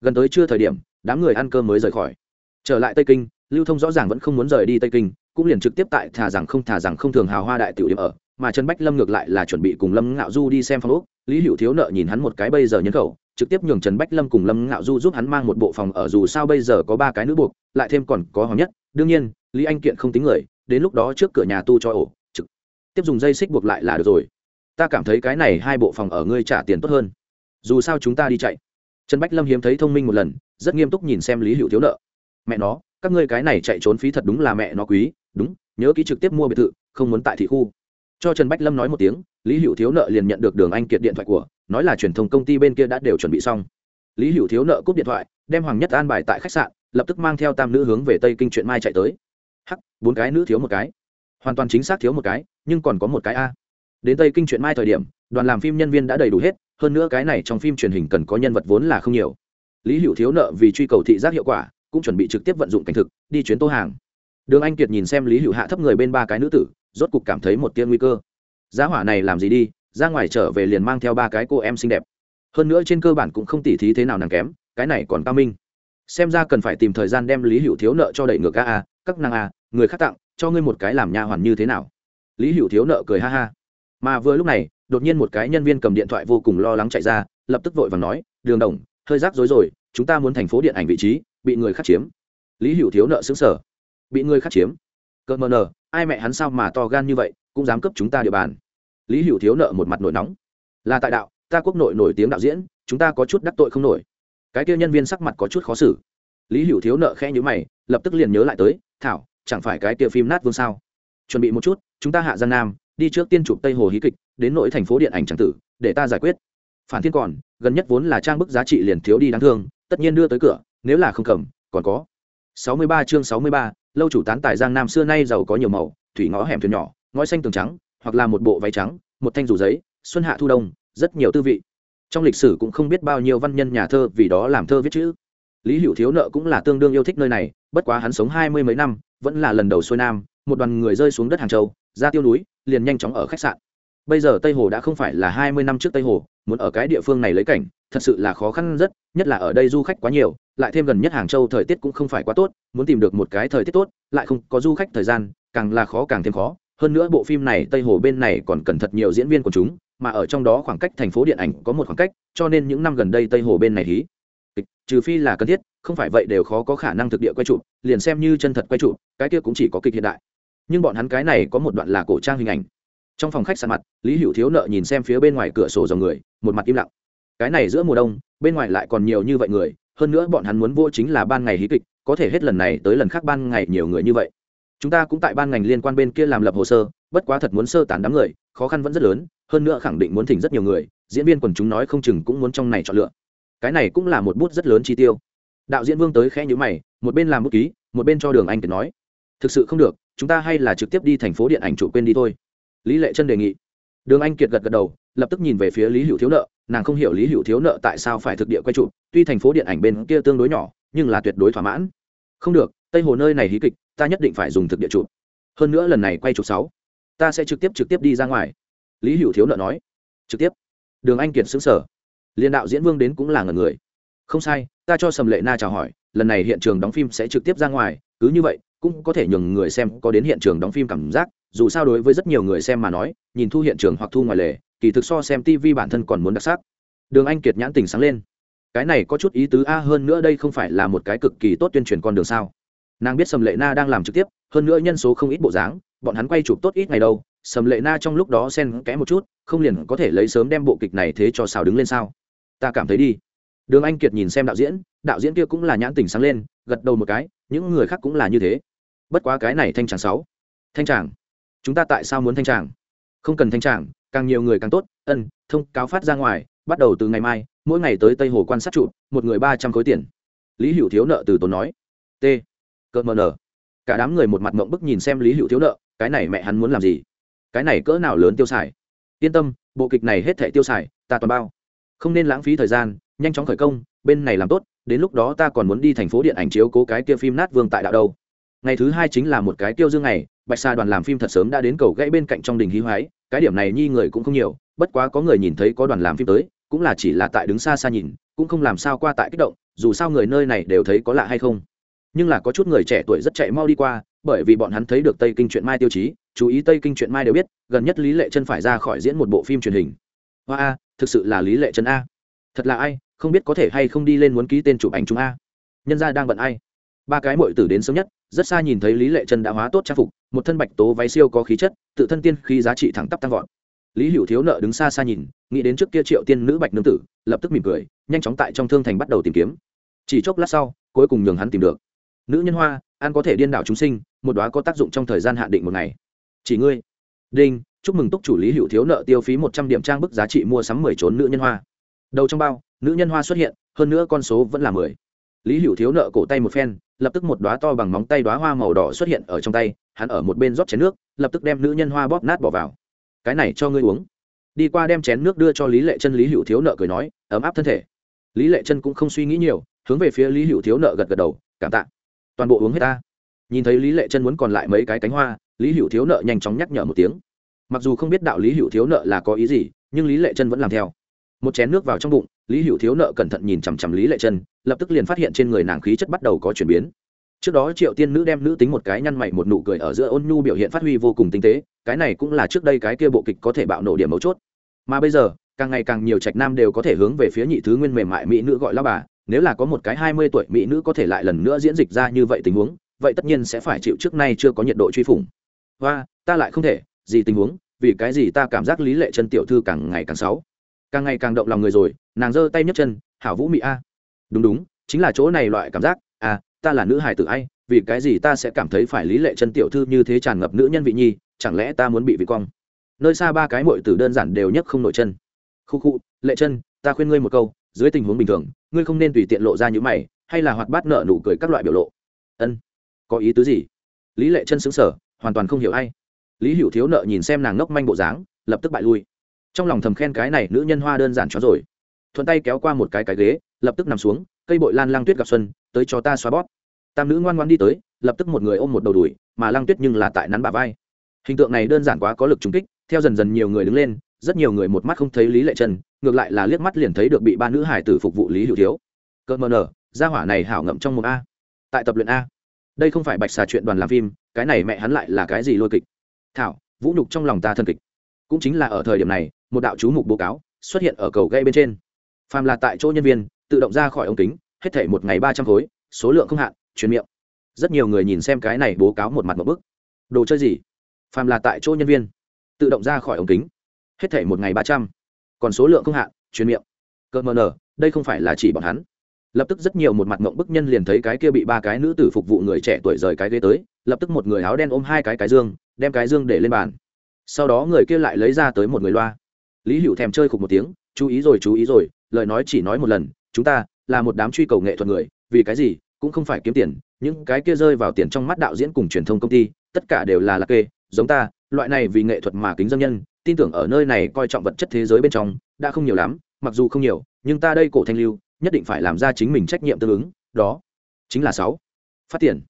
gần tới trưa thời điểm, đám người ăn cơm mới rời khỏi. Trở lại tây kinh, lưu thông rõ ràng vẫn không muốn rời đi tây kinh, cũng liền trực tiếp tại thà rằng không thà rằng không thường hào hoa đại tiểu điểm ở, mà trần bách lâm ngược lại là chuẩn bị cùng lâm ngạo du đi xem phòng úc lý hữu thiếu nợ nhìn hắn một cái bây giờ nhân khẩu, trực tiếp nhường trần bách lâm cùng lâm ngạo du giúp hắn mang một bộ phòng ở, dù sao bây giờ có ba cái nữ buộc, lại thêm còn có hoàng nhất. Đương nhiên, lý anh kiện không tính người, đến lúc đó trước cửa nhà tu cho ổ, trực tiếp dùng dây xích buộc lại là được rồi. Ta cảm thấy cái này hai bộ phòng ở ngươi trả tiền tốt hơn. Dù sao chúng ta đi chạy trần bách lâm hiếm thấy thông minh một lần, rất nghiêm túc nhìn xem lý hữu thiếu nợ. Mẹ nó, các ngươi cái này chạy trốn phí thật đúng là mẹ nó quý, đúng, nhớ ký trực tiếp mua biệt thự, không muốn tại thị khu. Cho trần bách lâm nói một tiếng, lý hữu thiếu nợ liền nhận được đường anh kiệt điện thoại của, nói là truyền thông công ty bên kia đã đều chuẩn bị xong. Lý hữu thiếu nợ cúp điện thoại, đem hoàng nhất an bài tại khách sạn, lập tức mang theo tam nữ hướng về tây kinh chuyện mai chạy tới. Hắc, bốn cái nữ thiếu một cái. Hoàn toàn chính xác thiếu một cái, nhưng còn có một cái a. Đến tây kinh chuyện mai thời điểm, đoàn làm phim nhân viên đã đầy đủ hết hơn nữa cái này trong phim truyền hình cần có nhân vật vốn là không nhiều. Lý hữu thiếu nợ vì truy cầu thị giác hiệu quả, cũng chuẩn bị trực tiếp vận dụng cảnh thực, đi chuyến tô hàng. Đường anh kiệt nhìn xem lý hữu hạ thấp người bên ba cái nữ tử, rốt cục cảm thấy một tiên nguy cơ. Giá hỏa này làm gì đi, ra ngoài trở về liền mang theo ba cái cô em xinh đẹp. Hơn nữa trên cơ bản cũng không tỉ thí thế nào nàng kém, cái này còn cao minh. Xem ra cần phải tìm thời gian đem lý hữu thiếu nợ cho đẩy ngược a a, các nàng a, người khác tặng, cho ngươi một cái làm nha hoàn như thế nào. Lý hữu thiếu nợ cười ha ha mà vừa lúc này, đột nhiên một cái nhân viên cầm điện thoại vô cùng lo lắng chạy ra, lập tức vội và nói, đường đồng, hơi rắc rối rồi, chúng ta muốn thành phố điện ảnh vị trí, bị người khắc chiếm. Lý hữu thiếu nợ xứng sở bị người khắc chiếm? Cỡ mờ nờ, ai mẹ hắn sao mà to gan như vậy, cũng dám cấp chúng ta địa bàn. Lý hữu thiếu nợ một mặt nổi nóng. Là tại đạo, ta quốc nội nổi tiếng đạo diễn, chúng ta có chút đắc tội không nổi. Cái kia nhân viên sắc mặt có chút khó xử. Lý hữu thiếu nợ khẽ nhữ mày, lập tức liền nhớ lại tới, thảo, chẳng phải cái kia phim nát vương sao? Chuẩn bị một chút, chúng ta hạ gian nam đi trước tiên chụp tây hồ hí kịch đến nội thành phố điện ảnh tràng tử để ta giải quyết. Phản thiên còn gần nhất vốn là trang bức giá trị liền thiếu đi đáng thương tất nhiên đưa tới cửa nếu là không cầm còn có. 63 chương 63, lâu chủ tán tại giang nam xưa nay giàu có nhiều màu thủy ngõ hẻm thuyền nhỏ ngõ xanh tường trắng hoặc là một bộ váy trắng một thanh rủ giấy xuân hạ thu đông rất nhiều tư vị. Trong lịch sử cũng không biết bao nhiêu văn nhân nhà thơ vì đó làm thơ viết chữ. Lý hữu thiếu nợ cũng là tương đương yêu thích nơi này bất quá hắn sống hai mươi mấy năm vẫn là lần đầu xuôi nam một đoàn người rơi xuống đất hàng châu ra tiêu núi liền nhanh chóng ở khách sạn. Bây giờ tây hồ đã không phải là hai mươi năm trước tây hồ, muốn ở cái địa phương này lấy cảnh, thật sự là khó khăn rất, nhất là ở đây du khách quá nhiều, lại thêm gần nhất hàng châu thời tiết cũng không phải quá tốt, muốn tìm được một cái thời tiết tốt, lại không có du khách thời gian, càng là khó càng thêm khó. Hơn nữa bộ phim này tây hồ bên này còn cần thật nhiều diễn viên của chúng, mà ở trong đó khoảng cách thành phố điện ảnh có một khoảng cách, cho nên những năm gần đây tây hồ bên này hí trừ phi là cần thiết, không phải vậy đều khó có khả năng thực địa quay trụ liền xem như chân thật quay trụ cái kia cũng chỉ có kịch hiện đại nhưng bọn hắn cái này có một đoạn là cổ trang hình ảnh. Trong phòng khách sạn mặt, lý hữu thiếu nợ nhìn xem phía bên ngoài cửa sổ dòng người, một mặt im lặng. Cái này giữa mùa đông, bên ngoài lại còn nhiều như vậy người, hơn nữa bọn hắn muốn vô chính là ban ngày hí kịch, có thể hết lần này tới lần khác ban ngày nhiều người như vậy. Chúng ta cũng tại ban ngành liên quan bên kia làm lập hồ sơ, bất quá thật muốn sơ tán đám người, khó khăn vẫn rất lớn, hơn nữa khẳng định muốn thỉnh rất nhiều người, diễn viên quần chúng nói không chừng cũng muốn trong này chọn lựa. Cái này cũng là một bút rất lớn chi tiêu. Đạo diễn vương tới khẽ nhữ mày, một bên làm bút ký, một bên cho đường anh kiệt nói. Thực sự không được chúng ta hay là trực tiếp đi thành phố điện ảnh chủ quên đi thôi. Lý lệ chân đề nghị. Đường anh kiệt gật gật đầu, lập tức nhìn về phía lý hữu thiếu nợ. Nàng không hiểu lý hữu thiếu nợ tại sao phải thực địa quay trụ tuy thành phố điện ảnh bên kia tương đối nhỏ, nhưng là tuyệt đối thỏa mãn. Không được, tây hồ nơi này hí kịch, ta nhất định phải dùng thực địa chụp. Hơn nữa lần này quay chụp sáu, ta sẽ trực tiếp trực tiếp đi ra ngoài. Lý hữu thiếu nợ nói. Trực tiếp. Đường anh kiệt xứng sở liên đạo diễn vương đến cũng là ngần người. Không sai, ta cho sầm lệ na chào hỏi, lần này hiện trường đóng phim sẽ trực tiếp ra ngoài, cứ như vậy cũng có thể nhường người xem có đến hiện trường đóng phim cảm giác, dù sao đối với rất nhiều người xem mà nói, nhìn thu hiện trường hoặc thu ngoài lề, kỳ thực so xem tv bản thân còn muốn đặc sắc. Đường anh kiệt nhãn tình sáng lên. Cái này có chút ý tứ a, hơn nữa đây không phải là một cái cực kỳ tốt tuyên truyền con đường sao? Nàng biết sầm lệ na đang làm trực tiếp, hơn nữa nhân số không ít bộ dáng, bọn hắn quay chụp tốt ít ngày đâu. Sầm lệ na trong lúc đó xen kẽ một chút, không liền có thể lấy sớm đem bộ kịch này thế cho xào đứng lên sao? Ta cảm thấy đi đường anh kiệt nhìn xem đạo diễn đạo diễn kia cũng là nhãn tình sáng lên, gật đầu một cái, những người khác cũng là như thế. Bất quá cái này thanh tràng sáu. Thanh tràng, chúng ta tại sao muốn thanh tràng? Không cần thanh tràng, càng nhiều người càng tốt, ân, thông cáo phát ra ngoài, bắt đầu từ ngày mai, mỗi ngày tới tây hồ quan sát trụ, một người ba trăm khối tiền. Lý hữu thiếu nợ từ tốn nói. T cợt mờ nở cả đám người một mặt mộng bức nhìn xem lý hữu thiếu nợ, cái này mẹ hắn muốn làm gì? Cái này cỡ nào lớn tiêu xài? Yên tâm, bộ kịch này hết thẻ tiêu xài, ta toàn bao. Không nên lãng phí thời gian nhanh chóng khởi công, bên này làm tốt, đến lúc đó ta còn muốn đi thành phố điện ảnh chiếu cố cái kia phim nát vương tại đạo đâu. Ngày thứ hai chính là một cái tiêu dương ngày, bạch sa đoàn làm phim thật sớm đã đến cầu gãy bên cạnh trong đình hí hoái cái điểm này nhi người cũng không nhiều, bất quá có người nhìn thấy có đoàn làm phim tới, cũng là chỉ là tại đứng xa xa nhìn, cũng không làm sao qua tại kích động, dù sao người nơi này đều thấy có lạ hay không. Nhưng là có chút người trẻ tuổi rất chạy mau đi qua, bởi vì bọn hắn thấy được tây kinh chuyện mai tiêu chí, chú ý tây kinh chuyện mai đều biết, gần nhất lý lệ chân phải ra khỏi diễn một bộ phim truyền hình. Hoa a, thực sự là lý lệ chân a. Thật là ai không biết có thể hay không đi lên muốn ký tên chụp ảnh chúng a. Nhân gia đang bận ai? Ba cái mội tử đến sớm nhất, rất xa nhìn thấy lý lệ chân đã hóa tốt trang phục, một thân bạch tố váy siêu có khí chất, tự thân tiên khi giá trị thẳng tắp tăng vọt. Lý hữu thiếu nợ đứng xa xa nhìn, nghĩ đến trước kia triệu tiên nữ bạch nương tử, lập tức mỉm cười, nhanh chóng tại trong thương thành bắt đầu tìm kiếm. Chỉ chốc lát sau, cuối cùng nhường hắn tìm được. Nữ nhân hoa an có thể điên đảo chúng sinh, một đoá có tác dụng trong thời gian hạn định một ngày. Chỉ ngươi. Đinh, chúc mừng túc chủ lý hữu thiếu nợ tiêu phí một trăm điểm trang bức giá trị mua sắm mười trốn nữ nhân hoa đầu trong bao, nữ nhân hoa xuất hiện, hơn nữa con số vẫn là mười. Lý hữu thiếu nợ cổ tay một phen, lập tức một đoá to bằng móng tay đoá hoa màu đỏ xuất hiện ở trong tay, hắn ở một bên rót chén nước, lập tức đem nữ nhân hoa bóp nát bỏ vào. Cái này cho ngươi uống. Đi qua đem chén nước đưa cho lý lệ chân lý hữu thiếu nợ cười nói, ấm áp thân thể. Lý lệ chân cũng không suy nghĩ nhiều, hướng về phía lý hữu thiếu nợ gật gật đầu, cảm tạ. Toàn bộ uống hết ta. Nhìn thấy lý lệ chân muốn còn lại mấy cái cánh hoa, lý hữu thiếu nợ nhanh chóng nhắc nhở một tiếng. Mặc dù không biết đạo lý hữu thiếu nợ là có ý gì, nhưng lý lệ chân vẫn làm theo một chén nước vào trong bụng, lý hữu thiếu nợ cẩn thận nhìn chằm chằm lý lệ chân lập tức liền phát hiện trên người nàng khí chất bắt đầu có chuyển biến. Trước đó triệu tiên nữ đem nữ tính một cái nhăn mày một nụ cười ở giữa ôn nhu biểu hiện phát huy vô cùng tinh tế, cái này cũng là trước đây cái kia bộ kịch có thể bạo nổ điểm mấu chốt. Mà bây giờ, càng ngày càng nhiều trạch nam đều có thể hướng về phía nhị thứ nguyên mềm mại mỹ nữ gọi là bà, nếu là có một cái hai mươi tuổi mỹ nữ có thể lại lần nữa diễn dịch ra như vậy tình huống, vậy tất nhiên sẽ phải chịu trước nay chưa có nhiệt độ truy phủng. Và ta lại không thể, gì tình huống, vì cái gì ta cảm giác lý lệ chân tiểu thư càng ngày càng xấu? Càng ngày càng động lòng người rồi, nàng giơ tay nhấc chân, hảo vũ Mị a. Đúng đúng, chính là chỗ này loại cảm giác. À ta là nữ hài tử ai, vì cái gì ta sẽ cảm thấy phải lý lệ chân tiểu thư như thế tràn ngập nữ nhân vị nhi, chẳng lẽ ta muốn bị vị cong? Nơi xa ba cái mội tử đơn giản đều nhấc không nổi chân. Khu khu, lệ chân, ta khuyên ngươi một câu, dưới tình huống bình thường, ngươi không nên tùy tiện lộ ra những mày, hay là hoạt bát nợ nụ cười các loại biểu lộ. Ân, có ý tứ gì? Lý lệ chân xứng sở hoàn toàn không hiểu ai. Lý hữu thiếu nợ nhìn xem nàng ngốc manh bộ dáng, lập tức bại lui trong lòng thầm khen cái này nữ nhân hoa đơn giản cho rồi. Thuận tay kéo qua một cái cái ghế, lập tức nằm xuống, cây bội lan lang tuyết gặp xuân, tới cho ta xóa bót tam nữ ngoan ngoan đi tới, lập tức một người ôm một đầu đùi, mà lang tuyết nhưng là tại nắn bà vai. Hình tượng này đơn giản quá có lực trùng kích, theo dần dần nhiều người đứng lên, rất nhiều người một mắt không thấy lý lệ trần, ngược lại là liếc mắt liền thấy được bị ba nữ hải tử phục vụ lý hữu thiếu. Cơ mờ nở, gia hỏa này hảo ngậm trong một a. Tại tập luyện a. Đây không phải bạch xà chuyện đoàn làm phim, cái này mẹ hắn lại là cái gì lôi kịch? Thảo, vũ nhục trong lòng ta thân kịch cũng chính là ở thời điểm này, một đạo chú mục báo cáo xuất hiện ở cầu gây bên trên. Phàm là tại chỗ nhân viên, tự động ra khỏi ống kính, hết thể một ngày ba trăm khối, số lượng không hạn, truyền miệng. Rất nhiều người nhìn xem cái này bố cáo một mặt một bức. Đồ chơi gì? Phàm là tại chỗ nhân viên, tự động ra khỏi ống kính, hết thể một ngày ba trăm, còn số lượng không hạn, truyền miệng. Cỡ mờ nở đây không phải là chỉ bọn hắn. Lập tức rất nhiều một mặt mộng bức nhân liền thấy cái kia bị ba cái nữ tử phục vụ người trẻ tuổi rời cái ghế tới, lập tức một người áo đen ôm hai cái cái dương, đem cái dương để lên bàn sau đó người kia lại lấy ra tới một người loa. Lý hữu thèm chơi khục một tiếng, chú ý rồi, chú ý rồi, lời nói chỉ nói một lần, chúng ta là một đám truy cầu nghệ thuật người, vì cái gì, cũng không phải kiếm tiền, những cái kia rơi vào tiền trong mắt đạo diễn cùng truyền thông công ty, tất cả đều là lạc kê, giống ta, loại này vì nghệ thuật mà kính dân nhân, tin tưởng ở nơi này coi trọng vật chất thế giới bên trong, đã không nhiều lắm, mặc dù không nhiều, nhưng ta đây cổ thanh lưu, nhất định phải làm ra chính mình trách nhiệm tương ứng, đó chính là sáu. Phát tiền.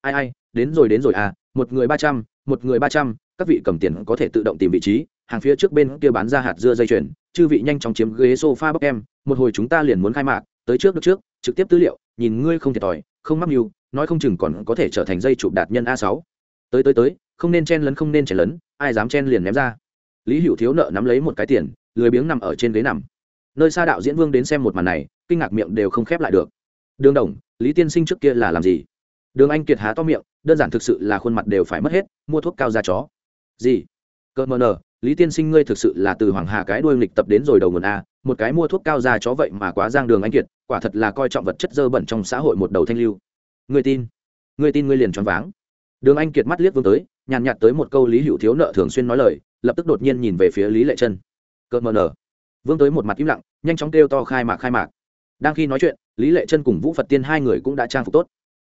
Ai ai, đến rồi đến rồi à một người ba trăm, một người ba trăm các vị cầm tiền có thể tự động tìm vị trí, hàng phía trước bên kia bán ra hạt dưa dây chuyền, chư vị nhanh chóng chiếm ghế sofa bóc em, một hồi chúng ta liền muốn khai mạc, tới trước được trước, trực tiếp tư liệu, nhìn ngươi không thiệt thòi, không mắc mưu, nói không chừng còn có thể trở thành dây chụp đạt nhân a sáu. Tới tới tới, không nên chen lấn, không nên chen lấn, ai dám chen liền ném ra. Lý hữu thiếu nợ nắm lấy một cái tiền, lười biếng nằm ở trên ghế nằm. Nơi xa đạo diễn vương đến xem một màn này, kinh ngạc miệng đều không khép lại được. Đường đồng, lý tiên sinh trước kia là làm gì? Đường anh kiệt há to miệng, đơn giản thực sự là khuôn mặt đều phải mất hết, mua thuốc cao ra chó gì? Cơ mờ nờ, lý tiên sinh ngươi thực sự là từ hoàng hà cái đuôi lịch tập đến rồi đầu nguồn a, một cái mua thuốc cao ra chó vậy mà quá giang đường anh kiệt, quả thật là coi trọng vật chất dơ bẩn trong xã hội một đầu thanh lưu. Người tin? Người tin ngươi liền choáng váng. Đường anh kiệt mắt liếc vương tới, nhàn nhạt tới một câu lý hữu thiếu nợ thường xuyên nói lời, lập tức đột nhiên nhìn về phía lý lệ chân cơ mờ nờ. Vương tới một mặt im lặng, nhanh chóng kêu to khai mạc khai mạc. Đang khi nói chuyện, lý lệ chân cùng vũ phật tiên hai người cũng đã trang phục tốt.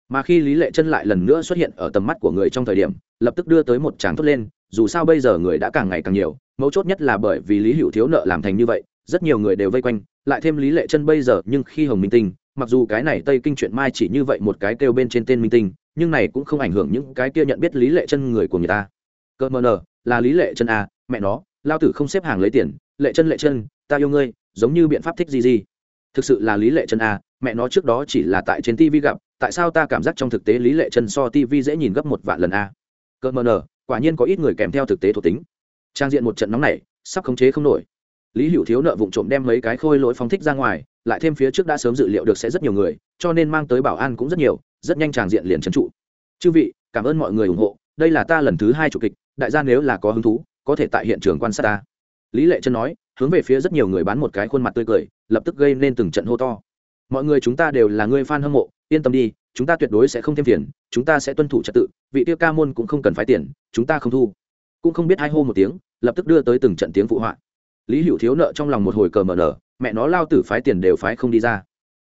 Mà khi lý lệ chân lại lần nữa xuất hiện ở tầm mắt của người trong thời điểm, lập tức đưa tới một tràng thốt lên dù sao bây giờ người đã càng ngày càng nhiều, mấu chốt nhất là bởi vì lý hữu thiếu nợ làm thành như vậy, rất nhiều người đều vây quanh, lại thêm lý lệ chân bây giờ, nhưng khi hồng minh tinh, mặc dù cái này tây kinh chuyện mai chỉ như vậy một cái kêu bên trên tên minh tinh, nhưng này cũng không ảnh hưởng những cái kia nhận biết lý lệ chân người của người ta cơ mờ nờ, là lý lệ chân à mẹ nó, lao tử không xếp hàng lấy tiền, lệ chân lệ chân ta yêu ngươi, giống như biện pháp thích gì gì thực sự là lý lệ chân à mẹ nó trước đó chỉ là tại trên tv gặp, tại sao ta cảm giác trong thực tế lý lệ chân so tv dễ nhìn gấp một vạn lần a à? cơ mờ nờ quả nhiên có ít người kèm theo thực tế thuộc tính. Trang diện một trận nóng này sắp khống chế không nổi. Lý hữu thiếu nợ vụng trộm đem mấy cái khôi lỗi phóng thích ra ngoài, lại thêm phía trước đã sớm dự liệu được sẽ rất nhiều người, cho nên mang tới bảo an cũng rất nhiều, rất nhanh tràng diện liền trấn trụ. Chư vị, cảm ơn mọi người ủng hộ, đây là ta lần thứ hai chủ kịch, đại gia nếu là có hứng thú, có thể tại hiện trường quan sát ta. Lý lệ chân nói, hướng về phía rất nhiều người bán một cái khuôn mặt tươi cười, lập tức gây nên từng trận hô to. Mọi người chúng ta đều là người fan hâm mộ yên tâm đi, chúng ta tuyệt đối sẽ không thêm tiền chúng ta sẽ tuân thủ trật tự, vị tiêu ca môn cũng không cần phái tiền, chúng ta không thu. Cũng không biết hai hô một tiếng, lập tức đưa tới từng trận tiếng phụ họa. Lý hữu thiếu nợ trong lòng một hồi cờ mờ nở, mẹ nó, lao tử phái tiền đều phái không đi ra.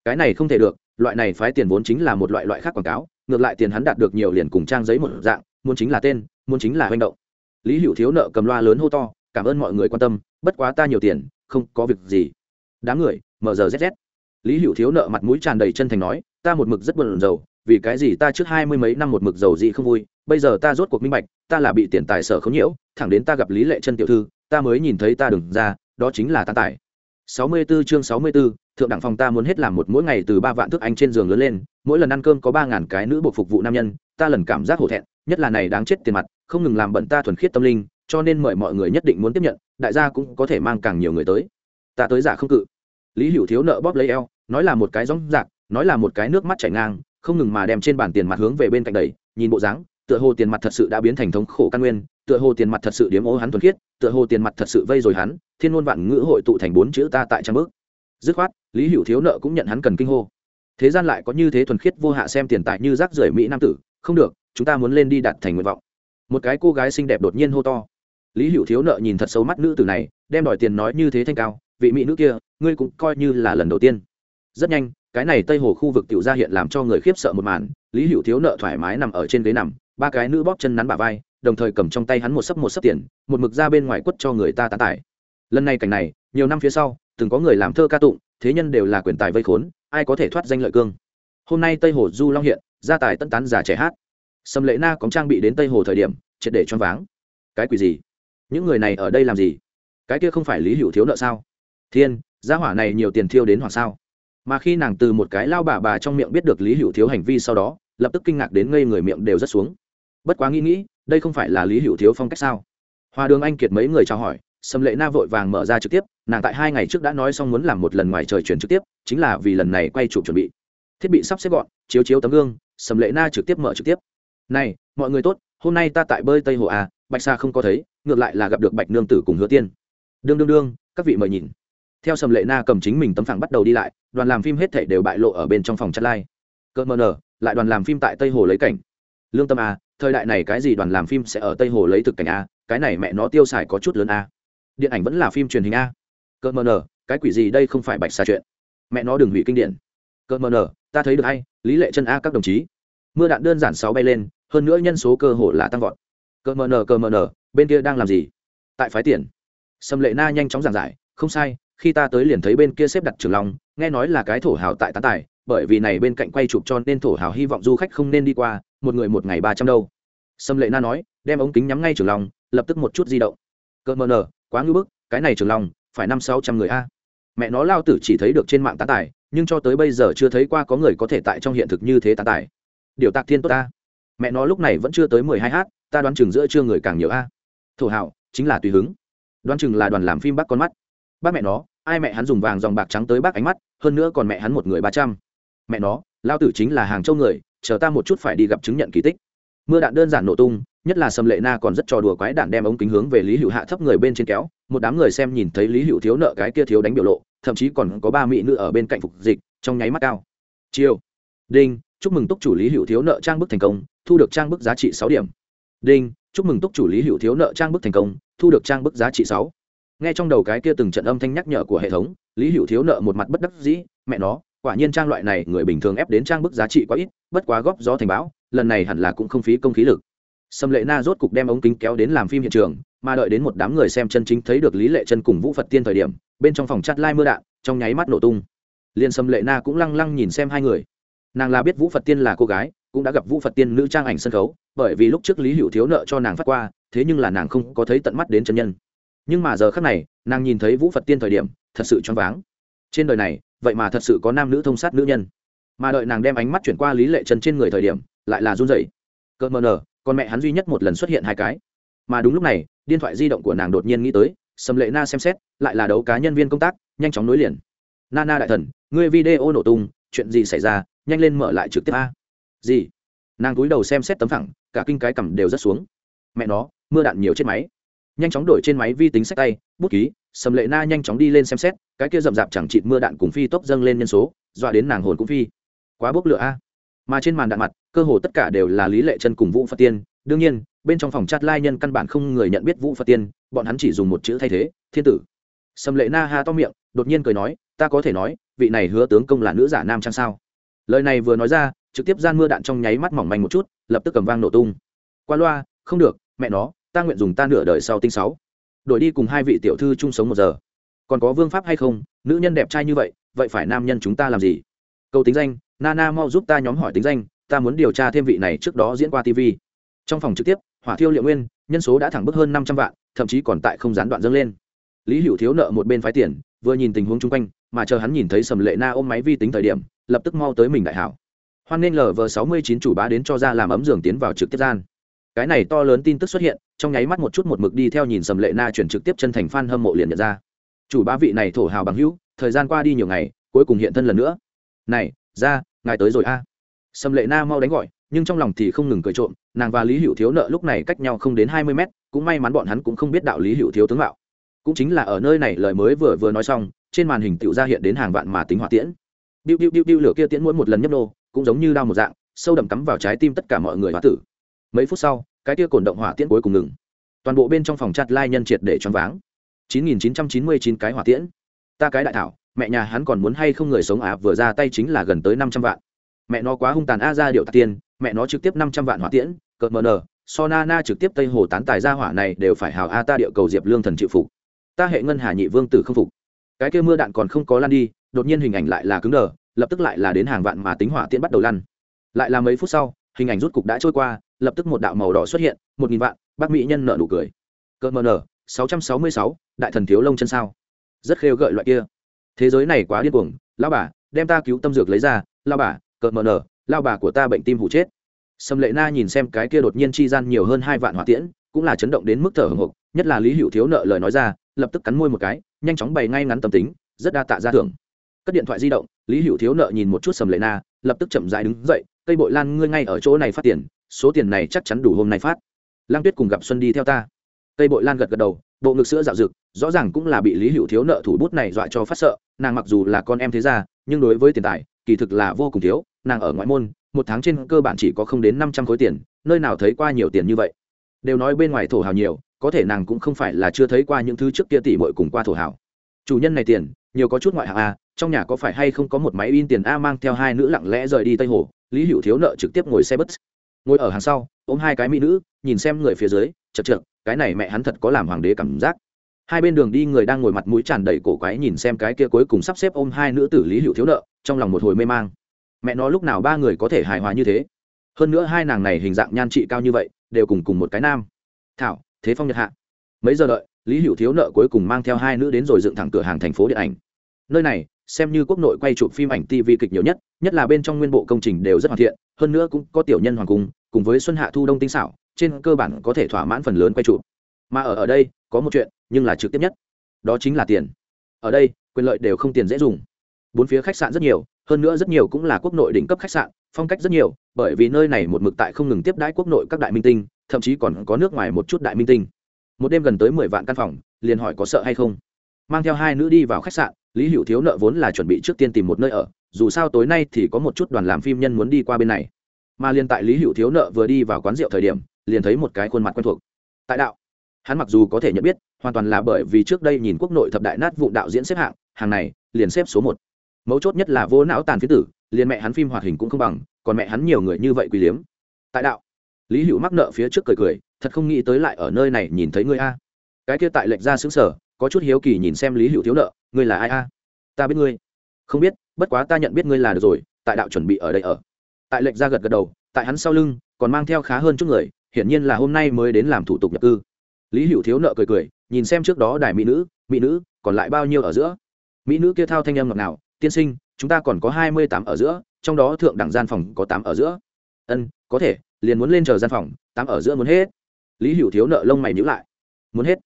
Cái này không thể được, loại này phái tiền vốn chính là một loại loại khác quảng cáo, ngược lại tiền hắn đạt được nhiều liền cùng trang giấy một dạng, muốn chính là tên, muốn chính là hành động. Lý hữu thiếu nợ cầm loa lớn hô to, cảm ơn mọi người quan tâm, bất quá ta nhiều tiền, không có việc gì. Đám người mờ giờ zz lý hữu thiếu nợ mặt mũi tràn đầy chân thành nói ta một mực rất buồn rầu vì cái gì ta trước hai mươi mấy năm một mực giàu gì không vui bây giờ ta rốt cuộc minh bạch ta là bị tiền tài sở không nhiễu thẳng đến ta gặp lý lệ chân tiểu thư ta mới nhìn thấy ta đừng ra đó chính là ta tài. 64 chương 64, thượng đẳng phòng ta muốn hết làm một mỗi ngày từ ba vạn thức anh trên giường lớn lên mỗi lần ăn cơm có ba ngàn cái nữ bộ phục vụ nam nhân ta lần cảm giác hổ thẹn nhất là này đáng chết tiền mặt không ngừng làm bận ta thuần khiết tâm linh cho nên mời mọi người nhất định muốn tiếp nhận đại gia cũng có thể mang càng nhiều người tới. Ta tới giả không cự. Lý hữu thiếu nợ bóp lấy eo nói là một cái rõng rạc nói là một cái nước mắt chảy ngang, không ngừng mà đem trên bàn tiền mặt hướng về bên cạnh đầy nhìn bộ dáng, tựa hồ tiền mặt thật sự đã biến thành thống khổ căn nguyên, tựa hồ tiền mặt thật sự điếm ô hắn thuần khiết, tựa hồ tiền mặt thật sự vây rồi hắn, thiên ngôn vạn ngữ hội tụ thành bốn chữ ta tại trang bước dứt khoát, lý hữu thiếu nợ cũng nhận hắn cần kinh hô. Thế gian lại có như thế thuần khiết vô hạ xem tiền tài như rác rưởi mỹ nam tử, không được, chúng ta muốn lên đi đặt thành nguyện vọng. Một cái cô gái xinh đẹp đột nhiên hô to. Lý hữu thiếu nợ nhìn thật xấu mắt nữ tử này, đem đòi tiền nói như thế thanh cao, vị mỹ nữ kia, ngươi cũng coi như là lần đầu tiên. Rất nhanh cái này tây hồ khu vực tiểu ra hiện làm cho người khiếp sợ một màn, lý hữu thiếu nợ thoải mái nằm ở trên ghế nằm, ba cái nữ bóp chân nắn bà vai, đồng thời cầm trong tay hắn một sấp một sấp tiền, một mực ra bên ngoài quất cho người ta tán tải. Lần này cảnh này, nhiều năm phía sau, từng có người làm thơ ca tụng, thế nhân đều là quyền tài vây khốn, ai có thể thoát danh lợi cương. Hôm nay tây hồ du long hiện, gia tài tân tán giả trẻ hát. Sầm lệ na có trang bị đến tây hồ thời điểm, triệt để choáng váng. Cái quỷ gì? Những người này ở đây làm gì? Cái kia không phải lý hữu thiếu nợ sao? Thiên, gia hỏa này nhiều tiền thiêu đến hoặc sao? Mà khi nàng từ một cái lao bà bà trong miệng biết được lý hữu thiếu hành vi sau đó, lập tức kinh ngạc đến ngây người miệng đều rất xuống. Bất quá nghĩ nghĩ, đây không phải là lý hữu thiếu phong cách sao? Hòa đường anh kiệt mấy người trao hỏi sầm lệ na vội vàng mở ra trực tiếp, nàng tại hai ngày trước đã nói xong muốn làm một lần ngoài trời chuyển trực tiếp, chính là vì lần này quay chụp chuẩn bị. Thiết bị sắp xếp gọn, chiếu chiếu tấm gương sầm lệ na trực tiếp mở trực tiếp. Này, mọi người tốt, hôm nay ta tại bơi tây hồ à bạch sa không có thấy, ngược lại là gặp được bạch nương tử cùng hứa tiên. Đương đương đương, các vị mời nhìn theo sầm lệ na cầm chính mình tấm phẳng bắt đầu đi lại, đoàn làm phim hết thể đều bại lộ ở bên trong phòng chắt lai. Cỡ mờ nở, lại đoàn làm phim tại tây hồ lấy cảnh. Lương tâm a, thời đại này cái gì đoàn làm phim sẽ ở tây hồ lấy thực cảnh a, cái này mẹ nó tiêu xài có chút lớn a. Điện ảnh vẫn là phim truyền hình a. Cỡ mờ nở, cái quỷ gì đây không phải bạch xa chuyện. Mẹ nó đừng hủy kinh điển. Cỡ mờ nở, ta thấy được hay, lý lệ chân a các đồng chí. Mưa đạn đơn giản sáu bay lên, hơn nữa nhân số cơ hội là tăng vọt. Cỡ mờ nở cỡ mờ nở, bên kia đang làm gì? Tại phái tiền. Sâm lệ na nhanh chóng giảng giải, không sai khi ta tới liền thấy bên kia xếp đặt trường long, nghe nói là cái thổ hào tại tán tài, bởi vì này bên cạnh quay chụp cho nên thổ hào hy vọng du khách không nên đi qua, một người một ngày ba trăm đâu. Sâm lệ na nói, đem ống kính nhắm ngay trường long, lập tức một chút di động. Cỡ mờ nở quá ngưỡng bức, cái này trường long, phải năm sáu trăm người a. Mẹ nó lao tử chỉ thấy được trên mạng tán tài, nhưng cho tới bây giờ chưa thấy qua có người có thể tại trong hiện thực như thế tán tài. Điều tạc thiên tốt ta mẹ nó lúc này vẫn chưa tới mười hai h ta đoán chừng giữa chưa người càng nhiều a. Thổ hào, chính là tùy hứng. Đoán chừng là đoàn làm phim bác con mắt. Bác mẹ nó ai mẹ hắn dùng vàng dòng bạc trắng tới bác ánh mắt, hơn nữa còn mẹ hắn một người ba trăm. Mẹ nó, lao tử chính là hàng châu người, chờ ta một chút phải đi gặp chứng nhận kỳ tích. Mưa đạn đơn giản nổ tung, nhất là sầm lệ na còn rất trò đùa quái đạn đem ống kính hướng về lý hữu hạ thấp người bên trên kéo, một đám người xem nhìn thấy lý hữu thiếu nợ cái kia thiếu đánh biểu lộ, thậm chí còn có ba mỹ nữ ở bên cạnh phục dịch, trong nháy mắt cao. Chiêu. Đinh, chúc mừng túc chủ lý hữu thiếu nợ trang bức thành công, thu được trang bức giá trị sáu điểm. Đinh, chúc mừng túc chủ lý hữu thiếu nợ trang bức thành công, thu được trang bức giá trị sáu nghe trong đầu cái kia từng trận âm thanh nhắc nhở của hệ thống, lý hữu thiếu nợ một mặt bất đắc dĩ, mẹ nó, quả nhiên trang loại này, người bình thường ép đến trang bức giá trị quá ít, bất quá góp gió thành bão, lần này hẳn là cũng không phí công khí lực. Sâm lệ na rốt cục đem ống kính kéo đến làm phim hiện trường, mà đợi đến một đám người xem chân chính thấy được lý lệ chân cùng vũ phật tiên thời điểm, bên trong phòng chặt lai mưa đạn, trong nháy mắt nổ tung. Liền sâm lệ na cũng lăng lăng nhìn xem hai người. Nàng là biết vũ phật tiên là cô gái, cũng đã gặp vũ phật tiên nữ trang ảnh sân khấu, bởi vì lúc trước lý hữu thiếu nợ cho nàng phát qua, thế nhưng là nàng không có thấy tận mắt đến chân nhân nhưng mà giờ khác này, nàng nhìn thấy vũ phật tiên thời điểm, thật sự choáng váng. Trên đời này, vậy mà thật sự có nam nữ thông sát nữ nhân. Mà đợi nàng đem ánh mắt chuyển qua lý lệ trần trên người thời điểm, lại là run rẩy. Cợt mờ nở, con mẹ hắn duy nhất một lần xuất hiện hai cái. Mà đúng lúc này, điện thoại di động của nàng đột nhiên nghĩ tới, sầm lệ na xem xét, lại là đấu cá nhân viên công tác, nhanh chóng nối liền. Nana đại thần, ngươi video nổ tung, chuyện gì xảy ra, nhanh lên mở lại trực tiếp a. Gì? Nàng cúi đầu xem xét tấm phẳng, cả kinh cái cầm đều rất xuống. Mẹ nó, mưa đạn nhiều chết máy nhanh chóng đổi trên máy vi tính sách tay, bút ký, sầm lệ na nhanh chóng đi lên xem xét, cái kia rậm rạp chẳng chịt mưa đạn cùng phi tốc dâng lên nhân số, dọa đến nàng hồn cũng phi. Quá bốc lửa a. Mà trên màn đạn mặt, cơ hồ tất cả đều là lý lệ chân cùng vũ phật tiên. Đương nhiên, bên trong phòng chat lai nhân căn bản không người nhận biết vũ phật tiên, bọn hắn chỉ dùng một chữ thay thế, thiên tử. Sầm lệ na ha to miệng, đột nhiên cười nói, ta có thể nói, vị này hứa tướng công là nữ giả nam trang sao? Lời này vừa nói ra, trực tiếp gian mưa đạn trong nháy mắt mỏng manh một chút, lập tức cầm vang nổ tung. Qua loa, không được, mẹ nó ta nguyện dùng ta nửa đời sau tinh sáu. Đổi đi cùng hai vị tiểu thư chung sống một giờ. Còn có vương pháp hay không? Nữ nhân đẹp trai như vậy vậy phải nam nhân chúng ta làm gì? Câu tính danh, nana mau giúp ta nhóm hỏi tính danh, ta muốn điều tra thêm vị này trước đó diễn qua tv trong phòng trực tiếp, hỏa thiêu liệu nguyên, nhân số đã thẳng bức hơn năm trăm vạn, thậm chí còn tại không gián đoạn dâng lên. Lý hữu thiếu nợ một bên phái tiền, vừa nhìn tình huống chung quanh, mà chờ hắn nhìn thấy sầm lệ na ôm máy vi tính thời điểm, lập tức mau tới mình đại hảo. Hoan nghênh lv sáu mươi chín chủ bá đến cho ra làm ấm giường tiến vào trực tiếp gian cái này to lớn tin tức xuất hiện, trong nháy mắt một chút một mực đi theo nhìn sầm lệ na chuyển trực tiếp chân thành f hâm mộ liền nhận ra. Chủ bá vị này thổ hào bằng hữu, thời gian qua đi nhiều ngày, cuối cùng hiện thân lần nữa. Này, ra, ngài tới rồi a. Sầm lệ na mau đánh gọi, nhưng trong lòng thì không ngừng cười trộm, nàng và lý hữu thiếu nợ lúc này cách nhau không đến hai mươi mét, cũng may mắn bọn hắn cũng không biết đạo lý hữu thiếu tướng mạo. Cũng chính là ở nơi này lời mới vừa vừa nói xong, trên màn hình tựu ra hiện đến hàng vạn mà tính hỏa tiễn. Biu biu biu biu lửa kia tiễn mỗi một lần nhấp nô, cũng giống như đao một dạng, sâu đậm cắm vào trái tim tất cả mọi người hóa tử mấy phút sau, cái tia cổn động hỏa tiễn cuối cùng ngừng. Toàn bộ bên trong phòng chặt lai nhân triệt để choáng váng. 9999 cái hỏa tiễn. Ta cái đại thảo, mẹ nhà hắn còn muốn hay không người sống à vừa ra tay chính là gần tới 500 vạn. Mẹ nó quá hung tàn a ra điệu tạc tiền, mẹ nó trực tiếp 500 vạn hỏa tiễn, cợt mờ nờ, so na na trực tiếp tây hồ tán tài ra hỏa này đều phải hào a ta điệu cầu diệp lương thần chịu phục. Ta hệ ngân hà nhị vương tử không phục. Cái kia mưa đạn còn không có lan đi, đột nhiên hình ảnh lại là cứng đờ, lập tức lại là đến hàng vạn mà tính hỏa tiễn bắt đầu lăn. Lại là mấy phút sau, hình ảnh rút cục đã trôi qua lập tức một đạo màu đỏ xuất hiện, một nghìn vạn, bác mỹ nhân nợ nụ cười. Cợt mờ nở, sáu trăm sáu mươi sáu, đại thần thiếu lông chân sao. Rất khêu gợi loại kia. Thế giới này quá điên cuồng lao bà, đem ta cứu tâm dược lấy ra lao bà cờ mờ nở lao bà của ta bệnh tim hụ chết. Sâm lệ na nhìn xem cái kia đột nhiên chi gian nhiều hơn hai vạn hỏa tiễn, cũng là chấn động đến mức thở hồng hộc, nhất là lý hữu thiếu nợ lời nói ra, lập tức cắn môi một cái, nhanh chóng bày ngay ngắn tâm tính, rất đa tạ ra thưởng. Cất điện thoại di động, lý hữu thiếu nợ nhìn một chút sầm lệ na, lập tức chậm dại đứng dậy cây bội lan, ngươi ngay ở chỗ này phát tiền, số tiền này chắc chắn đủ hôm nay phát. Lang tuyết cùng gặp xuân đi theo ta. Cây bội lan gật gật đầu, bộ ngực sữa dạo rực, rõ ràng cũng là bị lý hữu thiếu nợ thủ bút này dọa cho phát sợ, nàng mặc dù là con em thế gia, nhưng đối với tiền tài, kỳ thực là vô cùng thiếu, nàng ở ngoại môn, một tháng trên cơ bản chỉ có không đến năm trăm khối tiền, nơi nào thấy qua nhiều tiền như vậy. Đều nói bên ngoài thổ hào nhiều, có thể nàng cũng không phải là chưa thấy qua những thứ trước kia tỷ bội cùng qua thổ hào. Chủ nhân này tiền, nhiều có chút ngoại hạng a, trong nhà có phải hay không có một máy in tiền a mang theo hai nữ lặng lẽ rời đi tây hồ lý hữu thiếu nợ trực tiếp ngồi xe bus. Ngồi ở hàng sau, ôm hai cái mỹ nữ, nhìn xem người phía dưới, chật chật cái này mẹ hắn thật có làm hoàng đế cảm giác. Hai bên đường đi người đang ngồi mặt mũi tràn đầy cổ quái nhìn xem cái kia cuối cùng sắp xếp ôm hai nữ tử lý hữu thiếu nợ, trong lòng một hồi mê mang. Mẹ nó lúc nào ba người có thể hài hòa như thế? Hơn nữa hai nàng này hình dạng nhan trị cao như vậy, đều cùng cùng một cái nam. Thảo, thế phong nhật hạ. Mấy giờ đợi, lý hữu thiếu nợ cuối cùng mang theo hai nữ đến rồi dựng thẳng cửa hàng thành phố điện ảnh. Nơi này xem như quốc nội quay chụp phim ảnh tv kịch nhiều nhất nhất là bên trong nguyên bộ công trình đều rất hoàn thiện, hơn nữa cũng có tiểu nhân hoàng cung, cùng với xuân hạ thu đông tinh xảo, trên cơ bản có thể thỏa mãn phần lớn quay chụp. Mà ở ở đây, có một chuyện, nhưng là trực tiếp nhất. Đó chính là tiền. Ở đây, quyền lợi đều không tiền dễ dùng. Bốn phía khách sạn rất nhiều, hơn nữa rất nhiều cũng là quốc nội đỉnh cấp khách sạn, phong cách rất nhiều, bởi vì nơi này một mực tại không ngừng tiếp đãi quốc nội các đại minh tinh, thậm chí còn có nước ngoài một chút đại minh tinh. Một đêm gần tới mười vạn căn phòng, liền hỏi có sợ hay không mang theo hai nữ đi vào khách sạn, lý hữu thiếu nợ vốn là chuẩn bị trước tiên tìm một nơi ở, dù sao tối nay thì có một chút đoàn làm phim nhân muốn đi qua bên này. Mà liền tại lý hữu thiếu nợ vừa đi vào quán rượu thời điểm, liền thấy một cái khuôn mặt quen thuộc. Tại đạo. Hắn mặc dù có thể nhận biết, hoàn toàn là bởi vì trước đây nhìn quốc nội thập đại nát vụ đạo diễn xếp hạng, hàng này, liền xếp số một. Mấu chốt nhất là vô não tàn phía tử, liền mẹ hắn phim hoạt hình cũng không bằng, còn mẹ hắn nhiều người như vậy quý liếm. Tại đạo. Lý hữu mắc nợ phía trước cười cười, thật không nghĩ tới lại ở nơi này nhìn thấy ngươi a. Cái kia tại lệch ra xứng sở có chút hiếu kỳ nhìn xem lý hữu thiếu nợ ngươi là ai a ta biết ngươi không biết bất quá ta nhận biết ngươi là được rồi tại đạo chuẩn bị ở đây ở tại lệnh ra gật gật đầu tại hắn sau lưng còn mang theo khá hơn chút người hiển nhiên là hôm nay mới đến làm thủ tục nhập cư lý hữu thiếu nợ cười cười nhìn xem trước đó đài mỹ nữ mỹ nữ còn lại bao nhiêu ở giữa mỹ nữ kia thao thanh âm ngọc nào tiên sinh chúng ta còn có hai mươi tám ở giữa trong đó thượng đẳng gian phòng có tám ở giữa ân có thể liền muốn lên chờ gian phòng tám ở giữa muốn hết lý hữu thiếu nợ lông mày nhữ lại muốn hết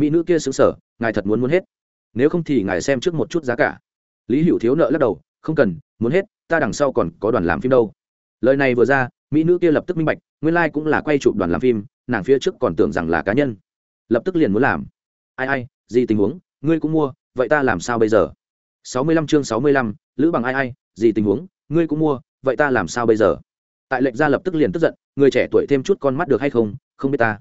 mỹ nữ kia xứng sở ngài thật muốn muốn hết. Nếu không thì ngài xem trước một chút giá cả. Lý hữu thiếu nợ lắc đầu, không cần, muốn hết, ta đằng sau còn có đoàn làm phim đâu. Lời này vừa ra, mỹ nữ kia lập tức minh bạch, nguyên lai、like、cũng là quay chụp đoàn làm phim, nàng phía trước còn tưởng rằng là cá nhân. Lập tức liền muốn làm. Ai ai, gì tình huống, ngươi cũng mua, vậy ta làm sao bây giờ? Sáu mươi lăm chương sáu mươi lăm, lữ bằng ai ai, gì tình huống, ngươi cũng mua, vậy ta làm sao bây giờ? Tại lệnh gia lập tức liền tức giận, người trẻ tuổi thêm chút con mắt được hay không không biết ta.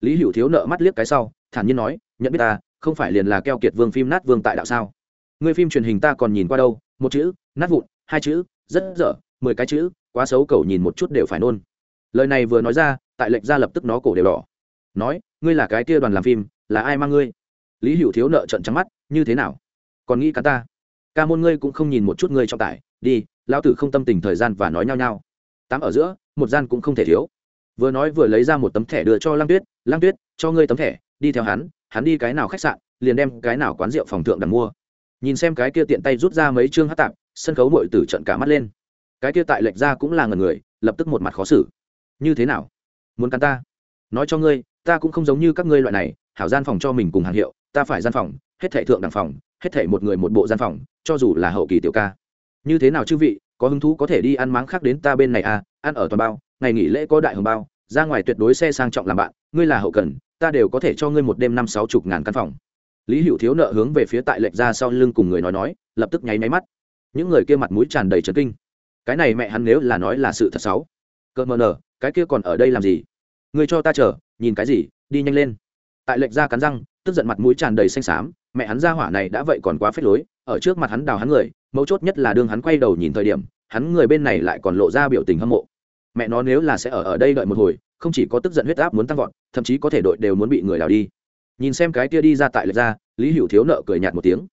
Lý hữu thiếu nợ mắt liếc cái sau thản nhiên nói, nhận biết ta, không phải liền là keo kiệt vương phim nát vương tại đạo sao? Người phim truyền hình ta còn nhìn qua đâu, một chữ, nát vụn, hai chữ, rất dở, mười cái chữ, quá xấu cầu nhìn một chút đều phải nôn. Lời này vừa nói ra, tại lệnh ra lập tức nó cổ đều đỏ. Nói, ngươi là cái kia đoàn làm phim, là ai mang ngươi? Lý hữu thiếu nợ trận trắng mắt, như thế nào? Còn nghĩ cả ta? Ca môn ngươi cũng không nhìn một chút ngươi trọng tải, đi lao tử không tâm tình thời gian và nói nhau nhau. Tám ở giữa, một gian cũng không thể thiếu. Vừa nói vừa lấy ra một tấm thẻ đưa cho lang tuyết lang tuyết, cho ngươi tấm thẻ đi theo hắn hắn đi cái nào khách sạn, liền đem cái nào quán rượu phòng thượng đặt mua. Nhìn xem cái kia tiện tay rút ra mấy chương hát tạp, sân khấu mội tử trận cả mắt lên. Cái kia tại lệch ra cũng là ngần người, lập tức một mặt khó xử. Như thế nào? Muốn cắn ta? Nói cho ngươi, ta cũng không giống như các ngươi loại này, hảo gian phòng cho mình cùng hàng hiệu, ta phải gian phòng, hết thể thượng đẳng phòng, hết thể một người một bộ gian phòng, cho dù là hậu kỳ tiểu ca. Như thế nào chư vị, có hứng thú có thể đi ăn máng khác đến ta bên này à ăn ở toàn bao, ngày nghỉ lễ có đại hồng bao ra ngoài tuyệt đối xe sang trọng làm bạn, ngươi là hậu cần, ta đều có thể cho ngươi một đêm năm sáu chục ngàn căn phòng. Lý hữu thiếu nợ hướng về phía tại lệch ra sau lưng cùng người nói nói, lập tức nháy máy mắt. Những người kia mặt mũi tràn đầy trấn kinh. Cái này mẹ hắn nếu là nói là sự thật xấu. Cợt mờ nở cái kia còn ở đây làm gì? Ngươi cho ta chờ, nhìn cái gì, đi nhanh lên. Tại lệch ra cắn răng, tức giận mặt mũi tràn đầy xanh xám, mẹ hắn ra hỏa này đã vậy còn quá phết lối, ở trước mặt hắn đào hắn người, mấu chốt nhất là đương hắn quay đầu nhìn thời điểm, hắn người bên này lại còn lộ ra biểu tình hâm mộ mẹ nó nếu là sẽ ở ở đây đợi một hồi, không chỉ có tức giận huyết áp muốn tăng vọt, thậm chí có thể đội đều muốn bị người đào đi. Nhìn xem cái kia đi ra tại lệch ra, lý hữu thiếu nợ cười nhạt một tiếng.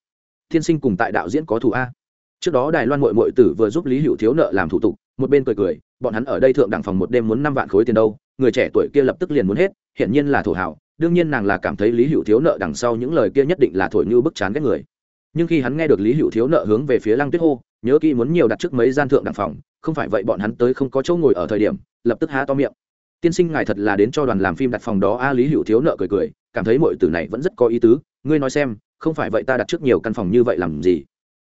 Thiên sinh cùng tại đạo diễn có thủ a. Trước đó đài loan mội mội tử vừa giúp lý hữu thiếu nợ làm thủ tục, một bên cười cười, bọn hắn ở đây thượng đẳng phòng một đêm muốn năm vạn khối tiền đâu, người trẻ tuổi kia lập tức liền muốn hết, hiển nhiên là thổ hảo đương nhiên nàng là cảm thấy lý hữu thiếu nợ đằng sau những lời kia nhất định là thổi như bức chán ghét người. Nhưng khi hắn nghe được lý hữu thiếu nợ hướng về phía lăng tuyết hô, nhớ kỹ muốn nhiều đặt trước mấy gian thượng đẳng phòng không phải vậy bọn hắn tới không có chỗ ngồi ở thời điểm, lập tức há to miệng. Tiên sinh ngài thật là đến cho đoàn làm phim đặt phòng đó a, lý hữu thiếu nợ cười cười, cảm thấy mọi từ này vẫn rất có ý tứ, ngươi nói xem, không phải vậy ta đặt trước nhiều căn phòng như vậy làm gì?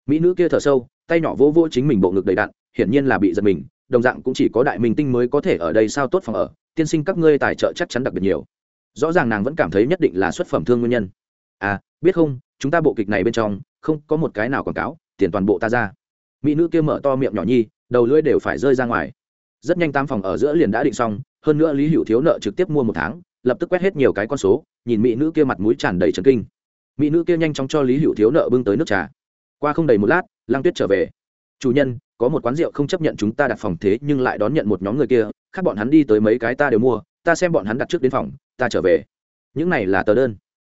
Mỹ nữ kia thở sâu, tay nhỏ vô vô chính mình bộ ngực đầy đạn, hiển nhiên là bị giật mình, đồng dạng cũng chỉ có đại minh tinh mới có thể ở đây sao tốt phòng ở, tiên sinh các ngươi tài trợ chắc chắn đặc biệt nhiều. Rõ ràng nàng vẫn cảm thấy nhất định là xuất phẩm thương nguyên nhân. À biết không, chúng ta bộ kịch này bên trong, không có một cái nào quảng cáo, tiền toàn bộ ta ra. Mỹ nữ kia mở to miệng nhỏ nhi đầu lưỡi đều phải rơi ra ngoài. Rất nhanh tam phòng ở giữa liền đã định xong, hơn nữa lý hữu thiếu nợ trực tiếp mua một tháng, lập tức quét hết nhiều cái con số, nhìn mỹ nữ kia mặt mũi tràn đầy trần kinh. Mỹ nữ kia nhanh chóng cho lý hữu thiếu nợ bưng tới nước trà. Qua không đầy một lát lang tuyết trở về. Chủ nhân, có một quán rượu không chấp nhận chúng ta đặt phòng thế nhưng lại đón nhận một nhóm người kia, khác bọn hắn đi tới mấy cái ta đều mua, ta xem bọn hắn đặt trước đến phòng, ta trở về. Những này là tờ đơn.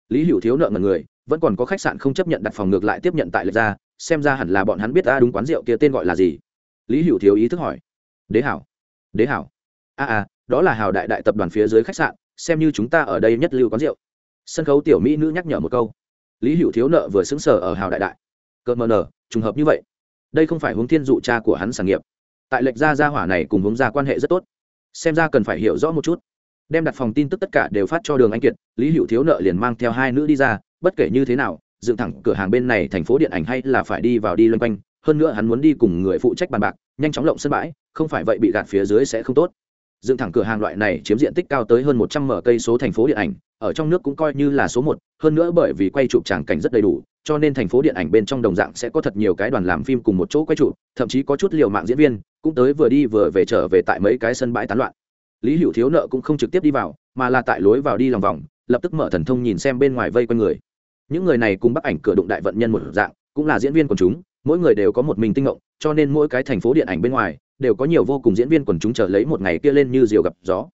Lý hữu thiếu nợ ngần người, vẫn còn có khách sạn không chấp nhận đặt phòng ngược lại tiếp nhận tại lệch ra, xem ra hẳn là bọn hắn biết ta đúng quán rượu kia tên gọi là gì lý hữu thiếu ý thức hỏi. Đế hảo đế hảo. A à, à đó là hào đại đại tập đoàn phía dưới khách sạn xem như chúng ta ở đây nhất lưu quán rượu. Sân khấu tiểu mỹ nữ nhắc nhở một câu. Lý hữu thiếu nợ vừa xứng sở ở hào đại đại. Cợt mờ nở trùng hợp như vậy. Đây không phải hướng thiên dụ cha của hắn sản nghiệp. Tại lệch gia gia hỏa này cùng hướng gia quan hệ rất tốt. Xem ra cần phải hiểu rõ một chút. Đem đặt phòng tin tức tất cả đều phát cho đường anh kiệt lý hữu thiếu nợ liền mang theo hai nữ đi ra bất kể như thế nào dựng thẳng cửa hàng bên này thành phố điện ảnh hay là phải đi vào đi loanh quanh hơn nữa hắn muốn đi cùng người phụ trách bàn bạc, nhanh chóng lộng sân bãi, không phải vậy bị gạt phía dưới sẽ không tốt. Dựng thẳng cửa hàng loại này chiếm diện tích cao tới hơn một trăm mở cây số thành phố điện ảnh, ở trong nước cũng coi như là số một, hơn nữa bởi vì quay chụp tràng cảnh rất đầy đủ, cho nên thành phố điện ảnh bên trong đồng dạng sẽ có thật nhiều cái đoàn làm phim cùng một chỗ quay chụp, thậm chí có chút liều mạng diễn viên, cũng tới vừa đi vừa về trở về tại mấy cái sân bãi tán loạn. Lý hữu thiếu nợ cũng không trực tiếp đi vào, mà là tại lối vào đi lòng vòng, lập tức mở thần thông nhìn xem bên ngoài vây quanh người. Những người này cùng bắc ảnh cửa đụng đại vận nhân một dạng, cũng là diễn viên quần chúng mỗi người đều có một mình tinh ngộng, cho nên mỗi cái thành phố điện ảnh bên ngoài đều có nhiều vô cùng diễn viên quần chúng chờ lấy một ngày kia lên như diều gặp gió.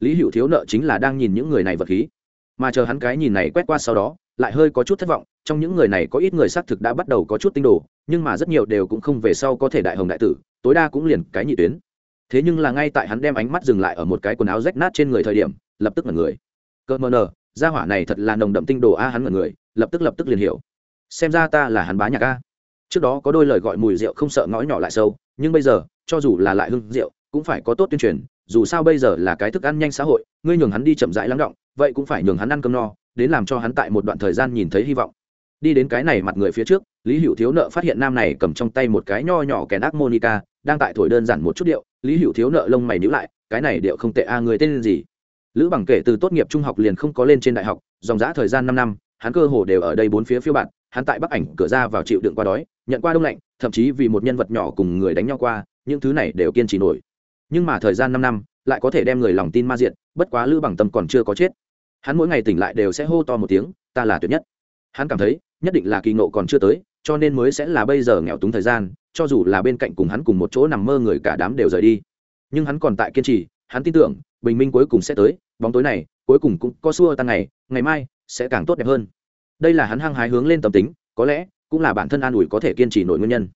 Lý hữu thiếu nợ chính là đang nhìn những người này vật khí, mà chờ hắn cái nhìn này quét qua sau đó, lại hơi có chút thất vọng, trong những người này có ít người xác thực đã bắt đầu có chút tinh đồ, nhưng mà rất nhiều đều cũng không về sau có thể đại hồng đại tử, tối đa cũng liền cái nhị tuyến. Thế nhưng là ngay tại hắn đem ánh mắt dừng lại ở một cái quần áo rách nát trên người thời điểm, lập tức là người. Cơ mờ nờ, gia hỏa này thật là nồng đậm tinh đồ a, hắn là người, lập tức lập tức liền hiểu. Xem ra ta là hắn bá nhạc a trước đó có đôi lời gọi mùi rượu không sợ ngõ nhỏ lại sâu, nhưng bây giờ, cho dù là lại hưng rượu, cũng phải có tốt tuyên truyền, dù sao bây giờ là cái thức ăn nhanh xã hội, ngươi nhường hắn đi chậm rãi lắng động, vậy cũng phải nhường hắn ăn cơm no, đến làm cho hắn tại một đoạn thời gian nhìn thấy hy vọng. Đi đến cái này mặt người phía trước, lý hữu thiếu nợ phát hiện nam này cầm trong tay một cái nho nhỏ kèn ác monica, đang tại thổi đơn giản một chút điệu, lý hữu thiếu nợ lông mày nhữ lại, cái này điệu không tệ a, người tên gì? Lữ bằng kể từ tốt nghiệp trung học liền không có lên trên đại học, dòng giã thời gian năm năm, hắn cơ hồ đều ở đây bốn phía phiêu bạn, hắn tại bắc ảnh cửa ra vào chịu đựng qua đói nhận qua đông lạnh, thậm chí vì một nhân vật nhỏ cùng người đánh nhau qua, những thứ này đều kiên trì nổi. Nhưng mà thời gian năm năm, lại có thể đem người lòng tin ma diện bất quá lữ bằng tâm còn chưa có chết. Hắn mỗi ngày tỉnh lại đều sẽ hô to một tiếng, ta là tuyệt nhất. Hắn cảm thấy, nhất định là kỳ ngộ còn chưa tới, cho nên mới sẽ là bây giờ nghèo túng thời gian, cho dù là bên cạnh cùng hắn cùng một chỗ nằm mơ người cả đám đều rời đi. Nhưng hắn còn tại kiên trì, hắn tin tưởng, bình minh cuối cùng sẽ tới, bóng tối này, cuối cùng cũng có xua tan ngày ngày mai sẽ càng tốt đẹp hơn. Đây là hắn hăng hái hướng lên tâm tính, có lẽ cũng là bản thân an ủi có thể kiên trì nổi nguyên nhân.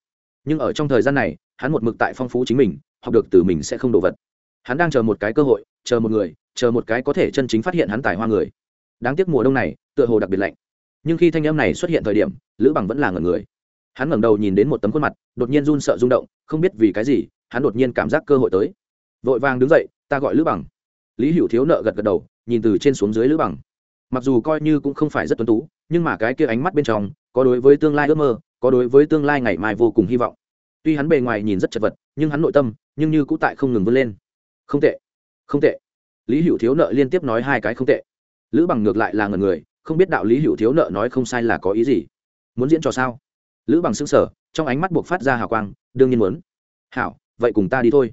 Nhưng ở trong thời gian này, hắn một mực tại phong phú chính mình, học được từ mình sẽ không đổ vật. Hắn đang chờ một cái cơ hội, chờ một người, chờ một cái có thể chân chính phát hiện hắn tài hoa người. Đáng tiếc mùa đông này, tựa hồ đặc biệt lạnh. Nhưng khi thanh em này xuất hiện thời điểm, lữ bằng vẫn là ngần người. Hắn ngẩng đầu nhìn đến một tấm khuôn mặt, đột nhiên run sợ rung động, không biết vì cái gì, hắn đột nhiên cảm giác cơ hội tới. Vội vàng đứng dậy, ta gọi lữ bằng. Lý hữu thiếu nợ gật gật đầu, nhìn từ trên xuống dưới lữ bằng. Mặc dù coi như cũng không phải rất tuấn tú, nhưng mà cái kia ánh mắt bên trong có đối với tương lai ước mơ, có đối với tương lai ngày mai vô cùng hy vọng. Tuy hắn bề ngoài nhìn rất chật vật, nhưng hắn nội tâm, nhưng như cũ tại không ngừng vươn lên. Không tệ không tệ. Lý hữu thiếu nợ liên tiếp nói hai cái không tệ. Lữ bằng ngược lại là ngần người, không biết đạo lý hữu thiếu nợ nói không sai là có ý gì. Muốn diễn trò sao? Lữ bằng xứng sở trong ánh mắt buộc phát ra hào quang, đương nhiên muốn. Hảo, vậy cùng ta đi thôi.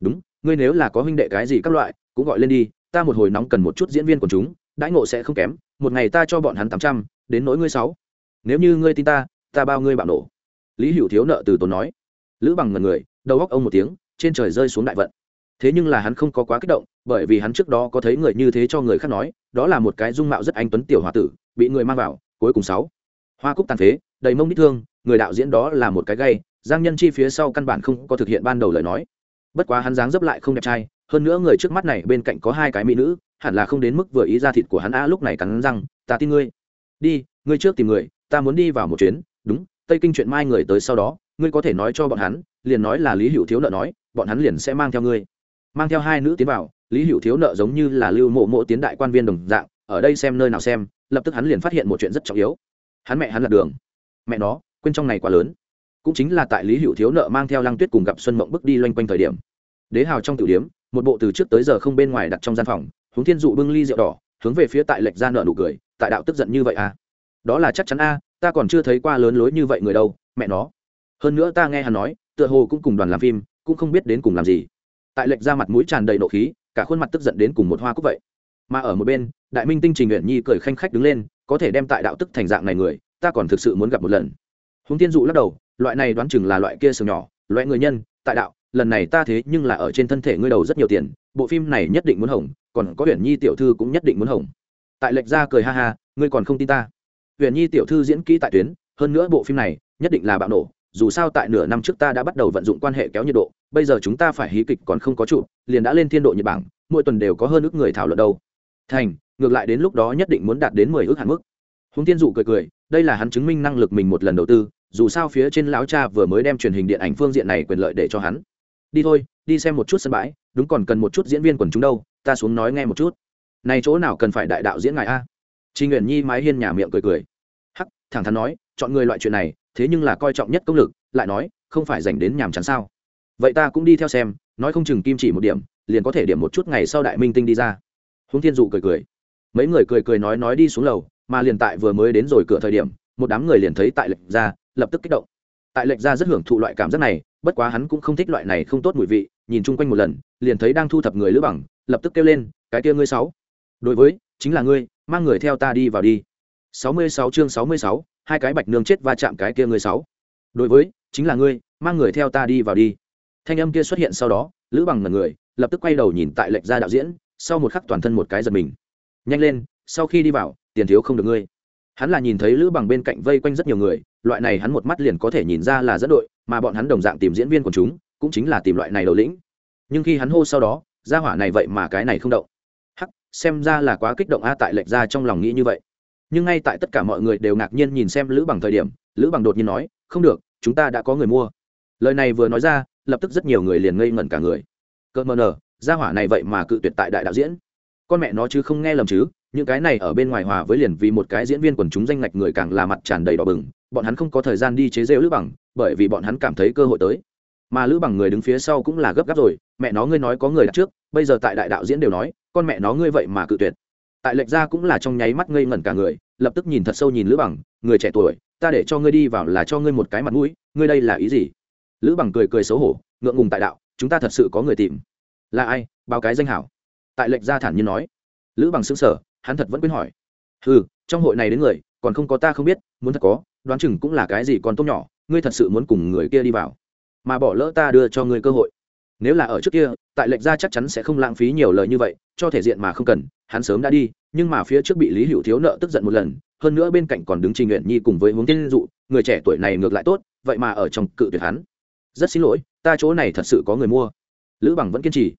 Đúng, ngươi nếu là có huynh đệ cái gì các loại, cũng gọi lên đi, ta một hồi nóng cần một chút diễn viên của chúng, đãi ngộ sẽ không kém, một ngày ta cho bọn hắn tám trăm, đến nỗi ngươi sáu nếu như ngươi tin ta ta bao ngươi bạo nổ. Lý hữu thiếu nợ từ tốn nói. Lữ bằng ngần người, đầu góc ông một tiếng, trên trời rơi xuống đại vận. Thế nhưng là hắn không có quá kích động, bởi vì hắn trước đó có thấy người như thế cho người khác nói, đó là một cái dung mạo rất anh tuấn tiểu h o a tử, bị người mang vào, cuối cùng sáu. Hoa cúc tàn phế, đầy mông đích thương, người đạo diễn đó là một cái gay, giang nhân chi phía sau căn bản không có thực hiện ban đầu lời nói. Bất quá hắn dáng dấp lại không đẹp trai, hơn nữa người trước mắt này bên cạnh có hai cái mỹ nữ, hẳn là không đến mức vừa ý ra thịt của hắn a lúc này cắn răng, ta tin ngươi. Đi, ngươi trước tìm người ta muốn đi vào một chuyến, đúng, tây kinh chuyện mai người tới sau đó, ngươi có thể nói cho bọn hắn, liền nói là lý hữu thiếu nợ nói, bọn hắn liền sẽ mang theo ngươi. Mang theo hai nữ tiến vào, lý hữu thiếu nợ giống như là lưu mộ mộ tiến đại quan viên đồng dạng, ở đây xem nơi nào xem, lập tức hắn liền phát hiện một chuyện rất trọng yếu. Hắn mẹ hắn là đường. Mẹ nó, quên trong này quá lớn. Cũng chính là tại lý hữu thiếu nợ mang theo lăng tuyết cùng gặp xuân mộng bước đi loanh quanh thời điểm. Đế hào trong tiểu điếm một bộ từ trước tới giờ không bên ngoài đặt trong gian phòng, hướng thiên dụ bưng ly rượu đỏ, hướng về phía tại lệch ra nợ nụ cười, tại đạo tức giận như vậy à đó là chắc chắn a, ta còn chưa thấy qua lớn lối như vậy người đâu, mẹ nó. Hơn nữa ta nghe hắn nói, tựa hồ cũng cùng đoàn làm phim, cũng không biết đến cùng làm gì. Tại lệch ra mặt mũi tràn đầy nộ khí, cả khuôn mặt tức giận đến cùng một hoa cúc vậy. Mà ở một bên, đại minh tinh trình nguyện nhi cười khanh khách đứng lên, có thể đem tại đạo tức thành dạng này người, ta còn thực sự muốn gặp một lần. Húng tiên dụ lắc đầu, loại này đoán chừng là loại kia sừng nhỏ, loại người nhân, tại đạo, lần này ta thế nhưng là ở trên thân thể ngươi đầu rất nhiều tiền, bộ phim này nhất định muốn hỏng, còn có huyền nhi tiểu thư cũng nhất định muốn hỏng. Tại lệch ra cười ha ha, ngươi còn không tin ta huyền nhi tiểu thư diễn kỹ tại tuyến, hơn nữa bộ phim này nhất định là bạo nổ, dù sao tại nửa năm trước ta đã bắt đầu vận dụng quan hệ kéo nhiệt độ, bây giờ chúng ta phải hí kịch còn không có trụ liền đã lên thiên độ nhật bản, mỗi tuần đều có hơn ước người thảo luận đâu. Thành, ngược lại đến lúc đó nhất định muốn đạt đến mười ước hạn mức. Húng tiên dụ cười cười, đây là hắn chứng minh năng lực mình một lần đầu tư, dù sao phía trên lão cha vừa mới đem truyền hình điện ảnh phương diện này quyền lợi để cho hắn. Đi thôi, đi xem một chút sân bãi, đúng còn cần một chút diễn viên quần chúng đâu, ta xuống nói nghe một chút. Này chỗ nào cần phải đại đạo diễn ngài a? Trình Uyển Nhi mái hiên nhà miệng cười cười. Hắc, thẳng thắn nói, chọn người loại chuyện này, thế nhưng là coi trọng nhất công lực, lại nói, không phải dành đến nhàm chán sao? Vậy ta cũng đi theo xem, nói không chừng kim chỉ một điểm, liền có thể điểm một chút ngày sau đại minh tinh đi ra. Hướng Thiên Dụ cười cười. Mấy người cười cười nói nói đi xuống lầu, mà liền tại vừa mới đến rồi cửa thời điểm, một đám người liền thấy tại lệch ra, lập tức kích động. Tại lệch ra rất hưởng thụ loại cảm giác này, bất quá hắn cũng không thích loại này không tốt mùi vị, nhìn chung quanh một lần, liền thấy đang thu thập người lữ bằng, lập tức kêu lên, cái kia ngươi sáu. Đối với, chính là ngươi, mang người theo ta đi vào đi. Sáu mươi sáu chương sáu mươi sáu, hai cái bạch nương chết va chạm cái kia người sáu. Đối với, chính là ngươi, mang người theo ta đi vào đi. Thanh âm kia xuất hiện sau đó, lữ bằng là người, lập tức quay đầu nhìn tại lệch ra đạo diễn, sau một khắc toàn thân một cái giật mình. Nhanh lên, sau khi đi vào, tiền thiếu không được ngươi. Hắn là nhìn thấy lữ bằng bên cạnh vây quanh rất nhiều người, loại này hắn một mắt liền có thể nhìn ra là dẫn đội, mà bọn hắn đồng dạng tìm diễn viên của chúng, cũng chính là tìm loại này đầu lĩnh. Nhưng khi hắn hô sau đó ra hỏa này vậy mà cái này không động xem ra là quá kích động a tại lệch ra trong lòng nghĩ như vậy. Nhưng ngay tại tất cả mọi người đều ngạc nhiên nhìn xem lữ bằng thời điểm, lữ bằng đột nhiên nói, không được, chúng ta đã có người mua. Lời này vừa nói ra, lập tức rất nhiều người liền ngây ngẩn cả người. Cợt mờ nở ra hỏa này vậy mà cự tuyệt tại đại đạo diễn. Con mẹ nó chứ không nghe lầm chứ, những cái này ở bên ngoài hòa với liền vì một cái diễn viên quần chúng danh ngạch người càng là mặt tràn đầy đỏ bừng, bọn hắn không có thời gian đi chế rêu lữ bằng, bởi vì bọn hắn cảm thấy cơ hội tới. Mà lữ bằng người đứng phía sau cũng là gấp gáp rồi, mẹ nó, ngươi nói có người đặt trước, bây giờ tại đại đạo diễn đều nói con mẹ nó ngươi vậy mà cự tuyệt. Tại lệch ra cũng là trong nháy mắt ngây ngẩn cả người, lập tức nhìn thật sâu nhìn lữ bằng, người trẻ tuổi, ta để cho ngươi đi vào là cho ngươi một cái mặt mũi, ngươi đây là ý gì? Lữ bằng cười cười xấu hổ, ngượng ngùng tại đạo, chúng ta thật sự có người tìm. Là ai? Báo cái danh hảo. Tại lệch gia thản nhiên nói. Lữ bằng xứng sở hắn thật vẫn quên hỏi. Ừ trong hội này đến người, còn không có ta không biết, muốn thật có, đoán chừng cũng là cái gì còn tốt nhỏ, ngươi thật sự muốn cùng người kia đi vào. Mà bỏ lỡ ta đưa cho ngươi cơ hội nếu là ở trước kia, tại lệnh gia chắc chắn sẽ không lãng phí nhiều lời như vậy, cho thể diện mà không cần, hắn sớm đã đi, nhưng mà phía trước bị lý hữu thiếu nợ tức giận một lần, hơn nữa bên cạnh còn đứng trình nguyện nhi cùng với hướng tiên dụ, người trẻ tuổi này ngược lại tốt, vậy mà ở trong cự tuyệt hắn. Rất xin lỗi, ta chỗ này thật sự có người mua. Lữ bằng vẫn kiên trì.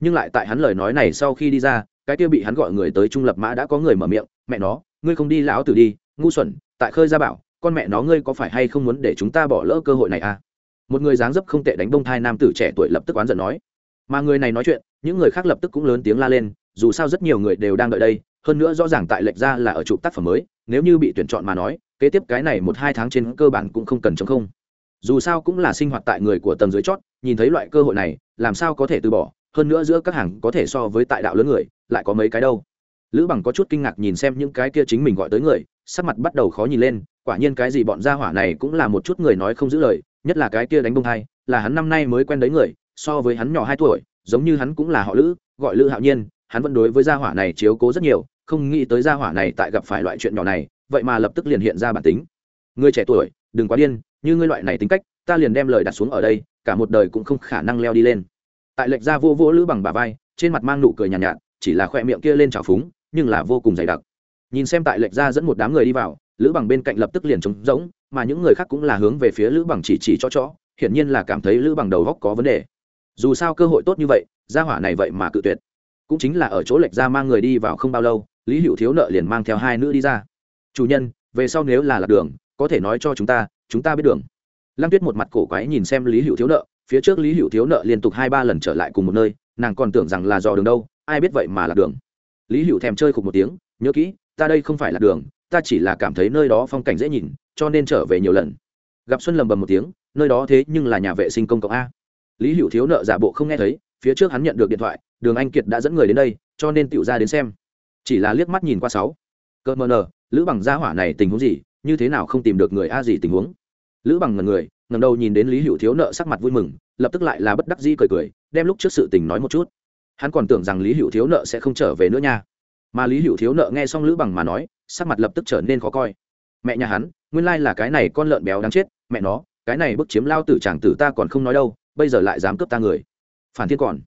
Nhưng lại tại hắn lời nói này sau khi đi ra, cái kia bị hắn gọi người tới trung lập mã đã có người mở miệng, mẹ nó, ngươi không đi lão tử đi, ngu xuẩn, tại khơi gia bảo, con mẹ nó ngươi có phải hay không muốn để chúng ta bỏ lỡ cơ hội này à? Một người dáng dấp không tệ đánh bông thai nam tử trẻ tuổi lập tức oán giận nói. Mà người này nói chuyện, những người khác lập tức cũng lớn tiếng la lên, dù sao rất nhiều người đều đang đợi đây, hơn nữa rõ ràng tại lệch ra là ở chụp tác phẩm mới, nếu như bị tuyển chọn mà nói, kế tiếp cái này một hai tháng trên cơ bản cũng không cần chống không. Dù sao cũng là sinh hoạt tại người của tầng dưới chót, nhìn thấy loại cơ hội này, làm sao có thể từ bỏ, hơn nữa giữa các hàng có thể so với tại đạo lớn người, lại có mấy cái đâu. Lữ bằng có chút kinh ngạc nhìn xem những cái kia chính mình gọi tới người, sắc mặt bắt đầu khó nhìn lên, quả nhiên cái gì bọn gia hỏa này cũng là một chút người nói không giữ lời nhất là cái kia đánh bông thai là hắn năm nay mới quen đấy người so với hắn nhỏ hai tuổi giống như hắn cũng là họ lữ gọi lữ hạo nhiên hắn vẫn đối với gia hỏa này chiếu cố rất nhiều không nghĩ tới gia hỏa này tại gặp phải loại chuyện nhỏ này vậy mà lập tức liền hiện ra bản tính. Người trẻ tuổi đừng quá điên như ngươi loại này tính cách ta liền đem lời đặt xuống ở đây cả một đời cũng không khả năng leo đi lên. Tại lệch ra vô vô lữ bằng bà vai trên mặt mang nụ cười nhàn nhạt, nhạt chỉ là khoe miệng kia lên trào phúng nhưng là vô cùng dày đặc. Nhìn xem tại lệch ra dẫn một đám người đi vào lữ bằng bên cạnh lập tức liền trống rỗng mà những người khác cũng là hướng về phía lữ bằng chỉ chỉ cho chó, hiển nhiên là cảm thấy lữ bằng đầu góc có vấn đề. Dù sao cơ hội tốt như vậy, gia hỏa này vậy mà cự tuyệt. Cũng chính là ở chỗ lệch ra mang người đi vào không bao lâu, lý hữu thiếu nợ liền mang theo hai nữ đi ra. Chủ nhân, về sau nếu là lạc đường, có thể nói cho chúng ta chúng ta biết đường. Lăng tuyết một mặt cổ quái nhìn xem lý hữu thiếu nợ, phía trước lý hữu thiếu nợ liên tục hai ba lần trở lại cùng một nơi, nàng còn tưởng rằng là dò đường đâu, ai biết vậy mà lạc đường. Lý hữu thèm chơi khục một tiếng, nhớ kỹ, ta đây không phải lạc đường ta chỉ là cảm thấy nơi đó phong cảnh dễ nhìn, cho nên trở về nhiều lần. Gặp xuân lầm bầm một tiếng, nơi đó thế nhưng là nhà vệ sinh công cộng a. Lý hữu thiếu nợ giả bộ không nghe thấy, phía trước hắn nhận được điện thoại, đường anh kiệt đã dẫn người đến đây, cho nên tựu ra đến xem. Chỉ là liếc mắt nhìn qua sáu. Cơ mờ nờ, lữ bằng gia hỏa này tình huống gì, như thế nào không tìm được người a gì tình huống? Lữ bằng ngần người ngầm đầu nhìn đến lý hữu thiếu nợ sắc mặt vui mừng, lập tức lại là bất đắc dĩ cười cười, đem lúc trước sự tình nói một chút. Hắn còn tưởng rằng lý hữu thiếu nợ sẽ không trở về nữa nha. Mà lý hữu thiếu nợ nghe xong lữ bằng mà nói sắc mặt lập tức trở nên khó coi. Mẹ nhà hắn, nguyên lai là cái này con lợn béo đáng chết, mẹ nó, cái này bức chiếm lao tử chàng tử ta còn không nói đâu, bây giờ lại dám cướp ta người. Phản thiên còn.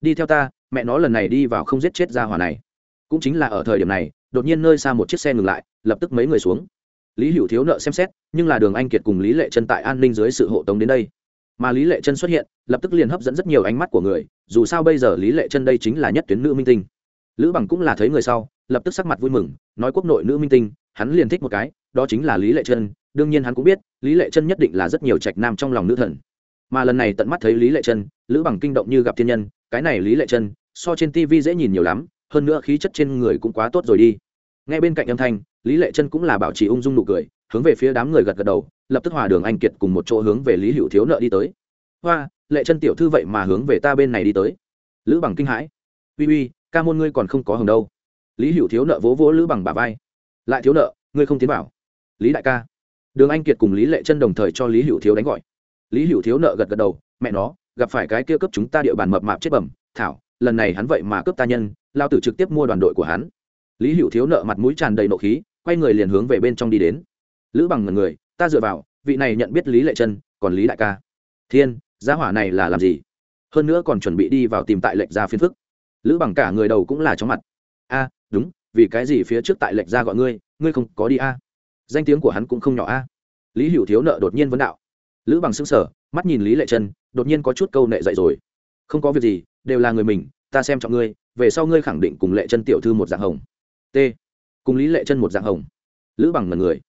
Đi theo ta, mẹ nó lần này đi vào không giết chết ra hỏa này. Cũng chính là ở thời điểm này, đột nhiên nơi xa một chiếc xe ngừng lại, lập tức mấy người xuống. Lý hữu thiếu nợ xem xét, nhưng là đường anh kiệt cùng lý lệ chân tại an ninh dưới sự hộ tống đến đây. Mà lý lệ chân xuất hiện, lập tức liền hấp dẫn rất nhiều ánh mắt của người, dù sao bây giờ lý lệ chân đây chính là nhất tuyến nữ minh tinh. Lữ bằng cũng là thấy người sau lập tức sắc mặt vui mừng, nói quốc nội nữ minh tinh, hắn liền thích một cái, đó chính là lý lệ chân đương nhiên hắn cũng biết, lý lệ chân nhất định là rất nhiều trạch nam trong lòng nữ thần. Mà lần này tận mắt thấy lý lệ chân lữ bằng kinh động như gặp thiên nhân, cái này lý lệ chân so trên tv dễ nhìn nhiều lắm, hơn nữa khí chất trên người cũng quá tốt rồi đi. Ngay bên cạnh âm thanh, lý lệ chân cũng là bảo trì ung dung nụ cười, hướng về phía đám người gật gật đầu, lập tức hòa đường anh kiệt cùng một chỗ hướng về lý hữu thiếu nợ đi tới. Hoa, lệ chân tiểu thư vậy mà hướng về ta bên này đi tới. Lữ bằng kinh hãi. Uy uy, ca môn ngươi còn không có hồng đâu lý hữu thiếu nợ vỗ vỗ lữ bằng bà vai. Lại thiếu nợ, ngươi không tiến vào. Lý đại ca. Đường anh kiệt cùng lý lệ chân đồng thời cho lý hữu thiếu đánh gọi. Lý hữu thiếu nợ gật gật đầu, mẹ nó, gặp phải cái kia cấp chúng ta địa bàn mập mạp chết bẩm, thảo, lần này hắn vậy mà cướp ta nhân, lao tử trực tiếp mua đoàn đội của hắn. Lý hữu thiếu nợ mặt mũi tràn đầy nộ khí, quay người liền hướng về bên trong đi đến. Lữ bằng ngần người, ta dựa vào, vị này nhận biết lý lệ chân còn lý đại ca. Thiên, gia hỏa này là làm gì? Hơn nữa còn chuẩn bị đi vào tìm tại lệnh ra phiên phức. Lữ bằng cả người đầu cũng là chóng mặt. A đúng, vì cái gì phía trước tại lệnh ra gọi ngươi ngươi không có đi a? Danh tiếng của hắn cũng không nhỏ a. Lý hữu thiếu nợ đột nhiên vấn đạo. Lữ bằng xứng sở mắt nhìn lý lệ chân đột nhiên có chút câu nệ dậy rồi. Không có việc gì, đều là người mình, ta xem trọng ngươi, về sau ngươi khẳng định cùng lệ chân tiểu thư một dạng hồng. T. Cùng lý lệ chân một dạng hồng. Lữ bằng mật người.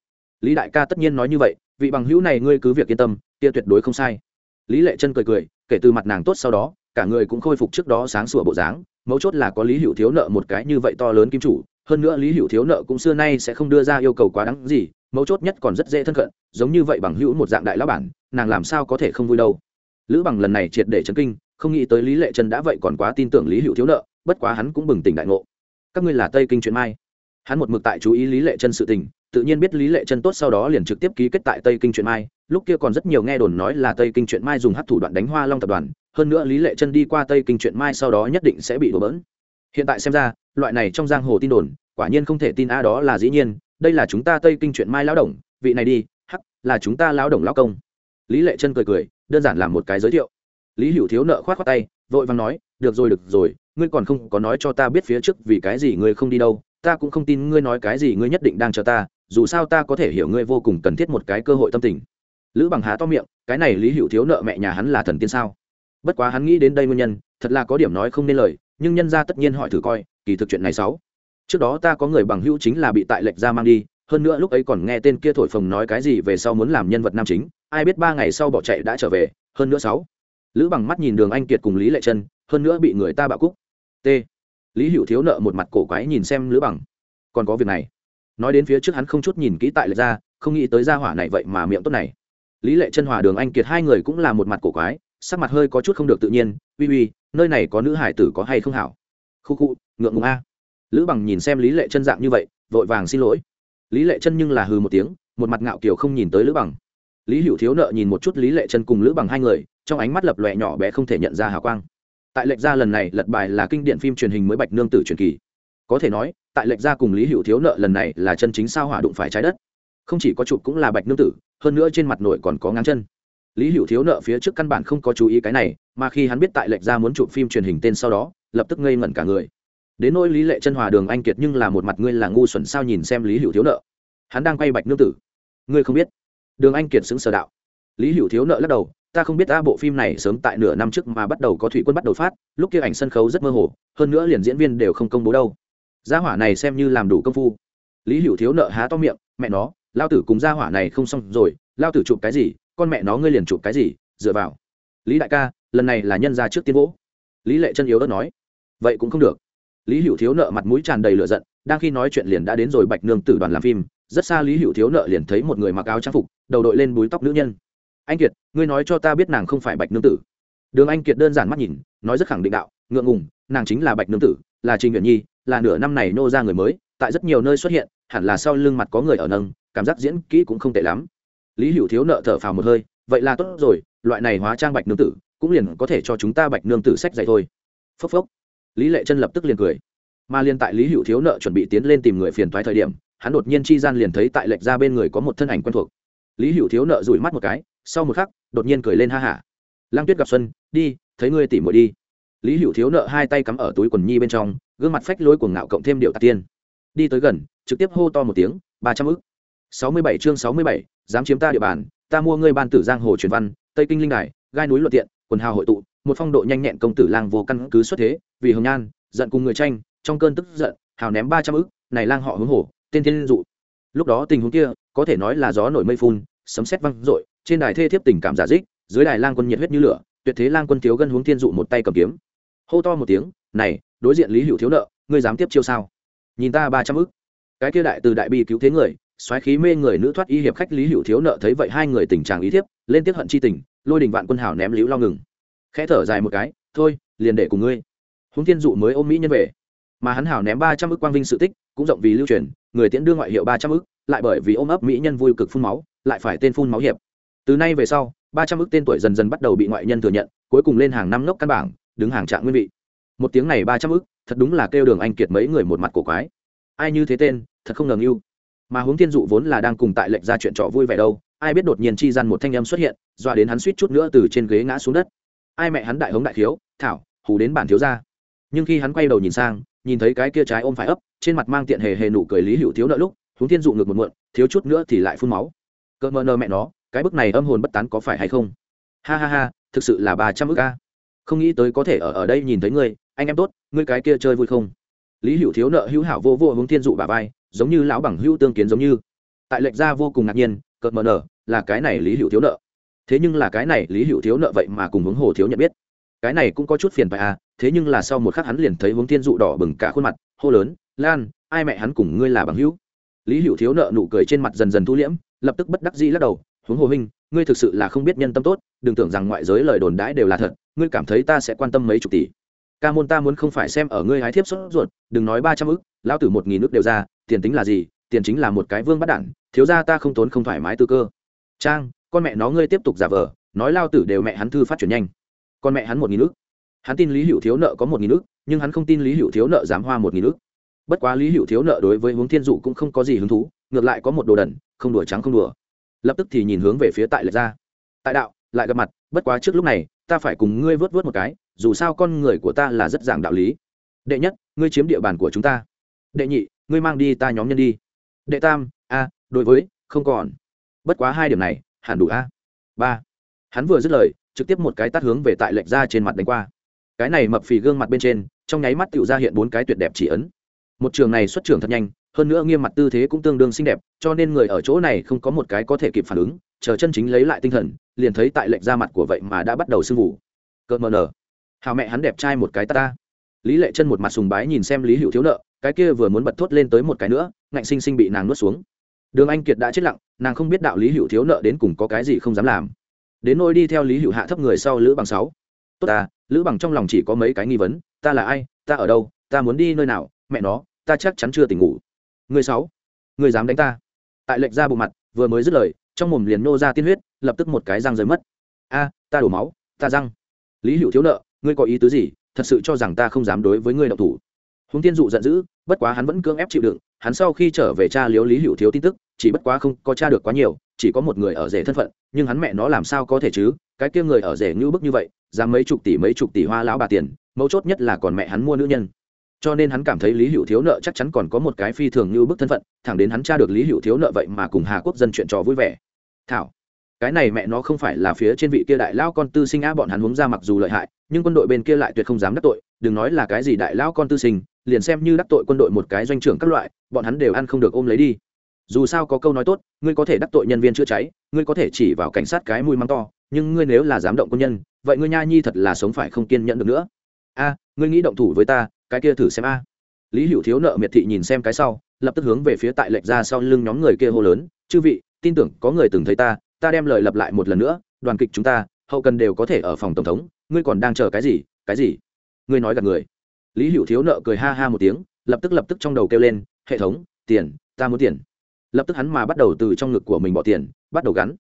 Lý đại ca tất nhiên nói như vậy, vị bằng hữu này ngươi cứ việc yên tâm, kia tuyệt đối không sai. Lý lệ chân cười cười, kể từ mặt nàng tốt sau đó, cả người cũng khôi phục trước đó sáng sủa bộ dáng mấu chốt là có lý hữu thiếu nợ một cái như vậy to lớn kim chủ, hơn nữa lý hữu thiếu nợ cũng xưa nay sẽ không đưa ra yêu cầu quá đáng gì, mấu chốt nhất còn rất dễ thân cận, giống như vậy bằng hữu một dạng đại lão bản, nàng làm sao có thể không vui đâu. Lữ bằng lần này triệt để chấn kinh, không nghĩ tới lý lệ Trần đã vậy còn quá tin tưởng lý hữu thiếu nợ, bất quá hắn cũng bừng tỉnh đại ngộ. Các ngươi là tây kinh chuyện mai. Hắn một mực tại chú ý lý lệ chân sự tình, tự nhiên biết lý lệ chân tốt sau đó liền trực tiếp ký kết tại tây kinh chuyện mai, lúc kia còn rất nhiều nghe đồn nói là tây kinh chuyện mai dùng hát thủ đoạn đánh hoa long tập đoàn hơn nữa lý lệ chân đi qua tây kinh chuyện mai sau đó nhất định sẽ bị đổ bỡn. Hiện tại xem ra, loại này trong giang hồ tin đồn, quả nhiên không thể tin a, đó là dĩ nhiên, đây là chúng ta tây kinh chuyện mai lão đồng, vị này đi, hắc, là chúng ta lão đồng lão công. Lý lệ chân cười cười, đơn giản làm một cái giới thiệu. Lý hữu thiếu nợ khoát khoát tay, vội vàng nói, được rồi được rồi, ngươi còn không có nói cho ta biết phía trước vì cái gì ngươi không đi đâu, ta cũng không tin ngươi nói cái gì ngươi nhất định đang chờ ta, dù sao ta có thể hiểu ngươi vô cùng cần thiết một cái cơ hội tâm tình. Lữ bằng há to miệng, cái này lý hữu thiếu nợ mẹ nhà hắn là thần tiên sao? Bất quá hắn nghĩ đến đây nguyên nhân, thật là có điểm nói không nên lời, nhưng nhân ra tất nhiên hỏi thử coi, kỳ thực chuyện này sáu trước đó ta có người bằng hữu chính là bị tại lệch ra mang đi, hơn nữa lúc ấy còn nghe tên kia thổi phồng nói cái gì về sau muốn làm nhân vật nam chính, ai biết ba ngày sau bỏ chạy đã trở về, hơn nữa sáu lữ bằng mắt nhìn đường anh kiệt cùng lý lệ chân hơn nữa bị người ta bạo cúc. T. Lý hữu thiếu nợ một mặt cổ quái nhìn xem lữ bằng. Còn có việc này. Nói đến phía trước hắn không chút nhìn kỹ tại lệch ra, không nghĩ tới gia hỏa này vậy mà miệng tốt này. Lý lệ chân hòa đường anh kiệt hai người cũng là một mặt cổ quái sắc mặt hơi có chút không được tự nhiên, uy uy, nơi này có nữ hải tử có hay không hảo? Khu khu, ngượng ngùng a. Lữ bằng nhìn xem lý lệ chân dạng như vậy, vội vàng xin lỗi. Lý lệ chân nhưng là hừ một tiếng, một mặt ngạo kiều không nhìn tới lữ bằng. Lý hữu thiếu nợ nhìn một chút lý lệ chân cùng lữ bằng hai người, trong ánh mắt lập lòe nhỏ bé không thể nhận ra hào quang. Tại lệch gia lần này, lật bài là kinh điện phim truyền hình mới bạch nương tử truyền kỳ. Có thể nói, tại lệch gia cùng lý hữu thiếu nợ lần này là chân chính sao hỏa đụng phải trái đất. Không chỉ có chụp cũng là bạch nương tử, hơn nữa trên mặt nội còn có ngang chân lý hữu thiếu nợ phía trước căn bản không có chú ý cái này, mà khi hắn biết tại lệch ra muốn chụp phim truyền hình tên sau đó, lập tức ngây ngẩn cả người. Đến nỗi lý lệ chân hòa đường anh kiệt nhưng là một mặt ngươi là ngu xuẩn sao nhìn xem lý hữu thiếu nợ. Hắn đang quay bạch nương tử. Ngươi không biết. Đường anh kiệt xứng sở đạo. Lý hữu thiếu nợ lắc đầu, ta không biết ta bộ phim này sớm tại nửa năm trước mà bắt đầu có thủy quân bắt đầu phát, lúc kia ảnh sân khấu rất mơ hồ, hơn nữa liền diễn viên đều không công bố đâu. Gia hỏa này xem như làm đủ công phu. Lý hữu thiếu nợ há to miệng, mẹ nó, lao tử cùng gia hỏa này không xong rồi, lao tử chụp cái gì con mẹ nó ngươi liền chụp cái gì, dựa vào. Lý đại ca, lần này là nhân ra trước tiên vỗ. Lý lệ chân yếu đất nói. Vậy cũng không được. Lý hữu thiếu nợ mặt mũi tràn đầy lửa giận, đang khi nói chuyện liền đã đến rồi bạch nương tử đoàn làm phim. Rất xa lý hữu thiếu nợ liền thấy một người mặc áo trang phục, đầu đội lên búi tóc nữ nhân. Anh kiệt, ngươi nói cho ta biết nàng không phải bạch nương tử. Đường anh kiệt đơn giản mắt nhìn, nói rất khẳng định đạo, ngượng ngùng, nàng chính là bạch nương tử, là trình nguyện nhi, là nửa năm này nô ra người mới, tại rất nhiều nơi xuất hiện, hẳn là sau lưng mặt có người ở nâng, cảm giác diễn kỹ cũng không tệ lắm lý hữu thiếu nợ thở phào một hơi, vậy là tốt rồi, loại này hóa trang bạch nương tử, cũng liền có thể cho chúng ta bạch nương tử sách dạy thôi. Phốc phốc. Lý lệ chân lập tức liền cười. Mà liên tại lý hữu thiếu nợ chuẩn bị tiến lên tìm người phiền thoái thời điểm, hắn đột nhiên chi gian liền thấy tại lệch ra bên người có một thân ảnh quen thuộc. Lý hữu thiếu nợ rủi mắt một cái, sau một khắc, đột nhiên cười lên ha hả. Lang tuyết gặp xuân, đi, thấy ngươi tỉ muội đi. Lý hữu thiếu nợ hai tay cắm ở túi quần nhi bên trong, gương mặt phách lối cuồng ngạo cộng thêm điệu tạc tiên. Đi tới gần, trực tiếp hô to một tiếng, ba trăm ức sáu mươi bảy chương sáu mươi bảy, dám chiếm ta địa bàn, ta mua ngươi ban tử giang hồ truyền văn, tây kinh linh đài, gai núi luận tiện, quần hào hội tụ, một phong độ nhanh nhẹn công tử lang vô căn cứ xuất thế, vì hồng nhan, giận cùng người tranh, trong cơn tức giận, hào ném ba trăm ức, này lang họ hướng hổ tên thiên dụ. Lúc đó tình huống kia, có thể nói là gió nổi mây phun, sấm sét vang rội trên đài thê thiếp tình cảm giả dích, dưới đài lang quân nhiệt huyết như lửa, tuyệt thế lang quân thiếu gân hướng thiên dụ một tay cầm kiếm. Hô to một tiếng, này, đối diện lý hữu thiếu nợ, ngươi dám tiếp chiêu sao? Nhìn ta ba trăm ức. Cái kia đại từ đại bi cứu thế người xoáy khí mê người nữ thoát y hiệp khách lý hữu thiếu nợ thấy vậy hai người tình trạng ý thiếp, lên tiếp hận chi tình, lôi đình vạn quân hảo ném liễu lo ngừng. Khẽ thở dài một cái, thôi, liền để cùng ngươi. Huống thiên dụ mới ôm mỹ nhân về. Mà hắn hảo ném ba trăm ức quang vinh sự tích, cũng rộng vì lưu truyền, người tiễn đưa ngoại hiệu ba trăm ức, lại bởi vì ôm ấp mỹ nhân vui cực phun máu, lại phải tên phun máu hiệp. Từ nay về sau, ba trăm ức tên tuổi dần dần bắt đầu bị ngoại nhân thừa nhận, cuối cùng lên hàng năm lốc căn bảng, đứng hàng trạng nguyên vị. Một tiếng này ba trăm ức, thật đúng là kêu đường anh kiệt mấy người một mặt cổ quái. Ai như thế tên, thật không ngờ yêu mà hướng thiên dụ vốn là đang cùng tại lệnh ra chuyện trò vui vẻ đâu, ai biết đột nhiên chi gian một thanh âm xuất hiện, dọa đến hắn suýt chút nữa từ trên ghế ngã xuống đất. Ai mẹ hắn đại hống đại thiếu, thảo, hù đến bản thiếu ra nhưng khi hắn quay đầu nhìn sang, nhìn thấy cái kia trái ôm phải ấp, trên mặt mang tiện hề hề nụ cười lý hữu thiếu nợ lúc hướng thiên dụ ngược một muộn, thiếu chút nữa thì lại phun máu. Cỡ mờ nơ mẹ nó, cái bức này âm hồn bất tán có phải hay không? Ha ha ha, thực sự là ba trăm ức ca không nghĩ tới có thể ở ở đây nhìn thấy ngươi, anh em tốt, ngươi cái kia chơi vui không? Lý hữu thiếu nợ hữu hảo vô vô hướng thiên dụ bà vai giống như lão bằng hữu tương kiến giống như. Tại lệch ra vô cùng ngạc nhiên, cợt mờ nở, là cái này lý hữu thiếu nợ. Thế nhưng là cái này lý hữu thiếu nợ vậy mà cùng hướng hồ thiếu nhận biết. Cái này cũng có chút phiền phải à thế nhưng là sau một khắc hắn liền thấy hướng thiên dụ đỏ bừng cả khuôn mặt, hô lớn, lan, ai mẹ hắn cùng ngươi là bằng hữu? Lý hữu thiếu nợ nụ cười trên mặt dần dần thu liễm, lập tức bất đắc dĩ lắc đầu, huống hồ huynh, ngươi thực sự là không biết nhân tâm tốt, đừng tưởng rằng ngoại giới lời đồn đãi đều là thật, ngươi cảm thấy ta sẽ quan tâm mấy chục tỷ. Ca môn ta muốn không phải xem ở ngươi hái thiếp sốt ruột, đừng nói ba trăm ức, lão tử một nghìn ức đều ra tiền tính là gì, tiền chính là một cái vương bắt đản, thiếu ra ta không tốn không thoải mái tư cơ. Trang, con mẹ nó ngươi tiếp tục giả vờ, nói lao tử đều mẹ hắn thư phát triển nhanh. Con mẹ hắn một nghìn ước hắn tin lý hữu thiếu nợ có một nghìn ước nhưng hắn không tin lý hữu thiếu nợ dám hoa một nghìn ước bất quá lý hữu thiếu nợ đối với hướng thiên dụ cũng không có gì hứng thú, ngược lại có một đồ đần, không đùa trắng không đùa. Lập tức thì nhìn hướng về phía tại lệch ra tại đạo, lại gặp mặt, bất quá trước lúc này, ta phải cùng ngươi vớt vớt một cái, dù sao con người của ta là rất giảng đạo lý. Đệ nhất, ngươi chiếm địa bàn của chúng ta. Đệ nhị ngươi mang đi ta nhóm nhân đi. Đệ tam, a, đối với, không còn. Bất quá hai điểm này, hẳn đủ a. Ba. Hắn vừa dứt lời, trực tiếp một cái tắt hướng về tại lệch ra trên mặt đánh qua. Cái này mập phì gương mặt bên trên, trong nháy mắt tựu ra hiện bốn cái tuyệt đẹp chỉ ấn. Một trường này xuất trường thật nhanh, hơn nữa nghiêm mặt tư thế cũng tương đương xinh đẹp, cho nên người ở chỗ này không có một cái có thể kịp phản ứng, chờ chân chính lấy lại tinh thần, liền thấy tại lệnh ra mặt của vậy mà đã bắt đầu sưng vụ. Cợt mờ nở. Hào mẹ hắn đẹp trai một cái ta ta lý lệ chân một mặt sùng bái nhìn xem lý hữu thiếu nợ, cái kia vừa muốn bật thốt lên tới một cái nữa, ngạnh sinh sinh bị nàng nuốt xuống. Đường anh kiệt đã chết lặng, nàng không biết đạo lý hữu thiếu nợ đến cùng có cái gì không dám làm. Đến nôi đi theo lý hữu hạ thấp người sau lữ bằng sáu. Tốt ta, lữ bằng trong lòng chỉ có mấy cái nghi vấn, ta là ai, ta ở đâu, ta muốn đi nơi nào, mẹ nó, ta chắc chắn chưa tỉnh ngủ. Người sáu, người dám đánh ta. Tại lệnh ra bộ mặt, vừa mới dứt lời, trong mồm liền nô ra tiên huyết, lập tức một cái răng rơi mất. A, ta đổ máu, ta răng. Lý hữu thiếu nợ, ngươi có ý tứ gì? Thật sự cho rằng ta không dám đối với ngươi đậu thủ. Húng tiên dụ giận dữ, bất quá hắn vẫn cưỡng ép chịu đựng, hắn sau khi trở về cha liếu lý hữu thiếu tin tức, chỉ bất quá không có cha được quá nhiều, chỉ có một người ở rể thân phận, nhưng hắn mẹ nó làm sao có thể chứ? Cái kia người ở rể như bức như vậy, dám mấy chục tỷ mấy chục tỷ hoa lão bà tiền, mấu chốt nhất là còn mẹ hắn mua nữ nhân. Cho nên hắn cảm thấy lý hữu thiếu nợ chắc chắn còn có một cái phi thường như bức thân phận, thẳng đến hắn tra được lý hữu thiếu nợ vậy mà cùng hà quốc dân chuyện trò vui vẻ. Thảo cái này mẹ nó không phải là phía trên vị kia đại lao con tư sinh á, bọn hắn huống ra mặc dù lợi hại, nhưng quân đội bên kia lại tuyệt không dám đắc tội, đừng nói là cái gì đại lao con tư sinh, liền xem như đắc tội quân đội một cái doanh trưởng các loại, bọn hắn đều ăn không được ôm lấy đi. Dù sao có câu nói tốt, ngươi có thể đắc tội nhân viên chữa cháy, ngươi có thể chỉ vào cảnh sát cái mùi măng to, nhưng ngươi nếu là dám động quân nhân, vậy ngươi nha nhi thật là sống phải không kiên nhẫn được nữa. A, ngươi nghĩ động thủ với ta, cái kia thử xem a. Lý hữu thiếu nợ miệt thị nhìn xem cái sau, lập tức hướng về phía tại lệch ra sau lưng nhóm người kia hô lớn, chư vị, tin tưởng có người từng thấy ta ta đem lời lặp lại một lần nữa, đoàn kịch chúng ta, hậu cần đều có thể ở phòng tổng thống, ngươi còn đang chờ cái gì cái gì? Ngươi nói gặp người. Lý hữu thiếu nợ cười ha ha một tiếng, lập tức lập tức trong đầu kêu lên, hệ thống, tiền, ta muốn tiền. Lập tức hắn mà bắt đầu từ trong ngực của mình bỏ tiền, bắt đầu gắn.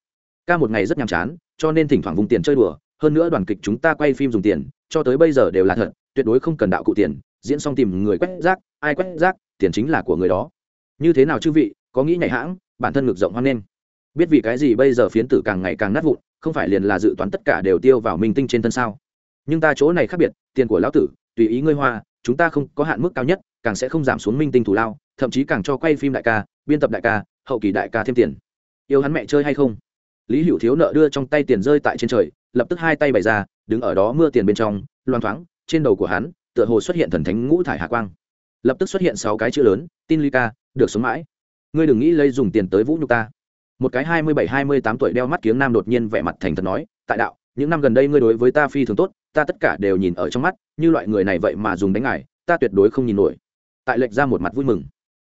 Ca một ngày rất nhàm chán, cho nên thỉnh thoảng vùng tiền chơi đùa, hơn nữa đoàn kịch chúng ta quay phim dùng tiền, cho tới bây giờ đều là thật, tuyệt đối không cần đạo cụ tiền, diễn xong tìm người quét rác, ai quét rác, tiền chính là của người đó. Như thế nào chư vị, có nghĩ nhảy hãng, bản thân ngược rộng hoan nghênh biết vì cái gì bây giờ phiến tử càng ngày càng nát vụn, không phải liền là dự toán tất cả đều tiêu vào minh tinh trên thân sao? Nhưng ta chỗ này khác biệt, tiền của lão tử, tùy ý ngươi hoa, chúng ta không có hạn mức cao nhất, càng sẽ không giảm xuống minh tinh thủ lao, thậm chí càng cho quay phim đại ca, biên tập đại ca, hậu kỳ đại ca thêm tiền. Yêu hắn mẹ chơi hay không? Lý hữu thiếu nợ đưa trong tay tiền rơi tại trên trời, lập tức hai tay bày ra, đứng ở đó mưa tiền bên trong, loan thoáng, trên đầu của hắn, tựa hồ xuất hiện thần thánh ngũ thải hạ quang. Lập tức xuất hiện sáu cái chữ lớn, tin ly ca, được sống mãi. Ngươi đừng nghĩ lấy dùng tiền tới vũ nhục ta một cái hai mươi bảy, hai mươi tám tuổi đeo mắt kiếng nam đột nhiên vẻ mặt thành thật nói, tại đạo, những năm gần đây ngươi đối với ta phi thường tốt, ta tất cả đều nhìn ở trong mắt, như loại người này vậy mà dùng đánh ngài, ta tuyệt đối không nhìn nổi. Tại lệch ra một mặt vui mừng.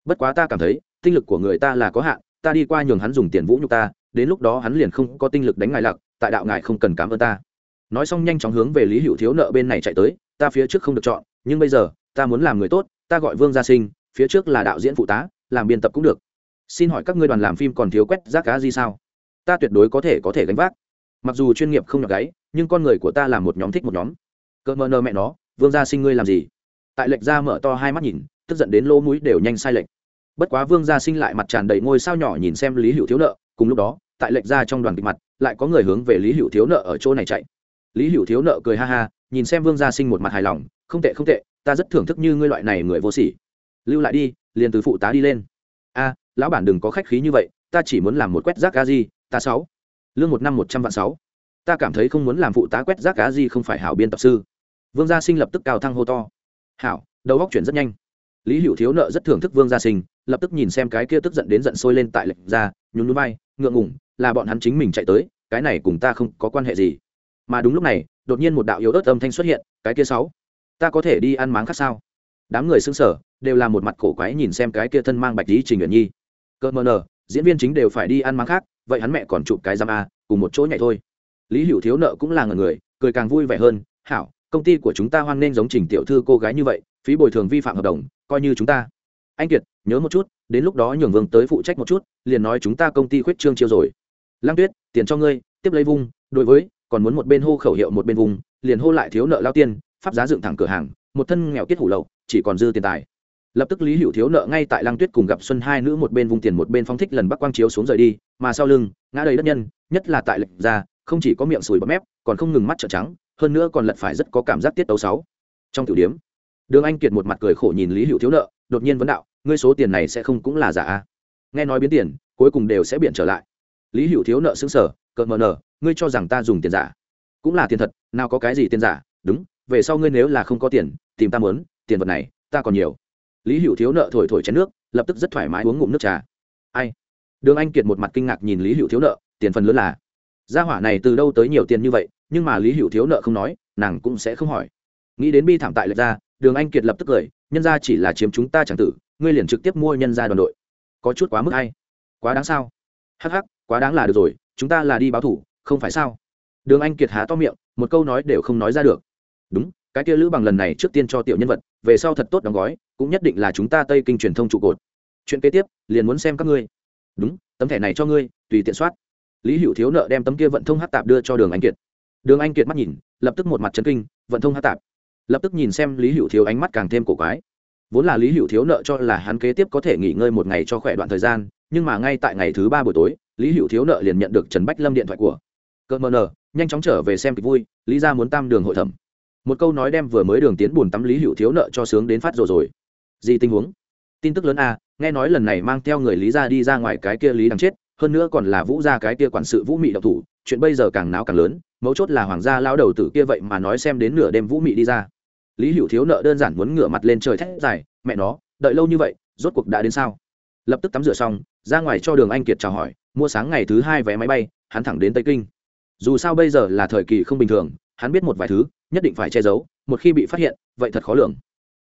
Bất quá ta cảm thấy, tinh lực của người ta là có hạn, ta đi qua nhường hắn dùng tiền vũ nhục ta, đến lúc đó hắn liền không có tinh lực đánh ngài lặc, tại đạo ngài không cần cảm ơn ta. Nói xong nhanh chóng hướng về lý hữu thiếu nợ bên này chạy tới, ta phía trước không được chọn, nhưng bây giờ, ta muốn làm người tốt, ta gọi vương gia sinh, phía trước là đạo diễn phụ tá, làm biên tập cũng được xin hỏi các ngươi đoàn làm phim còn thiếu quét rác cá gì sao? Ta tuyệt đối có thể có thể gánh vác. Mặc dù chuyên nghiệp không nhọc gáy, nhưng con người của ta là một nhóm thích một nhóm. Cỡ mờ nơ mẹ nó, vương gia sinh ngươi làm gì? Tại lệch ra mở to hai mắt nhìn, tức giận đến lỗ mũi đều nhanh sai lệch. Bất quá vương gia sinh lại mặt tràn đầy ngôi sao nhỏ nhìn xem lý hữu thiếu nợ, cùng lúc đó, tại lệch ra trong đoàn kịch mặt, lại có người hướng về lý hữu thiếu nợ ở chỗ này chạy. Lý hữu thiếu nợ cười ha ha, nhìn xem vương gia sinh một mặt hài lòng, không tệ không tệ, ta rất thưởng thức như ngươi loại này người vô sỉ. Lưu lại đi, liền từ phụ tá đi lên. A lão bản đừng có khách khí như vậy, ta chỉ muốn làm một quét rác cá gì ta sáu. Lương một năm một trăm vạn sáu. Ta cảm thấy không muốn làm phụ tá quét rác cá gì không phải hảo biên tập sư. Vương gia sinh lập tức cao thăng hô to. Hảo, đầu góc chuyển rất nhanh. Lý hữu thiếu nợ rất thưởng thức vương gia sinh, lập tức nhìn xem cái kia tức giận đến giận sôi lên tại lệnh ra, nhún núi bay ngượng ngủng là bọn hắn chính mình chạy tới, cái này cùng ta không có quan hệ gì. Mà đúng lúc này, đột nhiên một đạo yếu ớt âm thanh xuất hiện, cái kia sáu. Ta có thể đi ăn máng khác sao? Đám người xưng sở đều là một mặt cổ quái nhìn xem cái kia thân mang bạch lý trình nguyện nhi cơ mờ nờ, diễn viên chính đều phải đi ăn mắng khác, vậy hắn mẹ còn chụp cái giam a, cùng một chỗ nhảy thôi. Lý hữu thiếu nợ cũng là người, cười càng vui vẻ hơn, hảo, công ty của chúng ta hoan nghênh giống trình tiểu thư cô gái như vậy, phí bồi thường vi phạm hợp đồng, coi như chúng ta. Anh kiệt, nhớ một chút, đến lúc đó nhường vương tới phụ trách một chút, liền nói chúng ta công ty khuyết trương chiêu rồi. Lăng tuyết, tiền cho ngươi, tiếp lấy vung, đối với, còn muốn một bên hô khẩu hiệu một bên vùng liền hô lại thiếu nợ lao tiên, pháp giá dựng thẳng cửa hàng, một thân nghèo kết hủ lậu, chỉ còn dư tiền tài lập tức lý hữu thiếu nợ ngay tại lăng tuyết cùng gặp xuân hai nữ một bên vùng tiền một bên phong thích lần bắc quang chiếu xuống rời đi, mà sau lưng, ngã đầy đất nhân, nhất là tại lệch ra, không chỉ có miệng sùi bọt mép, còn không ngừng mắt trợn trắng, hơn nữa còn lật phải rất có cảm giác tiết tấu sáu. Trong tiểu điếm đường anh kiệt một mặt cười khổ nhìn lý hữu thiếu nợ, đột nhiên vấn đạo, ngươi số tiền này sẽ không cũng là giả a nghe nói biến tiền, cuối cùng đều sẽ biện trở lại. Lý hữu thiếu nợ xứng sở cợt mờ nở ngươi cho rằng ta dùng tiền giả? Cũng là tiền thật, nào có cái gì tiền giả, đúng, về sau ngươi nếu là không có tiền, tìm ta mớn tiền vật này, ta còn nhiều lý hữu thiếu nợ thổi thổi chén nước, lập tức rất thoải mái uống ngụm nước trà. Ai? Đường anh kiệt một mặt kinh ngạc nhìn lý hữu thiếu nợ, tiền phần lớn là, gia hỏa này từ đâu tới nhiều tiền như vậy, nhưng mà lý hữu thiếu nợ không nói, nàng cũng sẽ không hỏi. Nghĩ đến bi thảm tại lệch ra, đường anh kiệt lập tức cười, nhân ra chỉ là chiếm chúng ta chẳng tử, ngươi liền trực tiếp mua nhân ra đoàn đội. Có chút quá mức hay. Quá đáng sao? Hắc hắc, quá đáng là được rồi, chúng ta là đi báo thủ, không phải sao? Đường anh kiệt há to miệng, một câu nói đều không nói ra được. Đúng cái kia lữ bằng lần này trước tiên cho tiểu nhân vật, về sau thật tốt đóng gói, cũng nhất định là chúng ta tây kinh truyền thông trụ cột. Chuyện kế tiếp, liền muốn xem các ngươi. Đúng, tấm thẻ này cho ngươi, tùy tiện soát. Lý hữu thiếu nợ đem tấm kia vận thông hát tạp đưa cho đường anh kiệt. Đường anh kiệt mắt nhìn, lập tức một mặt chấn kinh, vận thông hát tạp. Lập tức nhìn xem lý hữu thiếu ánh mắt càng thêm cổ quái. Vốn là lý hữu thiếu nợ cho là hắn kế tiếp có thể nghỉ ngơi một ngày cho khỏe đoạn thời gian, nhưng mà ngay tại ngày thứ ba buổi tối, lý hữu thiếu nợ liền nhận được trần bách lâm điện thoại của. Cơn mờ nờ, nhanh chóng trở về xem kịch vui, lý ra muốn tam đường hội thẩm một câu nói đem vừa mới đường tiến buồn tắm lý hữu thiếu nợ cho sướng đến phát rồi rồi. Gì tình huống? Tin tức lớn a, nghe nói lần này mang theo người lý ra đi ra ngoài cái kia lý đang chết, hơn nữa còn là vũ gia cái kia quản sự vũ mị độc thủ, chuyện bây giờ càng náo càng lớn, mấu chốt là hoàng gia lao đầu tử kia vậy mà nói xem đến nửa đêm vũ mị đi ra. Lý hữu thiếu nợ đơn giản muốn ngửa mặt lên trời thét dài, mẹ nó, đợi lâu như vậy, rốt cuộc đã đến sao? Lập tức tắm rửa xong, ra ngoài cho đường anh kiệt chào hỏi, mua sáng ngày thứ hai vé máy bay, hắn thẳng đến tây kinh. Dù sao bây giờ là thời kỳ không bình thường, hắn biết một vài thứ nhất định phải che giấu một khi bị phát hiện vậy thật khó lường.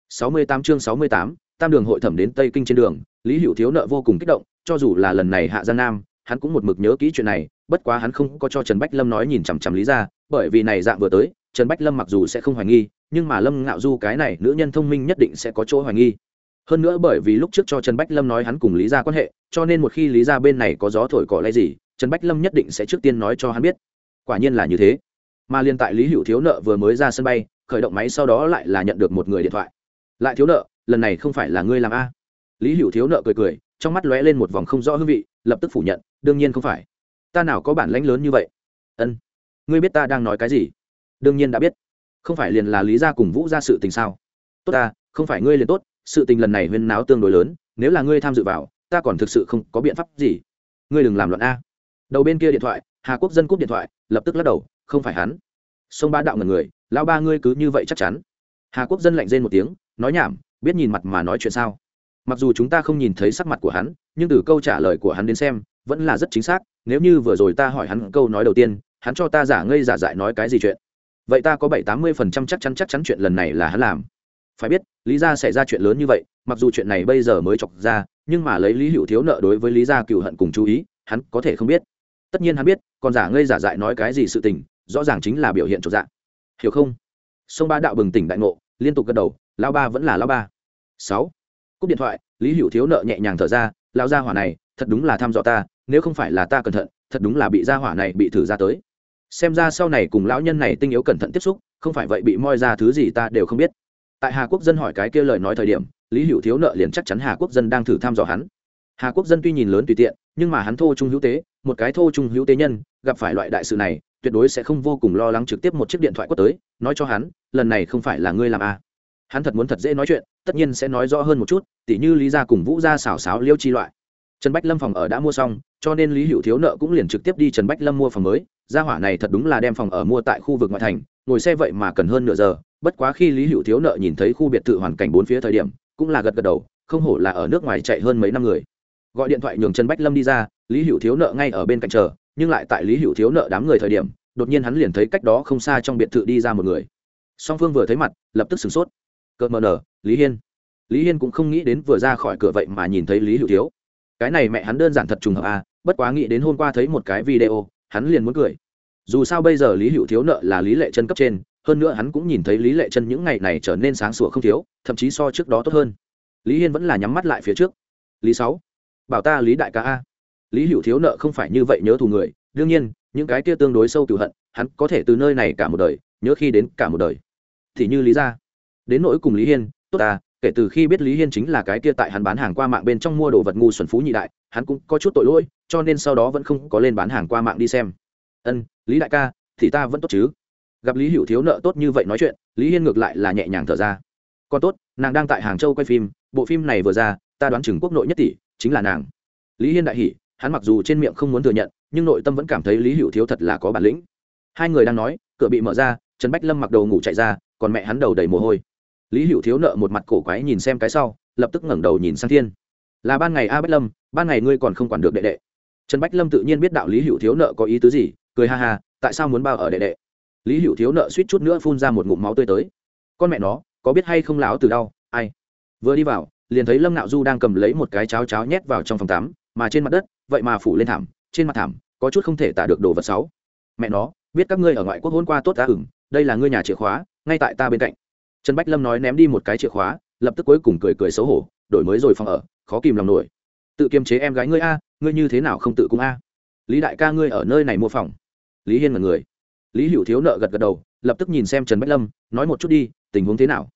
68 chương 68, tam đường hội thẩm đến tây kinh trên đường lý hữu thiếu nợ vô cùng kích động cho dù là lần này hạ giang nam hắn cũng một mực nhớ kỹ chuyện này bất quá hắn không có cho trần bách lâm nói nhìn chằm chằm lý ra bởi vì này dạng vừa tới trần bách lâm mặc dù sẽ không hoài nghi nhưng mà lâm ngạo du cái này nữ nhân thông minh nhất định sẽ có chỗ hoài nghi. Hơn nữa bởi vì lúc trước cho trần bách lâm nói hắn cùng lý ra quan hệ cho nên một khi lý ra bên này có gió thổi cỏ lay gì trần bách lâm nhất định sẽ trước tiên nói cho hắn biết. Quả nhiên là như thế mà liên tại lý hữu thiếu nợ vừa mới ra sân bay, khởi động máy sau đó lại là nhận được một người điện thoại. Lại thiếu nợ, lần này không phải là ngươi làm a? Lý hữu thiếu nợ cười cười, trong mắt lóe lên một vòng không rõ hương vị, lập tức phủ nhận, đương nhiên không phải. Ta nào có bản lãnh lớn như vậy? Ân, ngươi biết ta đang nói cái gì? Đương nhiên đã biết. Không phải liền là lý gia cùng vũ ra sự tình sao? Tốt ta, không phải ngươi liền tốt, sự tình lần này huyên náo tương đối lớn, nếu là ngươi tham dự vào, ta còn thực sự không có biện pháp gì. Ngươi đừng làm loạn a. Đầu bên kia điện thoại, hà quốc dân cúp điện thoại, lập tức lắc đầu không phải hắn. Sông ba đạo ngần người, lão ba ngươi cứ như vậy chắc chắn? Hà quốc dân lạnh rên một tiếng, nói nhảm, biết nhìn mặt mà nói chuyện sao? Mặc dù chúng ta không nhìn thấy sắc mặt của hắn, nhưng từ câu trả lời của hắn đến xem, vẫn là rất chính xác, nếu như vừa rồi ta hỏi hắn câu nói đầu tiên, hắn cho ta giả ngây giả dại nói cái gì chuyện? Vậy ta có bảy tám mươi phần trăm chắc chắn chắc chắn chuyện lần này là hắn làm. Phải biết, lý ra xảy ra chuyện lớn như vậy, mặc dù chuyện này bây giờ mới chọc ra, nhưng mà lấy lý hữu thiếu nợ đối với lý gia cựu hận cùng chú ý, hắn có thể không biết. Tất nhiên hắn biết, còn giả ngây giả dại nói cái gì sự tình rõ ràng chính là biểu hiện trọn dạng hiểu không? Sông ba đạo bừng tỉnh đại ngộ, liên tục gật đầu lao ba vẫn là lao ba. Sáu. Cúp điện thoại, lý hữu thiếu nợ nhẹ nhàng thở ra lao ra hỏa này, thật đúng là thăm dò ta, nếu không phải là ta cẩn thận, thật đúng là bị ra hỏa này bị thử ra tới. Xem ra sau này cùng lão nhân này tinh yếu cẩn thận tiếp xúc, không phải vậy bị moi ra thứ gì ta đều không biết. Tại hà quốc dân hỏi cái kia lời nói thời điểm, lý hữu thiếu nợ liền chắc chắn hà quốc dân đang thử thăm dò hắn. Hà quốc dân tuy nhìn lớn tùy tiện, nhưng mà hắn thô trung hữu tế, một cái thô trung hữu tế nhân, gặp phải loại đại sự này tuyệt đối sẽ không vô cùng lo lắng trực tiếp một chiếc điện thoại quất tới, nói cho hắn, lần này không phải là ngươi làm a à. hắn thật muốn thật dễ nói chuyện, tất nhiên sẽ nói rõ hơn một chút, tỉ như lý gia cùng vũ gia xảo xáo liêu chi loại. Trần bách lâm phòng ở đã mua xong, cho nên lý hữu thiếu nợ cũng liền trực tiếp đi trần bách lâm mua phòng mới. Gia hỏa này thật đúng là đem phòng ở mua tại khu vực ngoại thành, ngồi xe vậy mà cần hơn nửa giờ. Bất quá khi lý hữu thiếu nợ nhìn thấy khu biệt thự hoàn cảnh bốn phía thời điểm, cũng là gật gật đầu, không hổ là ở nước ngoài chạy hơn mấy năm người. Gọi điện thoại nhường trần bách lâm đi ra, lý hữu thiếu nợ ngay ở bên cạnh chờ nhưng lại tại lý hữu thiếu nợ đám người thời điểm, đột nhiên hắn liền thấy cách đó không xa trong biệt thự đi ra một người. Song phương vừa thấy mặt, lập tức sửng sốt. Cợt mờ nở, lý hiên. Lý hiên cũng không nghĩ đến vừa ra khỏi cửa vậy mà nhìn thấy lý hữu thiếu. Cái này mẹ hắn đơn giản thật trùng hợp à bất quá nghĩ đến hôm qua thấy một cái video, hắn liền muốn cười. Dù sao bây giờ lý hữu thiếu nợ là lý lệ chân cấp trên, hơn nữa hắn cũng nhìn thấy lý lệ chân những ngày này trở nên sáng sủa không thiếu, thậm chí so trước đó tốt hơn. Lý hiên vẫn là nhắm mắt lại phía trước. Lý sáu, bảo ta lý đại ca a lý hữu thiếu nợ không phải như vậy nhớ thù người, đương nhiên, những cái kia tương đối sâu cựu hận, hắn có thể từ nơi này cả một đời, nhớ khi đến cả một đời. Thì như lý ra đến nỗi cùng lý hiên, tốt ta, kể từ khi biết lý hiên chính là cái kia tại hắn bán hàng qua mạng bên trong mua đồ vật ngu xuẩn phú nhị đại, hắn cũng có chút tội lỗi, cho nên sau đó vẫn không có lên bán hàng qua mạng đi xem. Ân, lý đại ca, thì ta vẫn tốt chứ. Gặp lý hữu thiếu nợ tốt như vậy nói chuyện, lý hiên ngược lại là nhẹ nhàng thở ra. Còn tốt, nàng đang tại hàng châu quay phim, bộ phim này vừa ra, ta đoán chừng quốc nội nhất tỷ, chính là nàng. Lý hiên đại hỉ hắn mặc dù trên miệng không muốn thừa nhận, nhưng nội tâm vẫn cảm thấy lý hữu thiếu thật là có bản lĩnh. Hai người đang nói, cửa bị mở ra, trần bách lâm mặc đầu ngủ chạy ra, còn mẹ hắn đầu đầy mồ hôi. Lý hữu thiếu nợ một mặt cổ quái nhìn xem cái sau, lập tức ngẩng đầu nhìn sang thiên. Là ban ngày a bách lâm, ban ngày ngươi còn không quản được đệ đệ. Trần bách lâm tự nhiên biết đạo lý hữu thiếu nợ có ý tứ gì, cười ha ha, tại sao muốn bao ở đệ đệ? Lý hữu thiếu nợ suýt chút nữa phun ra một ngụm máu tươi tới. Con mẹ nó, có biết hay không láo từ đau, ai? Vừa đi vào, liền thấy lâm nạo du đang cầm lấy một cái cháo cháo nhét vào trong phòng tắm mà trên mặt đất, vậy mà phủ lên thảm, trên mặt thảm, có chút không thể tả được đồ vật sáu. Mẹ nó, biết các ngươi ở ngoại quốc hôn qua tốt đã ửng, đây là ngươi nhà chìa khóa, ngay tại ta bên cạnh. Trần bách lâm nói ném đi một cái chìa khóa, lập tức cuối cùng cười cười xấu hổ, đổi mới rồi phòng ở, khó kìm lòng nổi. Tự kiềm chế em gái ngươi a, ngươi như thế nào không tự cung a? Lý đại ca ngươi ở nơi này mua phòng. Lý hiên mật người. Lý hữu thiếu nợ gật gật đầu, lập tức nhìn xem trần bách lâm, nói một chút đi, tình huống thế nào?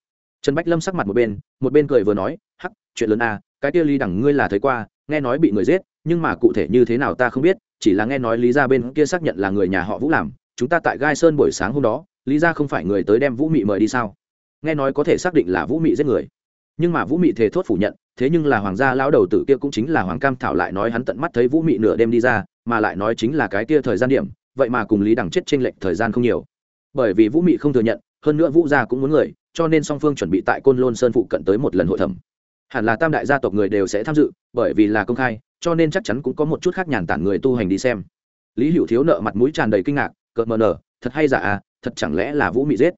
Trần bách lâm sắc mặt một bên một bên cười vừa nói, hắc, chuyện lớn a, cái kia lý đẳng ngươi là thấy qua nghe nói bị người giết, nhưng mà cụ thể như thế nào ta không biết, chỉ là nghe nói lý ra bên kia xác nhận là người nhà họ vũ làm, chúng ta tại gai sơn buổi sáng hôm đó, lý ra không phải người tới đem vũ mị mời đi sao? Nghe nói có thể xác định là vũ mị giết người. Nhưng mà vũ mị thề thốt phủ nhận, thế nhưng là hoàng gia lão đầu tử kia cũng chính là hoàng cam thảo lại nói hắn tận mắt thấy vũ mị nửa đêm đi ra, mà lại nói chính là cái kia thời gian điểm, vậy mà cùng lý đằng chết trên lệnh thời gian không nhiều. Bởi vì vũ mị không thừa nhận, hơn nữa vũ gia cũng muốn người, cho nên song phương chuẩn bị tại côn lôn sơn phụ cận tới một lần hội thẩm hẳn là tam đại gia tộc người đều sẽ tham dự, bởi vì là công khai, cho nên chắc chắn cũng có một chút khác nhàn tản người tu hành đi xem. Lý hữu thiếu nợ mặt mũi tràn đầy kinh ngạc, cợt mờ nở, thật hay giả à thật chẳng lẽ là vũ mị giết?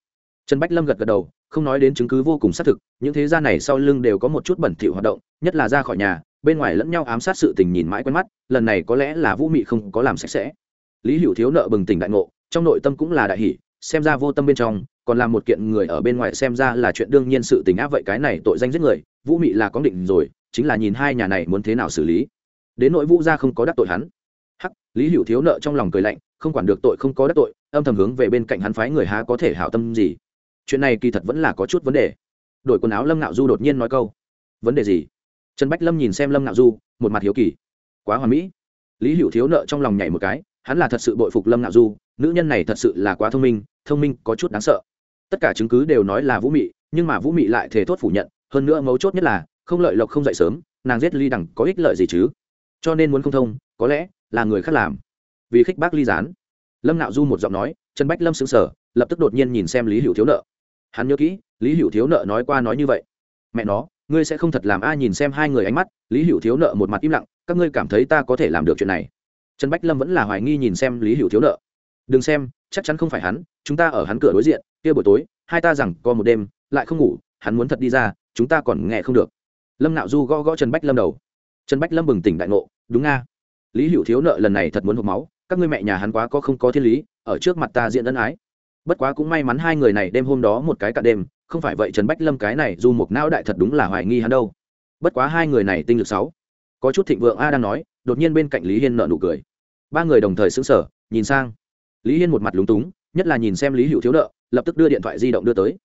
Trần bách lâm gật gật đầu, không nói đến chứng cứ vô cùng xác thực, những thế gia này sau lưng đều có một chút bẩn thỉu hoạt động, nhất là ra khỏi nhà, bên ngoài lẫn nhau ám sát sự tình nhìn mãi quen mắt, lần này có lẽ là vũ mị không có làm sạch sẽ. Lý hữu thiếu nợ bừng tỉnh đại ngộ, trong nội tâm cũng là đại hỷ xem ra vô tâm bên trong còn làm một kiện người ở bên ngoài xem ra là chuyện đương nhiên sự tình áp vậy cái này tội danh giết người, vũ mị là có định rồi, chính là nhìn hai nhà này muốn thế nào xử lý. Đến nỗi vũ gia không có đắc tội hắn. Hắc, lý hữu thiếu nợ trong lòng cười lạnh, không quản được tội không có đắc tội, âm thầm hướng về bên cạnh hắn phái người há có thể hảo tâm gì. Chuyện này kỳ thật vẫn là có chút vấn đề. Đổi quần áo lâm ngạo du đột nhiên nói câu. Vấn đề gì? Trần bách lâm nhìn xem lâm ngạo du, một mặt hiếu kỳ. Quá hoàn mỹ. Lý hữu thiếu nợ trong lòng nhảy một cái, hắn là thật sự bội phục lâm ngạo du, nữ nhân này thật sự là quá thông minh thông minh có chút đáng sợ tất cả chứng cứ đều nói là vũ mị, nhưng mà vũ mị lại thề thốt phủ nhận, hơn nữa mấu chốt nhất là, không lợi lộc không dậy sớm, nàng giết ly đẳng có ích lợi gì chứ? Cho nên muốn không thông, có lẽ là người khác làm. Vì khích bác ly gián, lâm nạo du một giọng nói, trần bách lâm xứng sở lập tức đột nhiên nhìn xem lý hữu thiếu nợ. Hắn nhớ kỹ, lý hữu thiếu nợ nói qua nói như vậy. Mẹ nó, ngươi sẽ không thật làm ai nhìn xem hai người ánh mắt? Lý hữu thiếu nợ một mặt im lặng, các ngươi cảm thấy ta có thể làm được chuyện này? Trần bách lâm vẫn là hoài nghi nhìn xem lý hữu thiếu nợ. Đừng xem, chắc chắn không phải hắn, chúng ta ở hắn cửa đối diện kia buổi tối, hai ta rằng co một đêm, lại không ngủ, hắn muốn thật đi ra, chúng ta còn nghe không được. Lâm nạo du gõ gõ trần bách lâm đầu. Trần bách lâm bừng tỉnh đại ngộ, đúng nga. Lý hữu thiếu nợ lần này thật muốn hộp máu, các ngươi mẹ nhà hắn quá có không có thiên lý, ở trước mặt ta diện ân ái. Bất quá cũng may mắn hai người này đêm hôm đó một cái cả đêm, không phải vậy trần bách lâm cái này du mục não đại thật đúng là hoài nghi hắn đâu. Bất quá hai người này tinh lực sáu. Có chút thịnh vượng a đang nói, đột nhiên bên cạnh lý hiên nợ nụ cười. Ba người đồng thời xứng sở nhìn sang. Lý hiên một mặt lúng túng nhất là nhìn xem lý hữu thiếu nợ, lập tức đưa điện thoại di động đưa tới.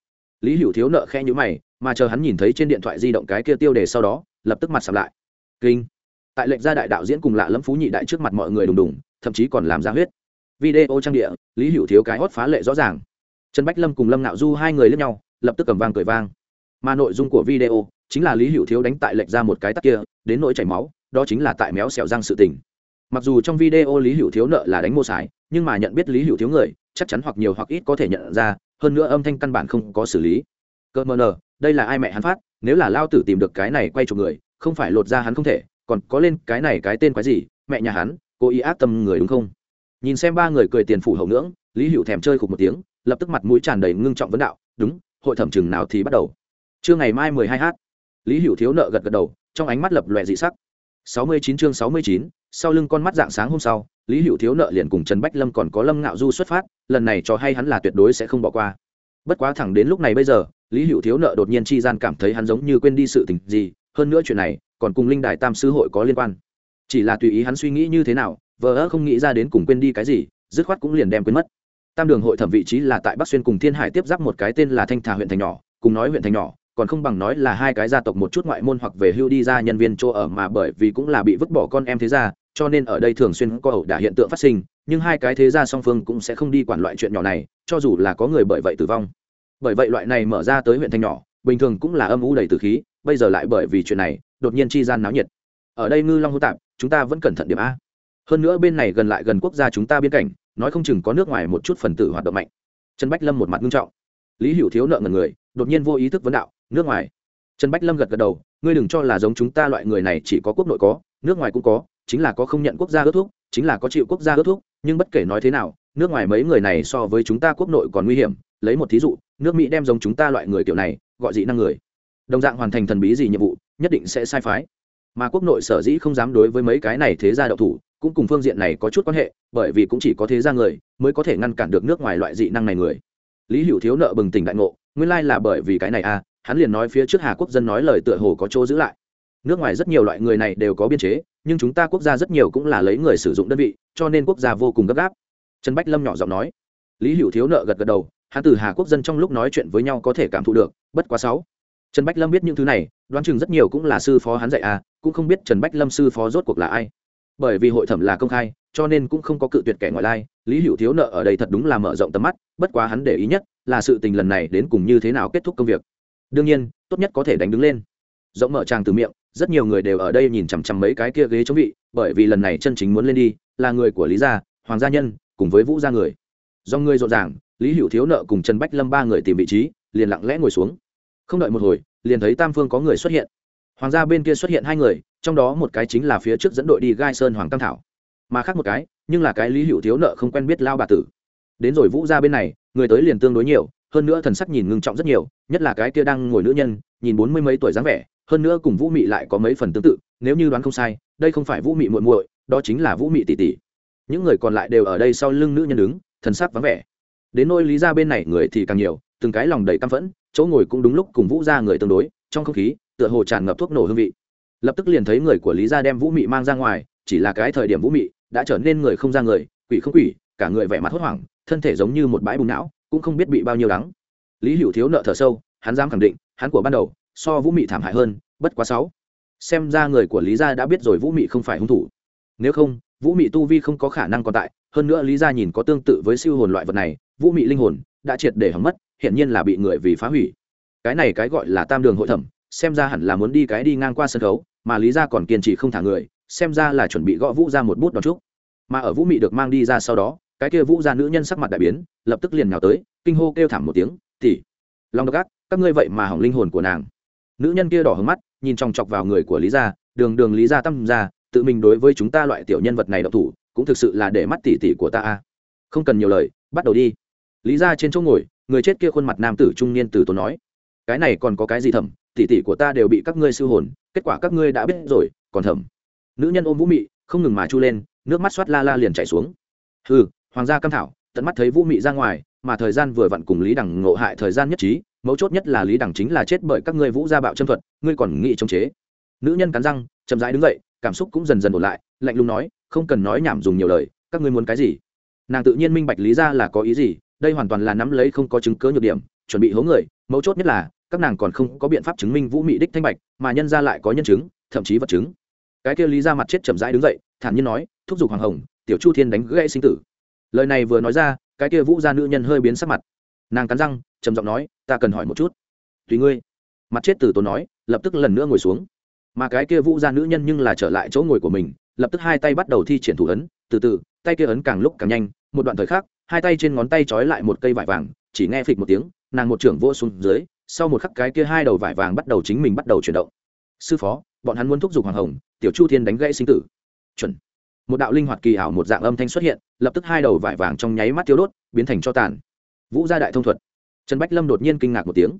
Lý hữu thiếu nợ khe nhữ mày, mà chờ hắn nhìn thấy trên điện thoại di động cái kia tiêu đề sau đó, lập tức mặt sập lại. Kinh. Tại lệnh gia đại đạo diễn cùng lạ lẫm phú nhị đại trước mặt mọi người đùng đùng, thậm chí còn làm ra huyết. Video trang địa, lý hữu thiếu cái hót phá lệ rõ ràng. Trần bách lâm cùng lâm nạo du hai người lướt nhau, lập tức cầm vang cười vang. Mà nội dung của video chính là lý hữu thiếu đánh tại lệnh ra một cái tắc kia, đến nỗi chảy máu, đó chính là tại méo xẻo răng sự tình mặc dù trong video lý hữu thiếu nợ là đánh mô sải, nhưng mà nhận biết lý hữu thiếu người, chắc chắn hoặc nhiều hoặc ít có thể nhận ra, hơn nữa âm thanh căn bản không có xử lý. Cơ mờ nờ, đây là ai mẹ hắn phát, nếu là lao tử tìm được cái này quay chụp người, không phải lột ra hắn không thể, còn có lên cái này cái tên quái gì, mẹ nhà hắn, cố ý ác tâm người đúng không? Nhìn xem ba người cười tiền phủ hậu ngưỡng, lý hữu thèm chơi khục một tiếng, lập tức mặt mũi tràn đầy ngưng trọng vấn đạo, đúng, hội thẩm chừng nào thì bắt đầu. Trưa ngày mai mười hai h lý hữu thiếu nợ gật gật đầu, trong ánh mắt lập lòe dị sắc sáu mươi chín chương sáu mươi chín, sau lưng con mắt dạng sáng hôm sau, lý hữu thiếu nợ liền cùng trần bách lâm còn có lâm ngạo du xuất phát, lần này cho hay hắn là tuyệt đối sẽ không bỏ qua. Bất quá thẳng đến lúc này bây giờ, lý hữu thiếu nợ đột nhiên chi gian cảm thấy hắn giống như quên đi sự tình gì, hơn nữa chuyện này còn cùng linh đài tam sư hội có liên quan. Chỉ là tùy ý hắn suy nghĩ như thế nào, vờ không nghĩ ra đến cùng quên đi cái gì, dứt khoát cũng liền đem quên mất. Tam đường hội thẩm vị trí là tại bắc xuyên cùng thiên hải tiếp giáp một cái tên là thanh thà huyện thành nhỏ, cùng nói huyện thành nhỏ còn không bằng nói là hai cái gia tộc một chút ngoại môn hoặc về hưu đi ra nhân viên chỗ ở mà bởi vì cũng là bị vứt bỏ con em thế gia, cho nên ở đây thường xuyên có ẩu đả hiện tượng phát sinh, nhưng hai cái thế gia song phương cũng sẽ không đi quản loại chuyện nhỏ này, cho dù là có người bởi vậy tử vong. Bởi vậy loại này mở ra tới huyện thành nhỏ, bình thường cũng là âm u đầy từ khí, bây giờ lại bởi vì chuyện này, đột nhiên chi gian náo nhiệt. Ở đây ngư long hô tạp, chúng ta vẫn cẩn thận điểm a. Hơn nữa bên này gần lại gần quốc gia chúng ta biên cảnh, nói không chừng có nước ngoài một chút phần tử hoạt động mạnh. Trần bách lâm một mặt nghiêm trọng lý hữu thiếu nợ ngần người, đột nhiên vô ý thức vấn đạo, nước ngoài. Trần bách lâm gật gật đầu, ngươi đừng cho là giống chúng ta loại người này chỉ có quốc nội có, nước ngoài cũng có, chính là có không nhận quốc gia ước thúc, chính là có chịu quốc gia ước thúc, nhưng bất kể nói thế nào, nước ngoài mấy người này so với chúng ta quốc nội còn nguy hiểm. Lấy một thí dụ, nước mỹ đem giống chúng ta loại người kiểu này, gọi dị năng người. Đồng dạng hoàn thành thần bí gì nhiệm vụ, nhất định sẽ sai phái. Mà quốc nội sở dĩ không dám đối với mấy cái này thế gia đậu thủ, cũng cùng phương diện này có chút quan hệ, bởi vì cũng chỉ có thế gia người mới có thể ngăn cản được nước ngoài loại dị năng này người lý hữu thiếu nợ bừng tỉnh đại ngộ, nguyên lai là bởi vì cái này à hắn liền nói phía trước hà quốc dân nói lời tựa hồ có chỗ giữ lại. Nước ngoài rất nhiều loại người này đều có biên chế, nhưng chúng ta quốc gia rất nhiều cũng là lấy người sử dụng đơn vị, cho nên quốc gia vô cùng gấp gáp. Trần bách lâm nhỏ giọng nói. Lý hữu thiếu nợ gật gật đầu, hắn từ hà quốc dân trong lúc nói chuyện với nhau có thể cảm thụ được, bất quá sáu. Trần bách lâm biết những thứ này, đoán chừng rất nhiều cũng là sư phó hắn dạy à cũng không biết trần bách lâm sư phó rốt cuộc là ai bởi vì hội thẩm là công khai, cho nên cũng không có cự tuyệt kẻ ngoại lai, lý hữu thiếu nợ ở đây thật đúng là mở rộng tầm mắt, bất quá hắn để ý nhất là sự tình lần này đến cùng như thế nào kết thúc công việc. Đương nhiên, tốt nhất có thể đánh đứng lên. Rộng mở tràng từ miệng, rất nhiều người đều ở đây nhìn chằm chằm mấy cái kia ghế chống vị, bởi vì lần này chân chính muốn lên đi, là người của lý gia, hoàng gia nhân, cùng với vũ gia người. Do người rộn ràng, lý hữu thiếu nợ cùng trần bách lâm ba người tìm vị trí, liền lặng lẽ ngồi xuống. Không đợi một hồi, liền thấy tam phương có người xuất hiện hoàng gia bên kia xuất hiện hai người, trong đó một cái chính là phía trước dẫn đội đi gai sơn hoàng tam thảo. Mà khác một cái, nhưng là cái lý hữu thiếu nợ không quen biết lao bà tử. Đến rồi vũ gia bên này, người tới liền tương đối nhiều, hơn nữa thần sắc nhìn ngưng trọng rất nhiều, nhất là cái kia đang ngồi nữ nhân, nhìn bốn mươi mấy tuổi dáng vẻ, hơn nữa cùng vũ mị lại có mấy phần tương tự, nếu như đoán không sai, đây không phải vũ mị muội muội, đó chính là vũ mị tỷ tỷ. Những người còn lại đều ở đây sau lưng nữ nhân đứng, thần sắc vắng vẻ. Đến nôi lý ra bên này người thì càng nhiều, từng cái lòng đầy căm phẫn, chỗ ngồi cũng đúng lúc cùng vũ ra người tương đối, trong không khí tựa hồ tràn ngập thuốc nổ hương vị. Lập tức liền thấy người của lý gia đem vũ mị mang ra ngoài, chỉ là cái thời điểm vũ mị đã trở nên người không ra người, quỷ không quỷ, cả người vẻ mặt hốt hoảng, thân thể giống như một bãi bùng não, cũng không biết bị bao nhiêu đắng. Lý hữu thiếu nợ thở sâu, hắn dám khẳng định, hắn của ban đầu so vũ mị thảm hại hơn, bất quá sáu. Xem ra người của lý gia đã biết rồi vũ mị không phải hung thủ. Nếu không, vũ mị tu vi không có khả năng còn tại, hơn nữa lý gia nhìn có tương tự với siêu hồn loại vật này, vũ mị linh hồn đã triệt để hỏng mất hiện nhiên là bị người vì phá hủy. Cái này cái gọi là tam đường hội thẩm xem ra hẳn là muốn đi cái đi ngang qua sân khấu, mà lý gia còn kiên trì không thả người, xem ra là chuẩn bị gõ vũ ra một bút đón trúc mà ở vũ mị được mang đi ra sau đó, cái kia vũ gia nữ nhân sắc mặt đại biến, lập tức liền nhào tới, kinh hô kêu thảm một tiếng tỉ long độc ác, các ngươi vậy mà hỏng linh hồn của nàng. Nữ nhân kia đỏ hướng mắt, nhìn chòng chọc vào người của lý gia, đường đường lý gia tâm ra, tự mình đối với chúng ta loại tiểu nhân vật này độc thủ, cũng thực sự là để mắt tỉ tỉ của ta a. Không cần nhiều lời, bắt đầu đi. Lý gia trên chỗ ngồi, người chết kia khuôn mặt nam tử trung niên tử tốn nói, cái này còn có cái gì thầm? Tỷ tỷ của ta đều bị các ngươi sư hồn, kết quả các ngươi đã biết rồi, còn thẩm nữ nhân ôm vũ mị, không ngừng mà chu lên, nước mắt xoát la la liền chảy xuống. Hừ, hoàng gia cam thảo, tận mắt thấy vũ mị ra ngoài, mà thời gian vừa vặn cùng lý đằng ngộ hại thời gian nhất trí, mấu chốt nhất là lý đằng chính là chết bởi các ngươi vũ gia bạo châm thuật, ngươi còn nghĩ chống chế. Nữ nhân cắn răng, chậm rãi đứng dậy, cảm xúc cũng dần dần ổn lại, lạnh lùng nói, không cần nói nhảm dùng nhiều lời, các ngươi muốn cái gì? Nàng tự nhiên minh bạch lý ra là có ý gì, đây hoàn toàn là nắm lấy không có chứng cớ nhược điểm, chuẩn bị hố người, mấu chốt nhất là các nàng còn không có biện pháp chứng minh vũ mị đích thanh bạch, mà nhân ra lại có nhân chứng, thậm chí vật chứng. Cái kia lý ra mặt chết chậm rãi đứng dậy, thản nhiên nói, thúc giục hoàng hồng, tiểu chu thiên đánh gãy sinh tử. Lời này vừa nói ra, cái kia vũ gia nữ nhân hơi biến sắc mặt. Nàng cắn răng, trầm giọng nói, ta cần hỏi một chút. Tùy ngươi. Mặt chết từ tốn nói, lập tức lần nữa ngồi xuống. Mà cái kia vũ gia nữ nhân nhưng là trở lại chỗ ngồi của mình, lập tức hai tay bắt đầu thi triển thủ ấn, từ từ, tay kia ấn càng lúc càng nhanh, một đoạn thời khắc, hai tay trên ngón tay trói lại một cây vải vàng, chỉ nghe phịch một tiếng, nàng một trưởng vô xuống dưới sau một khắc cái kia hai đầu vải vàng bắt đầu chính mình bắt đầu chuyển động. Sư phó, bọn hắn muốn thúc giục hoàng hồng, tiểu chu thiên đánh gãy sinh tử. Chuẩn. Một đạo linh hoạt kỳ ảo một dạng âm thanh xuất hiện, lập tức hai đầu vải vàng trong nháy mắt tiêu đốt, biến thành cho tàn. Vũ gia đại thông thuật. Trần bách lâm đột nhiên kinh ngạc một tiếng.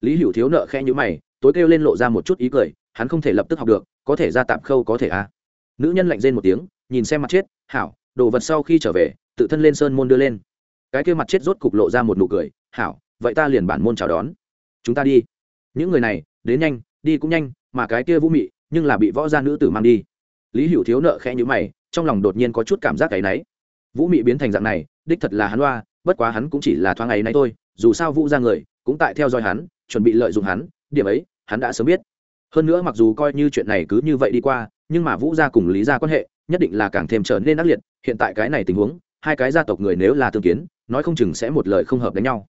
Lý hữu thiếu nợ khe nhữ mày, tối kêu lên lộ ra một chút ý cười, hắn không thể lập tức học được, có thể ra tạm khâu có thể a à. nữ nhân lạnh rên một tiếng, nhìn xem mặt chết, hảo, đồ vật sau khi trở về, tự thân lên sơn môn đưa lên. Cái kia mặt chết rốt cục lộ ra một nụ cười, hảo, vậy ta liền bản môn chào đón chúng ta đi. Những người này, đến nhanh, đi cũng nhanh, mà cái kia vũ mị, nhưng là bị võ gia nữ tử mang đi. Lý hữu thiếu nợ khẽ nhữ mày, trong lòng đột nhiên có chút cảm giác cái náy. Vũ mị biến thành dạng này, đích thật là hắn loa bất quá hắn cũng chỉ là thoáng ấy náy thôi, dù sao vũ ra người, cũng tại theo dõi hắn, chuẩn bị lợi dụng hắn, điểm ấy, hắn đã sớm biết. Hơn nữa mặc dù coi như chuyện này cứ như vậy đi qua, nhưng mà vũ gia cùng lý gia quan hệ, nhất định là càng thêm trở nên ác liệt. Hiện tại cái này tình huống, hai cái gia tộc người nếu là tương kiến, nói không chừng sẽ một lời không hợp đánh nhau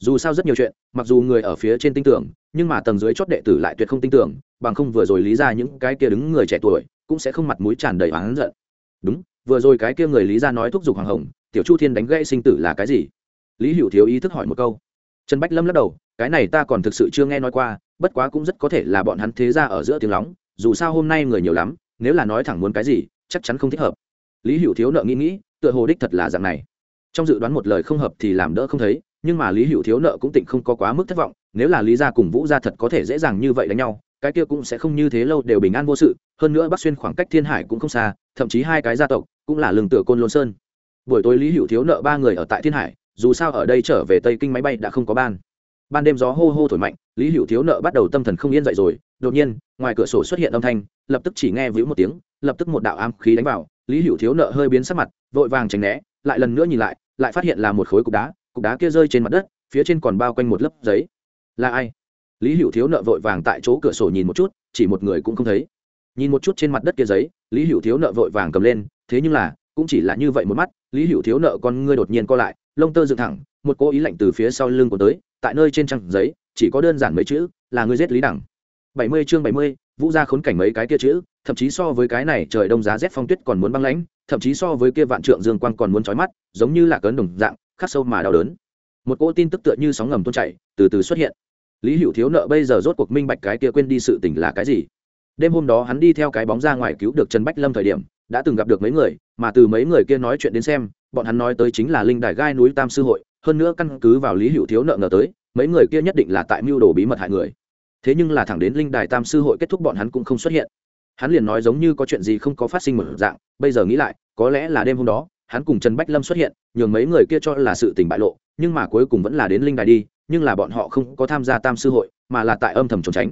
dù sao rất nhiều chuyện, mặc dù người ở phía trên tin tưởng, nhưng mà tầng dưới chót đệ tử lại tuyệt không tin tưởng, bằng không vừa rồi lý ra những cái kia đứng người trẻ tuổi, cũng sẽ không mặt mũi tràn đầy oán giận. Đúng, vừa rồi cái kia người lý ra nói thúc giục hoàng hồng, tiểu chu thiên đánh gãy sinh tử là cái gì? Lý hữu thiếu ý thức hỏi một câu. Trần bách lâm lắc đầu, cái này ta còn thực sự chưa nghe nói qua, bất quá cũng rất có thể là bọn hắn thế ra ở giữa tiếng lóng, dù sao hôm nay người nhiều lắm, nếu là nói thẳng muốn cái gì, chắc chắn không thích hợp. Lý hữu thiếu nợ nghĩ nghĩ, tựa hồ đích thật là dạng này. Trong dự đoán một lời không hợp thì làm đỡ không thấy nhưng mà lý hữu thiếu nợ cũng tịnh không có quá mức thất vọng, nếu là lý gia cùng vũ gia thật có thể dễ dàng như vậy đánh nhau, cái kia cũng sẽ không như thế lâu đều bình an vô sự, hơn nữa bắc xuyên khoảng cách thiên hải cũng không xa, thậm chí hai cái gia tộc cũng là lường tựa côn lôn sơn. Buổi tối lý hữu thiếu nợ ba người ở tại thiên hải, dù sao ở đây trở về tây kinh máy bay đã không có ban. Ban đêm gió hô hô thổi mạnh, lý hữu thiếu nợ bắt đầu tâm thần không yên dậy rồi, đột nhiên, ngoài cửa sổ xuất hiện âm thanh, lập tức chỉ nghe víu một tiếng, lập tức một đạo ám khí đánh vào, lý hữu thiếu nợ hơi biến sắc mặt, vội vàng tránh né, lại lần nữa nhìn lại lại phát hiện là một khối cục đá cục đá kia rơi trên mặt đất, phía trên còn bao quanh một lớp giấy. Là ai? Lý hữu thiếu nợ vội vàng tại chỗ cửa sổ nhìn một chút, chỉ một người cũng không thấy. Nhìn một chút trên mặt đất kia giấy, lý hữu thiếu nợ vội vàng cầm lên, thế nhưng là, cũng chỉ là như vậy một mắt, lý hữu thiếu nợ con ngươi đột nhiên co lại, lông tơ dựng thẳng, một cố ý lạnh từ phía sau lưng của tới, tại nơi trên trang giấy, chỉ có đơn giản mấy chữ, là ngươi giết lý đẳng bảy mươi chương bảy mươi, vũ ra khốn cảnh mấy cái kia chữ, thậm chí so với cái này trời đông giá rét phong tuyết còn muốn băng lãnh, thậm chí so với kia vạn trượng dương quang còn muốn trói mắt, giống như là cấn đồng dạng khắc sâu mà đau đớn. Một cỗ tin tức tựa như sóng ngầm tuôn chảy, từ từ xuất hiện. Lý hữu thiếu nợ bây giờ rốt cuộc minh bạch cái kia quên đi sự tình là cái gì. Đêm hôm đó hắn đi theo cái bóng ra ngoài cứu được trần bách lâm thời điểm, đã từng gặp được mấy người, mà từ mấy người kia nói chuyện đến xem, bọn hắn nói tới chính là linh đài gai núi tam sư hội, hơn nữa căn cứ vào lý hữu thiếu nợ ngờ tới, mấy người kia nhất định là tại mưu đồ bí mật hại người. Thế nhưng là thẳng đến linh đài tam sư hội kết thúc bọn hắn cũng không xuất hiện. Hắn liền nói giống như có chuyện gì không có phát sinh một dạng, bây giờ nghĩ lại, có lẽ là đêm hôm đó hắn cùng trần bách lâm xuất hiện, nhường mấy người kia cho là sự tình bại lộ, nhưng mà cuối cùng vẫn là đến linh đài đi, nhưng là bọn họ không có tham gia tam sư hội, mà là tại âm thầm trốn tránh.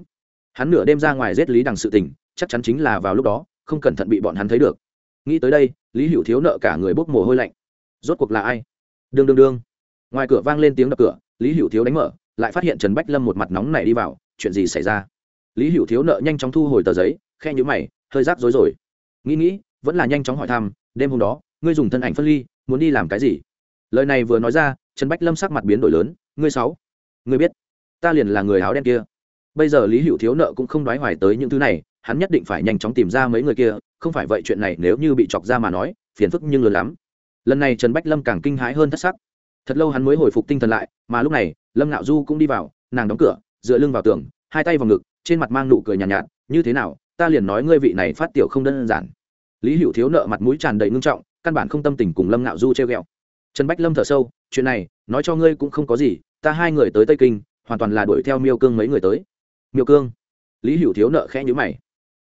Hắn nửa đêm ra ngoài giết lý đằng sự tình, chắc chắn chính là vào lúc đó, không cẩn thận bị bọn hắn thấy được. Nghĩ tới đây, lý hữu thiếu nợ cả người bốc mồ hôi lạnh. Rốt cuộc là ai? Đương đương đương. Ngoài cửa vang lên tiếng đập cửa, lý hữu thiếu đánh mở, lại phát hiện trần bách lâm một mặt nóng này đi vào, chuyện gì xảy ra? Lý hữu thiếu nợ nhanh chóng thu hồi tờ giấy khe nhữ mày, hơi rác rối rồi. Nghĩ nghĩ, vẫn là nhanh chóng hỏi thăm, đêm hôm đó ngươi dùng thân ảnh phân ly muốn đi làm cái gì? Lời này vừa nói ra trần bách lâm sắc mặt biến đổi lớn ngươi sáu ngươi biết ta liền là người áo đen kia. Bây giờ lý hữu thiếu nợ cũng không nói hoài tới những thứ này hắn nhất định phải nhanh chóng tìm ra mấy người kia không phải vậy chuyện này nếu như bị chọc ra mà nói phiền phức nhưng lớn lắm. Lần này trần bách lâm càng kinh hãi hơn thất sắc. Thật lâu hắn mới hồi phục tinh thần lại mà lúc này lâm ngạo du cũng đi vào nàng đóng cửa dựa lưng vào tường hai tay vào ngực trên mặt mang nụ cười nhàn nhạt, nhạt như thế nào ta liền nói ngươi vị này phát tiểu không đơn giản. Lý hữu thiếu nợ mặt mũi tràn đầy ngưng trọng căn bản không tâm tình cùng lâm ngạo du treo ghẹo. Trần bách lâm thở sâu, chuyện này, nói cho ngươi cũng không có gì, ta hai người tới tây kinh, hoàn toàn là đuổi theo miêu cương mấy người tới. Miêu cương? Lý hữu thiếu nợ khẽ nhữ mày.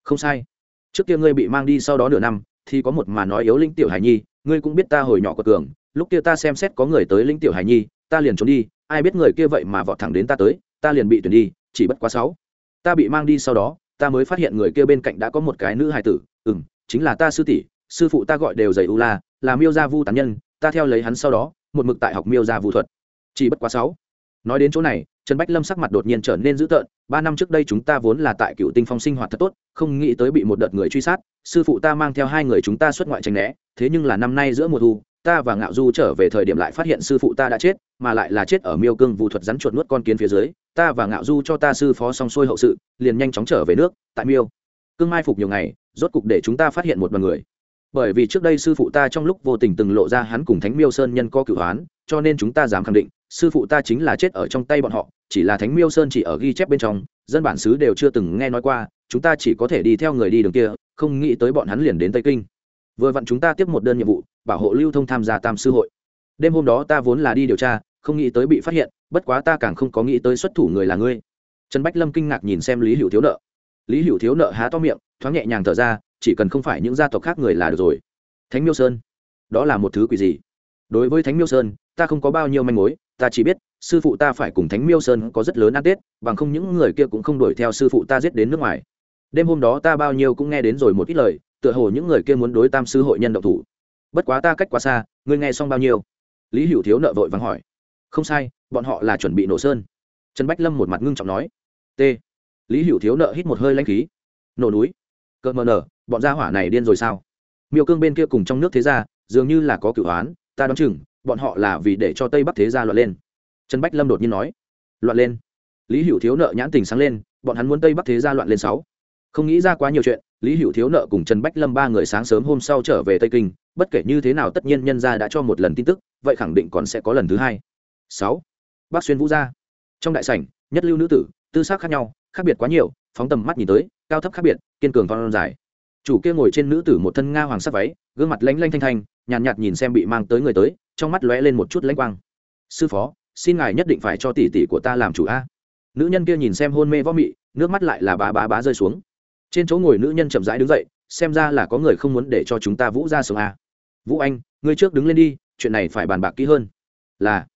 Không sai. Trước kia ngươi bị mang đi sau đó nửa năm, thì có một mà nói yếu linh tiểu hải nhi, ngươi cũng biết ta hồi nhỏ của cường, lúc kia ta xem xét có người tới linh tiểu hải nhi, ta liền trốn đi, ai biết người kia vậy mà vọt thẳng đến ta tới, ta liền bị tuyển đi, chỉ bất quá sáu. Ta bị mang đi sau đó, ta mới phát hiện người kia bên cạnh đã có một cái nữ hài tử ừ m chính là ta sư tỷ sư phụ ta gọi đều dày u la, là miêu gia vu tán nhân, ta theo lấy hắn sau đó, một mực tại học miêu gia vu thuật. Chỉ bất quá sáu. Nói đến chỗ này, trần bách lâm sắc mặt đột nhiên trở nên dữ tợn, ba năm trước đây chúng ta vốn là tại cựu tinh phong sinh hoạt thật tốt, không nghĩ tới bị một đợt người truy sát, sư phụ ta mang theo hai người chúng ta xuất ngoại tranh né, thế nhưng là năm nay giữa mùa thu, ta và ngạo du trở về thời điểm lại phát hiện sư phụ ta đã chết, mà lại là chết ở miêu cương vụ thuật rắn chuột nuốt con kiến phía dưới, ta và ngạo du cho ta sư phó xong xuôi hậu sự, liền nhanh chóng trở về nước, tại miêu. Cương mai phục nhiều ngày, rốt cục để chúng ta phát hiện một đoàn người bởi vì trước đây sư phụ ta trong lúc vô tình từng lộ ra hắn cùng thánh miêu sơn nhân có cửu hoán, cho nên chúng ta dám khẳng định, sư phụ ta chính là chết ở trong tay bọn họ, chỉ là thánh miêu sơn chỉ ở ghi chép bên trong, dân bản xứ đều chưa từng nghe nói qua, chúng ta chỉ có thể đi theo người đi đường kia, không nghĩ tới bọn hắn liền đến tây kinh. Vừa vặn chúng ta tiếp một đơn nhiệm vụ, bảo hộ lưu thông tham gia tam sư hội. Đêm hôm đó ta vốn là đi điều tra, không nghĩ tới bị phát hiện, bất quá ta càng không có nghĩ tới xuất thủ người là ngươi. Trần bách lâm kinh ngạc nhìn xem lý hữu thiếu nợ. Lý hữu thiếu nợ há to miệng, thoáng nhẹ nhàng thở ra chỉ cần không phải những gia tộc khác người là được rồi. Thánh miêu sơn, đó là một thứ quỷ gì? Đối với thánh miêu sơn, ta không có bao nhiêu manh mối, ta chỉ biết, sư phụ ta phải cùng thánh miêu sơn có rất lớn ăn tết, bằng không những người kia cũng không đuổi theo sư phụ ta giết đến nước ngoài. Đêm hôm đó ta bao nhiêu cũng nghe đến rồi một ít lời, tựa hồ những người kia muốn đối tam sư hội nhân động thủ. Bất quá ta cách quá xa, ngươi nghe xong bao nhiêu? Lý hữu thiếu nợ vội vàng hỏi. Không sai, bọn họ là chuẩn bị nổ sơn. Trần bách lâm một mặt ngưng trọng nói. T. Lý hữu thiếu nợ hít một hơi lanh khí. Nổ núi. Cỡ mờ nở bọn gia hỏa này điên rồi sao? Miêu cương bên kia cùng trong nước thế gia, dường như là có cửu oán, ta đoán chừng, bọn họ là vì để cho tây bắc thế gia loạn lên. Trần bách lâm đột nhiên nói, loạn lên. Lý hữu thiếu nợ nhãn tình sáng lên, bọn hắn muốn tây bắc thế gia loạn lên sáu. Không nghĩ ra quá nhiều chuyện, lý hữu thiếu nợ cùng trần bách lâm ba người sáng sớm hôm sau trở về tây kinh, bất kể như thế nào tất nhiên nhân gia đã cho một lần tin tức, vậy khẳng định còn sẽ có lần thứ hai. Sáu. Bác xuyên vũ gia. Trong đại sảnh, nhất lưu nữ tử, tư xác khác nhau, khác biệt quá nhiều, phóng tầm mắt nhìn tới, cao thấp khác biệt, kiên cường con dài chủ kia ngồi trên nữ tử một thân nga hoàng sắc váy gương mặt lanh lanh thanh thanh nhàn nhạt, nhạt nhìn xem bị mang tới người tới trong mắt lóe lên một chút lãnh quang. Sư phó xin ngài nhất định phải cho tỷ tỷ của ta làm chủ a. Nữ nhân kia nhìn xem hôn mê võ mị nước mắt lại là bá bá bá rơi xuống. Trên chỗ ngồi nữ nhân chậm rãi đứng dậy xem ra là có người không muốn để cho chúng ta vũ ra sống a. Vũ anh ngươi trước đứng lên đi chuyện này phải bàn bạc kỹ hơn. Là.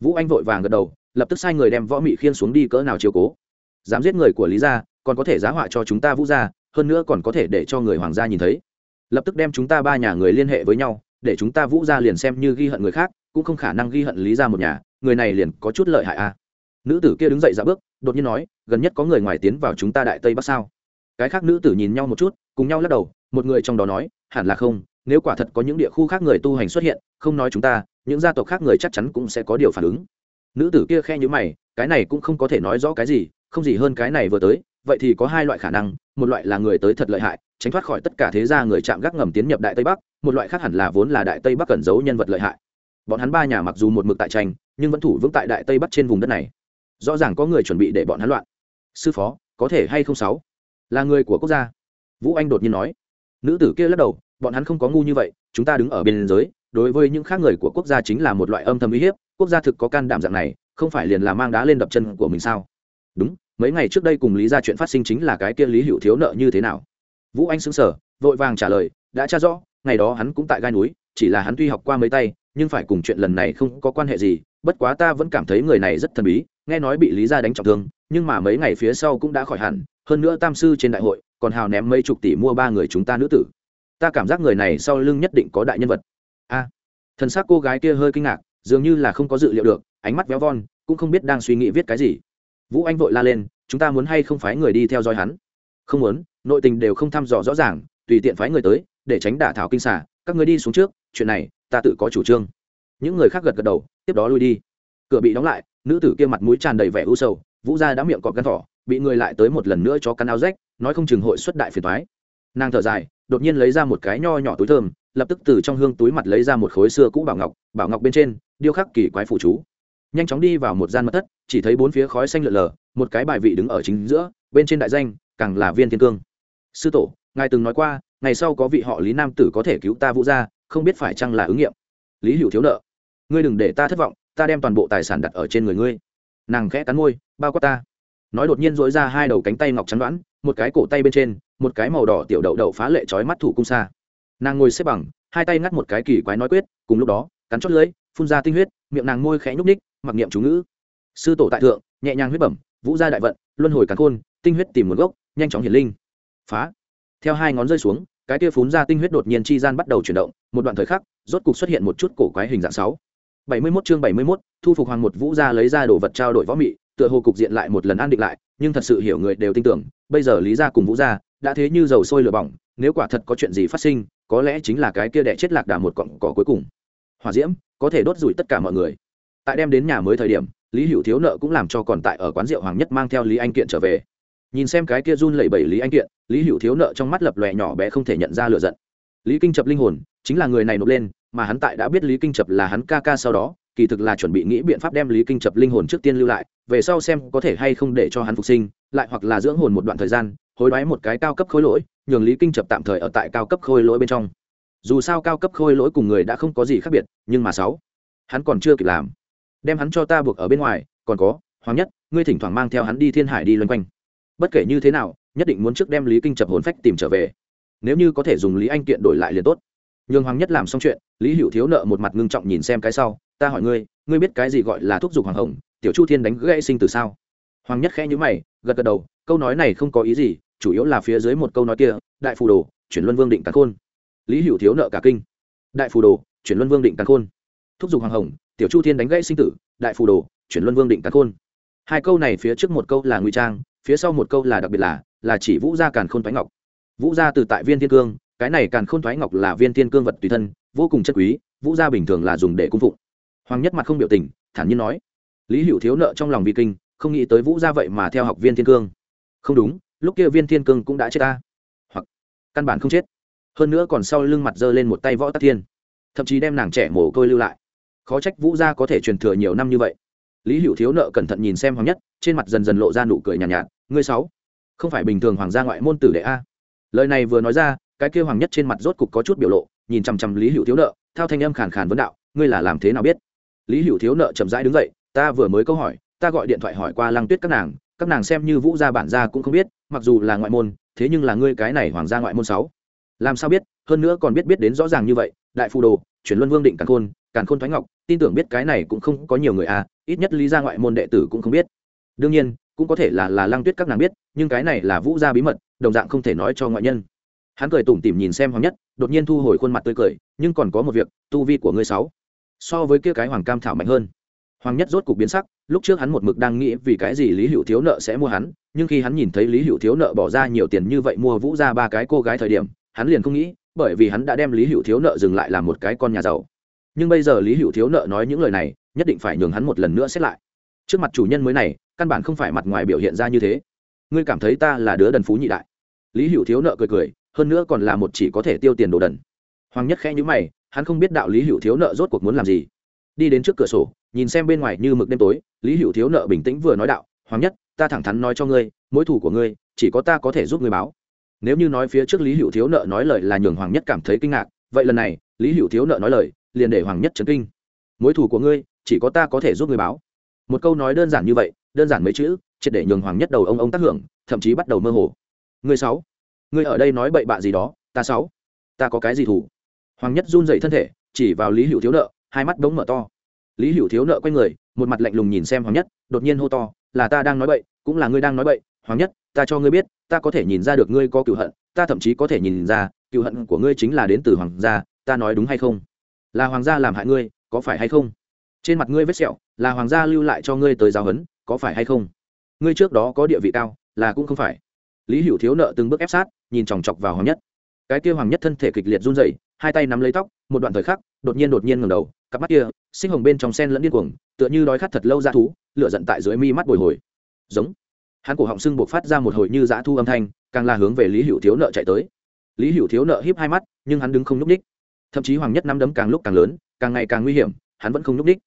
Vũ anh vội vàng gật đầu lập tức sai người đem võ mị khiên xuống đi cỡ nào chiều cố. Dám giết người của lý gia còn có thể giá họa cho chúng ta vũ gia hơn nữa còn có thể để cho người hoàng gia nhìn thấy. Lập tức đem chúng ta ba nhà người liên hệ với nhau, để chúng ta vũ ra liền xem như ghi hận người khác, cũng không khả năng ghi hận lý gia một nhà, người này liền có chút lợi hại a nữ tử kia đứng dậy ra bước, đột nhiên nói, gần nhất có người ngoài tiến vào chúng ta đại tây bắc sao? Cái khác nữ tử nhìn nhau một chút, cùng nhau lắc đầu, một người trong đó nói, hẳn là không, nếu quả thật có những địa khu khác người tu hành xuất hiện, không nói chúng ta, những gia tộc khác người chắc chắn cũng sẽ có điều phản ứng. Nữ tử kia khe nhữ mày, cái này cũng không có thể nói rõ cái gì, không gì hơn cái này vừa tới vậy thì có hai loại khả năng, một loại là người tới thật lợi hại, tránh thoát khỏi tất cả thế gia người chạm gác ngầm tiến nhập đại tây bắc, một loại khác hẳn là vốn là đại tây bắc cẩn giấu nhân vật lợi hại. Bọn hắn ba nhà mặc dù một mực tại tranh, nhưng vẫn thủ vững tại đại tây bắc trên vùng đất này. Rõ ràng có người chuẩn bị để bọn hắn loạn. Sư phó, có thể hay không sáu? Là người của quốc gia. Vũ anh đột nhiên nói. Nữ tử kia lắc đầu, bọn hắn không có ngu như vậy, chúng ta đứng ở bên giới, đối với những khác người của quốc gia chính là một loại âm thầm uy hiếp, quốc gia thực có can đảm dạng này, không phải liền là mang đá lên đập chân của mình sao? Mấy ngày trước đây cùng lý ra chuyện phát sinh chính là cái kia lý hữu thiếu nợ như thế nào? Vũ anh xứng sở vội vàng trả lời đã tra rõ ngày đó hắn cũng tại gai núi chỉ là hắn tuy học qua mấy tay nhưng phải cùng chuyện lần này không có quan hệ gì bất quá ta vẫn cảm thấy người này rất thần bí nghe nói bị lý ra đánh trọng thương nhưng mà mấy ngày phía sau cũng đã khỏi hẳn hơn nữa tam sư trên đại hội còn hào ném mấy chục tỷ mua ba người chúng ta nữ tử. Ta cảm giác người này sau lưng nhất định có đại nhân vật. A à, thần xác cô gái kia hơi kinh ngạc dường như là không có dự liệu được ánh mắt véo von cũng không biết đang suy nghĩ viết cái gì vũ anh vội la lên, chúng ta muốn hay không phái người đi theo dõi hắn? Không muốn, nội tình đều không thăm dò rõ ràng, tùy tiện phái người tới, để tránh đả thảo kinh xả các người đi xuống trước, chuyện này, ta tự có chủ trương. Những người khác gật gật đầu, tiếp đó lui đi. Cửa bị đóng lại, nữ tử kia mặt mũi tràn đầy vẻ u sầu, vũ gia đã miệng cọp gắn thỏ, bị người lại tới một lần nữa cho cắn áo rách, nói không chừng hội xuất đại phiền thoái nàng thở dài, đột nhiên lấy ra một cái nho nhỏ túi thơm, lập tức từ trong hương túi mặt lấy ra một khối xưa cũ bảo ngọc bảo ngọc bên trên, điêu khắc kỳ quái phụ chú nhanh chóng đi vào một gian mật thất, chỉ thấy bốn phía khói xanh lợn lờ, một cái bài vị đứng ở chính giữa, bên trên đại danh, càng là viên thiên cương. Sư tổ, ngài từng nói qua, ngày sau có vị họ lý nam tử có thể cứu ta vũ gia, không biết phải chăng là ứng nghiệm? Lý hữu thiếu nợ, ngươi đừng để ta thất vọng, ta đem toàn bộ tài sản đặt ở trên người ngươi. Nàng khẽ cắn môi, bao quát ta. Nói đột nhiên dỗi ra hai đầu cánh tay ngọc chắn đoán, một cái cổ tay bên trên, một cái màu đỏ tiểu đậu đậu phá lệ trói mắt thủ cung xa nàng ngồi xếp bằng, hai tay ngắt một cái kỳ quái nói quyết, cùng lúc đó, cắn chót lưỡi, phun ra tinh huyết, miệng nàng môi khẽ nhúc ních mặc niệm chú ngữ. Sư tổ tại thượng nhẹ nhàng huyết bẩm vũ gia đại vận luân hồi càn khôn tinh huyết tìm nguồn gốc nhanh chóng hiển linh. Phá. Theo hai ngón rơi xuống cái kia phun ra tinh huyết đột nhiên chi gian bắt đầu chuyển động một đoạn thời khắc rốt cục xuất hiện một chút cổ quái hình dạng sáu. Bảy mươi 71 chương bảy mươi 71, thu phục hoàng một vũ gia lấy ra đồ vật trao đổi võ mị tựa hồ cục diện lại một lần an định lại nhưng thật sự hiểu người đều tin tưởng bây giờ lý gia cùng vũ gia đã thế như dầu sôi lửa bỏng nếu quả thật có chuyện gì phát sinh có lẽ chính là cái kia đẻ chết lạc đà một cọng cỏ cuối cùng. Hỏa diễm có thể đốt rủi tất cả mọi người tại đem đến nhà mới thời điểm, lý hữu thiếu nợ cũng làm cho còn tại ở quán rượu hoàng nhất mang theo lý anh kiện trở về. Nhìn xem cái kia run lẩy bẩy lý anh kiện, lý hữu thiếu nợ trong mắt lập lòe nhỏ bé không thể nhận ra lựa giận. Lý kinh chập linh hồn, chính là người này nộp lên, mà hắn tại đã biết lý kinh chập là hắn ca ca sau đó, kỳ thực là chuẩn bị nghĩ biện pháp đem lý kinh chập linh hồn trước tiên lưu lại, về sau xem có thể hay không để cho hắn phục sinh, lại hoặc là dưỡng hồn một đoạn thời gian, hối đoái một cái cao cấp khôi lỗi, nhường lý kinh chập tạm thời ở tại cao cấp khôi lỗi bên trong. Dù sao cao cấp khôi lỗi cùng người đã không có gì khác biệt, nhưng mà sáu, hắn còn chưa kịp làm đem hắn cho ta buộc ở bên ngoài, còn có, hoàng nhất, ngươi thỉnh thoảng mang theo hắn đi thiên hải đi loanh quanh. Bất kể như thế nào, nhất định muốn trước đem lý kinh chập hồn phách tìm trở về. Nếu như có thể dùng lý anh kiện đổi lại liền tốt. Nhường hoàng nhất làm xong chuyện, lý hữu thiếu nợ một mặt ngưng trọng nhìn xem cái sau, ta hỏi ngươi ngươi biết cái gì gọi là thúc giục hoàng hồng, tiểu chu thiên đánh gãy sinh từ sao? Hoàng nhất khẽ nhữ mày, gật gật đầu, câu nói này không có ý gì, chủ yếu là phía dưới một câu nói kia, đại phù đồ, chuyển luân vương định cắn khôn. Lý hữu thiếu nợ cả kinh. Đại phù đồ, chuyển luân vương định cắn khôn. Thúc giục hoàng hồng tiểu chu thiên đánh gãy sinh tử, đại phù đồ, chuyển luân vương định cắn khôn. Hai câu này phía trước một câu là nguy trang, phía sau một câu là đặc biệt là là chỉ vũ gia càn khôn thoái ngọc. Vũ gia từ tại viên thiên cương, cái này càn khôn thoái ngọc là viên thiên cương vật tùy thân, vô cùng chất quý, vũ gia bình thường là dùng để cung phụng. Hoàng nhất mặt không biểu tình, thản nhiên nói. Lý hữu thiếu nợ trong lòng vi kinh, không nghĩ tới vũ gia vậy mà theo học viên thiên cương. Không đúng, lúc kia viên thiên cương cũng đã chết ta. Hoặc, căn bản không chết. Hơn nữa còn sau lưng mặt giơ lên một tay võ tắc thiên. Thậm chí đem nàng trẻ mồ côi lưu lại khó trách vũ gia có thể truyền thừa nhiều năm như vậy. Lý hữu thiếu nợ cẩn thận nhìn xem hoàng nhất trên mặt dần dần lộ ra nụ cười nhàn nhạt, nhạt ngươi sáu không phải bình thường hoàng gia ngoại môn tử đệ a? Lời này vừa nói ra cái kêu hoàng nhất trên mặt rốt cục có chút biểu lộ nhìn chằm chằm lý hữu thiếu nợ thao thanh âm khàn khàn vấn đạo ngươi là làm thế nào biết? Lý hữu thiếu nợ chậm rãi đứng dậy ta vừa mới câu hỏi ta gọi điện thoại hỏi qua lăng tuyết các nàng các nàng xem như vũ gia bản gia cũng không biết mặc dù là ngoại môn thế nhưng là ngươi cái này hoàng gia ngoại môn sáu làm sao biết, hơn nữa còn biết biết đến rõ ràng như vậy, đại phù đồ, chuyển luân vương định càn khôn càn khôn thoái ngọc, tin tưởng biết cái này cũng không có nhiều người à ít nhất lý gia ngoại môn đệ tử cũng không biết. Đương nhiên, cũng có thể là là lăng tuyết các nàng biết, nhưng cái này là vũ gia bí mật, đồng dạng không thể nói cho ngoại nhân. Hắn cười tủm tỉm nhìn xem hoàng nhất, đột nhiên thu hồi khuôn mặt tươi cười, nhưng còn có một việc, tu vi của ngươi sáu, so với kia cái hoàng cam thảo mạnh hơn. Hoàng nhất rốt cục biến sắc, lúc trước hắn một mực đang nghĩ vì cái gì lý hữu thiếu nợ sẽ mua hắn, nhưng khi hắn nhìn thấy lý hữu thiếu nợ bỏ ra nhiều tiền như vậy mua vũ ra ba cái cô gái thời điểm hắn liền không nghĩ, bởi vì hắn đã đem lý hữu thiếu nợ dừng lại làm một cái con nhà giàu. Nhưng bây giờ lý hữu thiếu nợ nói những lời này, nhất định phải nhường hắn một lần nữa xét lại. Trước mặt chủ nhân mới này, căn bản không phải mặt ngoài biểu hiện ra như thế. Ngươi cảm thấy ta là đứa đần phú nhị đại. Lý hữu thiếu nợ cười cười, hơn nữa còn là một chỉ có thể tiêu tiền đồ đần. Hoàng nhất khẽ nhữ mày, hắn không biết đạo lý hữu thiếu nợ rốt cuộc muốn làm gì. Đi đến trước cửa sổ, nhìn xem bên ngoài như mực đêm tối, lý hữu thiếu nợ bình tĩnh vừa nói đạo, hoàng nhất, ta thẳng thắn nói cho ngươi, mối thủ của ngươi, chỉ có ta có thể giúp ngươi báo nếu như nói phía trước lý hữu thiếu nợ nói lời là nhường hoàng nhất cảm thấy kinh ngạc, vậy lần này, lý hữu thiếu nợ nói lời, liền để hoàng nhất chấn kinh. Mối thù của ngươi, chỉ có ta có thể giúp ngươi báo. Một câu nói đơn giản như vậy, đơn giản mấy chữ, triệt để nhường hoàng nhất đầu ông ông tác hưởng, thậm chí bắt đầu mơ hồ. Ngươi sáu, ngươi ở đây nói bậy bạ gì đó, ta sáu, ta có cái gì thủ hoàng nhất run dậy thân thể, chỉ vào lý hữu thiếu nợ, hai mắt đống mở to. Lý hữu thiếu nợ q u a y người, một mặt lạnh lùng nhìn xem hoàng nhất, đột nhiên hô to, là ta đang nói bậy, cũng là ngươi đang nói bậy, hoàng nhất, ta cho ngươi biết ta có thể nhìn ra được ngươi có cựu hận, ta thậm chí có thể nhìn ra, cựu hận của ngươi chính là đến từ hoàng gia, ta nói đúng hay không? Là hoàng gia làm hại ngươi, có phải hay không? Trên mặt ngươi vết sẹo, là hoàng gia lưu lại cho ngươi tới giáo huấn, có phải hay không? Ngươi trước đó có địa vị cao, là cũng không phải. Lý hữu thiếu nợ từng bước ép sát, nhìn chòng chọc vào hoàng nhất. Cái kia hoàng nhất thân thể kịch liệt run rẩy, hai tay nắm lấy tóc, một đoạn thời khắc, đột nhiên đột nhiên ngầm đầu, cặp mắt kia, sinh hồng bên trong sen lẫn điên cuồng, tựa như đói khát thật lâu ra thú, lửa giận tại dưới mi mắt bồi hồi. Giống hắn cổ họng sưng buộc phát ra một hồi như dã thu âm thanh, càng là hướng về lý hữu thiếu nợ chạy tới. Lý hữu thiếu nợ híp hai mắt, nhưng hắn đứng không nhúc ních thậm chí hoàng nhất năm đấm càng lúc càng lớn, càng ngày càng nguy hiểm, hắn vẫn không nhúc ních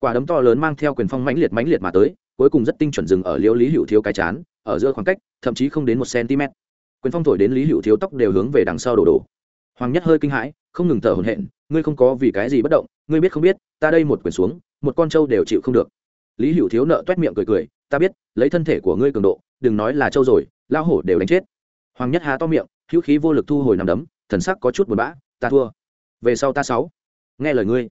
quả đấm to lớn mang theo quyền phong mãnh liệt mãnh liệt mà tới, cuối cùng rất tinh chuẩn dừng ở liễu lý hữu thiếu cái chán, ở giữa khoảng cách, thậm chí không đến một cm. Quyền phong thổi đến lý hữu thiếu tóc đều hướng về đằng sau đổ đổ. Hoàng nhất hơi kinh hãi, không ngừng thở hổn hển, ngươi không có vì cái gì bất động, ngươi biết không biết, ta đây một quyền xuống, một con trâu đều chịu không được. Lý hữu thiếu nợ toét miệng cười cười ta biết, lấy thân thể của ngươi cường độ, đừng nói là trâu rồi lao hổ đều đánh chết. Hoàng nhất há to miệng, hữu khí vô lực thu hồi nằm đấm, thần sắc có chút buồn bã, ta thua. Về sau ta sáu. Nghe lời ngươi,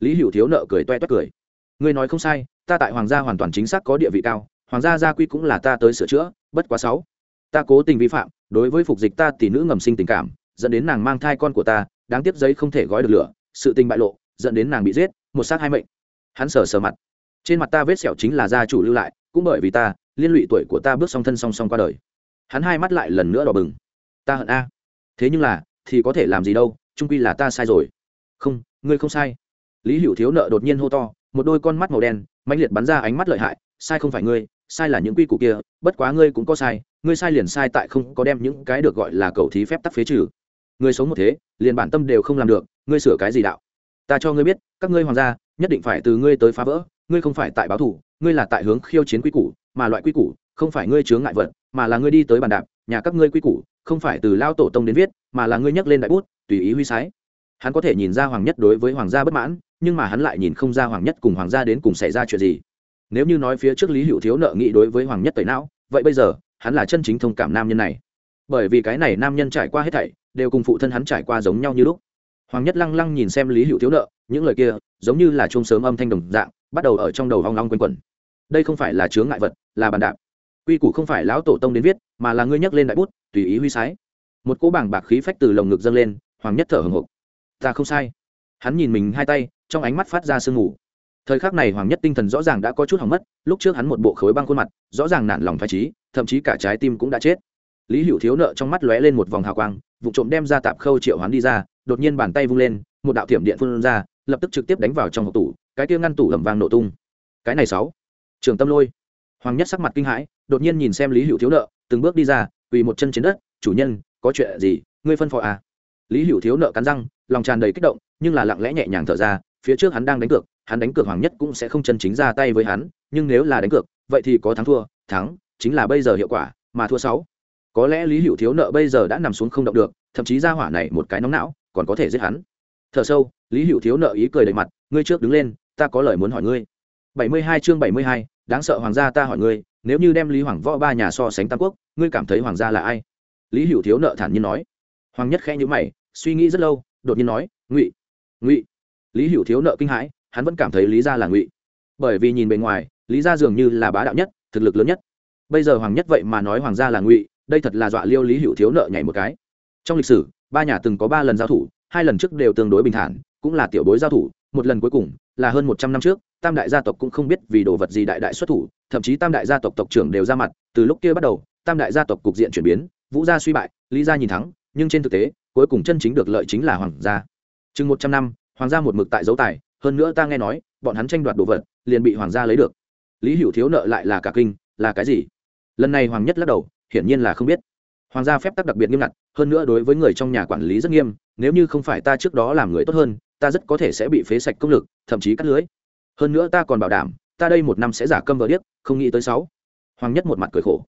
lý hữu thiếu nợ cười toe toét cười. Ngươi nói không sai, ta tại hoàng gia hoàn toàn chính xác có địa vị cao, hoàng gia gia quy cũng là ta tới sửa chữa, bất quá sáu. Ta cố tình vi phạm, đối với phục dịch ta tỷ nữ ngầm sinh tình cảm, dẫn đến nàng mang thai con của ta, đáng tiếc giấy không thể gói được lửa, sự tình bại lộ, dẫn đến nàng bị giết, một xác hai mệnh. Hắn sờ sờ mặt. Trên mặt ta vết sẹo chính là gia chủ lưu lại cũng bởi vì ta, liên lụy tuổi của ta bước song thân song song qua đời. Hắn hai mắt lại lần nữa đỏ bừng. Ta hận a. Thế nhưng là, thì có thể làm gì đâu, trung quy là ta sai rồi. Không, ngươi không sai. Lý hữu thiếu nợ đột nhiên hô to, một đôi con mắt màu đen, mãnh liệt bắn ra ánh mắt lợi hại. Sai không phải ngươi, sai là những quy củ kia, bất quá ngươi cũng có sai, ngươi sai liền sai tại không có đem những cái được gọi là cầu thí phép tắc phế trừ. Ngươi sống một thế, liền bản tâm đều không làm được, ngươi sửa cái gì đạo? Ta cho ngươi biết, các ngươi hoàng gia, nhất định phải từ ngươi tới phá vỡ ngươi không phải tại báo thủ, ngươi là tại hướng khiêu chiến quy củ, mà loại quy củ không phải ngươi chướng ngại vật, mà là ngươi đi tới bàn đạp, nhà các ngươi quy củ không phải từ lao tổ tông đến viết, mà là ngươi nhắc lên đại bút, tùy ý huy sái. Hắn có thể nhìn ra hoàng nhất đối với hoàng gia bất mãn, nhưng mà hắn lại nhìn không ra hoàng nhất cùng hoàng gia đến cùng xảy ra chuyện gì. Nếu như nói phía trước lý hữu thiếu nợ nghị đối với hoàng nhất tẩy não, vậy bây giờ, hắn là chân chính thông cảm nam nhân này. Bởi vì cái này nam nhân trải qua hết thảy, đều cùng phụ thân hắn trải qua giống nhau như lúc. Hoàng nhất lăng lăng nhìn xem lý hữu thiếu nợ, những lời kia giống như là chung sớm âm thanh đồng dạng bắt đầu ở trong đầu hoang long quanh quẩn. Đây không phải là chướng ngại vật, là bàn đạp. Quy củ không phải lão tổ tông đến viết, mà là ngươi nhắc lên đại bút, tùy ý huy sái. Một cỗ bảng bạc khí phách từ lồng ngực dâng lên, hoàng nhất thở hừng hộc ta không sai. Hắn nhìn mình hai tay, trong ánh mắt phát ra sương mù. Thời khắc này hoàng nhất tinh thần rõ ràng đã có chút hỏng mất, lúc trước hắn một bộ khối băng khuôn mặt, rõ ràng nản lòng phải trí thậm chí cả trái tim cũng đã chết. Lý hữu thiếu nợ trong mắt lóe lên một vòng hào quang, vụ trộm đem ra tạp khâu triệu hoán đi ra, đột nhiên bàn tay vung lên, một đạo thiểm điện phun ra, lập tức trực tiếp đánh vào trong hộp tủ cái kia ngăn tủ ẩm vang nổ tung. Cái này sáu. Trường tâm lôi. Hoàng nhất sắc mặt kinh hãi, đột nhiên nhìn xem lý hữu thiếu nợ, từng bước đi ra, quỳ một chân trên đất, chủ nhân, có chuyện gì? Ngươi phân phò à? Lý hữu thiếu nợ cắn răng, lòng tràn đầy kích động, nhưng là lặng lẽ nhẹ nhàng thở ra, phía trước hắn đang đánh cược, hắn đánh cược hoàng nhất cũng sẽ không chân chính ra tay với hắn, nhưng nếu là đánh cược, vậy thì có thắng thua, thắng chính là bây giờ hiệu quả, mà thua sáu. Có lẽ lý hữu thiếu nợ bây giờ đã nằm xuống không động được, thậm chí ra hỏa này một cái nóng não, còn có thể giết hắn. Thở sâu, lý hữu thiếu nợ ý cười đầy mặt, ngươi trước đứng lên ta có lời muốn hỏi ngươi. Bảy mươi hai chương bảy mươi hai, đáng sợ hoàng gia ta hỏi ngươi, nếu như đem lý hoàng võ ba nhà so sánh tam quốc, ngươi cảm thấy hoàng gia là ai? Lý hữu thiếu nợ thản nhiên nói. Hoàng nhất khẽ nhữ mày, suy nghĩ rất lâu, đột nhiên nói, ngụy ngụy. Lý hữu thiếu nợ kinh hãi, hắn vẫn cảm thấy lý gia là ngụy. Bởi vì nhìn bề ngoài, lý gia dường như là bá đạo nhất, thực lực lớn nhất. Bây giờ hoàng nhất vậy mà nói hoàng gia là ngụy, đây thật là dọa liêu lý hữu thiếu nợ nhảy một cái. Trong lịch sử, ba nhà từng có ba lần giao thủ, hai lần trước đều tương đối bình thản, cũng là tiểu bối giao thủ, một lần cuối cùng là hơn một trăm năm trước, tam đại gia tộc cũng không biết vì đồ vật gì đại đại xuất thủ, thậm chí tam đại gia tộc tộc trưởng đều ra mặt, từ lúc kia bắt đầu, tam đại gia tộc cục diện chuyển biến, vũ gia suy bại, lý gia nhìn thắng, nhưng trên thực tế, cuối cùng chân chính được lợi chính là hoàng gia. Chừng một trăm năm, hoàng gia một mực tại dấu tài, hơn nữa ta nghe nói, bọn hắn tranh đoạt đồ vật, liền bị hoàng gia lấy được. Lý hữu thiếu nợ lại là cả kinh, là cái gì? Lần này hoàng nhất lắc đầu, hiển nhiên là không biết. Hoàng gia phép tắc đặc biệt nghiêm ngặt, hơn nữa đối với người trong nhà quản lý rất nghiêm, nếu như không phải ta trước đó làm người tốt hơn ta rất có thể sẽ bị phế sạch công lực, thậm chí cắt lưới. Hơn nữa ta còn bảo đảm, ta đây một năm sẽ giả câm vờ điếc, không nghĩ tới sáu. Hoàng nhất một mặt cười khổ.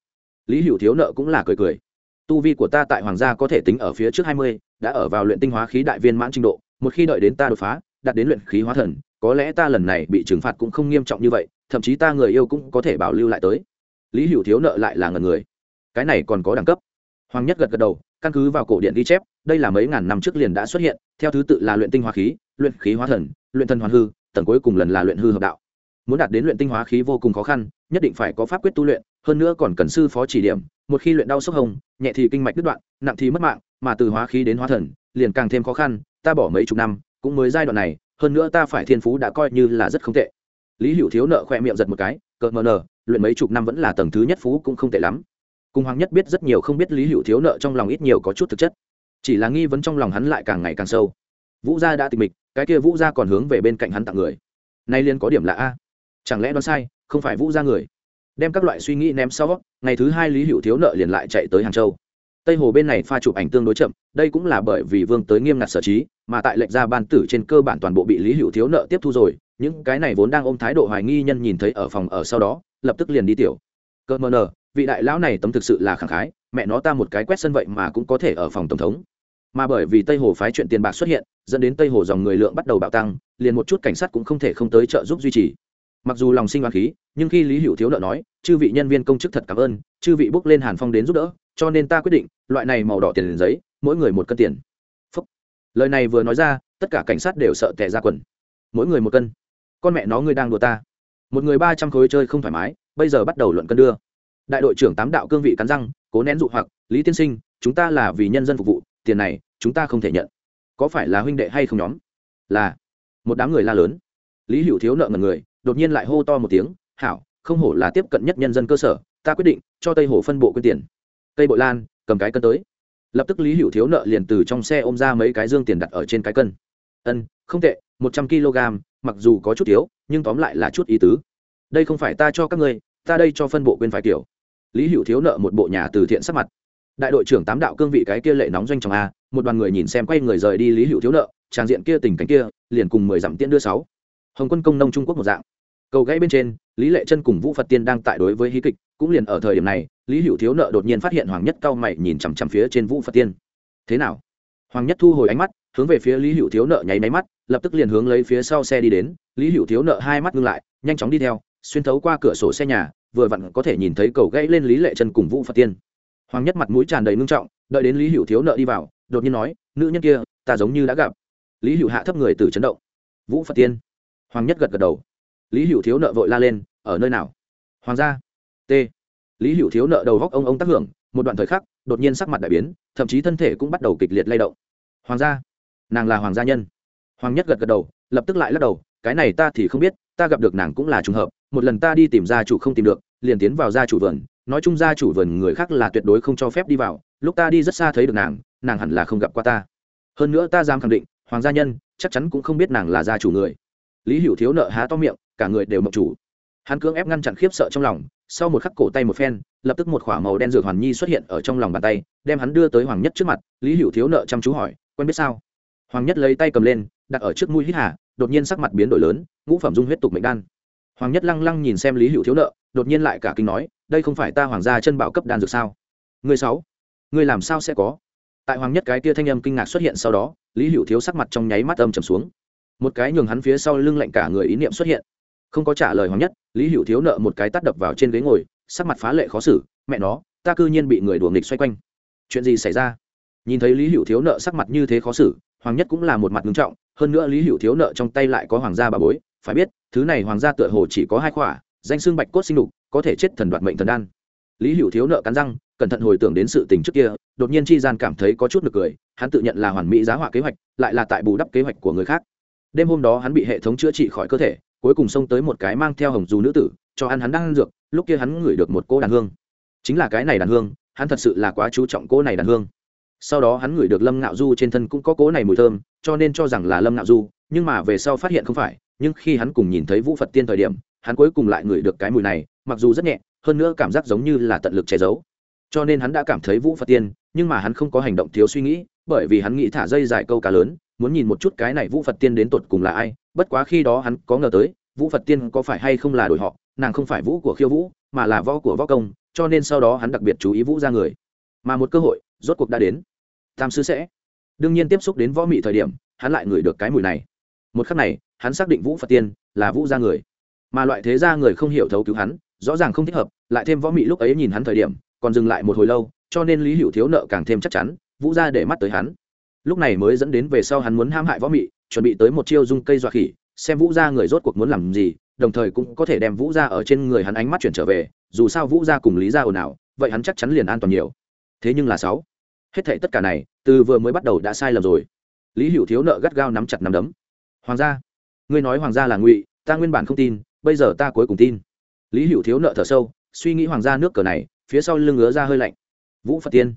Lý hữu thiếu nợ cũng là cười cười. Tu vi của ta tại hoàng gia có thể tính ở phía trước hai mươi, đã ở vào luyện tinh hóa khí đại viên mãn trình độ, một khi đợi đến ta đột phá, đạt đến luyện khí hóa thần, có lẽ ta lần này bị trừng phạt cũng không nghiêm trọng như vậy, thậm chí ta người yêu cũng có thể bảo lưu lại tới. Lý hữu thiếu nợ lại là ngần người. Cái này còn có đẳng cấp. Hoàng nhất gật gật đầu căn cứ vào cổ điện ghi chép, đây là mấy ngàn năm trước liền đã xuất hiện, theo thứ tự là luyện tinh hóa khí, luyện khí hóa thần, luyện thần hoàn hư, tầng cuối cùng lần là luyện hư hợp đạo. Muốn đạt đến luyện tinh hóa khí vô cùng khó khăn, nhất định phải có pháp quyết tu luyện, hơn nữa còn cần sư phó chỉ điểm, một khi luyện đau sốc hồng, nhẹ thì kinh mạch đứt đoạn, nặng thì mất mạng, mà từ hóa khí đến hóa thần, liền càng thêm khó khăn, ta bỏ mấy chục năm, cũng mới giai đoạn này, hơn nữa ta phải thiên phú đã coi như là rất không tệ. Lý hữu thiếu nợ khoe miệng giật một cái, cợt mờ nờ luyện mấy chục năm vẫn là tầng thứ nhất phú cũng không tệ lắm cùng hoàng nhất biết rất nhiều không biết lý hữu thiếu nợ trong lòng ít nhiều có chút thực chất. Chỉ là nghi vấn trong lòng hắn lại càng ngày càng sâu. Vũ gia đã tịch mịch, cái kia vũ gia còn hướng về bên cạnh hắn tặng người. Nay liên có điểm là a. Chẳng lẽ đoán sai, không phải vũ gia người? Đem các loại suy nghĩ ném sau, ngày thứ hai lý hữu thiếu nợ liền lại chạy tới hàng châu. Tây hồ bên này pha chụp ảnh tương đối chậm, đây cũng là bởi vì vương tới nghiêm ngặt sở trí, mà tại lệnh gia ban tử trên cơ bản toàn bộ bị lý hữu thiếu nợ tiếp thu rồi, những cái này vốn đang ôm thái độ hoài nghi nhân nhìn thấy ở phòng ở sau đó, lập tức liền đi tiểu. Cơ mờ nờ vị đại lão này tấm thực sự là khẳng khái, mẹ nó ta một cái quét sân vậy mà cũng có thể ở phòng tổng thống. Mà bởi vì tây hồ phái chuyện tiền bạc xuất hiện, dẫn đến tây hồ dòng người lượng bắt đầu bạo tăng, liền một chút cảnh sát cũng không thể không tới trợ giúp duy trì. Mặc dù lòng sinh oán khí, nhưng khi lý hữu thiếu nợ nói, chư vị nhân viên công chức thật cảm ơn, chư vị bước lên hàn phong đến giúp đỡ, cho nên ta quyết định, loại này màu đỏ tiền liền giấy, mỗi người một cân tiền. Phúc. lời này vừa nói ra, tất cả cảnh sát đều sợ tẻ ra quần. Mỗi người một cân. Con mẹ nó ngươi đang đùa ta. Một người ba trăm khối chơi không thoải mái, bây giờ bắt đầu luận cân đưa đại đội trưởng tám đạo cương vị cắn răng, cố nén dụ hoặc, lý tiên sinh, chúng ta là vì nhân dân phục vụ, tiền này, chúng ta không thể nhận. Có phải là huynh đệ hay không nhóm? Là. Một đám người la lớn. Lý hữu thiếu nợ ngần người, đột nhiên lại hô to một tiếng, hảo, không hổ là tiếp cận nhất nhân dân cơ sở, ta quyết định cho tây hồ phân bộ quyên tiền. Cây bội lan, cầm cái cân tới. Lập tức lý hữu thiếu nợ liền từ trong xe ôm ra mấy cái dương tiền đặt ở trên cái cân. Ân, không tệ, một trăm kg mặc dù có chút thiếu, nhưng tóm lại là chút ý tứ. Đây không phải ta cho các ngươi ta đây cho phân bộ quên phải kiểu. Lý hữu thiếu nợ một bộ nhà từ thiện sắc mặt. Đại đội trưởng tám đạo cương vị cái kia lệ nóng doanh trọng a, một đoàn người nhìn xem quay người rời đi lý hữu thiếu nợ, trang diện kia tình cảnh kia, liền cùng mười dặm tiễn đưa sáu. Hồng quân công nông trung quốc một dạng. Cầu gãy bên trên, lý lệ chân cùng vũ phật tiên đang tại đối với hí kịch, cũng liền ở thời điểm này, lý hữu thiếu nợ đột nhiên phát hiện hoàng nhất cao mày nhìn chằm chằm phía trên vũ phật tiên. Thế nào? Hoàng nhất thu hồi ánh mắt, hướng về phía lý hữu thiếu nợ nháy máy mắt, lập tức liền hướng lấy phía sau xe đi đến. Lý hữu thiếu nợ hai mắt ngưng lại, nhanh chóng đi theo xuyên thấu qua cửa sổ xe nhà, vừa vặn có thể nhìn thấy cầu gãy lên lý lệ chân cùng vũ phật tiên. Hoàng nhất mặt mũi tràn đầy ngưng trọng, đợi đến lý hữu thiếu nợ đi vào, đột nhiên nói, nữ nhân kia, ta giống như đã gặp. Lý hữu hạ thấp người từ chấn động. Vũ phật tiên. Hoàng nhất gật gật đầu. Lý hữu thiếu nợ vội la lên, ở nơi nào? Hoàng gia. T. Lý hữu thiếu nợ đầu góc ông ông tác hưởng, một đoạn thời khắc, đột nhiên sắc mặt đại biến, thậm chí thân thể cũng bắt đầu kịch liệt lay động. Hoàng gia. Nàng là hoàng gia nhân. Hoàng nhất gật gật đầu, lập tức lại lắc đầu, cái này ta thì không biết, ta gặp được nàng cũng là trùng hợp một lần ta đi tìm gia chủ không tìm được, liền tiến vào gia chủ vườn, nói chung gia chủ vườn người khác là tuyệt đối không cho phép đi vào, lúc ta đi rất xa thấy được nàng nàng hẳn là không gặp qua ta. Hơn nữa ta dám khẳng định, hoàng gia nhân, chắc chắn cũng không biết nàng là gia chủ người. Lý hữu thiếu nợ há to miệng, cả người đều mộng chủ. Hắn cưỡng ép ngăn chặn khiếp sợ trong lòng, sau một khắc cổ tay một phen, lập tức một k h ỏ a màu đen dược hoàn nhi xuất hiện ở trong lòng bàn tay, đem hắn đưa tới hoàng nhất trước mặt, lý hữu thiếu nợ chăm chú hỏi, quen biết sao? Hoàng nhất lấy tay cầm lên, đặt ở trước mũi hít hà, đột nhiên sắc mặt biến đổi lớn, ngũ phẩm dung huyết tục mệnh đan hoàng nhất lăng lăng nhìn xem lý hữu thiếu nợ, đột nhiên lại cả kinh nói, đây không phải ta hoàng gia chân bảo cấp đan dược sao? Người sáu, người làm sao sẽ có? Tại hoàng nhất cái kia thanh âm kinh ngạc xuất hiện sau đó, lý hữu thiếu sắc mặt trong nháy mắt âm trầm xuống. Một cái nhường hắn phía sau lưng lạnh cả người ý niệm xuất hiện. Không có trả lời hoàng nhất, lý hữu thiếu nợ một cái tắt đập vào trên ghế ngồi, sắc mặt phá lệ khó xử, mẹ nó, ta cư nhiên bị người đùa nghịch xoay quanh. Chuyện gì xảy ra? Nhìn thấy lý hữu thiếu nợ sắc mặt như thế khó xử, hoàng nhất cũng là một mặt nghiêm trọng, hơn nữa lý hữu thiếu nợ trong tay lại có hoàng gia bà bối phải biết, thứ này hoàng gia tựa hồ chỉ có hai khỏa, danh xương bạch cốt sinh đục có thể chết thần đoạt mệnh thần đan. Lý hữu thiếu nợ cắn răng, cẩn thận hồi tưởng đến sự tình trước kia, đột nhiên chi gian cảm thấy có chút nực cười, hắn tự nhận là hoàn mỹ giá họa kế hoạch, lại là tại bù đắp kế hoạch của người khác. Đêm hôm đó hắn bị hệ thống chữa trị khỏi cơ thể, cuối cùng xông tới một cái mang theo hồng dù nữ tử, cho ăn hắn đang ăn dược, lúc kia hắn ngửi được một cô đàn hương. Chính là cái này đàn hương, hắn thật sự là quá chú trọng cô này đàn hương. Sau đó hắn ngửi được lâm ngạo du trên thân cũng có cố này mùi thơm, cho nên cho rằng là lâm ngạo du, nhưng mà về sau phát hiện không phải nhưng khi hắn cùng nhìn thấy vũ phật tiên thời điểm, hắn cuối cùng lại ngửi được cái mùi này, mặc dù rất nhẹ, hơn nữa cảm giác giống như là tận lực che giấu. Cho nên hắn đã cảm thấy vũ phật tiên, nhưng mà hắn không có hành động thiếu suy nghĩ, bởi vì hắn nghĩ thả dây dài câu cá lớn, muốn nhìn một chút cái này vũ phật tiên đến tột cùng là ai, bất quá khi đó hắn có ngờ tới, vũ phật tiên có phải hay không là đổi họ, nàng không phải vũ của khiêu vũ, mà là võ của võ công, cho nên sau đó hắn đặc biệt chú ý vũ ra người. Mà một cơ hội, rốt cuộc đã đến. Tam sư sẽ. Đương nhiên tiếp xúc đến võ mị thời điểm, hắn lại ngửi được cái mùi này. Một khắc này hắn xác định vũ phật tiên là vũ gia người mà loại thế gia người không hiểu thấu cứu hắn rõ ràng không thích hợp lại thêm võ mị lúc ấy nhìn hắn thời điểm còn dừng lại một hồi lâu cho nên lý hữu thiếu nợ càng thêm chắc chắn vũ gia để mắt tới hắn lúc này mới dẫn đến về sau hắn muốn ham hại võ mị chuẩn bị tới một chiêu dung cây dọa khỉ xem vũ gia người rốt cuộc muốn làm gì đồng thời cũng có thể đem vũ gia ở trên người hắn ánh mắt chuyển trở về dù sao vũ gia cùng lý gia ồn ào vậy hắn chắc chắn liền an toàn nhiều thế nhưng là sáu hết thệ tất cả này từ vừa mới bắt đầu đã sai lầm rồi lý hữu thiếu nợ gắt gao nắm chặt nắm đấm hoàng gia ngươi nói hoàng gia là ngụy, ta nguyên bản không tin, bây giờ ta cuối cùng tin. Lý hữu thiếu nợ thở sâu, suy nghĩ hoàng gia nước cờ này, phía sau lưng ngứa ra hơi lạnh. Vũ phật tiên,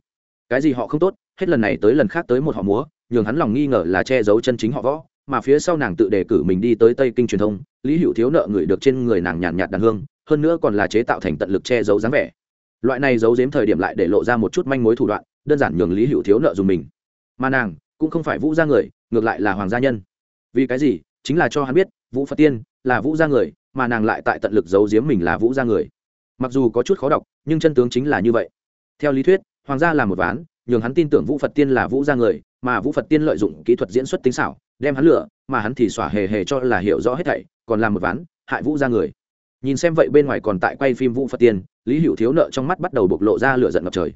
cái gì họ không tốt, hết lần này tới lần khác tới một họ múa, nhường hắn lòng nghi ngờ là che giấu chân chính họ võ, mà phía sau nàng tự đề cử mình đi tới tây kinh truyền thông, lý hữu thiếu nợ người được trên người nàng nhàn nhạt đàn hương, hơn nữa còn là chế tạo thành tận lực che giấu dáng vẻ. Loại này giấu giếm thời điểm lại để lộ ra một chút manh mối thủ đoạn, đơn giản nhường lý hữu thiếu nợ dùng mình. Mà nàng cũng không phải vũ gia người, ngược lại là hoàng gia nhân. Vì cái gì? Chính là cho hắn biết, vũ phật tiên là vũ gia người, mà nàng lại tại tận lực giấu giếm mình là vũ gia người. Mặc dù có chút khó đọc, nhưng chân tướng chính là như vậy. Theo lý thuyết, hoàng gia là một ván, nhường hắn tin tưởng vũ phật tiên là vũ gia người, mà vũ phật tiên lợi dụng kỹ thuật diễn xuất tính xảo, đem hắn lửa mà hắn thì xỏa hề hề cho là hiểu rõ hết thảy, còn làm một ván, hại vũ gia người. Nhìn xem vậy bên ngoài còn tại quay phim vũ phật tiên, lý hữu thiếu nợ trong mắt bắt đầu bộc lộ ra lửa giận ngập trời.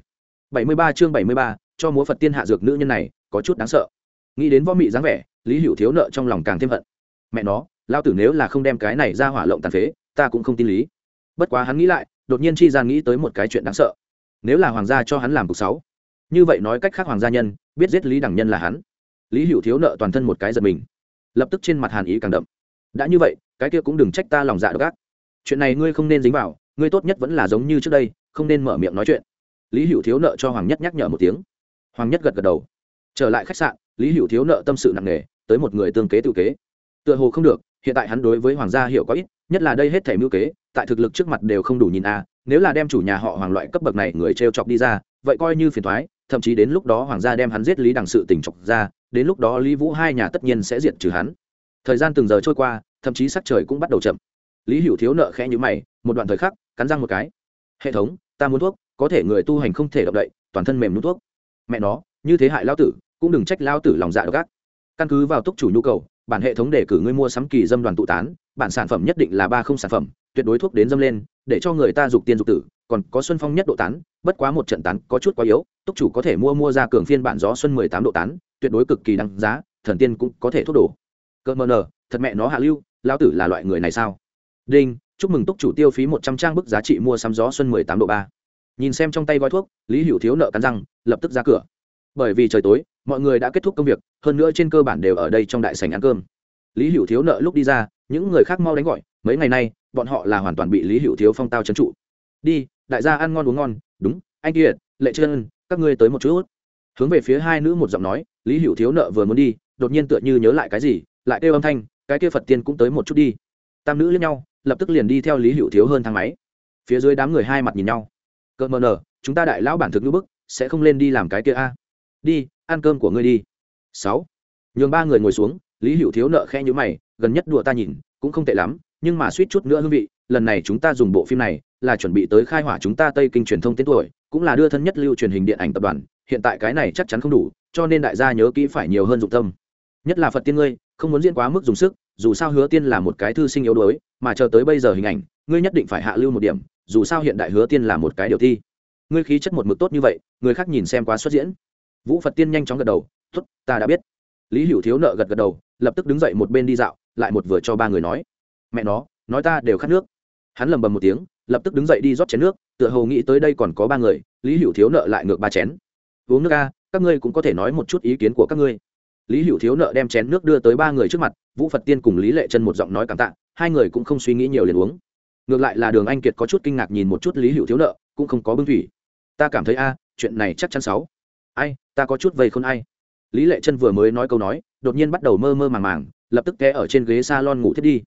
Bảy mươi ba chương bảy mươi ba, cho múa phật tiên hạ dược nữ nhân này có chút đáng sợ. Nghĩ đến võ mị dáng vẻ, lý hữu thiếu nợ trong lòng càng thêm hận mẹ nó, lao tử nếu là không đem cái này ra hỏa lộng tàn phế, ta cũng không tin lý. Bất quá hắn nghĩ lại, đột nhiên chi gian nghĩ tới một cái chuyện đáng sợ. Nếu là hoàng gia cho hắn làm cục sáu, như vậy nói cách khác hoàng gia nhân, biết giết lý đẳng nhân là hắn. Lý hữu thiếu nợ toàn thân một cái giật mình. Lập tức trên mặt hàn ý càng đậm. Đã như vậy, cái kia cũng đừng trách ta lòng dạ độc ác. Chuyện này ngươi không nên dính vào, ngươi tốt nhất vẫn là giống như trước đây, không nên mở miệng nói chuyện. Lý hữu thiếu nợ cho hoàng nhất nhắc nhở một tiếng. Hoàng nhất gật gật đầu. Trở lại khách sạn, lý hữu thiếu nợ tâm sự nặng nề, tới một người tương kế tự kế tựa hồ không được, hiện tại hắn đối với hoàng gia hiểu có ít, nhất là đây hết thể mưu kế, tại thực lực trước mặt đều không đủ nhìn a, nếu là đem chủ nhà họ hoàng loại cấp bậc này người t r e o chọc đi ra, vậy coi như phiền thoái thậm chí đến lúc đó hoàng gia đem hắn giết lý đằng sự tỉnh chọc ra, đến lúc đó lý vũ hai nhà tất nhiên sẽ diệt trừ hắn. Thời gian từng giờ trôi qua, thậm chí sắc trời cũng bắt đầu chậm. Lý hữu thiếu nợ khẽ nhữ mày, một đoạn thời khắc, cắn răng một cái. Hệ thống, ta muốn thuốc, có thể người tu hành không thể động đậy, toàn thân mềm nút thuốc. Mẹ nó, như thế hại lao tử, cũng đừng trách lao tử lòng dạ độc ác. Căn cứ vào túc chủ nhu cầu bản hệ thống đề cử ngươi mua sắm kỳ dâm đoàn tụ tán, bản sản phẩm nhất định là ba không sản phẩm, tuyệt đối thuốc đến dâm lên, để cho người ta dục tiên dục tử, còn có xuân phong nhất độ tán, bất quá một trận tán có chút quá yếu, túc chủ có thể mua mua ra cường phiên bản gió xuân mười tám độ tán, tuyệt đối cực kỳ đăng giá, thần tiên cũng có thể thuốc đổ. Cơ mờ nờ, thật mẹ nó hạ lưu lao tử là loại người này sao? Đinh, chúc mừng túc chủ tiêu phí một trăm trang bức giá trị mua sắm gió xuân mười tám độ ba. Nhìn xem trong tay gói thuốc, lý hữu thiếu nợ cắn răng, lập tức ra cửa. Bởi vì trời tối mọi người đã kết thúc công việc, hơn nữa trên cơ bản đều ở đây trong đại sảnh ăn cơm. Lý hữu thiếu nợ lúc đi ra, những người khác mau đánh gọi, mấy ngày nay, bọn họ là hoàn toàn bị lý hữu thiếu phong tao trấn trụ. Đi, đại gia ăn ngon uống ngon, đúng, anh kiệt, lệ trơn các ngươi tới một chút. Hướng về phía hai nữ một giọng nói, lý hữu thiếu nợ vừa muốn đi, đột nhiên tựa như nhớ lại cái gì, lại kêu âm thanh, cái kia phật tiên cũng tới một chút đi. Tam nữ lẫn nhau, lập tức liền đi theo lý hữu thiếu hơn thang máy. Phía dưới đám người hai mặt nhìn nhau. Cợt mờ nở, chúng ta đại lão bản thực ngữ bức, sẽ không lên đi làm cái kia a. Đi ăn cơm của ngươi đi. Sáu. Nhường ba người ngồi xuống, lý hữu thiếu nợ khe nhữ mày, gần nhất đùa ta nhìn, cũng không tệ lắm, nhưng mà suýt chút nữa hương vị, lần này chúng ta dùng bộ phim này, là chuẩn bị tới khai hỏa chúng ta tây kinh truyền thông tên tuổi, cũng là đưa thân nhất lưu truyền hình điện ảnh tập đoàn, hiện tại cái này chắc chắn không đủ, cho nên đại gia nhớ kỹ phải nhiều hơn dụng tâm. Nhất là phật tiên ngươi, không muốn diễn quá mức dùng sức, dù sao hứa tiên là một cái thư sinh yếu đuối, mà chờ tới bây giờ hình ảnh, ngươi nhất định phải hạ lưu một điểm, dù sao hiện đại hứa tiên là một cái điều thi. Ngươi khí chất một mực tốt như vậy, người khác nhìn xem quá xuất diễn vũ phật tiên nhanh chóng gật đầu t ố t ta đã biết. Lý hữu thiếu nợ gật gật đầu, lập tức đứng dậy một bên đi dạo, lại một vừa cho ba người nói, mẹ nó, nói ta đều khát nước. Hắn lầm bầm một tiếng, lập tức đứng dậy đi rót chén nước, tựa hồ nghĩ tới đây còn có ba người, lý hữu thiếu nợ lại ngược ba chén. Uống nước a, các ngươi cũng có thể nói một chút ý kiến của các ngươi. Lý hữu thiếu nợ đem chén nước đưa tới ba người trước mặt, vũ phật tiên cùng lý lệ chân một giọng nói cảm tạ, hai người cũng không suy nghĩ nhiều liền uống. Ngược lại là đường anh kiệt có chút kinh ngạc nhìn một chút lý hữu thiếu nợ, cũng không có bưng thủy. Ta cảm thấy a, chuyện này chắc chắn sáu ai, ta có chút vây không ai. Lý lệ chân vừa mới nói câu nói, đột nhiên bắt đầu mơ mơ màng màng, lập tức té ở trên ghế s a lon ngủ thiết đi.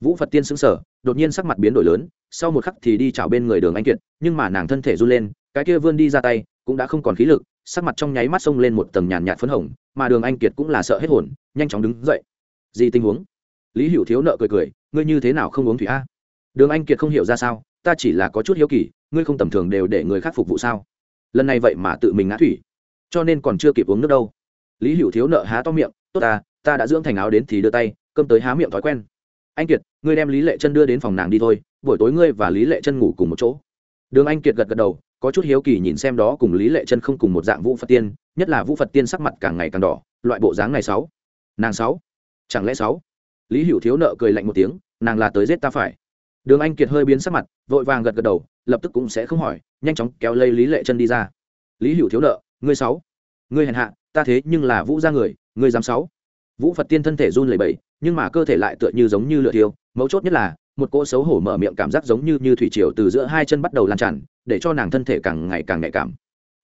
Vũ phật tiên xứng sở đột nhiên sắc mặt biến đổi lớn, sau một khắc thì đi chào bên người đường anh kiệt, nhưng mà nàng thân thể run lên, cái kia vươn đi ra tay, cũng đã không còn khí lực, sắc mặt trong nháy mắt xông lên một tầng nhàn nhạt phấn hồng, mà đường anh kiệt cũng là sợ hết hồn, nhanh chóng đứng dậy. Gì tình huống? Lý hữu thiếu nợ cười cười, ngươi như thế nào không uống thủy a? Đường anh kiệt không hiểu ra sao, ta chỉ là có chút hiếu kỳ, ngươi không tầm thường đều để người khác phục vụ sao? Lần này vậy mà tự mình ngã thủy cho nên còn chưa kịp uống nước đâu. Lý hữu thiếu nợ há to miệng, tốt ta ta đã dưỡng thành áo đến thì đưa tay, cơm tới há miệng thói quen. Anh kiệt, ngươi đem lý lệ chân đưa đến phòng nàng đi thôi, buổi tối ngươi và lý lệ chân ngủ cùng một chỗ. Đường anh kiệt gật gật đầu, có chút hiếu kỳ nhìn xem đó cùng lý lệ chân không cùng một dạng vũ phật tiên, nhất là vũ phật tiên sắc mặt càng ngày càng đỏ, loại bộ dáng này sáu. Nàng sáu? Chẳng lẽ sáu? Lý hữu thiếu nợ cười lạnh một tiếng, nàng là tới giết ta phải. Đường anh kiệt hơi biến sắc mặt, vội vàng gật gật đầu, lập tức cũng sẽ không hỏi, nhanh chóng kéo lây lý lệ chân đi ra. Lý hữu thiếu nợ ngươi sáu. Ngươi hèn hạ, ta thế nhưng là vũ ra người, ngươi dám sáu. Vũ phật tiên thân thể run lẩy bẩy, nhưng mà cơ thể lại tựa như giống như lửa thiêu, mấu chốt nhất là, một cỗ xấu hổ mở miệng cảm giác giống như như thủy triều từ giữa hai chân bắt đầu lan tràn, để cho nàng thân thể càng ngày càng nhạy cảm.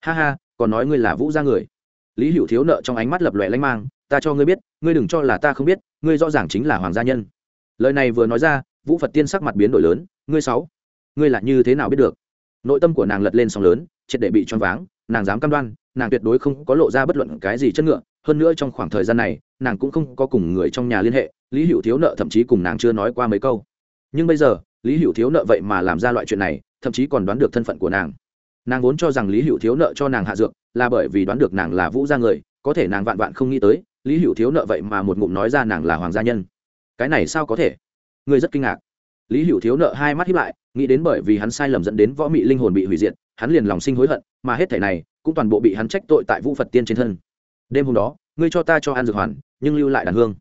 Ha ha, còn nói ngươi là vũ gia người. Lý hữu thiếu nợ trong ánh mắt lập lòe lanh mang, ta cho ngươi biết, ngươi đừng cho là ta không biết, ngươi rõ ràng chính là hoàng gia nhân. Lời này vừa nói ra, vũ phật tiên sắc mặt biến đổi lớn, ngươi sáu, ngươi là như thế nào biết được? Nội tâm của nàng lật lên sóng lớn, triệt để bị choáng váng, nàng dám cam đoan nàng tuyệt đối không có lộ ra bất luận cái gì chất ngựa, hơn nữa trong khoảng thời gian này, nàng cũng không có cùng người trong nhà liên hệ, lý hữu thiếu nợ thậm chí cùng nàng chưa nói qua mấy câu. Nhưng bây giờ, lý hữu thiếu nợ vậy mà làm ra loại chuyện này, thậm chí còn đoán được thân phận của nàng. Nàng vốn cho rằng lý hữu thiếu nợ cho nàng hạ dược, là bởi vì đoán được nàng là vũ gia người, có thể nàng vạn vạn không nghĩ tới, lý hữu thiếu nợ vậy mà một ngụm nói ra nàng là hoàng gia nhân. Cái này sao có thể? Ngươi rất kinh ngạc. Lý hữu thiếu nợ hai mắt hiếp lại, nghĩ đến bởi vì hắn sai lầm dẫn đến võ mị linh hồn bị hủy diệt, hắn liền lòng sinh hối hận, mà hết thể này cũng toàn bộ bị hắn trách tội tại vũ phật tiên trên thân. Đêm hôm đó, ngươi cho ta cho ăn dược hoàn, nhưng lưu lại đàn hương.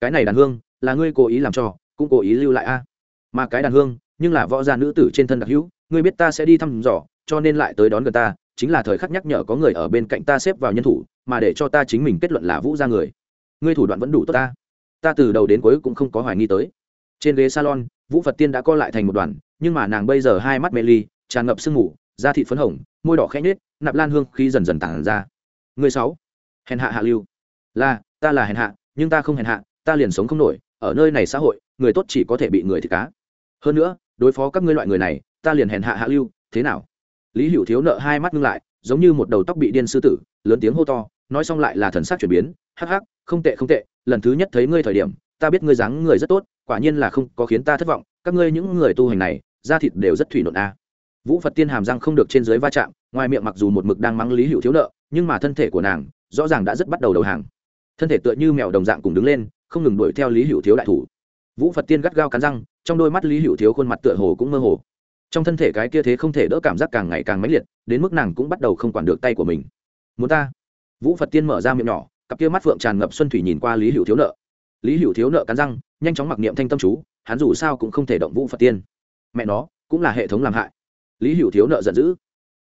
Cái này đàn hương, là ngươi cố ý làm cho, cũng cố ý lưu lại a. Mà cái đàn hương, nhưng là võ gia nữ tử trên thân đặc hữu, ngươi biết ta sẽ đi thăm dò, cho nên lại tới đón gần ta, chính là thời khắc nhắc nhở có người ở bên cạnh ta xếp vào nhân thủ, mà để cho ta chính mình kết luận là vũ gia người. Ngươi thủ đoạn vẫn đủ tốt ta. Ta từ đầu đến cuối cũng không có hoài nghi tới. Trên ghế salon, vũ phật tiên đã co lại thành một đoàn, nhưng mà nàng bây giờ hai mắt mê ly, tràn ngập sương mù, da thịt phấn hồng môi đỏ khẽ nhếch, nạp lan hương khi dần dần tản ra. Người sáu hèn hạ hạ lưu. Là ta là hèn hạ nhưng ta không hèn hạ ta liền sống không nổi ở nơi này xã hội người tốt chỉ có thể bị người thịt cá. Hơn nữa đối phó các ngươi loại người này ta liền hèn hạ hạ lưu thế nào? Lý hữu thiếu nợ hai mắt ngưng lại giống như một đầu tóc bị điên sư tử lớn tiếng hô to nói xong lại là thần sắc chuyển biến hắc hắc không tệ không tệ lần thứ nhất thấy ngươi thời điểm ta biết ngươi dáng người rất tốt quả nhiên là không có khiến ta thất vọng các ngươi những người tu hành này da thịt đều rất thủy nộn a vũ phật tiên hàm răng không được trên dưới va chạm, ngoài miệng mặc dù một mực đang mắng lý hữu thiếu nợ, nhưng mà thân thể của nàng rõ ràng đã rất bắt đầu đầu hàng. Thân thể tựa như mèo đồng dạng cùng đứng lên, không ngừng đuổi theo lý hữu thiếu đại thủ. Vũ phật tiên gắt gao cắn răng, trong đôi mắt lý hữu thiếu khuôn mặt tựa hồ cũng mơ hồ. Trong thân thể cái kia thế không thể đỡ cảm giác càng ngày càng mãnh liệt, đến mức nàng cũng bắt đầu không quản được tay của mình. Muốn ta? Vũ phật tiên mở ra miệng nhỏ, cặp kia mắt phượng tràn ngập xuân thủy nhìn qua lý hữu thiếu nợ. Lý hữu thiếu nợ cắn răng, nhanh chóng mặc niệm thanh tâm chú, hắn dù sao cũng không thể động vũ phật tiên. Mẹ nó, cũng là hệ thống làm hại lý hữu thiếu nợ giận dữ.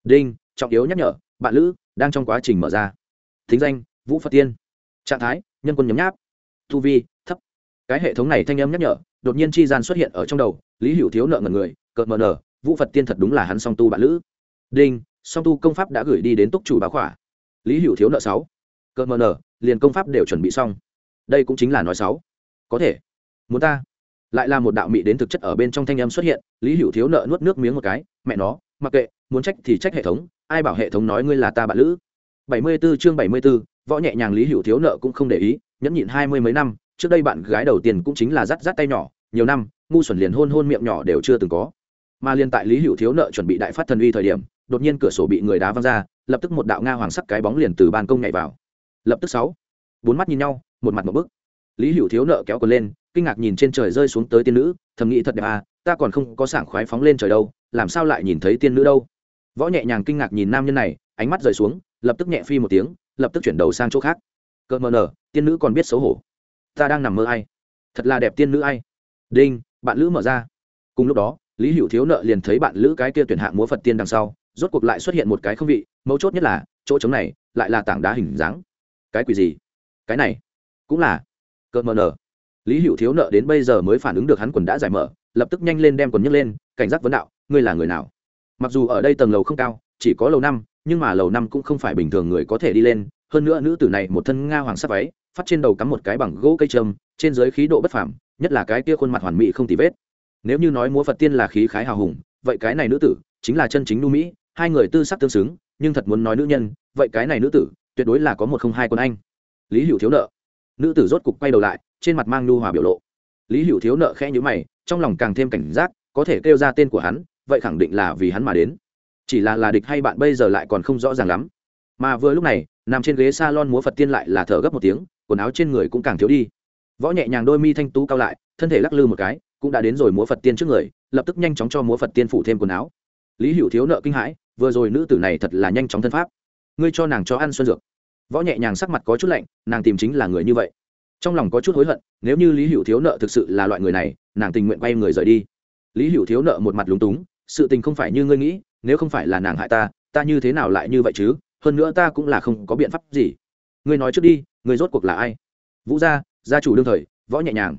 Đinh, trọng yếu nhắc nhở, bạn lữ đang trong quá trình mở ra. Thính danh, vũ phật tiên. Trạng thái, nhân quân nhấm nháp. Tu vi, thấp. Cái hệ thống này thanh âm nhắc nhở, đột nhiên chi gian xuất hiện ở trong đầu, lý hữu thiếu nợ ngần người, cợt mờ nở, vũ phật tiên thật đúng là hắn song tu bạn lữ. Đinh, song tu công pháp đã gửi đi đến túc chủ báo khỏa. Lý hữu thiếu nợ sáu. Cợt mờ nở, liền công pháp đều chuẩn bị xong. Đây cũng chính là nói sáu. Có thể. Muốn ta? Lại là một đạo mị đến thực chất ở bên trong thanh âm xuất hiện lý hữu thiếu nợ nuốt nước miếng một cái mẹ nó mặc kệ muốn trách thì trách hệ thống ai bảo hệ thống nói ngươi là ta bạn lữ? Bảy mươi 74 chương bảy mươi 74, võ nhẹ nhàng lý hữu thiếu nợ cũng không để ý nhẫn nhịn hai mươi mấy năm trước đây bạn gái đầu tiên cũng chính là dắt dắt tay nhỏ nhiều năm ngu xuẩn liền hôn hôn miệng nhỏ đều chưa từng có. Mà liên tại lý hữu thiếu nợ chuẩn bị đại phát thần uy thời điểm đột nhiên cửa sổ bị người đá văng ra lập tức một đạo nga hoàng sắc cái bóng liền từ ban công nhảy vào. Lập tức sáu bốn mắt nhìn nhau một mặt một bức lý hữu thiếu nợ kéo quần lên, kinh ngạc nhìn trên trời rơi xuống tới tiên nữ, thầm nghĩ thật đẹp à ta còn không có sảng khoái phóng lên trời đâu, làm sao lại nhìn thấy tiên nữ đâu? Võ nhẹ nhàng kinh ngạc nhìn nam nhân này, ánh mắt rời xuống, lập tức nhẹ phi một tiếng, lập tức chuyển đầu sang chỗ khác. Cợt mờ nở, tiên nữ còn biết xấu hổ. Ta đang nằm mơ ai? Thật là đẹp tiên nữ ai? Đinh, bạn lữ mở ra. Cùng lúc đó, lý hữu thiếu nợ liền thấy bạn lữ cái kia tuyển hạng múa phật tiên đằng sau, rốt cuộc lại xuất hiện một cái không vị, mấu chốt nhất là, chỗ trống này lại là tảng đá hình dáng. Cái quỷ gì? Cái này cũng là cợt mờ nở lý hữu thiếu nợ đến bây giờ mới phản ứng được hắn quần đã giải mở, lập tức nhanh lên đem quần nhấc lên, cảnh giác vấn đạo, ngươi là người nào? Mặc dù ở đây tầng lầu không cao, chỉ có lầu năm, nhưng mà lầu năm cũng không phải bình thường người có thể đi lên. Hơn nữa nữ tử này một thân nga hoàng sắc váy, phát trên đầu cắm một cái bằng gỗ cây trâm, trên dưới khí độ bất phàm, nhất là cái kia khuôn mặt hoàn mỹ không tì vết. Nếu như nói múa phật tiên là khí khái hào hùng, vậy cái này nữ tử chính là chân chính nu mỹ, hai người tư sắc tương xứng, nhưng thật muốn nói nữ nhân, vậy cái này nữ tử tuyệt đối là có một không hai con anh. Lý hữu thiếu nợ nữ tử rốt cục quay đầu lại, trên mặt mang nu hòa biểu lộ. Lý hữu thiếu nợ khẽ nhữ mày, trong lòng càng thêm cảnh giác, có thể kêu ra tên của hắn, vậy khẳng định là vì hắn mà đến. Chỉ là là địch hay bạn bây giờ lại còn không rõ ràng lắm. Mà vừa lúc này, nằm trên ghế s a lon múa phật tiên lại là thở gấp một tiếng, quần áo trên người cũng càng thiếu đi. Võ nhẹ nhàng đôi mi thanh tú cao lại, thân thể lắc lư một cái, cũng đã đến rồi múa phật tiên trước người, lập tức nhanh chóng cho múa phật tiên phủ thêm quần áo. Lý hữu thiếu nợ kinh hãi, vừa rồi nữ tử này thật là nhanh chóng thân pháp. Ngươi cho nàng cho ăn xuân dược võ nhẹ nhàng sắc mặt có chút lạnh, nàng tìm chính là người như vậy. Trong lòng có chút hối hận, nếu như lý hữu thiếu nợ thực sự là loại người này, nàng tình nguyện quay người rời đi. Lý hữu thiếu nợ một mặt lúng túng, sự tình không phải như ngươi nghĩ, nếu không phải là nàng hại ta ta như thế nào lại như vậy chứ? Hơn nữa ta cũng là không có biện pháp gì. Ngươi nói trước đi, ngươi rốt cuộc là ai? Vũ gia gia chủ đương thời, võ nhẹ nhàng.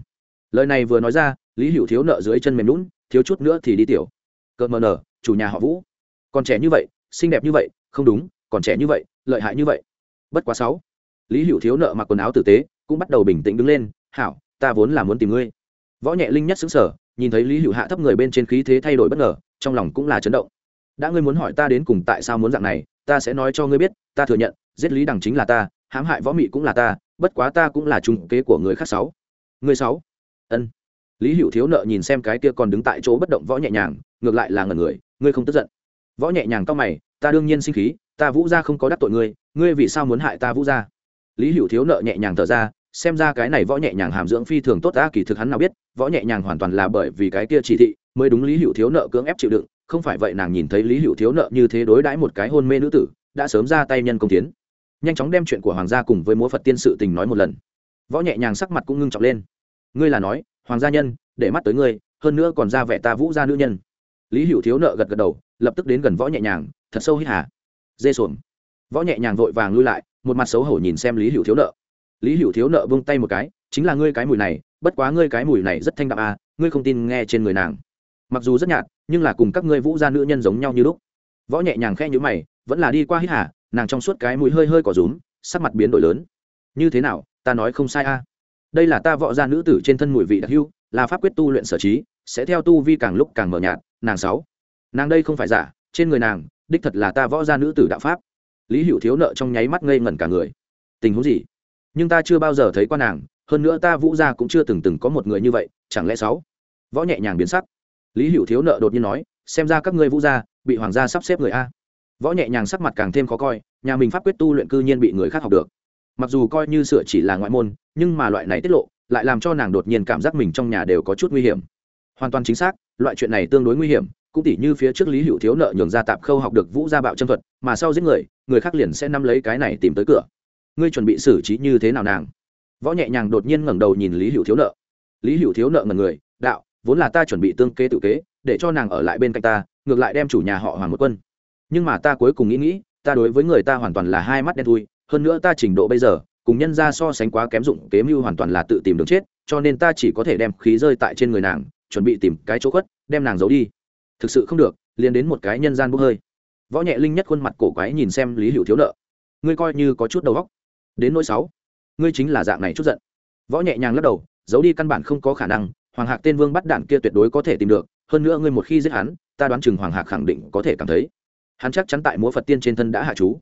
Lời này vừa nói ra, lý hữu thiếu nợ dưới chân mềm lún thiếu chút nữa thì đi tiểu. Cợt mờ nở, chủ nhà họ vũ. Còn trẻ như vậy, xinh đẹp như vậy, không đúng, còn trẻ như vậy, lợi hại như vậy bất quá sáu. Lý hữu thiếu nợ mặc quần áo tử tế, cũng bắt đầu bình tĩnh đứng lên, hảo, ta vốn là muốn tìm ngươi. Võ nhẹ linh nhất xứng sở nhìn thấy lý hữu hạ thấp người bên trên khí thế thay đổi bất ngờ, trong lòng cũng là chấn động. Đã ngươi muốn hỏi ta đến cùng tại sao muốn dạng này, ta sẽ nói cho ngươi biết, ta thừa nhận, giết lý đằng chính là ta, hãm hại võ mị cũng là ta, bất quá ta cũng là trung kế của người khác sáu. Người sáu? Ân. Lý hữu thiếu nợ nhìn xem cái kia còn đứng tại chỗ bất động võ nhẹ nhàng, ngược lại là ngần người, ngươi không tức giận võ nhẹ nhàng cau mày, ta đương nhiên sinh khí, ta vũ gia không có đắc tội ngươi ngươi vì sao muốn hại ta vũ gia? Lý hữu thiếu nợ nhẹ nhàng thở ra, xem ra cái này võ nhẹ nhàng hàm dưỡng phi thường tốt ta kỳ thực hắn nào biết, võ nhẹ nhàng hoàn toàn là bởi vì cái kia chỉ thị, mới đúng lý hữu thiếu nợ cưỡng ép chịu đựng, không phải vậy nàng nhìn thấy lý hữu thiếu nợ như thế đối đãi một cái hôn mê nữ tử, đã sớm ra tay nhân công tiến. Nhanh chóng đem chuyện của hoàng gia cùng với múa phật tiên sự tình nói một lần. Võ nhẹ nhàng sắc mặt cũng ngưng trọng lên. Ngươi là nói, hoàng gia nhân, để mắt tới ngươi, hơn nữa còn ra vẻ ta vũ gia nữ nhân lý hữu thiếu nợ gật gật đầu, lập tức đến gần võ nhẹ nhàng, thật sâu hít hà. Dê xuồng. Võ nhẹ nhàng vội vàng lui lại, một mặt xấu hổ nhìn xem lý hữu thiếu nợ. Lý hữu thiếu nợ vung tay một cái, chính là ngươi cái mùi này, bất quá ngươi cái mùi này rất thanh đạm à ngươi không tin nghe trên người nàng. Mặc dù rất nhạt, nhưng là cùng các ngươi vũ gia nữ nhân giống nhau như lúc. Võ nhẹ nhàng khe nhữ mày, vẫn là đi qua hít hà, nàng trong suốt cái mũi hơi hơi cỏ rúm, sắc mặt biến đổi lớn. Như thế nào, ta nói không sai a à. đây là ta võ gia nữ tử trên thân mùi vị đặc hưu là pháp quyết tu luyện sở trí sẽ theo tu vi càng lúc càng mờ nhạt, nàng sáu. Nàng đây không phải giả, trên người nàng, đích thật là ta võ gia nữ tử đạo pháp. Lý hữu thiếu nợ trong nháy mắt ngây ngẩn cả người. Tình huống gì? Nhưng ta chưa bao giờ thấy qua nàng, hơn nữa ta vũ gia cũng chưa từng từng có một người như vậy, chẳng lẽ sáu? Võ nhẹ nhàng biến sắc. Lý hữu thiếu nợ đột nhiên nói, xem ra các ngươi vũ gia, bị hoàng gia sắp xếp người a. Võ nhẹ nhàng sắc mặt càng thêm khó coi, nhà mình pháp quyết tu luyện cư nhiên bị người khác học được. Mặc dù coi như sửa chỉ là ngoại môn, nhưng mà loại này tiết lộ, lại làm cho nàng đột nhiên cảm giác mình trong nhà đều có chút nguy hiểm hoàn toàn chính xác, loại chuyện này tương đối nguy hiểm, cũng tỉ như phía trước lý hữu thiếu nợ nhường ra tạp khâu học được vũ gia bạo chân thuật, mà sau giết người người khác liền sẽ nắm lấy cái này tìm tới cửa. Ngươi chuẩn bị xử trí như thế nào nàng? Võ nhẹ nhàng đột nhiên ngẩng đầu nhìn lý hữu thiếu nợ. Lý hữu thiếu nợ ngần người, đạo, vốn là ta chuẩn bị tương kế tự kế, để cho nàng ở lại bên cạnh ta, ngược lại đem chủ nhà họ hoàng một quân. Nhưng mà ta cuối cùng nghĩ nghĩ, ta đối với người ta hoàn toàn là hai mắt đen thui, hơn nữa ta trình độ bây giờ, cùng nhân ra so sánh quá kém dụng kế mưu hoàn toàn là tự tìm đường chết, cho nên ta chỉ có thể đem khí rơi tại trên người nàng chuẩn bị tìm cái chỗ khuất, đem nàng giấu đi. Thực sự không được, liền đến một cái nhân gian bốc hơi. Võ nhẹ linh nhất khuôn mặt cổ quái nhìn xem lý hữu thiếu nợ. Ngươi coi như có chút đầu óc. Đến nỗi sáu, ngươi chính là dạng này chút giận. Võ nhẹ nhàng lắc đầu, giấu đi căn bản không có khả năng, hoàng hạc tên vương bắt đạn kia tuyệt đối có thể tìm được, hơn nữa ngươi một khi giết hắn, ta đoán chừng hoàng hạc khẳng định có thể cảm thấy. Hắn chắc chắn tại múa phật tiên trên thân đã hạ chú.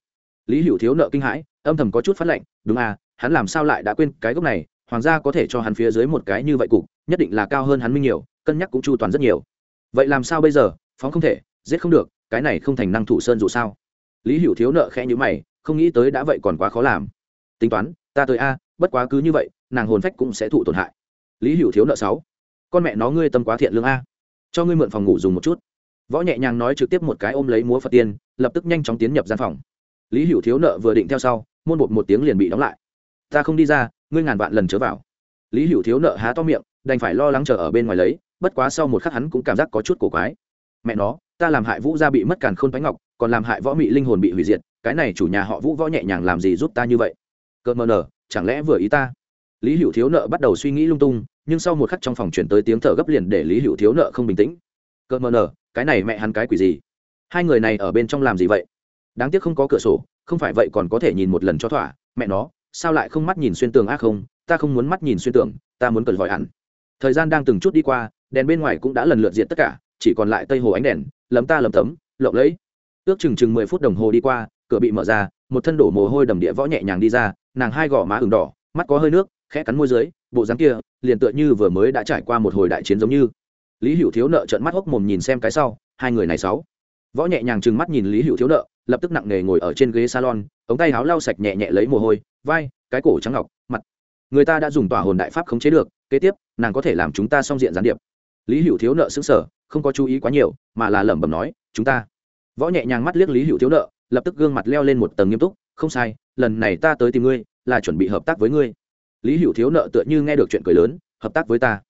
Lý hữu thiếu nợ kinh hãi, âm thầm có chút phát lệnh, đúng à hắn làm sao lại đã quên cái gốc này? Hoàng gia có thể cho hắn phía dưới một cái như vậy cục, nhất định là cao hơn hắn minh nhiều cân nhắc cũng chu toàn rất nhiều. Vậy làm sao bây giờ? Phóng không thể, giết không được, cái này không thành năng thủ sơn dù sao. Lý hữu thiếu nợ khẽ nhữ mày, không nghĩ tới đã vậy còn quá khó làm. Tính toán, ta tới a, bất quá cứ như vậy, nàng hồn phách cũng sẽ thụ tổn hại. Lý hữu thiếu nợ sáu, con mẹ nó ngươi tâm quá thiện lương a. Cho ngươi mượn phòng ngủ dùng một chút. Võ nhẹ nhàng nói trực tiếp một cái ôm lấy múa phật tiên, lập tức nhanh chóng tiến nhập gian phòng. Lý hữu thiếu nợ vừa định theo sau, môn bột một tiếng liền bị đóng lại. Ta không đi ra, ngươi ngàn vạn lần chớ vào. Lý hữu thiếu nợ há to miệng, đành phải lo lắng chờ ở bên ngoài lấy bất quá sau một khắc hắn cũng cảm giác có chút cổ quái. Mẹ nó, ta làm hại vũ gia bị mất càn khôn bánh ngọc, còn làm hại võ mị linh hồn bị hủy diệt, cái này chủ nhà họ vũ võ nhẹ nhàng làm gì giúp ta như vậy? Cợt mờ nở, chẳng lẽ vừa ý ta? Lý hữu thiếu nợ bắt đầu suy nghĩ lung tung, nhưng sau một khắc trong phòng chuyển tới tiếng thở gấp liền để lý hữu thiếu nợ không bình tĩnh. Cợt mờ nở, cái này mẹ hắn cái quỷ gì? Hai người này ở bên trong làm gì vậy? Đáng tiếc không có cửa sổ, không phải vậy còn có thể nhìn một lần cho thỏa. Mẹ nó, sao lại không mắt nhìn xuyên tường ác không? Ta không muốn mắt nhìn xuyên tường, ta muốn cần vòi hẳn. Thời gian đang từng chút đi qua đèn bên ngoài cũng đã lần lượt diệt tất cả, chỉ còn lại tây hồ ánh đèn, lấm ta lấm tấm, lộng lẫy. Ước chừng chừng mười phút đồng hồ đi qua, cửa bị mở ra, một thân đổ mồ hôi đầm địa võ nhẹ nhàng đi ra, nàng hai gò má ửng đỏ, mắt có hơi nước, khẽ cắn môi dưới, bộ dáng kia, liền tựa như vừa mới đã trải qua một hồi đại chiến giống như. Lý hữu thiếu nợ trợn mắt hốc mồm nhìn xem cái sau, hai người này sáu. Võ nhẹ nhàng trừng mắt nhìn lý hữu thiếu nợ, lập tức nặng nề ngồi ở trên ghế salon, ống tay áo lau sạch nhẹ nhẹ lấy mồ hôi, vai, cái cổ trắng ngọc, mặt. Người ta đã dùng tỏa hồn đại pháp khống chế được, kế tiếp, nàng có thể làm chúng ta song diện gián điệp lý hữu thiếu nợ xứng sở, không có chú ý quá nhiều, mà là lẩm bẩm nói, chúng ta. Võ nhẹ nhàng mắt liếc lý hữu thiếu nợ, lập tức gương mặt leo lên một tầng nghiêm túc, không sai, lần này ta tới tìm ngươi, là chuẩn bị hợp tác với ngươi. Lý hữu thiếu nợ tựa như nghe được chuyện cười lớn, hợp tác với ta?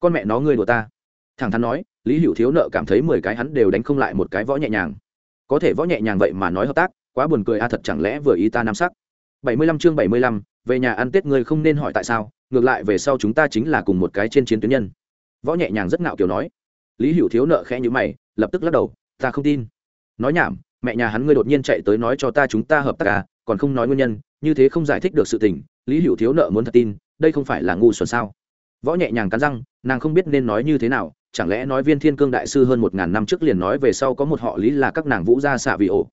Con mẹ nó ngươi đùa ta. Thẳng thắn nói, lý hữu thiếu nợ cảm thấy mười cái hắn đều đánh không lại một cái võ nhẹ nhàng. Có thể võ nhẹ nhàng vậy mà nói hợp tác, quá buồn cười a, thật chẳng lẽ vừa ý ta nam sắc? Bảy mươi lăm chương bảy mươi lăm, về nhà ăn tết ngươi không nên hỏi tại sao, ngược lại về sau chúng ta chính là cùng một cái trên chiến tuyến nhân võ nhẹ nhàng rất ngạo kiểu nói. Lý hữu thiếu nợ khẽ nhữ mày, lập tức lắc đầu, ta không tin. Nói nhảm, mẹ nhà hắn ngươi đột nhiên chạy tới nói cho ta chúng ta hợp tác à còn không nói nguyên nhân, như thế không giải thích được sự tình, lý hữu thiếu nợ muốn thật tin, đây không phải là ngu xuẩn sao? Võ nhẹ nhàng cắn răng, nàng không biết nên nói như thế nào, chẳng lẽ nói viên thiên cương đại sư hơn một ngàn năm trước liền nói về sau có một họ lý là các nàng vũ gia xạ vị ổ.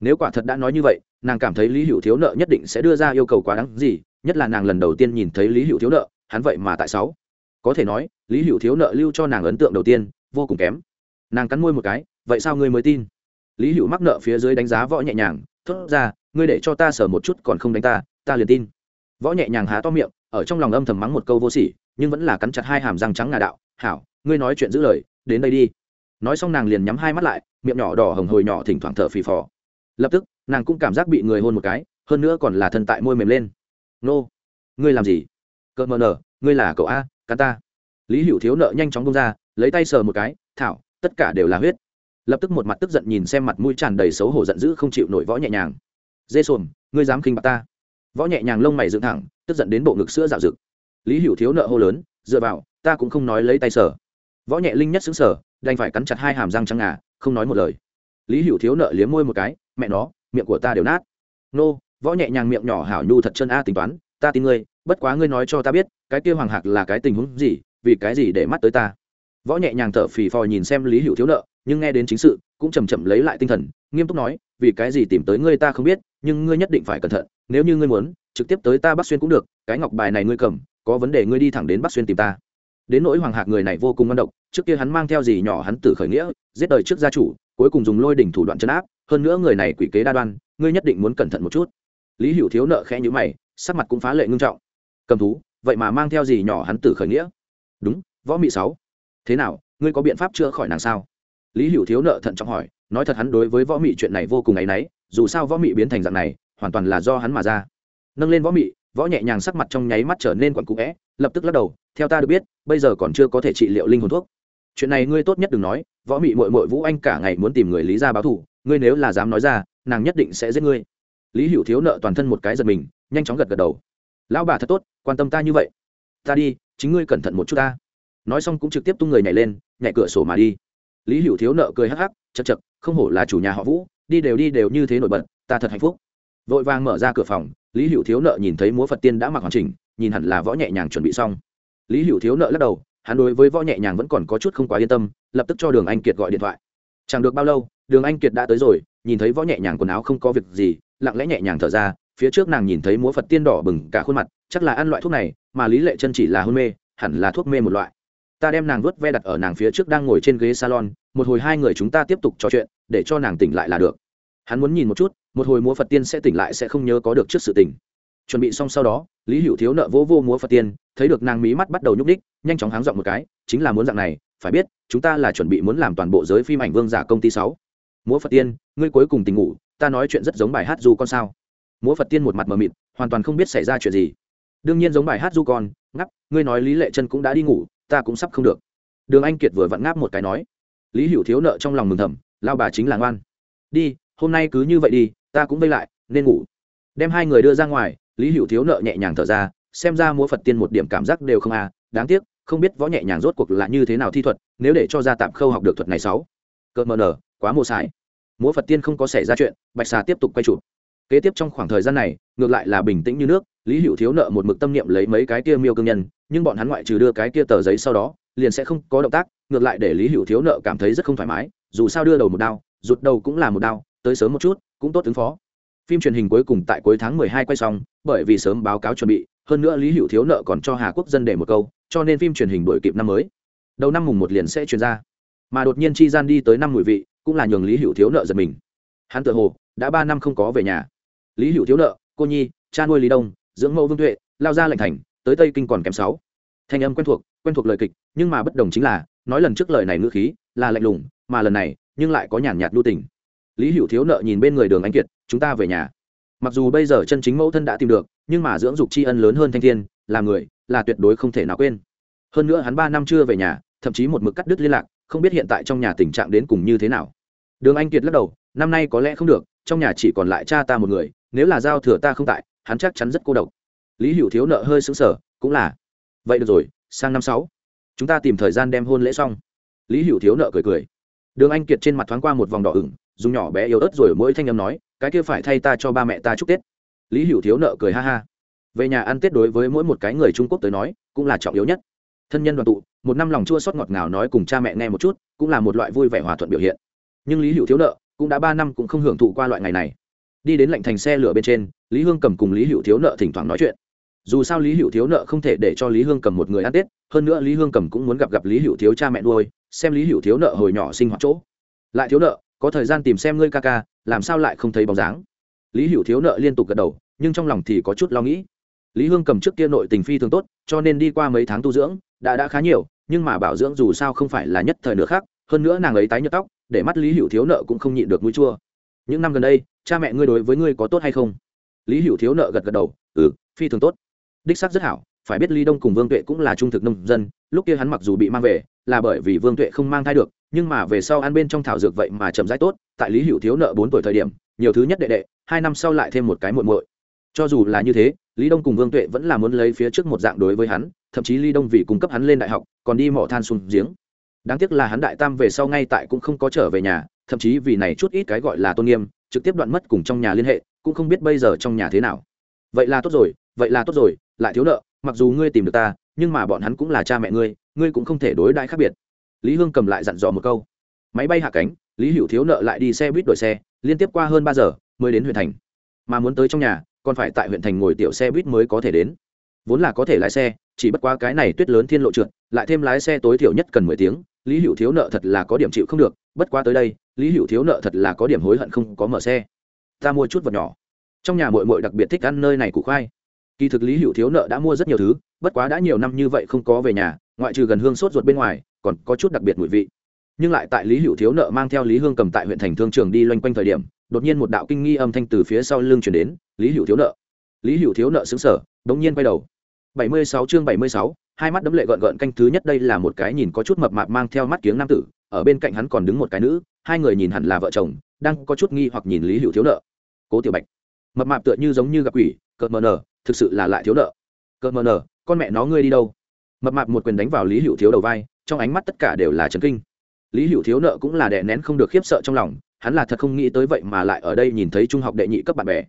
Nếu quả thật đã nói như vậy, nàng cảm thấy lý hữu thiếu nợ nhất định sẽ đưa ra yêu cầu quá đáng gì, nhất là nàng lần đầu tiên nhìn thấy lý hữu thiếu nợ, hắn vậy mà tại sáu có thể nói lý hữu thiếu nợ lưu cho nàng ấn tượng đầu tiên, vô cùng kém. Nàng cắn môi một cái, vậy sao ngươi mới tin? Lý hữu mắc nợ phía dưới đánh giá võ nhẹ nhàng, thốt ra, ngươi để cho ta sở một chút còn không đánh ta ta liền tin. Võ nhẹ nhàng há to miệng, ở trong lòng âm thầm mắng một câu vô sỉ, nhưng vẫn là cắn chặt hai hàm răng trắng ngà đạo, hảo, ngươi nói chuyện giữ lời, đến đây đi. Nói xong nàng liền nhắm hai mắt lại, miệng nhỏ đỏ hồng hồi nhỏ thỉnh thoảng thở phì phò. Lập tức, nàng cũng cảm giác bị người hôn một cái, hơn nữa còn là thân tại môi mềm lên. Nô, ngươi làm gì? Cợt mờ nở, ngươi là cậu a, cắn ta lý hữu thiếu nợ nhanh chóng bông ra, lấy tay sờ một cái, thảo, tất cả đều là huyết. Lập tức một mặt tức giận nhìn xem mặt mũi tràn đầy xấu hổ giận dữ không chịu nổi võ nhẹ nhàng. Dê sồn ngươi dám khinh bạc ta? Võ nhẹ nhàng lông mày dựng thẳng, tức giận đến bộ ngực sữa dạo rực. Lý hữu thiếu nợ hô lớn, dựa vào, ta cũng không nói lấy tay sở võ nhẹ linh nhất xứng sở đành phải cắn chặt hai hàm răng trắng ngà, không nói một lời. Lý hữu thiếu nợ liếm môi một cái, mẹ nó, miệng của ta đều nát. Nô, võ nhẹ nhàng miệng nhỏ hảo nhu thật chân a tính toán, ta tin ngươi, bất quá ngươi nói cho ta biết, cái kia hoàng hạc là cái tình huống gì vì cái gì để mắt tới ta? Võ nhẹ nhàng thở phì phò nhìn xem lý hữu thiếu nợ, nhưng nghe đến chính sự, cũng chầm chậm lấy lại tinh thần, nghiêm túc nói, vì cái gì tìm tới ngươi ta không biết, nhưng ngươi nhất định phải cẩn thận, nếu như ngươi muốn, trực tiếp tới ta bắc xuyên cũng được, cái ngọc bài này ngươi cầm, có vấn đề ngươi đi thẳng đến bắc xuyên tìm ta. Đến nỗi hoàng hạc người này vô cùng ngon độc, trước kia hắn mang theo gì nhỏ hắn tử khởi nghĩa, giết đời trước gia chủ, cuối cùng dùng lôi đỉnh thủ đoạn chấn áp, hơn nữa người này quỷ kế đa đoan, ngươi nhất định muốn cẩn thận một chút. Lý hữu thiếu nợ khẽ nhữ mày, sắc mặt cũng phá lệ ngưng trọng. Cầm thú, vậy mà mang theo gì nhỏ hắn tử khởi nghĩa? Đúng, võ mị sáu. Thế nào, ngươi có biện pháp chữa khỏi nàng sao? Lý hữu thiếu nợ thận trọng hỏi, nói thật hắn đối với võ mị chuyện này vô cùng áy náy, dù sao võ mị biến thành dạng này, hoàn toàn là do hắn mà ra. Nâng lên võ mị, võ nhẹ nhàng sắc mặt trong nháy mắt trở nên quặn cụ vẽ lập tức lắc đầu, theo ta được biết, bây giờ còn chưa có thể trị liệu linh hồn thuốc. Chuyện này ngươi tốt nhất đừng nói, võ mị mội mội vũ anh cả ngày muốn tìm người lý ra báo thù, ngươi nếu là dám nói ra, nàng nhất định sẽ giết ngươi. Lý hữu thiếu nợ toàn thân một cái giật mình, nhanh chóng gật gật đầu. Lão bà thật tốt, quan tâm ta như vậy. Ta đi chính ngươi cẩn thận một chút ta. Nói xong cũng trực tiếp tung người nhảy lên, nhảy cửa sổ mà đi. Lý hữu thiếu nợ cười hắc hắc, chật chật, không hổ là chủ nhà họ vũ, đi đều đi đều như thế nổi bật, ta thật hạnh phúc. Vội vàng mở ra cửa phòng, lý hữu thiếu nợ nhìn thấy múa phật tiên đã mặc hoàn chỉnh, nhìn hẳn là võ nhẹ nhàng chuẩn bị xong. Lý hữu thiếu nợ lắc đầu, hắn đối với võ nhẹ nhàng vẫn còn có chút không quá yên tâm, lập tức cho đường anh kiệt gọi điện thoại. Chẳng được bao lâu, đường anh kiệt đã tới rồi, nhìn thấy võ nhẹ nhàng quần áo không có việc gì, lặng lẽ nhẹ nhàng thở ra phía trước nàng nhìn thấy múa phật tiên đỏ bừng cả khuôn mặt, chắc là ăn loại thuốc này, mà lý lệ chân chỉ là hôn mê, hẳn là thuốc mê một loại. Ta đem nàng vớt ve đặt ở nàng phía trước đang ngồi trên ghế salon, một hồi hai người chúng ta tiếp tục trò chuyện, để cho nàng tỉnh lại là được. Hắn muốn nhìn một chút, một hồi múa phật tiên sẽ tỉnh lại sẽ không nhớ có được trước sự tỉnh. Chuẩn bị xong sau đó, lý hữu thiếu nợ vô vô múa phật tiên, thấy được nàng mí mắt bắt đầu nhúc ních nhanh chóng háng dọn một cái, chính là muốn dạng này, phải biết, chúng ta là chuẩn bị muốn làm toàn bộ giới phim ảnh vương giả công ty sáu. Múa phật tiên, ngươi cuối cùng tình ngủ, ta nói chuyện rất giống bài hát du con sao múa phật tiên một mặt mờ mịt hoàn toàn không biết xảy ra chuyện gì đương nhiên giống bài hát du con ngắp ngươi nói lý lệ chân cũng đã đi ngủ ta cũng sắp không được đường anh kiệt vừa vặn ngáp một cái nói lý hữu thiếu nợ trong lòng mừng thầm lao bà chính là ngoan đi hôm nay cứ như vậy đi ta cũng vây lại nên ngủ đem hai người đưa ra ngoài lý hữu thiếu nợ nhẹ nhàng thở ra xem ra múa phật tiên một điểm cảm giác đều không à đáng tiếc không biết võ nhẹ nhàng rốt cuộc là như thế nào thi thuật nếu để cho ra tạm khâu học được thuật này sáu cợt mờ nở, quá mồ sải múa phật tiên không có xảy ra chuyện bạch xà tiếp tục quay chụp kế tiếp trong khoảng thời gian này, ngược lại là bình tĩnh như nước, lý hữu thiếu nợ một mực tâm niệm lấy mấy cái kia miêu cương nhân, nhưng bọn hắn ngoại trừ đưa cái kia tờ giấy sau đó, liền sẽ không có động tác, ngược lại để lý hữu thiếu nợ cảm thấy rất không thoải mái, dù sao đưa đầu một đao, rụt đầu cũng là một đao, tới sớm một chút, cũng tốt ứng phó. Phim truyền hình cuối cùng tại cuối tháng mười hai quay xong, bởi vì sớm báo cáo chuẩn bị, hơn nữa lý hữu thiếu nợ còn cho hà quốc dân để một câu, cho nên phim truyền hình đổi kịp năm mới. Đầu năm mùng một liền sẽ truyền ra. Mà đột nhiên chi gian đi tới năm mùi vị, cũng là nhường lý hữu thiếu nợ giật mình. Hắn tự hồ, đã ba năm không có về nhà lý hữu thiếu nợ, cô nhi, cha nuôi lý đông, dưỡng mẫu vương tuệ, lao ra lệnh thành, tới tây kinh còn kém sáu. Thanh âm quen thuộc quen thuộc lời kịch, nhưng mà bất đồng chính là, nói lần trước lời này ngữ khí là lạnh lùng, mà lần này, nhưng lại có nhàn nhạt lưu tình. Lý hữu thiếu nợ nhìn bên người đường anh kiệt, chúng ta về nhà. Mặc dù bây giờ chân chính mẫu thân đã tìm được, nhưng mà dưỡng dục tri ân lớn hơn thanh thiên, là người, là tuyệt đối không thể nào quên. Hơn nữa hắn ba năm chưa về nhà, thậm chí một mực cắt đứt liên lạc, không biết hiện tại trong nhà tình trạng đến cùng như thế nào. Đường anh kiệt lắc đầu, năm nay có lẽ không được, trong nhà chỉ còn lại cha ta một người nếu là giao thừa ta không tại, hắn chắc chắn rất cô độc. Lý hữu thiếu nợ hơi xứng sở cũng là, vậy được rồi, sang năm sáu, chúng ta tìm thời gian đem hôn lễ xong. Lý hữu thiếu nợ cười cười. Đường anh kiệt trên mặt thoáng qua một vòng đỏ ửng, dùng nhỏ bé yếu ớt rồi mỗi thanh âm nói, cái kia phải thay ta cho ba mẹ ta chúc tết. Lý hữu thiếu nợ cười ha ha. Về nhà ăn tết đối với mỗi một cái người trung quốc tới nói, cũng là trọng yếu nhất. Thân nhân đoàn tụ, một năm lòng chua xót ngọt ngào nói cùng cha mẹ nghe một chút, cũng là một loại vui vẻ hòa thuận biểu hiện. Nhưng lý hữu thiếu nợ, cũng đã ba năm cũng không hưởng thụ qua loại ngày này đi đến lạnh thành xe lửa bên trên, lý hương cầm cùng lý hữu thiếu nợ thỉnh thoảng nói chuyện. Dù sao lý hữu thiếu nợ không thể để cho lý hương cầm một người ăn tết, hơn nữa lý hương cầm cũng muốn gặp gặp lý hữu thiếu cha mẹ nuôi, xem lý hữu thiếu nợ hồi nhỏ sinh hoạt chỗ. Lại thiếu nợ, có thời gian tìm xem ngươi ca ca, làm sao lại không thấy bóng dáng? Lý hữu thiếu nợ liên tục gật đầu, nhưng trong lòng thì có chút lo nghĩ. Lý hương cầm trước kia nội tình phi thường tốt, cho nên đi qua mấy tháng tu dưỡng, đã đã khá nhiều, nhưng mà bảo dưỡng dù sao không phải là nhất thời nữa khác hơn nữa nàng ấy tái nhợt tóc, để mắt lý hữu thiếu nợ cũng không nhịn được mũi chua những năm gần đây, cha mẹ ngươi đối với ngươi có tốt hay không? Lý hữu thiếu nợ gật gật đầu ừ phi thường tốt. Đích xác rất hảo, phải biết lý đông cùng vương tuệ cũng là trung thực nông dân, lúc kia hắn mặc dù bị mang về, là bởi vì vương tuệ không mang thai được, nhưng mà về sau ăn bên trong thảo dược vậy mà chậm rãi tốt, tại lý hữu thiếu nợ bốn tuổi thời điểm, nhiều thứ nhất đệ đệ, hai năm sau lại thêm một cái muộn muội. Cho dù là như thế, lý đông cùng vương tuệ vẫn là muốn lấy phía trước một dạng đối với hắn, thậm chí lý đông vì cung cấp hắn lên đại học, còn đi mỏ than xuống giếng. Đáng tiếc là hắn đại tam về sau ngay tại cũng không có trở về nhà thậm chí vì này chút ít cái gọi là tôn nghiêm, trực tiếp đoạn mất cùng trong nhà liên hệ, cũng không biết bây giờ trong nhà thế nào. Vậy là tốt rồi, vậy là tốt rồi, lại thiếu nợ, mặc dù ngươi tìm được ta, nhưng mà bọn hắn cũng là cha mẹ ngươi ngươi cũng không thể đối đãi khác biệt. Lý hương cầm lại dặn dò một câu. Máy bay hạ cánh, lý hữu thiếu nợ lại đi xe buýt đổi xe, liên tiếp qua hơn ba giờ, mới đến huyện thành. Mà muốn tới trong nhà, còn phải tại huyện thành ngồi tiểu xe buýt mới có thể đến. Vốn là có thể lái xe, chỉ bất qua cái này tuyết lớn thiên lộ trượt, lại thêm lái xe tối thiểu nhất cần mười tiếng lý hữu thiếu nợ thật là có điểm chịu không được, bất quá tới đây, lý hữu thiếu nợ thật là có điểm hối hận không có mở xe. Ta mua chút vật nhỏ. Trong nhà mội mội đặc biệt thích ăn nơi này củ khoai. Kỳ thực lý hữu thiếu nợ đã mua rất nhiều thứ, bất quá đã nhiều năm như vậy không có về nhà, ngoại trừ gần hương sốt ruột bên ngoài, còn có chút đặc biệt mùi vị. Nhưng lại tại lý hữu thiếu nợ mang theo lý hương cầm tại huyện thành thương trường đi loanh quanh thời điểm, đột nhiên một đạo kinh nghi âm thanh từ phía sau lưng chuyển đến, lý hữu thiếu nợ. Lý hữu thiếu nợ xứng sở đ ỗ n g nhiên quay đầu. Bảy mươi sáu chương bảy mươi sáu hai mắt đấm lệ gợn gợn canh thứ nhất đây là một cái nhìn có chút mập mạp mang theo mắt kiếng nam tử, ở bên cạnh hắn còn đứng một cái nữ, hai người nhìn hẳn là vợ chồng, đang có chút nghi hoặc nhìn lý hữu thiếu nợ. Cố tiểu bạch, mập mạp tựa như giống như gặp quỷ, cợt mờ nở, thực sự là lại thiếu nợ. Cợt mờ nở, con mẹ nó ngươi đi đâu? Mập mạp một quyền đánh vào lý hữu thiếu đầu vai, trong ánh mắt tất cả đều là trấn kinh. Lý hữu thiếu nợ cũng là đè nén không được khiếp sợ trong lòng, hắn là thật không nghĩ tới vậy mà lại ở đây nhìn thấy trung học đệ nhị cấp bạn bè.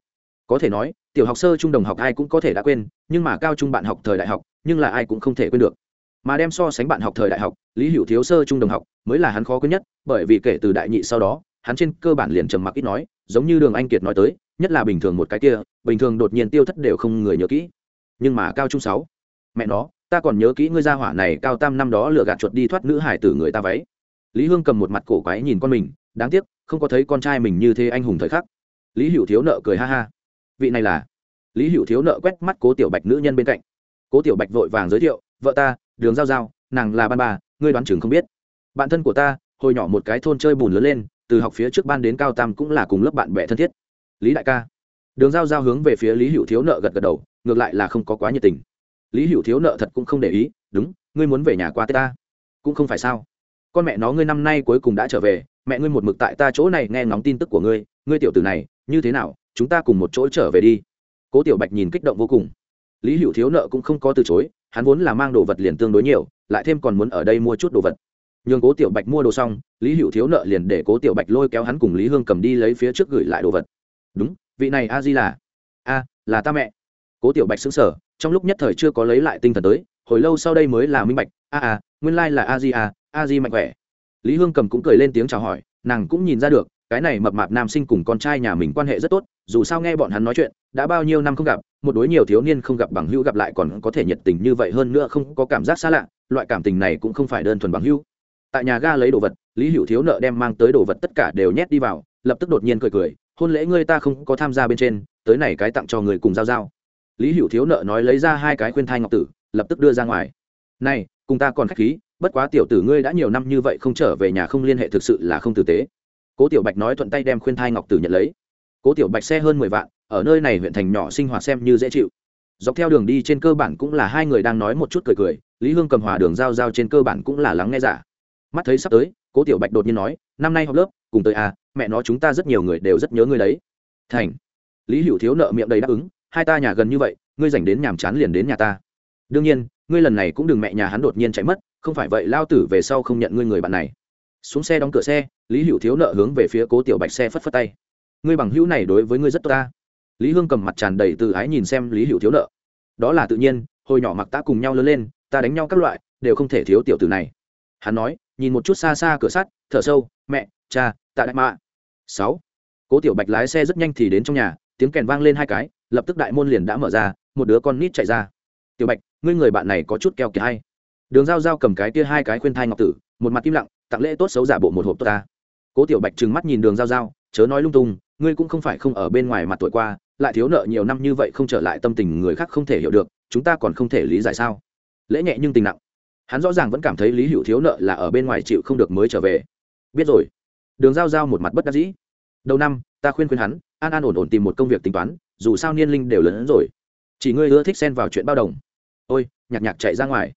Có thể nói, tiểu học sơ trung đồng học ai cũng có thể đã quên, nhưng mà cao trung bạn học thời đại học nhưng là ai cũng không thể quên được. Mà đem so sánh bạn học thời đại học, lý hữu thiếu sơ trung đồng học, mới là hắn khó quên nhất, bởi vì kể từ đại nhị sau đó, hắn trên cơ bản liền trầm mặc ít nói, giống như đường anh kiệt nói tới, nhất là bình thường một cái kia, bình thường đột nhiên tiêu thất đều không người nhớ kỹ. Nhưng mà cao trung sáu, mẹ nó, ta còn nhớ kỹ ngươi gia hỏa này cao tam năm đó lựa gạt chuột đi thoát nữ hải tử người ta váy. Lý hương cầm một mặt cổ quái nhìn con mình, đáng tiếc, không có thấy con trai mình như thế anh hùng thời khắc. Lý hữu thiếu nợ cười ha ha. Vị này là? Lý hữu thiếu nợ quét mắt cố tiểu bạch nữ nhân bên cạnh cố tiểu bạch vội vàng giới thiệu, vợ ta, đường giao giao, nàng là ban bà, ngươi đoán chừng không biết. Bạn thân của ta, hồi nhỏ một cái thôn chơi bùn lớn lên, từ học phía trước ban đến cao tam cũng là cùng lớp bạn bè thân thiết. Lý đại ca. Đường giao giao hướng về phía lý hữu thiếu nợ gật gật đầu, ngược lại là không có quá nhiệt tình. Lý hữu thiếu nợ thật cũng không để ý, đúng, ngươi muốn về nhà qua tết ta? Cũng không phải sao. Con mẹ nó ngươi năm nay cuối cùng đã trở về, mẹ ngươi một mực tại ta chỗ này nghe ngóng tin tức của ngươi ngươi tiểu tử này, như thế nào, chúng ta cùng một chỗ trở về đi. Cố tiểu bạch nhìn kích động vô cùng lý hữu thiếu nợ cũng không có từ chối, hắn vốn là mang đồ vật liền tương đối nhiều, lại thêm còn muốn ở đây mua chút đồ vật. Nhường cố tiểu bạch mua đồ xong, lý hữu thiếu nợ liền để cố tiểu bạch lôi kéo hắn cùng lý hương cầm đi lấy phía trước gửi lại đồ vật. Đúng, vị này a di là. A, là ta mẹ. Cố tiểu bạch xứng sở trong lúc nhất thời chưa có lấy lại tinh thần tới, hồi lâu sau đây mới là minh bạch, a a, nguyên lai là a di a a di mạnh khỏe. Lý hương cầm cũng cười lên tiếng chào hỏi, nàng cũng nhìn ra được, cái này mập mạp nam sinh cùng con trai nhà mình quan hệ rất tốt, dù sao nghe bọn hắn nói chuyện, đã bao nhiêu năm không gặp một đối nhiều thiếu niên không gặp bằng hữu gặp lại còn có thể nhiệt tình như vậy hơn nữa không có cảm giác xa lạ, loại cảm tình này cũng không phải đơn thuần bằng hữu. Tại nhà ga lấy đồ vật, lý hữu thiếu nợ đem mang tới đồ vật tất cả đều nhét đi vào, lập tức đột nhiên cười cười, hôn lễ ngươi ta không có tham gia bên trên, tới này cái tặng cho người cùng giao giao. Lý hữu thiếu nợ nói lấy ra hai cái khuyên thai ngọc tử, lập tức đưa ra ngoài. Này, cùng ta còn khách khí, bất quá tiểu tử ngươi đã nhiều năm như vậy không trở về nhà không liên hệ thực sự là không tử tế. Cố tiểu bạch nói thuận tay đem khuyên thai ngọc tử nhận lấy. Cố tiểu bạch xe hơn mười vạn ở nơi này huyện thành nhỏ sinh hoạt xem như dễ chịu. Dọc theo đường đi trên cơ bản cũng là hai người đang nói một chút cười cười, lý hương cầm hòa đường giao giao trên cơ bản cũng là lắng nghe giả. Mắt thấy sắp tới, cố tiểu bạch đột nhiên nói, năm nay học lớp, cùng tới à mẹ nó chúng ta rất nhiều người đều rất nhớ ngươi đấy. Thành. Lý hữu thiếu nợ miệng đầy đáp ứng, hai ta nhà gần như vậy, ngươi dành đến nhàm chán liền đến nhà ta. Đương nhiên, ngươi lần này cũng đừng mẹ nhà hắn đột nhiên chạy mất, không phải vậy lao tử về sau không nhận ngươi người bạn này. Xuống xe đóng cửa xe, lý hữu thiếu nợ hướng về phía cố tiểu bạch xe phất phất tay. Ngươi bằng hữu này đối với ngươi rất tốt ta lý hương cầm mặt tràn đầy tự ái nhìn xem lý hữu thiếu nợ. Đó là tự nhiên, hồi nhỏ mặc ta cùng nhau lớn lên, ta đánh nhau các loại, đều không thể thiếu tiểu tử này. Hắn nói, nhìn một chút xa xa cửa sắt, thở sâu, mẹ, cha, tạ đại mạ. Sáu. Cố tiểu bạch lái xe rất nhanh thì đến trong nhà, tiếng kèn vang lên hai cái, lập tức đại môn liền đã mở ra, một đứa con nít chạy ra. Tiểu bạch, ngươi người bạn này có chút keo kiệt hay? Đường giao giao cầm cái kia hai cái khuyên thai ngọc tử, một mặt im lặng, tặng lễ tốt xấu giả bộ một hộp tốt ta. Cố tiểu bạch trừng mắt nhìn đường giao giao, chớ nói lung tung, ngươi cũng không phải không ở bên ngoài mặt tuổi qua lại thiếu nợ nhiều năm như vậy không trở lại tâm tình người khác không thể hiểu được, chúng ta còn không thể lý giải sao? Lễ nhẹ nhưng tình nặng. Hắn rõ ràng vẫn cảm thấy lý hữu thiếu nợ là ở bên ngoài chịu không được mới trở về. Biết rồi. Đường giao giao một mặt bất đắc dĩ. Đầu năm, ta khuyên khuyên hắn, an an ổn ổn tìm một công việc tính toán, dù sao niên linh đều lớn hơn rồi. Chỉ ngươi ưa thích xen vào chuyện bao đồng. Ôi, nhạc nhạc chạy ra ngoài.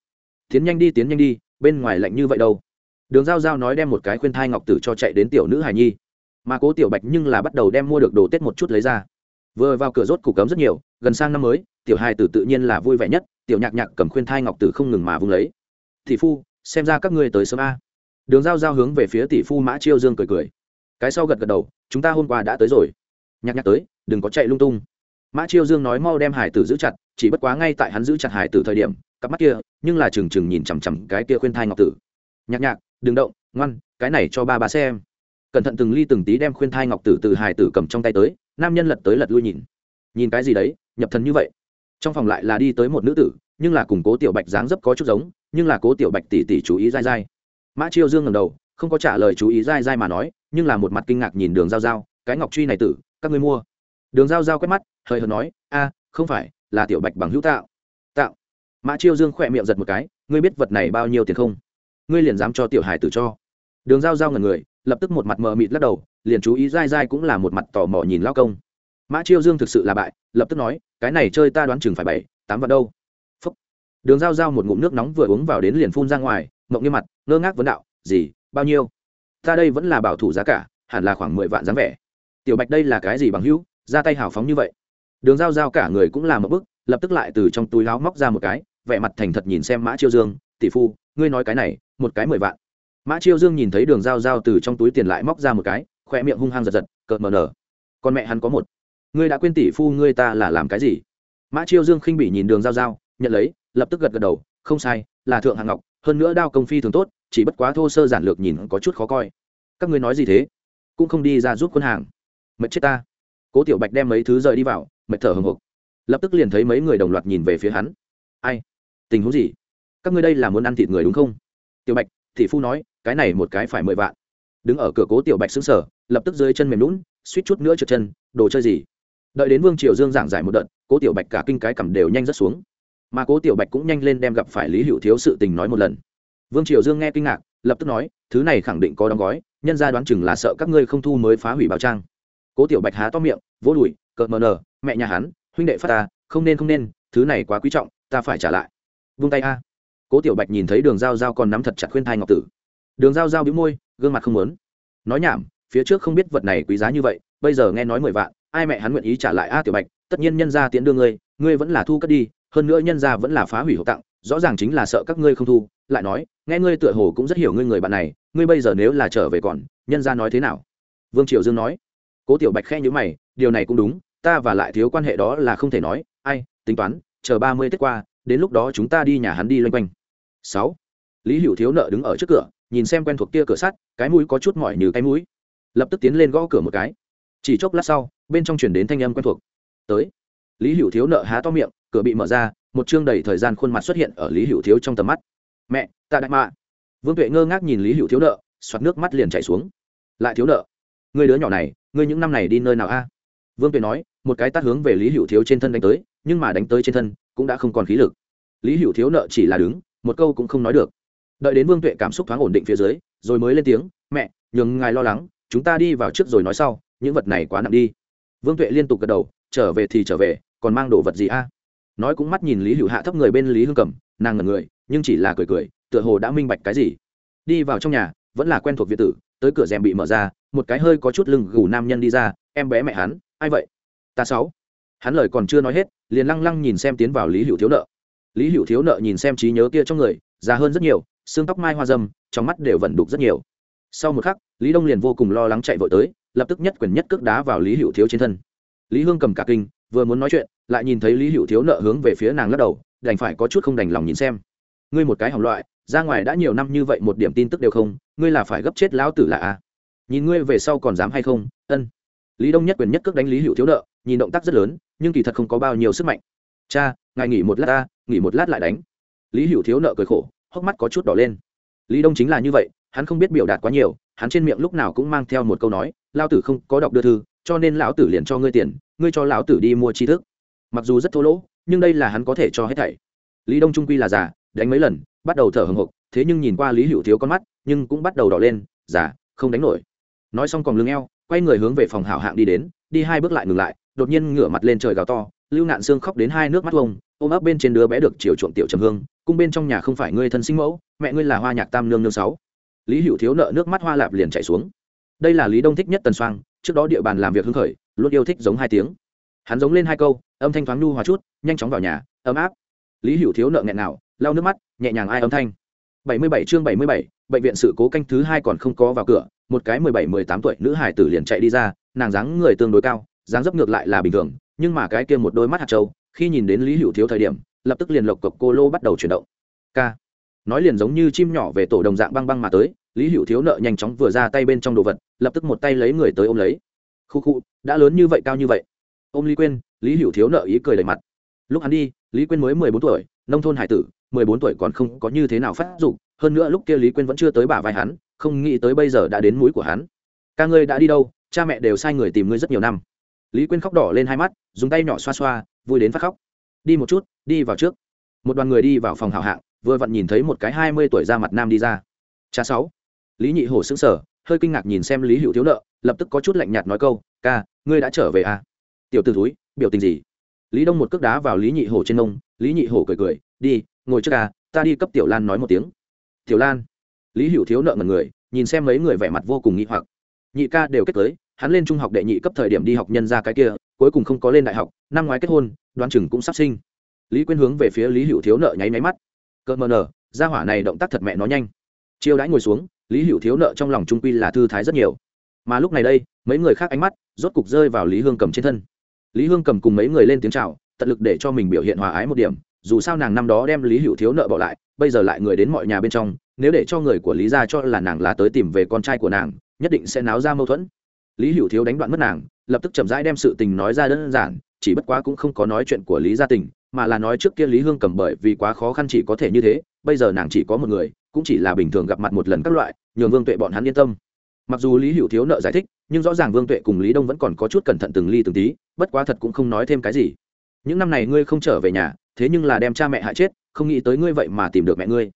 Tiến nhanh đi, tiến nhanh đi, bên ngoài lạnh như vậy đâu? Đường giao giao nói đem một cái khuyên thai ngọc tử cho chạy đến tiểu nữ hải nhi. Mà cố tiểu bạch nhưng là bắt đầu đem mua được đồ tết một chút lấy ra vừa vào cửa rốt củ cấm rất nhiều, gần sang năm mới, tiểu hai tử tự nhiên là vui vẻ nhất, tiểu nhạc nhạc cầm khuyên thai ngọc tử không ngừng mà vung lấy. Tỷ phu, xem ra các ngươi tới sớm a. Đường giao giao hướng về phía tỷ phu mã chiêu dương cười cười. Cái sau gật gật đầu, chúng ta hôm qua đã tới rồi. Nhạc nhạc tới, đừng có chạy lung tung. Mã chiêu dương nói mau đem hải tử giữ chặt, chỉ bất quá ngay tại hắn giữ chặt hải tử thời điểm, cặp mắt kia, nhưng là trừng trừng nhìn chằm chằm cái kia khuyên thai ngọc tử. Nhạc nhạc, đừng động, ngoan, cái này cho ba bà xem. Cẩn thận từng ly từng tí đem khuyên thai ngọc tử từ hải tử cầm trong tay tới nam nhân lật tới lật lui nhìn. Nhìn cái gì đấy, nhập thần như vậy. Trong phòng lại là đi tới một nữ tử, nhưng là cùng cố tiểu bạch dáng dấp có chút giống, nhưng là cố tiểu bạch tỉ tỉ chú ý dai dai. Mã chiêu dương ngầm đầu, không có trả lời chú ý dai dai mà nói, nhưng là một mặt kinh ngạc nhìn đường giao giao, cái ngọc truy này tử, các ngươi mua? Đường giao giao quét mắt, hơi hợt nói, a, không phải, là tiểu bạch bằng hữu tạo. Tạo? Mã chiêu dương khỏe miệng giật một cái, ngươi biết vật này bao nhiêu tiền không? Ngươi liền dám cho tiểu hải tử cho. Đường giao giao ngần người, lập tức một mặt mờ mịt lắc đầu liền chú ý dai dai cũng là một mặt tò mò nhìn lao công. Mã chiêu dương thực sự là bại, lập tức nói, cái này chơi ta đoán chừng phải bảy, tám vạn đâu. Phúc. đường giao giao một ngụm nước nóng vừa uống vào đến liền phun ra ngoài, mộng như mặt, ngơ ngác vấn đạo, gì, bao nhiêu? Ta đây vẫn là bảo thủ giá cả, hẳn là khoảng mười vạn dáng vẻ. Tiểu bạch đây là cái gì bằng hữu, ra tay hào phóng như vậy? Đường giao giao cả người cũng làm một bức, lập tức lại từ trong túi láo móc ra một cái, vẻ mặt thành thật nhìn xem mã chiêu dương, tỷ phu, ngươi nói cái này, một cái mười vạn. Mã chiêu dương nhìn thấy đường giao giao từ trong túi tiền lại móc ra một cái khoe miệng hung hăng giật giật, cợt mờ nở. Con mẹ hắn có một. Ngươi đã quên tỷ phu ngươi ta là làm cái gì? Mã chiêu dương khinh bỉ nhìn đường giao giao, nhận lấy, lập tức gật gật đầu, không sai, là thượng hạng ngọc, hơn nữa đao công phi thường tốt, chỉ bất quá thô sơ giản lược nhìn có chút khó coi. Các ngươi nói gì thế? Cũng không đi ra giúp quân hàng. Mệt chết ta. Cố tiểu bạch đem mấy thứ rời đi vào, mệt thở hồng hộc. Lập tức liền thấy mấy người đồng loạt nhìn về phía hắn. Ai? Tình huống gì? Các ngươi đây là muốn ăn thịt người đúng không? Tiểu bạch thị phu nói, cái này một cái phải mười vạn. Đứng ở cửa cố tiểu bạch xứng sở lập tức dưới chân mềm lún, suýt chút nữa trượt chân, đồ chơi gì? Đợi đến vương triều dương giảng giải một đợt, cố tiểu bạch cả kinh cái cầm đều nhanh rất xuống. Mà cố tiểu bạch cũng nhanh lên đem gặp phải lý hữu thiếu sự tình nói một lần. Vương triều dương nghe kinh ngạc, lập tức nói, thứ này khẳng định có đóng gói, nhân ra đoán chừng là sợ các ngươi không thu mới phá hủy bảo trang. Cố tiểu bạch há to miệng, vỗ đùi cợt mờ nờ, mẹ nhà hắn, huynh đệ phát ta, không nên không nên, thứ này quá quý trọng, ta phải trả lại. Vung tay a. Cố tiểu bạch nhìn thấy đường giao giao còn nắm thật chặt khuyên thai ngọc tử. Đường giao giao bĩu môi, gương mặt không muốn. Nói nhảm phía trước không biết vật này quý giá như vậy, bây giờ nghe nói mười vạn, ai mẹ hắn nguyện ý trả lại a tiểu bạch, tất nhiên nhân gia tiến đưa ngươi ngươi vẫn là thu cất đi, hơn nữa nhân gia vẫn là phá hủy hộp tặng, rõ ràng chính là sợ các ngươi không thu, lại nói, nghe ngươi tựa hồ cũng rất hiểu ngươi người bạn này, ngươi bây giờ nếu là trở về còn, nhân gia nói thế nào? Vương triều dương nói. Cố tiểu bạch khe nhữ mày, điều này cũng đúng, ta và lại thiếu quan hệ đó là không thể nói, ai, tính toán, chờ ba mươi tết qua, đến lúc đó chúng ta đi nhà hắn đi loanh quanh. Sáu. Lý hữu thiếu nợ đứng ở trước cửa, nhìn xem quen thuộc kia cửa sắt, cái mũi có chút mỏi như cái mũi lập tức tiến lên gõ cửa một cái. Chỉ chốc lát sau, bên trong chuyển đến thanh âm quen thuộc. Tới. Lý hữu thiếu nợ há to miệng, cửa bị mở ra, một chương đầy thời gian khuôn mặt xuất hiện ở lý hữu thiếu trong tầm mắt. Mẹ, ta đại mạ. Vương tuệ ngơ ngác nhìn lý hữu thiếu nợ, xoạt nước mắt liền chảy xuống. Lại thiếu nợ? Người đứa nhỏ này người những năm này đi nơi nào a? Vương tuệ nói, một cái tát hướng về lý hữu thiếu trên thân đánh tới, nhưng mà đánh tới trên thân cũng đã không còn khí lực. Lý hữu thiếu nợ chỉ là đứng, một câu cũng không nói được. Đợi đến vương tuệ cảm xúc thoáng ổn định phía dưới, rồi mới lên tiếng, mẹ, nhường ngài lo lắng chúng ta đi vào trước rồi nói sau, những vật này quá nặng đi. Vương tuệ liên tục gật đầu, trở về thì trở về, còn mang đồ vật gì a? Nói cũng mắt nhìn lý hữu hạ thấp người bên lý hương cầm nàng ngần người, nhưng chỉ là cười cười, tựa hồ đã minh bạch cái gì. Đi vào trong nhà, vẫn là quen thuộc việt tử, tới cửa rèm bị mở ra, một cái hơi có chút lưng gù nam nhân đi ra, em bé mẹ hắn, ai vậy? Ta sáu. Hắn lời còn chưa nói hết, liền lăng lăng nhìn xem tiến vào lý hữu thiếu nợ. Lý hữu thiếu nợ nhìn xem trí nhớ kia trong người, già hơn rất nhiều, xương tóc mai hoa dâm trong mắt đều vẩn đục rất nhiều sau một khắc, lý đông liền vô cùng lo lắng chạy vội tới, lập tức nhất quyền nhất cước đá vào lý hữu thiếu trên thân. Lý hương cầm cả kinh, vừa muốn nói chuyện, lại nhìn thấy lý hữu thiếu nợ hướng về phía nàng lắc đầu, đành phải có chút không đành lòng nhìn xem. Ngươi một cái hỏng loại, ra ngoài đã nhiều năm như vậy một điểm tin tức đều không, ngươi là phải gấp chết lão tử là a. Nhìn ngươi về sau còn dám hay không, ân. Lý đông nhất quyền nhất cước đánh lý hữu thiếu nợ, nhìn động tác rất lớn, nhưng kỳ thật không có bao nhiêu sức mạnh. Cha, ngài nghỉ một lát ta, nghỉ một lát lại đánh. Lý hữu thiếu nợ cười khổ, hốc mắt có chút đỏ lên. Lý đông chính là như vậy hắn không biết biểu đạt quá nhiều, hắn trên miệng lúc nào cũng mang theo một câu nói lao tử không có đọc đưa thư, cho nên lão tử liền cho ngươi tiền, ngươi cho lão tử đi mua tri thức. Mặc dù rất thô lỗ, nhưng đây là hắn có thể cho hết thảy. Lý đông trung quy là già, đánh mấy lần, bắt đầu thở hồng hộc thế nhưng nhìn qua lý hữu thiếu con mắt, nhưng cũng bắt đầu đỏ lên, già, không đánh nổi. Nói xong còn lưng eo, quay người hướng về phòng hảo hạng đi đến, đi hai bước lại ngừng lại, đột nhiên ngửa mặt lên trời gào to, lưu nạn xương khóc đến hai nước mắt vông ôm ấp bên trên đứa bé được chiều chuộng tiểu trầm hương, cung bên trong nhà không phải ngươi thân sinh mẫu, mẹ ngươi là hoa nhạc tam nương nương sáu lý hữu thiếu nợ nước mắt hoa lạp liền chảy xuống. Đây là lý đông thích nhất tần soang, trước đó địa bàn làm việc hưng khởi, luôn yêu thích giống hai tiếng. Hắn giống lên hai câu, âm thanh thoáng nhu hòa chút, nhanh chóng vào nhà, ấm áp. Lý hữu thiếu nợ nghẹn nào lau nước mắt, nhẹ nhàng ai âm thanh. Bảy mươi bảy chương bảy mươi bảy, bệnh viện sự cố canh thứ hai còn không có vào cửa, một cái mười bảy, mười tám tuổi nữ hải tử liền chạy đi ra, nàng dáng người tương đối cao, dáng dấp ngược lại là bình thường, nhưng mà cái kia một đôi mắt hạt trâu khi nhìn đến lý hữu thiếu thời điểm, lập tức liền lộc cộc cô lô bắt đầu chuyển động. K nói liền giống như chim nhỏ về tổ đồng dạng băng băng mà tới, lý hữu thiếu nợ nhanh chóng vừa ra tay bên trong đồ vật, lập tức một tay lấy người tới ôm lấy. Khu khu, đã lớn như vậy, cao như vậy. Ôm lý quên lý hữu thiếu nợ ý cười đầy mặt. Lúc hắn đi, lý quên mới mười bốn tuổi, nông thôn hải tử, mười bốn tuổi còn không có như thế nào phát dụng hơn nữa lúc kia lý quên vẫn chưa tới bả vai hắn, không nghĩ tới bây giờ đã đến mũi của hắn. Ca ngươi đã đi đâu? Cha mẹ đều sai người tìm ngươi rất nhiều năm. Lý quên khóc đỏ lên hai mắt, dùng tay nhỏ xoa xoa, vui đến phát khóc. Đi một chút, đi vào trước. Một đoàn người đi vào phòng hảo hạng vừa vặn nhìn thấy một cái hai mươi tuổi ra mặt nam đi ra. Cha sáu. Lý nhị hổ xứng sở hơi kinh ngạc nhìn xem lý hữu thiếu nợ, lập tức có chút lạnh nhạt nói câu, ca, ngươi đã trở về à? Tiểu t ử túi biểu tình gì? Lý đông một cước đá vào lý nhị hổ trên nông lý nhị hổ cười cười, đi, ngồi trước ca, ta đi cấp tiểu lan nói một tiếng. Tiểu lan? Lý hữu thiếu nợ ngần người, nhìn xem mấy người vẻ mặt vô cùng nghĩ hoặc. Nhị ca đều kết tới hắn lên trung học đệ nhị cấp thời điểm đi học nhân ra cái kia, cuối cùng không có lên đại học, năm ngoái kết hôn đoan chừng cũng sắp sinh. Lý quyên hướng về phía lý hữu thiếu nợ nháy máy mắt cỡ mờ nở ra hỏa này động tác thật mẹ nó nhanh. Chiêu đãi ngồi xuống, lý hữu thiếu nợ trong lòng trung quy là thư thái rất nhiều. Mà lúc này đây, mấy người khác ánh mắt rốt cục rơi vào lý hương cầm trên thân. Lý hương cầm cùng mấy người lên tiếng c h à o tận lực để cho mình biểu hiện hòa ái một điểm, dù sao nàng năm đó đem lý hữu thiếu nợ bỏ lại, bây giờ lại người đến mọi nhà bên trong, nếu để cho người của lý ra cho là nàng lá tới tìm về con trai của nàng, nhất định sẽ náo ra mâu thuẫn. Lý hữu thiếu đánh đoạn mất nàng, lập tức chậm rãi đem sự tình nói ra đơn giản, chỉ bất quá cũng không có nói chuyện của lý gia tình mà là nói trước kia lý hương cầm bởi vì quá khó khăn chỉ có thể như thế, bây giờ nàng chỉ có một người, cũng chỉ là bình thường gặp mặt một lần các loại, nhường vương tuệ bọn hắn yên tâm. Mặc dù lý hữu thiếu nợ giải thích, nhưng rõ ràng vương tuệ cùng lý đông vẫn còn có chút cẩn thận từng ly từng tí, bất quá thật cũng không nói thêm cái gì. Những năm này ngươi không trở về nhà, thế nhưng là đem cha mẹ hại chết, không nghĩ tới ngươi vậy mà tìm được mẹ ngươi.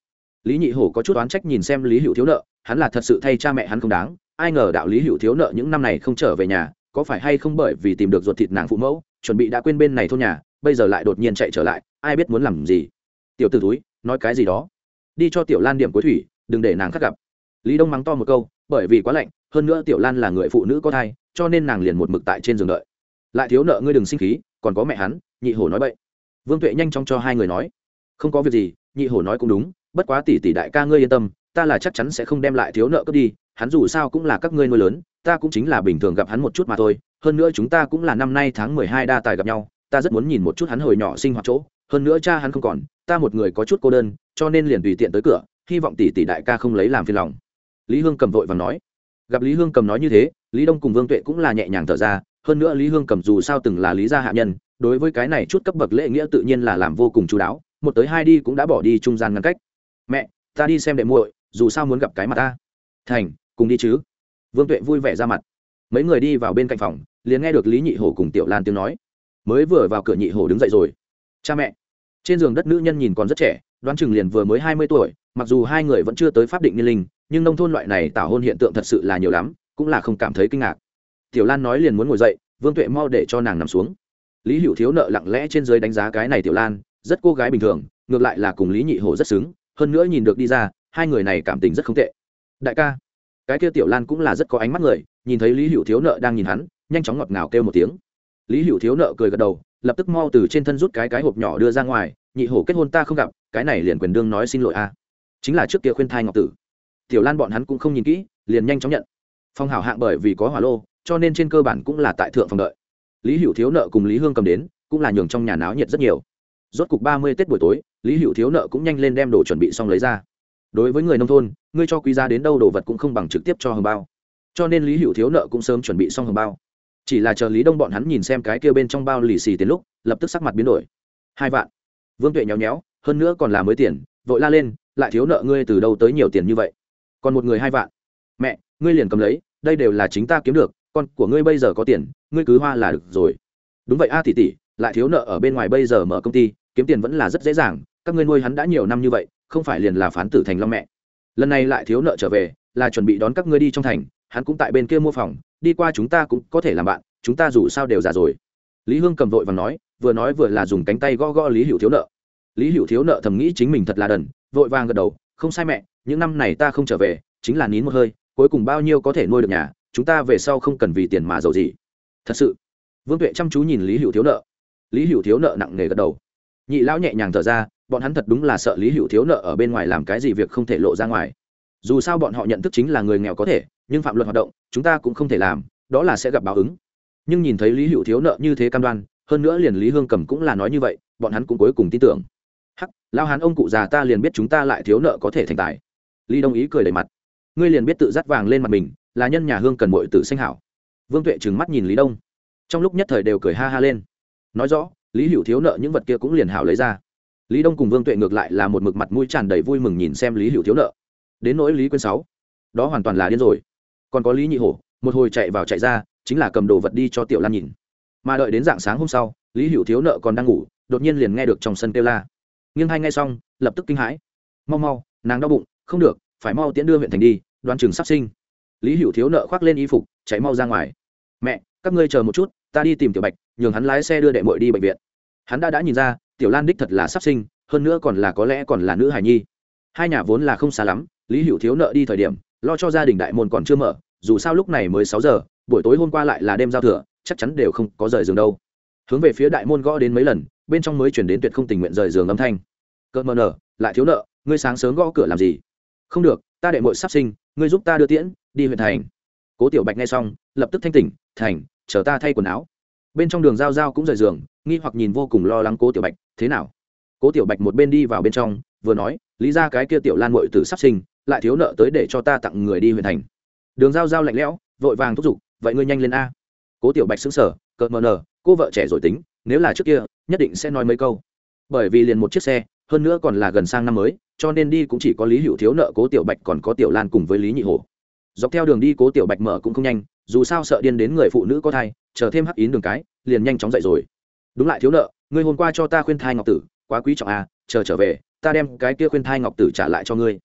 Lý nhị hổ có chút oán trách nhìn xem lý hữu thiếu nợ, hắn là thật sự thay cha mẹ hắn không đáng, ai ngờ đạo lý hữu thiếu nợ những năm này không trở về nhà, có phải hay không bởi vì tìm được ruột thịt nàng phụ mẫu, chuẩn bị đã quên bên này thôn nhà bây giờ lại đột nhiên chạy trở lại, ai biết muốn làm gì. Tiểu t ử túi nói cái gì đó. Đi cho tiểu lan điểm cuối thủy, đừng để nàng khắc gặp. Lý đông mắng to một câu, bởi vì quá lạnh, hơn nữa tiểu lan là người phụ nữ có thai, cho nên nàng liền một mực tại trên giường đợi. Lại thiếu nợ ngươi đừng sinh khí, còn có mẹ hắn, nhị hổ nói vậy vương tuệ nhanh chóng cho hai người nói. Không có việc gì, nhị hổ nói cũng đúng, bất quá tỷ tỷ đại ca ngươi yên tâm, ta là chắc chắn sẽ không đem lại thiếu nợ cướp đi, hắn dù sao cũng là các ngươi nuôi lớn, ta cũng chính là bình thường gặp hắn một chút mà thôi, hơn nữa chúng ta cũng là năm nay tháng mười hai đa tài gặp nhau ta rất muốn nhìn một chút hắn hồi nhỏ sinh hoạt chỗ, hơn nữa cha hắn không còn, ta một người có chút cô đơn, cho nên liền tùy tiện tới cửa, hy vọng tỷ tỷ đại ca không lấy làm phiền lòng. Lý hương cầm vội và nói. Gặp lý hương cầm nói như thế, lý đông cùng vương tuệ cũng là nhẹ nhàng thở ra, hơn nữa lý hương cầm dù sao từng là lý gia hạ nhân, đối với cái này chút cấp bậc lễ nghĩa tự nhiên là làm vô cùng chú đáo, một tới hai đi cũng đã bỏ đi trung gian ngăn cách. Mẹ, ta đi xem đệ muội, dù sao muốn gặp cái mặt ta. Thành, cùng đi chứ. Vương tuệ vui vẻ ra mặt. Mấy người đi vào bên cạnh phòng, liền nghe được lý nhị hổ cùng tiểu lan tiếng nói mới vừa vào cửa nhị hổ đứng dậy rồi. Cha mẹ. Trên giường đất nữ nhân nhìn còn rất trẻ, đoán chừng liền vừa mới hai mươi tuổi, mặc dù hai người vẫn chưa tới pháp định niên linh, nhưng nông thôn loại này tảo hôn hiện tượng thật sự là nhiều lắm, cũng là không cảm thấy kinh ngạc. Tiểu lan nói liền muốn ngồi dậy, vương tuệ mau để cho nàng nằm xuống. Lý hữu thiếu nợ lặng lẽ trên dưới đánh giá cái này tiểu lan, rất cô gái bình thường, ngược lại là cùng lý nhị hổ rất xứng, hơn nữa nhìn được đi ra, hai người này cảm tình rất không tệ. Đại ca. Cái kia tiểu lan cũng là rất có ánh mắt người, nhìn thấy lý hữu thiếu nợ đang nhìn hắn, nhanh chóng ngọt ngào kêu một tiếng lý hữu thiếu nợ cười gật đầu, lập tức mau từ trên thân rút cái cái hộp nhỏ đưa ra ngoài, nhị hổ kết hôn ta không gặp, cái này liền quyền đương nói xin lỗi a. Chính là trước kia khuyên thai ngọc tử. Tiểu lan bọn hắn cũng không nhìn kỹ, liền nhanh chóng nhận. Phong hảo hạng bởi vì có hỏa lô, cho nên trên cơ bản cũng là tại thượng phòng đợi. Lý hữu thiếu nợ cùng lý hương cầm đến, cũng là nhường trong nhà náo nhiệt rất nhiều. Rốt cục ba mươi tết buổi tối, lý hữu thiếu nợ cũng nhanh lên đem đồ chuẩn bị xong lấy ra. Đối với người nông thôn, ngươi cho quý giá đến đâu đồ vật cũng không bằng trực tiếp cho hồng bao. Cho nên lý hữu thiếu nợ cũng sớm chuẩn bị xong hồng bao chỉ là chờ lý đông bọn hắn nhìn xem cái kia bên trong bao lì xì tiền lúc, lập tức sắc mặt biến đổi. Hai vạn. Vương tuệ nhéo nhéo, hơn nữa còn là mới tiền, vội la lên, lại thiếu nợ ngươi từ đâu tới nhiều tiền như vậy? Còn một người hai vạn. Mẹ, ngươi liền cầm lấy, đây đều là chính ta kiếm được, con của ngươi bây giờ có tiền, ngươi cứ hoa là được rồi. Đúng vậy a tỷ tỷ, lại thiếu nợ ở bên ngoài bây giờ mở công ty, kiếm tiền vẫn là rất dễ dàng, các ngươi nuôi hắn đã nhiều năm như vậy, không phải liền là phán tử thành long mẹ. Lần này lại thiếu nợ trở về, là chuẩn bị đón các ngươi đi trong thành hắn cũng tại bên kia mua phòng đi qua chúng ta cũng có thể làm bạn, chúng ta dù sao đều già rồi. Lý hương cầm vội và nói, vừa nói vừa là dùng cánh tay gõ gõ lý hữu thiếu nợ. Lý hữu thiếu nợ thầm nghĩ chính mình thật là đần, vội vàng gật đầu, không sai mẹ, những năm này ta không trở về, chính là nín một hơi, cuối cùng bao nhiêu có thể nuôi được nhà, chúng ta về sau không cần vì tiền mà giàu gì. Thật sự, vương tuệ chăm chú nhìn lý hữu thiếu nợ. Lý hữu thiếu nợ nặng nề gật đầu. Nhị lão nhẹ nhàng thở ra, bọn hắn thật đúng là sợ lý hữu thiếu nợ ở bên ngoài làm cái gì việc không thể lộ ra ngoài dù sao bọn họ nhận thức chính là người nghèo có thể, nhưng phạm luật hoạt động, chúng ta cũng không thể làm, đó là sẽ gặp báo ứng. Nhưng nhìn thấy lý hữu thiếu nợ như thế cam đoan, hơn nữa liền lý hương cầm cũng là nói như vậy, bọn hắn cũng cuối cùng tin tưởng. Hắc, lao hán ông cụ già ta liền biết chúng ta lại thiếu nợ có thể thành tài. Lý đông ý cười đầy mặt. Ngươi liền biết tự dắt vàng lên mặt mình, là nhân nhà hương cần mội tử sinh hảo. Vương tuệ trừng mắt nhìn lý đông. Trong lúc nhất thời đều cười ha ha lên. Nói rõ, lý hữu thiếu nợ những vật kia cũng liền hảo lấy ra. Lý đông cùng vương tuệ ngược lại là một mực mặt mũi tràn đầy vui mừng nhìn xem lý hữu thiếu nợ đến nỗi lý quyên sáu, đó hoàn toàn là điên rồi. Còn có lý nhị hổ, một hồi chạy vào chạy ra, chính là cầm đồ vật đi cho tiểu lan nhìn. Mà đợi đến dạng sáng hôm sau, lý hữu thiếu nợ còn đang ngủ, đột nhiên liền nghe được trong sân kêu la. Nghiêng hai ngay xong, lập tức kinh hãi. Mau mau, nàng đau bụng, không được, phải mau tiễn đưa huyện thành đi đoan trường sắp sinh. Lý hữu thiếu nợ khoác lên y phục, chạy mau ra ngoài. Mẹ, các ngươi chờ một chút, ta đi tìm tiểu bạch, nhường hắn lái xe đưa đệ mội đi bệnh viện. Hắn đã đã nhìn ra, tiểu lan đích thật là sắp sinh, hơn nữa còn là có lẽ còn là nữ hài nhi. Hai nhà vốn là không xa lắm lý hữu thiếu nợ đi thời điểm, lo cho gia đình đại môn còn chưa mở, dù sao lúc này mới sáu giờ, buổi tối hôm qua lại là đêm giao thừa, chắc chắn đều không có rời giường đâu. Hướng về phía đại môn gõ đến mấy lần, bên trong mới chuyển đến tuyệt không tình nguyện rời giường âm thanh. Cợt mờ nở, lại thiếu nợ, ngươi sáng sớm gõ cửa làm gì? Không được, ta đệ mội sắp sinh, ngươi giúp ta đưa tiễn, đi huyện thành. Cố tiểu bạch nghe xong, lập tức thanh tỉnh, thành, chờ ta thay quần áo. Bên trong đường giao giao cũng rời giường, nghi hoặc nhìn vô cùng lo lắng cố tiểu bạch, thế nào? Cố tiểu bạch một bên đi vào bên trong, vừa nói, lý ra cái kia tiểu lan mội từ sắp sinh lại thiếu nợ tới để cho ta tặng người đi huyện thành. Đường giao giao lạnh lẽo, vội vàng thúc giục, vậy ngươi nhanh lên a. Cố tiểu bạch xứng sở cợt mờ nờ cô vợ trẻ rồi tính, nếu là trước kia, nhất định sẽ nói mấy câu. Bởi vì liền một chiếc xe, hơn nữa còn là gần sang năm mới, cho nên đi cũng chỉ có lý hữu thiếu nợ cố tiểu bạch còn có tiểu lan cùng với lý nhị hồ. Dọc theo đường đi cố tiểu bạch mở cũng không nhanh, dù sao sợ điên đến người phụ nữ có thai, chờ thêm hắc ín đường cái, liền nhanh chóng dậy rồi. Đúng lại thiếu nợ, ngươi hôm qua cho ta khuyên thai ngọc tử, quá quý trọng à chờ trở về, ta đem cái kia khuyên thai ngọc tử trả lại cho ngươi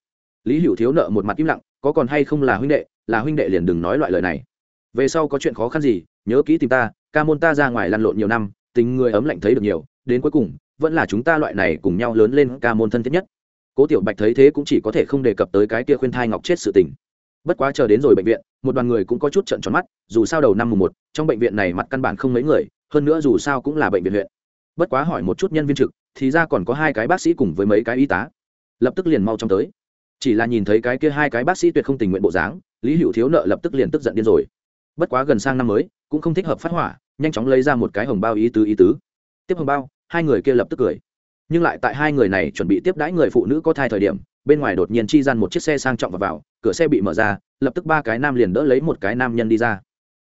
lý hữu thiếu nợ một mặt im lặng, có còn hay không là huynh đệ, là huynh đệ liền đừng nói loại lời này. Về sau có chuyện khó khăn gì, nhớ kỹ tìm ta, ca môn ta ra ngoài lăn lộn nhiều năm, tình người ấm lạnh thấy được nhiều, đến cuối cùng, vẫn là chúng ta loại này cùng nhau lớn lên ca môn thân thiết nhất. Cố tiểu bạch thấy thế cũng chỉ có thể không đề cập tới cái kia khuyên thai ngọc chết sự tình. Bất quá chờ đến rồi bệnh viện, một đoàn người cũng có chút trận tròn mắt, dù sao đầu năm mùng một, trong bệnh viện này mặt căn bản không mấy người, hơn nữa dù sao cũng là bệnh viện huyện. Bất quá hỏi một chút nhân viên trực, thì ra còn có hai cái bác sĩ cùng với mấy cái y tá. Lập tức liền mau trong tới chỉ là nhìn thấy cái kia hai cái bác sĩ tuyệt không tình nguyện bộ dáng, lý hữu thiếu nợ lập tức liền tức giận điên rồi. Bất quá gần sang năm mới, cũng không thích hợp phát hỏa, nhanh chóng lấy ra một cái hồng bao ý tứ ý tứ. Tiếp hồng bao, hai người kia lập tức cười. Nhưng lại tại hai người này chuẩn bị tiếp đãi người phụ nữ có thai thời điểm, bên ngoài đột nhiên chi gian một chiếc xe sang trọng và vào, cửa xe bị mở ra, lập tức ba cái nam liền đỡ lấy một cái nam nhân đi ra.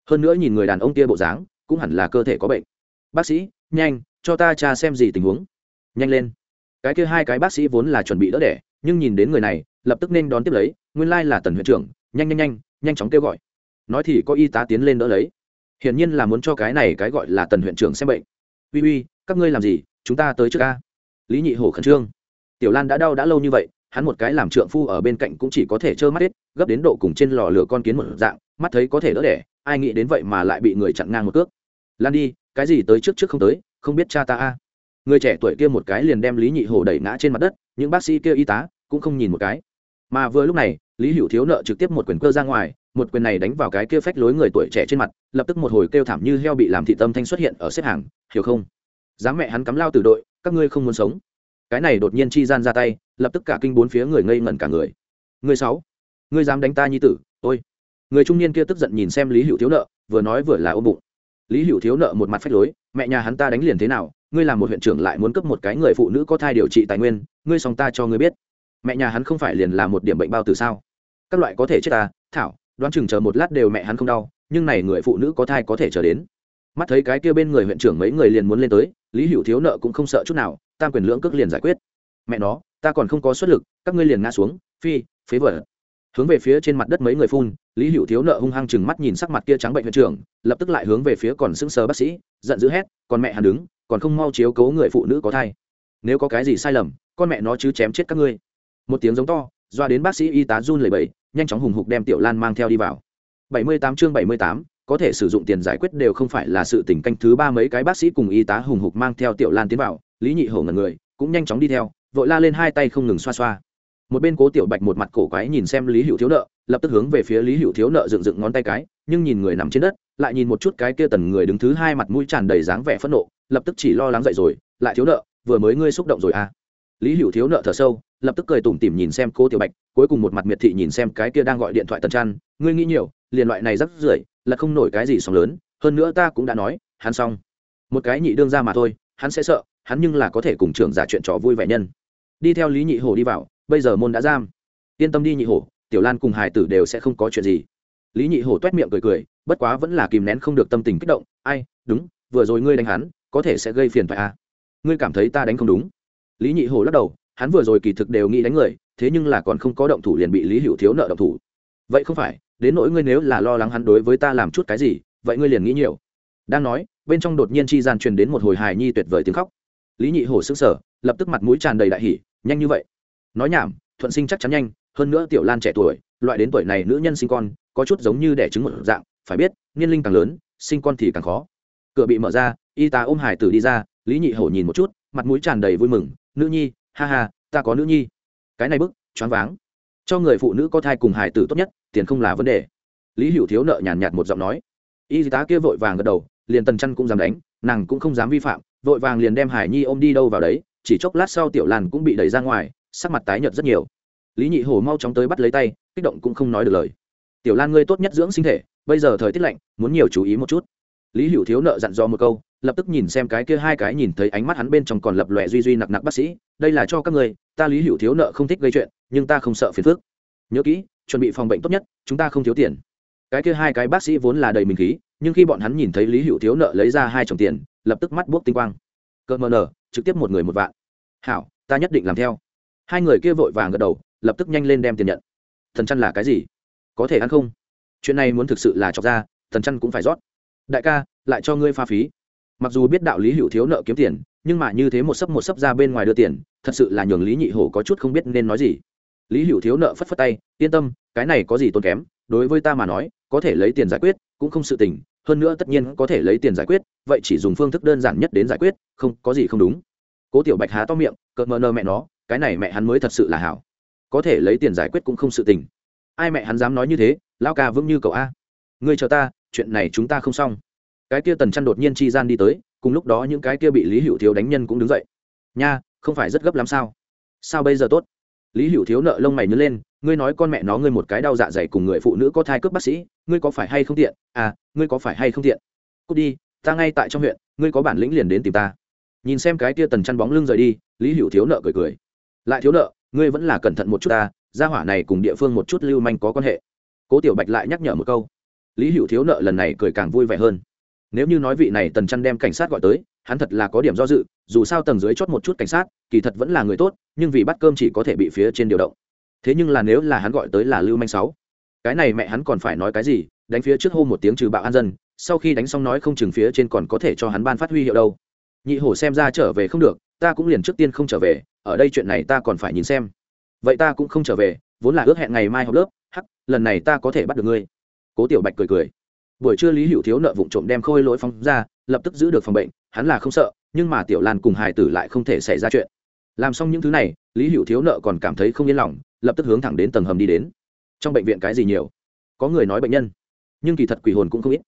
Hơn nữa nhìn người đàn ông kia bộ dáng, cũng hẳn là cơ thể có bệnh. Bác sĩ, nhanh, cho ta cha xem gì tình huống. Nhanh lên. Cái kia hai cái bác sĩ vốn là chuẩn bị đỡ đẻ nhưng nhìn đến người này, lập tức nên đón tiếp lấy, nguyên lai là tần huyện trưởng, nhanh nhanh nhanh nhanh chóng kêu gọi. Nói thì có y tá tiến lên đỡ lấy. Hiển nhiên là muốn cho cái này cái gọi là tần huyện trưởng xem bệnh. Uy uy, các ngươi làm gì, chúng ta tới trước ca lý nhị hổ khẩn trương. Tiểu lan đã đau đã lâu như vậy, hắn một cái làm trượng phu ở bên cạnh cũng chỉ có thể trơ mắt hết, gấp đến độ cùng trên lò lửa con kiến một dạng, mắt thấy có thể đỡ đẻ, ai nghĩ đến vậy mà lại bị người chặn ngang một cước. Lan đi, cái gì tới trước trước không tới, không biết cha ta a. Người trẻ tuổi kia một cái liền đem lý nhị hổ đẩy ngã trên mặt đất những bác sĩ kia y tá cũng không nhìn một cái. Mà vừa lúc này, lý hữu thiếu nợ trực tiếp một quyền cơ ra ngoài, một quyền này đánh vào cái kia phách lối người tuổi trẻ trên mặt, lập tức một hồi kêu thảm như heo bị làm thị tâm thanh xuất hiện ở xếp hàng, hiểu không? Dám mẹ hắn cắm lao từ đội, các ngươi không muốn sống. Cái này đột nhiên chi gian ra tay, lập tức cả kinh bốn phía người ngây ngẩn cả người. Người sáu, ngươi dám đánh ta nhi tử, ôi. Người trung niên kia tức giận nhìn xem lý hữu thiếu nợ, vừa nói vừa là ôm bụng. Lý hữu thiếu nợ một mặt phách lối, mẹ nhà hắn ta đánh liền thế nào ngươi làm một huyện trưởng lại muốn cấp một cái người phụ nữ có thai điều trị tài nguyên, ngươi xong ta cho ngươi biết. Mẹ nhà hắn không phải liền là một điểm bệnh bao từ sao? Các loại có thể chết ta thảo, đoán chừng chờ một lát đều mẹ hắn không đau, nhưng này người phụ nữ có thai có thể chờ đến. Mắt thấy cái kia bên người huyện trưởng mấy người liền muốn lên tới, lý hữu thiếu nợ cũng không sợ chút nào, tam quyền lưỡng cước liền giải quyết. Mẹ nó, ta còn không có xuất lực, các ngươi liền ngã xuống, phi, phế vở hướng về phía trên mặt đất mấy người phun, lý hữu thiếu nợ hung hăng chừng mắt nhìn sắc mặt kia trắng bệnh huyện trưởng, lập tức lại hướng về phía còn sững sờ bác sĩ, giận dữ hét, còn mẹ hắn đứng còn không mau chiếu cố người phụ nữ có thai. Nếu có cái gì sai lầm con mẹ nó chứ chém chết các ngươi. Một tiếng giống to doa đến bác sĩ y tá run lẩy bẩy nhanh chóng hùng hục đem tiểu lan mang theo đi vào. 78 chương 78, có thể sử dụng tiền giải quyết đều không phải là sự tình canh thứ ba mấy cái bác sĩ cùng y tá hùng hục mang theo tiểu lan tiến vào lý nhị hổ ngẩn người cũng nhanh chóng đi theo vội la lên hai tay không ngừng xoa xoa. Một bên cố tiểu bạch một mặt cổ quái nhìn xem lý hữu thiếu nợ lập tức hướng về phía lý hữu thiếu nợ dựng dựng ngón tay cái nhưng nhìn người nằm trên đất lại nhìn một chút cái kia tần người đứng thứ hai mặt mũi tràn đầy dáng vẻ phẫn nộ lập tức chỉ lo lắng dậy rồi, lại thiếu nợ, vừa mới ngươi xúc động rồi à? Lý hữu thiếu nợ thở sâu, lập tức cười tủm tỉm nhìn xem cô tiểu bạch, cuối cùng một mặt miệt thị nhìn xem cái kia đang gọi điện thoại tần trăn, ngươi nghĩ nhiều, liền loại này rắc rưởi, là không nổi cái gì sóng lớn, hơn nữa ta cũng đã nói, hắn xong. Một cái nhị đương ra mà thôi, hắn sẽ sợ, hắn nhưng là có thể cùng trưởng giả chuyện trò vui vẻ nhân. Đi theo lý nhị hổ đi vào, bây giờ môn đã giam. Yên tâm đi nhị hổ, tiểu lan cùng hải tử đều sẽ không có chuyện gì. Lý nhị hổ t miệng cười cười, bất quá vẫn là kìm nén không được tâm tình kích động, ai, đúng, vừa rồi ngươi đánh hắn có thể sẽ gây phiền phải à. ngươi cảm thấy ta đánh không đúng? Lý nhị hổ lắc đầu, hắn vừa rồi kỳ thực đều nghĩ đánh người, thế nhưng là còn không có động thủ liền bị lý hữu thiếu nợ động thủ. Vậy không phải, đến nỗi ngươi nếu là lo lắng hắn đối với ta làm chút cái gì, vậy ngươi liền nghĩ nhiều. Đang nói, bên trong đột nhiên chi gian truyền đến một hồi hài nhi tuyệt vời tiếng khóc. Lý nhị hổ sững sờ, lập tức mặt mũi tràn đầy đại hỉ, nhanh như vậy. Nói nhảm, thuận sinh chắc chắn nhanh, hơn nữa tiểu lan trẻ tuổi, loại đến tuổi này nữ nhân sinh con, có chút giống như đẻ trứng một dạng, phải biết, niên linh càng lớn, sinh con thì càng khó. Cửa bị mở ra y tá ôm hải tử đi ra, lý nhị hổ nhìn một chút, mặt mũi tràn đầy vui mừng, nữ nhi, ha ha, ta có nữ nhi. Cái này bức, choáng váng. Cho người phụ nữ có thai cùng hải tử tốt nhất, tiền không là vấn đề. Lý hữu thiếu nợ nhàn nhạt một giọng nói. Y tá kia vội vàng gật đầu, liền tần chăn cũng dám đánh, nàng cũng không dám vi phạm, vội vàng liền đem hải nhi ôm đi đâu vào đấy, chỉ chốc lát sau tiểu lan cũng bị đẩy ra ngoài, sắc mặt tái nhợt rất nhiều. Lý nhị hổ mau chóng tới bắt lấy tay, kích động cũng không nói được lời. Tiểu lan ngươi tốt nhất dưỡng sinh thể, bây giờ thời tiết lạnh, muốn nhiều chú ý một chút. Lý hữu thiếu nợ dặn dò một câu lập tức nhìn xem cái kia hai cái nhìn thấy ánh mắt hắn bên trong còn lập lòe duy duy nặc nặc bác sĩ, đây là cho các người ta lý hữu thiếu nợ không thích gây chuyện, nhưng ta không sợ phiền phức. Nhớ kỹ, chuẩn bị phòng bệnh tốt nhất, chúng ta không thiếu tiền. Cái kia hai cái bác sĩ vốn là đầy mình khí, nhưng khi bọn hắn nhìn thấy lý hữu thiếu nợ lấy ra hai chồng tiền, lập tức mắt buốc tinh quang. Cợt mờ nở trực tiếp một người một vạn. Hảo, ta nhất định làm theo. Hai người kia vội vàng gật đầu, lập tức nhanh lên đem tiền nhận. Thần chăn là cái gì? Có thể ăn không? Chuyện này muốn thực sự là chọc ra, thần chăn cũng phải rót. Đại ca, lại cho ngươi pha phí mặc dù biết đạo lý hữu thiếu nợ kiếm tiền, nhưng mà như thế một sấp một sấp ra bên ngoài đưa tiền, thật sự là nhường lý nhị hổ có chút không biết nên nói gì. Lý hữu thiếu nợ phất phất tay, yên tâm, cái này có gì tốn kém, đối với ta mà nói, có thể lấy tiền giải quyết cũng không sự tình, hơn nữa tất nhiên có thể lấy tiền giải quyết, vậy chỉ dùng phương thức đơn giản nhất đến giải quyết, không, có gì không đúng. Cố tiểu bạch há to miệng, cợt mờ nơ mẹ nó, cái này mẹ hắn mới thật sự là hảo. Có thể lấy tiền giải quyết cũng không sự tình. Ai mẹ hắn dám nói như thế lao ca vững như cậu a. Ngươi chờ ta, chuyện này chúng ta không xong cái kia tần chăn đột nhiên chi gian đi tới, cùng lúc đó những cái kia bị lý hữu thiếu đánh nhân cũng đứng dậy. Nha, không phải rất gấp lắm sao? Sao bây giờ tốt? Lý hữu thiếu nợ lông mày nhớ lên, ngươi nói con mẹ nó ngươi một cái đau dạ dày cùng người phụ nữ có thai cướp bác sĩ, ngươi có phải hay không tiện? À ngươi có phải hay không tiện? Cút đi, ta ngay tại trong huyện, ngươi có bản lĩnh liền đến tìm ta. Nhìn xem cái kia tần chăn bóng lưng rời đi, lý hữu thiếu nợ cười cười. Lại thiếu nợ, ngươi vẫn là cẩn thận một chút ta, gia hỏa này cùng địa phương một chút lưu manh có quan hệ. Cố tiểu bạch lại nhắc nhở một câu. Lý hữu thiếu nợ lần này cười càng vui vẻ hơn nếu như nói vị này tần chăn đem cảnh sát gọi tới, hắn thật là có điểm do dự, dù sao tầng dưới chót một chút cảnh sát, kỳ thật vẫn là người tốt, nhưng vì bắt cơm chỉ có thể bị phía trên điều động. Thế nhưng là nếu là hắn gọi tới là lưu manh sáu, cái này mẹ hắn còn phải nói cái gì, đánh phía trước hô một tiếng trừ bạo an dân, sau khi đánh xong nói không chừng phía trên còn có thể cho hắn ban phát huy hiệu đâu. Nhị hổ xem ra trở về không được, ta cũng liền trước tiên không trở về, ở đây chuyện này ta còn phải nhìn xem. Vậy ta cũng không trở về, vốn là ước hẹn ngày mai học lớp, hắc, lần này ta có thể bắt được ngươi. Cố tiểu bạch cười cười buổi trưa lý hữu thiếu nợ vụ trộm đem khôi lỗi phóng ra, lập tức giữ được phòng bệnh, hắn là không sợ, nhưng mà tiểu lan cùng hải tử lại không thể xảy ra chuyện. Làm xong những thứ này, lý hữu thiếu nợ còn cảm thấy không yên lòng, lập tức hướng thẳng đến tầng hầm đi đến. Trong bệnh viện cái gì nhiều? Có người nói bệnh nhân. Nhưng kỳ thật quỷ hồn cũng không ít.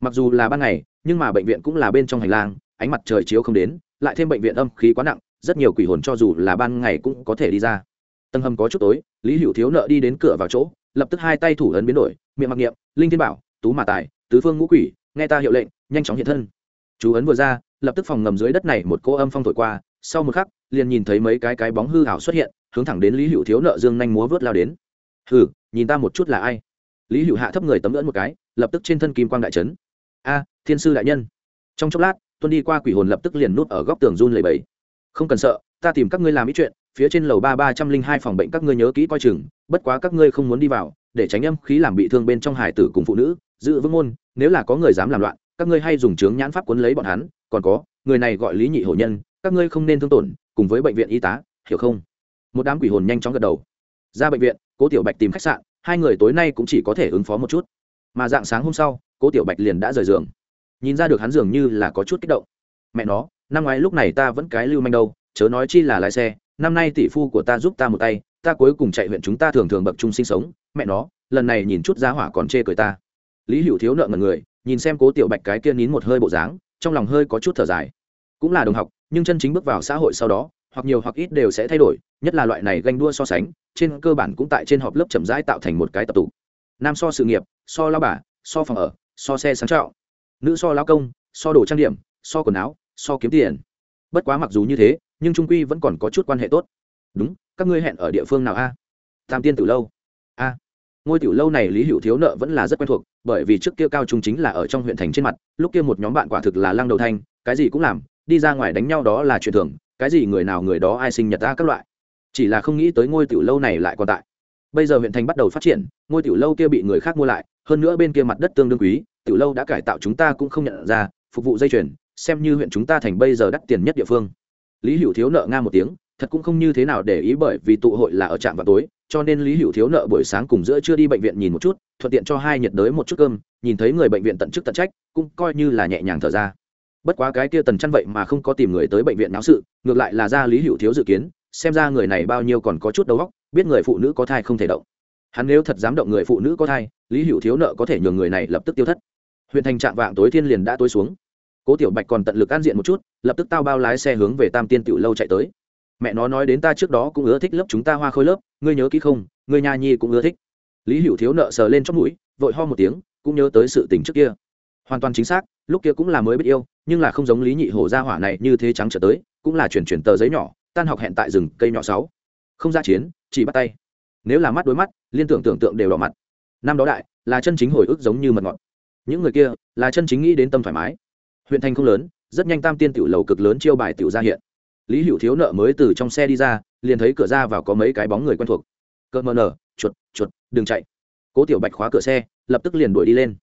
Mặc dù là ban ngày, nhưng mà bệnh viện cũng là bên trong hành lang, ánh mặt trời chiếu không đến, lại thêm bệnh viện âm khí quá nặng, rất nhiều quỷ hồn cho dù là ban ngày cũng có thể đi ra. Tầng hầm có chút tối, lý hữu thiếu nợ đi đến cửa vào chỗ, lập tức hai tay thủ ấn biến đổi, miệng mặc niệm, linh thiên bảo, tú mà tài tứ phương ngũ quỷ, nghe ta hiệu lệnh, nhanh chóng hiện thân. Chú ấn vừa ra, lập tức phòng ngầm dưới đất này một cô âm phong thổi qua, sau một khắc, liền nhìn thấy mấy cái cái bóng hư hảo xuất hiện, hướng thẳng đến lý hữu thiếu nợ dương nhanh múa vớt lao đến. Hừ, nhìn ta một chút là ai? Lý hữu hạ thấp người tấm ưỡn một cái, lập tức trên thân kim quang đại trấn a, thiên sư đại nhân. Trong chốc lát, tuân đi qua quỷ hồn lập tức liền nút ở góc tường run lầy bẫy không cần sợ, ta tìm các ngươi làm ít chuyện, phía trên lầu ba ba trăm linh hai phòng bệnh các ngươi nhớ kỹ coi chừng, bất quá các ngươi không muốn đi vào, để tránh âm khí làm bị thương bên trong hải tử cùng phụ nữ giữ vững môn, nếu là có người dám làm loạn, các ngươi hay dùng chướng nhãn pháp cuốn lấy bọn hắn, còn có, người này gọi lý nhị hổ nhân, các ngươi không nên thương tổn, cùng với bệnh viện y tá, hiểu không? Một đám quỷ hồn nhanh chóng gật đầu. Ra bệnh viện, cố tiểu bạch tìm khách sạn, hai người tối nay cũng chỉ có thể ứng phó một chút. Mà dạng sáng hôm sau, cố tiểu bạch liền đã rời giường. Nhìn ra được hắn dường như là có chút kích động. Mẹ nó, năm ngoái lúc này ta vẫn cái lưu manh đâu, chớ nói chi là lái xe, năm nay tỷ phu của ta giúp ta một tay, ta cuối cùng chạy huyện chúng ta thường thường bậc chung sinh sống. Mẹ nó, lần này nhìn chút giá hỏa còn chê cười ta lý hữu thiếu nợ ngần người, nhìn xem cố tiểu bạch cái kia nín một hơi bộ dáng, trong lòng hơi có chút thở dài. Cũng là đồng học, nhưng chân chính bước vào xã hội sau đó, hoặc nhiều hoặc ít đều sẽ thay đổi, nhất là loại này ganh đua so sánh, trên cơ bản cũng tại trên họp lớp chậm rãi tạo thành một cái tập tụ. Nam so sự nghiệp, so lao bà, so phòng ở, so xe sáng trọng nữ so lao công, so đồ trang điểm, so quần áo, so kiếm tiền. Bất quá mặc dù như thế, nhưng trung quy vẫn còn có chút quan hệ tốt. Đúng, các ngươi hẹn ở địa phương nào a? Tam tiên tử lâu. A ngôi tiểu lâu này lý hữu thiếu nợ vẫn là rất quen thuộc, bởi vì trước kia cao trung chính là ở trong huyện thành trên mặt, lúc kia một nhóm bạn quả thực là lăng đầu thanh, cái gì cũng làm, đi ra ngoài đánh nhau đó là chuyện thường, cái gì người nào người đó ai sinh nhật ra các loại. Chỉ là không nghĩ tới ngôi tiểu lâu này lại còn tại. Bây giờ huyện thành bắt đầu phát triển, ngôi tiểu lâu kia bị người khác mua lại, hơn nữa bên kia mặt đất tương đương quý, tiểu lâu đã cải tạo chúng ta cũng không nhận ra, phục vụ dây chuyền, xem như huyện chúng ta thành bây giờ đắt tiền nhất địa phương. Lý hữu thiếu nợ nga một tiếng thật cũng không như thế nào để ý bởi vì tụ hội là ở trạm vào tối, cho nên lý hữu thiếu nợ buổi sáng cùng giữa chưa đi bệnh viện nhìn một chút, thuận tiện cho hai nhiệt đới một chút cơm, nhìn thấy người bệnh viện tận chức tận trách, cũng coi như là nhẹ nhàng thở ra. Bất quá cái kia tần chăn vậy mà không có tìm người tới bệnh viện náo sự, ngược lại là ra lý hữu thiếu dự kiến, xem ra người này bao nhiêu còn có chút đầu óc, biết người phụ nữ có thai không thể động. Hắn nếu thật dám động người phụ nữ có thai, lý hữu thiếu nợ có thể nhường người này lập tức tiêu thất. Huyện thành trạng vạng tối thiên liền đã tối xuống. Cố tiểu bạch còn tận lực an diện một chút, lập tức tao bao lái xe hướng về tam tiên tiểu lâu chạy tới mẹ nó nói đến ta trước đó cũng ưa thích lớp chúng ta hoa khôi lớp, ngươi nhớ kỹ không, ngươi nha nhi cũng ưa thích. Lý hữu thiếu nợ sờ lên chót mũi, vội ho một tiếng, cũng nhớ tới sự tình trước kia. Hoàn toàn chính xác, lúc kia cũng là mới biết yêu, nhưng là không giống lý nhị hổ gia hỏa này như thế trắng trở tới, cũng là chuyển chuyển tờ giấy nhỏ, tan học hẹn tại rừng cây nhỏ sáu. Không ra chiến, chỉ bắt tay. Nếu là mắt đối mắt, liên tưởng tưởng tượng đều đỏ mặt. Năm đó đại, là chân chính hồi ức giống như mật ngọt. Những người kia, là chân chính nghĩ đến tâm thoải mái. Huyện thành không lớn, rất nhanh tam tiên tiểu lầu cực lớn chiêu bài tiểu ra hiện lý hữu thiếu nợ mới từ trong xe đi ra, liền thấy cửa ra vào có mấy cái bóng người quen thuộc. Cỡ mờ nở, chuột chuột, đừng chạy. Cố tiểu bạch khóa cửa xe, lập tức liền đuổi đi lên.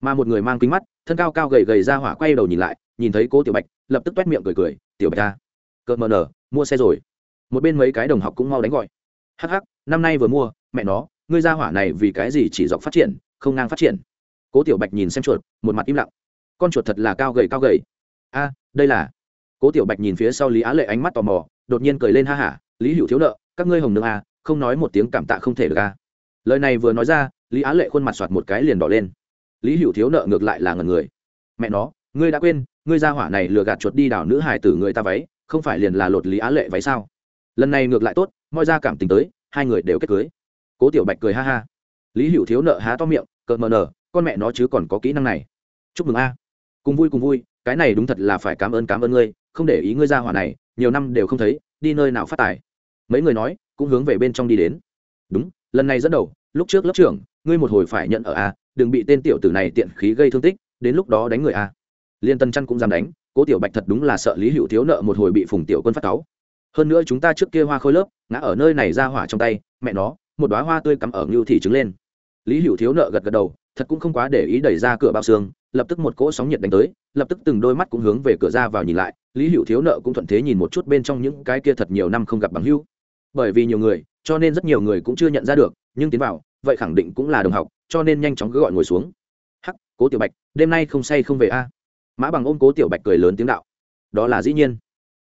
Mà một người mang kính mắt, thân cao cao gầy gầy ra hỏa quay đầu nhìn lại, nhìn thấy cố tiểu bạch, lập tức toét miệng cười cười, tiểu bạch ta cợt mờ nở, mua xe rồi. Một bên mấy cái đồng học cũng mau đánh gọi. Hắc hắc, năm nay vừa mua, mẹ nó, ngươi ra hỏa này vì cái gì chỉ dọc phát triển, không ngang phát triển? Cố tiểu bạch nhìn xem chuột, một mặt im lặng. Con chuột thật là cao gầy cao gầy. A, đây là cố tiểu bạch nhìn phía sau lý á lệ ánh mắt tò mò đột nhiên cười lên ha hả lý hữu thiếu nợ các ngươi hồng nương à, không nói một tiếng cảm tạ không thể được à? lời này vừa nói ra lý á lệ khuôn mặt soạt một cái liền đỏ lên. Lý hữu thiếu nợ ngược lại là ngần người. Mẹ nó ngươi đã quên ngươi ra hỏa này lừa gạt chuột đi đảo nữ hài tử người ta váy không phải liền là lột lý á lệ váy sao? Lần này ngược lại tốt mọi ra cảm tình tới hai người đều kết cưới. Cố tiểu bạch cười ha ha. Lý hữu thiếu nợ há to miệng cợt mờ nở con mẹ nó chứ còn có kỹ năng này. Chúc mừng a. Cùng vui cùng vui cái này đúng thật là phải cảm ơn cảm ơn ngươi không để ý ngươi ra hỏa này, nhiều năm đều không thấy, đi nơi nào phát tài. Mấy người nói, cũng hướng về bên trong đi đến. Đúng, lần này dẫn đầu, lúc trước lớp trưởng, ngươi một hồi phải nhận ở a, đừng bị tên tiểu tử này tiện khí gây thương tích, đến lúc đó đánh người a. Liên tân chăn cũng dám đánh, cố tiểu bạch thật đúng là sợ lý hữu thiếu nợ một hồi bị phùng tiểu quân phát cáu. Hơn nữa chúng ta trước kia hoa khôi lớp, ngã ở nơi này ra hỏa trong tay, mẹ nó, một đoá hoa tươi cắm ở ngưu thị trứng lên. Lý hữu thiếu nợ gật gật đầu, thật cũng không quá để ý đẩy ra cửa bao xương, lập tức một cỗ sóng nhiệt đánh tới, lập tức từng đôi mắt cũng hướng về cửa ra vào nhìn lại lý hữu thiếu nợ cũng thuận thế nhìn một chút bên trong những cái kia thật nhiều năm không gặp bằng hữu. Bởi vì nhiều người, cho nên rất nhiều người cũng chưa nhận ra được, nhưng tiến vào, vậy khẳng định cũng là đồng học, cho nên nhanh chóng cứ gọi ngồi xuống. Hắc, cố tiểu bạch, đêm nay không say không về a. Mã bằng ôm cố tiểu bạch cười lớn tiếng đạo. Đó là dĩ nhiên.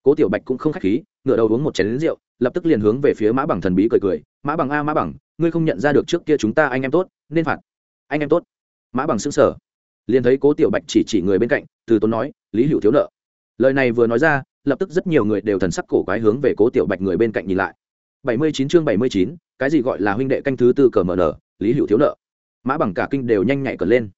Cố tiểu bạch cũng không k h á c h khí, ngựa đầu uống một chén lính rượu, lập tức liền hướng về phía mã bằng thần bí cười cười. Mã bằng a, mã bằng, ngươi không nhận ra được trước kia chúng ta anh em tốt, nên phạt. Anh em tốt. Mã bằng xứng sở liền thấy cố tiểu bạch chỉ chỉ người bên cạnh, từ tốn nói, lý hữu thiếu nợ lời này vừa nói ra, lập tức rất nhiều người đều thần sắc cổ quái hướng về cố tiểu bạch người bên cạnh nhìn lại. Bảy mươi chín chương bảy mươi chín, cái gì gọi là huynh đệ canh thứ tư cờ mở nở, lý hữu thiếu nợ. Mã bằng cả kinh đều nhanh nhạy cờ lên.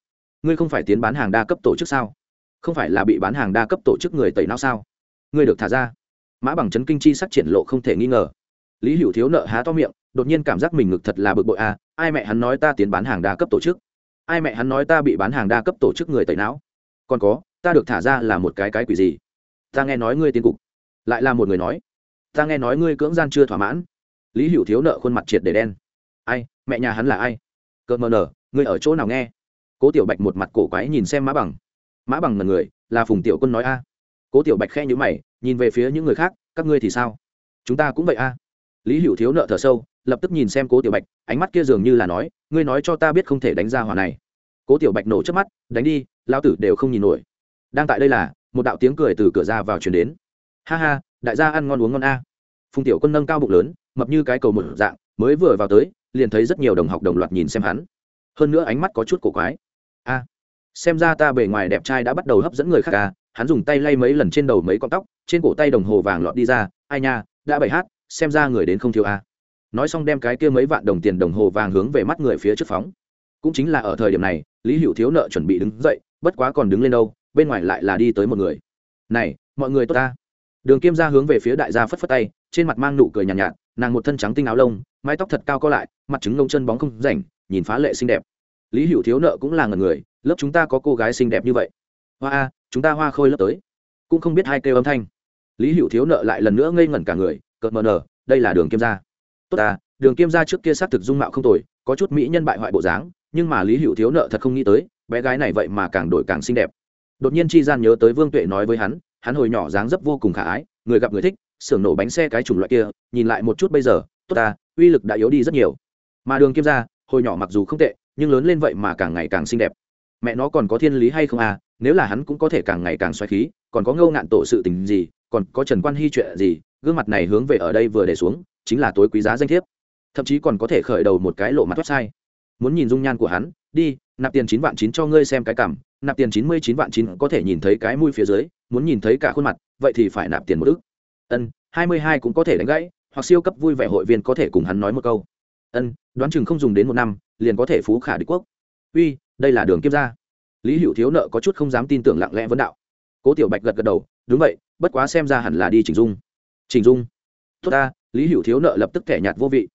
Ngươi không phải tiến bán hàng đa cấp tổ chức sao? Không phải là bị bán hàng đa cấp tổ chức người tẩy não sao? Ngươi được thả ra. Mã bằng chấn kinh chi sắc triển lộ không thể nghi ngờ. Lý hữu thiếu nợ há to miệng, đột nhiên cảm giác mình ngực thật là bực bội à ai mẹ hắn nói ta tiến bán hàng đa cấp tổ chức? Ai mẹ hắn nói ta bị bán hàng đa cấp tổ chức người tẩy não? Còn có, ta được thả ra là một cái cái quỷ gì? Ta nghe nói ngươi tiến cục. Lại là một người nói. Ta nghe nói ngươi cưỡng gian chưa thỏa mãn. Lý hữu thiếu nợ khuôn mặt triệt để đen. Ai, mẹ nhà hắn là ai? Cợt mờ nở, ngươi ở chỗ nào nghe? Cố tiểu bạch một mặt cổ quái nhìn xem mã bằng. Mã bằng là người, là phùng tiểu quân nói a. Cố tiểu bạch khe nhữ mày, nhìn về phía những người khác, các ngươi thì sao? Chúng ta cũng vậy a. Lý hữu thiếu nợ thở sâu, lập tức nhìn xem cố tiểu bạch, ánh mắt kia dường như là nói, ngươi nói cho ta biết không thể đánh ra hỏa này. Cố tiểu bạch nổ trước mắt, đánh đi lao tử đều không nhìn nổi. Đang tại đây là một đạo tiếng cười từ cửa ra vào truyền đến. Ha ha, đại gia ăn ngon uống ngon a. Phùng tiểu quân nâng cao bụng lớn, mập như cái cầu một dạng, mới vừa vào tới, liền thấy rất nhiều đồng học đồng loạt nhìn xem hắn. Hơn nữa ánh mắt có chút cổ quái. A, xem ra ta bề ngoài đẹp trai đã bắt đầu hấp dẫn người khác à hắn dùng tay lay mấy lần trên đầu mấy con tóc, trên cổ tay đồng hồ vàng lọt đi ra, ai nha, đã bày hát, xem ra người đến không thiếu a. Nói xong đem cái kia mấy vạn đồng tiền đồng hồ vàng hướng về mắt người phía trước phóng. Cũng chính là ở thời điểm này, lý hữu thiếu nợ chuẩn bị đứng dậy, bất quá còn đứng lên đâu bên ngoài lại là đi tới một người. Này mọi người tốt ta. Đường kiêm ra hướng về phía đại gia phất phất tay trên mặt mang nụ cười nhàn nhạt, nhạt nàng một thân trắng tinh áo lông mái tóc thật cao co lại mặt trứng lông chân bóng không rảnh nhìn phá lệ xinh đẹp. Lý hữu thiếu nợ cũng là ngần người lớp chúng ta có cô gái xinh đẹp như vậy. Hoa a chúng ta hoa khôi lớp tới. Cũng không biết hai kêu âm thanh. Lý hữu thiếu nợ lại lần nữa ngây ngẩn cả người cợt mờ nở đây là đường kiêm gia. Tốt ta đường kiêm gia trước kia xác thực dung mạo không tồi có chút mỹ nhân bại hoại bộ dáng nhưng mà lý hữu thiếu nợ thật không nghĩ tới bé gái này vậy mà càng đổi càng xinh đẹp đột nhiên chi gian nhớ tới vương tuệ nói với hắn hắn hồi nhỏ dáng dấp vô cùng khả ái, người gặp người thích, xưởng nổ bánh xe cái chủng loại kia, nhìn lại một chút bây giờ, tốt ta, uy lực đã yếu đi rất nhiều. Mà đường Kim gia, hồi nhỏ mặc dù không tệ, nhưng lớn lên vậy mà càng ngày càng xinh đẹp. Mẹ nó còn có thiên lý hay không à nếu là hắn cũng có thể càng ngày càng xoáy khí, còn có ngâu ngạn tổ sự tình gì, còn có trần quan hy chuyện gì, gương mặt này hướng về ở đây vừa để xuống, chính là tối quý giá danh thiếp. Thậm chí còn có thể khởi đầu một cái lộ mặt website muốn nhìn dung nhan của hắn, đi, nạp tiền chín vạn chín cho ngươi xem cái cảm nạp tiền chín mươi chín vạn chín có thể nhìn thấy cái mũi phía dưới, muốn nhìn thấy cả khuôn mặt, vậy thì phải nạp tiền một ức. Ân, hai mươi hai cũng có thể đánh gãy, hoặc siêu cấp vui vẻ hội viên có thể cùng hắn nói một câu. Ân, đoán chừng không dùng đến một năm, liền có thể phú khả đế quốc. Uy, đây là đường kiếp gia lý hữu thiếu nợ có chút không dám tin tưởng lặng lẽ vấn đạo. Cố tiểu bạch gật gật đầu, đúng vậy, bất quá xem ra hẳn là đi chỉnh dung. Chỉnh dung? Tốt ta, lý hữu thiếu nợ lập tức thẻ nhạt vô vị.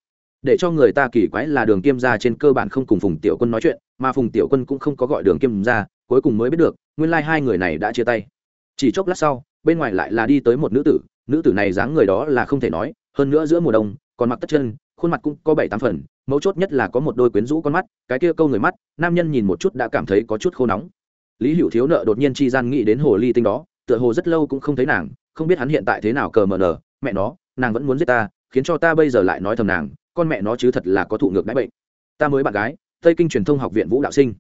Để cho người ta kỳ quái là đường kiêm gia trên cơ bản không cùng phùng tiểu quân nói chuyện, mà phùng tiểu quân cũng không có gọi đường kiêm gia cuối cùng mới biết được, nguyên lai、like、hai người này đã chia tay. Chỉ chốc lát sau, bên ngoài lại là đi tới một nữ tử nữ tử này dáng người đó là không thể nói, hơn nữa giữa mùa đông, còn mặc tất chân, khuôn mặt cũng có bảy tám phần, mấu chốt nhất là có một đôi quyến rũ con mắt, cái kia câu người mắt, nam nhân nhìn một chút đã cảm thấy có chút khô nóng. Lý hữu thiếu nợ đột nhiên chi gian nghĩ đến hồ ly tinh đó, tựa hồ rất lâu cũng không thấy nàng, không biết hắn hiện tại thế nào cờ mờ nờ, mẹ nó, nàng vẫn muốn giết ta, khiến cho ta bây giờ lại nói thầm nàng, con mẹ nó chứ thật là có thụ ngược đáy bệnh. Ta mới bạn gái, tây kinh truyền thông học viện vũ đạo sinh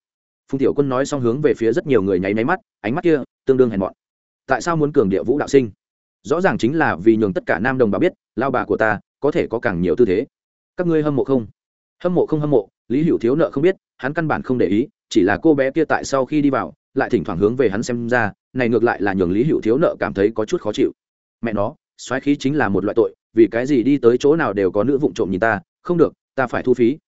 phùng tiểu quân nói xong hướng về phía rất nhiều người nháy máy mắt, ánh mắt kia tương đương hèn mọn. Tại sao muốn cường địa vũ đạo sinh? Rõ ràng chính là vì nhường tất cả nam đồng bào biết, lao bà của ta có thể có càng nhiều tư thế. Các ngươi hâm mộ không? Hâm mộ không hâm mộ, lý hữu thiếu nợ không biết, hắn căn bản không để ý, chỉ là cô bé kia tại sau khi đi vào, lại thỉnh thoảng hướng về hắn xem ra, này ngược lại là nhường lý hữu thiếu nợ cảm thấy có chút khó chịu. Mẹ nó, xoáy khí chính là một loại tội, vì cái gì đi tới chỗ nào đều có nữ vụng trộm nhìn ta, không được, ta phải thu phí.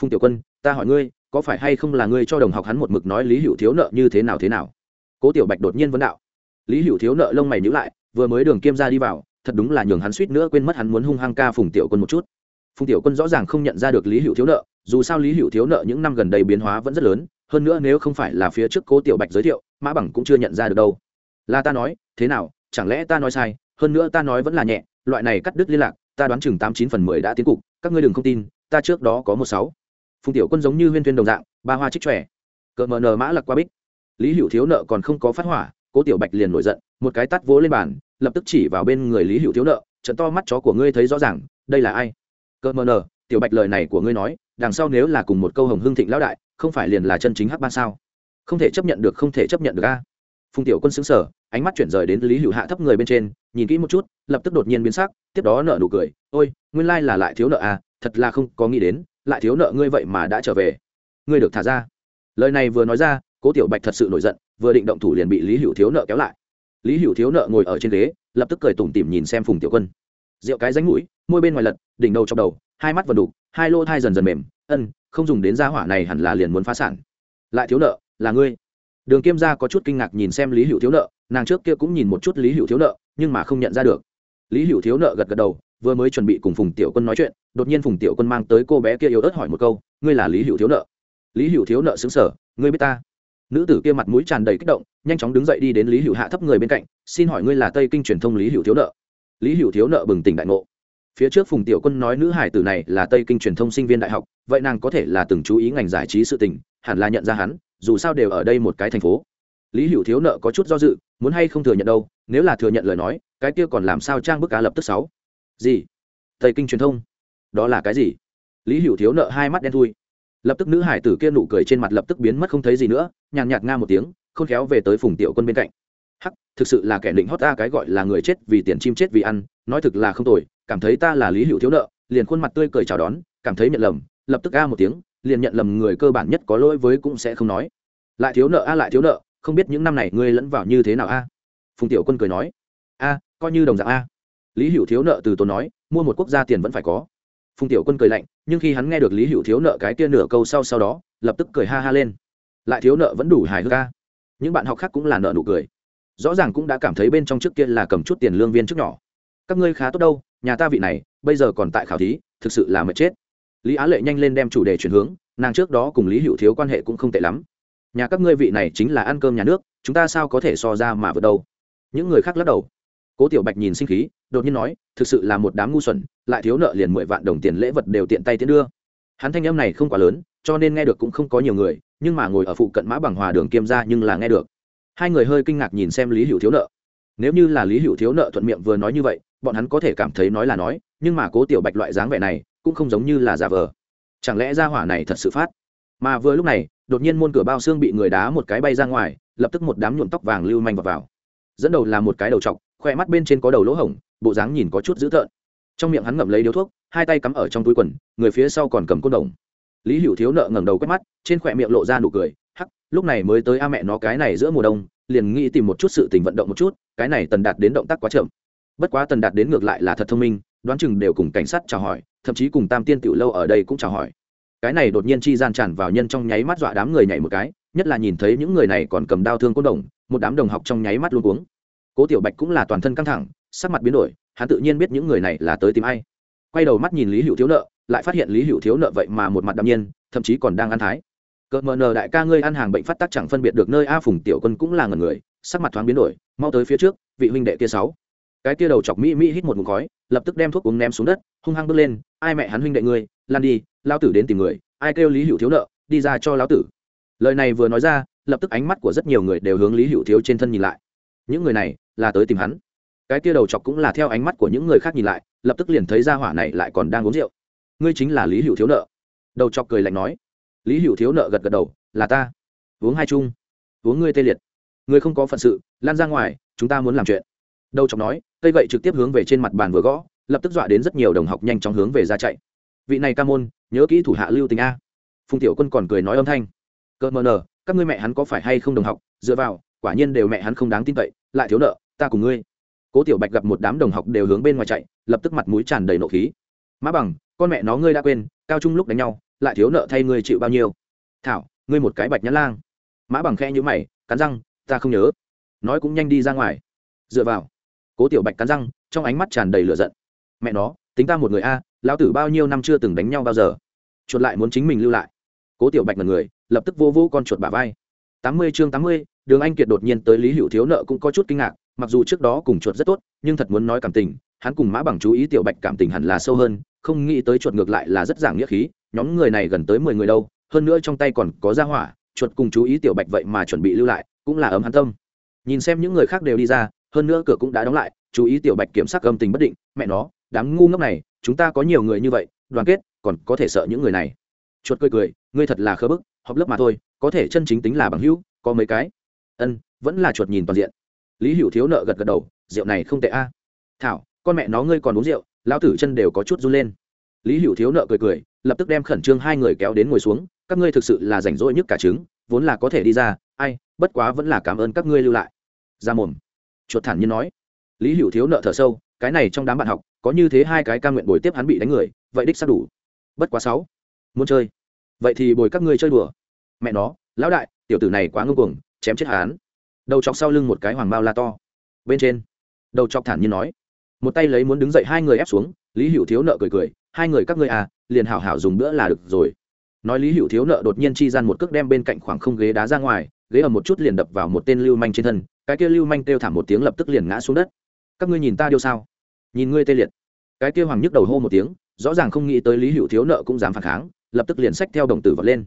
Phùng tiểu quân, ta hỏi ngươi có phải hay không là ngươi cho đồng học hắn một mực nói lý hữu thiếu nợ như thế nào thế nào? Cố tiểu bạch đột nhiên vấn đạo. Lý hữu thiếu nợ lông mày nhữ lại, vừa mới đường kiêm ra đi vào, thật đúng là nhường hắn suýt nữa quên mất hắn muốn hung hăng ca phùng tiểu quân một chút. Phùng tiểu quân rõ ràng không nhận ra được lý hữu thiếu nợ, dù sao lý hữu thiếu nợ những năm gần đây biến hóa vẫn rất lớn, hơn nữa nếu không phải là phía trước cố tiểu bạch giới thiệu, mã bằng cũng chưa nhận ra được đâu. Là ta nói, thế nào, chẳng lẽ ta nói sai, hơn nữa ta nói vẫn là nhẹ, loại này cắt đứt liên lạc, ta đoán chừng tám chín phần mười đã tiến cục, các ngươi đừng không tin, ta trước đó có một sáu phùng tiểu quân giống như huyên thuyên đồng dạng, ba hoa trích trẻ cỡ mờ nờ mã lặc qua bích. Lý hữu thiếu nợ còn không có phát hỏa, cố tiểu bạch liền nổi giận, một cái tắt vỗ lên bàn, lập tức chỉ vào bên người lý hữu thiếu nợ trận to mắt chó của ngươi thấy rõ ràng, đây là ai? Cỡ mờ nờ, tiểu bạch lời này của ngươi nói, đằng sau nếu là cùng một câu hồng hương thịnh lão đại, không phải liền là chân chính hắc ban sao? Không thể chấp nhận được, không thể chấp nhận được a. Phùng tiểu quân xứng sở ánh mắt chuyển rời đến lý hữu hạ thấp người bên trên, nhìn kỹ một chút, lập tức đột nhiên biến sắc, tiếp đó nợ nụ cười, ôi, nguyên lai là lại thiếu nợ à thật là không có nghĩ đến lại thiếu nợ ngươi vậy mà đã trở về. Ngươi được thả ra. Lời này vừa nói ra, cố tiểu bạch thật sự nổi giận, vừa định động thủ liền bị lý hữu thiếu nợ kéo lại. Lý hữu thiếu nợ ngồi ở trên ghế, lập tức cười tủm tỉm nhìn xem phùng tiểu quân. Rượu cái ránh mũi, môi bên ngoài lật, đỉnh đầu trong đầu, hai mắt vần đục, hai lô thai dần dần mềm. Ân, không dùng đến gia hỏa này hẳn là liền muốn phá sản. Lại thiếu nợ, là ngươi. Đường kiêm gia có chút kinh ngạc nhìn xem lý hữu thiếu nợ, nàng trước kia cũng nhìn một chút lý hữu thiếu nợ, nhưng mà không nhận ra được. Lý hữu thiếu nợ gật gật đầu vừa mới chuẩn bị cùng phùng tiểu quân nói chuyện, đột nhiên phùng tiểu quân mang tới cô bé kia yếu ớt hỏi một câu, ngươi là lý hữu thiếu nợ? Lý hữu thiếu nợ xứng sở ngươi biết ta? Nữ tử kia mặt mũi tràn đầy kích động, nhanh chóng đứng dậy đi đến lý hữu hạ thấp người bên cạnh, xin hỏi ngươi là tây kinh truyền thông lý hữu thiếu nợ? Lý hữu thiếu nợ bừng tỉnh đại ngộ. Phía trước phùng tiểu quân nói nữ hải tử này là tây kinh truyền thông sinh viên đại học, vậy nàng có thể là từng chú ý ngành giải trí sự tình, hẳn là nhận ra hắn, dù sao đều ở đây một cái thành phố. Lý hữu thiếu nợ có chút do dự, muốn hay không thừa nhận đâu, nếu là thừa nhận lời nói, cái kia còn làm sao trang bức cá lập tức sáu gì? Tây kinh truyền thông? Đó là cái gì? Lý hữu thiếu nợ hai mắt đen thui. Lập tức nữ hải tử kia nụ cười trên mặt lập tức biến mất không thấy gì nữa, nhàn nhạt nga một tiếng, khôn khéo về tới phùng tiểu quân bên cạnh. Hắc, thực sự là kẻ định hót ta cái gọi là người chết vì tiền chim chết vì ăn, nói thực là không tồi, cảm thấy ta là lý hữu thiếu nợ, liền khuôn mặt tươi cười chào đón, cảm thấy nhận lầm, lập tức a một tiếng, liền nhận lầm người cơ bản nhất có lỗi với cũng sẽ không nói. Lại thiếu nợ a, lại thiếu nợ, không biết những năm này ngươi lẫn vào như thế nào a? Phùng tiểu quân cười nói. A, coi như đồng dạng a lý hữu thiếu nợ từ tốn nói, mua một quốc gia tiền vẫn phải có. Phùng tiểu quân cười lạnh, nhưng khi hắn nghe được lý hữu thiếu nợ cái kia nửa câu sau sau đó, lập tức cười ha ha lên. Lại thiếu nợ vẫn đủ hài hước ca những bạn học khác cũng là nợ nụ cười. Rõ ràng cũng đã cảm thấy bên trong trước kia là cầm chút tiền lương viên trước nhỏ. Các ngươi khá tốt đâu, nhà ta vị này, bây giờ còn tại khảo thí, thực sự là mệt chết. Lý á lệ nhanh lên đem chủ đề chuyển hướng, nàng trước đó cùng lý hữu thiếu quan hệ cũng không tệ lắm. Nhà các ngươi vị này chính là ăn cơm nhà nước, chúng ta sao có thể so ra mà vượt đâu? Những người khác lắc đầu cố tiểu bạch nhìn sinh khí đột nhiên nói thực sự là một đám ngu xuẩn lại thiếu nợ liền mười vạn đồng tiền lễ vật đều tiện tay tiến đưa. Hắn thanh âm này không quá lớn cho nên nghe được cũng không có nhiều người nhưng mà ngồi ở phụ cận mã bằng hòa đường kiêm ra nhưng là nghe được. Hai người hơi kinh ngạc nhìn xem lý hữu thiếu nợ. Nếu như là lý hữu thiếu nợ thuận miệng vừa nói như vậy bọn hắn có thể cảm thấy nói là nói nhưng mà cố tiểu bạch loại dáng vẻ này cũng không giống như là giả vờ. Chẳng lẽ ra hỏa này thật sự phát? Mà vừa lúc này đột nhiên môn cửa bao xương bị người đá một cái bay ra ngoài lập tức một đám nhuộm tóc vàng lưu manh vào, vào. Dẫn đầu là một cái đầu t khoe mắt bên trên có đầu lỗ hổng, bộ dáng nhìn có chút dữ tợn. Trong miệng hắn ngậm lấy điếu thuốc, hai tay cắm ở trong túi quần, người phía sau còn cầm côn đồng. Lý hữu thiếu nợ ngẩng đầu quét mắt, trên khỏe miệng lộ ra nụ cười, hắc, lúc này mới tới a mẹ nó cái này giữa mùa đông, liền nghĩ tìm một chút sự tình vận động một chút, cái này tần đạt đến động tác quá chậm. Bất quá tần đạt đến ngược lại là thật thông minh, đoán chừng đều cùng cảnh sát chào hỏi, thậm chí cùng tam tiên tiểu lâu ở đây cũng chào hỏi. Cái này đột nhiên chi gian tràn vào nhân trong nháy mắt dọa đám người nhảy một cái, nhất là nhìn thấy những người này còn cầm đao thương côn đồng, một đám đồng học trong nháy mắt luôn uống cố tiểu bạch cũng là toàn thân căng thẳng, sắc mặt biến đổi, hắn tự nhiên biết những người này là tới tìm ai. Quay đầu mắt nhìn lý hữu thiếu nợ, lại phát hiện lý hữu thiếu nợ vậy mà một mặt đạm nhiên, thậm chí còn đang ăn thái. Cợt mờ nờ đại ca ngươi ăn hàng bệnh phát tác chẳng phân biệt được nơi a phùng tiểu quân cũng là ngần người, sắc mặt thoáng biến đổi, mau tới phía trước, vị huynh đệ kia sáu. Cái kia đầu chọc mỹ mỹ hít một mụn khói, lập tức đem thuốc uống ném xuống đất, hung hăng bước lên, ai mẹ hắn huynh đệ ngươi, lan đi lao tử đến tìm người, ai kêu lý hữu thiếu nợ, đi ra cho lão tử. Lời này vừa nói ra, lập tức ánh mắt của rất nhiều người đều hướng lý hữu thiếu trên thân nhìn lại những người này là tới tìm hắn. Cái kia đầu chọc cũng là theo ánh mắt của những người khác nhìn lại, lập tức liền thấy ra hỏa này lại còn đang uống rượu. Ngươi chính là lý hữu thiếu nợ. Đầu chọc cười lạnh nói. Lý hữu thiếu nợ gật gật đầu, là ta. Uống hai chung. Uống ngươi tê liệt. Ngươi không có phận sự, lan ra ngoài, chúng ta muốn làm chuyện. Đầu chọc nói, cây gậy trực tiếp hướng về trên mặt bàn vừa gõ, lập tức dọa đến rất nhiều đồng học nhanh chóng hướng về ra chạy. Vị này ca môn, nhớ kỹ thủ hạ lưu tình a. Phùng tiểu quân còn cười nói âm thanh. Cợt mờ nờ các ngươi mẹ hắn có phải hay không đồng học, dựa vào quả nhiên đều mẹ hắn không đáng tin cậy, lại thiếu nợ, ta cùng ngươi. Cố tiểu bạch gặp một đám đồng học đều hướng bên ngoài chạy, lập tức mặt mũi tràn đầy nộ khí. Mã bằng, con mẹ nó ngươi đã quên, cao trung lúc đánh nhau, lại thiếu nợ thay ngươi chịu bao nhiêu? Thảo, ngươi một cái bạch nhã lang. Mã bằng khe nhữ mày, cắn răng, ta không nhớ. Nói cũng nhanh đi ra ngoài. Dựa vào. Cố tiểu bạch cắn răng, trong ánh mắt tràn đầy lửa giận. Mẹ nó, tính ta một người a, lão tử bao nhiêu năm chưa từng đánh nhau bao giờ? Chuột lại muốn chính mình lưu lại. Cố tiểu bạch là người, lập tức vô vô con chuột bả vai. Tám mươi chương tám mươi đường anh kiệt đột nhiên tới lý hữu thiếu nợ cũng có chút kinh ngạc, mặc dù trước đó cùng chuột rất tốt, nhưng thật muốn nói cảm tình, hắn cùng mã bằng chú ý tiểu bạch cảm tình hẳn là sâu hơn, không nghĩ tới chuột ngược lại là rất giảng nghĩa khí, nhóm người này gần tới mười người đâu, hơn nữa trong tay còn có ra hỏa, chuột cùng chú ý tiểu bạch vậy mà chuẩn bị lưu lại, cũng là ấm hắn tâm. Nhìn xem những người khác đều đi ra, hơn nữa cửa cũng đã đóng lại, chú ý tiểu bạch kiểm soát âm tình bất định, mẹ nó, đám ngu ngốc này, chúng ta có nhiều người như vậy, đoàn kết, còn có thể sợ những người này. Chuột cười cười, ngươi thật là khớ bức, học lớp mà thôi, có thể chân chính tính là bằng hữu, có mấy cái? Ân, vẫn là chuột nhìn toàn diện. Lý hữu thiếu nợ gật gật đầu, rượu này không tệ a. Thảo, con mẹ nó ngươi còn uống rượu, lão tử chân đều có chút run lên. Lý hữu thiếu nợ cười cười, lập tức đem khẩn trương hai người kéo đến ngồi xuống, các ngươi thực sự là rảnh rỗi nhất cả trứng, vốn là có thể đi ra, ai, bất quá vẫn là cảm ơn các ngươi lưu lại. Ra mồm. Chuột thản nhiên nói. Lý hữu thiếu nợ thở sâu, cái này trong đám bạn học, có như thế hai cái ca nguyện bồi tiếp hắn bị đánh người, vậy đích xác đủ. Bất quá sáu. Muốn chơi. Vậy thì bồi các ngươi chơi đùa. Mẹ nó, lão đại, tiểu tử này quá ngưng cuồng chém chết hắn. Đầu chọc sau lưng một cái hoàng bao la to. Bên trên, đầu chọc thản nhiên nói. Một tay lấy muốn đứng dậy hai người ép xuống, lý hữu thiếu nợ cười cười, hai người các ngươi à liền hảo hảo dùng bữa là được rồi. Nói lý hữu thiếu nợ đột nhiên chi gian một cước đem bên cạnh khoảng không ghế đá ra ngoài, ghế ở một chút liền đập vào một tên lưu manh trên thân, cái kia lưu manh kêu thảm một tiếng lập tức liền ngã xuống đất. Các ngươi nhìn ta điêu sao? Nhìn ngươi tê liệt. Cái kia hoàng nhức đầu hô một tiếng, rõ ràng không nghĩ tới lý hữu thiếu nợ cũng dám phản kháng, lập tức liền sách theo đồng tử vật lên.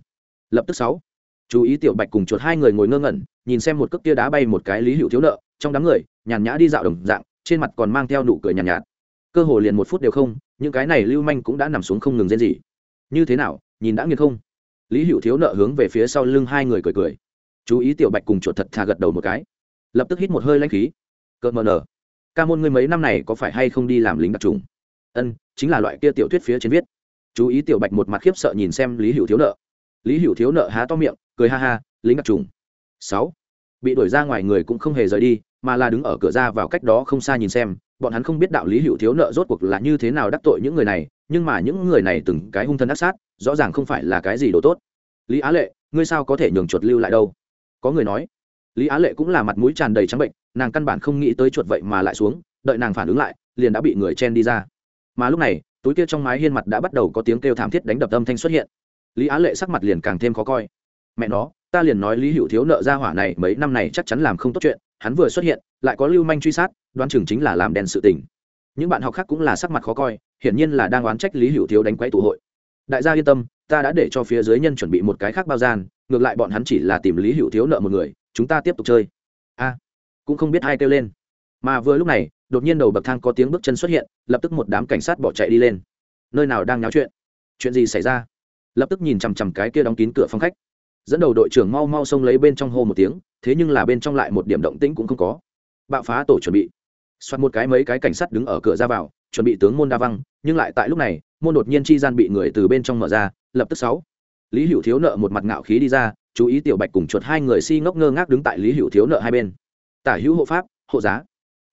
Lập tức sáu chú ý tiểu bạch cùng chuột hai người ngồi ngơ ngẩn nhìn xem một cước kia đá bay một cái lý hữu thiếu nợ trong đám người nhàn nhã đi dạo đồng dạng trên mặt còn mang theo nụ cười nhàn nhạt, nhạt. Cơ hồ liền một phút đều không những cái này lưu manh cũng đã nằm xuống không ngừng rên gì như thế nào nhìn đã nghiêng không? Lý hữu thiếu nợ hướng về phía sau lưng hai người cười cười. Chú ý tiểu bạch cùng chuột thật thà gật đầu một cái. Lập tức hít một hơi lanh khí. Cợt mờ nở. Ca môn ngươi mấy năm này có phải hay không đi làm lính đặc trùng? Ân chính là loại kia tiểu thuyết phía trên viết. Chú ý tiểu bạch một mặt khiếp sợ nhìn xem lý hữu thiếu nợ. Lý hữu thiếu nợ há to miệng cười ha ha, lính đặc trùng. Sáu, bị đuổi ra ngoài người cũng không hề rời đi, mà là đứng ở cửa ra vào cách đó không xa nhìn xem, bọn hắn không biết đạo lý hữu thiếu nợ rốt cuộc là như thế nào đắc tội những người này, nhưng mà những người này từng cái hung thân ác sát, rõ ràng không phải là cái gì đồ tốt. Lý á lệ, ngươi sao có thể nhường chuột lưu lại đâu? Có người nói. Lý á lệ cũng là mặt mũi tràn đầy trắng bệnh, nàng căn bản không nghĩ tới chuột vậy mà lại xuống, đợi nàng phản ứng lại, liền đã bị người chen đi ra. Mà lúc này, túi kia trong mái hiên mặt đã bắt đầu có tiếng kêu thảm thiết đánh đập âm thanh xuất hiện. Lý á lệ sắc mặt liền càng thêm khó coi mẹ nó, ta liền nói lý hữu thiếu nợ ra hỏa này mấy năm này chắc chắn làm không tốt chuyện, hắn vừa xuất hiện, lại có lưu manh truy sát, đoán chừng chính là làm đèn sự tình. Những bạn học khác cũng là sắc mặt khó coi, hiển nhiên là đang oán trách lý hữu thiếu đánh quấy tụ hội. Đại gia yên tâm, ta đã để cho phía dưới nhân chuẩn bị một cái khác bao gian, ngược lại bọn hắn chỉ là tìm lý hữu thiếu nợ một người, chúng ta tiếp tục chơi. A, cũng không biết ai kêu lên. Mà vừa lúc này, đột nhiên đầu bậc thang có tiếng bước chân xuất hiện, lập tức một đám cảnh sát bỏ chạy đi lên. Nơi nào đang nháo chuyện? Chuyện gì xảy ra? Lập tức nhìn chằm chằm cái kia đóng kín cửa phòng khách dẫn đầu đội trưởng mau mau xông lấy bên trong hô một tiếng, thế nhưng là bên trong lại một điểm động tĩnh cũng không có. Bạo phá tổ chuẩn bị. Xoát một cái mấy cái cảnh sát đứng ở cửa ra vào, chuẩn bị tướng môn đa văng, nhưng lại tại lúc này, môn đột nhiên chi gian bị người từ bên trong mở ra, lập tức sáu. Lý hữu thiếu nợ một mặt ngạo khí đi ra, chú ý tiểu bạch cùng chuột hai người si ngốc ngơ ngác đứng tại lý hữu thiếu nợ hai bên. Tả hữu hộ pháp, hộ giá.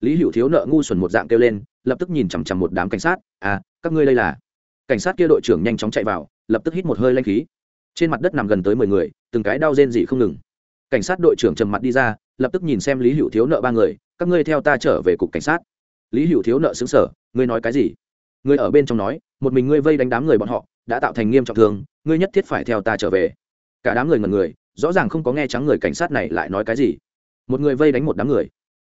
Lý hữu thiếu nợ ngu xuẩn một dạng kêu lên, lập tức nhìn chằm chằm một đám cảnh sát à các ngươi đây là? Cảnh sát kia đội trưởng nhanh chóng chạy vào, lập tức hít một hơi lanh khí. Trên mặt đất nằm gần tới mười người từng cái đau rên dị không ngừng. Cảnh sát đội trưởng trầm mặt đi ra, lập tức nhìn xem lý hữu thiếu nợ ba người, các ngươi theo ta trở về cục cảnh sát. Lý hữu thiếu nợ xứng sở ngươi nói cái gì? Ngươi ở bên trong nói, một mình ngươi vây đánh đám người bọn họ, đã tạo thành nghiêm trọng thương, ngươi nhất thiết phải theo ta trở về. Cả đám người ngần người, rõ ràng không có nghe trắng người cảnh sát này lại nói cái gì. Một người vây đánh một đám người.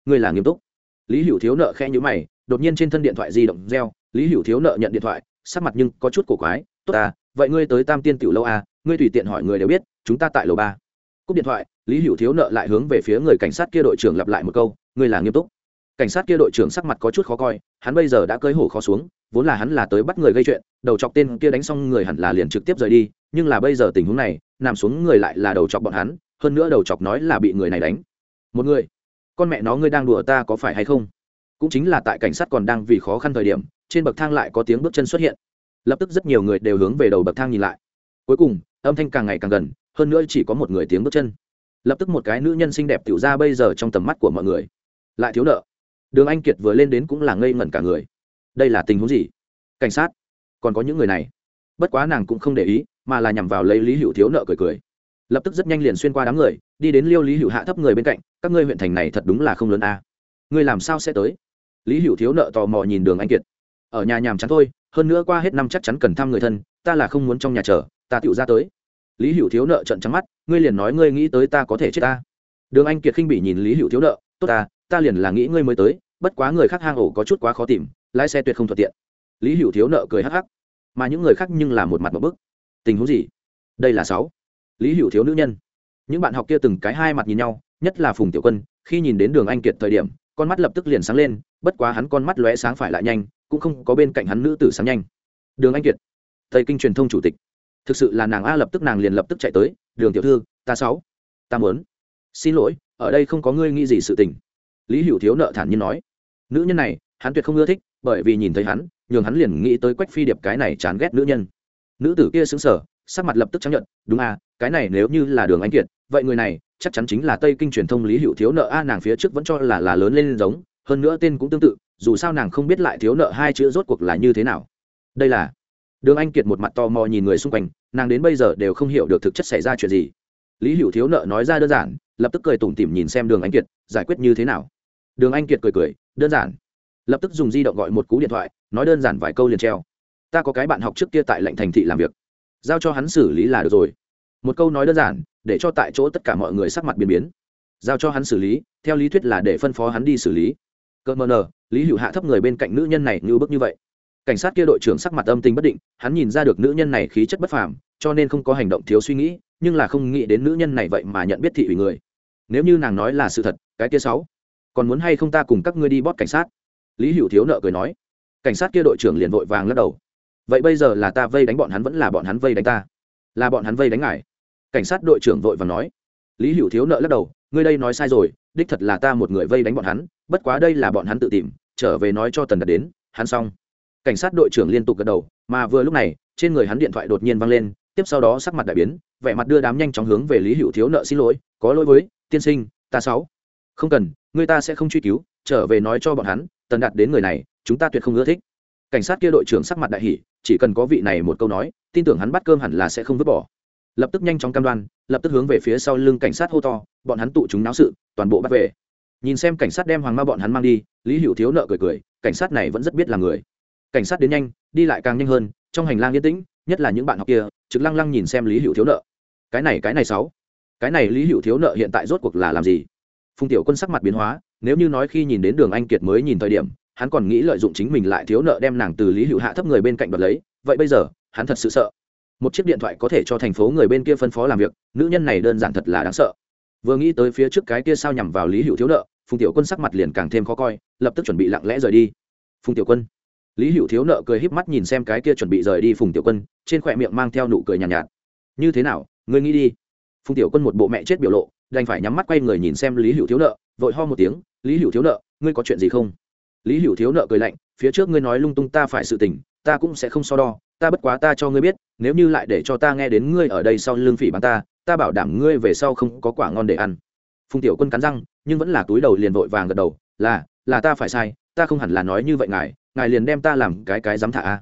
Ngươi là nghiêm túc. Lý hữu thiếu nợ khe nhữ mày, đột nhiên trên thân điện thoại di động reo, lý hữu thiếu nợ nhận điện thoại, sắc mặt nhưng có chút cổ quái, tốt à vậy ngươi tới tam tiên tiểu lâu à ngươi tùy tiện hỏi người đều biết, chúng ta tại lầu ba. Cúp điện thoại, lý hữu thiếu nợ lại hướng về phía người cảnh sát kia đội trưởng lặp lại một câu, ngươi là nghiêm túc. Cảnh sát kia đội trưởng sắc mặt có chút khó coi, hắn bây giờ đã cưới hổ khó xuống, vốn là hắn là tới bắt người gây chuyện, đầu chọc tên kia đánh xong người hẳn là liền trực tiếp rời đi, nhưng là bây giờ tình huống này, nằm xuống người lại là đầu chọc bọn hắn, hơn nữa đầu chọc nói là bị người này đánh. Một người, con mẹ nó ngươi đang đùa ta có phải hay không? Cũng chính là tại cảnh sát còn đang vì khó khăn thời điểm, trên bậc thang lại có tiếng bước chân xuất hiện. Lập tức rất nhiều người đều hướng về đầu bậc thang nhìn lại. Cuối cùng âm thanh càng ngày càng gần, hơn nữa chỉ có một người tiếng bước chân. Lập tức một cái nữ nhân xinh đẹp tiểu ra bây giờ trong tầm mắt của mọi người. Lại thiếu nợ. Đường anh kiệt vừa lên đến cũng là ngây ngẩn cả người. Đây là tình huống gì? Cảnh sát. Còn có những người này. Bất quá nàng cũng không để ý, mà là nhằm vào lấy lý hữu thiếu nợ cười cười. Lập tức rất nhanh liền xuyên qua đám người, đi đến liêu lý hữu hạ thấp người bên cạnh, các ngươi huyện thành này thật đúng là không lớn a. À. ngươi làm sao sẽ tới? Lý hữu thiếu nợ tò mò nhìn đường anh kiệt. Ở nhà nhàm chán thôi, hơn nữa qua hết năm chắc chắn cần thăm người thân, ta là không muốn trong nhà chờ ta tựu ra tới. Lý hữu thiếu nợ trận trắng mắt, ngươi liền nói ngươi nghĩ tới ta có thể chết ta. Đường anh kiệt khinh bị nhìn lý hữu thiếu nợ, tốt ta ta liền là nghĩ ngươi mới tới, bất quá người khác hang ổ có chút quá khó tìm, lái xe tuyệt không thuận tiện. Lý hữu thiếu nợ cười hắc hắc, mà những người khác nhưng là một mặt một bức. Tình huống gì? Đây là sáu. Lý hữu thiếu nữ nhân. Những bạn học kia từng cái hai mặt nhìn nhau, nhất là phùng tiểu quân, khi nhìn đến đường anh kiệt thời điểm, con mắt lập tức liền sáng lên, bất quá hắn con mắt lóe sáng phải lại nhanh, cũng không có bên cạnh hắn nữ tử sáng nhanh. Đường anh kiệt thầy kinh truyền thông chủ tịch thực sự là nàng a lập tức nàng liền lập tức chạy tới, đường tiểu thư, ta sáu, ta muốn. Xin lỗi, ở đây không có ngươi nghĩ gì sự tình. Lý hữu thiếu nợ thản nhiên nói. Nữ nhân này, hắn tuyệt không ưa thích, bởi vì nhìn thấy hắn, nhường hắn liền nghĩ tới quách phi điệp cái này chán ghét nữ nhân. Nữ tử kia xứng sở sắc mặt lập tức chấp nhận đúng à cái này nếu như là đường anh kiệt, vậy người này chắc chắn chính là tây kinh truyền thông lý hữu thiếu nợ a, nàng phía trước vẫn cho là là lớn lên giống, hơn nữa tên cũng tương tự, dù sao nàng không biết lại thiếu nợ hai chữ rốt cuộc là như thế nào. Đây là đường anh kiệt một mặt tò mò nhìn người xung quanh, nàng đến bây giờ đều không hiểu được thực chất xảy ra chuyện gì. Lý hữu thiếu nợ nói ra đơn giản, lập tức cười tủm tỉm nhìn xem đường anh kiệt, giải quyết như thế nào. Đường anh kiệt cười cười, đơn giản. Lập tức dùng di động gọi một cú điện thoại, nói đơn giản vài câu liền treo. Ta có cái bạn học trước kia tại lệnh thành thị làm việc. Giao cho hắn xử lý là được rồi. Một câu nói đơn giản, để cho tại chỗ tất cả mọi người sắc mặt biến biến. Giao cho hắn xử lý, theo lý thuyết là để phân phó hắn đi xử lý. Cơ mờ nờ, lý hữu hạ thấp người bên cạnh nữ nhân này như bức như vậy cảnh sát kia đội trưởng sắc mặt âm tình bất định, hắn nhìn ra được nữ nhân này khí chất bất phàm, cho nên không có hành động thiếu suy nghĩ, nhưng là không nghĩ đến nữ nhân này vậy mà nhận biết thị ủy người. Nếu như nàng nói là sự thật, cái kia sáu, còn muốn hay không ta cùng các ngươi đi bót cảnh sát? Lý hữu thiếu nợ cười nói. Cảnh sát kia đội trưởng liền vội vàng lắc đầu. Vậy bây giờ là ta vây đánh bọn hắn vẫn là bọn hắn vây đánh ta? Là bọn hắn vây đánh ngài? Cảnh sát đội trưởng vội vàng nói. Lý hữu thiếu nợ lắc đầu. Ngươi đây nói sai rồi, đích thật là ta một người vây đánh bọn hắn, bất quá đây là bọn hắn tự tìm, trở về nói cho tần đạt đến, hắn xong cảnh sát đội trưởng liên tục gật đầu, mà vừa lúc này, trên người hắn điện thoại đột nhiên văng lên, tiếp sau đó sắc mặt đại biến, vẻ mặt đưa đám nhanh chóng hướng về lý hữu thiếu nợ xin lỗi, có lỗi với, tiên sinh, ta sáu. Không cần, người ta sẽ không truy cứu, trở về nói cho bọn hắn, tần đạt đến người này, chúng ta tuyệt không ưa thích. Cảnh sát kia đội trưởng sắc mặt đại hỷ chỉ cần có vị này một câu nói, tin tưởng hắn bắt cơm hẳn là sẽ không vứt bỏ. Lập tức nhanh chóng cam đoan, lập tức hướng về phía sau lưng cảnh sát hô to, bọn hắn tụ chúng náo sự, toàn bộ bắt về. Nhìn xem cảnh sát đem hoàng ma bọn hắn mang đi, lý hữu thiếu nợ cười cười, cảnh sát này vẫn rất biết là người cảnh sát đến nhanh, đi lại càng nhanh hơn, trong hành lang yên tĩnh, nhất là những bạn học kia, trực lăng lăng nhìn xem lý hữu thiếu nợ. Cái này cái này sáu. Cái này lý hữu thiếu nợ hiện tại rốt cuộc là làm gì? Phùng tiểu quân sắc mặt biến hóa, nếu như nói khi nhìn đến đường anh kiệt mới nhìn thời điểm, hắn còn nghĩ lợi dụng chính mình lại thiếu nợ đem nàng từ lý hữu hạ thấp người bên cạnh đoạt lấy, vậy bây giờ, hắn thật sự sợ. Một chiếc điện thoại có thể cho thành phố người bên kia phân phó làm việc, nữ nhân này đơn giản thật là đáng sợ. Vừa nghĩ tới phía trước cái kia sao nhằm vào lý hữu thiếu nợ, phùng tiểu quân sắc mặt liền càng thêm khó coi, lập tức chuẩn bị lặng lẽ rời đi. Phùng tiểu quân lý hữu thiếu nợ cười híp mắt nhìn xem cái kia chuẩn bị rời đi phùng tiểu quân trên khỏe miệng mang theo nụ cười nhàn nhạt, nhạt. Như thế nào ngươi nghĩ đi. Phùng tiểu quân một bộ mẹ chết biểu lộ đành phải nhắm mắt quay người nhìn xem lý hữu thiếu nợ vội ho một tiếng lý hữu thiếu nợ ngươi có chuyện gì không? Lý hữu thiếu nợ cười lạnh phía trước ngươi nói lung tung ta phải sự tình ta cũng sẽ không so đo ta bất quá ta cho ngươi biết nếu như lại để cho ta nghe đến ngươi ở đây sau lưng phỉ bắn ta ta bảo đảm ngươi về sau không có quả ngon để ăn. Phùng tiểu quân cắn răng nhưng vẫn là túi đầu liền vội vàng gật đầu là là ta phải sai ta không hẳn là nói như vậy ngài ngài liền đem ta làm cái cái dám thả a.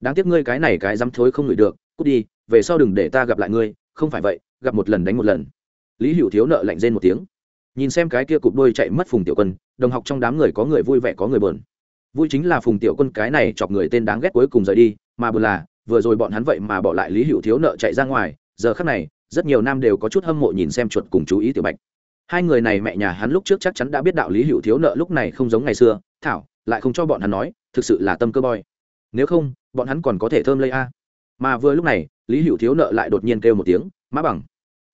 Đáng tiếc ngươi cái này cái dám thối không ngửi được, cút đi, về sau đừng để ta gặp lại ngươi, không phải vậy, gặp một lần đánh một lần. Lý hữu thiếu nợ lạnh rên một tiếng. Nhìn xem cái kia cụp đôi chạy mất phùng tiểu quân, đồng học trong đám người có người vui vẻ có người bờn vui chính là phùng tiểu quân cái này chọc người tên đáng ghét cuối cùng rời đi, mà buồn là, vừa rồi bọn hắn vậy mà bỏ lại lý hữu thiếu nợ chạy ra ngoài, giờ khắc này, rất nhiều nam đều có chút hâm mộ nhìn xem chuột cùng chú ý tiểu bạch. Hai người này mẹ nhà hắn lúc trước chắc chắn đã biết đạo lý hữu thiếu nợ lúc này không giống ngày xưa, thảo lại không cho bọn hắn nói thực sự là tâm cơ boy nếu không bọn hắn còn có thể thơm lây a. Mà vừa lúc này lý hữu thiếu nợ lại đột nhiên kêu một tiếng mã bằng.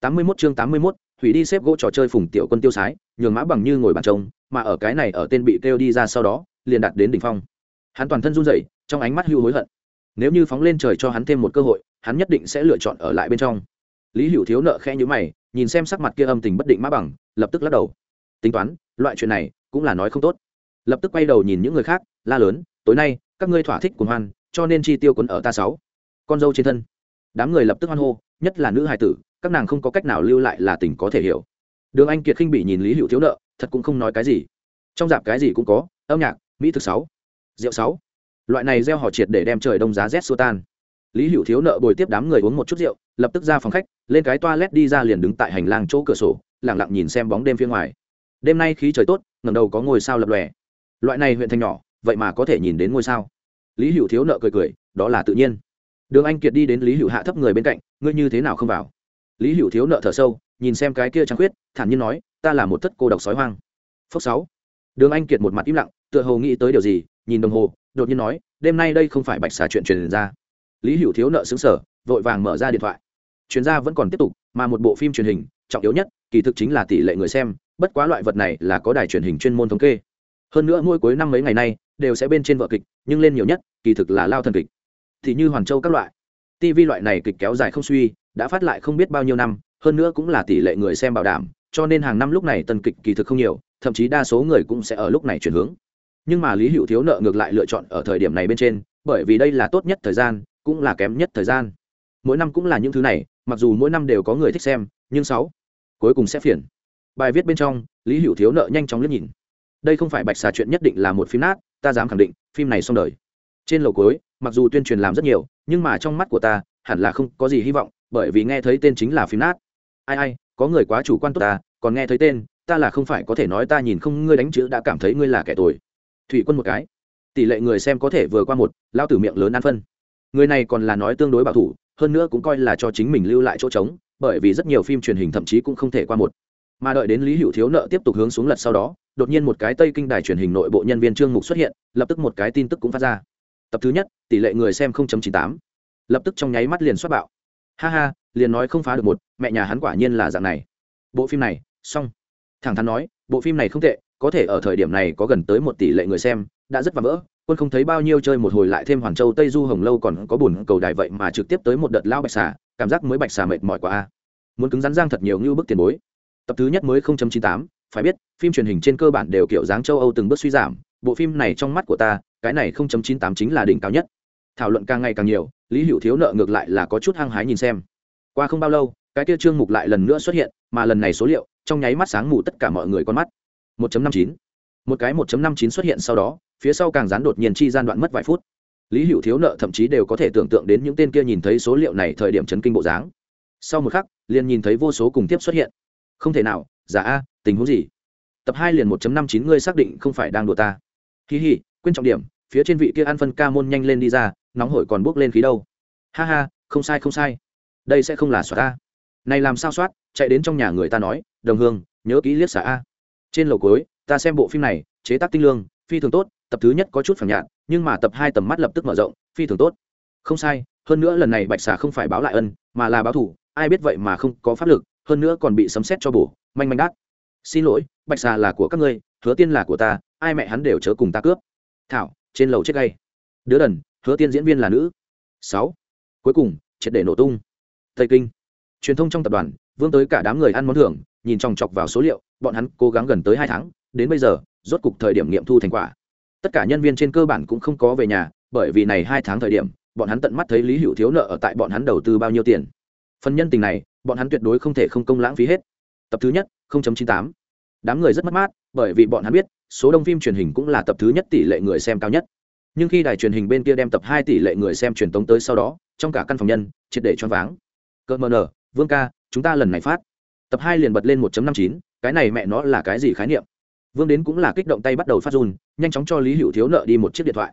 Tám mươi mốt chương tám mươi 81, hủy đi xếp gỗ trò chơi phùng tiểu quân tiêu sái nhường mã bằng như ngồi bàn trông mà ở cái này ở tên bị kêu đi ra sau đó liền đạt đến đỉnh phong. Hắn toàn thân run rẩy trong ánh mắt hưu hối hận. Nếu như phóng lên trời cho hắn thêm một cơ hội hắn nhất định sẽ lựa chọn ở lại bên trong. Lý hữu thiếu nợ khẽ nhữ mày nhìn xem sắc mặt kia âm tình bất định mã bằng lập tức lắc đầu. Tính toán loại chuyện này cũng là nói không tốt lập tức quay đầu nhìn những người khác, la lớn, tối nay, các ngươi thỏa thích cuồng hoan, cho nên chi tiêu cuốn ở ta sáu. Con dâu trên thân. Đám người lập tức hoan hô, nhất là nữ hài tử, các nàng không có cách nào lưu lại là tình có thể hiểu. Đường anh kiệt khinh bị nhìn lý hữu thiếu nợ, thật cũng không nói cái gì. Trong dạp cái gì cũng có, âm nhạc, mỹ thực sáu, rượu sáu. Loại này gieo họ triệt để đem trời đông giá rét xua tan. Lý hữu thiếu nợ bồi tiếp đám người uống một chút rượu, lập tức ra phòng khách, lên cái toilet đi ra liền đứng tại hành lang chỗ cửa sổ lẳng lặng nhìn xem bóng đêm phía ngoài. Đêm nay khí trời tốt ngầm đầu có ngôi sao lập lòe loại này huyện thành nhỏ, vậy mà có thể nhìn đến ngôi sao. Lý hữu thiếu nợ cười cười, đó là tự nhiên. Đường anh kiệt đi đến lý hữu hạ thấp người bên cạnh, ngươi như thế nào không vào? Lý hữu thiếu nợ thở sâu, nhìn xem cái kia trăng khuyết, thản nhiên nói, ta là một thất cô độc sói hoang. Phốc sáu. Đường anh kiệt một mặt im lặng, tựa hồ nghĩ tới điều gì, nhìn đồng hồ, đột nhiên nói, đêm nay đây không phải bạch xà chuyện truyền ra. Lý hữu thiếu nợ xứng sở vội vàng mở ra điện thoại. Chuyên gia vẫn còn tiếp tục, mà một bộ phim truyền hình, trọng yếu nhất, kỳ thực chính là tỷ lệ người xem, bất quá loại vật này là có đài truyền hình chuyên môn thống kê hơn nữa mỗi cuối năm mấy ngày nay, đều sẽ bên trên vợ kịch, nhưng lên nhiều nhất, kỳ thực là lao thần kịch. Thì như hoàn châu các loại. Tv loại này kịch kéo dài không suy, đã phát lại không biết bao nhiêu năm, hơn nữa cũng là tỷ lệ người xem bảo đảm, cho nên hàng năm lúc này tân kịch kỳ thực không nhiều, thậm chí đa số người cũng sẽ ở lúc này chuyển hướng. Nhưng mà lý hữu thiếu nợ ngược lại lựa chọn ở thời điểm này bên trên, bởi vì đây là tốt nhất thời gian, cũng là kém nhất thời gian. Mỗi năm cũng là những thứ này, mặc dù mỗi năm đều có người thích xem, nhưng sáu cuối cùng sẽ phiền. Bài viết bên trong, lý hữu thiếu nợ nhanh chóng liếc nhìn đây không phải bạch xà chuyện nhất định là một phim nát ta dám khẳng định phim này xong đời. Trên lầu cối, mặc dù tuyên truyền làm rất nhiều nhưng mà trong mắt của ta hẳn là không có gì hy vọng bởi vì nghe thấy tên chính là phim nát. Ai ai có người quá chủ quan tốt ta còn nghe thấy tên ta là không phải có thể nói ta nhìn không ngươi đánh chữ đã cảm thấy ngươi là kẻ tồi. Thủy quân một cái. Tỷ lệ người xem có thể vừa qua một lao tử miệng lớn ăn phân. Người này còn là nói tương đối bảo thủ hơn nữa cũng coi là cho chính mình lưu lại chỗ trống bởi vì rất nhiều phim truyền hình thậm chí cũng không thể qua một. Mà đợi đến lý hữu thiếu nợ tiếp tục hướng xuống lật sau đó đột nhiên một cái tây kinh đài truyền hình nội bộ nhân viên trương mục xuất hiện lập tức một cái tin tức cũng phát ra. Tập thứ nhất tỷ lệ người xem 0.98. lập tức trong nháy mắt liền xuất bạo. Ha ha liền nói không phá được một mẹ nhà hắn quả nhiên là dạng này. Bộ phim này xong. Thẳng thắn nói bộ phim này không tệ có thể ở thời điểm này có gần tới một tỷ lệ người xem đã rất và vỡ quân không thấy bao nhiêu chơi một hồi lại thêm hoàn châu tây du hồng lâu còn có buồn cầu đài vậy mà trực tiếp tới một đợt lao bạch xà cảm giác mới bạch xà mệt mỏi quá a. Muốn cứng rắn giang thật nhiều như bức tiền bối. Tập thứ nhất mới 0.98, phải biết, phim truyền hình trên cơ bản đều kiểu dáng châu âu từng bước suy giảm, bộ phim này trong mắt của ta, cái này 0.98 chính là đỉnh cao nhất. Thảo luận càng ngày càng nhiều, lý hữu thiếu nợ ngược lại là có chút hăng hái nhìn xem. Qua không bao lâu, cái kia trương mục lại lần nữa xuất hiện, mà lần này số liệu, trong nháy mắt sáng mù tất cả mọi người con mắt. 1.59 một cái 1.59 xuất hiện sau đó, phía sau càng dán đột nhiên chi gian đoạn mất vài phút. Lý hữu thiếu nợ thậm chí đều có thể tưởng tượng đến những tên kia nhìn thấy số liệu này thời điểm chấn kinh bộ dáng. Sau một khắc, liền nhìn thấy vô số cùng tiếp xuất hiện. Không thể nào, giả a tình huống gì? Tập hai liền 1.59 ngươi xác định không phải đang đùa ta. Kỳ hì, quên trọng điểm, phía trên vị kia ăn phân ca môn nhanh lên đi ra, nóng hổi còn bốc lên khí đâu. Ha ha, không sai không sai. Đây sẽ không là soát ta. Này làm sao soát, chạy đến trong nhà người ta nói, đồng hương, nhớ kỹ liếc xả a. Trên lầu cuối, ta xem bộ phim này, chế tác tinh lương, phi thường tốt, tập thứ nhất có chút phản nhạt, nhưng mà tập hai tầm mắt lập tức mở rộng, phi thường tốt. Không sai, hơn nữa lần này bạch xà không phải báo lại ân, mà là báo thủ, ai biết vậy mà không có pháp lực, hơn nữa còn bị sấm xét cho bổ, manh manh đắt xin lỗi, bạch xà là của các ngươi, hứa tiên là của ta, ai mẹ hắn đều chớ cùng ta cướp. Thảo, trên lầu chết gay. Đứa đần, hứa tiên diễn viên là nữ. Sáu. Cuối cùng, triệt để nổ tung. Tây kinh. Truyền thông trong tập đoàn, vương tới cả đám người ăn món thưởng, nhìn chòng chọc vào số liệu, bọn hắn cố gắng gần tới hai tháng, đến bây giờ, rốt cục thời điểm nghiệm thu thành quả. Tất cả nhân viên trên cơ bản cũng không có về nhà, bởi vì này hai tháng thời điểm, bọn hắn tận mắt thấy lý hữu thiếu nợ ở tại bọn hắn đầu tư bao nhiêu tiền. Phần nhân tình này, bọn hắn tuyệt đối không thể không công lãng phí hết. Tập thứ nhất 0.98. đám người rất mất mát bởi vì bọn hắn biết số đông phim truyền hình cũng là tập thứ nhất tỷ lệ người xem cao nhất. Nhưng khi đài truyền hình bên kia đem tập hai tỷ lệ người xem truyền tống tới sau đó trong cả căn phòng nhân triệt để cho váng. Cỡ mờ nở vương ca chúng ta lần này phát. Tập hai liền bật lên 1.59, cái này mẹ nó là cái gì khái niệm? Vương đến cũng là kích động tay bắt đầu phát run nhanh chóng cho lý hữu thiếu nợ đi một chiếc điện thoại.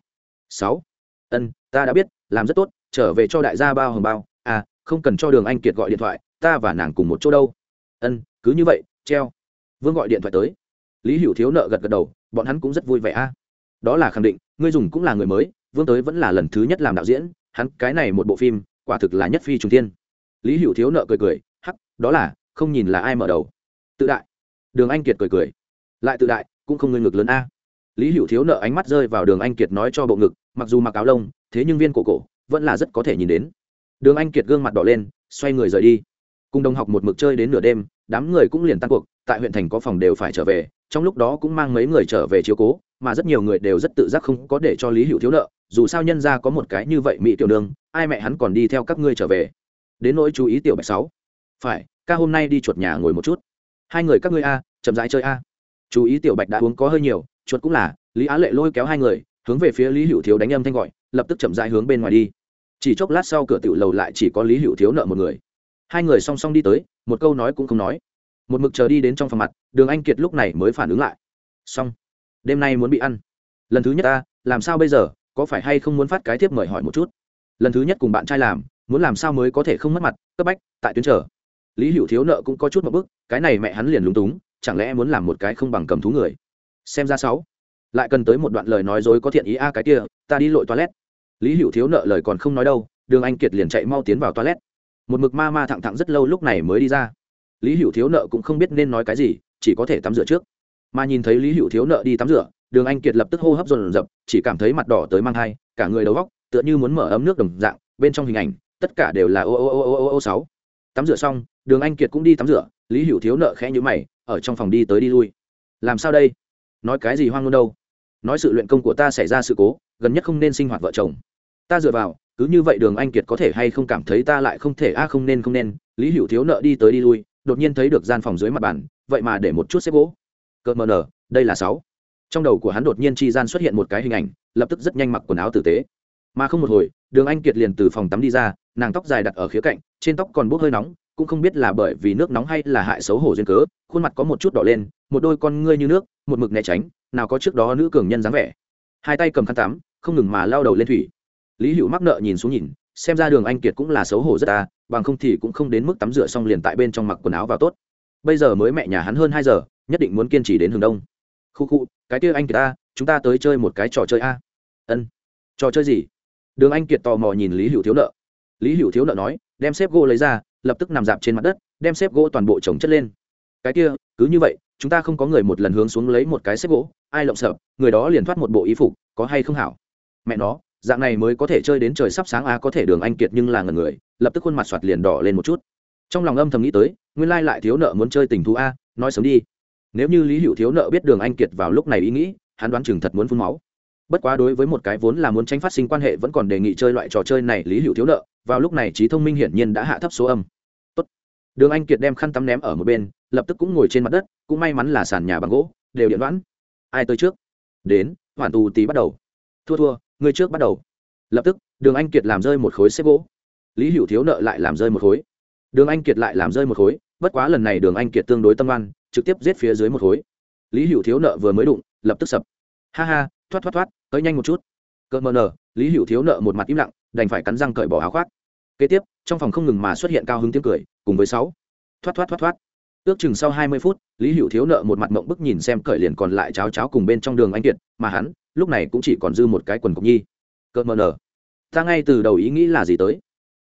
Sáu. Ân ta đã biết làm rất tốt trở về cho đại gia bao hồng bao. À không cần cho đường anh kiệt gọi điện thoại ta và nàng cùng một chỗ đâu. Ân cứ như vậy treo. Vương gọi điện thoại tới. Lý hữu thiếu nợ gật gật đầu, bọn hắn cũng rất vui vẻ a. Đó là khẳng định, ngươi dùng cũng là người mới, vương tới vẫn là lần thứ nhất làm đạo diễn, hắn cái này một bộ phim, quả thực là nhất phi trùng tiên lý hữu thiếu nợ cười cười, hắc, đó là, không nhìn là ai mở đầu. Tự đại. Đường anh kiệt cười cười. Lại tự đại, cũng không ngươi ngực lớn a. Lý hữu thiếu nợ ánh mắt rơi vào đường anh kiệt nói cho bộ ngực, mặc dù mặc áo lông, thế nhưng viên cổ cổ, vẫn là rất có thể nhìn đến. Đường anh kiệt gương mặt đỏ lên, xoay người rời đi cùng đồng học một mực chơi đến nửa đêm, đám người cũng liền tăng cuộc, tại huyện thành có phòng đều phải trở về, trong lúc đó cũng mang mấy người trở về chiếu cố, mà rất nhiều người đều rất tự giác không có để cho lý hữu thiếu nợ, dù sao nhân ra có một cái như vậy mỹ tiểu đường, ai mẹ hắn còn đi theo các ngươi trở về. Đến nỗi chú ý tiểu bạch sáu. Phải, ca hôm nay đi chuột nhà ngồi một chút. Hai người các ngươi a, chậm rãi chơi a. Chú ý tiểu bạch đã uống có hơi nhiều, chuột cũng là, lý á lệ lôi kéo hai người, hướng về phía lý hữu thiếu đánh âm thanh gọi, lập tức chậm rãi hướng bên ngoài đi. Chỉ chốc lát sau cửa tiểu lầu lại chỉ có lý hữu thiếu nợ một người hai người song song đi tới, một câu nói cũng không nói. Một mực chờ đi đến trong phòng mặt, đường anh kiệt lúc này mới phản ứng lại. Xong, đêm nay muốn bị ăn. Lần thứ nhất ta, làm sao bây giờ, có phải hay không muốn phát cái tiếp mời hỏi một chút? Lần thứ nhất cùng bạn trai làm, muốn làm sao mới có thể không mất mặt, cấp bách, tại tuyến trở lý hữu thiếu nợ cũng có chút một bức cái này mẹ hắn liền lúng túng, chẳng lẽ muốn làm một cái không bằng cầm thú người? Xem ra sáu. Lại cần tới một đoạn lời nói dối có thiện ý a à cái kia, ta đi lội toilet. Lý hữu thiếu nợ lời còn không nói đâu, đường anh kiệt liền chạy mau tiến vào toilet một mực ma ma thẳng thẳng rất lâu lúc này mới đi ra. Lý hữu thiếu nợ cũng không biết nên nói cái gì, chỉ có thể tắm rửa trước. Mà nhìn thấy lý hữu thiếu nợ đi tắm rửa, đường anh kiệt lập tức hô hấp dồn dập, chỉ cảm thấy mặt đỏ tới mang thai, cả người đầu góc tựa như muốn mở ấm nước đồng dạng, bên trong hình ảnh, tất cả đều là ô ô ô ô ô ô sáu. Tắm rửa xong, đường anh kiệt cũng đi tắm rửa, lý hữu thiếu nợ khẽ nhữ mày, ở trong phòng đi tới đi lui. Làm sao đây? Nói cái gì hoang ngôn đâu? Nói sự luyện công của ta xảy ra sự cố, gần nhất không nên sinh hoạt vợ chồng. Ta dựa vào cứ như vậy đường anh kiệt có thể hay không cảm thấy ta lại không thể, a, không nên không nên. Lý hữu thiếu nợ đi tới đi lui, đột nhiên thấy được gian phòng dưới mặt bàn, vậy mà để một chút xếp gỗ. Cợt mờ nở, đây là sáu. Trong đầu của hắn đột nhiên chi gian xuất hiện một cái hình ảnh, lập tức rất nhanh mặc quần áo tử tế. Mà không một hồi, đường anh kiệt liền từ phòng tắm đi ra, nàng tóc dài đặt ở khía cạnh, trên tóc còn bốc hơi nóng, cũng không biết là bởi vì nước nóng hay là hại xấu hổ duyên cớ, khuôn mặt có một chút đỏ lên, một đôi con ngươi như nước, một mực né tránh, nào có trước đó nữ cường nhân dáng vẻ. Hai tay cầm khăn tắm, không ngừng mà lao đầu lên thủy lý hữu mắc nợ nhìn xuống nhìn, xem ra đường anh kiệt cũng là xấu hổ rất ta bằng không thì cũng không đến mức tắm rửa xong liền tại bên trong mặc quần áo vào tốt. Bây giờ mới mẹ nhà hắn hơn hai giờ, nhất định muốn kiên trì đến hướng đông. Khu khu, cái kia anh kiệt ta chúng ta tới chơi một cái trò chơi a ân. Trò chơi gì? Đường anh kiệt tò mò nhìn lý hữu thiếu nợ. Lý hữu thiếu nợ nói, đem xếp gỗ lấy ra, lập tức nằm dạp trên mặt đất, đem xếp gỗ toàn bộ trồng chất lên. Cái kia, cứ như vậy, chúng ta không có người một lần hướng xuống lấy một cái xếp gỗ, ai lộng sợ, người đó liền thoát một bộ y phục, có hay không hảo? Mẹ nó dạng này mới có thể chơi đến trời sắp sáng a có thể đường anh kiệt nhưng là ngần người, lập tức khuôn mặt soạt liền đỏ lên một chút. Trong lòng âm thầm nghĩ tới, nguyên lai lại thiếu nợ muốn chơi tình thú a nói sớm đi. Nếu như lý hữu thiếu nợ biết đường anh kiệt vào lúc này ý nghĩ, hắn đoán chừng thật muốn phun máu. Bất quá đối với một cái vốn là muốn tránh phát sinh quan hệ vẫn còn đề nghị chơi loại trò chơi này, lý hữu thiếu nợ, vào lúc này trí thông minh hiển nhiên đã hạ thấp số âm. Tốt. đường anh kiệt đem khăn tắm ném ở một bên, lập tức cũng ngồi trên mặt đất, cũng may mắn là sàn nhà bằng gỗ, đều điện đoán ai tới trước? Đến, hoàn tù tí bắt đầu. Thua thua người trước bắt đầu. Lập tức, đường anh kiệt làm rơi một khối xếp gỗ. Lý hữu thiếu nợ lại làm rơi một khối. Đường anh kiệt lại làm rơi một khối, bất quá lần này đường anh kiệt tương đối tâm oan trực tiếp giết phía dưới một khối. Lý hữu thiếu nợ vừa mới đụng, lập tức sập. Ha ha, thoát thoát thoát, tới nhanh một chút. Cơn mờ nờ, lý hữu thiếu nợ một mặt im lặng, đành phải cắn răng cởi bỏ áo khoác. Kế tiếp, trong phòng không ngừng mà xuất hiện cao hứng tiếng cười, cùng với sáu. Thoát thoát thoát thoát. Ước chừng sau hai mươi phút, lý hữu thiếu nợ một mặt mộng bức nhìn xem cởi liền còn lại cháo cháo cùng bên trong đường anh kiệt, mà hắn lúc này cũng chỉ còn dư một cái quần cục nhi. Cợt mờ nở. Ta ngay từ đầu ý nghĩ là gì tới?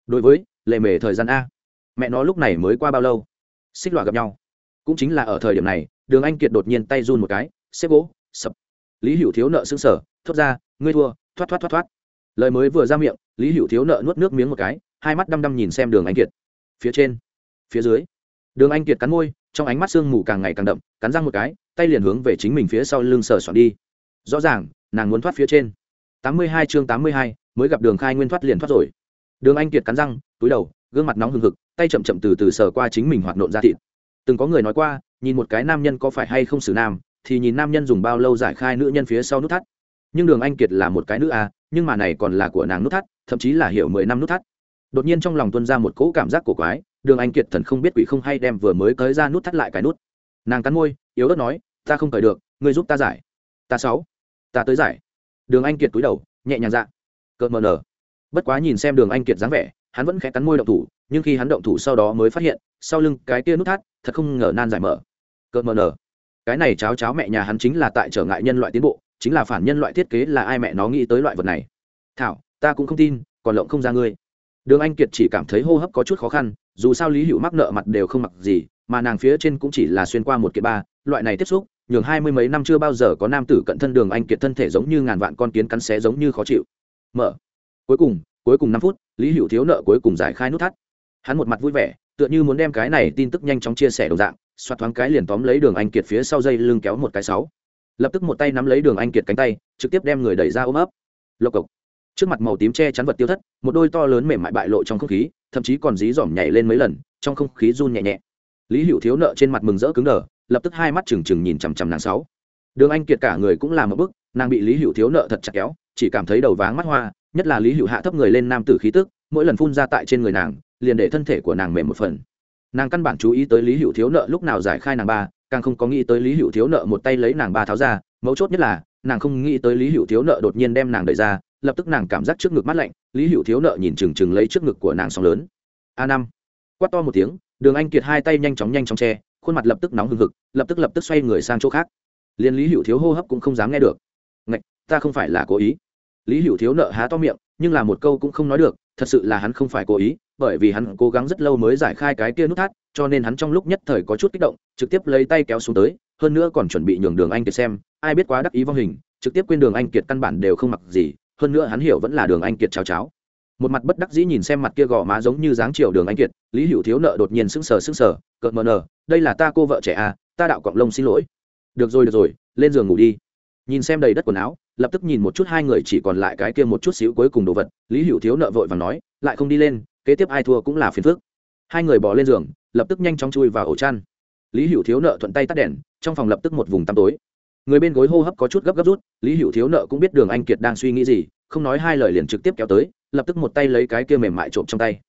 Đối với, lệ mề thời gian a. Mẹ nó lúc này mới qua bao lâu? Xích loại gặp nhau. Cũng chính là ở thời điểm này, đường anh kiệt đột nhiên tay run một cái, xếp gỗ, sập. Lý hữu thiếu nợ xứng sở thốt ra, ngươi thua. Thoát thoát thoát thoát. Lời mới vừa ra miệng, lý hữu thiếu nợ nuốt nước miếng một cái, hai mắt đăm đăm nhìn xem đường anh kiệt. Phía trên, phía dưới. Đường anh kiệt cắn môi, trong ánh mắt sương mù càng ngày càng đậm, cắn răng một cái, tay liền hướng về chính mình phía sau lưng sờ soạn đi. Rõ ràng nàng muốn thoát phía trên. Tám mươi hai chương tám mươi hai mới gặp đường khai nguyên thoát liền thoát rồi. Đường anh kiệt cắn răng túi đầu gương mặt nóng hừng hực tay chậm chậm từ từ sờ qua chính mình hoạt nộn ra thịt. Từng có người nói qua nhìn một cái nam nhân có phải hay không xử nam thì nhìn nam nhân dùng bao lâu giải khai nữ nhân phía sau nút thắt. Nhưng đường anh kiệt là một cái nữ a à, nhưng mà này còn là của nàng nút thắt thậm chí là hiểu mười năm nút thắt. Đột nhiên trong lòng tuân ra một cỗ cảm giác của quái đường anh kiệt thần không biết quỷ không hay đem vừa mới tới ra nút thắt lại cái nút. Nàng cắn môi yếu ớt nói ta không cởi được ngươi giúp ta giải. Ta sáu ta tới giải. Đường anh kiệt túi đầu, nhẹ nhàng dạ. Cợt mờ nở. Bất quá nhìn xem đường anh kiệt dáng vẻ, hắn vẫn khẽ cắn môi động thủ, nhưng khi hắn động thủ sau đó mới phát hiện, sau lưng cái kia nút thắt, thật không ngờ nan giải mở. Cợt mờ nở. Cái này cháo cháo mẹ nhà hắn chính là tại trở ngại nhân loại tiến bộ, chính là phản nhân loại thiết kế là ai mẹ nó nghĩ tới loại vật này. Thảo, ta cũng không tin, còn lộng không ra ngươi. Đường anh kiệt chỉ cảm thấy hô hấp có chút khó khăn, dù sao lý hữu mắc nợ mặt đều không mặc gì, mà nàng phía trên cũng chỉ là xuyên qua một kiện ba, loại này tiếp xúc nhường hai mươi mấy năm chưa bao giờ có nam tử cận thân đường anh kiệt thân thể giống như ngàn vạn con kiến cắn xé giống như khó chịu. Mở. Cuối cùng cuối cùng năm phút, lý hữu thiếu nợ cuối cùng giải khai nút thắt. Hắn một mặt vui vẻ, tựa như muốn đem cái này tin tức nhanh chóng chia sẻ đồng dạng xoạt thoáng cái liền tóm lấy đường anh kiệt phía sau dây lưng kéo một cái sáu. Lập tức một tay nắm lấy đường anh kiệt cánh tay, trực tiếp đem người đẩy ra ôm ấp. Lộc cộc. Trước mặt màu tím che chắn vật tiêu thất, một đôi to lớn mềm mại bại lộ trong không khí, thậm chí còn dí dỏm nhảy lên mấy lần, trong không khí run nhẹ nhẹ. Lý hữu thiếu nợ trên mặt mừng rỡ cứng đờ lập tức hai mắt trừng trừng nhìn chằm chằm nàng sáu. Đường anh kiệt cả người cũng làm một bức, nàng bị lý hữu thiếu nợ thật chặt kéo, chỉ cảm thấy đầu váng mắt hoa, nhất là lý hữu hạ thấp người lên nam tử khí tức, mỗi lần phun ra tại trên người nàng, liền để thân thể của nàng mềm một phần. Nàng căn bản chú ý tới lý hữu thiếu nợ lúc nào giải khai nàng ba, càng không có nghĩ tới lý hữu thiếu nợ một tay lấy nàng ba tháo ra, mấu chốt nhất là, nàng không nghĩ tới lý hữu thiếu nợ đột nhiên đem nàng đẩy ra, lập tức nàng cảm giác trước ngực mát lạnh, lý hữu thiếu nợ nhìn chừng chừng lấy trước ngực của nàng sóng lớn. A năm! Quát to một tiếng, đường anh kiệt hai tay nhanh chóng nhanh chóng che khuôn mặt lập tức nóng hừng hực, lập tức lập tức xoay người sang chỗ khác. Liên lý hữu thiếu hô hấp cũng không dám nghe được. Ngạch, ta không phải là cố ý. Lý hữu thiếu nợ há to miệng, nhưng là một câu cũng không nói được, thật sự là hắn không phải cố ý, bởi vì hắn cố gắng rất lâu mới giải khai cái kia nút thắt, cho nên hắn trong lúc nhất thời có chút kích động, trực tiếp lấy tay kéo xuống tới, hơn nữa còn chuẩn bị nhường đường anh kiệt xem, ai biết quá đắc ý vong hình, trực tiếp quên đường anh kiệt căn bản đều không mặc gì, hơn nữa hắn hiểu vẫn là đường anh kiệt cháo cháo một mặt bất đắc dĩ nhìn xem mặt kia gò má giống như dáng chiều đường anh kiệt, lý hữu thiếu nợ đột nhiên sững sờ sững sờ, cợt mờ nờ đây là ta cô vợ trẻ à ta đạo cọng lông xin lỗi. Được rồi được rồi, lên giường ngủ đi. Nhìn xem đầy đất quần áo, lập tức nhìn một chút hai người chỉ còn lại cái kia một chút xíu cuối cùng đồ vật, lý hữu thiếu nợ vội và nói, lại không đi lên, kế tiếp ai thua cũng là phiền phức. Hai người bỏ lên giường, lập tức nhanh chóng chui vào ổ chăn. Lý hữu thiếu nợ thuận tay tắt đèn, trong phòng lập tức một vùng tăm tối. Người bên gối hô hấp có chút gấp gấp rút, lý hữu thiếu nợ cũng biết đường anh kiệt đang suy nghĩ gì không nói hai lời liền trực tiếp kéo tới, lập tức một tay lấy cái kia mềm mại trộm trong tay.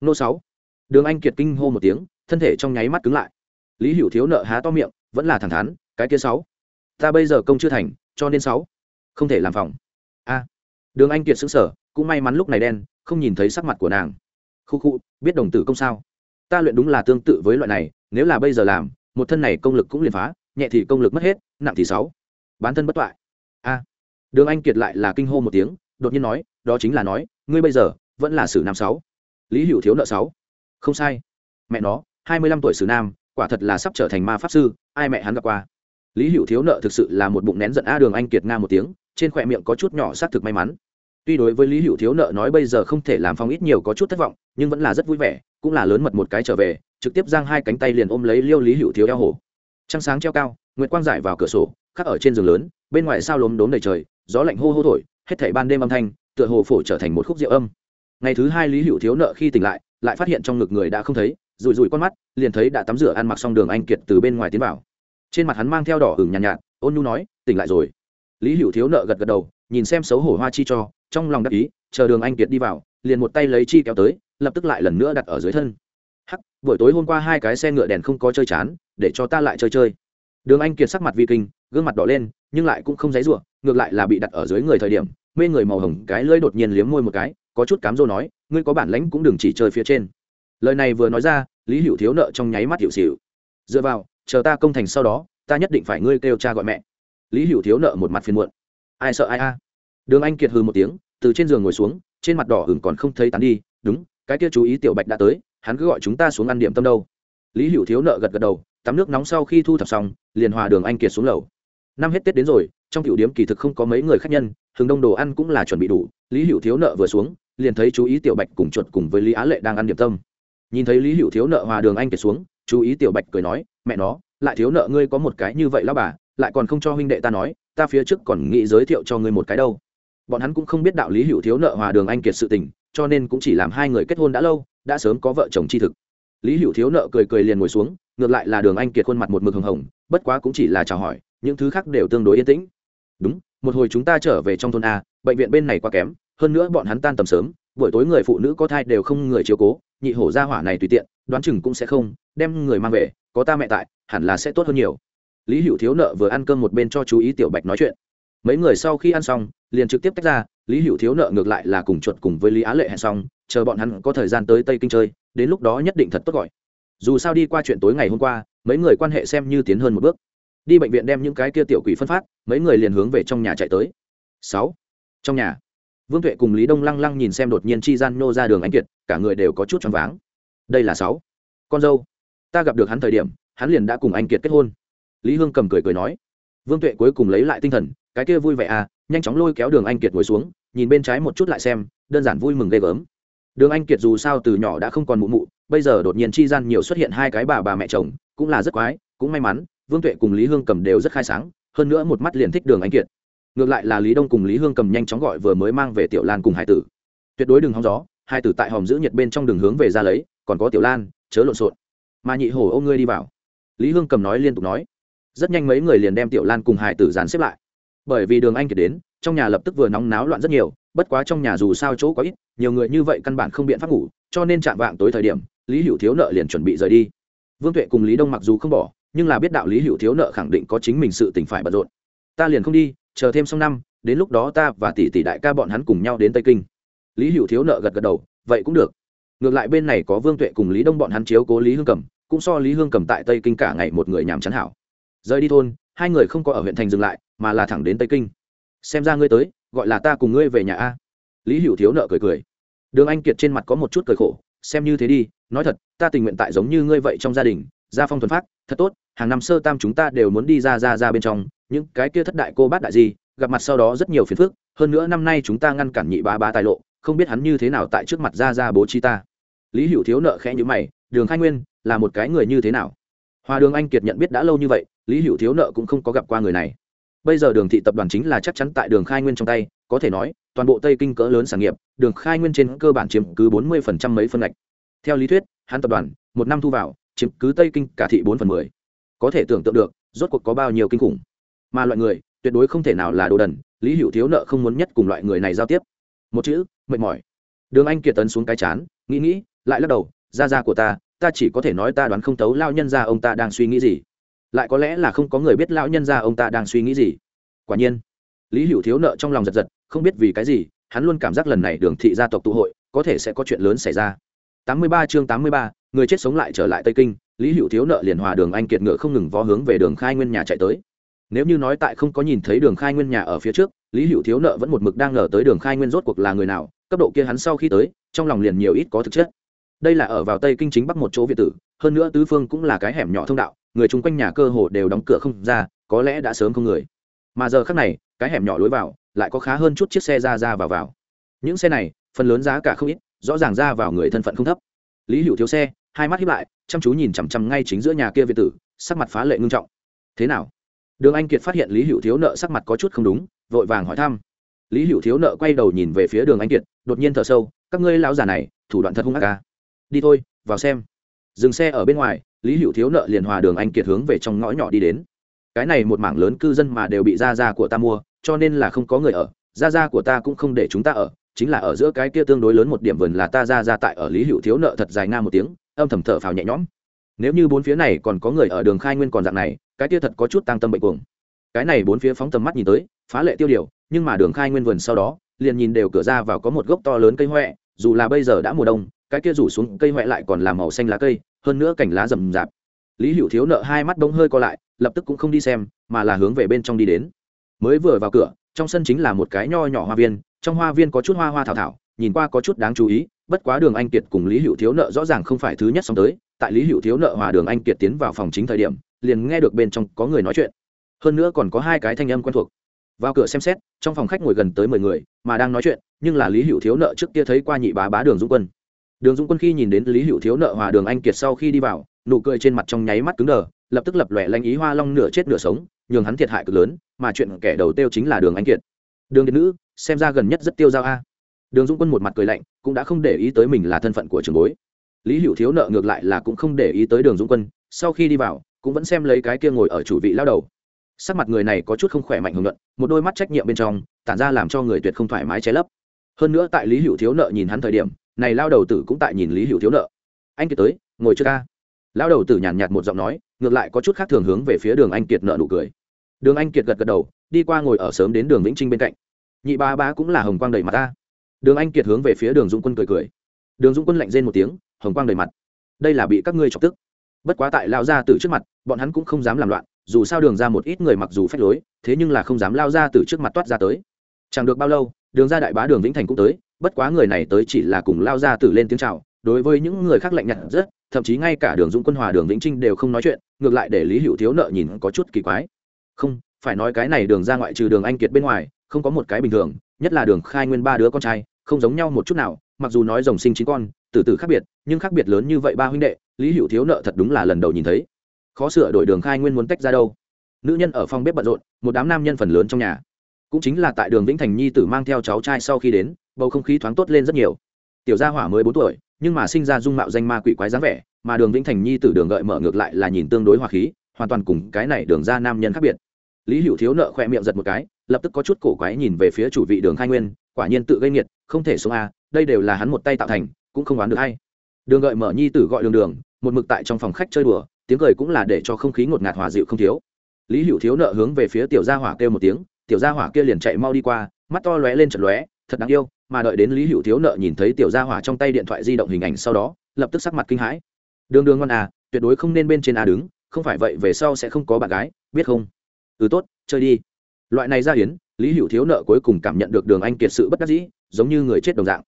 Nô sáu. Đường anh kiệt kinh hô một tiếng, thân thể trong nháy mắt cứng lại. Lý hữu thiếu nợ há to miệng, vẫn là thẳng thắn, cái kia sáu. Ta bây giờ công chưa thành, cho nên sáu. Không thể làm phòng. A. Đường anh kiệt xứng sở cũng may mắn lúc này đen, không nhìn thấy sắc mặt của nàng. Khu khu, biết đồng tử công sao? Ta luyện đúng là tương tự với loại này, nếu là bây giờ làm, một thân này công lực cũng liền phá, nhẹ thì công lực mất hết, nặng thì sáu. Bán thân bất toại. A. Đường anh kiệt lại là kinh hô một tiếng đột nhiên nói, đó chính là nói, ngươi bây giờ vẫn là sử nam sáu. Lý hữu thiếu nợ sáu. Không sai. Mẹ nó, hai mươi lăm tuổi sử nam, quả thật là sắp trở thành ma pháp sư, ai mẹ hắn gặp qua? Lý hữu thiếu nợ thực sự là một bụng nén giận a đường anh kiệt nga một tiếng, trên khỏe miệng có chút nhỏ xác thực may mắn. Tuy đối với lý hữu thiếu nợ nói bây giờ không thể làm phong ít nhiều có chút thất vọng, nhưng vẫn là rất vui vẻ, cũng là lớn mật một cái trở về, trực tiếp giang hai cánh tay liền ôm lấy liêu lý hữu thiếu eo hổ trăng sáng treo cao, nguyệt quang giải vào cửa sổ, khắc ở trên giường lớn, bên ngoài sao lốm đốm đầy trời, gió lạnh hô hô thổi hết thảy ban đêm âm thanh tựa hồ phổ trở thành một khúc rượu âm. Ngày thứ hai lý hữu thiếu nợ khi tỉnh lại lại phát hiện trong ngực người đã không thấy rủi rủi con mắt liền thấy đã tắm rửa ăn mặc xong đường anh kiệt từ bên ngoài tiến vào. Trên mặt hắn mang theo đỏ hửng nhàn nhạt, nhạt ôn nhu nói tỉnh lại rồi. Lý hữu thiếu nợ gật gật đầu nhìn xem xấu hổ hoa chi cho trong lòng đắc ý chờ đường anh kiệt đi vào liền một tay lấy chi kéo tới lập tức lại lần nữa đặt ở dưới thân. Hắc buổi tối hôm qua hai cái xe ngựa đèn không có chơi chán để cho ta lại chơi chơi. Đường anh kiệt sắc mặt vi kinh gương mặt đỏ lên nhưng lại cũng không dãy rủa ngược lại là bị đặt ở dưới người thời điểm, mê người màu hồng cái lưỡi đột nhiên liếm môi một cái, có chút cám dô nói, ngươi có bản lãnh cũng đừng chỉ chơi phía trên. Lời này vừa nói ra, lý hữu thiếu nợ trong nháy mắt hiệu xịu dựa vào, chờ ta công thành sau đó, ta nhất định phải ngươi kêu cha gọi mẹ. Lý hữu thiếu nợ một mặt phiền muộn. Ai sợ ai a? Đường anh kiệt hừ một tiếng, từ trên giường ngồi xuống, trên mặt đỏ hừng còn không thấy tán đi, đúng, cái kia chú ý tiểu bạch đã tới, hắn cứ gọi chúng ta xuống ăn điểm tâm đâu. Lý hữu thiếu nợ gật gật đầu, tắm nước nóng sau khi thu thập xong, liền hòa đường anh kiệt xuống lầu. Năm hết tết đến rồi trong tiểu điếm kỳ thực không có mấy người khách nhân hừng đông đồ ăn cũng là chuẩn bị đủ, lý hữu thiếu nợ vừa xuống, liền thấy chú ý tiểu bạch cùng chuột cùng với lý á lệ đang ăn điểm tâm. Nhìn thấy lý hữu thiếu nợ hòa đường anh kiệt xuống, chú ý tiểu bạch cười nói, mẹ nó, lại thiếu nợ ngươi có một cái như vậy lao bà, lại còn không cho huynh đệ ta nói, ta phía trước còn nghĩ giới thiệu cho ngươi một cái đâu. Bọn hắn cũng không biết đạo lý hữu thiếu nợ hòa đường anh kiệt sự tình, cho nên cũng chỉ làm hai người kết hôn đã lâu, đã sớm có vợ chồng tri thực. Lý hữu thiếu nợ cười cười liền ngồi xuống, ngược lại là đường anh kiệt khuôn mặt một mực hồng hồng, bất quá cũng chỉ là chào hỏi, những thứ khác đều tương đối yên tĩnh đúng, một hồi chúng ta trở về trong thôn a, bệnh viện bên này quá kém, hơn nữa bọn hắn tan tầm sớm, buổi tối người phụ nữ có thai đều không người chiếu cố, nhị hổ ra hỏa này tùy tiện, đoán chừng cũng sẽ không, đem người mang về, có ta mẹ tại, hẳn là sẽ tốt hơn nhiều. Lý hữu thiếu nợ vừa ăn cơm một bên cho chú ý tiểu bạch nói chuyện. Mấy người sau khi ăn xong, liền trực tiếp tách ra, lý hữu thiếu nợ ngược lại là cùng chuột cùng với lý á lệ hẹn xong, chờ bọn hắn có thời gian tới tây kinh chơi, đến lúc đó nhất định thật tốt gọi. Dù sao đi qua chuyện tối ngày hôm qua, mấy người quan hệ xem như tiến hơn một bước đi bệnh viện đem những cái kia tiểu quỷ phân phát, mấy người liền hướng về trong nhà chạy tới. Sáu, trong nhà, vương tuệ cùng lý đông lăng lăng nhìn xem đột nhiên chi gian nô ra đường anh kiệt, cả người đều có chút choáng váng. Đây là sáu, con dâu. Ta gặp được hắn thời điểm, hắn liền đã cùng anh kiệt kết hôn. Lý hương cầm cười cười nói. Vương tuệ cuối cùng lấy lại tinh thần, cái kia vui vẻ à nhanh chóng lôi kéo đường anh kiệt ngồi xuống, nhìn bên trái một chút lại xem, đơn giản vui mừng ghê gớm. Đường anh kiệt dù sao từ nhỏ đã không còn mụ mụ, bây giờ đột nhiên chi gian nhiều xuất hiện hai cái bà bà mẹ chồng, cũng là rất quái, cũng may mắn vương tuệ cùng lý hương cầm đều rất khai sáng, hơn nữa một mắt liền thích đường anh kiệt. Ngược lại là lý đông cùng lý hương cầm nhanh chóng gọi vừa mới mang về tiểu lan cùng hải tử. Tuyệt đối đừng hóng gió hai tử tại hòm giữ nhiệt bên trong đường hướng về ra lấy, còn có tiểu lan, chớ lộn xộn. Mà nhị hổ ôm ngươi đi vào. Lý hương cầm nói liên tục nói. Rất nhanh mấy người liền đem tiểu lan cùng hải tử dàn xếp lại. Bởi vì đường anh kiệt đến, trong nhà lập tức vừa nóng náo loạn rất nhiều, bất quá trong nhà dù sao chỗ có ít, nhiều người như vậy căn bản không biện pháp ngủ, cho nên chạm vạng tối thời điểm, lý hữu thiếu nợ liền chuẩn bị rời đi. Vương tuệ cùng lý đông mặc dù không bỏ nhưng là biết đạo lý hữu thiếu nợ khẳng định có chính mình sự tỉnh phải bận rộn. Ta liền không đi, chờ thêm xong năm, đến lúc đó ta và tỷ tỷ đại ca bọn hắn cùng nhau đến tây kinh. Lý hữu thiếu nợ gật gật đầu, vậy cũng được. Ngược lại bên này có vương tuệ cùng lý đông bọn hắn chiếu cố lý hương cầm, cũng so lý hương cầm tại tây kinh cả ngày một người nhàm chán hảo. Rời đi thôn, hai người không có ở huyện thành dừng lại, mà là thẳng đến tây kinh. Xem ra ngươi tới, gọi là ta cùng ngươi về nhà a. Lý hữu thiếu nợ cười cười. Đường anh kiệt trên mặt có một chút cười khổ, xem như thế đi, nói thật, ta tình nguyện tại giống như ngươi vậy trong gia đình, gia phong thuần phát, thật tốt hàng năm sơ tam chúng ta đều muốn đi ra ra ra bên trong, những cái kia thất đại cô bát đại gì gặp mặt sau đó rất nhiều phiền phức, hơn nữa năm nay chúng ta ngăn cản nhị ba ba tài lộ, không biết hắn như thế nào tại trước mặt ra ra bố trí ta. Lý hữu thiếu nợ khẽ như mày, đường khai nguyên, là một cái người như thế nào? Hòa đường anh kiệt nhận biết đã lâu như vậy, lý hữu thiếu nợ cũng không có gặp qua người này. Bây giờ đường thị tập đoàn chính là chắc chắn tại đường khai nguyên trong tay, có thể nói, toàn bộ tây kinh cỡ lớn sản nghiệp, đường khai nguyên trên cơ bản chiếm cứ bốn mươi phần trăm mấy phân ngạch. Theo lý thuyết, hắn tập đoàn, một năm thu vào, chiếm cứ tây kinh cả thị bốn phần mười có thể tưởng tượng được rốt cuộc có bao nhiêu kinh khủng. Mà loại người tuyệt đối không thể nào là đồ đần lý hữu thiếu nợ không muốn nhất cùng loại người này giao tiếp. Một chữ mệt mỏi. Đường anh kiệt tấn xuống cái chán nghĩ nghĩ lại lắc đầu ra ra của ta ta chỉ có thể nói ta đoán không tấu lao nhân ra ông ta đang suy nghĩ gì. Lại có lẽ là không có người biết lão nhân ra ông ta đang suy nghĩ gì. Quả nhiên lý hữu thiếu nợ trong lòng giật giật không biết vì cái gì hắn luôn cảm giác lần này đường thị gia tộc tụ hội có thể sẽ có chuyện lớn xảy ra. 83 chương 83, người chết sống lại trở lại tây kinh lý hữu thiếu nợ liền hòa đường anh kiệt ngựa không ngừng vó hướng về đường khai nguyên nhà chạy tới. Nếu như nói tại không có nhìn thấy đường khai nguyên nhà ở phía trước, lý hữu thiếu nợ vẫn một mực đang ngờ tới đường khai nguyên rốt cuộc là người nào, cấp độ kia hắn sau khi tới, trong lòng liền nhiều ít có thực chất. Đây là ở vào tây kinh chính bắc một chỗ việt tử, hơn nữa tứ phương cũng là cái hẻm nhỏ thông đạo, người chung quanh nhà cơ hồ đều đóng cửa không ra, có lẽ đã sớm không người. Mà giờ khác này, cái hẻm nhỏ lối vào, lại có khá hơn chút chiếc xe ra ra vào vào. Những xe này, phần lớn giá cả không ít, rõ ràng ra vào người thân phận không thấp. Lý hữu thiếu xe hai mắt hiếp lại, chăm chú nhìn chằm chằm ngay chính giữa nhà kia việt tử, sắc mặt phá lệ ngưng trọng. Thế nào? Đường anh kiệt phát hiện lý hữu thiếu nợ sắc mặt có chút không đúng, vội vàng hỏi thăm. Lý hữu thiếu nợ quay đầu nhìn về phía đường anh kiệt, đột nhiên thở sâu, các ngươi lão già này, thủ đoạn thật hung ác ca đi thôi, vào xem. Dừng xe ở bên ngoài, lý hữu thiếu nợ liền hòa đường anh kiệt hướng về trong ngõ nhỏ đi đến. Cái này một mảng lớn cư dân mà đều bị gia gia của ta mua, cho nên là không có người ở, gia gia của ta cũng không để chúng ta ở, chính là ở giữa cái kia tương đối lớn một điểm vườn là ta gia gia tại ở lý hữu thiếu nợ thật dài nga một tiếng âm thầm thở phào nhẹ nhõm. Nếu như bốn phía này còn có người ở đường khai nguyên còn dạng này, cái kia thật có chút tăng tâm bệnh cuồng. Cái này bốn phía phóng tầm mắt nhìn tới, phá lệ tiêu điều, nhưng mà đường khai nguyên vườn sau đó, liền nhìn đều cửa ra vào có một gốc to lớn cây huệ dù là bây giờ đã mùa đông, cái kia rủ xuống cây huệ lại còn làm màu xanh lá cây, hơn nữa cảnh lá rậm rạp. Lý hữu thiếu nợ hai mắt đông hơi co lại, lập tức cũng không đi xem, mà là hướng về bên trong đi đến. Mới vừa vào cửa, trong sân chính là một cái nho nhỏ hoa viên, trong hoa viên có chút hoa hoa thảo thảo, nhìn qua có chút đáng chú ý bất quá đường anh kiệt cùng lý hữu thiếu nợ rõ ràng không phải thứ nhất xong tới, tại lý hữu thiếu nợ hòa đường anh kiệt tiến vào phòng chính thời điểm, liền nghe được bên trong có người nói chuyện. Hơn nữa còn có hai cái thanh âm quen thuộc. Vào cửa xem xét, trong phòng khách ngồi gần tới mười người, mà đang nói chuyện, nhưng là lý hữu thiếu nợ trước kia thấy qua nhị bá bá đường dũng quân. Đường dũng quân khi nhìn đến lý hữu thiếu nợ hòa đường anh kiệt sau khi đi vào, nụ cười trên mặt trong nháy mắt cứng đờ, lập tức lập lòe lanh ý hoa long nửa chết nửa sống, nhường hắn thiệt hại cực lớn, mà chuyện kẻ đầu tiêu chính là đường anh kiệt. Đường điện nữ, xem ra gần nhất rất tiêu dao a đường dũng quân một mặt cười lạnh, cũng đã không để ý tới mình là thân phận của trường bối. Lý hữu thiếu nợ ngược lại là cũng không để ý tới đường dũng quân, sau khi đi vào, cũng vẫn xem lấy cái kia ngồi ở chủ vị lao đầu. Sắc mặt người này có chút không khỏe mạnh hưởng luận, một đôi mắt trách nhiệm bên trong, tản ra làm cho người tuyệt không thoải mái che lấp. Hơn nữa tại lý hữu thiếu nợ nhìn hắn thời điểm, này lao đầu tử cũng tại nhìn lý hữu thiếu nợ. Anh kiệt tới, ngồi chưa ca lao đầu tử nhàn nhạt một giọng nói, ngược lại có chút khác thường hướng về phía đường anh kiệt nợ nụ cười. Đường anh kiệt gật gật đầu, đi qua ngồi ở sớm đến đường vĩnh trinh bên cạnh. Nhị ba bá cũng là hồng quang đầy mặt ta đường anh kiệt hướng về phía đường dũng quân cười cười. Đường dũng quân lạnh rên một tiếng, hồng quang đầy mặt. Đây là bị các ngươi chọc tức. Bất quá tại lao ra từ trước mặt, bọn hắn cũng không dám làm loạn, dù sao đường ra một ít người mặc dù phép lối, thế nhưng là không dám lao ra từ trước mặt toát ra tới. Chẳng được bao lâu, đường ra đại bá đường vĩnh thành cũng tới, bất quá người này tới chỉ là cùng lao ra từ lên tiếng chào, đối với những người khác lạnh nhạt rất, thậm chí ngay cả đường dũng quân hòa đường vĩnh trinh đều không nói chuyện, ngược lại để lý hữu thiếu nợ nhìn có chút kỳ quái. Không, phải nói cái này đường ra ngoại trừ đường anh kiệt bên ngoài, không có một cái bình thường, nhất là đường khai nguyên ba đứa con trai không giống nhau một chút nào, mặc dù nói rồng sinh chín con từ từ khác biệt, nhưng khác biệt lớn như vậy ba huynh đệ, lý hữu thiếu nợ thật đúng là lần đầu nhìn thấy. Khó sửa đổi đường khai nguyên muốn tách ra đâu. Nữ nhân ở phòng bếp bận rộn, một đám nam nhân phần lớn trong nhà. Cũng chính là tại đường vĩnh thành nhi tử mang theo cháu trai sau khi đến, bầu không khí thoáng tốt lên rất nhiều. Tiểu gia hỏa mới bốn tuổi, nhưng mà sinh ra dung mạo danh ma quỷ quái dáng vẻ, mà đường vĩnh thành nhi tử đường gợi mở ngược lại là nhìn tương đối hòa khí, hoàn toàn cùng cái này đường ra nam nhân khác biệt. Lý hữu thiếu nợ khoe miệng giật một cái, lập tức có chút cổ quái nhìn về phía chủ vị đường khai nguyên, quả nhiên tự gây nghiệt không thể xuống a, đây đều là hắn một tay tạo thành, cũng không đoán được hay. Đường gợi mở nhi tử gọi đường đường, một mực tại trong phòng khách chơi đùa, tiếng cười cũng là để cho không khí ngột ngạt hòa dịu không thiếu. Lý hữu thiếu nợ hướng về phía tiểu gia hỏa kêu một tiếng, tiểu gia hỏa kia liền chạy mau đi qua, mắt to lóe lên trận lóe, thật đáng yêu, mà đợi đến lý hữu thiếu nợ nhìn thấy tiểu gia hỏa trong tay điện thoại di động hình ảnh sau đó, lập tức sắc mặt kinh hãi. Đường đường ngon à tuyệt đối không nên bên trên a đứng, không phải vậy về sau sẽ không có bạn gái, biết không? Ừ tốt, chơi đi. Loại này ra hiến, lý hữu thiếu nợ cuối cùng cảm nhận được đường anh kiệt sự bất đắc dĩ giống như người chết đồng dạng.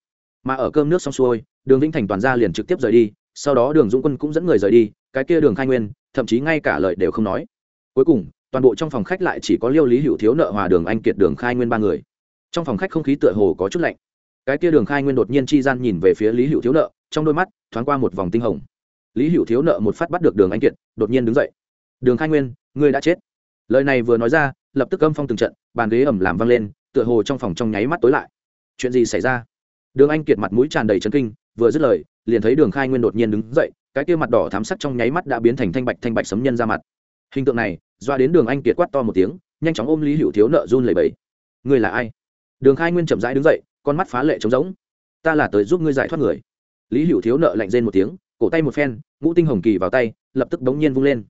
Mà ở cơm nước xong xuôi, đường vĩnh thành toàn ra liền trực tiếp rời đi, sau đó đường dũng quân cũng dẫn người rời đi, cái kia đường khai nguyên, thậm chí ngay cả lời đều không nói. Cuối cùng, toàn bộ trong phòng khách lại chỉ có liêu lý hữu thiếu nợ hòa đường anh kiệt, đường khai nguyên ba người. Trong phòng khách không khí tựa hồ có chút lạnh. Cái kia đường khai nguyên đột nhiên chi gian nhìn về phía lý hữu thiếu nợ, trong đôi mắt thoáng qua một vòng tinh hồng. Lý hữu thiếu nợ một phát bắt được đường anh kiệt, đột nhiên đứng dậy. Đường khai nguyên, ngươi đã chết. Lời này vừa nói ra, lập tức âm phong từng trận, bàn ghế ẩm làm vang lên, tựa hồ trong phòng trong nháy mắt tối lại chuyện gì xảy ra? Đường anh kiệt mặt mũi tràn đầy chấn kinh, vừa dứt lời, liền thấy đường khai nguyên đột nhiên đứng dậy, cái kia mặt đỏ thám sắc trong nháy mắt đã biến thành thanh bạch thanh bạch sấm nhân ra mặt. Hình tượng này, doa đến đường anh kiệt quát to một tiếng, nhanh chóng ôm lý hữu thiếu nợ run lầy bẫy ngươi là ai? Đường khai nguyên chậm rãi đứng dậy, con mắt phá lệ trống rỗng. Ta là tới giúp ngươi giải thoát người. Lý hữu thiếu nợ lạnh rên một tiếng, cổ tay một phen, ngũ tinh hồng kỳ vào tay, lập tức bỗng nhiên vung lên.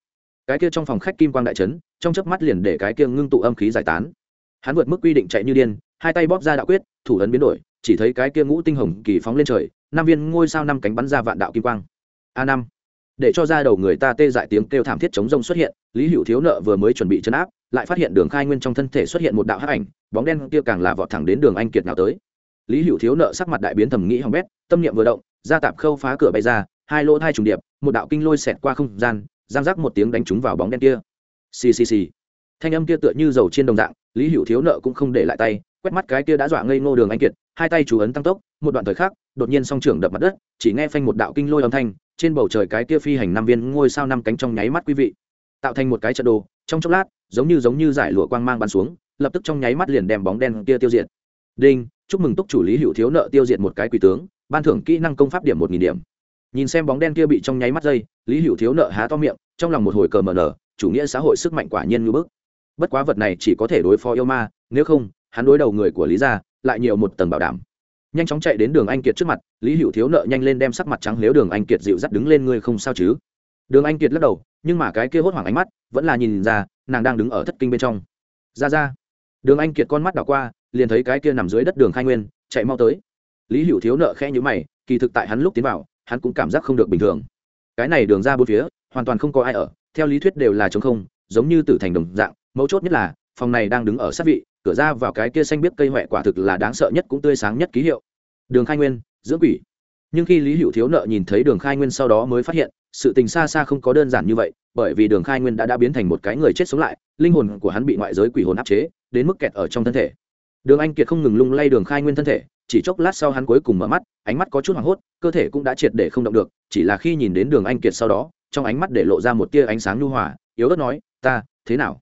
Cái kia trong phòng khách kim quang đại trấn trong chớp mắt liền để cái kia ngưng tụ âm khí giải tán. Hắn vượt mức quy định chạy như điên hai tay bóp ra đạo quyết, thủ ấn biến đổi, chỉ thấy cái kia ngũ tinh hồng kỳ phóng lên trời, năm viên ngôi sao năm cánh bắn ra vạn đạo kim quang. A năm. Để cho ra đầu người ta tê dại tiếng kêu thảm thiết chống rông xuất hiện, lý hữu thiếu nợ vừa mới chuẩn bị chấn áp, lại phát hiện đường khai nguyên trong thân thể xuất hiện một đạo hắc ảnh, bóng đen kia càng là vọt thẳng đến đường anh kiệt nào tới. Lý hữu thiếu nợ sắc mặt đại biến thầm nghĩ hỏng bét, tâm niệm vừa động, ra tạp khâu phá cửa bay ra, hai lỗ thai trùng điệp, một đạo kinh lôi xẹt qua không gian, giang rắc một tiếng đánh trúng vào bóng đen kia. Xì xì xì. Thanh âm kia tựa như dầu trên đồng dạng lý hữu thiếu nợ cũng không để lại tay, quét mắt cái kia đã dọa ngây ngô đường anh kiệt, hai tay chú ấn tăng tốc, một đoạn thời khắc, đột nhiên song trưởng đập mặt đất, chỉ nghe phanh một đạo kinh lôi âm thanh, trên bầu trời cái kia phi hành năm viên ngôi sao năm cánh trong nháy mắt quý vị. Tạo thành một cái trận đồ, trong chốc lát, giống như giống như giải lụa quang mang bắn xuống, lập tức trong nháy mắt liền đem bóng đen kia tiêu diệt. Đinh, chúc mừng túc chủ lý hữu thiếu nợ tiêu diệt một cái quỷ tướng, ban thưởng kỹ năng công pháp điểm một nghìn điểm. Nhìn xem bóng đen kia bị trong nháy mắt dây, lý hữu thiếu nợ há to miệng, trong lòng một hồi cờ mờ nở, chủ nghĩa xã hội sức mạnh quả nhiên như bức bất quá vật này chỉ có thể đối phó yêu ma, nếu không, hắn đối đầu người của lý gia lại nhiều một tầng bảo đảm. Nhanh chóng chạy đến đường anh kiệt trước mặt, lý hữu thiếu nợ nhanh lên đem sắc mặt trắng nếu đường anh kiệt dịu dắt đứng lên, ngươi không sao chứ? Đường anh kiệt lắc đầu, nhưng mà cái kia hốt hoảng ánh mắt vẫn là nhìn ra, nàng đang đứng ở thất kinh bên trong. Ra ra. Đường anh kiệt con mắt đảo qua, liền thấy cái kia nằm dưới đất đường khai nguyên, chạy mau tới. Lý hữu thiếu nợ khẽ nhữ mày, kỳ thực tại hắn lúc tiến vào, hắn cũng cảm giác không được bình thường. Cái này đường ra bốn phía, hoàn toàn không có ai ở, theo lý thuyết đều là chống không, giống như tử thành đồng dạng mấu chốt nhất là, phòng này đang đứng ở sát vị, cửa ra vào cái kia xanh biết cây huệ quả thực là đáng sợ nhất cũng tươi sáng nhất ký hiệu. Đường khai nguyên, dưỡng quỷ. Nhưng khi lý hữu thiếu nợ nhìn thấy đường khai nguyên sau đó mới phát hiện, sự tình xa xa không có đơn giản như vậy, bởi vì đường khai nguyên đã đã biến thành một cái người chết sống lại, linh hồn của hắn bị ngoại giới quỷ hồn áp chế, đến mức kẹt ở trong thân thể. Đường anh kiệt không ngừng lung lay đường khai nguyên thân thể, chỉ chốc lát sau hắn cuối cùng mở mắt, ánh mắt có chút hoảng hốt, cơ thể cũng đã triệt để không động được, chỉ là khi nhìn đến đường anh kiệt sau đó, trong ánh mắt để lộ ra một tia ánh sáng nhu hòa, yếu ớt nói, ta, thế nào?